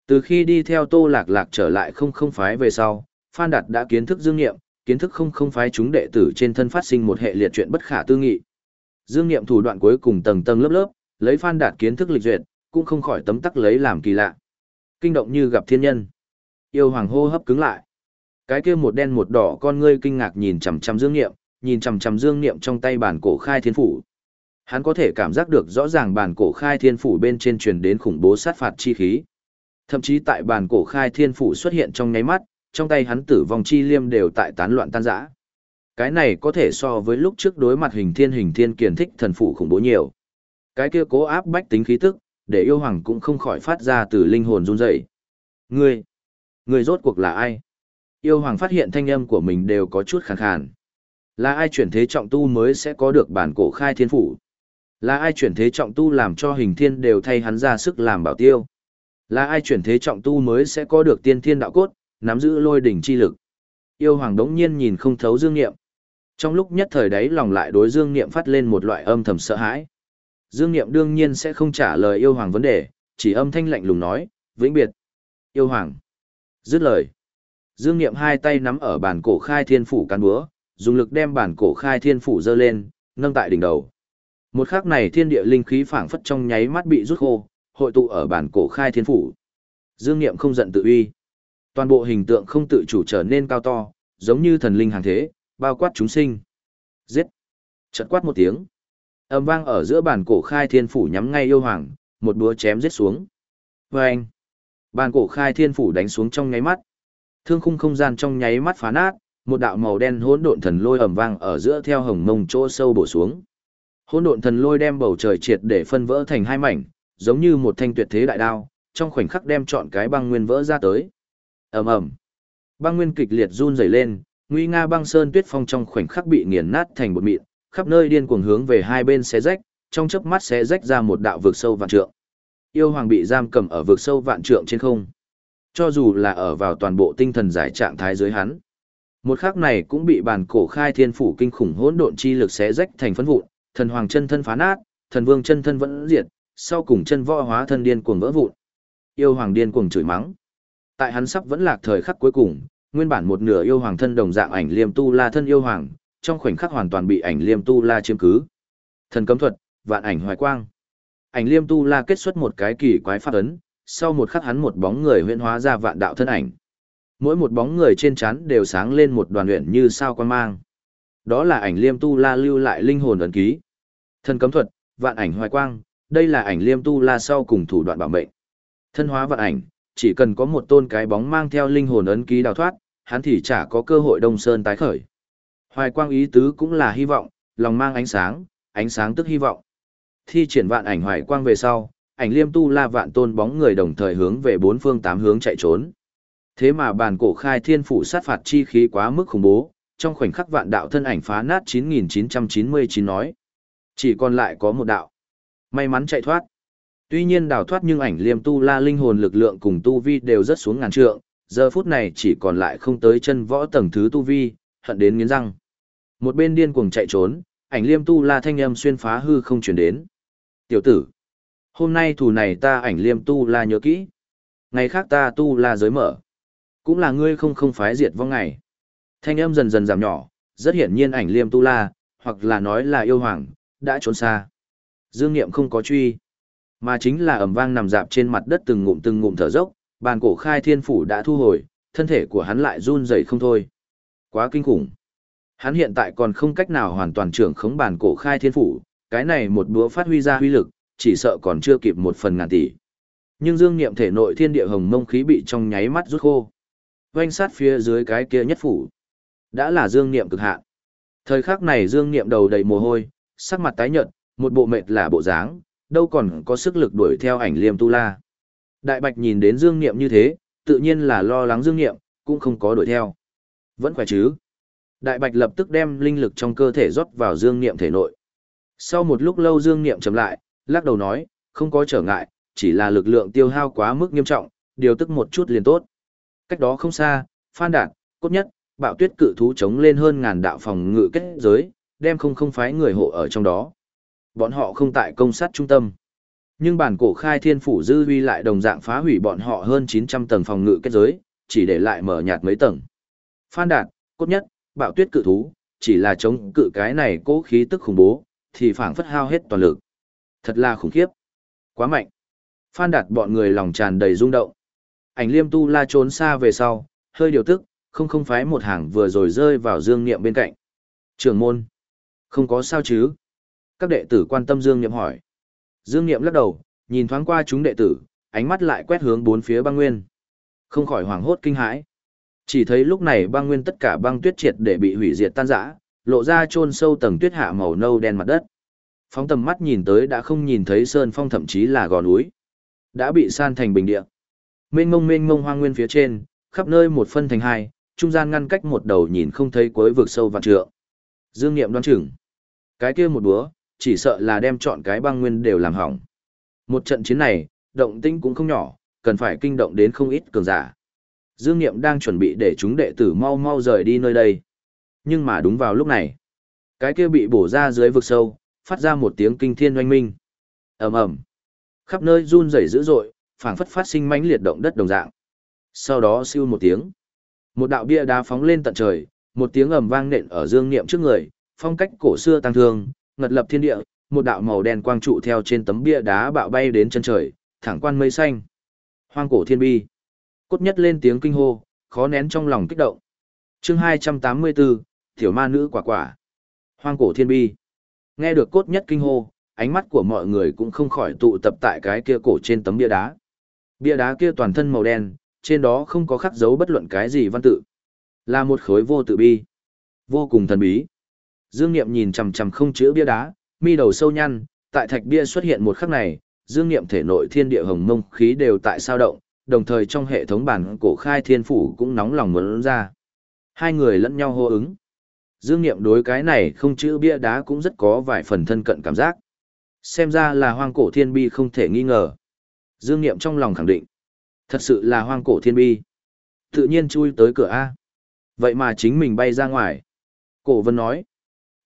Từ khi đi theo Tô Lạc Lạc trở lại không không phái về sau, Phan Đạt đã kiến thức dương nghiệm, kiến thức không không phái chúng đệ tử trên thân phát sinh một hệ liệt chuyện bất khả tư nghị. Dương nghiệm thủ đoạn cuối cùng tầng tầng lớp lớp, lấy Phan Đạt kiến thức lịch duyệt, cũng không khỏi tấm tắc lấy làm kỳ lạ. Kinh động như gặp thiên nhân. Yêu hoàng hô hấp cứng lại. Cái kia một đen một đỏ con ngươi kinh ngạc nhìn chằm chằm Dương Nghiệm, nhìn chằm chằm Dương niệm trong tay bản cổ khai thiên phủ. Hắn có thể cảm giác được rõ ràng bản cổ khai thiên phủ bên trên truyền đến khủng bố sát phạt chi khí. Thậm chí tại bản cổ khai thiên phủ xuất hiện trong nháy mắt, trong tay hắn tử vong chi liêm đều tại tán loạn tan rã. Cái này có thể so với lúc trước đối mặt hình thiên hình thiên kiền thích thần phủ khủng bố nhiều. Cái kia cố áp bách tính khí tức, để yêu hoàng cũng không khỏi phát ra từ linh hồn run rẩy. Ngươi, ngươi rốt cuộc là ai? Yêu hoàng phát hiện thanh âm của mình đều có chút khàn khàn. Là ai chuyển thế trọng tu mới sẽ có được bản cổ khai thiên phủ? Là ai chuyển thế trọng tu làm cho hình thiên đều thay hắn ra sức làm bảo tiêu? Là ai chuyển thế trọng tu mới sẽ có được tiên thiên đạo cốt, nắm giữ lôi đỉnh chi lực? Yêu hoàng đống nhiên nhìn không thấu dương nghiệm. Trong lúc nhất thời đấy lòng lại đối dương nghiệm phát lên một loại âm thầm sợ hãi. Dương Niệm đương nhiên sẽ không trả lời yêu hoàng vấn đề, chỉ âm thanh lạnh lùng nói, vĩnh biệt. Yêu hoàng. Dứt lời. Dương Niệm hai tay nắm ở bàn cổ khai thiên phủ cán búa, dùng lực đem bản cổ khai thiên phủ dơ lên, nâng tại đỉnh đầu. Một khắc này thiên địa linh khí phảng phất trong nháy mắt bị rút khô, hội tụ ở bản cổ khai thiên phủ. Dương Niệm không giận tự uy. Toàn bộ hình tượng không tự chủ trở nên cao to, giống như thần linh hàng thế, bao quát chúng sinh. Giết! Chợt quát một tiếng. Âm vang ở giữa bản cổ khai thiên phủ nhắm ngay yêu hoàng, một búa chém giết xuống. Vâng! bản cổ khai thiên phủ đánh xuống trong nháy mắt. Thương khung không gian trong nháy mắt phá nát, một đạo màu đen hỗn độn thần lôi ầm vang ở giữa theo hồng mông chỗ sâu bổ xuống. Hỗn độn thần lôi đem bầu trời triệt để phân vỡ thành hai mảnh, giống như một thanh tuyệt thế đại đao, trong khoảnh khắc đem chọn cái băng nguyên vỡ ra tới. Ầm ầm. Băng nguyên kịch liệt run rẩy lên, nguy nga băng sơn tuyết phong trong khoảnh khắc bị nghiền nát thành bột mịn, khắp nơi điên cuồng hướng về hai bên xé rách, trong chớp mắt xé rách ra một đạo vực sâu vạn trượng. Yêu hoàng bị giam cầm ở vực sâu vạn trượng trên không. Cho dù là ở vào toàn bộ tinh thần giải trạng thái dưới hắn, một khắc này cũng bị bàn cổ khai thiên phủ kinh khủng hỗn độn chi lực xé rách thành phấn vụn, thần hoàng chân thân phá nát, thần vương chân thân vẫn diệt, sau cùng chân võ hóa thân điên cuồng vỡ vụn. Yêu hoàng điên cuồng chửi mắng. Tại hắn sắp vẫn lạc thời khắc cuối cùng, nguyên bản một nửa yêu hoàng thân đồng dạng ảnh liêm tu la thân yêu hoàng, trong khoảnh khắc hoàn toàn bị ảnh liêm tu la chiếm cứ. Thần cấm thuật, vạn ảnh hoài quang. Ảnh liêm tu la kết xuất một cái kỳ quái pháp ấn, sau một khắc hắn một bóng người huyễn hóa ra vạn đạo thân ảnh. Mỗi một bóng người trên trán đều sáng lên một đoàn luyện như sao quan mang. Đó là ảnh liêm tu la lưu lại linh hồn ấn ký. thân cấm thuật, vạn ảnh hoài quang, đây là ảnh liêm tu la sau cùng thủ đoạn bảo mệnh. Thân hóa vạn ảnh, chỉ cần có một tôn cái bóng mang theo linh hồn ấn ký đào thoát, hắn thì chả có cơ hội đông sơn tái khởi. Hoài quang ý tứ cũng là hy vọng, lòng mang ánh sáng, ánh sáng tức hy vọng. Thi triển vạn ảnh hoài quang về sau, ảnh liêm tu la vạn tôn bóng người đồng thời hướng về bốn phương tám hướng chạy trốn. Thế mà bàn cổ khai thiên phủ sát phạt chi khí quá mức khủng bố, trong khoảnh khắc vạn đạo thân ảnh phá nát 9999 nói. Chỉ còn lại có một đạo. May mắn chạy thoát. Tuy nhiên đào thoát nhưng ảnh liêm tu la linh hồn lực lượng cùng tu vi đều rất xuống ngàn trượng, giờ phút này chỉ còn lại không tới chân võ tầng thứ tu vi, hận đến nghiến răng. Một bên điên cuồng chạy trốn, ảnh liêm tu la thanh âm xuyên phá hư không chuyển đến. Tiểu tử, hôm nay thù này ta ảnh liêm tu la nhớ kỹ. Ngày khác ta tu la giới mở. Cũng là ngươi không không phái diệt vong ngày. Thanh âm dần dần giảm nhỏ, rất hiển nhiên ảnh liêm tu la, hoặc là nói là yêu hoàng, đã trốn xa. Dương Niệm không có truy, mà chính là ầm vang nằm dạp trên mặt đất từng ngụm từng ngụm thở dốc, bàn cổ khai thiên phủ đã thu hồi, thân thể của hắn lại run rẩy không thôi. Quá kinh khủng. Hắn hiện tại còn không cách nào hoàn toàn trưởng khống bàn cổ khai thiên phủ, cái này một búa phát huy ra huy lực, chỉ sợ còn chưa kịp một phần ngàn tỷ. Nhưng dương niệm thể nội thiên địa hồng mông khí bị trong nháy mắt rút khô oanh sát phía dưới cái kia nhất phủ. Đã là dương niệm cực hạn. Thời khắc này dương niệm đầu đầy mồ hôi, sắc mặt tái nhợt, một bộ mệt là bộ dáng, đâu còn có sức lực đuổi theo ảnh liêm tu la. Đại bạch nhìn đến dương niệm như thế, tự nhiên là lo lắng dương niệm, cũng không có đuổi theo. Vẫn khỏe chứ. Đại bạch lập tức đem linh lực trong cơ thể rót vào dương niệm thể nội. Sau một lúc lâu dương niệm chậm lại, lắc đầu nói, không có trở ngại, chỉ là lực lượng tiêu hao quá mức nghiêm trọng, điều tức một chút liền tốt. Cách đó không xa, Phan Đạt, cốt nhất, bạo tuyết cự thú chống lên hơn ngàn đạo phòng ngự kết giới, đem không không phái người hộ ở trong đó. Bọn họ không tại công sát trung tâm. Nhưng bản cổ khai thiên phủ dư huy lại đồng dạng phá hủy bọn họ hơn 900 tầng phòng ngự kết giới, chỉ để lại mở nhạt mấy tầng. Phan Đạt, cốt nhất, bạo tuyết cự thú, chỉ là chống cự cái này cố khí tức khủng bố, thì phảng phất hao hết toàn lực. Thật là khủng khiếp. Quá mạnh. Phan Đạt bọn người lòng tràn đầy rung động. Ảnh liêm tu la trốn xa về sau, hơi điều tức, không không phái một hàng vừa rồi rơi vào dương niệm bên cạnh. Trường môn. Không có sao chứ. Các đệ tử quan tâm dương niệm hỏi. Dương niệm lắc đầu, nhìn thoáng qua chúng đệ tử, ánh mắt lại quét hướng bốn phía băng nguyên. Không khỏi hoảng hốt kinh hãi. Chỉ thấy lúc này băng nguyên tất cả băng tuyết triệt để bị hủy diệt tan rã, lộ ra chôn sâu tầng tuyết hạ màu nâu đen mặt đất. Phóng tầm mắt nhìn tới đã không nhìn thấy sơn phong thậm chí là gò núi. Đã bị san thành bình địa. Mênh mông mênh mông hoang nguyên phía trên, khắp nơi một phân thành hai, trung gian ngăn cách một đầu nhìn không thấy cuối vực sâu vạn trượng. Dương Nghiệm đoán chừng. Cái kia một búa, chỉ sợ là đem chọn cái băng nguyên đều làm hỏng. Một trận chiến này, động tĩnh cũng không nhỏ, cần phải kinh động đến không ít cường giả. Dương Niệm đang chuẩn bị để chúng đệ tử mau mau rời đi nơi đây. Nhưng mà đúng vào lúc này, cái kia bị bổ ra dưới vực sâu, phát ra một tiếng kinh thiên oanh minh. ầm ầm, khắp nơi run rẩy dữ dội, phảng phất phát sinh mãnh liệt động đất đồng dạng. Sau đó siêu một tiếng, một đạo bia đá phóng lên tận trời, một tiếng ầm vang nện ở Dương Niệm trước người, phong cách cổ xưa tăng thương, ngật lập thiên địa, một đạo màu đen quang trụ theo trên tấm bia đá bạo bay đến chân trời, thẳng quan mây xanh. Hoang cổ thiên bi. Cốt nhất lên tiếng kinh hô, khó nén trong lòng kích động. chương 284, Tiểu ma nữ quả quả. Hoang cổ thiên bi. Nghe được cốt nhất kinh hô, ánh mắt của mọi người cũng không khỏi tụ tập tại cái kia cổ trên tấm bia đá. Bia đá kia toàn thân màu đen, trên đó không có khắc dấu bất luận cái gì văn tự. Là một khối vô tự bi. Vô cùng thần bí. Dương Niệm nhìn chằm chằm không chữ bia đá, mi đầu sâu nhăn, tại thạch bia xuất hiện một khắc này, Dương Niệm thể nội thiên địa hồng mông khí đều tại sao động, đồng thời trong hệ thống bản cổ khai thiên phủ cũng nóng lòng muốn ra. Hai người lẫn nhau hô ứng. Dương Niệm đối cái này không chữ bia đá cũng rất có vài phần thân cận cảm giác. Xem ra là hoang cổ thiên bi không thể nghi ngờ. Dương Niệm trong lòng khẳng định. Thật sự là hoang cổ thiên bi. Tự nhiên chui tới cửa A. Vậy mà chính mình bay ra ngoài. Cổ vân nói.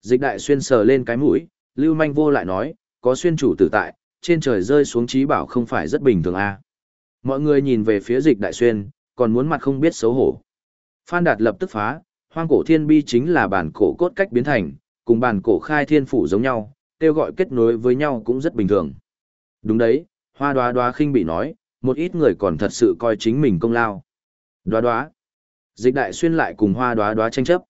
Dịch đại xuyên sờ lên cái mũi, lưu manh vô lại nói, có xuyên chủ tử tại, trên trời rơi xuống trí bảo không phải rất bình thường A. Mọi người nhìn về phía dịch đại xuyên, còn muốn mặt không biết xấu hổ. Phan Đạt lập tức phá, hoang cổ thiên bi chính là bản cổ cốt cách biến thành, cùng bản cổ khai thiên phủ giống nhau, kêu gọi kết nối với nhau cũng rất bình thường. Đúng đấy, hoa đoá đoá khinh bị nói, một ít người còn thật sự coi chính mình công lao. Đoá đoá. Dịch đại xuyên lại cùng hoa đoá đoá tranh chấp.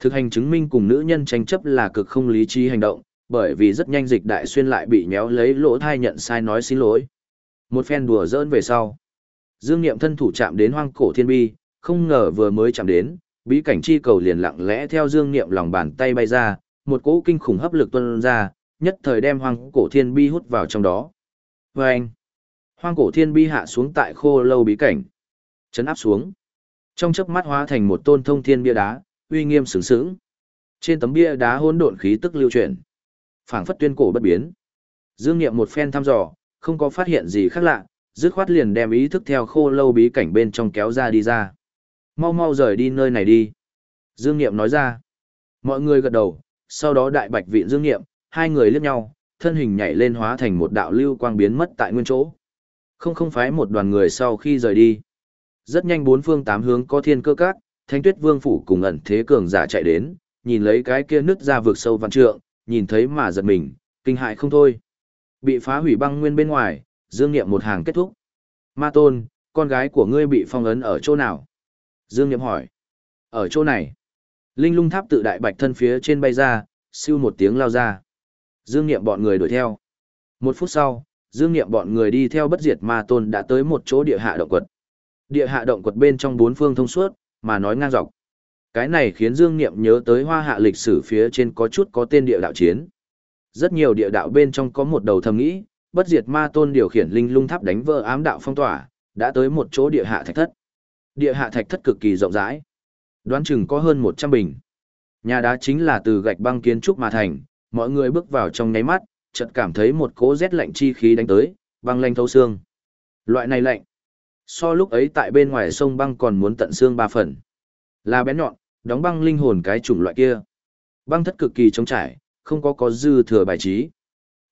Thực hành chứng minh cùng nữ nhân tranh chấp là cực không lý trí hành động, bởi vì rất nhanh dịch đại xuyên lại bị méo lấy lỗ thai nhận sai nói xin lỗi. Một phen đùa dỡn về sau. Dương Niệm thân thủ chạm đến hoang cổ thiên bi, không ngờ vừa mới chạm đến, bí cảnh chi cầu liền lặng lẽ theo Dương Niệm lòng bàn tay bay ra, một cỗ kinh khủng hấp lực tuôn ra, nhất thời đem hoang cổ thiên bi hút vào trong đó. Và anh, hoang cổ thiên bi hạ xuống tại khô lâu bí cảnh, chấn áp xuống. Trong chớp mắt hóa thành một tôn thông thiên bia đá, uy nghiêm sướng sướng. Trên tấm bia đá hỗn độn khí tức lưu chuyển, phảng phất tuyên cổ bất biến. Dương Nghiệm một phen thăm dò, không có phát hiện gì khác lạ, dứt khoát liền đem ý thức theo khô lâu bí cảnh bên trong kéo ra đi ra. Mau mau rời đi nơi này đi. Dương Nghiệm nói ra. Mọi người gật đầu, sau đó đại bạch vị Dương Nghiệm, hai người liếc nhau, thân hình nhảy lên hóa thành một đạo lưu quang biến mất tại nguyên chỗ. Không không phái một đoàn người sau khi rời đi. Rất nhanh bốn phương tám hướng có thiên cơ các, Thánh Tuyết Vương phủ cùng ẩn thế cường giả chạy đến, nhìn lấy cái kia nứt ra vực sâu văn trượng, nhìn thấy mà giật mình, kinh hại không thôi. Bị phá hủy băng nguyên bên ngoài, Dương Niệm một hàng kết thúc. Ma Tôn, con gái của ngươi bị phong ấn ở chỗ nào? Dương Niệm hỏi. Ở chỗ này. Linh lung tháp tự đại bạch thân phía trên bay ra, siêu một tiếng lao ra. Dương Niệm bọn người đuổi theo. Một phút sau, Dương Niệm bọn người đi theo bất diệt ma tôn đã tới một chỗ địa hạ động quật. Địa hạ động quật bên trong bốn phương thông suốt, mà nói ngang dọc. Cái này khiến Dương Niệm nhớ tới hoa hạ lịch sử phía trên có chút có tên địa đạo chiến. Rất nhiều địa đạo bên trong có một đầu thầm nghĩ, bất diệt ma tôn điều khiển linh lung tháp đánh vỡ ám đạo phong tỏa, đã tới một chỗ địa hạ thạch thất. Địa hạ thạch thất cực kỳ rộng rãi. Đoán chừng có hơn 100 bình. Nhà đá chính là từ gạch băng kiến trúc mà thành, mọi người bước vào trong nháy mắt, chợt cảm thấy một cỗ rét lạnh chi khí đánh tới, băng lanh thấu xương. Loại này lạnh. So lúc ấy tại bên ngoài sông băng còn muốn tận xương ba phần. Là bén nhọn, đóng băng linh hồn cái chủng loại kia. Băng thất cực kỳ trống trải, không có có dư thừa bài trí.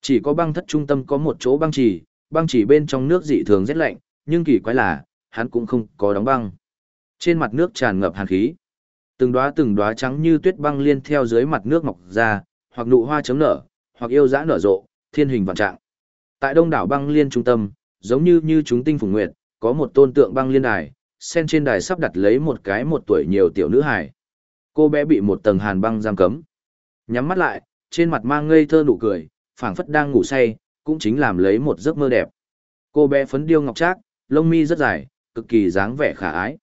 Chỉ có băng thất trung tâm có một chỗ băng chỉ, băng chỉ bên trong nước dị thường rét lạnh, nhưng kỳ quái là, hắn cũng không có đóng băng. Trên mặt nước tràn ngập hàn khí. Từng đóa từng đóa trắng như tuyết băng liên theo dưới mặt nước mọc ra, hoặc nụ hoa chấm nở, hoặc yêu dã nở rộ, thiên hình vạn trạng. Tại đông đảo băng liên trung tâm, giống như như chúng tinh phùng nguyệt, có một tôn tượng băng liên đài, sen trên đài sắp đặt lấy một cái một tuổi nhiều tiểu nữ hài. Cô bé bị một tầng hàn băng giam cấm. Nhắm mắt lại, trên mặt mang ngây thơ nụ cười, phảng phất đang ngủ say, cũng chính làm lấy một giấc mơ đẹp. Cô bé phấn điêu ngọc trác, lông mi rất dài, cực kỳ dáng vẻ khả ái.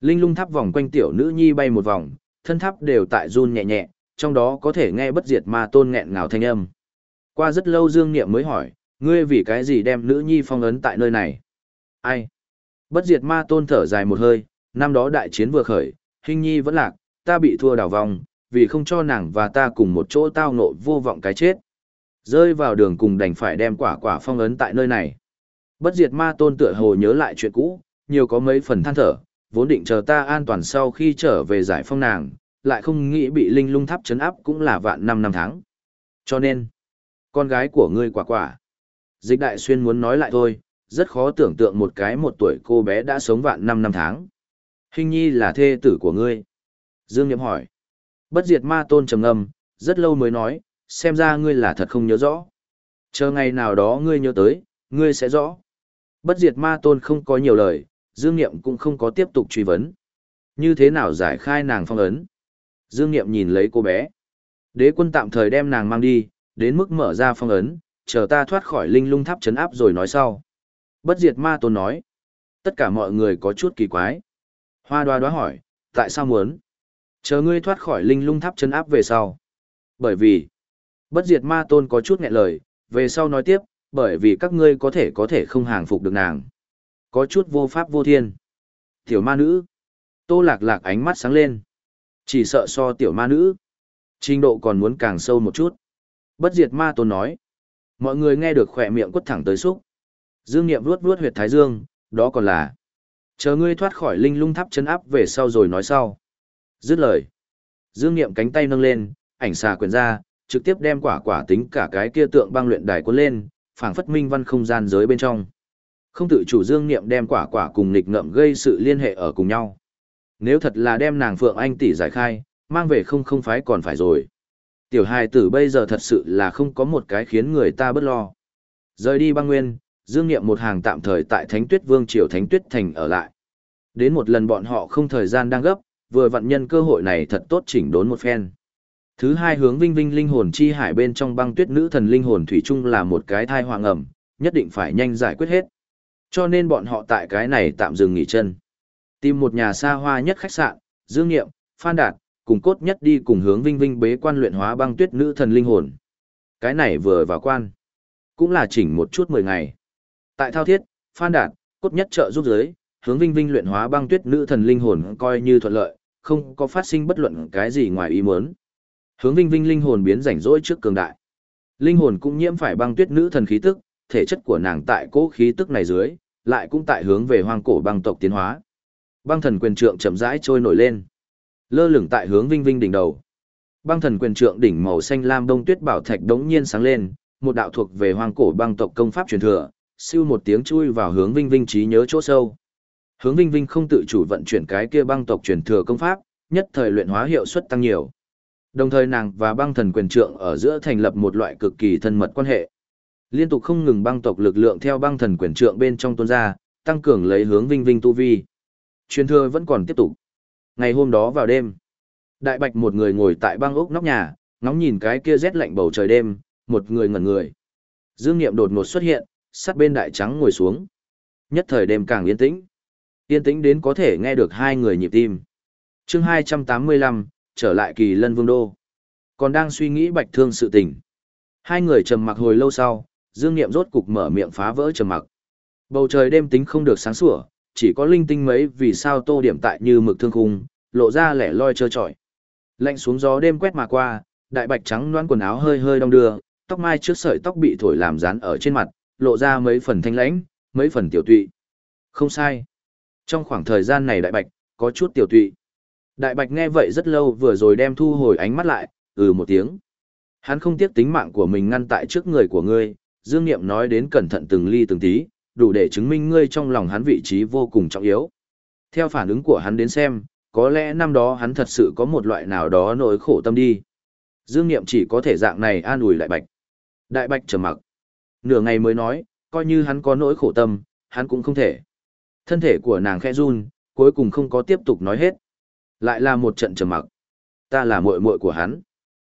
Linh lung tháp vòng quanh tiểu nữ nhi bay một vòng, thân tháp đều tại run nhẹ nhẹ, trong đó có thể nghe bất diệt ma tôn nghẹn ngào thanh âm. Qua rất lâu Dương Niệm mới hỏi, ngươi vì cái gì đem nữ nhi phong ấn tại nơi này? Ai? Bất diệt ma tôn thở dài một hơi, năm đó đại chiến vừa khởi, hình nhi vẫn lạc, ta bị thua đảo vòng, vì không cho nàng và ta cùng một chỗ tao nộ vô vọng cái chết. Rơi vào đường cùng đành phải đem quả quả phong ấn tại nơi này. Bất diệt ma tôn tựa hồ nhớ lại chuyện cũ, nhiều có mấy phần than thở, vốn định chờ ta an toàn sau khi trở về giải phong nàng, lại không nghĩ bị linh lung tháp chấn áp cũng là vạn năm năm tháng. Cho nên, con gái của ngươi quả quả. Dịch đại xuyên muốn nói lại thôi, rất khó tưởng tượng một cái một tuổi cô bé đã sống vạn năm năm tháng. Hình nhi là thê tử của ngươi. Dương niệm hỏi. Bất diệt ma tôn trầm ngâm, rất lâu mới nói, xem ra ngươi là thật không nhớ rõ. Chờ ngày nào đó ngươi nhớ tới, ngươi sẽ rõ. Bất diệt ma tôn không có nhiều lời, Dương Niệm cũng không có tiếp tục truy vấn. Như thế nào giải khai nàng phong ấn? Dương Niệm nhìn lấy cô bé. Đế quân tạm thời đem nàng mang đi, đến mức mở ra phong ấn, chờ ta thoát khỏi linh lung tháp chấn áp rồi nói sau. Bất diệt ma tôn nói. Tất cả mọi người có chút kỳ quái. Hoa đoá đoá hỏi, tại sao muốn? Chờ ngươi thoát khỏi linh lung tháp chấn áp về sau. Bởi vì, bất diệt ma tôn có chút nghẹn lời, về sau nói tiếp, bởi vì các ngươi có thể có thể không hàng phục được nàng. Có chút vô pháp vô thiên. Tiểu ma nữ. Tô lạc lạc ánh mắt sáng lên. Chỉ sợ so tiểu ma nữ. Trình độ còn muốn càng sâu một chút. Bất diệt ma tôn nói. Mọi người nghe được khỏe miệng quất thẳng tới xúc. Dương Niệm vuốt vuốt huyệt thái dương, đó còn là. Chờ ngươi thoát khỏi linh lung tháp chân áp về sau rồi nói sau. Dứt lời. Dương Niệm cánh tay nâng lên, ảnh xà quyền ra, trực tiếp đem quả quả tính cả cái kia tượng băng luyện đài cuốn lên, phảng phất minh văn không gian giới bên trong. Không tự chủ Dương Niệm đem quả quả cùng nghịch ngợm gây sự liên hệ ở cùng nhau. Nếu thật là đem nàng Phượng Anh tỷ giải khai, mang về không không phái còn phải rồi. Tiểu hài tử bây giờ thật sự là không có một cái khiến người ta bất lo. Rời đi băng nguyên, Dương Niệm một hàng tạm thời tại Thánh Tuyết Vương Triều Thánh Tuyết Thành ở lại. Đến một lần bọn họ không thời gian đang gấp, vừa vận nhân cơ hội này thật tốt chỉnh đốn một phen. Thứ hai hướng vinh vinh linh hồn chi hải bên trong băng tuyết nữ thần linh hồn thủy chung là một cái thai hoàng ẩm, nhất định phải nhanh giải quyết hết. Cho nên bọn họ tại cái này tạm dừng nghỉ chân. Tìm một nhà xa hoa nhất khách sạn, Dương Niệm, Phan Đạt, cùng cốt nhất đi cùng hướng vinh vinh bế quan luyện hóa băng tuyết nữ thần linh hồn. Cái này vừa vào quan, cũng là chỉnh một chút mười ngày. Tại thao thiết, Phan Đạt, cốt nhất trợ giúp giới, hướng vinh vinh luyện hóa băng tuyết nữ thần linh hồn coi như thuận lợi, không có phát sinh bất luận cái gì ngoài ý muốn. Hướng vinh vinh linh hồn biến rảnh rỗi trước cường đại. Linh hồn cũng nhiễm phải băng tuyết nữ thần khí tức, thể chất của nàng tại cố khí tức này dưới, lại cũng tại hướng về hoang cổ băng tộc tiến hóa. Băng thần quyền trượng chậm rãi trôi nổi lên, lơ lửng tại hướng vinh vinh đỉnh đầu. Băng thần quyền trượng đỉnh màu xanh lam đông tuyết bảo thạch đống nhiên sáng lên, một đạo thuộc về hoang cổ băng tộc công pháp truyền thừa, siêu một tiếng chui vào hướng vinh vinh trí nhớ chỗ sâu. Hướng vinh vinh không tự chủ vận chuyển cái kia băng tộc truyền thừa công pháp, nhất thời luyện hóa hiệu suất tăng nhiều. Đồng thời nàng và băng thần quyền trượng ở giữa thành lập một loại cực kỳ thân mật quan hệ. Liên tục không ngừng băng tộc lực lượng theo băng thần quyền trượng bên trong tuôn ra, tăng cường lấy hướng vinh vinh tu vi. Truyền thừa vẫn còn tiếp tục. Ngày hôm đó vào đêm, đại bạch một người ngồi tại băng ốc nóc nhà, ngóng nhìn cái kia rét lạnh bầu trời đêm, một người ngẩn người. Dương Niệm đột ngột xuất hiện, sát bên đại trắng ngồi xuống. Nhất thời đêm càng yên tĩnh. Yên tĩnh đến có thể nghe được hai người nhịp tim. chương 285, trở lại kỳ lân vương đô. Còn đang suy nghĩ bạch thương sự tình. Hai người trầm mặc hồi lâu sau, Dương Niệm rốt cục mở miệng phá vỡ trầm mặc. Bầu trời đêm tính không được sáng sủa, chỉ có linh tinh mấy vì sao tô điểm tại như mực thương khung, lộ ra lẻ loi trơ trọi. Lạnh xuống gió đêm quét mà qua, đại bạch trắng loãng quần áo hơi hơi đong đưa, tóc mai trước sợi tóc bị thổi làm dán ở trên mặt, lộ ra mấy phần thanh lãnh, mấy phần tiểu tụy. Không sai. Trong khoảng thời gian này đại bạch, có chút tiểu tụy. Đại bạch nghe vậy rất lâu vừa rồi đem thu hồi ánh mắt lại, ừ một tiếng. Hắn không tiếc tính mạng của mình ngăn tại trước người của ngươi, Dương Niệm nói đến cẩn thận từng ly từng tí, đủ để chứng minh ngươi trong lòng hắn vị trí vô cùng trọng yếu. Theo phản ứng của hắn đến xem, có lẽ năm đó hắn thật sự có một loại nào đó nỗi khổ tâm đi. Dương Niệm chỉ có thể dạng này an ủi Đại Bạch. Đại Bạch trầm mặc. Nửa ngày mới nói, coi như hắn có nỗi khổ tâm, hắn cũng không thể. Thân thể của nàng khẽ run, cuối cùng không có tiếp tục nói hết. Lại là một trận trầm mặc. Ta là muội muội của hắn.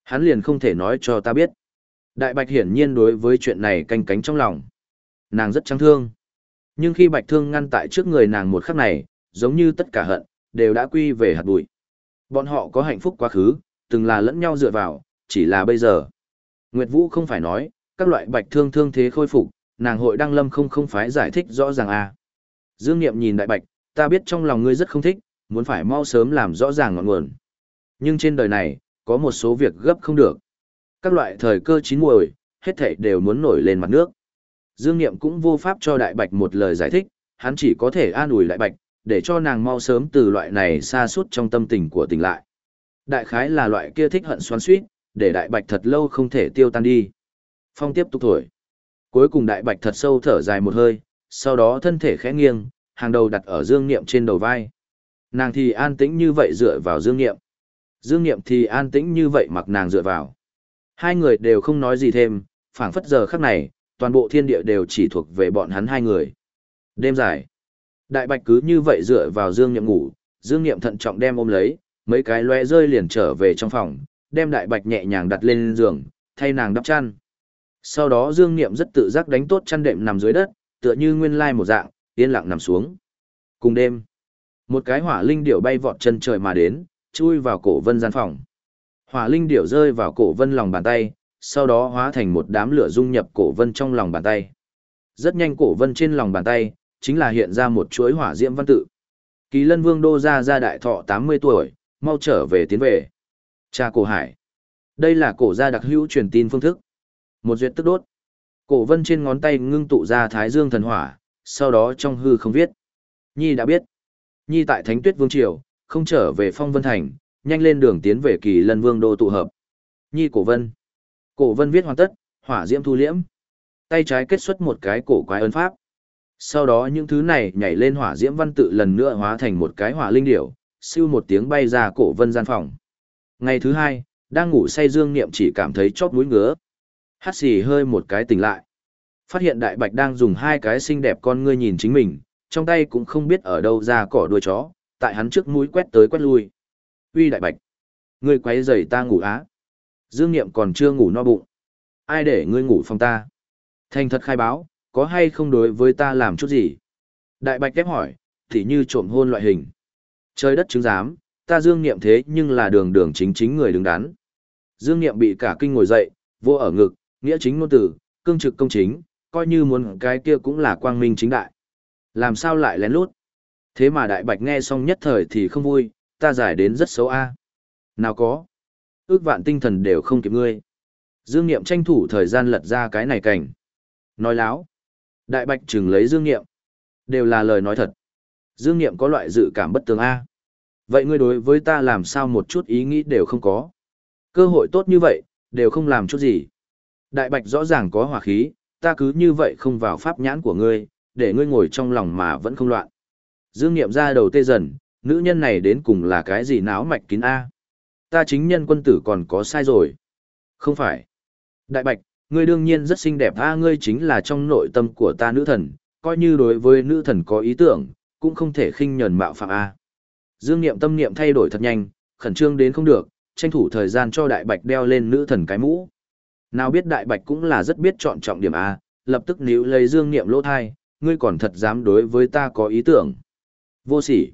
Hắn liền không thể nói cho ta biết. Đại Bạch hiển nhiên đối với chuyện này canh cánh trong lòng. Nàng rất trắng thương. Nhưng khi Bạch Thương ngăn tại trước người nàng một khắc này, giống như tất cả hận, đều đã quy về hạt bụi. Bọn họ có hạnh phúc quá khứ, từng là lẫn nhau dựa vào, chỉ là bây giờ. Nguyệt Vũ không phải nói, các loại Bạch Thương thương thế khôi phục, nàng hội đăng lâm không không phải giải thích rõ ràng à. Dương Niệm nhìn Đại Bạch, ta biết trong lòng ngươi rất không thích, muốn phải mau sớm làm rõ ràng ngọn nguồn. Nhưng trên đời này, có một số việc gấp không được. Các loại thời cơ chín muồi, hết thảy đều muốn nổi lên mặt nước. Dương Niệm cũng vô pháp cho Đại Bạch một lời giải thích, hắn chỉ có thể an ủi Đại Bạch, để cho nàng mau sớm từ loại này xa suốt trong tâm tình của tình lại. Đại khái là loại kia thích hận xoắn xuýt, để Đại Bạch thật lâu không thể tiêu tan đi. Phong tiếp tục thổi. Cuối cùng Đại Bạch thật sâu thở dài một hơi, sau đó thân thể khẽ nghiêng, hàng đầu đặt ở Dương Niệm trên đầu vai. Nàng thì an tĩnh như vậy dựa vào Dương Niệm. Dương Niệm thì an tĩnh như vậy mặc nàng dựa vào. Hai người đều không nói gì thêm, phảng phất giờ khắc này, toàn bộ thiên địa đều chỉ thuộc về bọn hắn hai người. Đêm dài, đại bạch cứ như vậy dựa vào dương nhậm ngủ, Dương Niệm thận trọng đem ôm lấy, mấy cái loe rơi liền trở về trong phòng, đem đại bạch nhẹ nhàng đặt lên giường, thay nàng đắp chăn. Sau đó Dương Niệm rất tự giác đánh tốt chăn đệm nằm dưới đất, tựa như nguyên lai một dạng, yên lặng nằm xuống. Cùng đêm, một cái hỏa linh điểu bay vọt chân trời mà đến, chui vào cổ vân gian phòng. Hỏa linh điểu rơi vào cổ vân lòng bàn tay, sau đó hóa thành một đám lửa dung nhập cổ vân trong lòng bàn tay. Rất nhanh cổ vân trên lòng bàn tay, chính là hiện ra một chuỗi hỏa diễm văn tự. Kỳ lân vương đô ra ra đại thọ 80 tuổi, mau trở về tiến về. Cha cổ hải. Đây là cổ gia đặc hữu truyền tin phương thức. Một duyệt tức đốt. Cổ vân trên ngón tay ngưng tụ ra thái dương thần hỏa, sau đó trong hư không viết. Nhi đã biết. Nhi tại Thánh Tuyết Vương Triều, không trở về Phong Vân Thành, nhanh lên đường tiến về kỳ lân vương đô tụ hợp. Nhi cổ vân. Cổ vân viết hoàn tất, hỏa diễm thu liễm. Tay trái kết xuất một cái cổ quái ấn pháp. Sau đó những thứ này nhảy lên hỏa diễm văn tự lần nữa hóa thành một cái hỏa linh điểu, siêu một tiếng bay ra cổ vân gian phòng. Ngày thứ hai, đang ngủ say dương niệm chỉ cảm thấy chót mũi ngứa. Hát xì hơi một cái tỉnh lại. Phát hiện đại bạch đang dùng hai cái xinh đẹp con ngươi nhìn chính mình, trong tay cũng không biết ở đâu ra cỏ đuôi chó, tại hắn trước mũi quét tới quét lui. Uy đại bạch, ngươi quấy rầy ta ngủ á. Dương Niệm còn chưa ngủ no bụng. Ai để ngươi ngủ phòng ta? Thành thật khai báo, có hay không đối với ta làm chút gì? Đại bạch kép hỏi, thì như trộm hôn loại hình. Trời đất chứng giám, ta dương niệm thế nhưng là đường đường chính chính người đứng đắn. Dương niệm bị cả kinh ngồi dậy, vô ở ngực, nghĩa chính ngôn tử, cương trực công chính, coi như muốn cái kia cũng là quang minh chính đại. Làm sao lại lén lút? Thế mà đại bạch nghe xong nhất thời thì không vui, ta giải đến rất xấu a. Nào có. Ước vạn tinh thần đều không kịp ngươi. Dương Niệm tranh thủ thời gian lật ra cái này cảnh. Nói láo. Đại bạch trừng lấy Dương Niệm. Đều là lời nói thật. Dương Niệm có loại dự cảm bất tường A. Vậy ngươi đối với ta làm sao một chút ý nghĩ đều không có. Cơ hội tốt như vậy, đều không làm chút gì. Đại bạch rõ ràng có hỏa khí, ta cứ như vậy không vào pháp nhãn của ngươi, để ngươi ngồi trong lòng mà vẫn không loạn. Dương Niệm ra đầu tê dần, nữ nhân này đến cùng là cái gì náo mạch kín A. Ta chính nhân quân tử còn có sai rồi. Không phải. Đại bạch, ngươi đương nhiên rất xinh đẹp A ngươi chính là trong nội tâm của ta nữ thần, coi như đối với nữ thần có ý tưởng, cũng không thể khinh nhờn mạo phạm A. Dương Niệm tâm niệm thay đổi thật nhanh, khẩn trương đến không được, tranh thủ thời gian cho đại bạch đeo lên nữ thần cái mũ. Nào biết đại bạch cũng là rất biết chọn trọng điểm A, lập tức níu lấy Dương Niệm lỗ thai, ngươi còn thật dám đối với ta có ý tưởng. Vô sỉ.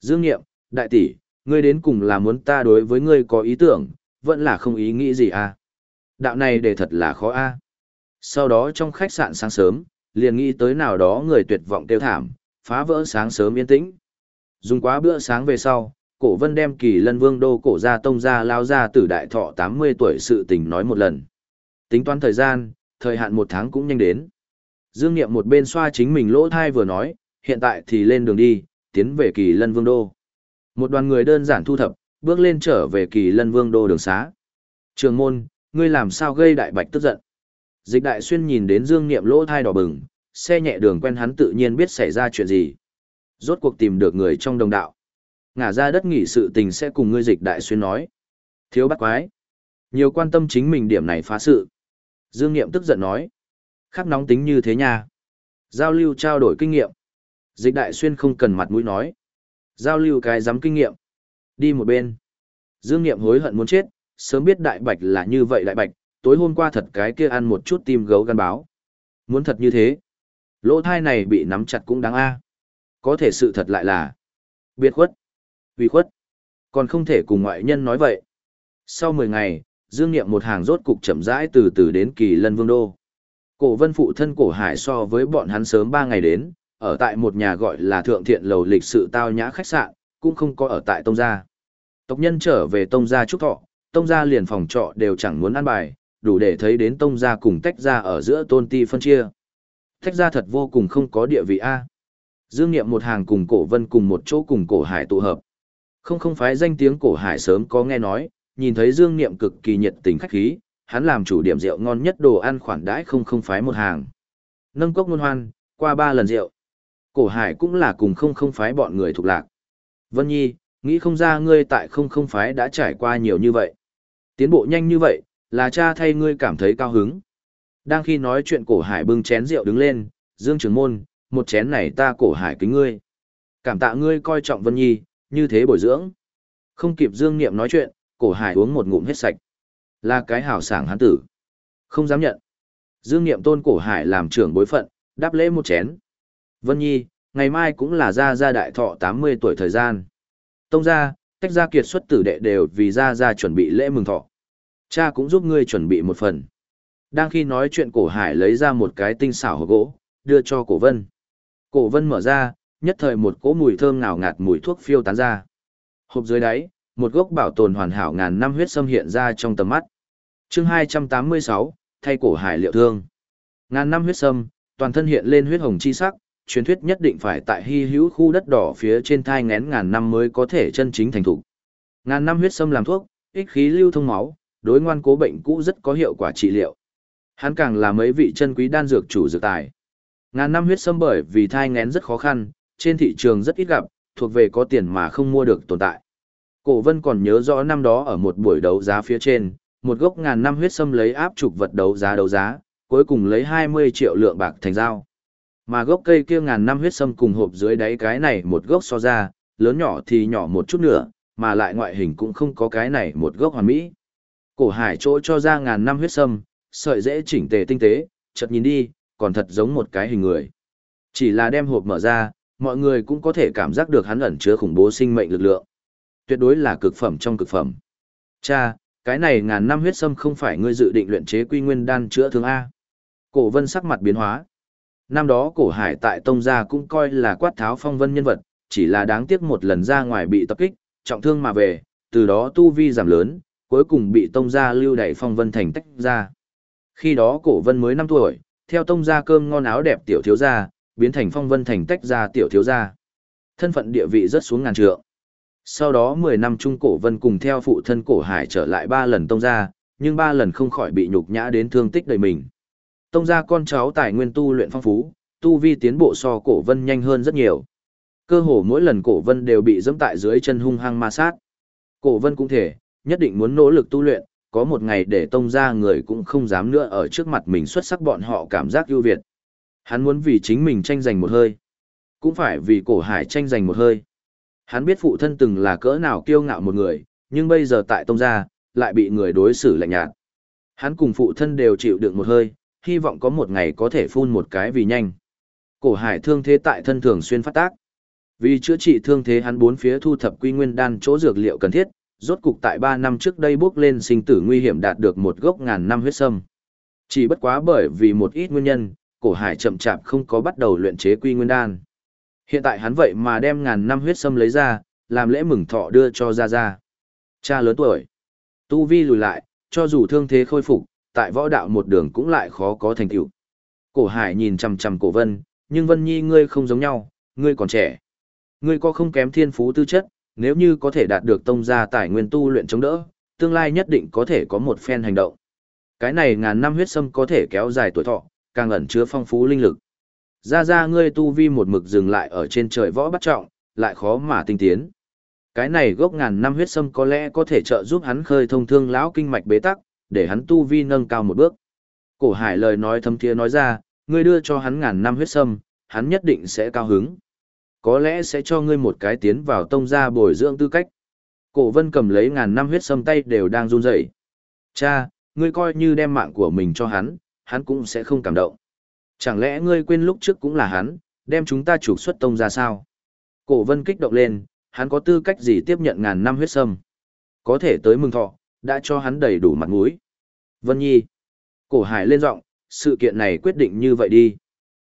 Dương Niệm, đại tỷ, ngươi đến cùng là muốn ta đối với ngươi có ý tưởng, vẫn là không ý nghĩ gì à? Đạo này để thật là khó a Sau đó trong khách sạn sáng sớm, liền nghĩ tới nào đó người tuyệt vọng tiêu thảm, phá vỡ sáng sớm yên tĩnh. Dùng quá bữa sáng về sau, cổ vân đem kỳ lân vương đô cổ gia tông gia lao ra từ đại thọ 80 tuổi sự tình nói một lần. Tính toán thời gian, thời hạn một tháng cũng nhanh đến. Dương Niệm một bên xoa chính mình lỗ thai vừa nói, hiện tại thì lên đường đi, tiến về kỳ lân vương đô. Một đoàn người đơn giản thu thập, bước lên trở về kỳ lân vương đô đường xá. Trường môn, ngươi làm sao gây đại bạch tức giận. Dịch đại xuyên nhìn đến Dương Niệm lỗ thai đỏ bừng, xe nhẹ đường quen hắn tự nhiên biết xảy ra chuyện gì. Rốt cuộc tìm được người trong đồng đạo. Ngả ra đất nghỉ sự tình sẽ cùng ngươi dịch đại xuyên nói. Thiếu bắt quái. Nhiều quan tâm chính mình điểm này phá sự. Dương Niệm tức giận nói. Khắc nóng tính như thế nha. Giao lưu trao đổi kinh nghiệm. Dịch đại xuyên không cần mặt mũi nói. Giao lưu cái dám kinh nghiệm. Đi một bên. Dương Niệm hối hận muốn chết, sớm biết đại bạch là như vậy đại bạch, tối hôm qua thật cái kia ăn một chút tim gấu gan báo. Muốn thật như thế. Lỗ thai này bị nắm chặt cũng đáng a. Có thể sự thật lại là biệt khuất, vì khuất. Còn không thể cùng ngoại nhân nói vậy. Sau 10 ngày, Dương Niệm một hàng rốt cục chậm rãi từ từ đến Kỳ Lân Vương Đô. Cổ vân phụ thân cổ hải so với bọn hắn sớm 3 ngày đến, ở tại một nhà gọi là Thượng Thiện Lầu lịch sự tao nhã khách sạn, cũng không có ở tại Tông Gia. Tộc nhân trở về Tông Gia chúc thọ, Tông Gia liền phòng trọ đều chẳng muốn ăn bài, đủ để thấy đến Tông Gia cùng tách ra ở giữa tôn ti phân chia. Tách ra thật vô cùng không có địa vị A. Dương Niệm một hàng cùng cổ vân cùng một chỗ cùng cổ hải tụ hợp. Không không phái danh tiếng cổ hải sớm có nghe nói, nhìn thấy Dương Niệm cực kỳ nhiệt tình khách khí, hắn làm chủ điểm rượu ngon nhất đồ ăn khoản đãi không không phái một hàng. Nâng cốc ngôn hoan, qua ba lần rượu. Cổ hải cũng là cùng không không phái bọn người thuộc lạc. Vân Nhi, nghĩ không ra ngươi tại không không phái đã trải qua nhiều như vậy. Tiến bộ nhanh như vậy, là cha thay ngươi cảm thấy cao hứng. Đang khi nói chuyện cổ hải bưng chén rượu đứng lên, Dương Trường Môn, một chén này ta cổ hải kính ngươi. Cảm tạ ngươi coi trọng Vân Nhi, như thế bồi dưỡng. Không kịp Dương Niệm nói chuyện, cổ hải uống một ngụm hết sạch. Là cái hảo sảng hắn tử. Không dám nhận. Dương Niệm tôn cổ hải làm trưởng bối phận, đáp lễ một chén. Vân Nhi, ngày mai cũng là gia gia đại thọ 80 tuổi thời gian. Tông gia, tách gia kiệt xuất tử đệ đều vì gia gia chuẩn bị lễ mừng thọ. Cha cũng giúp ngươi chuẩn bị một phần. Đang khi nói chuyện cổ hải lấy ra một cái tinh xảo hộp gỗ, đưa cho cổ vân. Cổ vân mở ra, nhất thời một cỗ mùi thơm ngào ngạt mùi thuốc phiêu tán ra. Hộp dưới đáy, một gốc bảo tồn hoàn hảo ngàn năm huyết sâm hiện ra trong tầm mắt. Chương 286, thay cổ hải liệu thương. Ngàn năm huyết sâm, toàn thân hiện lên huyết hồng chi sắc, truyền thuyết nhất định phải tại hy hữu khu đất đỏ phía trên thai ngén ngàn năm mới có thể chân chính thành thủ. Ngàn năm huyết sâm làm thuốc, ích khí lưu thông máu, đối ngoan cố bệnh cũ rất có hiệu quả trị liệu. Hắn càng là mấy vị chân quý đan dược chủ dược tài. Ngàn năm huyết sâm bởi vì thai ngén rất khó khăn, trên thị trường rất ít gặp, thuộc về có tiền mà không mua được tồn tại. Cổ vân còn nhớ rõ năm đó ở một buổi đấu giá phía trên, một gốc ngàn năm huyết sâm lấy áp trục vật đấu giá đấu giá, cuối cùng lấy 20 triệu lượng bạc thành giao. Mà gốc cây kia ngàn năm huyết sâm cùng hộp dưới đáy cái này một gốc so ra, lớn nhỏ thì nhỏ một chút nữa, mà lại ngoại hình cũng không có cái này một gốc hoàn mỹ. Cổ hải chỗ cho ra ngàn năm huyết sâm, sợi dễ chỉnh tề tinh tế, chợt nhìn đi, còn thật giống một cái hình người. Chỉ là đem hộp mở ra, mọi người cũng có thể cảm giác được hắn ẩn chứa khủng bố sinh mệnh lực lượng. Tuyệt đối là cực phẩm trong cực phẩm. Cha, cái này ngàn năm huyết sâm không phải ngươi dự định luyện chế quy nguyên đan chữa thương A. Cổ vân sắc mặt biến hóa. Năm đó cổ hải tại Tông Gia cũng coi là quát tháo phong vân nhân vật, chỉ là đáng tiếc một lần ra ngoài bị tập kích, trọng thương mà về, từ đó tu vi giảm lớn, cuối cùng bị Tông Gia lưu đẩy phong vân thành tách ra. Khi đó cổ vân mới 5 tuổi, theo Tông Gia cơm ngon áo đẹp tiểu thiếu gia, biến thành phong vân thành tách ra tiểu thiếu gia. Thân phận địa vị rất xuống ngàn trượng. Sau đó 10 năm trung cổ vân cùng theo phụ thân cổ hải trở lại 3 lần Tông Gia, nhưng 3 lần không khỏi bị nhục nhã đến thương tích đời mình. Tông gia con cháu tài nguyên tu luyện phong phú, tu vi tiến bộ so cổ vân nhanh hơn rất nhiều. Cơ hồ mỗi lần cổ vân đều bị dẫm tại dưới chân hung hăng ma sát. Cổ vân cũng thể, nhất định muốn nỗ lực tu luyện, có một ngày để tông gia người cũng không dám nữa ở trước mặt mình xuất sắc bọn họ cảm giác ưu việt. Hắn muốn vì chính mình tranh giành một hơi. Cũng phải vì cổ hải tranh giành một hơi. Hắn biết phụ thân từng là cỡ nào kiêu ngạo một người, nhưng bây giờ tại tông gia, lại bị người đối xử lạnh nhạt. Hắn cùng phụ thân đều chịu đựng một hơi, hy vọng có một ngày có thể phun một cái vì nhanh. Cổ hải thương thế tại thân thường xuyên phát tác. Vì chữa trị thương thế hắn bốn phía thu thập quy nguyên đan chỗ dược liệu cần thiết, rốt cục tại 3 năm trước đây bước lên sinh tử nguy hiểm đạt được một gốc ngàn năm huyết sâm. Chỉ bất quá bởi vì một ít nguyên nhân, cổ hải chậm chạp không có bắt đầu luyện chế quy nguyên đan. Hiện tại hắn vậy mà đem ngàn năm huyết sâm lấy ra, làm lễ mừng thọ đưa cho Gia Gia. Cha lớn tuổi, tu vi lùi lại, cho dù thương thế khôi phục, tại võ đạo một đường cũng lại khó có thành tựu. Cổ Hải nhìn chằm chằm Cổ Vân, nhưng Vân Nhi ngươi không giống nhau, ngươi còn trẻ. Ngươi có không kém thiên phú tư chất, nếu như có thể đạt được tông gia tài nguyên tu luyện chống đỡ, tương lai nhất định có thể có một phen hành động. Cái này ngàn năm huyết sâm có thể kéo dài tuổi thọ, càng ẩn chứa phong phú linh lực. Ra ra ngươi tu vi một mực dừng lại ở trên trời võ bắt trọng, lại khó mà tinh tiến. Cái này gốc ngàn năm huyết sâm có lẽ có thể trợ giúp hắn khơi thông thương lão kinh mạch bế tắc, để hắn tu vi nâng cao một bước. Cổ hải lời nói thâm thiê nói ra, ngươi đưa cho hắn ngàn năm huyết sâm, hắn nhất định sẽ cao hứng. Có lẽ sẽ cho ngươi một cái tiến vào tông gia bồi dưỡng tư cách. Cổ vân cầm lấy ngàn năm huyết sâm tay đều đang run rẩy. Cha, ngươi coi như đem mạng của mình cho hắn, hắn cũng sẽ không cảm động. Chẳng lẽ ngươi quên lúc trước cũng là hắn, đem chúng ta trục xuất tông ra sao? Cổ vân kích động lên, hắn có tư cách gì tiếp nhận ngàn năm huyết sâm? Có thể tới mừng thọ, đã cho hắn đầy đủ mặt mũi. Vân Nhi. Cổ hải lên giọng, sự kiện này quyết định như vậy đi.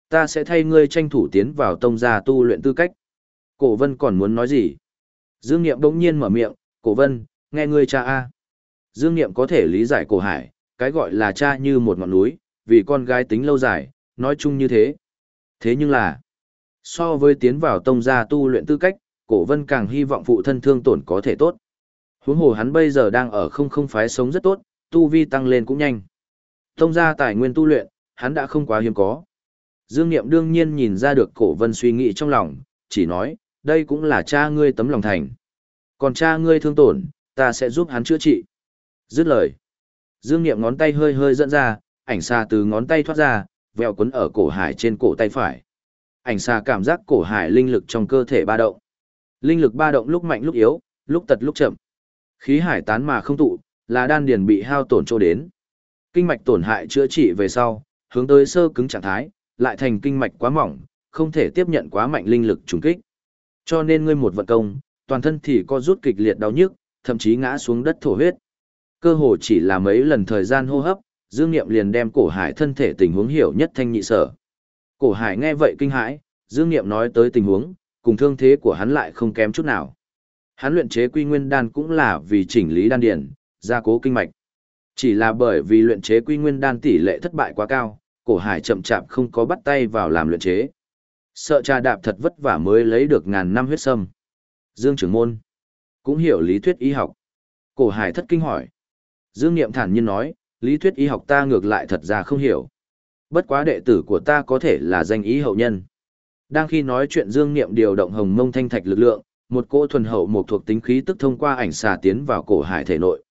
Ta sẽ thay ngươi tranh thủ tiến vào tông gia tu luyện tư cách. Cổ vân còn muốn nói gì? Dương Niệm đống nhiên mở miệng, cổ vân, nghe ngươi cha A. Dương Niệm có thể lý giải cổ hải, cái gọi là cha như một ngọn núi, vì con gái tính lâu dài, nói chung như thế. Thế nhưng là, so với tiến vào tông gia tu luyện tư cách, cổ vân càng hy vọng phụ thân thương tổn có thể tốt. Huống hồ hắn bây giờ đang ở không không phái sống rất tốt, tu vi tăng lên cũng nhanh. Tông ra tài nguyên tu luyện, hắn đã không quá hiếm có. Dương Niệm đương nhiên nhìn ra được cổ vân suy nghĩ trong lòng, chỉ nói, đây cũng là cha ngươi tấm lòng thành. Còn cha ngươi thương tổn, ta sẽ giúp hắn chữa trị. Dứt lời. Dương Niệm ngón tay hơi hơi dẫn ra, ảnh xa từ ngón tay thoát ra, vẹo quấn ở cổ hải trên cổ tay phải. Ảnh xa cảm giác cổ hải linh lực trong cơ thể ba động. Linh lực ba động lúc mạnh lúc yếu, lúc tật lúc chậm. Khí hải tán mà không tụ, là đan điền bị hao tổn chỗ đến. Kinh mạch tổn hại chữa trị về sau, hướng tới sơ cứng trạng thái, lại thành kinh mạch quá mỏng, không thể tiếp nhận quá mạnh linh lực trùng kích. Cho nên ngươi một vận công, toàn thân thì co rút kịch liệt đau nhức, thậm chí ngã xuống đất thổ huyết. Cơ hồ chỉ là mấy lần thời gian hô hấp, Dương Niệm liền đem cổ hải thân thể tình huống hiểu nhất thanh nhị sở. Cổ hải nghe vậy kinh hãi, Dương Niệm nói tới tình huống, cùng thương thế của hắn lại không kém chút nào. Hắn luyện chế quy nguyên đan cũng là vì chỉnh lý đan điển, gia cố kinh mạch. Chỉ là bởi vì luyện chế quy nguyên đan tỷ lệ thất bại quá cao, cổ hải chậm chạp không có bắt tay vào làm luyện chế. Sợ trà đạp thật vất vả mới lấy được ngàn năm huyết sâm. Dương trưởng môn, cũng hiểu lý thuyết y học. Cổ hải thất kinh hỏi. Dương Niệm thản nhiên nói, lý thuyết y học ta ngược lại thật ra không hiểu. Bất quá đệ tử của ta có thể là danh ý hậu nhân. Đang khi nói chuyện Dương Niệm điều động hồng mông thanh thạch lực lượng, một cỗ thuần hậu một thuộc tính khí tức thông qua ảnh xà tiến vào cổ hải thể nội.